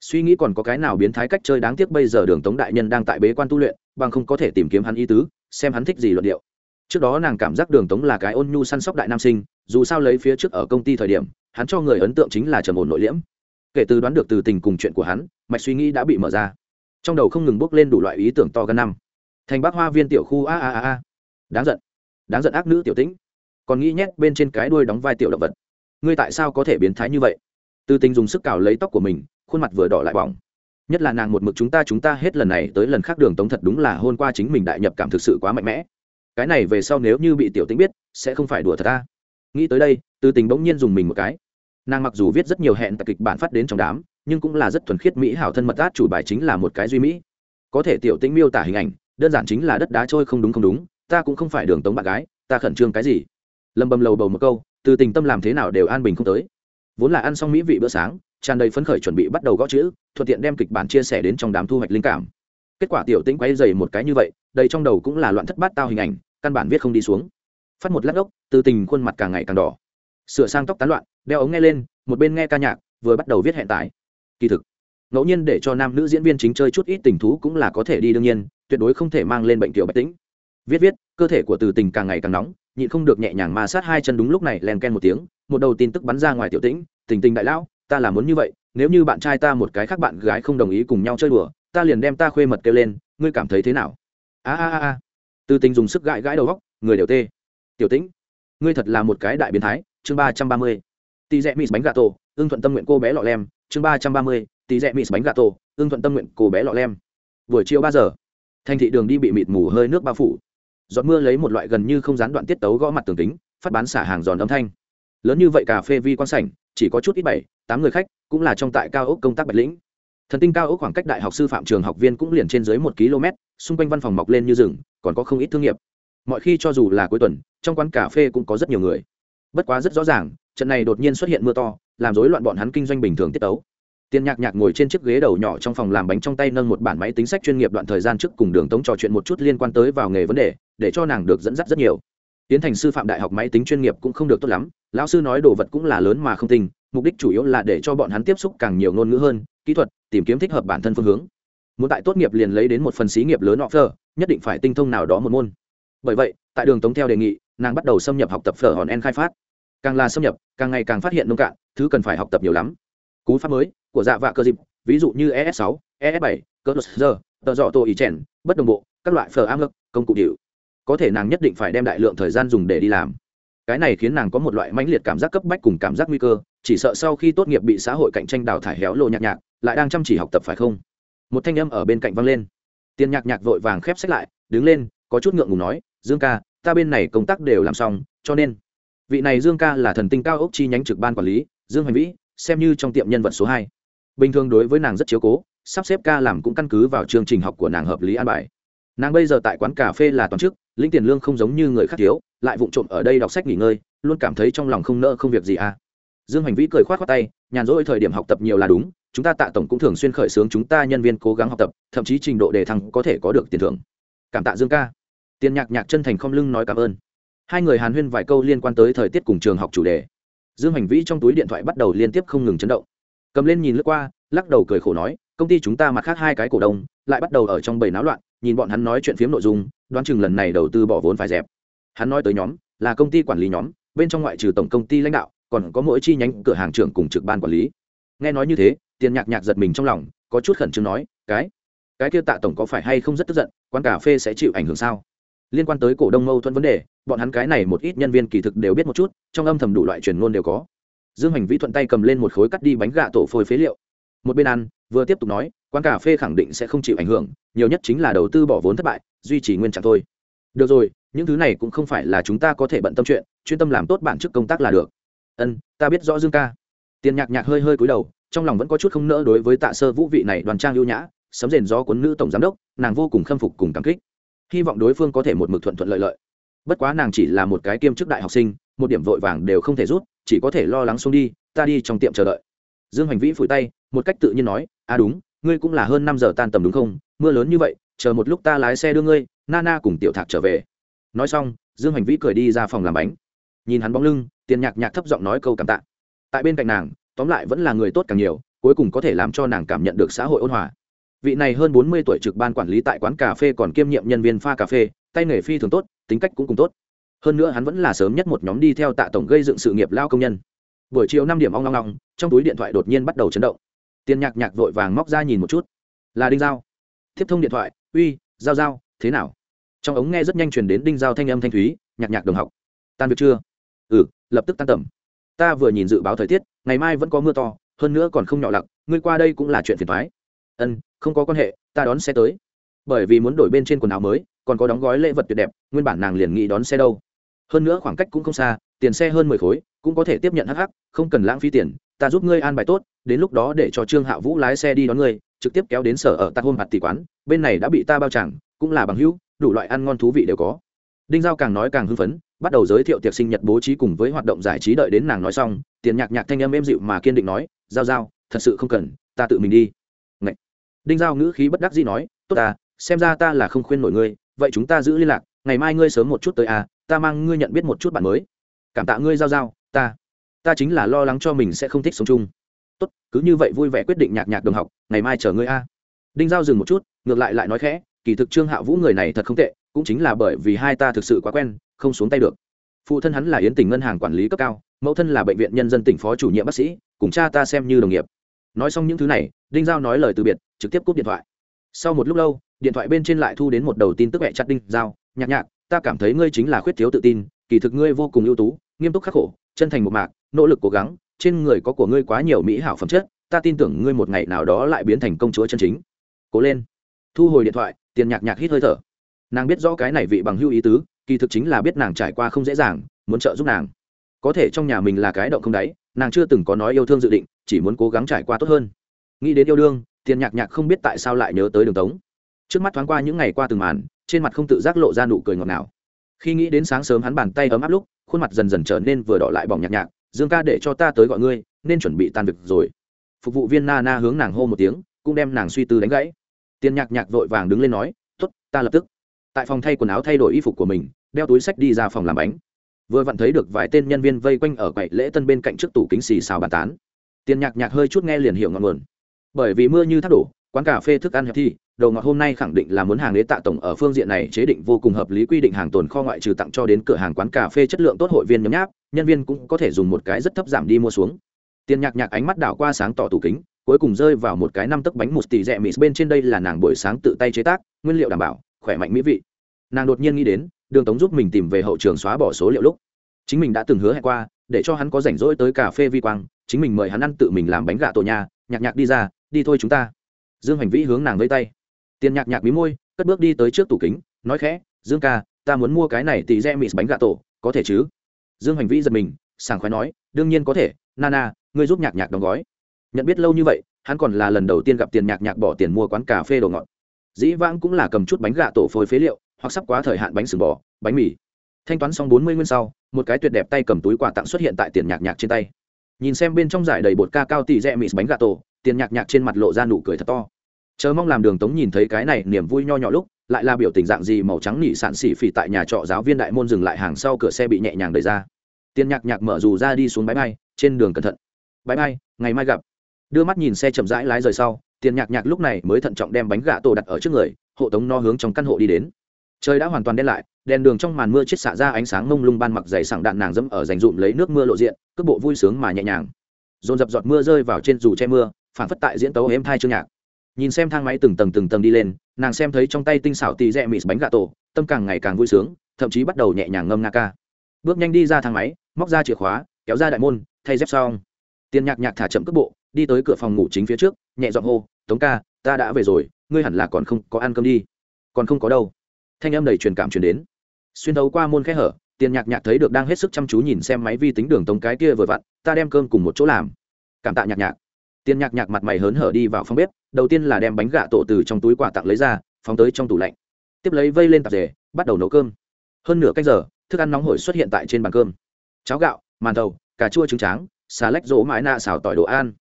Speaker 1: Suy nghĩ còn có cái nào biến thái cách chơi đáng tiếc bây giờ đường tống đại nhân đang tại bế quan tu luyện, bằng không có thể tìm kiếm hắn ý tứ, xem hắn thích gì luận điệu. Trước đó nàng cảm giác đường tống là cái ôn nhu săn sóc đại nam sinh, dù sao lấy phía trước ở công ty thời điểm, hắn cho người ấn tượng chính là trầm ổn nội liễm. Kể từ đoán được từ tình cùng chuyện của hắn, mạch suy nghĩ đã bị mở ra. Trong đầu không ngừng bước lên đủ loại ý tưởng to gần năm. Thành bác hoa viên tiểu khu, a a a a. Đáng giận. Đáng giận ác nữ tiểu tĩnh còn nghĩ nhét bên trên cái đuôi đóng vai tiểu động vật. Ngươi tại sao có thể biến thái như vậy? Từ tình dùng sức cào lấy tóc của mình, khuôn mặt vừa đỏ lại bỏng. Nhất là nàng một mực chúng ta chúng ta hết lần này tới lần khác đường tống thật đúng là hôn qua chính mình đại nhập cảm thực sự quá mạnh mẽ. Cái này về sau nếu như bị tiểu tính biết, sẽ không phải đùa thật ta. Nghĩ tới đây từ tình bỗng nhiên dùng mình một cái. Nàng mặc dù viết rất nhiều hẹn tại kịch bản phát đến trong đám, nhưng cũng là rất thuần khiết mỹ hảo thân mật át chủ bài chính là một cái duy mỹ. Có thể tiểu tĩnh miêu tả hình ảnh, đơn giản chính là đất đá trôi không đúng không đúng, ta cũng không phải đường tống bạn gái, ta khẩn trương cái gì? Lâm bầm lầu bầu một câu, từ tình tâm làm thế nào đều an bình không tới. Vốn là ăn xong mỹ vị bữa sáng, tràn đầy phấn khởi chuẩn bị bắt đầu gõ chữ, thuận tiện đem kịch bản chia sẻ đến trong đám thu hoạch linh cảm. Kết quả tiểu tĩnh quay dày một cái như vậy, đầy trong đầu cũng là loạn thất bát tao hình ảnh, căn bản viết không đi xuống. Phát một lát ốc, từ tình khuôn mặt càng ngày càng đỏ. Sửa sang tóc tán loạn, đeo ống nghe lên, một bên nghe ca nhạc, vừa bắt đầu viết hẹn tải. Kỳ thực, ngẫu nhiên để cho nam nữ diễn viên chính chơi chút ít tình thú cũng là có thể đi đương nhiên, tuyệt đối không thể mang lên bệnh tiểu bạch tĩnh. Viết viết, cơ thể của từ tình càng ngày càng nóng nhịn không được nhẹ nhàng ma sát hai chân đúng lúc này len ken một tiếng, một đầu tin tức bắn ra ngoài tiểu tĩnh, tình tình đại lão, ta là muốn như vậy, nếu như bạn trai ta một cái khác bạn gái không đồng ý cùng nhau chơi đùa, ta liền đem ta khuê mật kêu lên, ngươi cảm thấy thế nào? A a a từ tình dùng sức gãi gãi đầu góc người đều tê. Tiểu tĩnh, ngươi thật là một cái đại biến thái. Chương ba trăm ba mươi. Tỷ rẽ mịt bánh gà tổ, ưng thuận tâm nguyện cô bé lọ lem. Chương ba trăm ba mươi. Tỷ rẽ mịt bánh gà tổ, ưng thuận tâm nguyện cô bé lọ lem. Buổi chiều ba giờ, thành thị đường đi bị mịt mù hơi nước bao phủ giọt mưa lấy một loại gần như không gián đoạn tiết tấu gõ mặt tường tính phát bán xả hàng giòn âm thanh. Lớn như vậy cà phê vi quan sảnh, chỉ có chút ít bảy, tám người khách, cũng là trong tại cao ốc công tác bạch lĩnh. Thần tinh cao ốc khoảng cách đại học sư phạm trường học viên cũng liền trên dưới một km, xung quanh văn phòng mọc lên như rừng, còn có không ít thương nghiệp. Mọi khi cho dù là cuối tuần, trong quán cà phê cũng có rất nhiều người. Bất quá rất rõ ràng, trận này đột nhiên xuất hiện mưa to, làm rối loạn bọn hắn kinh doanh bình thường tiết tấu. Tiền nhạc nhạc ngồi trên chiếc ghế đầu nhỏ trong phòng làm bánh trong tay nâng một bản máy tính sách chuyên nghiệp đoạn thời gian trước cùng đường tống trò chuyện một chút liên quan tới vào nghề vấn đề để cho nàng được dẫn dắt rất nhiều. Tiến thành sư phạm đại học máy tính chuyên nghiệp cũng không được tốt lắm lão sư nói đồ vật cũng là lớn mà không tình, mục đích chủ yếu là để cho bọn hắn tiếp xúc càng nhiều ngôn ngữ hơn kỹ thuật tìm kiếm thích hợp bản thân phương hướng. Muốn tại tốt nghiệp liền lấy đến một phần xí nghiệp lớn offer nhất định phải tinh thông nào đó một môn. Bởi vậy tại đường tống theo đề nghị nàng bắt đầu xâm nhập học tập phở hòn en khai phát. Càng là xâm nhập càng ngày càng phát hiện nông cạn thứ cần phải học tập nhiều lắm. Cú pháp mới của dạ vạ cơ dịp ví dụ như es 6 es 7 cơ giờ tờ dọ tổ ý chèn bất đồng bộ các loại phở am lực công cụ điệu có thể nàng nhất định phải đem đại lượng thời gian dùng để đi làm. Cái này khiến nàng có một loại mãnh liệt cảm giác cấp bách cùng cảm giác nguy cơ, chỉ sợ sau khi tốt nghiệp bị xã hội cạnh tranh đào thải héo lộ nhạc nhạc, lại đang chăm chỉ học tập phải không? Một thanh âm ở bên cạnh vang lên. Tiền nhạc nhạc vội vàng khép sách lại, đứng lên, có chút ngượng ngùng nói, dương ca, ta bên này công tác đều làm xong, cho nên vị này dương ca là thần tinh cao ốc chi nhánh trực ban quản lý, dương hoành vĩ, xem như trong tiệm nhân vật số hai. Bình thường đối với nàng rất chiếu cố, sắp xếp ca làm cũng căn cứ vào chương trình học của nàng hợp lý an bài nàng bây giờ tại quán cà phê là toàn chức, lĩnh tiền lương không giống như người khác thiếu, lại vụng trộm ở đây đọc sách nghỉ ngơi, luôn cảm thấy trong lòng không nỡ không việc gì à. Dương hành vĩ cười khoát khoát tay, nhàn rỗi thời điểm học tập nhiều là đúng, chúng ta tạ tổng cũng thường xuyên khởi xướng chúng ta nhân viên cố gắng học tập, thậm chí trình độ đề thăng có thể có được tiền thưởng. Cảm tạ dương ca. Tiền nhạc nhạc chân thành không lưng nói cảm ơn. Hai người hàn huyên vài câu liên quan tới thời tiết cùng trường học chủ đề. Dương hành vĩ trong túi điện thoại bắt đầu liên tiếp không ngừng chấn động. Cầm lên nhìn lướt qua, lắc đầu cười khổ nói công ty chúng ta mặt khác hai cái cổ đông lại bắt đầu ở trong bầy náo loạn, nhìn bọn hắn nói chuyện phiếm nội dung, đoán chừng lần này đầu tư bỏ vốn phải dẹp. Hắn nói tới nhóm, là công ty quản lý nhóm, bên trong ngoại trừ tổng công ty lãnh đạo, còn có mỗi chi nhánh cửa hàng trưởng cùng trực ban quản lý. Nghe nói như thế, tiền nhạc nhạc giật mình trong lòng, có chút khẩn trương nói, cái cái kia tạ tổng có phải hay không rất tức giận, quán cà phê sẽ chịu ảnh hưởng sao? Liên quan tới cổ đông mâu thuẫn vấn đề, bọn hắn cái này một ít nhân viên kỳ thực đều biết một chút, trong âm thầm đủ loại truyền ngôn đều có. Dương hành vĩ thuận tay cầm lên một khối cắt đi bánh gà tổ phôi phế liệu. Một bên ăn vừa tiếp tục nói, quán cà phê khẳng định sẽ không chịu ảnh hưởng, nhiều nhất chính là đầu tư bỏ vốn thất bại, duy trì nguyên trạng thôi. Được rồi, những thứ này cũng không phải là chúng ta có thể bận tâm chuyện, chuyên tâm làm tốt bản chức công tác là được. Ân, ta biết rõ dương ca. Tiền nhạc nhạc hơi hơi cúi đầu, trong lòng vẫn có chút không nỡ đối với tạ sơ vũ vị này đoàn trang ưu nhã, sấm rền gió cuốn nữ tổng giám đốc, nàng vô cùng khâm phục cùng cảm kích. Hy vọng đối phương có thể một mực thuận thuận lợi lợi. Bất quá nàng chỉ là một cái kiêm chức đại học sinh, một điểm vội vàng đều không thể rút, chỉ có thể lo lắng xuống đi, ta đi trong tiệm chờ đợi. Dương hành vĩ phủi tay, một cách tự nhiên nói à đúng, ngươi cũng là hơn năm giờ tan tầm đúng không? Mưa lớn như vậy, chờ một lúc ta lái xe đưa ngươi, nana cùng tiểu thạc trở về. Nói xong, dương hành vĩ cười đi ra phòng làm bánh. Nhìn hắn bóng lưng, tiền nhạc nhạc thấp giọng nói câu cảm tạ. Tại bên cạnh nàng, tóm lại vẫn là người tốt càng nhiều, cuối cùng có thể làm cho nàng cảm nhận được xã hội ôn hòa. Vị này hơn bốn mươi tuổi trực ban quản lý tại quán cà phê còn kiêm nhiệm nhân viên pha cà phê, tay nghề phi thường tốt, tính cách cũng cùng tốt. Hơn nữa hắn vẫn là sớm nhất một nhóm đi theo tạ tổng gây dựng sự nghiệp lao công nhân. Buổi chiều năm điểm ong long long trong túi điện thoại đột nhiên bắt đầu chấn động tiền nhạc nhạc vội vàng móc ra nhìn một chút. Là đinh giao. Tiếp thông điện thoại, uy, giao giao, thế nào? Trong ống nghe rất nhanh chuyển đến đinh giao thanh âm thanh thúy, nhạc nhạc đồng học. Tan việc chưa? Ừ lập tức tan tầm. Ta vừa nhìn dự báo thời tiết, ngày mai vẫn có mưa to, hơn nữa còn không nhỏ lặc ngươi qua đây cũng là chuyện phiền thoái ân, không có quan hệ, ta đón xe tới. Bởi vì muốn đổi bên trên quần áo mới, còn có đóng gói lễ vật tuyệt đẹp, nguyên bản nàng liền nghĩ đón xe đâu. Hơn nữa khoảng cách cũng không xa, tiền xe hơn mười khối, cũng có thể tiếp nhận hh không cần lãng phí tiền, ta giúp ngươi an bài tốt đến lúc đó để cho trương hạ vũ lái xe đi đón ngươi trực tiếp kéo đến sở ở tạc hôm hạt tỷ quán, bên này đã bị ta bao chẳng cũng là bằng hữu, đủ loại ăn ngon thú vị đều có. Đinh giao càng nói càng hưng phấn, bắt đầu giới thiệu tiệc sinh nhật bố trí cùng với hoạt động giải trí đợi đến nàng nói xong, tiền nhạc nhạc thanh âm êm dịu mà kiên định nói, giao giao, thật sự không cần, ta tự mình đi. Ngậy. đinh giao ngữ khí bất đắc dĩ nói, tốt ta, xem ra ta là không khuyên nổi ngươi, vậy chúng ta giữ liên lạc, ngày mai ngươi sớm một chút tới à ta mang ngươi nhận biết một chút bạn mới. Cảm tạ ngươi, giao giao, ta ta chính là lo lắng cho mình sẽ không thích sống chung tốt, cứ như vậy vui vẻ quyết định nhạc nhạc đồng học, ngày mai chờ ngươi a. Đinh giao dừng một chút, ngược lại lại nói khẽ, kỳ thực trương hạ vũ người này thật không tệ, cũng chính là bởi vì hai ta thực sự quá quen, không xuống tay được. Phụ thân hắn là yến tỉnh ngân hàng quản lý cấp cao, mẫu thân là bệnh viện nhân dân tỉnh phó chủ nhiệm bác sĩ, cùng cha ta xem như đồng nghiệp. Nói xong những thứ này, đinh giao nói lời từ biệt, trực tiếp cúp điện thoại. Sau một lúc lâu, điện thoại bên trên lại thu đến một đầu tin tức mẹ chặt đinh giao, nhạc nhạc, ta cảm thấy ngươi chính là khuyết thiếu tự tin, kỳ thực ngươi vô cùng ưu tú, nghiêm túc khắc khổ, chân thành một mạc, nỗ lực cố gắng trên người có của ngươi quá nhiều mỹ hảo phẩm chất, ta tin tưởng ngươi một ngày nào đó lại biến thành công chúa chân chính. Cố lên. Thu hồi điện thoại, tiền nhạc nhạc hít hơi thở. Nàng biết rõ cái này vị bằng hưu ý tứ, kỳ thực chính là biết nàng trải qua không dễ dàng, muốn trợ giúp nàng. Có thể trong nhà mình là cái động không đáy, nàng chưa từng có nói yêu thương dự định, chỉ muốn cố gắng trải qua tốt hơn. Nghĩ đến yêu đương, tiền nhạc nhạc không biết tại sao lại nhớ tới đường tống. Trước mắt thoáng qua những ngày qua từng màn, trên mặt không tự giác lộ ra nụ cười ngọt ngào. Khi nghĩ đến sáng sớm hắn bàn tay ấm áp lúc, khuôn mặt dần dần trở nên vừa đỏ lại bỏng nhạc nhạc dương ca để cho ta tới gọi ngươi, nên chuẩn bị tan việc rồi. Phục vụ viên na na hướng nàng hô một tiếng, cũng đem nàng suy tư đánh gãy. Tiền nhạc nhạc vội vàng đứng lên nói t ố t ta lập tức. Tại phòng thay quần áo thay đổi y phục của mình, đeo túi sách đi ra phòng làm bánh. Vừa vặn thấy được vài tên nhân viên vây quanh ở quậy lễ tân bên cạnh trước tủ kính xì xào bàn tán. Tiền nhạc nhạc hơi chút nghe liền hiểu ngọn nguồn. Bởi vì mưa như thác đổ, quán cà phê thức ăn hẹp thi, đầu ngọt hôm nay khẳng định là muốn hàng đế tạ tổng ở phương diện này chế định vô cùng hợp lý quy định hàng tồn kho ngoại trừ tặng cho đến cửa hàng quán cà phê chất lượng tốt hội viên nhấm nháp nhân viên cũng có thể dùng một cái rất thấp giảm đi mua xuống. Tiền nhạc nhạc ánh mắt đảo qua sáng tỏ tủ kính, cuối cùng rơi vào một cái năm tấc bánh một tỷ rẻ mịt bên trên đây là nàng buổi sáng tự tay chế tác, nguyên liệu đảm bảo, khỏe mạnh mỹ vị. Nàng đột nhiên nghĩ đến, đường tống giúp mình tìm về hậu trường xóa bỏ số liệu lúc. Chính mình đã từng hứa hẹn qua, để cho hắn có rảnh rỗi tới cà phê vi quang, chính mình mời hắn ăn tự mình làm bánh gà tổ nhà, nhạc nhạc đi ra, đi thôi chúng ta. Dương hành vĩ hướng nàng vây tay. Tiền nhạc nhạc mí môi, cất bước đi tới trước tủ kính, nói khẽ, dương ca, ta muốn mua cái này tỷ rẻ mịt bánh gà tổ, có thể chứ? Dương hành vĩ giật mình, sảng khoái nói, đương nhiên có thể, nana, ngươi giúp nhạc nhạc đóng gói. Nhận biết lâu như vậy, hắn còn là lần đầu tiên gặp tiền nhạc nhạc bỏ tiền mua quán cà phê đồ ngọt. Dĩ vãng cũng là cầm chút bánh gà tổ phối phế liệu, hoặc sắp quá thời hạn bánh sừng bò, bánh mì. Thanh toán xong bốn mươi nguyên sau, một cái tuyệt đẹp tay cầm túi quà tặng xuất hiện tại tiền nhạc nhạc trên tay. Nhìn xem bên trong giải đầy bột ca cao tỉ rẽ mịt bánh gà tổ, tiền nhạc nhạc trên mặt lộ ra nụ cười thật to. Chờ mong làm đường tống nhìn thấy cái này, niềm vui nho nhỏ lúc lại là biểu tình dạng gì màu trắng nỉ sạn xỉ phỉ tại nhà trọ giáo viên đại môn dừng lại hàng sau cửa xe bị nhẹ nhàng đẩy ra. Tiền nhạc nhạc mở dù ra đi xuống bãi bay trên đường cẩn thận. Bãi bay ngày mai gặp. Đưa mắt nhìn xe chậm rãi lái rời sau tiền nhạc nhạc lúc này mới thận trọng đem bánh gà tổ đặt ở trước người, hộ tống no hướng trong căn hộ đi đến. Trời đã hoàn toàn đen lại, đèn đường trong màn mưa chết xả ra ánh sáng mông lung ban mặc dày sảng đạn nàng dẫm ở dành dụm lấy nước mưa lộ diện, cước bộ vui sướng mà nhẹ nhàng. Dồn dập giọt mưa rơi vào trên dù che mưa phản phất tại diễn tấu êm thai chương nhạc nhìn xem thang máy từng tầng từng tầng đi lên, nàng xem thấy trong tay tinh xảo tì rẽ mịt bánh gà tổ, tâm càng ngày càng vui sướng, thậm chí bắt đầu nhẹ nhàng ngâm nga ca. Bước nhanh đi ra thang máy, móc ra chìa khóa, kéo ra đại môn, thay dép xong. Tiền nhạc nhạc thả chậm cước bộ, đi tới cửa phòng ngủ chính phía trước, nhẹ giọng hô, tống ca, ta đã về rồi, ngươi hẳn là còn không có ăn cơm đi. Còn không có đâu. Thanh âm đầy truyền cảm truyền đến. Xuyên thấu qua môn khẽ hở, tiền nhạc nhạc thấy được đang hết sức chăm chú nhìn xem máy vi tính đường tống cái kia vừa vặn, ta đem cơm cùng một chỗ làm. Cảm tạ nhạc nhạc. Tiền nhạc nhạc mặt mày hớn hở đi vào phòng bếp đầu tiên là đem bánh gà tổ từ trong túi quà tặng lấy ra, phóng tới trong tủ lạnh. Tiếp lấy vây lên tạp dề, bắt đầu nấu cơm. Hơn nửa cách giờ, thức ăn nóng hổi xuất hiện tại trên bàn cơm. Cháo gạo, màn thầu, cà chua trứng tráng, xà lách rỗ mãi nạ xào tỏi đồ ăn.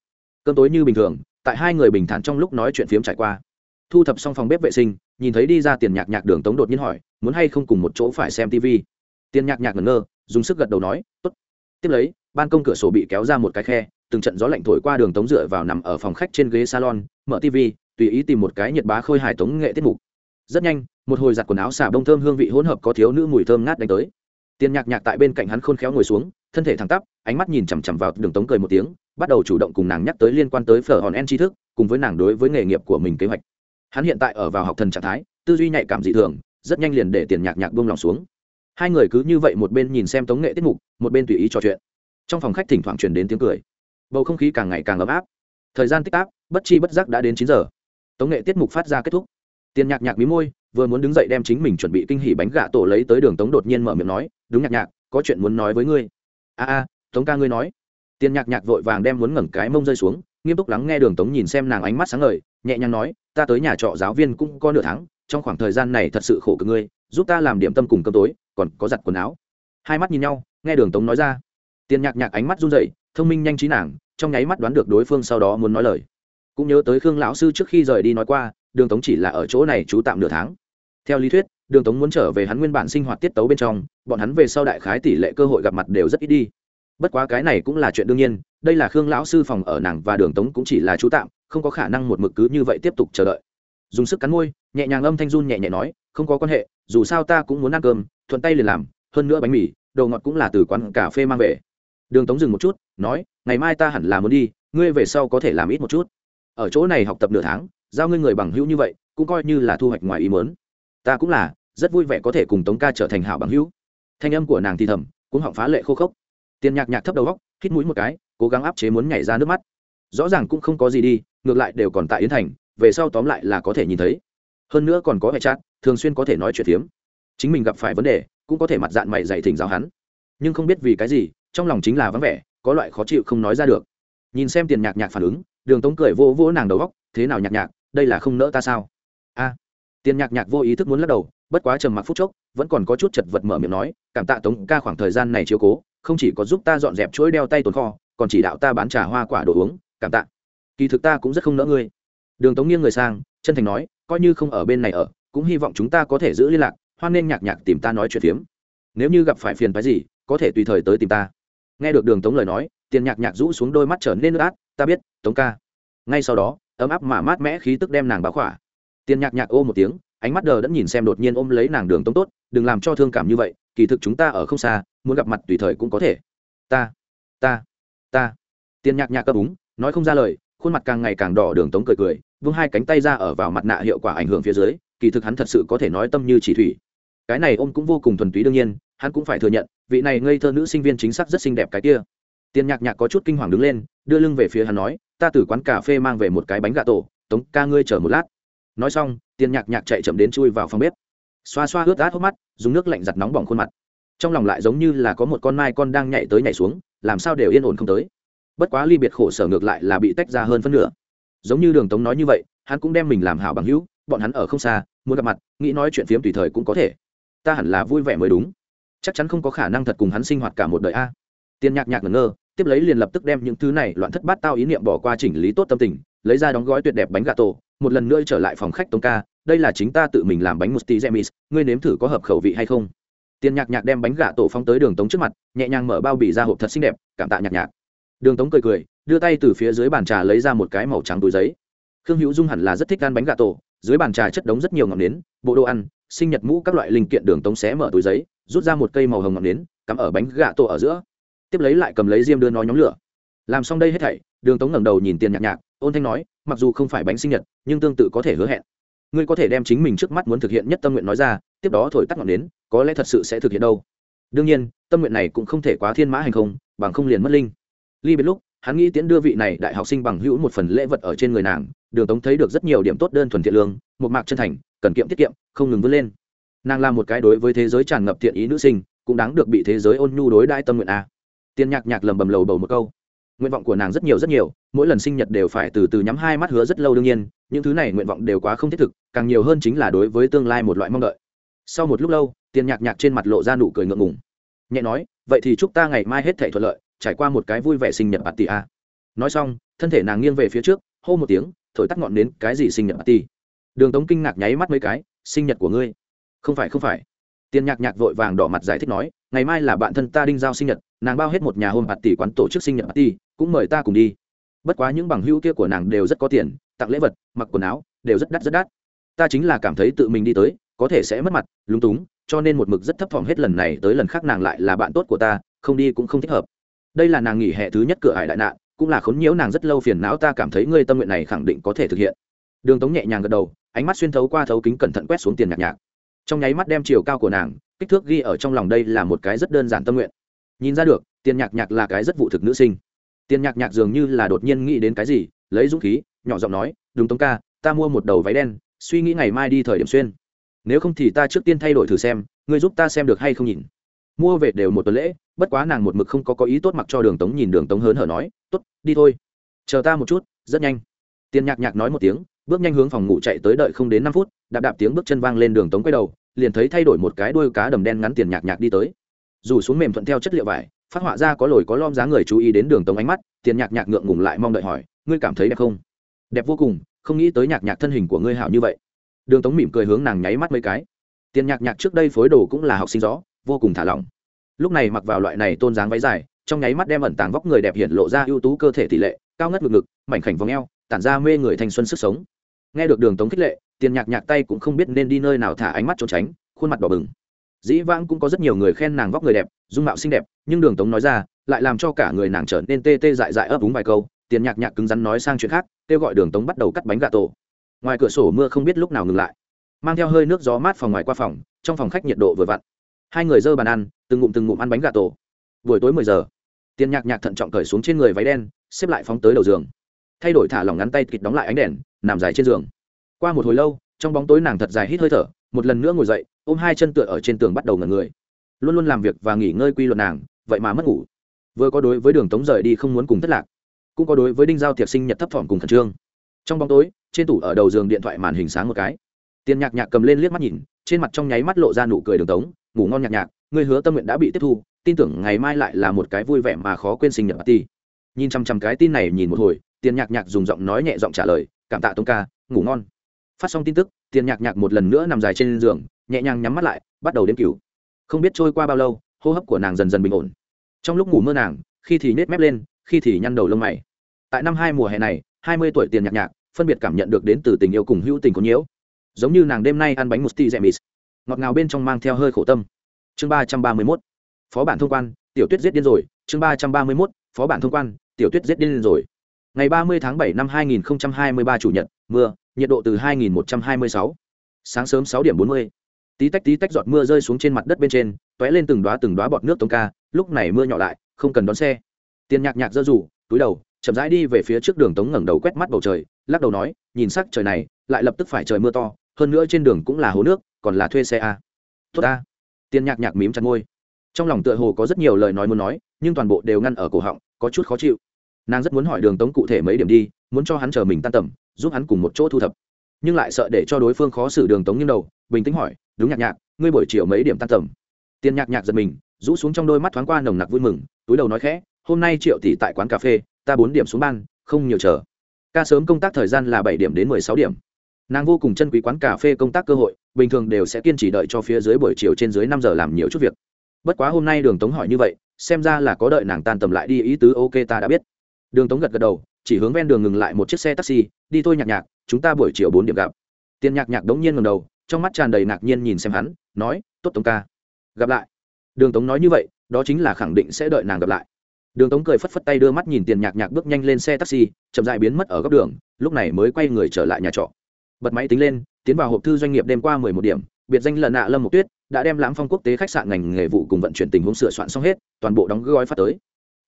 Speaker 1: Cơm tối như bình thường, tại hai người bình thản trong lúc nói chuyện phiếm trải qua. Thu thập xong phòng bếp vệ sinh, nhìn thấy đi ra tiền nhạc nhạc đường tống đột nhiên hỏi, muốn hay không cùng một chỗ phải xem tv tiền nhạc nhạc ngẩn ngơ, dùng sức gật đầu nói, tốt. Tiếp lấy, ban công cửa sổ bị kéo ra một cái khe từng trận gió lạnh thổi qua đường tống dựa vào nằm ở phòng khách trên ghế salon, mở tv tùy ý tìm một cái nhiệt bá khôi hài tống nghệ tiết mục. Rất nhanh, một hồi giặt quần áo xả bông thơm hương vị hỗn hợp có thiếu nữ mùi thơm ngát đánh tới. Tiền nhạc nhạc tại bên cạnh hắn khôn khéo ngồi xuống, thân thể thẳng tắp, ánh mắt nhìn chằm chằm vào đường tống cười một tiếng, bắt đầu chủ động cùng nàng nhắc tới liên quan tới phở hòn en tri thức, cùng với nàng đối với nghề nghiệp của mình kế hoạch. Hắn hiện tại ở vào học thần trạng thái, tư duy nhạy cảm dị thường, rất nhanh liền để tiền nhạc nhạc buông lòng xuống. Hai người cứ như vậy một bên nhìn xem tống nghệ tiết mục, một bên tùy ý trò chuyện. Trong phòng khách thỉnh thoảng truyền đến tiếng cười bầu không khí càng ngày càng ấm áp. Thời gian tích áp bất chi bất giác đã đến chín giờ. Tống nghệ tiết mục phát ra kết thúc. Tiền nhạc nhạc mí môi, vừa muốn đứng dậy đem chính mình chuẩn bị kinh hỉ bánh gà tổ lấy tới đường tống đột nhiên mở miệng nói, đúng nhạc nhạc, có chuyện muốn nói với ngươi. A a, tống ca ngươi nói. Tiền nhạc nhạc vội vàng đem muốn ngẩng cái mông rơi xuống, nghiêm túc lắng nghe đường tống nhìn xem nàng ánh mắt sáng ngời, nhẹ nhàng nói, ta tới nhà trọ giáo viên cũng có nửa tháng, trong khoảng thời gian này thật sự khổ cực ngươi, giúp ta làm điểm tâm cùng cơm tối, còn có giặt quần áo. Hai mắt nhìn nhau, nghe đường tống nói ra tiền nhạc nhạc ánh mắt run rẩy, thông minh nhanh trí nàng, trong nháy mắt đoán được đối phương sau đó muốn nói lời. Cũng nhớ tới khương lão sư trước khi rời đi nói qua, đường tống chỉ là ở chỗ này trú tạm nửa tháng. Theo lý thuyết, đường tống muốn trở về hắn nguyên bản sinh hoạt tiết tấu bên trong, bọn hắn về sau đại khái tỷ lệ cơ hội gặp mặt đều rất ít đi. Bất quá cái này cũng là chuyện đương nhiên, đây là khương lão sư phòng ở nàng và đường tống cũng chỉ là trú tạm, không có khả năng một mực cứ như vậy tiếp tục chờ đợi. Dùng sức cắn môi, nhẹ nhàng âm thanh run nhẹ nhẹ nói, không có quan hệ, dù sao ta cũng muốn ăn cơm, thuận tay liền làm, hơn nữa bánh mì, đồ ngọt cũng là từ quán cà phê mang về đường tống dừng một chút, nói, ngày mai ta hẳn là muốn đi, ngươi về sau có thể làm ít một chút. Ở chỗ này học tập nửa tháng, giao ngươi người bằng hữu như vậy, cũng coi như là thu hoạch ngoài ý mớn ta cũng là, rất vui vẻ có thể cùng tống ca trở thành hảo bằng hữu. Thanh âm của nàng thì thầm cũng họng phá lệ khô khốc. Tiền nhạc nhạc thấp đầu góc hít mũi một cái, cố gắng áp chế muốn nhảy ra nước mắt. Rõ ràng cũng không có gì đi, ngược lại đều còn tại yến thành, về sau tóm lại là có thể nhìn thấy. Hơn nữa còn có hệ chat thường xuyên có thể nói chuyện phiếm. Chính mình gặp phải vấn đề, cũng có thể mặt dạng mày dạy thỉnh giáo hắn. Nhưng không biết vì cái gì trong lòng chính là vắng vẻ, có loại khó chịu không nói ra được. Nhìn xem tiền nhạc nhạc phản ứng, đường tống cười vô vô nàng đầu góc, thế nào nhạc nhạc, đây là không nỡ ta sao? A. Tiền nhạc nhạc vô ý thức muốn lắc đầu, bất quá trầm mặc phút chốc, vẫn còn có chút chật vật mở miệng nói, cảm tạ tống ca khoảng thời gian này chiếu cố, không chỉ có giúp ta dọn dẹp chuỗi đeo tay tồn kho, còn chỉ đạo ta bán trà hoa quả đồ uống, cảm tạ. Kỳ thực ta cũng rất không nỡ ngươi. Đường tống nghiêng người sang, chân thành nói, coi như không ở bên này ở, cũng hy vọng chúng ta có thể giữ liên lạc, hoan nên nhạc nhạc tìm ta nói chuyện phiếm. Nếu như gặp phải phiền phái gì, có thể tùy thời tới tìm ta nghe được đường tống lời nói, tiền nhạc nhạc rũ xuống đôi mắt trở nên nước át, ta biết, tống ca. Ngay sau đó, ấm áp mà mát mẽ khí tức đem nàng báo khỏa. Tiền nhạc nhạc ô một tiếng, ánh mắt đờ đẫn nhìn xem đột nhiên ôm lấy nàng đường tống tốt, đừng làm cho thương cảm như vậy, kỳ thực chúng ta ở không xa, muốn gặp mặt tùy thời cũng có thể. Ta ta ta. Tiền nhạc nhạc cấp úng nói không ra lời, khuôn mặt càng ngày càng đỏ, đường tống cười cười, vung hai cánh tay ra ở vào mặt nạ hiệu quả ảnh hưởng phía dưới, kỳ thực hắn thật sự có thể nói tâm như chỉ thủy. Cái này ôm cũng vô cùng thuần túy đương nhiên, hắn cũng phải thừa nhận vị này ngây thơ nữ sinh viên chính xác rất xinh đẹp cái kia. Tiền nhạc nhạc có chút kinh hoàng đứng lên, đưa lưng về phía hắn nói, ta từ quán cà phê mang về một cái bánh gà tổ, tống ca ngươi chờ một lát. Nói xong, tiền nhạc nhạc chạy chậm đến chui vào phòng bếp. Xoa xoa ướt át hốc mắt, dùng nước lạnh giặt nóng bỏng khuôn mặt. Trong lòng lại giống như là có một con mai con đang nhảy tới nhảy xuống, làm sao đều yên ổn không tới. Bất quá ly biệt khổ sở ngược lại là bị tách ra hơn phân nửa. Giống như đường tống nói như vậy, hắn cũng đem mình làm hảo bằng hữu, bọn hắn ở không xa, muốn gặp mặt, nghĩ nói chuyện phiếm tùy thời cũng có thể. Ta hẳn là vui vẻ mới đúng chắc chắn không có khả năng thật cùng hắn sinh hoạt cả một đời a. Tiền nhạc nhạc ngẩn ngơ, tiếp lấy liền lập tức đem những thứ này loạn thất bát tao ý niệm bỏ qua chỉnh lý tốt tâm tình, lấy ra đóng gói tuyệt đẹp bánh gà tổ, một lần nữa trở lại phòng khách tống ca, đây là chính ta tự mình làm bánh musti gemis ngươi nếm thử có hợp khẩu vị hay không? Tiền nhạc nhạc đem bánh gà tổ phóng tới đường tống trước mặt, nhẹ nhàng mở bao bì ra hộp thật xinh đẹp, cảm tạ nhạc nhạc. Đường tống cười cười, đưa tay từ phía dưới bàn trà lấy ra một cái màu trắng túi giấy. Khương hữu dung hẳn là rất thích ăn bánh gà tổ dưới bàn trà chất đống rất nhiều ngọn nến, bộ đồ ăn, sinh nhật mũ các loại linh kiện đường tống xé mở túi giấy, rút ra một cây màu hồng ngọn nến, cắm ở bánh gà tổ ở giữa. Tiếp lấy lại cầm lấy diêm đưa nó nhóm lửa. Làm xong đây hết thảy, đường tống ngẩng đầu nhìn tiền nhạc nhạc, ôn thanh nói, mặc dù không phải bánh sinh nhật, nhưng tương tự có thể hứa hẹn. Ngươi có thể đem chính mình trước mắt muốn thực hiện nhất tâm nguyện nói ra, tiếp đó thổi tắt ngọn nến, có lẽ thật sự sẽ thực hiện đâu. Đương nhiên, tâm nguyện này cũng không thể quá thiên mã hành không, bằng không liền mất linh. Ly biệt lúc hắn nghĩ tiễn đưa vị này đại học sinh bằng hữu một phần lễ vật ở trên người nàng, đường tống thấy được rất nhiều điểm tốt đơn thuần thiện lương, một mạc chân thành, cần kiệm tiết kiệm, không ngừng vươn lên. Nàng là một cái đối với thế giới tràn ngập thiện ý nữ sinh, cũng đáng được bị thế giới ôn nhu đối đãi tâm nguyện a. Tiên nhạc nhạc lầm bầm lầu bầu một câu. Nguyện vọng của nàng rất nhiều rất nhiều, mỗi lần sinh nhật đều phải từ từ nhắm hai mắt hứa rất lâu đương nhiên, những thứ này nguyện vọng đều quá không thiết thực, càng nhiều hơn chính là đối với tương lai một loại mong đợi. Sau một lúc lâu tiền nhạc nhạc trên mặt lộ ra nụ cười ngượng ngùng. Nhẹ nói, vậy thì chúc ta ngày mai hết thể thuận lợi trải qua một cái vui vẻ sinh nhật bà tỷ a. Nói xong, thân thể nàng nghiêng về phía trước, hô một tiếng, thổi tắt ngọn đến cái gì sinh nhật bà tỷ đường tống kinh ngạc nháy mắt mấy cái, sinh nhật của ngươi. Không phải không phải. Tiền nhạc nhạc vội vàng đỏ mặt giải thích nói, ngày mai là bạn thân ta đinh giao sinh nhật, nàng bao hết một nhà hôm bạt tỷ quán tổ chức sinh nhật bạt tỷ cũng mời ta cùng đi. Bất quá những bằng hữu kia của nàng đều rất có tiền, tặng lễ vật, mặc quần áo, đều rất đắt rất đắt. Ta chính là cảm thấy tự mình đi tới, có thể sẽ mất mặt, lúng túng, cho nên một mực rất thấp thỏm hết lần này tới lần khác nàng lại là bạn tốt của ta, không đi cũng không thích hợp đây là nàng nghỉ hè thứ nhất cửa hải đại nạn, cũng là khốn nhiễu nàng rất lâu phiền não, ta cảm thấy ngươi tâm nguyện này khẳng định có thể thực hiện. Đường tống nhẹ nhàng gật đầu, ánh mắt xuyên thấu qua thấu kính cẩn thận quét xuống tiền nhạc nhạc. Trong nháy mắt đem chiều cao của nàng, kích thước ghi ở trong lòng đây là một cái rất đơn giản tâm nguyện. Nhìn ra được, tiền nhạc nhạc là cái rất vụ thực nữ sinh. Tiền nhạc nhạc dường như là đột nhiên nghĩ đến cái gì, lấy dũng khí, nhỏ giọng nói đúng tống ca, ta mua một đầu váy đen, suy nghĩ ngày mai đi thời điểm xuyên. Nếu không thì ta trước tiên thay đổi thử xem, ngươi giúp ta xem được hay không nhìn. Mua về đều một tuần lễ bất quá nàng một mực không có có ý tốt mặc cho đường tống nhìn đường tống hớn hở nói t ố t đi thôi. Chờ ta một chút, rất nhanh. Tiền nhạc nhạc nói một tiếng, bước nhanh hướng phòng ngủ chạy tới đợi không đến năm phút, đạp đạp tiếng bước chân vang lên đường tống quay đầu, liền thấy thay đổi một cái đuôi cá đầm đen ngắn tiền nhạc nhạc đi tới. Dù xuống mềm thuận theo chất liệu vải, phát họa ra có lồi có lom giá người chú ý đến đường tống ánh mắt tiền nhạc nhạc ngượng ngùng lại mong đợi hỏi, ngươi cảm thấy đẹp không? Đẹp vô cùng, không nghĩ tới nhạc nhạc thân hình của ngươi hảo như vậy. Đường tống mỉm cười hướng nàng nháy mắt mấy cái. Tiền nhạc nhạc trước đây phối đồ cũng là học sinh rõ vô cùng thả lỏng lúc này mặc vào loại này tôn dáng váy dài, trong nháy mắt đem ẩn tàng vóc người đẹp hiện lộ ra ưu tú cơ thể tỷ lệ, cao ngất ngực ngực, mảnh khảnh vòng eo, tản ra mê người thanh xuân sức sống. Nghe được đường tống khích lệ, tiền nhạc nhạc tay cũng không biết nên đi nơi nào thả ánh mắt trốn tránh, khuôn mặt đỏ bừng. Dĩ vãng cũng có rất nhiều người khen nàng vóc người đẹp, dung mạo xinh đẹp, nhưng đường tống nói ra, lại làm cho cả người nàng trở nên tê tê dại dại ấp úng vài câu, tiền nhạc nhạc cứng rắn nói sang chuyện khác, kêu gọi đường tống bắt đầu cắt bánh gà tổ. Ngoài cửa sổ mưa không biết lúc nào ngừng lại. Mang theo hơi nước gió mát phòng ngoài qua phòng, trong phòng khách nhiệt độ vừa vặn hai người dơ bàn ăn, từng ngụm từng ngụm ăn bánh gà tổ. Buổi tối mười giờ tiền nhạc nhạc thận trọng cởi xuống trên người váy đen, xếp lại phóng tới đầu giường. Thay đổi thả lỏng ngắn tay kịch đóng lại ánh đèn, nằm dài trên giường. Qua một hồi lâu, trong bóng tối nàng thật dài hít hơi thở, một lần nữa ngồi dậy, ôm hai chân tựa ở trên tường bắt đầu ngẩn người. Luôn luôn làm việc và nghỉ ngơi quy luật nàng, vậy mà mất ngủ. Vừa có đối với đường tống rời đi không muốn cùng thất lạc, cũng có đối với đinh giao tiệc sinh nhật thấp thỏm cùng khẩn trương. Trong bóng tối, trên tủ ở đầu giường điện thoại màn hình sáng một cái. Tiền nhạc nhạc cầm lên liếc mắt nhìn trên mặt trong nháy mắt lộ ra nụ cười đường tống, ngủ ngon nhạc nhạc ngươi hứa tâm nguyện đã bị tiếp thu, tin tưởng ngày mai lại là một cái vui vẻ mà khó quên sinh nhật party nhìn chăm chăm cái tin này nhìn một hồi, tiền nhạc nhạc dùng giọng nói nhẹ giọng trả lời, cảm tạ tống ca, ngủ ngon. Phát xong tin tức, tiền nhạc nhạc một lần nữa nằm dài trên giường, nhẹ nhàng nhắm mắt lại, bắt đầu đếm cửu. Không biết trôi qua bao lâu, hô hấp của nàng dần dần bình ổn. Trong lúc ngủ mơ nàng, khi thì nết mép lên, khi thì nhăn đầu lông mày. Tại năm hai mùa hè này, hai mươi tuổi tiền nhạc nhạc, phân biệt cảm nhận được đến từ tình yêu cùng hữu tình có nhiễu giống như nàng đêm nay ăn bánh musti mịt. Ngọt ngào bên trong mang theo hơi khổ tâm. Chương ba trăm ba mươi mốt. Phó bản thông quan, tiểu tuyết giết điên rồi. Chương ba trăm ba mươi mốt. Phó bản thông quan, tiểu tuyết giết điên rồi. Ngày ba mươi tháng bảy năm hai nghìn hai mươi ba chủ nhật, mưa, nhiệt độ từ hai nghìn một trăm hai mươi sáu. Sáng sớm sáu điểm bốn mươi. Tí tách tí tách giọt mưa rơi xuống trên mặt đất bên trên t ó é lên từng đoá từng đoá bọt nước tông ca, lúc này mưa nhỏ lại, không cần đón xe. Tiền nhạc nhạc dơ rủ, túi đầu, chậm rãi đi về phía trước đường tống ngẩng đầu quét mắt bầu trời, lắc đầu nói, nhìn sắc trời này, lại lập tức phải trời mưa to hơn nữa trên đường cũng là hố nước, còn là thuê xe a. À. tốt a. Tiền nhạc nhạc mím chặt môi. Trong lòng tựa hồ có rất nhiều lời nói muốn nói, nhưng toàn bộ đều ngăn ở cổ họng, có chút khó chịu. Nàng rất muốn hỏi đường tống cụ thể mấy điểm đi, muốn cho hắn chờ mình tan tầm, giúp hắn cùng một chỗ thu thập. Nhưng lại sợ để cho đối phương khó xử đường tống như đầu, bình tĩnh hỏi, đúng nhạc nhạc, ngươi buổi chiều mấy điểm tan tầm? Tiền nhạc nhạc giật mình, rũ xuống trong đôi mắt thoáng qua nồng nặc vui mừng, túi đầu nói khẽ, hôm nay triệu tỷ tại quán cà phê, ta bốn điểm xuống ban, không nhiều chờ. Ca sớm công tác thời gian là bảy điểm đến mười sáu điểm nàng vô cùng chân quý quán cà phê công tác cơ hội, bình thường đều sẽ kiên trì đợi cho phía dưới buổi chiều trên dưới năm giờ làm nhiều chút việc. Bất quá hôm nay đường tống hỏi như vậy, xem ra là có đợi nàng tan tầm lại đi ý tứ ok ta đã biết. Đường tống gật gật đầu, chỉ hướng ven đường ngừng lại một chiếc xe taxi, đi thôi nhạc nhạc, chúng ta buổi chiều bốn điểm gặp. Tiền nhạc nhạc đống nhiên ngầm đầu, trong mắt tràn đầy ngạc nhiên nhìn xem hắn, nói, tốt tống ca, gặp lại. Đường tống nói như vậy, đó chính là khẳng định sẽ đợi nàng gặp lại. Đường tống cười phất phất tay đưa mắt nhìn tiền nhạc nhạc bước nhanh lên xe taxi, chậm dại biến mất ở góc đường, lúc này mới quay người trở lại nhà trọ bật máy tính lên, tiến vào hộp thư doanh nghiệp đêm qua mười một điểm, biệt danh lần nạ lâm một tuyết, đã đem lãm phong quốc tế khách sạn ngành nghề vụ cùng vận chuyển tình huống sửa soạn xong hết, toàn bộ đóng gói phát tới.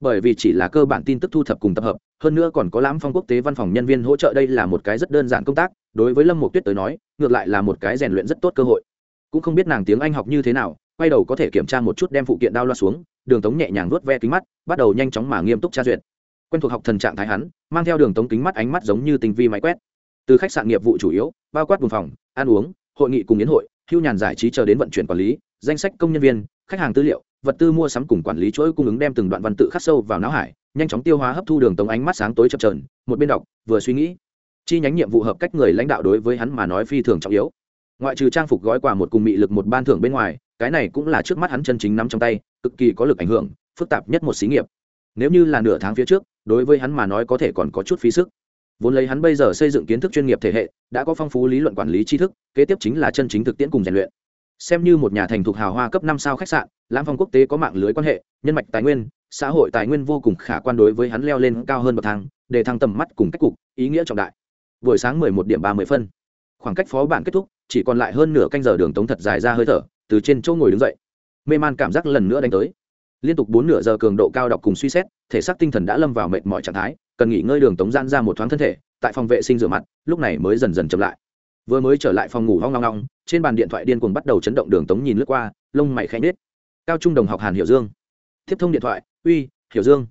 Speaker 1: Bởi vì chỉ là cơ bản tin tức thu thập cùng tập hợp, hơn nữa còn có lãm phong quốc tế văn phòng nhân viên hỗ trợ đây là một cái rất đơn giản công tác, đối với lâm một tuyết tới nói, ngược lại là một cái rèn luyện rất tốt cơ hội. Cũng không biết nàng tiếng anh học như thế nào, quay đầu có thể kiểm tra một chút đem phụ kiện đao loa xuống, đường tống nhẹ nhàng vuốt ve kính mắt, bắt đầu nhanh chóng mà nghiêm túc tra duyệt. Quen thuộc học thần trạng thái hắn, mang theo đường tống kính mắt ánh mắt giống như tinh vi máy quét từ khách sạn nghiệp vụ chủ yếu, bao quát buồng phòng, ăn uống, hội nghị cùng yến hội, hưu nhàn giải trí chờ đến vận chuyển quản lý, danh sách công nhân viên, khách hàng tư liệu, vật tư mua sắm cùng quản lý chuỗi cung ứng đem từng đoạn văn tự khắc sâu vào não hải, nhanh chóng tiêu hóa hấp thu đường tống ánh mắt sáng tối chập trờn một bên đọc, vừa suy nghĩ. Chi nhánh nhiệm vụ hợp cách người lãnh đạo đối với hắn mà nói phi thường trọng yếu. Ngoại trừ trang phục gói quà một cùng mị lực một ban thưởng bên ngoài, cái này cũng là trước mắt hắn chân chính nắm trong tay, cực kỳ có lực ảnh hưởng, phức tạp nhất một xí nghiệp. Nếu như là nửa tháng phía trước, đối với hắn mà nói có thể còn có chút phí sức vốn lấy hắn bây giờ xây dựng kiến thức chuyên nghiệp thể hệ, đã có phong phú lý luận quản lý tri thức, kế tiếp chính là chân chính thực tiễn cùng rèn luyện. Xem như một nhà thành thục hào hoa cấp năm sao khách sạn, lãm phong quốc tế có mạng lưới quan hệ, nhân mạch tài nguyên, xã hội tài nguyên vô cùng khả quan đối với hắn leo lên cao hơn bậc thang, để thăng tầm mắt cùng cách cục, ý nghĩa trọng đại. Buổi sáng mười một điểm ba mươi phân. Khoảng cách phó bản kết thúc, chỉ còn lại hơn nửa canh giờ đường tống thật dài ra hơi thở, từ trên chỗ ngồi đứng dậy. Mê man cảm giác lần nữa đánh tới. Liên tục bốn nửa giờ cường độ cao đọc cùng suy xét, thể xác tinh thần đã lâm vào mệt mỏi trạng thái cần nghỉ ngơi đường tống giãn ra một thoáng thân thể, tại phòng vệ sinh rửa mặt, lúc này mới dần dần chậm lại. Vừa mới trở lại phòng ngủ hoang long long trên bàn điện thoại điên cuồng bắt đầu chấn động đường tống nhìn lướt qua, lông mày khẽ nết cao trung đồng học hàn hiểu dương. Tiếp thông điện thoại, uy, hiểu dương.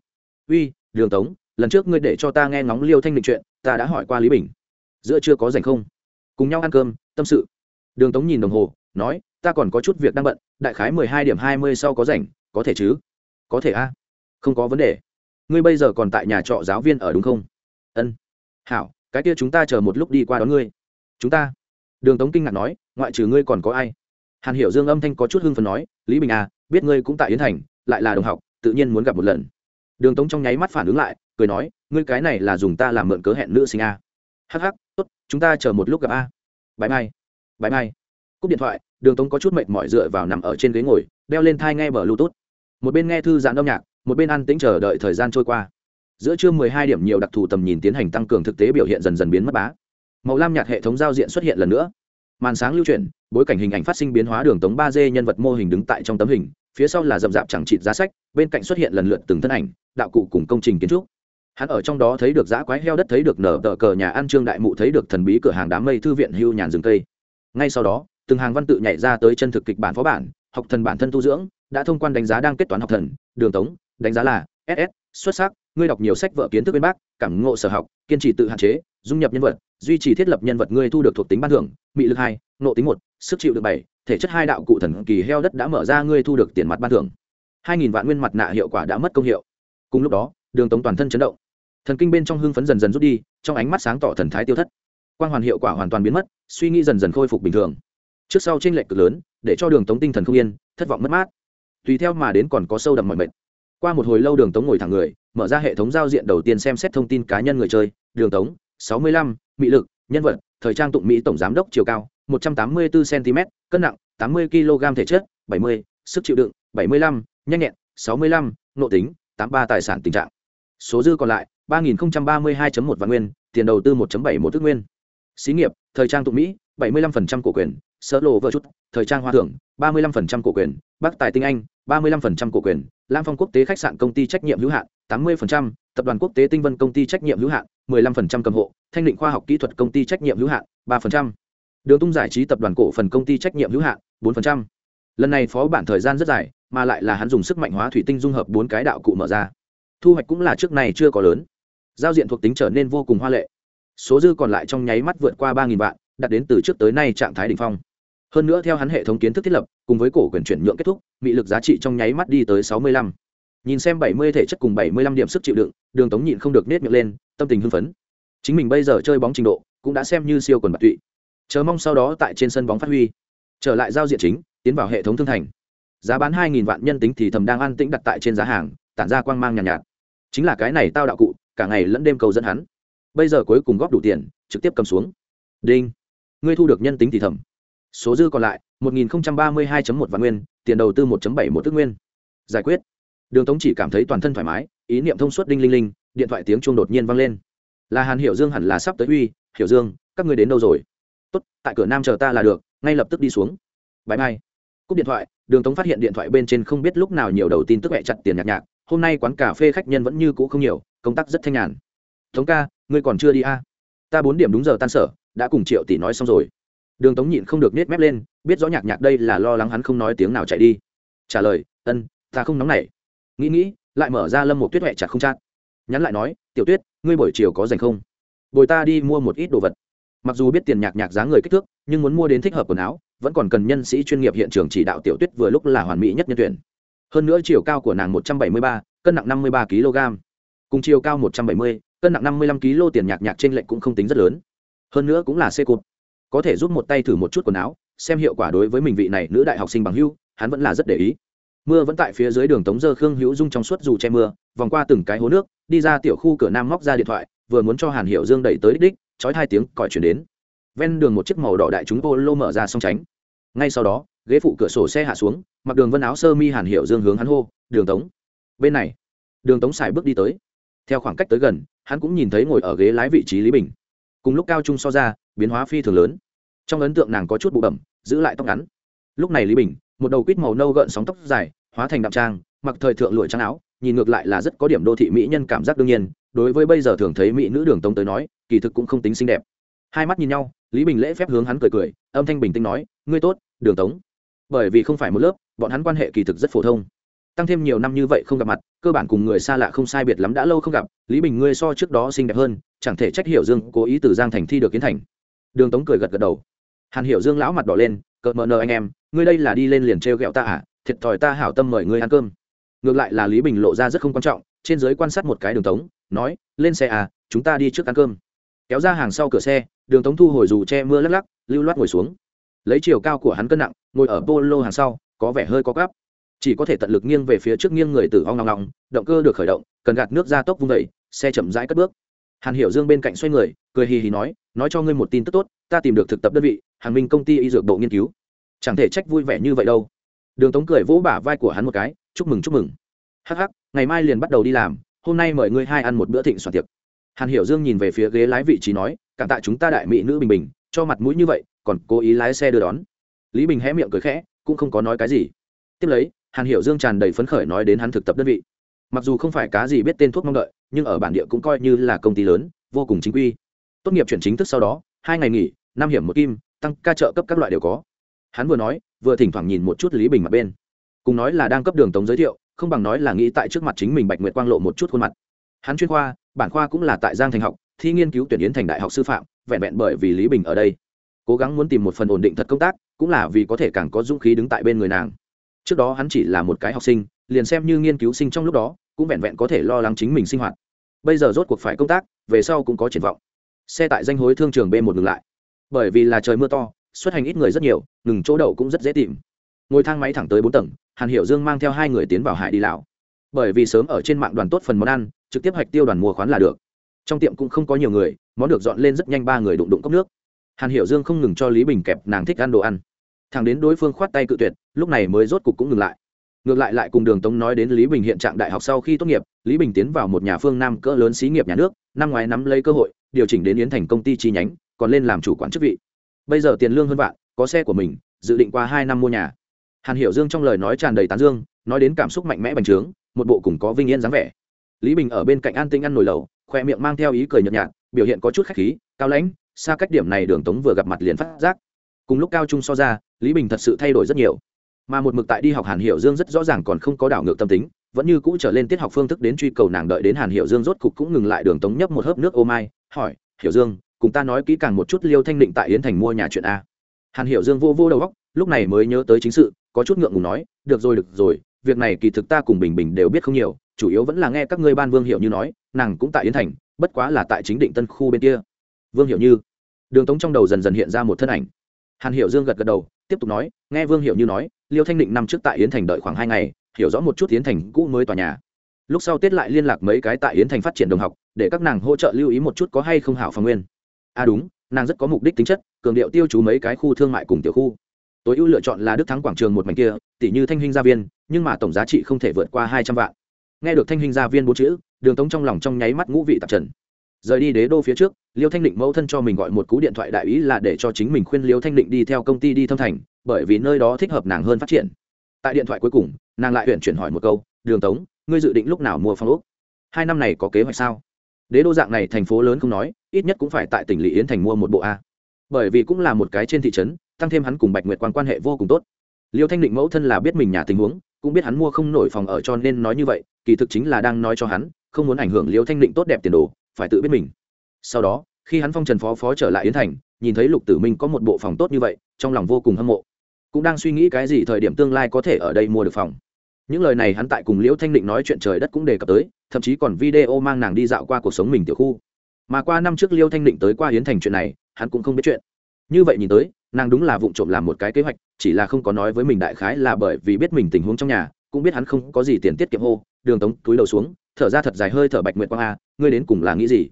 Speaker 1: Uy, đường tống, lần trước ngươi để cho ta nghe ngóng liêu thanh định chuyện, ta đã hỏi qua lý bình. Giữa chưa có rảnh không? Cùng nhau ăn cơm, tâm sự. Đường tống nhìn đồng hồ, nói, ta còn có chút việc đang bận, đại khái mười hai điểm hai mươi sau có rảnh, có thể chứ? Có thể a, không có vấn đề ngươi bây giờ còn tại nhà trọ giáo viên ở đúng không? Ân. Hảo, cái kia chúng ta chờ một lúc đi qua đón ngươi. Chúng ta. Đường tống kinh ngạc nói, ngoại trừ ngươi còn có ai? Hàn hiểu dương âm thanh có chút hưng phần nói, lý bình à biết ngươi cũng tại yến thành, lại là đồng học, tự nhiên muốn gặp một lần. Đường tống trong nháy mắt phản ứng lại, cười nói, ngươi cái này là dùng ta làm mượn cớ hẹn nữ sinh à. a hh tốt, chúng ta chờ một lúc gặp a. Bãi mai bãi mai cúp điện thoại, đường tống có chút mệt mỏi dựa vào nằm ở trên ghế ngồi, đeo lên thai nghe bờ bluetooth. Một bên nghe thư giãn âm nhạc một bên ăn tĩnh chờ đợi thời gian trôi qua. Giữa trưa mười hai điểm nhiều đặc thù tầm nhìn tiến hành tăng cường thực tế biểu hiện dần dần biến mất bá. Màu lam nhạt hệ thống giao diện xuất hiện lần nữa. Màn sáng lưu chuyển, bối cảnh hình ảnh phát sinh biến hóa đường tống ba d nhân vật mô hình đứng tại trong tấm hình, phía sau là rậm rạp chẳng trịt giá sách, bên cạnh xuất hiện lần lượt từng thân ảnh, đạo cụ cùng công trình kiến trúc. Hắn ở trong đó thấy được giã quái heo đất, thấy được nở tờ cờ nhà ăn trương đại mụ, thấy được thần bí cửa hàng đám mây thư viện hưu nhàn rừng cây. Ngay sau đó, từng hàng văn tự nhảy ra tới chân thực kịch bản phó bản, học thần bản thân tu dưỡng, đã thông quan đánh giá đang kết toán học thần, đường tống đánh giá là ss xuất sắc, ngươi đọc nhiều sách vở kiến thức bên bác, cảm ngộ sở học, kiên trì tự hạn chế, dung nhập nhân vật, duy trì thiết lập nhân vật ngươi thu được thuộc tính ban thưởng, mị lực hai nộ tính một, sức chịu được bảy, thể chất hai đạo cụ thần kỳ heo đất đã mở ra ngươi thu được tiền mặt ban thưởng. Hai nghìn vạn nguyên mặt nạ hiệu quả đã mất công hiệu. Cùng lúc đó, đường tống toàn thân chấn động. Thần kinh bên trong hưng phấn dần dần rút đi, trong ánh mắt sáng tỏ thần thái tiêu thất. Quan hoàn hiệu quả hoàn toàn biến mất, suy nghĩ dần dần khôi phục bình thường. Trước sau t r ê n lệch cực lớn, để cho đường tống tinh thần không yên, thất vọng mất mát. Tùy theo mà đến còn có sâu đậm mọi mệt qua một hồi lâu đường tống ngồi thẳng người, mở ra hệ thống giao diện đầu tiên xem xét thông tin cá nhân người chơi. Đường tống, sáu mươi lăm mỹ lực, nhân vật, thời trang tụng mỹ tổng giám đốc chiều cao, một trăm tám mươi bốn cm cân nặng, tám mươi kg thể chất, bảy mươi, sức chịu đựng, bảy mươi lăm, nhanh nhẹn, sáu mươi lăm nộ tính, tám ba tài sản tình trạng. Số dư còn lại, ba nghìn ba mươi hai một vạn nguyên, tiền đầu tư một bảy một ước nguyên. Xí nghiệp, thời trang tụng mỹ, bảy mươi 75% cổ quyền sơ lộ vợ chút, thời trang hoa thưởng, ba mươi 35% cổ quyền bắc tài tinh anh 35% cổ quyền lam phong quốc tế khách sạn công ty trách nhiệm hữu hạn 80%, tập đoàn quốc tế tinh vân công ty trách nhiệm hữu hạn 15% cầm hộ thanh định khoa học kỹ thuật công ty trách nhiệm hữu hạn 3%. đường tung giải trí tập đoàn cổ phần công ty trách nhiệm hữu hạn 4%. lần này phó bản thời gian rất dài mà lại là hắn dùng sức mạnh hóa thủy tinh dung hợp bốn cái đạo cụ mở ra thu hoạch cũng là trước này chưa có lớn giao diện thuộc tính trở nên vô cùng hoa lệ số dư còn lại trong nháy mắt vượt qua 3000 vạn đạt đến từ trước tới nay trạng thái đỉnh phong hơn nữa theo hắn hệ thống kiến thức thiết lập cùng với cổ quyền chuyển nhượng kết thúc bị lực giá trị trong nháy mắt đi tới sáu mươi lăm. Nhìn xem bảy mươi thể chất cùng bảy mươi lăm điểm sức chịu đựng đường tống nhịn không được nết miệng lên tâm tình hưng phấn. Chính mình bây giờ chơi bóng trình độ cũng đã xem như siêu quần bạc tụy. Chờ mong sau đó tại trên sân bóng phát huy. Trở lại giao diện chính tiến vào hệ thống thương thành. Giá bán hai nghìn vạn nhân tính thì thầm đang an tĩnh đặt tại trên giá hàng tản ra quang mang nhàn nhạt, nhạt. Chính là cái này tao đạo cụ cả ngày lẫn đêm cầu dẫn hắn. Bây giờ cuối cùng góp đủ tiền trực tiếp cầm xuống. Đinh. Ngươi thu được nhân tính thì thầm số dư còn lại, một nghìn ba mươi hai một vạn nguyên, tiền đầu tư một bảy một tức nguyên. Giải quyết. Đường tống chỉ cảm thấy toàn thân thoải mái, ý niệm thông suốt đinh linh linh, điện thoại tiếng chuông đột nhiên vang lên. Là hàn hiểu dương hẳn là sắp tới uy, hiểu dương, các người đến đâu rồi? Tốt, tại cửa nam chờ ta là được, ngay lập tức đi xuống. Bãi mai cúp điện thoại, đường tống phát hiện điện thoại bên trên không biết lúc nào nhiều đầu tin tức mẹ chặt tiền nhạc nhạc, hôm nay quán cà phê khách nhân vẫn như cũ không nhiều, công tác rất thanh nhàn. Tống ca, ngươi còn chưa đi a à? ta bốn điểm đúng giờ tan sở, đã cùng triệu tỷ nói xong rồi đường tống nhịn không được nết mép lên, biết rõ nhạc nhạc đây là lo lắng hắn không nói tiếng nào chạy đi. Trả lời, ân, ta không nóng nảy. Nghĩ nghĩ, lại mở ra lâm một tuyết huệ chặt không chát. Nhắn lại nói, tiểu tuyết, ngươi buổi chiều có dành không? Bồi ta đi mua một ít đồ vật. Mặc dù biết tiền nhạc nhạc giá người kích thước, nhưng muốn mua đến thích hợp quần áo, vẫn còn cần nhân sĩ chuyên nghiệp hiện trường chỉ đạo tiểu tuyết vừa lúc là hoàn mỹ nhất nhân tuyển. Hơn nữa chiều cao của nàng một trăm bảy mươi ba, cân nặng năm mươi ba kg cùng chiều cao một trăm bảy mươi, cân nặng năm mươi lăm kg tiền nhạc nhạc trên lệnh cũng không tính rất lớn. Hơn nữa cũng là xe cụt có thể giúp một tay thử một chút quần áo, xem hiệu quả đối với mình vị này nữ đại học sinh bằng hưu hắn vẫn là rất để ý. Mưa vẫn tại phía dưới đường tống dơ khương hữu dung trong suốt dù che mưa, vòng qua từng cái hố nước, đi ra tiểu khu cửa nam móc ra điện thoại, vừa muốn cho hàn hiệu dương đẩy tới đích đích, chói hai tiếng, còi chuyển đến. Ven đường một chiếc màu đỏ đại chúng ô lô mở ra song tránh. Ngay sau đó, ghế phụ cửa sổ xe hạ xuống, mặc đường vân áo sơ mi hàn hiệu dương hướng hắn hô, đường tống. Bên này, đường tống xài bước đi tới. Theo khoảng cách tới gần, hắn cũng nhìn thấy ngồi ở ghế lái vị trí lý bình cùng lúc cao trung so ra, biến hóa phi thường lớn. Trong ấn tượng nàng có chút bụ bẩm, giữ lại tóc ngắn. Lúc này lý bình, một đầu quýt màu nâu gợn sóng tóc dài, hóa thành đạm trang, mặc thời thượng lụi trắng áo, nhìn ngược lại là rất có điểm đô thị mỹ nhân cảm giác đương nhiên, đối với bây giờ thường thấy mỹ nữ đường tống tới nói, kỳ thực cũng không tính xinh đẹp. Hai mắt nhìn nhau, lý bình lễ phép hướng hắn cười cười, âm thanh bình tĩnh nói, ngươi tốt, đường tống. Bởi vì không phải một lớp, bọn hắn quan hệ kỳ thực rất phổ thông tăng thêm nhiều năm như vậy không gặp mặt, cơ bản cùng người xa lạ không sai biệt lắm đã lâu không gặp, lý bình ngươi so trước đó xinh đẹp hơn, chẳng thể trách hiểu dương cố ý từ giang thành thi được kiến thành. Đường tống cười gật gật đầu. Hàn hiểu dương lão mặt đỏ lên cợt mờ nờ anh em, ngươi đây là đi lên liền trêu ghẹo ta à? Thiệt thòi ta hảo tâm mời ngươi ăn cơm. Ngược lại là lý bình lộ ra rất không quan trọng, trên giới quan sát một cái đường tống, nói, lên xe à chúng ta đi trước ăn cơm. Kéo ra hàng sau cửa xe, đường tống thu hồi dù che mưa lắc lắc, lưu loát ngồi xuống. Lấy chiều cao của hắn cân nặng, ngồi ở polo hàng sau, có vẻ hơi có gắp chỉ có thể tận lực nghiêng về phía trước nghiêng người tử ong ngong ngong động cơ được khởi động, cần gạt nước ra tốc vung vẩy xe chậm rãi cất bước. Hàn hiểu dương bên cạnh xoay người, cười hì hì nói nói cho ngươi một tin tức tốt, ta tìm được thực tập đơn vị, hàng minh công ty y dược bộ nghiên cứu. Chẳng thể trách vui vẻ như vậy đâu. Đường tống cười vỗ bả vai của hắn một cái, chúc mừng chúc mừng. Hắc hắc, ngày mai liền bắt đầu đi làm, hôm nay mời ngươi hai ăn một bữa thịnh soạn tiệc. Hàn hiểu dương nhìn về phía ghế lái vị trí nói, cảm tạ chúng ta đại mỹ nữ bình bình, cho mặt mũi như vậy, còn cố ý lái xe đưa đón. Lý bình hé miệng cười khẽ, cũng không có nói cái gì. Tiếp lấy hàn hiểu dương tràn đầy phấn khởi nói đến hắn thực tập đơn vị. Mặc dù không phải cá gì biết tên thuốc mong đợi, nhưng ở bản địa cũng coi như là công ty lớn, vô cùng chính quy. Tốt nghiệp chuyển chính thức sau đó, hai ngày nghỉ, năm hiểm một kim, tăng ca trợ cấp các loại đều có. Hắn vừa nói, vừa thỉnh thoảng nhìn một chút lý bình mặt bên. Cùng nói là đang cấp đường tống giới thiệu, không bằng nói là nghĩ tại trước mặt chính mình bạch nguyệt quang lộ một chút khuôn mặt. Hắn chuyên khoa, bản khoa cũng là tại giang thành học, thi nghiên cứu tuyển yến thành đại học sư phạm, vẹn vẹn bởi vì lý bình ở đây. Cố gắng muốn tìm một phần ổn định thật công tác, cũng là vì có thể càng có dũng khí đứng tại bên người nàng trước đó hắn chỉ là một cái học sinh, liền xem như nghiên cứu sinh trong lúc đó, cũng vẹn vẹn có thể lo lắng chính mình sinh hoạt. Bây giờ rốt cuộc phải công tác, về sau cũng có triển vọng. Xe tại danh hối thương trường b một ngừng lại. Bởi vì là trời mưa to, xuất hành ít người rất nhiều, ngừng chỗ đậu cũng rất dễ tìm. Ngồi thang máy thẳng tới bốn tầng, hàn hiểu dương mang theo hai người tiến vào hải đi lào. Bởi vì sớm ở trên mạng đoàn tốt phần món ăn, trực tiếp hạch tiêu đoàn mua khoán là được. Trong tiệm cũng không có nhiều người, món được dọn lên rất nhanh ba người đụng đụng cốc nước. Hàn hiểu dương không ngừng cho lý bình kẹp nàng thích ăn đồ ăn thằng đến đối phương khoát tay cự tuyệt, lúc này mới rốt cục cũng ngừng lại. Ngược lại lại cùng đường tống nói đến lý bình hiện trạng đại học sau khi tốt nghiệp, lý bình tiến vào một nhà phương nam cỡ lớn xí nghiệp nhà nước, năm ngoái nắm lấy cơ hội, điều chỉnh đến yến thành công ty chi nhánh, còn lên làm chủ quản chức vị. Bây giờ tiền lương hơn vạn, có xe của mình, dự định qua hai năm mua nhà. Hàn hiểu dương trong lời nói tràn đầy tán dương, nói đến cảm xúc mạnh mẽ bành trướng, một bộ cùng có vinh yên dáng vẻ. Lý bình ở bên cạnh an tinh ăn nồi lẩu, khoe miệng mang theo ý cười nhợt nhạt, biểu hiện có chút khách khí, cao lãnh, xa cách điểm này đường tống vừa gặp mặt liền phát giác cùng lúc cao trung so ra, lý bình thật sự thay đổi rất nhiều. Mà một mực tại đi học hàn hiểu dương rất rõ ràng còn không có đảo ngược tâm tính, vẫn như cũ trở lên tiết học phương thức đến truy cầu nàng đợi đến hàn hiểu dương rốt cục cũng ngừng lại đường tống nhấp một hớp nước ô mai, hỏi, hiểu dương, cùng ta nói kỹ càng một chút liêu thanh định tại yến thành mua nhà chuyện a. Hàn hiểu dương vô vô đầu góc lúc này mới nhớ tới chính sự, có chút ngượng ngùng nói, được rồi được rồi, việc này kỳ thực ta cùng bình bình đều biết không nhiều, chủ yếu vẫn là nghe các ngươi ban vương hiệu như nói, nàng cũng tại yến thành, bất quá là tại chính định tân khu bên kia. Vương hiệu như, đường tống trong đầu dần dần hiện ra một thân ảnh hàn hiểu dương gật gật đầu, tiếp tục nói, nghe vương hiệu như nói, liêu thanh định năm trước tại yến thành đợi khoảng hai ngày, hiểu rõ một chút yến thành cũ mới tòa nhà. Lúc sau tiết lại liên lạc mấy cái tại yến thành phát triển đồng học, để các nàng hỗ trợ lưu ý một chút có hay không hảo phòng nguyên. À đúng, nàng rất có mục đích tính chất, cường điệu tiêu chú mấy cái khu thương mại cùng tiểu khu. Tối ưu lựa chọn là đức thắng quảng trường một mảnh kia tỷ như thanh hình gia viên, nhưng mà tổng giá trị không thể vượt qua hai trăm vạn. Nghe được thanh hình gia viên bốn chữ, đường tống trong lòng trong nháy mắt ngũ vị tạp trần rời đi đế đô phía trước, liêu thanh định mẫu thân cho mình gọi một cú điện thoại đại ý là để cho chính mình khuyên liêu thanh định đi theo công ty đi thâm thành, bởi vì nơi đó thích hợp nàng hơn phát triển. Tại điện thoại cuối cùng, nàng lại huyện chuyển hỏi một câu, đường tống, ngươi dự định lúc nào mua phong úc hai năm này có kế hoạch sao? Đế đô dạng này thành phố lớn không nói, ít nhất cũng phải tại tỉnh lý yến thành mua một bộ a. Bởi vì cũng là một cái trên thị trấn, tăng thêm hắn cùng bạch nguyệt quan quan hệ vô cùng tốt. Liêu thanh định mẫu thân là biết mình nhà tình huống, cũng biết hắn mua không nổi phòng ở cho nên nói như vậy, kỳ thực chính là đang nói cho hắn, không muốn ảnh hưởng liêu thanh định tốt đẹp tiền đồ phải tự biết mình. Sau đó, khi hắn phong trần phó phó trở lại yến thành, nhìn thấy lục tử minh có một bộ phòng tốt như vậy, trong lòng vô cùng hâm mộ. Cũng đang suy nghĩ cái gì thời điểm tương lai có thể ở đây mua được phòng. Những lời này hắn tại cùng liễu thanh định nói chuyện trời đất cũng đề cập tới, thậm chí còn video mang nàng đi dạo qua cuộc sống mình tiểu khu. Mà qua năm trước Liễu thanh định tới qua hiến thành chuyện này, hắn cũng không biết chuyện. Như vậy nhìn tới, nàng đúng là vụng trộm làm một cái kế hoạch, chỉ là không có nói với mình đại khái là bởi vì biết mình tình huống trong nhà, cũng biết hắn không có gì tiền tiết kiệm hô, đường tống túi đầu xuống, thở ra thật dài hơi thở bạch nguyệt quang a ngươi đến cùng là nghĩ gì?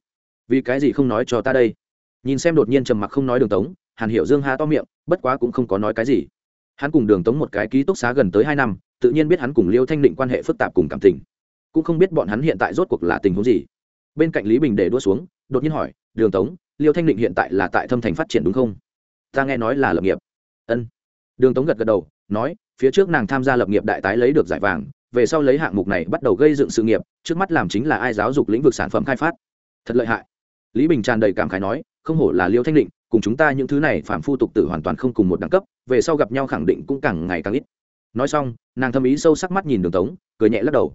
Speaker 1: Vì cái gì không nói cho ta đây? Nhìn xem đột nhiên trầm mặc không nói đường tống, hàn hiểu dương ha to miệng, bất quá cũng không có nói cái gì. Hắn cùng đường tống một cái ký túc xá gần tới hai năm, tự nhiên biết hắn cùng liêu thanh định quan hệ phức tạp cùng cảm tình. Cũng không biết bọn hắn hiện tại rốt cuộc là tình huống gì. Bên cạnh lý bình để đua xuống, đột nhiên hỏi, đường tống, liêu thanh định hiện tại là tại thâm thành phát triển đúng không? Ta nghe nói là lập nghiệp. Ân. Đường tống gật gật đầu, nói, phía trước nàng tham gia lập nghiệp đại tái lấy được giải vàng về sau lấy hạng mục này bắt đầu gây dựng sự nghiệp, trước mắt làm chính là ai giáo dục lĩnh vực sản phẩm khai phát. Thật lợi hại. Lý bình tràn đầy cảm khái nói, không hổ là liêu thanh định, cùng chúng ta những thứ này phạm phu tục tử hoàn toàn không cùng một đẳng cấp, về sau gặp nhau khẳng định cũng càng ngày càng ít. Nói xong, nàng thâm ý sâu sắc mắt nhìn đường tống, cười nhẹ lắc đầu.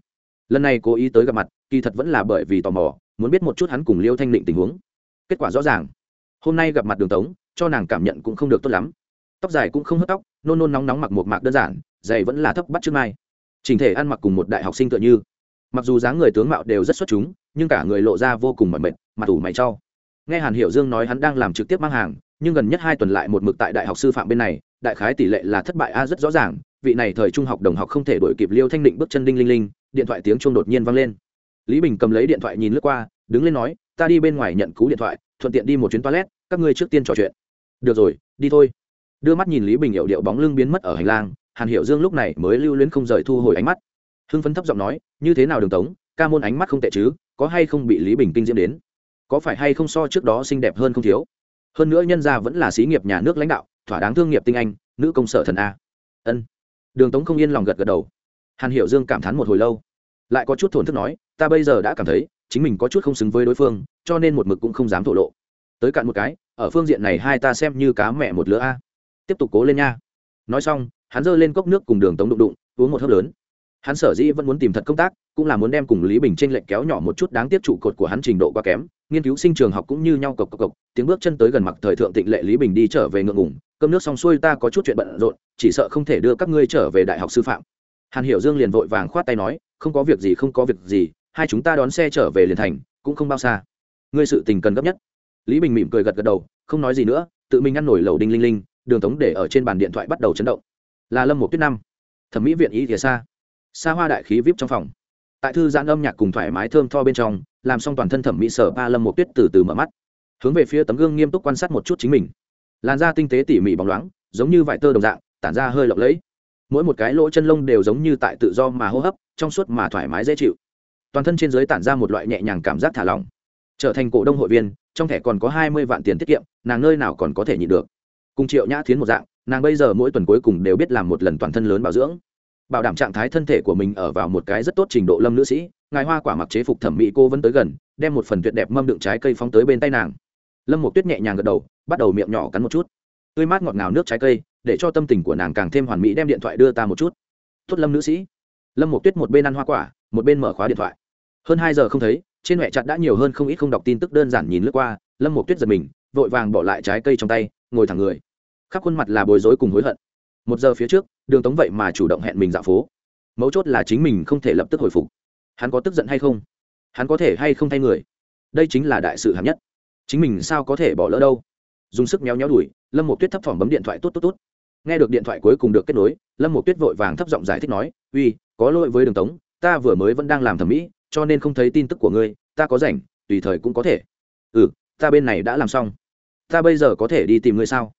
Speaker 1: Lần này cố ý tới gặp mặt, kỳ thật vẫn là bởi vì tò mò, muốn biết một chút hắn cùng liêu thanh định tình huống. Kết quả rõ ràng. Hôm nay gặp mặt đường tống, cho nàng cảm nhận cũng không được tốt lắm. Tóc dài cũng không hớt tóc, nôn nôn nóng nóng mặc một mạc đơn giản, giày vẫn là thấp bắt trước mai chỉnh thể ăn mặc cùng một đại học sinh tựa như. Mặc dù dáng người tướng mạo đều rất xuất chúng, nhưng cả người lộ ra vô cùng mỏi mệt, mặt ủ mày trau nghe hàn hiểu dương nói hắn đang làm trực tiếp mang hàng, nhưng gần nhất hai tuần lại một mực tại đại học sư phạm bên này, đại khái tỷ lệ là thất bại a rất rõ ràng, vị này thời trung học đồng học không thể đổi kịp liêu thanh định bước chân đinh linh linh, điện thoại tiếng chuông đột nhiên vang lên. Lý bình cầm lấy điện thoại nhìn lướt qua, đứng lên nói, ta đi bên ngoài nhận cú điện thoại, thuận tiện đi một chuyến toilet, các ngươi trước tiên trò chuyện. Được rồi, đi thôi. Đưa mắt nhìn lý bình hiệu điệu bóng lưng biến mất ở hành lang hàn hiệu dương lúc này mới lưu luyến không rời thu hồi ánh mắt. Hưng phấn thấp giọng nói, như thế nào đường tống, ca môn ánh mắt không tệ chứ, có hay không bị lý bình kinh diễm đến? Có phải hay không so trước đó xinh đẹp hơn không thiếu? Hơn nữa nhân gia vẫn là xí nghiệp nhà nước lãnh đạo, thỏa đáng thương nghiệp tinh anh, nữ công sở thần a. Ân. Đường tống không yên lòng gật gật đầu. Hàn hiểu dương cảm thán một hồi lâu. Lại có chút thổn thức nói, ta bây giờ đã cảm thấy, chính mình có chút không xứng với đối phương, cho nên một mực cũng không dám thổ lộ. Tới cạn một cái, ở phương diện này hai ta xem như cá mẹ một lứa a. Tiếp tục cố lên nha. Nói xong hắn giơ lên cốc nước cùng đường tống đụng đụng, uống một hớp lớn. Hắn sở dĩ vẫn muốn tìm thật công tác, cũng là muốn đem cùng lý bình t r ê n lệnh kéo nhỏ một chút đáng tiếc trụ cột của hắn trình độ quá kém, nghiên cứu sinh trường học cũng như nhau cộc cộc cộc, tiếng bước chân tới gần mặc thời thượng tịnh lệ lý bình đi trở về ngượng ngủng cơm nước xong xuôi ta có chút chuyện bận rộn, chỉ sợ không thể đưa các ngươi trở về đại học sư phạm. Hàn hiểu dương liền vội vàng khoát tay nói, không có việc gì, không có việc gì, hai chúng ta đón xe trở về liền thành, cũng không bao xa. Ngươi sự tình cần gấp nhất. Lý bình mỉm cười gật gật đầu, không nói gì nữa, tự mình ăn nổi lầu đinh linh linh, đường tống để ở trên bàn điện thoại bắt đầu chấn động là lâm một tuyết năm thẩm mỹ viện ý thìa xa xa hoa đại khí vip trong phòng tại thư giãn âm nhạc cùng thoải mái thơm tho bên trong làm xong toàn thân thẩm mỹ sở ba lâm một tuyết từ từ mở mắt hướng về phía tấm gương nghiêm túc quan sát một chút chính mình làn da tinh tế tỉ mỉ bóng loáng giống như vải tơ đồng dạng tản ra hơi lộng lẫy mỗi một cái lỗ chân lông đều giống như tại tự do mà hô hấp trong suốt mà thoải mái dễ chịu toàn thân trên giới tản ra một loại nhẹ nhàng cảm giác thả lỏng trở thành cổ đông hội viên trong thẻ còn có hai mươi vạn tiền tiết kiệm nàng nơi nào còn có thể nhịn được cùng triệu nhã thiến một dạng nàng bây giờ mỗi tuần cuối cùng đều biết làm một lần toàn thân lớn bảo dưỡng. Bảo đảm trạng thái thân thể của mình ở vào một cái rất tốt trình độ lâm nữ sĩ, ngài hoa quả mặc chế phục thẩm mỹ cô vẫn tới gần, đem một phần tuyệt đẹp mâm đựng trái cây phóng tới bên tay nàng. Lâm một tuyết nhẹ nhàng gật đầu, bắt đầu miệng nhỏ cắn một chút. Tươi mát ngọt ngào nước trái cây, để cho tâm tình của nàng càng thêm hoàn mỹ đem điện thoại đưa ta một chút. Tốt lâm nữ sĩ. Lâm một tuyết một bên ăn hoa quả, một bên mở khóa điện thoại. Hơn hai giờ không thấy, trên huệ chặt đã nhiều hơn không ít không đọc tin tức đơn giản nhìn lướt qua. Lâm một tuyết giật mình, vội vàng bỏ lại trái cây trong tay, ngồi thẳng người khắp khuôn mặt là bối rối cùng hối hận. Một giờ phía trước đường tống vậy mà chủ động hẹn mình dạo phố. Mấu chốt là chính mình không thể lập tức hồi phục. Hắn có tức giận hay không? Hắn có thể hay không thay người? Đây chính là đại sự hạng nhất. Chính mình sao có thể bỏ lỡ đâu? Dùng sức méo nhéo đuổi, lâm một tuyết thấp thỏm bấm điện thoại tốt tốt tốt. Nghe được điện thoại cuối cùng được kết nối lâm một tuyết vội vàng thấp giọng giải thích nói uy có lỗi với đường tống ta vừa mới vẫn đang làm thẩm mỹ cho nên không thấy tin tức của ngươi ta có rảnh tùy thời cũng có thể. Ừ ta bên này đã làm xong. Ta bây giờ có thể đi tìm ngươi sao?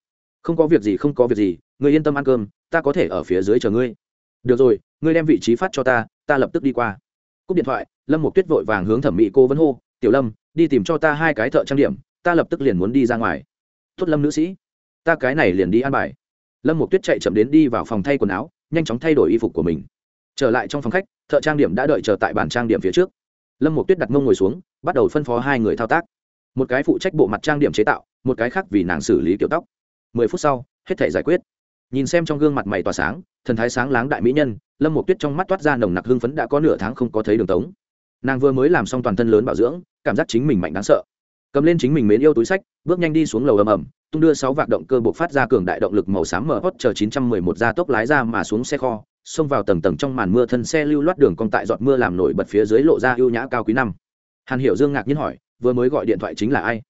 Speaker 1: Không có việc gì, không có việc gì người yên tâm ăn cơm, ta có thể ở phía dưới chờ ngươi. Được rồi, ngươi đem vị trí phát cho ta ta lập tức đi qua. Cúp điện thoại, lâm một tuyết vội vàng hướng thẩm mỹ cô vẫn hô, tiểu lâm, đi tìm cho ta hai cái thợ trang điểm, ta lập tức liền muốn đi ra ngoài. Tốt lâm nữ sĩ, ta cái này liền đi ăn bài. Lâm một tuyết chạy chậm đến đi vào phòng thay quần áo, nhanh chóng thay đổi y phục của mình. Trở lại trong phòng khách, thợ trang điểm đã đợi chờ tại bàn trang điểm phía trước. Lâm một tuyết đặt mông ngồi xuống, bắt đầu phân phó hai người thao tác. Một cái phụ trách bộ mặt trang điểm chế tạo, một cái khác vì nàng xử lý kiểu tóc mười phút sau, hết thể giải quyết. Nhìn xem trong gương mặt mày tỏa sáng, thần thái sáng láng đại mỹ nhân, lâm một tuyết trong mắt toát ra nồng nặc hưng phấn đã có nửa tháng không có thấy đường tống. Nàng vừa mới làm xong toàn thân lớn bảo dưỡng, cảm giác chính mình mạnh đáng sợ. Cầm lên chính mình mến yêu túi sách, bước nhanh đi xuống lầu ầm ầm, tung đưa sáu vạc động cơ buộc phát ra cường đại động lực màu xám mở hot chờ chín trăm mười một ra tốc lái ra mà xuống xe kho, xông vào tầng tầng trong màn mưa thân xe lưu loát đường cong tại giọt mưa làm nổi bật phía dưới lộ ra ưu nhã cao quý năm. Hàn hiểu dương ngạc nhiên hỏi, vừa mới gọi điện thoại chính là ai?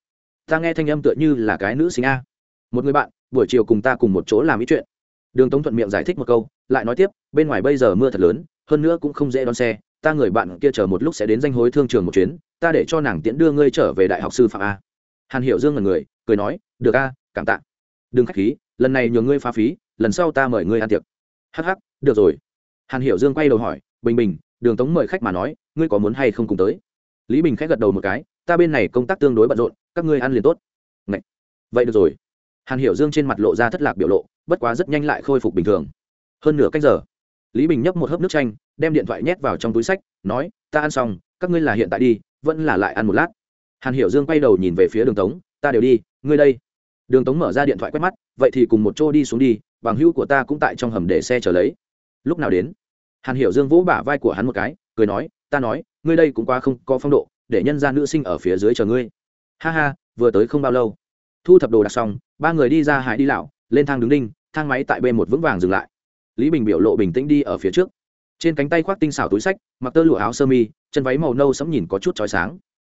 Speaker 1: Ta nghe thanh âm tựa như là cái nữ sinh a. Một người bạn buổi chiều cùng ta cùng một chỗ làm ý chuyện. Đường tống thuận miệng giải thích một câu, lại nói tiếp, bên ngoài bây giờ mưa thật lớn, hơn nữa cũng không dễ đón xe, ta người bạn kia chờ một lúc sẽ đến danh hối thương trường một chuyến, ta để cho nàng tiễn đưa ngươi trở về đại học sư phạm a. Hàn hiểu dương là người, cười nói, được a, cảm tạ. Đừng k h á c h khí, lần này nhường ngươi phá phí, lần sau ta mời ngươi ăn tiệc. Hh ắ c ắ c được rồi. Hàn hiểu dương quay đầu hỏi, bình bình, đường tống mời khách mà nói, ngươi có muốn hay không cùng tới? Lý bình k h á c gật đầu một cái, ta bên này công tác tương đối bận rộn, các ngươi ăn liền tốt. Ngậy. vậy được rồi hàn hiểu dương trên mặt lộ ra thất lạc biểu lộ, bất quá rất nhanh lại khôi phục bình thường. Hơn nửa cách giờ, lý bình nhấp một hớp nước chanh, đem điện thoại nhét vào trong túi sách, nói, ta ăn xong, các ngươi là hiện tại đi, vẫn là lại ăn một lát. Hàn hiểu dương quay đầu nhìn về phía đường tống, ta đều đi, ngươi đây. Đường tống mở ra điện thoại quét mắt, vậy thì cùng một chỗ đi xuống đi, bằng hữu của ta cũng tại trong hầm để xe chờ lấy. Lúc nào đến, hàn hiểu dương vỗ bả vai của hắn một cái, cười nói, ta nói, ngươi đây cũng quá không có phong độ, để nhân ra nữ sinh ở phía dưới chờ ngươi. Ha ha, vừa tới không bao lâu thu thập đồ đặt xong, ba người đi ra hải đi lão lên thang đứng đinh, thang máy tại b một vững vàng dừng lại. Lý bình biểu lộ bình tĩnh đi ở phía trước. Trên cánh tay khoác tinh xảo túi sách, mặc tơ lụa áo sơ mi, chân váy màu nâu sẫm nhìn có chút trói sáng.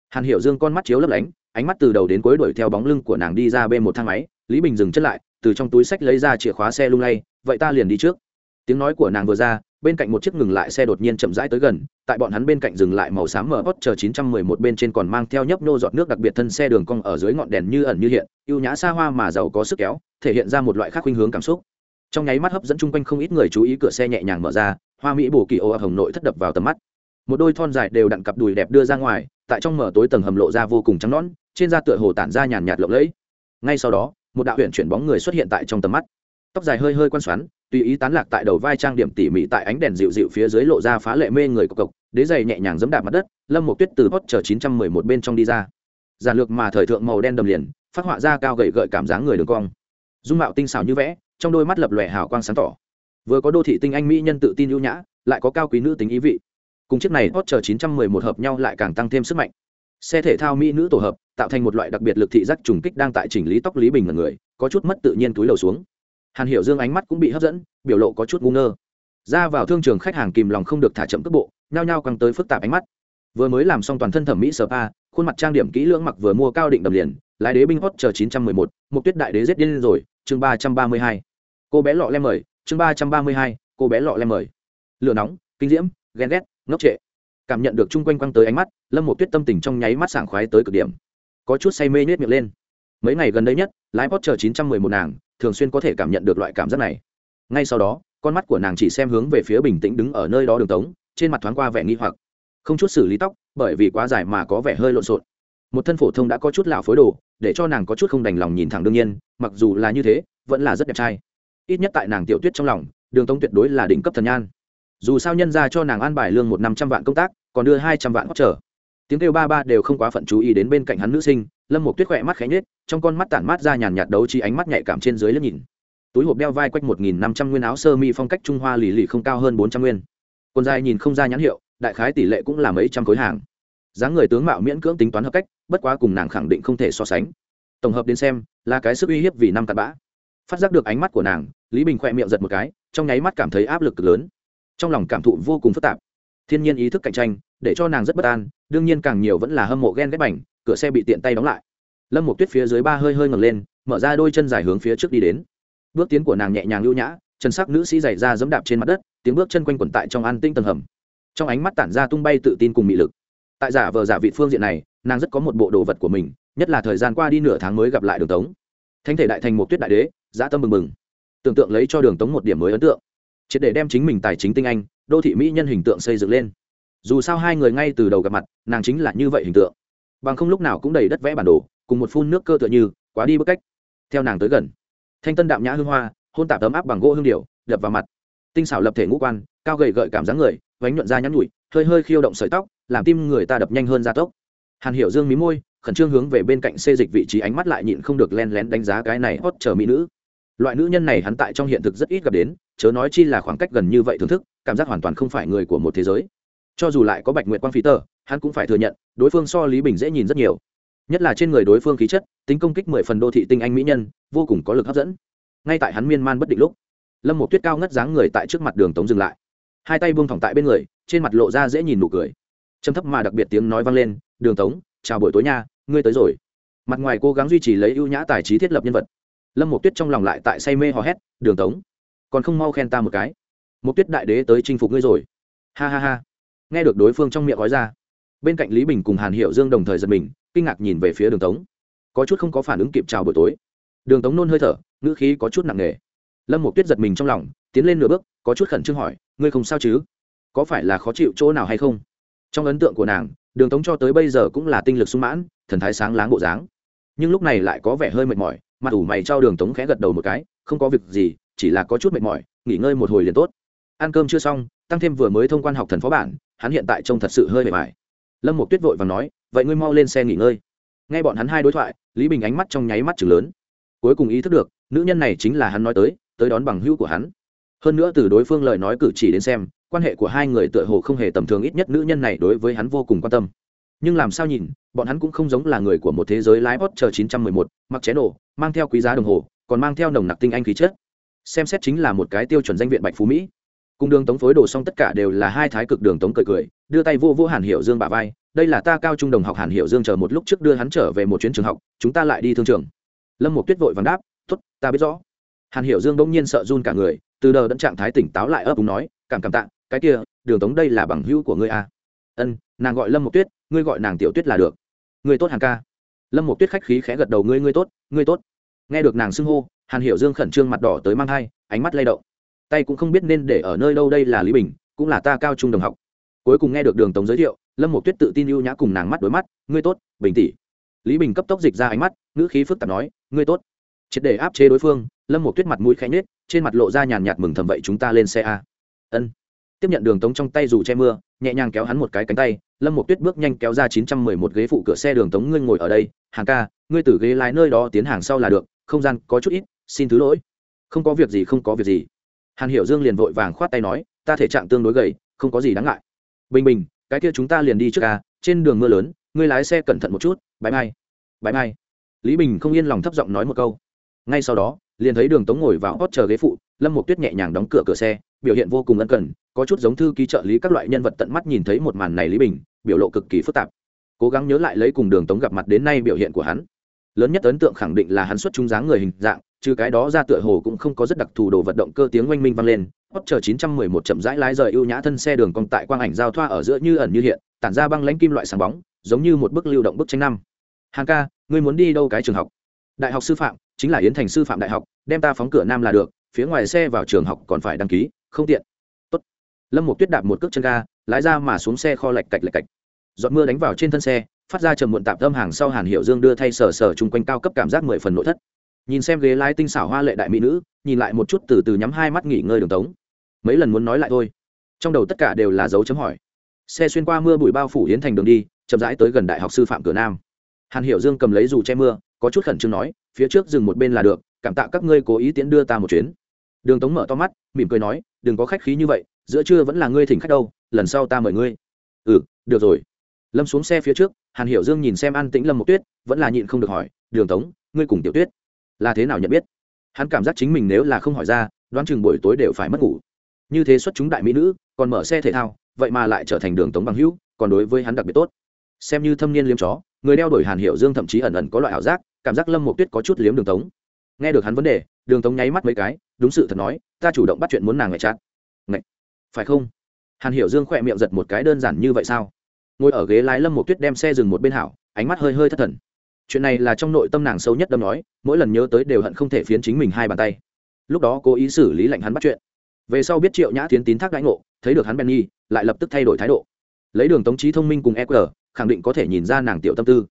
Speaker 1: Hàn hiểu dương con mắt chiếu lấp lánh, ánh mắt từ đầu đến cuối đuổi theo bóng lưng của nàng đi ra b một thang máy. Lý bình dừng chân lại, từ trong túi sách lấy ra chìa khóa xe lung lay, vậy ta liền đi trước tiếng nói của nàng vừa ra, bên cạnh một chiếc ngừng lại xe đột nhiên chậm rãi tới gần, tại bọn hắn bên cạnh dừng lại màu xám mở hot chờ 911 bên trên còn mang theo nhấp nô giọt nước đặc biệt thân xe đường cong ở dưới ngọn đèn như ẩn như hiện, ưu nhã xa hoa mà giàu có sức kéo, thể hiện ra một loại khác khuynh hướng cảm xúc. Trong nháy mắt hấp dẫn chung quanh không ít người chú ý cửa xe nhẹ nhàng mở ra, hoa mỹ bổ kỳ ô hồng nội thất đập vào tầm mắt. Một đôi thon dài đều đặn cặp đùi đẹp đưa ra ngoài, tại trong mở tối tầng hầm lộ ra vô cùng trắng nõn, trên da tựa hồ tản ra nhàn nhạt lộng lẫy. Ngay sau đó, một đạo huyện chuyển bóng người xuất hiện tại trong tầm mắt. Tóc dài hơi hơi quan xoắn tùy ý tán lạc tại đầu vai trang điểm tỉ mỉ tại ánh đèn dịu dịu phía dưới lộ ra phá lệ mê người cộc cộc, đế giày nhẹ nhàng giẫm đạp mặt đất, lâm một tuyết từ hot chờ chín trăm mười một bên trong đi ra. Giản lược mà thời thượng màu đen đầm liền, phát họa ra cao gậy gợi cảm giác người đường cong. Dung mạo tinh xảo như vẽ, trong đôi mắt lập lòe hào quang sáng tỏ. Vừa có đô thị tinh anh mỹ nhân tự tin ưu nhã, lại có cao quý nữ tính ý vị. Cùng chiếc này hot chờ 911 hợp nhau lại càng tăng thêm sức mạnh. Xe thể thao mỹ nữ tổ hợp, tạo thành một loại đặc biệt lực thị giác trùng kích đang tại chỉnh lý tóc lý bình là người, có chút mất tự nhiên túi đầu xuống hàn hiểu dương ánh mắt cũng bị hấp dẫn biểu lộ có chút ngu ngơ. Ra vào thương trường khách hàng kìm lòng không được thả chậm cước bộ nhao nhao căng tới phức tạp ánh mắt. Vừa mới làm xong toàn thân thẩm mỹ spa khuôn mặt trang điểm kỹ lưỡng mặc vừa mua cao định đầm liền lái đế binh hot chờ 911, một tuyết đại đế giết điên rồi chương 332. cô bé lọ lem mời chương 332, cô bé lọ lem mời. Lửa nóng kinh diễm ghen ghét ngốc trệ. Cảm nhận được chung quanh quăng tới ánh mắt lâm một tuyết tâm tình trong nháy mắt sảng khoái tới cực điểm. Có chút say mê nhét miệng lên mấy ngày gần đây nhất, lái post chờ chín trăm mười một nàng thường xuyên có thể cảm nhận được loại cảm giác này. Ngay sau đó, con mắt của nàng chỉ xem hướng về phía bình tĩnh đứng ở nơi đó đường tống, trên mặt thoáng qua vẻ nghi hoặc. Không chút xử lý tóc, bởi vì quá dài mà có vẻ hơi lộn xộn. Một thân phổ thông đã có chút lạo phối đồ, để cho nàng có chút không đành lòng nhìn thẳng đương nhiên, mặc dù là như thế, vẫn là rất đẹp trai. Ít nhất tại nàng tiểu tuyết trong lòng, đường tống tuyệt đối là đỉnh cấp thần nhan. Dù sao nhân ra cho nàng an bài lương một năm trăm vạn công tác, còn đưa hai trăm vạn hót trở tiếng kêu ba ba đều không quá phận chú ý đến bên cạnh hắn nữ sinh lâm một tuyết khỏe mắt khẽ nhết trong con mắt tản mát ra nhàn nhạt đấu chi ánh mắt nhạy cảm trên dưới lớp nhìn. Túi hộp đeo vai quách một nghìn năm trăm nguyên áo sơ mi phong cách trung hoa lì lì không cao hơn bốn trăm nguyên. Quần dài nhìn không ra nhãn hiệu, đại khái tỷ lệ cũng là mấy trăm khối hàng. Dáng người tướng mạo miễn cưỡng tính toán hợp cách, bất quá cùng nàng khẳng định không thể so sánh. Tổng hợp đến xem, là cái sức uy hiếp vì năm cặn bã. Phát giác được ánh mắt của nàng, lý bình khỏe miệng giật một cái, trong nháy mắt cảm thấy áp lực cực lớn. Trong lòng cảm thụ vô cùng phức tạp. Thiên nhiên ý thức cạnh tranh, để cho nàng rất bất an, đương nhiên càng nhiều vẫn là hâm mộ ghen ghét bảnh cửa xe bị tiện tay đóng lại. Lâm một tuyết phía dưới ba hơi hơi ngẩng lên, mở ra đôi chân dài hướng phía trước đi đến. Bước tiến của nàng nhẹ nhàng lưu nhã, chân sắc nữ sĩ dày ra dẫm đạp trên mặt đất, tiếng bước chân quanh quẩn tại trong an tinh tầng hầm. Trong ánh mắt tản ra tung bay tự tin cùng mị lực. Tại giả vờ giả vị phương diện này, nàng rất có một bộ đồ vật của mình, nhất là thời gian qua đi nửa tháng mới gặp lại đường tống. Thánh thể đại thành một tuyết đại đế, dã tâm mừng mừng tưởng tượng lấy cho đường tống một điểm mới ấn tượng. Triệt để đem chính mình tài chính tinh anh, đô thị mỹ nhân hình tượng xây dựng lên. Dù sao hai người ngay từ đầu gặp mặt, nàng chính là như vậy hình tượng bằng không lúc nào cũng đầy đất vẽ bản đồ, cùng một phun nước cơ tựa như, quá đi bức cách. Theo nàng tới gần, thanh tân đạm nhã hương hoa, hôn tạp ấm áp bằng gỗ hương điệu đập vào mặt. Tinh xảo lập thể ngũ quan, cao gầy gợi cảm giác người, vánh nhuận da nhắn nhụi hơi hơi khiêu động sợi tóc, làm tim người ta đập nhanh hơn gia tốc. Hàn hiểu dương mí môi, khẩn trương hướng về bên cạnh xê dịch vị trí ánh mắt lại nhịn không được len lén đánh giá cái này hót chờ mỹ nữ. Loại nữ nhân này hắn tại trong hiện thực rất ít gặp đến, chớ nói chi là khoảng cách gần như vậy thưởng thức, cảm giác hoàn toàn không phải người của một thế giới. Cho dù lại có bạch nguyện quang phí tờ hắn cũng phải thừa nhận đối phương so lý bình dễ nhìn rất nhiều. Nhất là trên người đối phương khí chất, tính công kích mười phần đô thị tinh anh mỹ nhân, vô cùng có lực hấp dẫn. Ngay tại hắn miên man bất định lúc, lâm một tuyết cao ngất dáng người tại trước mặt đường tống dừng lại. Hai tay buông thỏng tại bên người, trên mặt lộ ra dễ nhìn nụ cười. Châm thấp mà đặc biệt tiếng nói vang lên, đường tống, chào buổi tối nha, ngươi tới rồi. Mặt ngoài cố gắng duy trì lấy ưu nhã tài trí thiết lập nhân vật, lâm một tuyết trong lòng lại tại say mê hò hét, đường tống, còn không mau khen ta một cái. Một tuyết đại đế tới chinh phục ngươi rồi. Ha ha ha. Nghe được đối phương trong miệng gói ra bên cạnh lý bình cùng hàn hiệu dương đồng thời giật mình, kinh ngạc nhìn về phía đường tống. Có chút không có phản ứng kịp chào buổi tối. Đường tống nôn hơi thở, ngữ khí có chút nặng nề. Lâm một tuyết giật mình trong lòng, tiến lên nửa bước, có chút khẩn trương hỏi, ngươi không sao chứ? Có phải là khó chịu chỗ nào hay không? Trong ấn tượng của nàng, đường tống cho tới bây giờ cũng là tinh lực sung mãn, thần thái sáng láng bộ dáng. Nhưng lúc này lại có vẻ hơi mệt mỏi, mặt ủ mày trao đường tống khẽ gật đầu một cái, không có việc gì, chỉ là có chút mệt mỏi, nghỉ ngơi một hồi liền tốt. Ăn cơm chưa xong, tăng thêm vừa mới thông quan học thần phó bản, hắn hiện tại trông thật sự hơi mệt mỏi lâm một tuyết vội và nói vậy ngươi mau lên xe nghỉ ngơi. Nghe bọn hắn hai đối thoại lý bình ánh mắt trong nháy mắt chừng lớn. Cuối cùng ý thức được nữ nhân này chính là hắn nói tới tới đón bằng hữu của hắn. Hơn nữa từ đối phương lời nói cử chỉ đến xem quan hệ của hai người tựa hồ không hề tầm thường ít nhất nữ nhân này đối với hắn vô cùng quan tâm. Nhưng làm sao nhìn bọn hắn cũng không giống là người của một thế giới lái hot chờ 911, mặc chén nổ mang theo quý giá đồng hồ còn mang theo nồng nặc tinh anh khí chất. Xem xét chính là một cái tiêu chuẩn danh viện bạch phú mỹ cùng đường tống phối đồ xong tất cả đều là hai thái cực đường tống cười cười, đưa tay vô vô hàn hiệu dương bà vai, đây là ta cao trung đồng học hàn hiệu dương chờ một lúc trước đưa hắn trở về một chuyến trường học, chúng ta lại đi thương trường. Lâm một tuyết vội vàng đáp t ố t ta biết rõ. Hàn hiệu dương bỗng nhiên sợ run cả người, từ đờ đẫn trạng thái tỉnh táo lại ấp úng nói, cảm cảm tạ, cái kia, đường tống đây là bằng hữu của ngươi à. ân, nàng gọi lâm một tuyết, ngươi gọi nàng tiểu tuyết là được. Ngươi tốt hàng ca. Lâm một tuyết khách khí khẽ gật đầu, ngươi ngươi tốt ngươi tốt. Nghe được nàng xưng hô, hàn hiệu dương khẩn trương mặt đỏ tới mang thai, ánh mắt lay động tay cũng không biết nên để ở nơi đâu, đây là lý bình, cũng là ta cao trung đồng học. Cuối cùng nghe được đường tống giới thiệu, lâm một tuyết tự tin ưu nhã cùng nàng mắt đối mắt, ngươi tốt, bình tỷ. Lý bình cấp tốc dịch ra ánh mắt, ngữ khí phức tạp nói, ngươi tốt. Triệt để áp chế đối phương, lâm một tuyết mặt mũi khẽ nhết trên mặt lộ ra nhàn nhạt mừng thầm, vậy chúng ta lên xe a. Ân. Tiếp nhận đường tống trong tay dù che mưa, nhẹ nhàng kéo hắn một cái cánh tay, lâm một tuyết bước nhanh kéo ra chín trăm mười một ghế phụ cửa xe đường tống, ngươi ngồi ở đây, hàng ca, ngươi từ ghế lái nơi đó tiến hàng sau là được, không gian có chút ít, xin thứ lỗi. Không có việc gì, không có việc gì hàn hiểu dương liền vội vàng khoát tay nói, ta thể trạng tương đối gầy, không có gì đáng ngại. Bình bình, cái kia chúng ta liền đi trước ca trên đường mưa lớn, ngươi lái xe cẩn thận một chút, bãi mai bãi mai. Lý bình không yên lòng thấp giọng nói một câu. Ngay sau đó, liền thấy đường tống ngồi vào hót chờ ghế phụ, lâm một tuyết nhẹ nhàng đóng cửa cửa xe, biểu hiện vô cùng ân cần, có chút giống thư ký trợ lý các loại nhân vật tận mắt nhìn thấy một màn này lý bình, biểu lộ cực kỳ phức tạp. Cố gắng nhớ lại lấy cùng đường tống gặp mặt đến nay biểu hiện của hắn lớn nhất ấn tượng khẳng định là hắn xuất trung dáng người hình dạng, trừ cái đó ra tựa hồ cũng không có rất đặc thù đồ vật động cơ tiếng oanh minh vang lên. Hot chờ 911 chậm rãi lái rời ưu nhã thân xe đường cong tại quang ảnh giao thoa ở giữa như ẩn như hiện, tản ra băng lãnh kim loại sáng bóng, giống như một bức lưu động bức tranh năm. Hàng ca, ngươi muốn đi đâu cái trường học? Đại học sư phạm, chính là yến thành sư phạm đại học, đem ta phóng cửa nam là được, phía ngoài xe vào trường học còn phải đăng ký, không tiện. Tốt. lâm một tuyết đạp một cước chân ga, lái ra mà xuống xe kho lạch cạch lạch cạch. Giọt mưa đánh vào trên thân xe phát ra trầm muộn tạp tâm hàng sau hàn hiệu dương đưa thay sờ sờ chung quanh cao cấp cảm giác mười phần nội thất. Nhìn xem ghế lái tinh xảo hoa lệ đại mỹ nữ, nhìn lại một chút từ từ nhắm hai mắt nghỉ ngơi đường tống. Mấy lần muốn nói lại thôi. Trong đầu tất cả đều là dấu chấm hỏi. Xe xuyên qua mưa bụi bao phủ hiến thành đường đi, chậm rãi tới gần đại học sư phạm cửa nam. Hàn hiểu dương cầm lấy dù che mưa, có chút khẩn trương nói, phía trước dừng một bên là được, cảm tạ các ngươi cố ý tiễn đưa ta một chuyến. Đường tống mở to mắt, mỉm cười nói, đừng có khách khí như vậy, giữa trưa vẫn là ngươi thỉnh khách đâu, lần sau ta mời ngươi. Ừ được rồi. Lâm xuống xe phía trước hàn hiểu dương nhìn xem an tĩnh lâm một tuyết, vẫn là nhịn không được hỏi, đường tống, ngươi cùng tiểu tuyết là thế nào nhận biết? Hắn cảm giác chính mình nếu là không hỏi ra, đoán chừng buổi tối đều phải mất ngủ. Như thế xuất chúng đại mỹ nữ, còn mở xe thể thao, vậy mà lại trở thành đường tống bằng hữu, còn đối với hắn đặc biệt tốt. Xem như thâm niên liếm chó, người đeo đổi hàn hiệu dương thậm chí ẩn ẩn có loại ảo giác, cảm giác lâm một tuyết có chút liếm đường tống. Nghe được hắn vấn đề, đường tống nháy mắt mấy cái, đúng sự thật nói, ta chủ động bắt chuyện muốn nàng ngại chát. Ngại? Phải không? Hàn hiệu dương khỏe miệng giật một cái đơn giản như vậy sao? Ngồi ở ghế lái lâm một tuyết đem xe dừng một bên hảo, ánh mắt hơi hơi thất thần. Chuyện này là trong nội tâm nàng sâu nhất đâm nói, mỗi lần nhớ tới đều hận không thể phiến chính mình hai bàn tay. Lúc đó cố ý xử lý lạnh hắn bắt chuyện. Về sau biết triệu nhã tiến tín thác đãi ngộ, thấy được hắn bèn nhi lại lập tức thay đổi thái độ. Lấy đường tống trí thông minh cùng eq khẳng định có thể nhìn ra nàng tiểu tâm tư.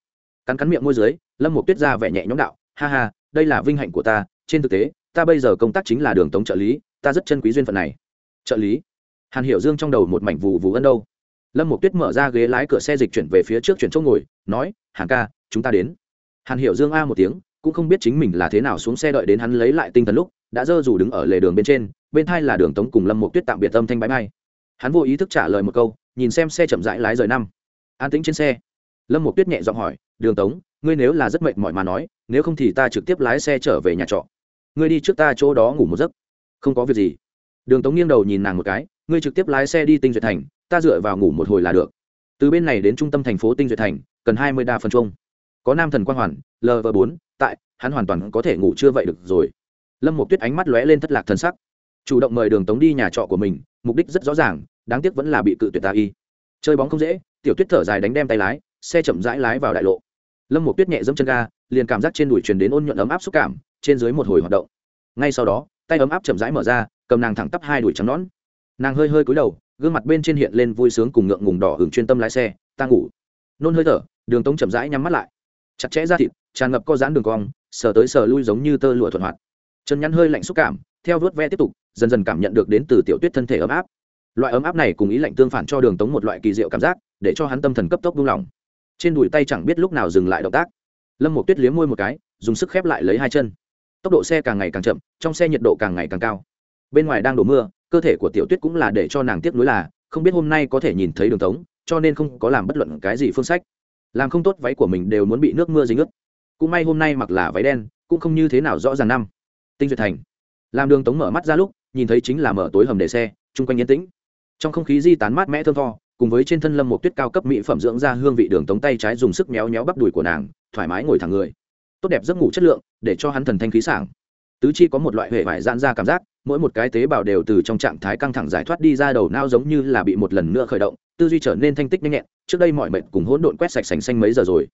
Speaker 1: Cắn cắn miệng môi dưới, lâm một tuyết ra vẻ nhẹ nhõm đạo, ha ha, đây là vinh hạnh của ta, trên thực tế, ta bây giờ công tác chính là đường tống trợ lý, ta rất chân quý duyên phận này. Trợ lý? Hàn hiểu dương trong đầu một mảnh vù vù ân đâu lâm một tuyết mở ra ghế lái cửa xe dịch chuyển về phía trước chuyển chỗ ngồi, nói, hàn ca, chúng ta đến. Hàn hiểu dương a một tiếng, cũng không biết chính mình là thế nào xuống xe đợi đến hắn lấy lại tinh thần lúc, đã dơ dù đứng ở lề đường bên trên, bên thai là đường tống cùng lâm một tuyết tạm biệt tâm thanh bãi bay hắn vô ý thức trả lời một câu, nhìn xem xe chậm rãi lái rời năm. An tĩnh trên xe. Lâm một tuyết nhẹ giọng hỏi, đường tống, ngươi nếu là rất mệt mỏi mà nói, nếu không thì ta trực tiếp lái xe trở về nhà trọ. Ngươi đi trước ta chỗ đó ngủ một giấc. Không có việc gì. Đường tống nghiêng đầu nhìn nàng một cái, ngươi trực tiếp lái xe đi tinh duyệt thành ta dựa vào ngủ một hồi là được. Từ bên này đến trung tâm thành phố tinh duyệt thành, cần hai mươi đa phần chung có nam thần quang hoàn lv bốn, tại, hắn hoàn toàn có thể ngủ chưa vậy được rồi. Lâm một tuyết ánh mắt lóe lên thất lạc thân sắc. Chủ động mời đường tống đi nhà trọ của mình, mục đích rất rõ ràng, đáng tiếc vẫn là bị cự tuyệt ta y. Chơi bóng không dễ, tiểu tuyết thở dài đánh đem tay lái, xe chậm rãi lái vào đại lộ. Lâm một tuyết nhẹ dẫm chân ga, liền cảm giác trên đùi truyền đến ôn nhuận ấm áp xúc cảm, trên dưới một hồi hoạt động. Ngay sau đó, tay ấm áp chậm rãi mở ra, cầm nàng thẳng tắp hai đùi trắng nón nàng hơi hơi cúi đầu gương mặt bên trên hiện lên vui sướng cùng ngượng ngùng đỏ hưởng chuyên tâm lái xe, ta ngủ. Nôn hơi thở, đường tống chậm rãi nhắm mắt lại. Chặt chẽ ra thịt, tràn ngập co giãn đường cong, sờ tới sờ lui giống như tơ lụa thuận hoạt. Chân nhăn hơi lạnh xúc cảm, theo vớt ve tiếp tục, dần dần cảm nhận được đến từ tiểu tuyết thân thể ấm áp. Loại ấm áp này cùng ý lạnh tương phản cho đường tống một loại kỳ diệu cảm giác, để cho hắn tâm thần cấp tốc buông lỏng. Trên đùi tay chẳng biết lúc nào dừng lại động tác. Lâm một tuyết liếm môi một cái, dùng sức khép lại lấy hai chân. Tốc độ xe càng ngày càng chậm, trong xe nhiệt độ càng ngày càng cao bên ngoài đang đổ mưa, cơ thể của tiểu tuyết cũng là để cho nàng tiếc nuối là, không biết hôm nay có thể nhìn thấy đường tống, cho nên không có làm bất luận cái gì phương sách. Làm không tốt váy của mình đều muốn bị nước mưa dính ướt. Cũng may hôm nay mặc là váy đen, cũng không như thế nào rõ ràng năm. Tinh duyệt thành. Làm đường tống mở mắt ra lúc, nhìn thấy chính là mở tối hầm để xe, chung quanh yên tĩnh. Trong không khí di tán mát mẽ thơm tho, cùng với trên thân lâm một tuyết cao cấp mỹ phẩm dưỡng ra hương vị đường tống tay trái dùng sức méo méo bắp đùi của nàng, thoải mái ngồi thẳng người. Tốt đẹp giấc ngủ chất lượng, để cho hắn thần thanh khí sảng tứ chi có một loại hệ vải giãn ra cảm giác, mỗi một cái tế bào đều từ trong trạng thái căng thẳng giải thoát đi ra đầu nao giống như là bị một lần nữa khởi động, tư duy trở nên thanh tích nhanh nhẹn, trước đây mọi mệnh cùng hỗn độn quét sạch sành xanh mấy giờ rồi.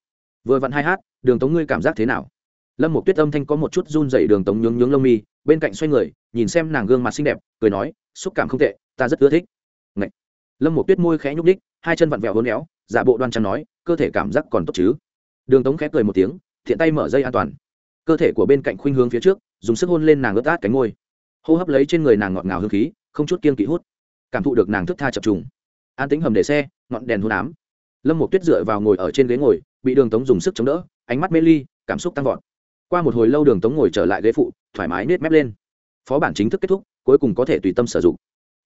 Speaker 1: Vừa vặn hai hát, đường tống ngươi cảm giác thế nào? Lâm một tuyết âm thanh có một chút run dậy đường tống nhướng nhướng lông mi, bên cạnh xoay người, nhìn xem nàng gương mặt xinh đẹp, cười nói, xúc cảm không tệ, ta rất ưa thích. Ngậy. lâm một tuyết môi khẽ nhúc đích hai chân vặn vẹo hôn éo, giả bộ đoan trang nói, cơ thể cảm giác còn tốt chứ? Đường tống khẽ cười một tiếng, thiện tay mở dây an toàn. Cơ thể của bên cạnh khuynh hướng phía trước dùng sức hôn lên nàng ướt át cánh ngôi hô hấp lấy trên người nàng ngọt ngào hương khí, không chút kiên kỵ hút. Cảm thụ được nàng thức tha chập trùng. An tính hầm để xe, ngọn đèn hôn ám. Lâm một tuyết dựa vào ngồi ở trên ghế ngồi, bị đường tống dùng sức chống đỡ, ánh mắt mê ly, cảm xúc tăng vọt. Qua một hồi lâu đường tống ngồi trở lại ghế phụ, thoải mái nết mép lên. Phó bản chính thức kết thúc, cuối cùng có thể tùy tâm sử dụng.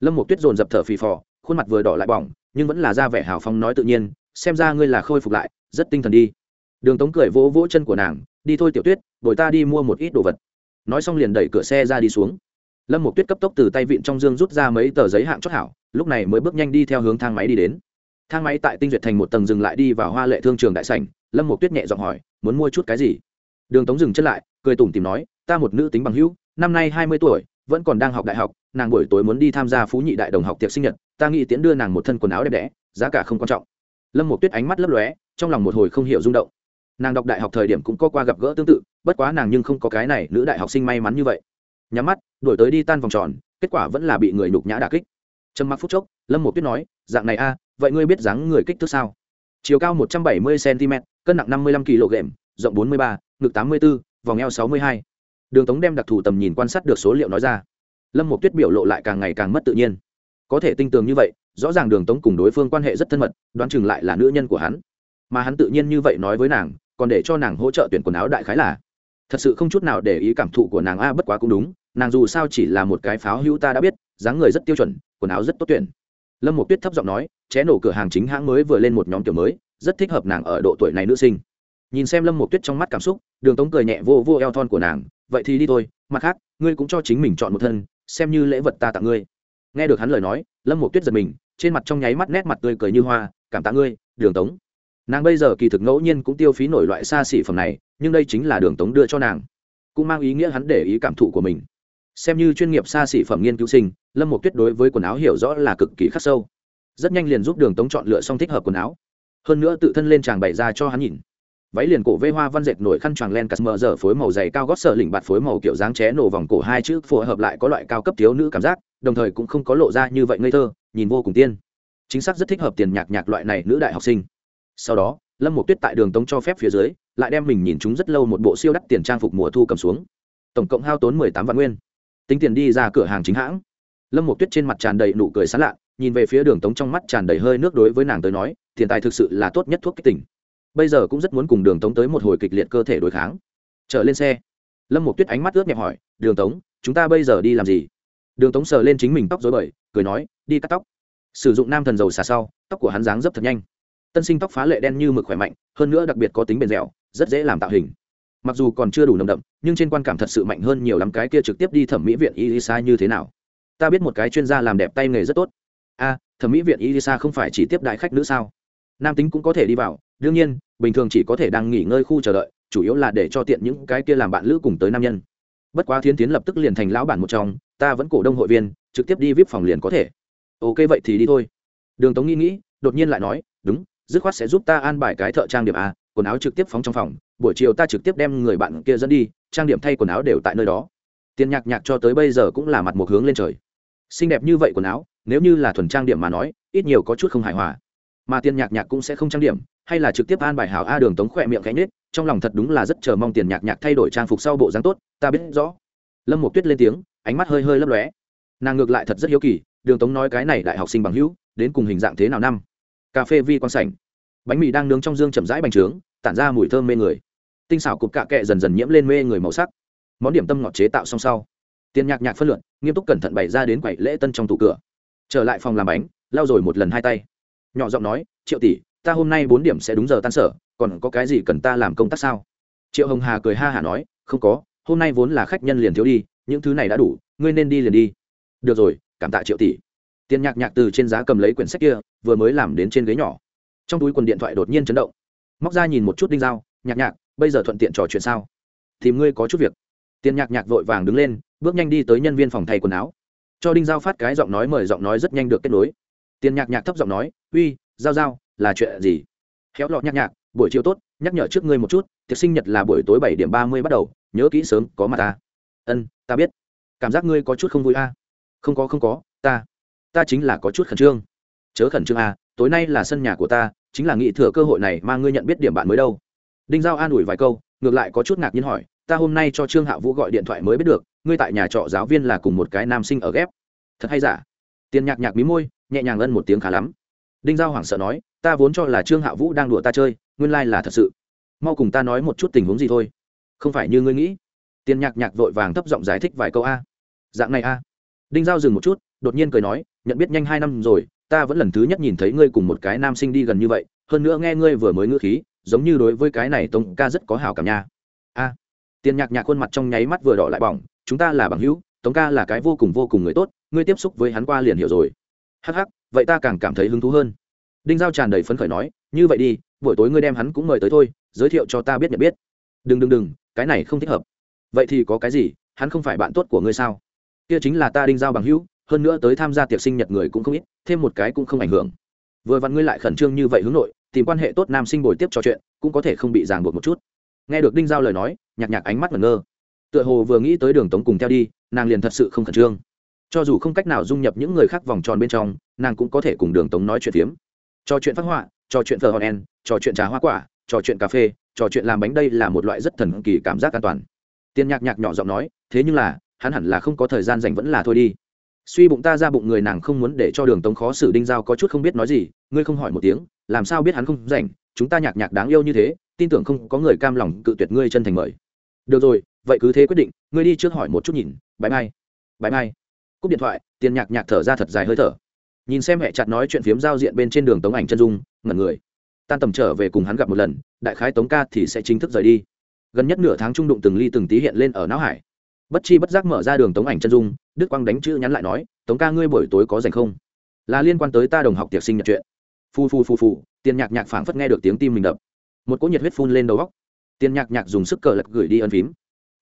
Speaker 1: Lâm một tuyết dồn dập thở phì phò, khuôn mặt vừa đỏ lại bỏng, nhưng vẫn là ra vẻ hào phong nói tự nhiên, xem ra ngươi là khôi phục lại, rất tinh thần đi. Đường tống cười vỗ vỗ chân của nàng, đi thôi tiểu tuyết đổi ta đi mua một ít đồ vật nói xong liền đẩy cửa xe ra đi xuống. Lâm một tuyết cấp tốc từ tay vịn trong dương rút ra mấy tờ giấy hạng chót hảo, lúc này mới bước nhanh đi theo hướng thang máy đi đến. Thang máy tại tinh duyệt thành một tầng dừng lại đi vào hoa lệ thương trường đại sảnh, lâm một tuyết nhẹ giọng hỏi, muốn mua chút cái gì? Đường tống dừng chân lại, cười tủm tìm nói, ta một nữ tính bằng hữu, năm nay hai mươi tuổi, vẫn còn đang học đại học, nàng buổi tối muốn đi tham gia phú nhị đại đồng học tiệc sinh nhật, ta nghĩ tiễn đưa nàng một thân quần áo đẹp đẽ, giá cả không quan trọng. Lâm một tuyết ánh mắt lấp lóe, trong lòng một hồi không hiểu rung động. Nàng đọc đại học thời điểm cũng có qua gặp gỡ tương tự bất quá nàng nhưng không có cái này, nữ đại học sinh may mắn như vậy. Nhắm mắt đổi tới đi tan vòng tròn, kết quả vẫn là bị người nhục nhã đà kích. Trầm mặc phút chốc, lâm một tuyết nói, dạng này a, vậy ngươi biết dáng người kích thước sao? Chiều cao một trăm bảy mươi cm cân nặng năm mươi lăm kg rộng bốn mươi ba, ngực tám mươi bốn vòng eo sáu mươi hai. Đường tống đem đặc thù tầm nhìn quan sát được số liệu nói ra. Lâm một tuyết biểu lộ lại càng ngày càng mất tự nhiên. Có thể tinh tường như vậy, rõ ràng đường tống cùng đối phương quan hệ rất thân mật, đoán chừng lại là nữ nhân của hắn. Mà hắn tự nhiên như vậy nói với nàng, còn để cho nàng hỗ trợ tuyển quần áo đại khái là thật sự không chút nào để ý cảm thụ của nàng a, bất quá cũng đúng, nàng dù sao chỉ là một cái pháo hữu ta đã biết, dáng người rất tiêu chuẩn, quần áo rất tốt tuyển. Lâm một tuyết thấp giọng nói, ché nổ cửa hàng chính hãng mới vừa lên một nhóm kiểu mới, rất thích hợp nàng ở độ tuổi này nữ sinh. Nhìn xem lâm một tuyết trong mắt cảm xúc, đường tống cười nhẹ vô vô eo thon của nàng, vậy thì đi thôi, mặt khác, ngươi cũng cho chính mình chọn một thân, xem như lễ vật ta tặng ngươi. Nghe được hắn lời nói, lâm một tuyết giật mình, trên mặt trong nháy mắt nét mặt tươi cười như hoa, cảm tạ ngươi, đường tống. Nàng bây giờ kỳ thực ngẫu nhiên cũng tiêu phí nổi loại xa xỉ phẩm này nhưng đây chính là đường tống đưa cho nàng. Cũng mang ý nghĩa hắn để ý cảm thụ của mình. Xem như chuyên nghiệp xa xỉ phẩm nghiên cứu sinh, lâm một tuyết đối với quần áo hiểu rõ là cực kỳ khắc sâu. Rất nhanh liền giúp đường tống chọn lựa xong thích hợp quần áo. Hơn nữa tự thân lên tràng bày ra cho hắn nhìn. Váy liền cổ vê hoa văn dệt nổi khăn choàng len cắt mờ giờ phối màu dày cao gót sợ lỉnh bạt phối màu kiểu dáng ché nổ vòng cổ hai chữ phù hợp lại có loại cao cấp thiếu nữ cảm giác, đồng thời cũng không có lộ ra như vậy ngây thơ, nhìn vô cùng tiên. Chính xác rất thích hợp tiền nhạc nhạc loại này nữ đại học sinh. Sau đó lâm một tuyết tại đường tống cho phép phía dưới, lại đem mình nhìn chúng rất lâu một bộ siêu đắt tiền trang phục mùa thu cầm xuống. Tổng cộng hao tốn mười tám vạn nguyên. Tính tiền đi ra cửa hàng chính hãng. Lâm một tuyết trên mặt tràn đầy nụ cười sán lạ, nhìn về phía đường tống trong mắt tràn đầy hơi nước đối với nàng tới nói, tiền tài thực sự là tốt nhất thuốc kích tỉnh bây giờ cũng rất muốn cùng đường tống tới một hồi kịch liệt cơ thể đối kháng. Trở lên xe. Lâm một tuyết ánh mắt ướt nhẹp hỏi, đường tống, chúng ta bây giờ đi làm gì? Đường tống sờ lên chính mình tóc dối bời, cười nói, đi cắt tóc. Sử dụng nam thần dầu xà sau, tóc của hắn dáng dấp thật nhanh tân sinh tóc phá lệ đen như mực khỏe mạnh, hơn nữa đặc biệt có tính bền dẻo, rất dễ làm tạo hình. Mặc dù còn chưa đủ nồng đậm, nhưng trên quan cảm thật sự mạnh hơn nhiều lắm cái kia trực tiếp đi thẩm mỹ viện Elisa như thế nào. Ta biết một cái chuyên gia làm đẹp tay nghề rất tốt. A, thẩm mỹ viện Elisa không phải chỉ tiếp đại khách nữ sao? Nam tính cũng có thể đi vào, đương nhiên, bình thường chỉ có thể đang nghỉ ngơi khu chờ đợi, chủ yếu là để cho tiện những cái kia làm bạn lữ cùng tới nam nhân. Bất quá thiến tiến lập tức liền thành lão bản một trong, ta vẫn cổ đông hội viên, trực tiếp đi vip phòng liền có thể. Ok vậy thì đi thôi. Đường tống nghĩ nghĩ, đột nhiên lại nói, đúng dứt khoát sẽ giúp ta an bài cái thợ trang điểm a quần áo trực tiếp phóng trong phòng, buổi chiều ta trực tiếp đem người bạn kia dẫn đi, trang điểm thay quần áo đều tại nơi đó. Tiền nhạc nhạc cho tới bây giờ cũng là mặt một hướng lên trời. Xinh đẹp như vậy quần áo, nếu như là thuần trang điểm mà nói, ít nhiều có chút không hài hòa. Mà tiền nhạc nhạc cũng sẽ không trang điểm, hay là trực tiếp an bài hảo a đường tống khỏe miệng cánh nết trong lòng thật đúng là rất chờ mong tiền nhạc nhạc thay đổi trang phục sau bộ dáng tốt, ta biết rõ. Lâm một tuyết lên tiếng, ánh mắt hơi hơi lấp lóe. Nàng ngược lại thật rất hiếu kỳ, đường tống nói cái này đại học sinh bằng hữu, đến cùng hình dạng thế nào năm? Cà phê vi quan sảnh. Bánh mì đang nướng trong dương chậm rãi bành trướng, tản ra mùi thơm mê người. Tinh xảo cục cạ kệ dần dần nhiễm lên mê người màu sắc. Món điểm tâm ngọt chế tạo song sau tiền nhạc nhạc phân luận, nghiêm túc cẩn thận bày ra đến quầy lễ tân trong tủ cửa. Trở lại phòng làm bánh, lau rồi một lần hai tay. Nhỏ giọng nói, triệu tỷ, ta hôm nay bốn điểm sẽ đúng giờ tan sở, còn có cái gì cần ta làm công tác sao? Triệu hồng hà cười ha hả nói, không có, hôm nay vốn là khách nhân liền thiếu đi, những thứ này đã đủ, ngươi nên đi liền đi. Được rồi, cảm tạ triệu tỷ tiền nhạc nhạc từ trên giá cầm lấy quyển sách kia, vừa mới làm đến trên ghế nhỏ. Trong túi quần điện thoại đột nhiên chấn động. Móc ra nhìn một chút đinh dao, nhạc nhạc, bây giờ thuận tiện trò chuyện sao? Thì ngươi có chút việc. Tiền nhạc nhạc vội vàng đứng lên, bước nhanh đi tới nhân viên phòng thay quần áo. Cho đinh giao phát cái giọng nói mời giọng nói rất nhanh được kết nối. Tiền nhạc nhạc thấp giọng nói, uy giao giao là chuyện gì? Khéo lọt nhạc nhạc, buổi chiều tốt, nhắc nhở trước ngươi một chút, tiệc sinh nhật là buổi tối bảy điểm ba mươi bắt đầu, nhớ kỹ sớm, có mặt ta. Ân, ta biết. Cảm giác ngươi có chút không vui a. Không có không có, ta ta chính là có chút khẩn trương. Chớ khẩn trương à? tối nay là sân nhà của ta, chính là nghị thừa cơ hội này mà ngươi nhận biết điểm bạn mới đâu. Đinh giao an ủi vài câu, ngược lại có chút ngạc nhiên hỏi, ta hôm nay cho trương hạ vũ gọi điện thoại mới biết được, ngươi tại nhà trọ giáo viên là cùng một cái nam sinh ở ghép. Thật hay giả? Tiền nhạc nhạc mí môi, nhẹ nhàng ân một tiếng khá lắm. Đinh giao hoảng sợ nói, ta vốn cho là trương hạ vũ đang đùa ta chơi, nguyên lai、like、là thật sự. Mau cùng ta nói một chút tình huống gì thôi. Không phải như ngươi nghĩ. Tiền nhạc nhạc vội vàng thấp giọng giải thích vài câu a. Dạng này a. Đinh giao dừng một chút, đột nhiên cười nói nhận biết nhanh hai năm rồi, ta vẫn lần thứ nhất nhìn thấy ngươi cùng một cái nam sinh đi gần như vậy, hơn nữa nghe ngươi vừa mới ngữ khí, giống như đối với cái này tống ca rất có hào cảm nha. A. Tiền nhạc nhạc khuôn mặt trong nháy mắt vừa đỏ lại bỏng, chúng ta là bằng hữu, tống ca là cái vô cùng vô cùng người tốt, ngươi tiếp xúc với hắn qua liền hiểu rồi. Hắc hắc, vậy ta càng cảm thấy hứng thú hơn. Đinh giao tràn đầy phấn khởi nói, như vậy đi, buổi tối ngươi đem hắn cũng mời tới thôi, giới thiệu cho ta biết nhận biết. Đừng đừng đừng, cái này không thích hợp. Vậy thì có cái gì, hắn không phải bạn tốt của ngươi sao? Kia chính là ta đinh giao bằng hữu hơn nữa tới tham gia tiệc sinh nhật người cũng không ít, thêm một cái cũng không ảnh hưởng. Vừa vặn ngươi lại khẩn trương như vậy hướng nội, tìm quan hệ tốt nam sinh bồi tiếp trò chuyện, cũng có thể không bị ràng buộc một chút. Nghe được đinh giao lời nói, nhạc nhạc ánh mắt ngẩn ngơ. Tựa hồ vừa nghĩ tới đường tống cùng theo đi, nàng liền thật sự không khẩn trương. Cho dù không cách nào dung nhập những người khác vòng tròn bên trong, nàng cũng có thể cùng đường tống nói chuyện phiếm. Trò chuyện phát họa, trò chuyện thờ hòn en, trò chuyện trà hoa quả, trò chuyện cà phê, trò chuyện làm bánh đây là một loại rất thần kỳ cảm giác an toàn. Tiên nhạc nhạc nhỏ giọng nói, thế nhưng là, hắn hẳn là không có thời gian dành vẫn là thôi đi suy bụng ta ra bụng người nàng không muốn để cho đường tống khó xử đinh giao có chút không biết nói gì, ngươi không hỏi một tiếng, làm sao biết hắn không rảnh, chúng ta nhạc nhạc đáng yêu như thế, tin tưởng không có người cam lòng cự tuyệt ngươi chân thành mời. Được rồi, vậy cứ thế quyết định, ngươi đi trước hỏi một chút nhìn bãi mai bãi mai. Cúp điện thoại, tiền nhạc nhạc thở ra thật dài hơi thở. Nhìn xem hẹ chặt nói chuyện phiếm giao diện bên trên đường tống ảnh chân dung, ngẩn người. Tan tầm trở về cùng hắn gặp một lần, đại khái tống ca thì sẽ chính thức rời đi. Gần nhất nửa tháng trung đụng từng ly từng tí hiện lên ở não hải. Bất chi bất giác mở ra đường tống ảnh chân dung đức quang đánh chữ nhắn lại nói, tống ca ngươi buổi tối có dành không? Là liên quan tới ta đồng học tiệc sinh nhật chuyện. Phu phu phu phu tiền nhạc nhạc phảng phất nghe được tiếng tim mình đập. Một cỗ nhiệt huyết phun lên đầu góc tiền nhạc nhạc dùng sức cờ lật gửi đi ân phím.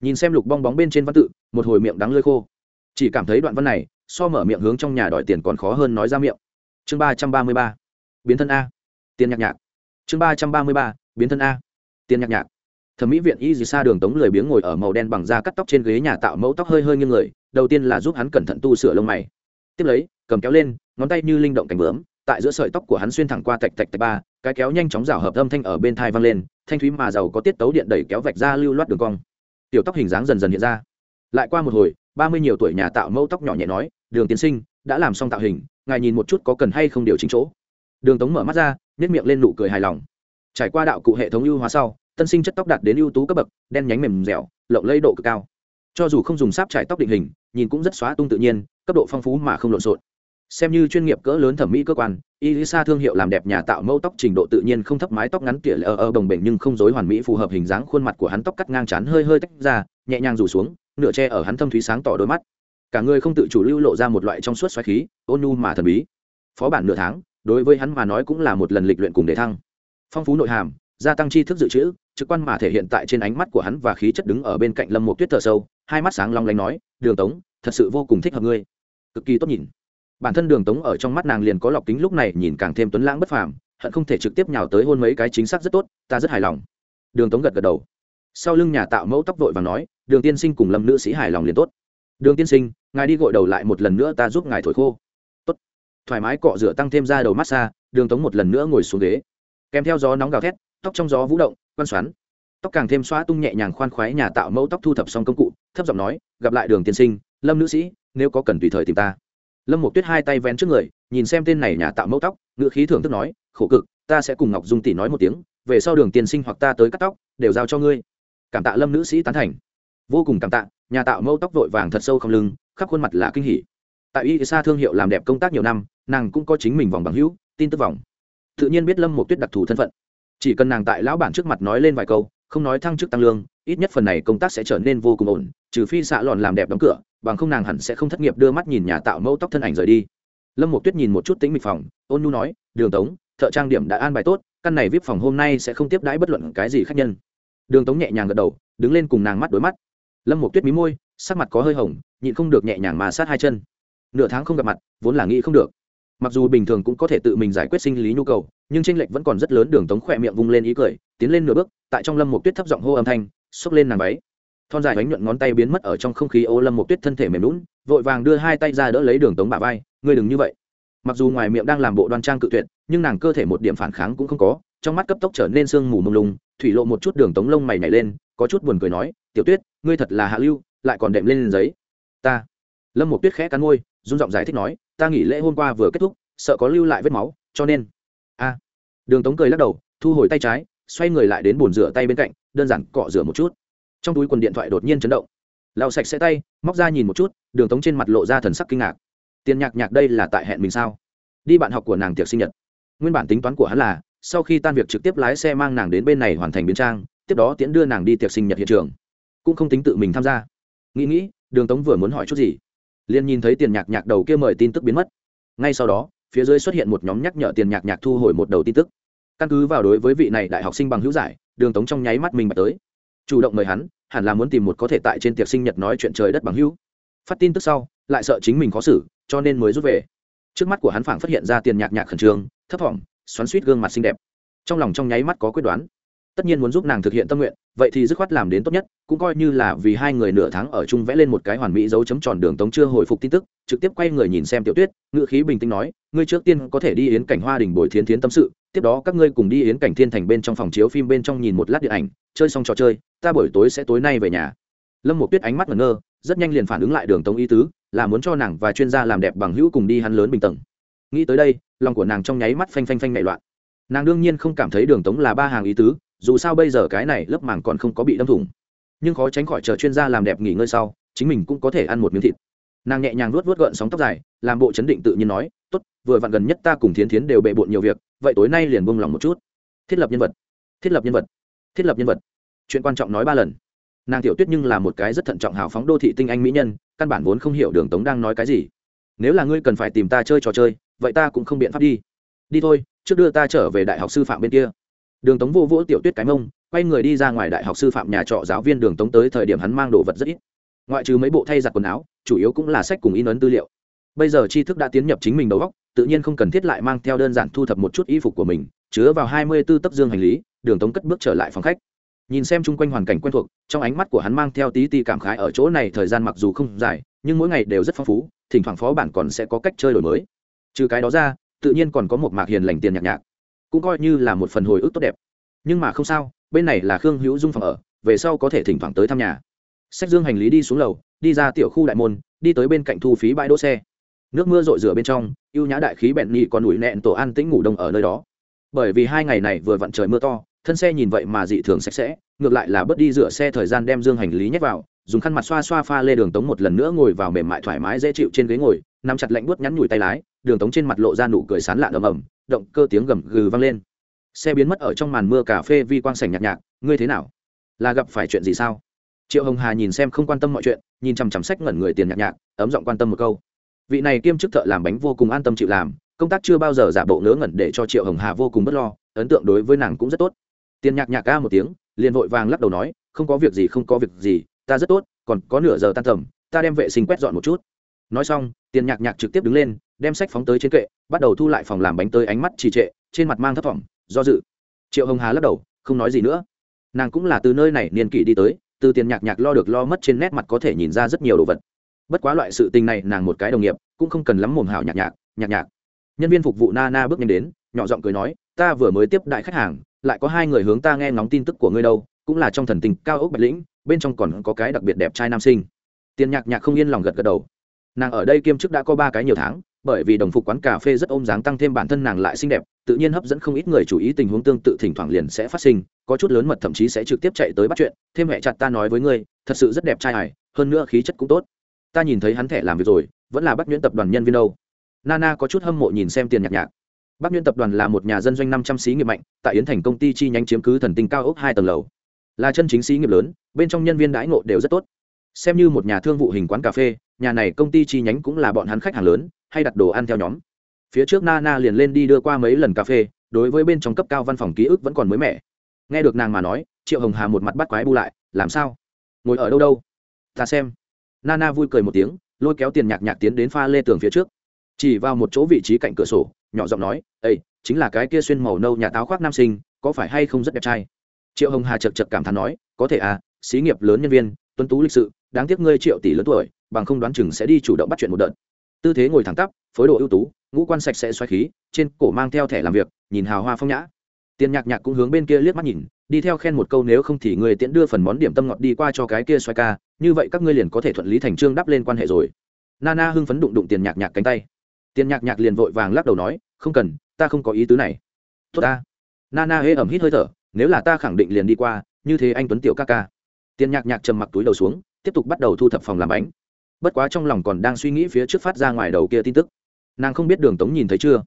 Speaker 1: Nhìn xem lục bong bóng bên trên văn tự, một hồi miệng đắng lơi khô. Chỉ cảm thấy đoạn văn này, so mở miệng hướng trong nhà đòi tiền còn khó hơn nói ra miệng. Chương ba trăm ba mươi ba. Biến thân a. Tiền nhạc nhạc. Chương ba trăm ba mươi ba. Biến thân a. Tiền nhạc nhạc thẩm mỹ viện y dì xa đường tống lười biếng ngồi ở màu đen bằng da cắt tóc trên ghế nhà tạo mẫu tóc hơi hơi nghiêng người, đầu tiên là giúp hắn cẩn thận tu sửa lông mày. Tiếp lấy, cầm kéo lên, ngón tay như linh động cánh bướm, tại giữa sợi tóc của hắn xuyên thẳng qua tạch tạch tạch ba, cái kéo nhanh chóng rào hợp âm thanh ở bên thai vang lên, thanh thúy mà giàu có tiết tấu điện đẩy kéo vạch ra lưu loát đường cong. Tiểu tóc hình dáng dần dần hiện ra. Lại qua một hồi, ba mươi nhiều tuổi nhà tạo mẫu tóc nhỏ nhẹ nói, đường tiến sinh, đã làm xong tạo hình, ngài nhìn một chút có cần hay không điều chỉnh chỗ. Đường tống mở mắt ra nhét miệng lên nụ cười hài lòng. Trải qua đạo cụ hệ thống ưu hóa sau tân sinh chất tóc đạt đến ưu tú cấp bậc, đen nhánh mềm dẻo, lộng lây độ cực cao. Cho dù không dùng sáp trải tóc định hình, nhìn cũng rất xóa tung tự nhiên, cấp độ phong phú mà không lộn xộn. Xem như chuyên nghiệp cỡ lớn thẩm mỹ cơ quan, Elisa thương hiệu làm đẹp nhà tạo mẫu tóc trình độ tự nhiên không thấp mái tóc ngắn tỉa lờ ở đồng bệnh nhưng không dối hoàn mỹ phù hợp hình dáng khuôn mặt của hắn tóc cắt ngang chán hơi hơi tách ra, nhẹ nhàng rủ xuống, nửa che ở hắn thâm thúy sáng tỏ đôi mắt. Cả người không tự chủ lưu lộ ra một loại trong suốt xoáy khí, ôn nhu mà thần bí. Phó bản nửa tháng, đối với hắn mà nói cũng là một lần lịch luyện cùng đề thăng. Phong phú nội hàm, gia tăng tri thức dự trữ trực quan mà thể hiện tại trên ánh mắt của hắn và khí chất đứng ở bên cạnh lâm một tuyết thở sâu, hai mắt sáng long lanh nói, đường tống, thật sự vô cùng thích hợp ngươi. Cực kỳ tốt nhìn. Bản thân đường tống ở trong mắt nàng liền có lọc kính lúc này nhìn càng thêm tuấn lãng bất phàm, hận không thể trực tiếp nhào tới hôn mấy cái chính xác rất tốt, ta rất hài lòng. Đường tống gật gật đầu. Sau lưng nhà tạo mẫu tóc vội và nói, đường tiên sinh cùng lâm nữ sĩ hài lòng liền tốt. Đường tiên sinh, ngài đi gội đầu lại một lần nữa ta giúp ngài thổi khô. Tốt. Thoải mái cọ rửa tăng thêm ra đầu massage, đường tống một lần nữa ngồi xuống ghế. Kèm theo gió nóng gào thét, tóc trong gió vũ động quan xoắn. Tóc càng thêm xóa tung nhẹ nhàng khoan khoái nhà tạo mẫu tóc thu thập xong công cụ, thấp giọng nói, gặp lại đường tiên sinh, lâm nữ sĩ, nếu có cần tùy thời tìm ta. Lâm một tuyết hai tay vén trước người, nhìn xem tên này nhà tạo mẫu tóc ngựa khí thưởng thức nói, khổ cực, ta sẽ cùng ngọc dung tỷ nói một tiếng, về sau đường tiên sinh hoặc ta tới cắt tóc, đều giao cho ngươi. Cảm tạ lâm nữ sĩ tán thành. Vô cùng cảm tạ, nhà tạo mẫu tóc vội vàng thật sâu không lưng, khắp khuôn mặt là kinh hỉ. Tại y xa thương hiệu làm đẹp công tác nhiều năm, nàng cũng có chính mình vòng bằng hữu, tin tức vòng. Tự nhiên biết lâm một tuyết đặc thù thân phận chỉ cần nàng tại lão bản trước mặt nói lên vài câu, không nói thăng chức tăng lương, ít nhất phần này công tác sẽ trở nên vô cùng ổn, trừ phi xạ lòn làm đẹp đóng cửa, bằng không nàng hẳn sẽ không thất nghiệp đưa mắt nhìn nhà tạo mẫu tóc thân ảnh rời đi. Lâm một tuyết nhìn một chút tính mịch phòng, ôn nhu nói, đường tống, thợ trang điểm đã an bài tốt, căn này vip phòng hôm nay sẽ không tiếp đãi bất luận cái gì khác nhân. Đường tống nhẹ nhàng gật đầu, đứng lên cùng nàng mắt đối mắt. Lâm một tuyết mí môi, sắc mặt có hơi hồng, nhịn không được nhẹ nhàng mà sát hai chân. Nửa tháng không gặp mặt, vốn là nghĩ không được mặc dù bình thường cũng có thể tự mình giải quyết sinh lý nhu cầu, nhưng tranh lệch vẫn còn rất lớn, đường tống khỏe miệng vung lên ý cười, tiến lên nửa bước, tại trong lâm một tuyết thấp giọng hô âm thanh, xốc lên nàng váy. Thon dài bánh nhuận ngón tay biến mất ở trong không khí ô lâm một tuyết thân thể mềm lún vội vàng đưa hai tay ra đỡ lấy đường tống bà vai, ngươi đừng như vậy. Mặc dù ngoài miệng đang làm bộ đoan trang cự tuyệt, nhưng nàng cơ thể một điểm phản kháng cũng không có, trong mắt cấp tốc trở nên sương mù mông lung, thủy lộ một chút đường tống lông mày nhảy lên, có chút buồn cười nói, tiểu tuyết, ngươi thật là hạ lưu, lại còn đệm lên giấy. Ta. Lâm một tuyết khẽ cắn môi, run giọng giải thích nói ta nghỉ lễ hôm qua vừa kết thúc, sợ có lưu lại vết máu, cho nên. A. Đường tống cười lắc đầu, thu hồi tay trái, xoay người lại đến bồn rửa tay bên cạnh, đơn giản cọ rửa một chút. Trong túi quần điện thoại đột nhiên chấn động. Lau sạch sẽ tay, móc ra nhìn một chút, đường tống trên mặt lộ ra thần sắc kinh ngạc. Tiền nhạc nhạc đây là tại hẹn mình sao? Đi bạn học của nàng tiệc sinh nhật. Nguyên bản tính toán của hắn là, sau khi tan việc trực tiếp lái xe mang nàng đến bên này hoàn thành biến trang, tiếp đó tiễn đưa nàng đi tiệc sinh nhật hiện trường. Cũng không tính tự mình tham gia. Nghĩ nghĩ, đường tống vừa muốn hỏi chút gì liền nhìn thấy tiền nhạc nhạc đầu kia mời tin tức biến mất. Ngay sau đó, phía dưới xuất hiện một nhóm nhắc nhở tiền nhạc nhạc thu hồi một đầu tin tức. Căn cứ vào đối với vị này đại học sinh bằng hữu giải, đường tống trong nháy mắt mình bạch tới. Chủ động mời hắn, hẳn là muốn tìm một có thể tại trên tiệc sinh nhật nói chuyện trời đất bằng hữu. Phát tin tức sau, lại sợ chính mình khó xử, cho nên mới rút về. Trước mắt của hắn phảng phát hiện ra tiền nhạc nhạc khẩn trương, thấp thỏm, xoắn suýt gương mặt xinh đẹp. Trong lòng trong nháy mắt có quyết đoán tất nhiên muốn giúp nàng thực hiện tâm nguyện, vậy thì dứt khoát làm đến tốt nhất, cũng coi như là vì hai người nửa tháng ở chung vẽ lên một cái hoàn mỹ dấu chấm tròn đường tống chưa hồi phục tin tức, trực tiếp quay người nhìn xem tiểu tuyết ngự khí bình tĩnh nói, ngươi trước tiên có thể đi yến cảnh hoa đình bồi thiến thiến tâm sự, tiếp đó các ngươi cùng đi yến cảnh thiên thành bên trong phòng chiếu phim bên trong nhìn một lát điện ảnh, chơi xong trò chơi, ta buổi tối sẽ tối nay về nhà. Lâm một tuyết ánh mắt ngẩn ngơ, rất nhanh liền phản ứng lại đường tống ý tứ, là muốn cho nàng và chuyên gia làm đẹp bằng hữu cùng đi hắn lớn bình tầng. Nghĩ tới đây, lòng của nàng trong nháy mắt phanh phanh phanh nảy loạn. Nàng đương nhiên không cảm thấy đường tống là ba hàng ý tứ dù sao bây giờ cái này lớp màng còn không có bị đâm thủng. Nhưng khó tránh khỏi chờ chuyên gia làm đẹp nghỉ ngơi sau, chính mình cũng có thể ăn một miếng thịt. Nàng nhẹ nhàng luốt luốt gợn sóng tóc dài, làm bộ chấn định tự nhiên nói, tốt, vừa vặn gần nhất ta cùng thiến thiến đều bệ bộn nhiều việc, vậy tối nay liền buông lòng một chút. Thiết lập nhân vật. Thiết lập nhân vật. Thiết lập nhân vật. Chuyện quan trọng nói ba lần. Nàng tiểu tuyết nhưng là một cái rất thận trọng hào phóng đô thị tinh anh mỹ nhân, căn bản vốn không hiểu đường tống đang nói cái gì. Nếu là ngươi cần phải tìm ta chơi trò chơi, vậy ta cũng không biện pháp đi. Đi thôi, trước đưa ta trở về đại học sư phạm bên kia đường tống vô vỗ tiểu tuyết cái mông, quay người đi ra ngoài đại học sư phạm nhà trọ giáo viên đường tống tới thời điểm hắn mang đồ vật rất ít. Ngoại trừ mấy bộ thay giặt quần áo, chủ yếu cũng là sách cùng in ấn tư liệu. Bây giờ tri thức đã tiến nhập chính mình đầu góc tự nhiên không cần thiết lại mang theo đơn giản thu thập một chút y phục của mình, chứa vào hai mươi b ố tấc dương hành lý, đường tống cất bước trở lại phòng khách. Nhìn xem chung quanh hoàn cảnh quen thuộc, trong ánh mắt của hắn mang theo tí ti cảm khái ở chỗ này thời gian mặc dù không dài, nhưng mỗi ngày đều rất phong phú, thỉnh thoảng phó bản còn sẽ có cách chơi đổi mới. Trừ cái đó ra, tự nhiên còn có một mạc hiền lành tiền nhạc nhạc cũng coi như là một phần hồi ức tốt đẹp. Nhưng mà không sao, bên này là khương hữu dung phòng ở, về sau có thể thỉnh thoảng tới thăm nhà. Sách dương hành lý đi xuống lầu, đi ra tiểu khu đại môn, đi tới bên cạnh thu phí bãi đỗ xe. Nước mưa rội rửa bên trong y ê u nhã đại khí bẹn nhị còn ủi nẹn tổ an tĩnh ngủ đông ở nơi đó. Bởi vì hai ngày này vừa vặn trời mưa to, thân xe nhìn vậy mà dị thường sạch sẽ, ngược lại là bớt đi rửa xe thời gian đem dương hành lý nhét vào, dùng khăn mặt xoa xoa pha lê đường tống một lần nữa ngồi vào mềm mại thoải mái dễ chịu trên ghế ngồi, nắm chặt lạnh buốt nhắn nhủi tay lái đường tống trên mặt lộ ra nụ cười sán lạ ầm ầm, động cơ tiếng gầm gừ vang lên. Xe biến mất ở trong màn mưa cà phê vi quang sảnh nhạc nhạc, ngươi thế nào? Là gặp phải chuyện gì sao? Triệu hồng hà nhìn xem không quan tâm mọi chuyện, nhìn chằm chằm sách ngẩn người tiền nhạc nhạc, ấm giọng quan tâm một câu. Vị này kiêm chức thợ làm bánh vô cùng an tâm chịu làm, công tác chưa bao giờ giả bộ ngớ ngẩn để cho triệu hồng hà vô cùng b ấ t lo, ấn tượng đối với nàng cũng rất tốt. Tiền nhạc nhạc ca một tiếng, liền vội vàng lắc đầu nói, không có việc gì, không có việc gì, ta rất tốt, còn có nửa giờ tan tầm, ta đem vệ sinh quét dọn một chút. Nói xong, tiền nhạc nhạc trực tiếp đứng lên đem sách phóng tới trên kệ, bắt đầu thu lại phòng làm bánh tới ánh mắt trì trệ, trên mặt mang thấp thỏm, do dự. Triệu hồng hà lắc đầu, không nói gì nữa. Nàng cũng là từ nơi này niên kỷ đi tới, từ tiền nhạc nhạc lo được lo mất trên nét mặt có thể nhìn ra rất nhiều đồ vật. Bất quá loại sự tình này, nàng một cái đồng nghiệp, cũng không cần lắm mồm hảo nhạc nhạc nhạc nhạc. Nhân viên phục vụ na na bước nhanh đến, nhỏ giọng cười nói, ta vừa mới tiếp đại khách hàng, lại có hai người hướng ta nghe ngóng tin tức của ngươi đâu, cũng là trong thần tình cao ốc bạch lĩnh, bên trong còn có cái đặc biệt đẹp trai nam sinh. Tiền nhạc nhạc không yên lòng gật gật đầu. Nàng ở đây kiêm chức đã có ba cái nhiều tháng bởi vì đồng phục quán cà phê rất ôm dáng tăng thêm bản thân nàng lại xinh đẹp tự nhiên hấp dẫn không ít người chú ý tình huống tương tự thỉnh thoảng liền sẽ phát sinh có chút lớn mật thậm chí sẽ trực tiếp chạy tới bắt chuyện thêm hẹ chặt ta nói với ngươi thật sự rất đẹp trai hài, hơn nữa khí chất cũng tốt. Ta nhìn thấy hắn thẻ làm việc rồi vẫn là bắt nhuyễn tập đoàn nhân viên đâu. Nana có chút hâm mộ nhìn xem tiền nhạc nhạc. Bắc nhuyễn tập đoàn là một nhà dân doanh năm trăm xí nghiệp mạnh tại yến thành công ty chi nhánh chiếm cứ thần tinh cao ốc hai tầng lầu. Là chân chính xí nghiệp lớn bên trong nhân viên đãi ngộ đều rất tốt. Xem như một nhà thương vụ hình quán cà phê nhà này công ty chi nhánh cũng là bọn hắn khách hàng lớn hay đặt đồ ăn theo nhóm. Phía trước nana liền lên đi đưa qua mấy lần cà phê, đối với bên trong cấp cao văn phòng ký ức vẫn còn mới mẻ. Nghe được nàng mà nói, triệu hồng hà một mặt bắt quái bu lại, làm sao? Ngồi ở đâu đâu? Ta xem. Nana vui cười một tiếng, lôi kéo tiền nhạc nhạc tiến đến pha lê tường phía trước. Chỉ vào một chỗ vị trí cạnh cửa sổ, nhỏ giọng nói ây chính là cái kia xuyên màu nâu nhà táo khoác nam sinh, có phải hay không rất đẹp trai? Triệu hồng hà chật chật cảm thán nói, có thể à xí nghiệp lớn nhân viên, tuấn tú lịch sự, đáng tiếc ngươi triệu tỷ lớn tuổi, bằng không đoán chừng sẽ đi chủ động bắt chuyện một đợt tư thế ngồi thẳng tắp, phối độ ưu tú, ngũ quan sạch sẽ xoáy khí, trên cổ mang theo thẻ làm việc, nhìn hào hoa phong nhã. Tiền nhạc nhạc cũng hướng bên kia liếc mắt nhìn, đi theo khen một câu nếu không thì người tiễn đưa phần món điểm tâm ngọt đi qua cho cái kia xoay ca, như vậy các ngươi liền có thể thuận lý thành trương đắp lên quan hệ rồi. Nana hưng phấn đụng đụng tiền nhạc nhạc cánh tay. Tiền nhạc nhạc liền vội vàng lắc đầu nói, không cần, ta không có ý tứ này. Tốt ta. Nana hễ ẩm hít hơi thở, nếu là ta khẳng định liền đi qua, như thế anh tuấn tiểu ca ca. Tiền nhạc nhạc trầm mặc túi đầu xuống, tiếp tục bắt đầu thu thập phòng làm bánh bất quá trong lòng còn đang suy nghĩ phía trước phát ra ngoài đầu kia tin tức. Nàng không biết đường tống nhìn thấy chưa.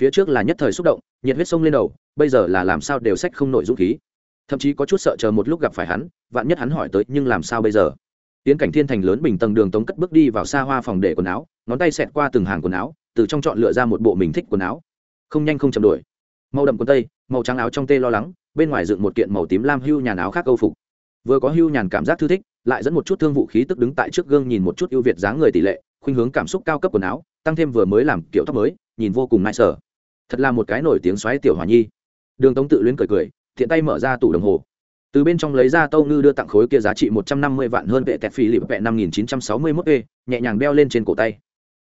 Speaker 1: Phía trước là nhất thời xúc động, nhiệt huyết sông lên đầu, bây giờ là làm sao đều sách không nổi dũng khí. Thậm chí có chút sợ chờ một lúc gặp phải hắn, vạn nhất hắn hỏi tới, nhưng làm sao bây giờ? Tiến cảnh thiên thành lớn bình tầng đường tống cất bước đi vào xa hoa phòng để quần áo, ngón tay xẹt qua từng hàng quần áo, từ trong chọn lựa ra một bộ mình thích quần áo. Không nhanh không chậm đuổi. Màu đậm quần tây, màu trắng áo trong tê lo lắng, bên ngoài dựng một kiện màu tím lam hưu nhàn áo khác câu phục. Vừa có hưu nhàn cảm giác thư thích lại dẫn một chút thương vụ khí tức đứng tại trước gương nhìn một chút ưu việt dáng người tỷ lệ, khuynh hướng cảm xúc cao cấp quần áo, tăng thêm vừa mới làm kiểu tóc mới, nhìn vô cùng nại sở thật là một cái nổi tiếng xoáy tiểu hòa nhi. Đường tống tự luyến cười cười, thiện tay mở ra tủ đồng hồ. Từ bên trong lấy ra tâu ngư đưa tặng khối kia giá trị một trăm năm mươi vạn hơn vệ tẹt phi lịp vẹ năm nghìn chín trăm sáu mươi mốt e nhẹ nhàng đeo lên trên cổ tay.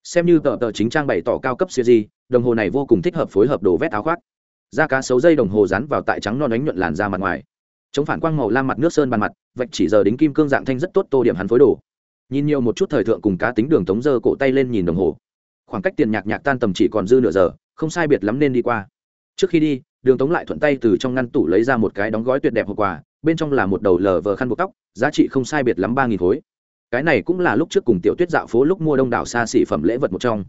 Speaker 1: Xem như tờ tờ chính trang bày tỏ cao cấp siêu di, đồng hồ này vô cùng thích hợp phối hợp đồ vét áo khoác. Da cá sấu dây đồng hồ dán vào tại trắng non ánh nhuận làn ra mặt ngoài chống phản quang màu lam mặt nước sơn bàn mặt, vạch chỉ giờ đính kim cương dạng thanh rất tốt tô điểm hắn phối đồ. Nhìn nhiều một chút thời thượng cùng cá tính đường tống dơ cổ tay lên nhìn đồng hồ. Khoảng cách tiền nhạc nhạc tan tầm chỉ còn dư nửa giờ, không sai biệt lắm nên đi qua. Trước khi đi, đường tống lại thuận tay từ trong ngăn tủ lấy ra một cái đóng gói tuyệt đẹp hộp quà, bên trong là một đầu lờ vờ khăn buộc tóc, giá trị không sai biệt lắm ba nghìn khối. Cái này cũng là lúc trước cùng tiểu tuyết dạo phố lúc mua đông đảo xa xỉ phẩm lễ vật một trong.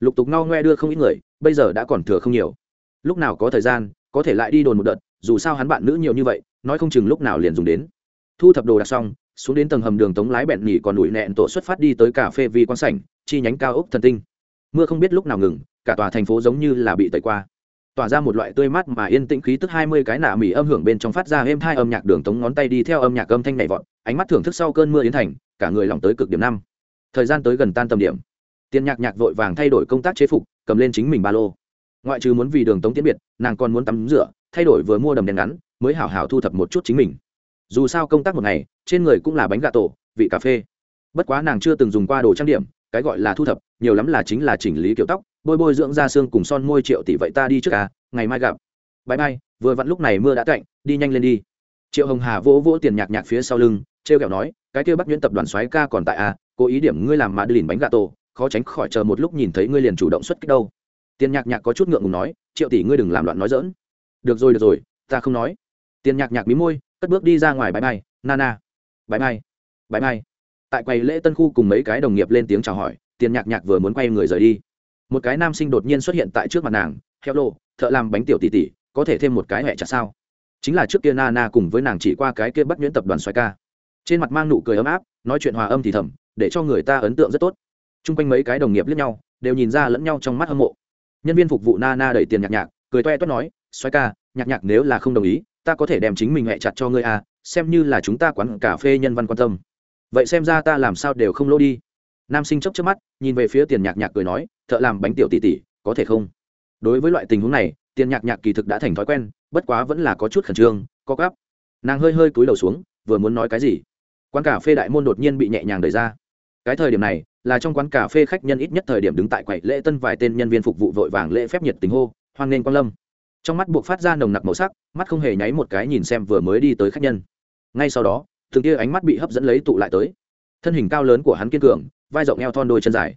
Speaker 1: Lục tục no ngoe đưa không ít người, bây giờ đã còn thừa không nhiều. Lúc nào có thời gian, có thể lại đi đồn một đợt, dù sao hắn bạn nữ nhiều như vậy nói không chừng lúc nào liền dùng đến. Thu thập đồ đạc xong, xuống đến tầng hầm đường tống lái bẹn nhỉ còn ủi nẹn tổ xuất phát đi tới cà phê vi quan sảnh, chi nhánh cao ốc thần tinh. Mưa không biết lúc nào ngừng, cả tòa thành phố giống như là bị tẩy qua. Tỏa ra một loại tươi mát mà yên tĩnh khí tức hai mươi cái nạ mỉ âm hưởng bên trong phát ra êm hai âm nhạc đường tống ngón tay đi theo âm nhạc âm thanh nhảy vọt, ánh mắt thưởng thức sau cơn mưa yến thành, cả người lòng tới cực điểm năm. Thời gian tới gần tan tầm điểm. Tiền nhạc nhạc vội vàng thay đổi công tác chế phục, cầm lên chính mình ba lô. Ngoại trừ muốn vì đường tống tiễn biệt, nàng còn muốn tắm rửa, thay đổi vừa mua đầm đèn ngắn mới hảo hảo thu thập một chút chính mình. Dù sao công tác một ngày, trên người cũng là bánh gà tổ, vị cà phê. Bất quá nàng chưa từng dùng qua đồ trang điểm, cái gọi là thu thập, nhiều lắm là chính là chỉnh lý kiểu tóc, bôi bôi dưỡng da xương cùng son môi triệu tỷ vậy ta đi trước à ngày mai gặp. Bãi bay vừa vặn lúc này mưa đã cạnh đi nhanh lên đi. Triệu hồng hà vỗ vỗ tiền nhạc nhạc phía sau lưng t r e o kẹo nói, cái kia bắt nhuyễn tập đoàn xoáy ca còn tại à cố ý điểm ngươi làm mà đưa lìn bánh gà tổ, khó tránh khỏi chờ một lúc nhìn thấy ngươi liền chủ động xuất kích đâu. Tiền nhạc nhạc có chút ngượng ngùng nói, triệu tỷ ngươi đừng làm loạn nói dỡn được rồi được rồi, ta không nói tiền nhạc nhạc mí môi, cất bước đi ra ngoài bãi bay. Nana. Bãi bay. Bãi bay. Tại quầy lễ tân khu cùng mấy cái đồng nghiệp lên tiếng chào hỏi, tiền nhạc nhạc vừa muốn quay người rời đi. Một cái nam sinh đột nhiên xuất hiện tại trước mặt nàng theo lô thợ làm bánh tiểu tỷ tỷ, có thể thêm một cái hẹ chặt sao? Chính là trước kia nana cùng với nàng chỉ qua cái kia bắt nhuyễn tập đoàn xoay ca. Trên mặt mang nụ cười ấm áp, nói chuyện hòa âm thì thầm, để cho người ta ấn tượng rất tốt. T r u n g quanh mấy cái đồng nghiệp lẫn nhau, đều nhìn ra lẫn nhau trong mắt hâm mộ. Nhân viên phục vụ nana đẩy tiền nhạc nhạc, cười toe toét nói xoay ca, nhạc nhạc nếu là không đồng ý ta có thể đem chính mình hẹ chặt cho ngươi à xem như là chúng ta quán cà phê nhân văn quan tâm. Vậy xem ra ta làm sao đều không lỗ đi. Nam sinh chốc trước mắt, nhìn về phía tiền nhạc nhạc cười nói, thợ làm bánh tiểu tỷ tỷ, có thể không? Đối với loại tình huống này, tiền nhạc nhạc kỳ thực đã thành thói quen, bất quá vẫn là có chút khẩn trương, có gắp nàng hơi hơi cúi đầu xuống, vừa muốn nói cái gì? Quán cà phê đại môn đột nhiên bị nhẹ nhàng đẩy ra. Cái thời điểm này, là trong quán cà phê khách nhân ít nhất thời điểm đứng tại quầy lễ tân vài tên nhân viên phục vụ vội vàng lễ phép nhiệt tình hô, hoan nghênh quan lâm trong mắt buộc phát ra nồng nặc màu sắc, mắt không hề nháy một cái nhìn xem vừa mới đi tới khách nhân. Ngay sau đó thường kia ánh mắt bị hấp dẫn lấy tụ lại tới. Thân hình cao lớn của hắn kiên cường, vai rộng eo thon đôi chân dài.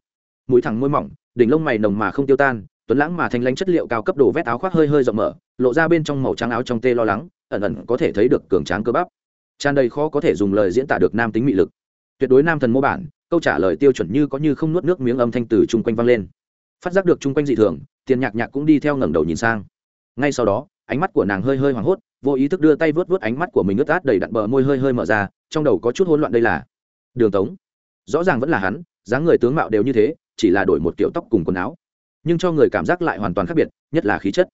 Speaker 1: Mũi thẳng môi mỏng, đỉnh lông mày nồng mà không tiêu tan, tuấn lãng mà thanh lãnh chất liệu cao cấp đồ vét áo khoác hơi hơi rộng mở, lộ ra bên trong màu trắng áo trong tê lo lắng, ẩn ẩn có thể thấy được cường tráng cơ bắp. Tràn đầy khó có thể dùng lời diễn tả được nam tính mị lực. Tuyệt đối nam thần mô bản, câu trả lời tiêu chuẩn như có như không nuốt nước miếng âm thanh từ chung quanh vang lên. Phát giác được chung quanh dị thường, tiền nhạc nhạc cũng đi theo ngẩng đầu nhìn sang ngay sau đó, ánh mắt của nàng hơi hơi hoảng hốt, vô ý thức đưa tay vớt vớt ánh mắt của mình ướt át đầy đặn bờ môi hơi hơi mở ra, trong đầu có chút hỗn loạn đây là đường tống. Rõ ràng vẫn là hắn, dáng người tướng mạo đều như thế, chỉ là đổi một kiểu tóc cùng quần áo. Nhưng cho người cảm giác lại hoàn toàn khác biệt, nhất là khí chất.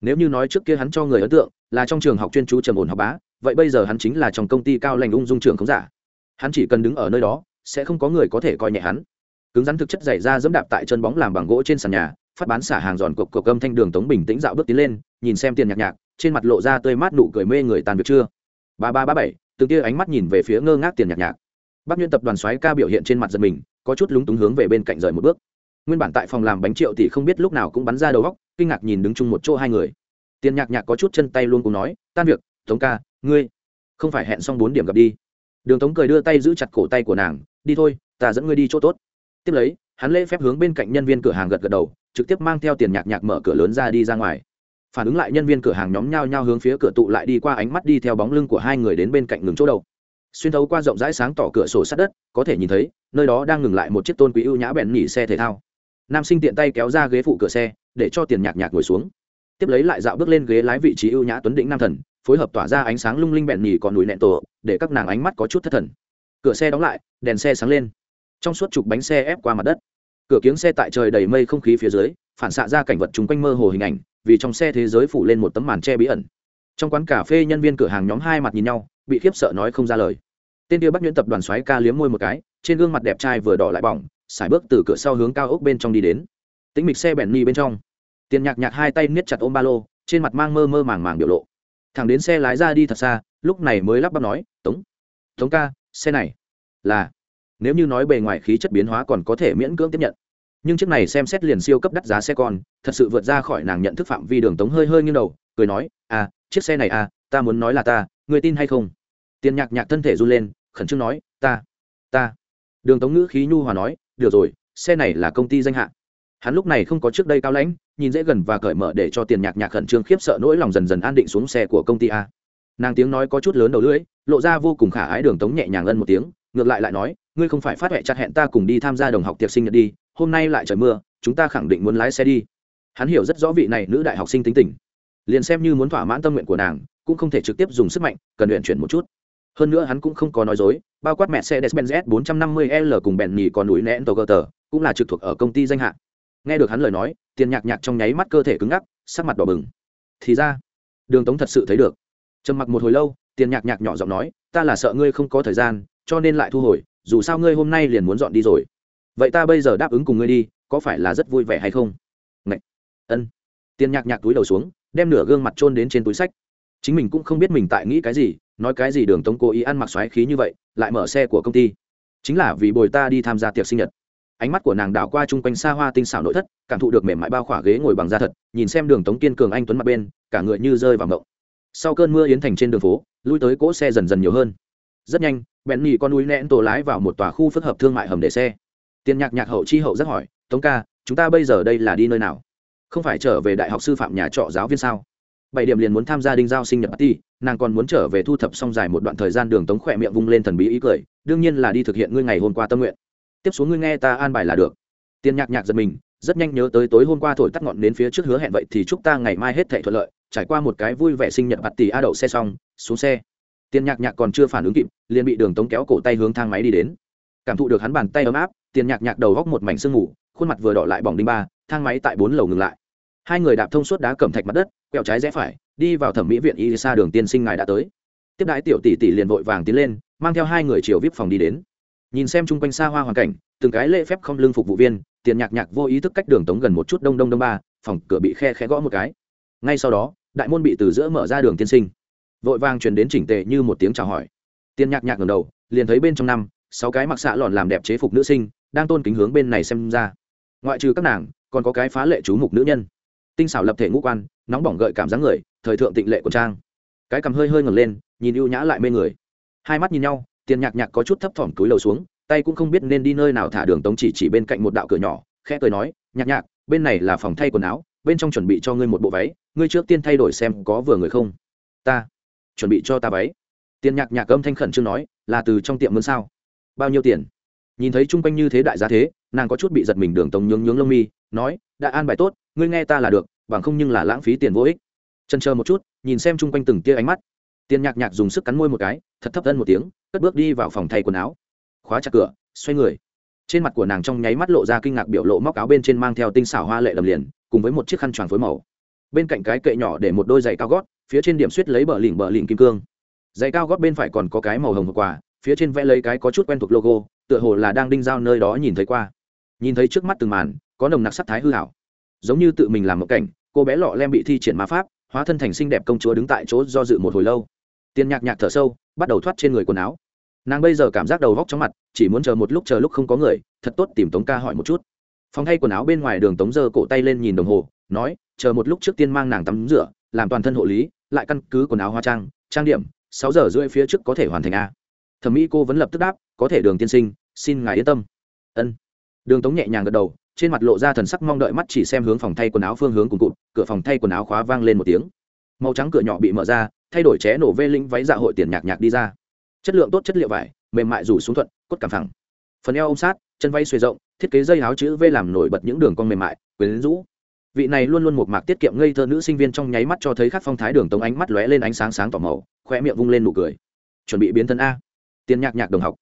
Speaker 1: Nếu như nói trước kia hắn cho người ấn tượng, là trong trường học chuyên chú trầm ổn học bá, vậy bây giờ hắn chính là trong công ty cao lành ung dung trường không giả. Hắn chỉ cần đứng ở nơi đó, sẽ không có người có thể coi nhẹ hắn. Cứng rắn thực chất dày ra dẫm đạp tại chân bóng làm bằng gỗ trên sàn nhà phát bán xả hàng giòn cộc cộc âm thanh đường tống bình tĩnh dạo bước tiến lên, nhìn xem tiền nhạc nhạc, trên mặt lộ ra tươi mát nụ cười mê người tàn việc chưa? Ba ba ba bảy, từng tia ánh mắt nhìn về phía ngơ ngác tiền nhạc nhạc. Bác nhuyễn tập đoàn xoáy ca biểu hiện trên mặt giật mình, có chút lúng túng hướng về bên cạnh rời một bước. Nguyên bản tại phòng làm bánh triệu thì không biết lúc nào cũng bắn ra đầu góc kinh ngạc nhìn đứng chung một chỗ hai người. Tiền nhạc nhạc có chút chân tay luôn cùng nói, tan việc, tống ca, ngươi không phải hẹn xong bốn điểm gặp đi. Đường tống cười đưa tay giữ chặt cổ tay của nàng, đi thôi, ta dẫn ngươi đi chỗ tốt. Tiếp lấy, hắn lễ phép hướng bên cạnh nhân viên cửa hàng gật gật đầu trực tiếp mang theo tiền nhạc nhạc mở cửa lớn ra đi ra ngoài. Phản ứng lại nhân viên cửa hàng nhóm nhao nhao hướng phía cửa tụ lại đi qua ánh mắt đi theo bóng lưng của hai người đến bên cạnh ngừng chỗ đầu. Xuyên thấu qua rộng rãi sáng tỏ cửa sổ sát đất, có thể nhìn thấy, nơi đó đang ngừng lại một chiếc tôn quý ưu nhã bèn nhỉ xe thể thao. Nam sinh tiện tay kéo ra ghế phụ cửa xe, để cho tiền nhạc nhạc ngồi xuống. Tiếp lấy lại dạo bước lên ghế lái vị trí ưu nhã tuấn định nam thần, phối hợp tỏa ra ánh sáng lung linh bẹn nhỉ còn núi nẹn tổ, để các nàng ánh mắt có chút thất thần. Cửa xe đóng lại, đèn xe sáng lên. Trong suốt chục bánh xe ép qua mặt đất cửa kiếng xe tại trời đầy mây không khí phía dưới, phản xạ ra cảnh vật chung quanh mơ hồ hình ảnh, vì trong xe thế giới phủ lên một tấm màn che bí ẩn. Trong quán cà phê nhân viên cửa hàng nhóm hai mặt nhìn nhau, bị khiếp sợ nói không ra lời. Tên kia bắt nhuyễn tập đoàn xoáy ca liếm môi một cái, trên gương mặt đẹp trai vừa đỏ lại bỏng, sải bước từ cửa sau hướng cao ốc bên trong đi đến. Tính mịch xe bẹn mi bên trong. Tiền nhạc nhạc hai tay niết chặt ôm ba lô, trên mặt mang mơ mơ màng màng biểu lộ. Thằng đến xe lái ra đi thật xa, lúc này mới lắp bắp nói, tống tống ca, xe này là, nếu như nói bề ngoài khí chất biến hóa còn có thể miễn cưỡng tiếp nhận nhưng chiếc này xem xét liền siêu cấp đắt giá xe con, thật sự vượt ra khỏi nàng nhận thức phạm vi đường tống hơi hơi nghiêng đầu, cười nói à chiếc xe này à ta muốn nói là ta, người tin hay không? Tiền nhạc nhạc thân thể run lên, khẩn trương nói, ta ta. Đường tống ngữ khí nhu hòa nói, được rồi, xe này là công ty danh hạ. Hắn lúc này không có trước đây cao lãnh, nhìn dễ gần và cởi mở để cho tiền nhạc nhạc khẩn trương khiếp sợ nỗi lòng dần dần an định xuống xe của công ty a. Nàng tiếng nói có chút lớn đầu lưỡi, lộ ra vô cùng khả ái đường tống nhẹ nhàng ân một tiếng, ngược lại lại nói, ngươi không phải phát huệ chặt hẹn ta cùng đi tham gia đồng học tiệc sinh nhật đi hôm nay lại trời mưa, chúng ta khẳng định muốn lái xe đi. Hắn hiểu rất rõ vị này nữ đại học sinh tính tình. Liền xem như muốn thỏa mãn tâm nguyện của nàng, cũng không thể trực tiếp dùng sức mạnh, cần luyện chuyển một chút. Hơn nữa hắn cũng không có nói dối, bao quát mẹ xe despenz 450 l cùng bèn nhì còn núi nén tàu gờ tờ, cũng là trực thuộc ở công ty danh hạ nghe được hắn lời nói, tiền nhạc nhạc trong nháy mắt cơ thể cứng ngắc, sắc mặt đỏ bừng. Thì ra, đường tống thật sự thấy được. Trầm mặc một hồi lâu, tiền nhạc nhạc nhỏ giọng nói, ta là sợ ngươi không có thời gian, cho nên lại thu hồi, dù sao ngươi hôm nay liền muốn dọn đi rồi vậy ta bây giờ đáp ứng cùng ngươi đi, có phải là rất vui vẻ hay không? Ngậy! ân. Tiền nhạc nhạc túi đầu xuống, đem nửa gương mặt trôn đến trên túi sách. Chính mình cũng không biết mình tại nghĩ cái gì, nói cái gì đường tống cố ý ăn mặc xoáy khí như vậy, lại mở xe của công ty. Chính là vì bồi ta đi tham gia tiệc sinh nhật. Ánh mắt của nàng đảo qua chung quanh xa hoa tinh xảo nội thất, cảm thụ được mềm mại bao khỏa ghế ngồi bằng da thật, nhìn xem đường tống kiên cường anh tuấn mặt bên, cả người như rơi vào ngộng sau cơn mưa yến thành trên đường phố, lui tới cỗ xe dần dần nhiều hơn. Rất nhanh bèn nhì con núi nén tổ lái vào một tòa khu phức hợp thương mại hầm để xe tiền nhạc nhạc hậu chi hậu rất hỏi, tống ca, chúng ta bây giờ đây là đi nơi nào? Không phải trở về đại học sư phạm nhà trọ giáo viên sao? Bảy điểm liền muốn tham gia đinh giao sinh nhật party, nàng còn muốn trở về thu thập xong dài một đoạn thời gian đường tống khỏe miệng vung lên thần bí ý cười, đương nhiên là đi thực hiện ngươi ngày hôm qua tâm nguyện. Tiếp xuống ngươi nghe ta an bài là được. Tiền nhạc nhạc giật mình, rất nhanh nhớ tới tối hôm qua thổi tắt ngọn đến phía trước hứa hẹn vậy thì chúc ta ngày mai hết thảy thuận lợi, trải qua một cái vui vẻ sinh nhật bạt tỷ a đậu xe xong, xuống xe. Tiền nhạc nhạc còn chưa phản ứng kịp, liền bị đường tống kéo cổ tay hướng thang máy đi đến cảm thụ được hắn bàn tay ấm áp, tiền nhạc nhạc đầu góc một mảnh sương ngủ khuôn mặt vừa đỏ lại bỏng đinh ba, thang máy tại bốn lầu ngừng lại. Hai người đạp thông suốt đá cẩm thạch mặt đất, quẹo trái rẽ phải, đi vào thẩm mỹ viện y xa đường tiên sinh ngài đã tới. Tiếp đái tiểu tỷ tỷ liền vội vàng tiến lên, mang theo hai người chiều vip phòng đi đến. Nhìn xem chung quanh xa hoa hoàn cảnh, từng cái lễ phép không lương phục vụ viên, tiền nhạc nhạc vô ý thức cách đường tống gần một chút đông đông đông ba, phòng cửa bị khe khẽ gõ một cái. Ngay sau đó, đại môn bị từ giữa mở ra đường tiên sinh. Vội vàng truyền đến chỉnh tề như một tiếng chào hỏi. Tiền nhạc nhạc ngầm đầu, liền thấy bên trong năm sáu cái mặc xạ lòn làm đẹp chế phục nữ sinh, đang tôn kính hướng bên này xem ra. Ngoại trừ các nàng, còn có cái phá lệ chú mục nữ nhân. Tinh xảo lập thể ngũ quan, nóng bỏng gợi cảm giác người, thời thượng tịnh lệ của trang. Cái cằm hơi hơi ngẩng lên, nhìn ưu nhã lại mê người. Hai mắt nhìn nhau, tiền nhạc nhạc có chút thấp thỏm túi lầu xuống, tay cũng không biết nên đi nơi nào thả đường tống chỉ chỉ bên cạnh một đạo cửa nhỏ, khẽ cười nói, nhạc nhạc, bên này là phòng thay quần áo, bên trong chuẩn bị cho ngươi một bộ váy, ngươi trước tiên thay đổi xem có vừa người không. Ta, chuẩn bị cho ta váy. Tiền nhạc nhạc âm thanh khẩn trương nói, là từ trong tiệm mướn sao? Bao nhiêu tiền? Nhìn thấy chung quanh như thế đại giá thế, nàng có chút bị giật mình đường tống nhướng nhướng lông mi, nói, đã an bài tốt, ngươi nghe ta là được, bằng không nhưng là lãng phí tiền vô ích. Chân chờ một chút, nhìn xem chung quanh từng tia ánh mắt. Tiền nhạc nhạc dùng sức cắn môi một cái, thật thấp thân một tiếng, cất bước đi vào phòng thay quần áo. Khóa chặt cửa, xoay người. Trên mặt của nàng trong nháy mắt lộ ra kinh ngạc biểu lộ móc áo bên trên mang theo tinh xảo hoa lệ đầm liền, cùng với một chiếc khăn choàng phối màu. Bên cạnh cái kệ nhỏ để một đôi giày cao gót, phía trên điểm suýt lấy bờ lỉnh bờ lỉnh kim cương. Giày cao gót bên phải còn có cái màu hồng hộp quả phía trên vẽ lấy cái có chút quen thuộc logo, tựa hồ là đang đinh giao nơi đó nhìn thấy qua. Nhìn thấy trước mắt từng màn, có nồng nặc sắc thái hư hảo giống như tự mình làm một cảnh, cô bé lọ lem bị thi triển ma pháp, hóa thân thành xinh đẹp công chúa đứng tại chỗ do dự một hồi lâu. Tiền nhạc nhạc thở sâu, bắt đầu thoát trên người quần áo. Nàng bây giờ cảm giác đầu vóc chóng mặt, chỉ muốn chờ một lúc chờ lúc không có người, thật tốt tìm tống ca hỏi một chút. Phòng thay quần áo bên ngoài đường tống giơ cổ tay lên nhìn đồng hồ, nói, chờ một lúc trước tiên mang nàng tắm rửa, làm toàn thân hộ lý, lại căn cứ quần áo hoa trang trang điểm, sáu giờ rưỡi phía trước có thể hoàn thành a thẩm mỹ cô vẫn lập tức đáp, có thể đường tiên sinh, xin ngài yên tâm. Ân. Đường tống nhẹ nhàng gật đầu, trên mặt lộ ra thần sắc mong đợi mắt chỉ xem hướng phòng thay quần áo phương hướng cùng cụt, cửa phòng thay quần áo khóa vang lên một tiếng. Màu trắng cửa nhỏ bị mở ra, thay đổi ché nổ vê linh váy dạ hội tiền nhạc nhạc đi ra. Chất lượng tốt, chất liệu vải, mềm mại rủ xuống thuận, cốt cảm phẳng. Phần eo ôm sát, chân váy xuề rộng, thiết kế dây áo chữ v làm nổi bật những đường cong mềm mại quyến rũ. Vị này luôn luôn một mạc tiết kiệm ngây thơ nữ sinh viên trong nháy mắt cho thấy khắc phong thái đường tống ánh mắt lóe lên ánh sáng sáng tỏ màu khoe miệng vung lên nụ cười. Chuẩn bị biến thân a tiền nhạc nhạc đồng học.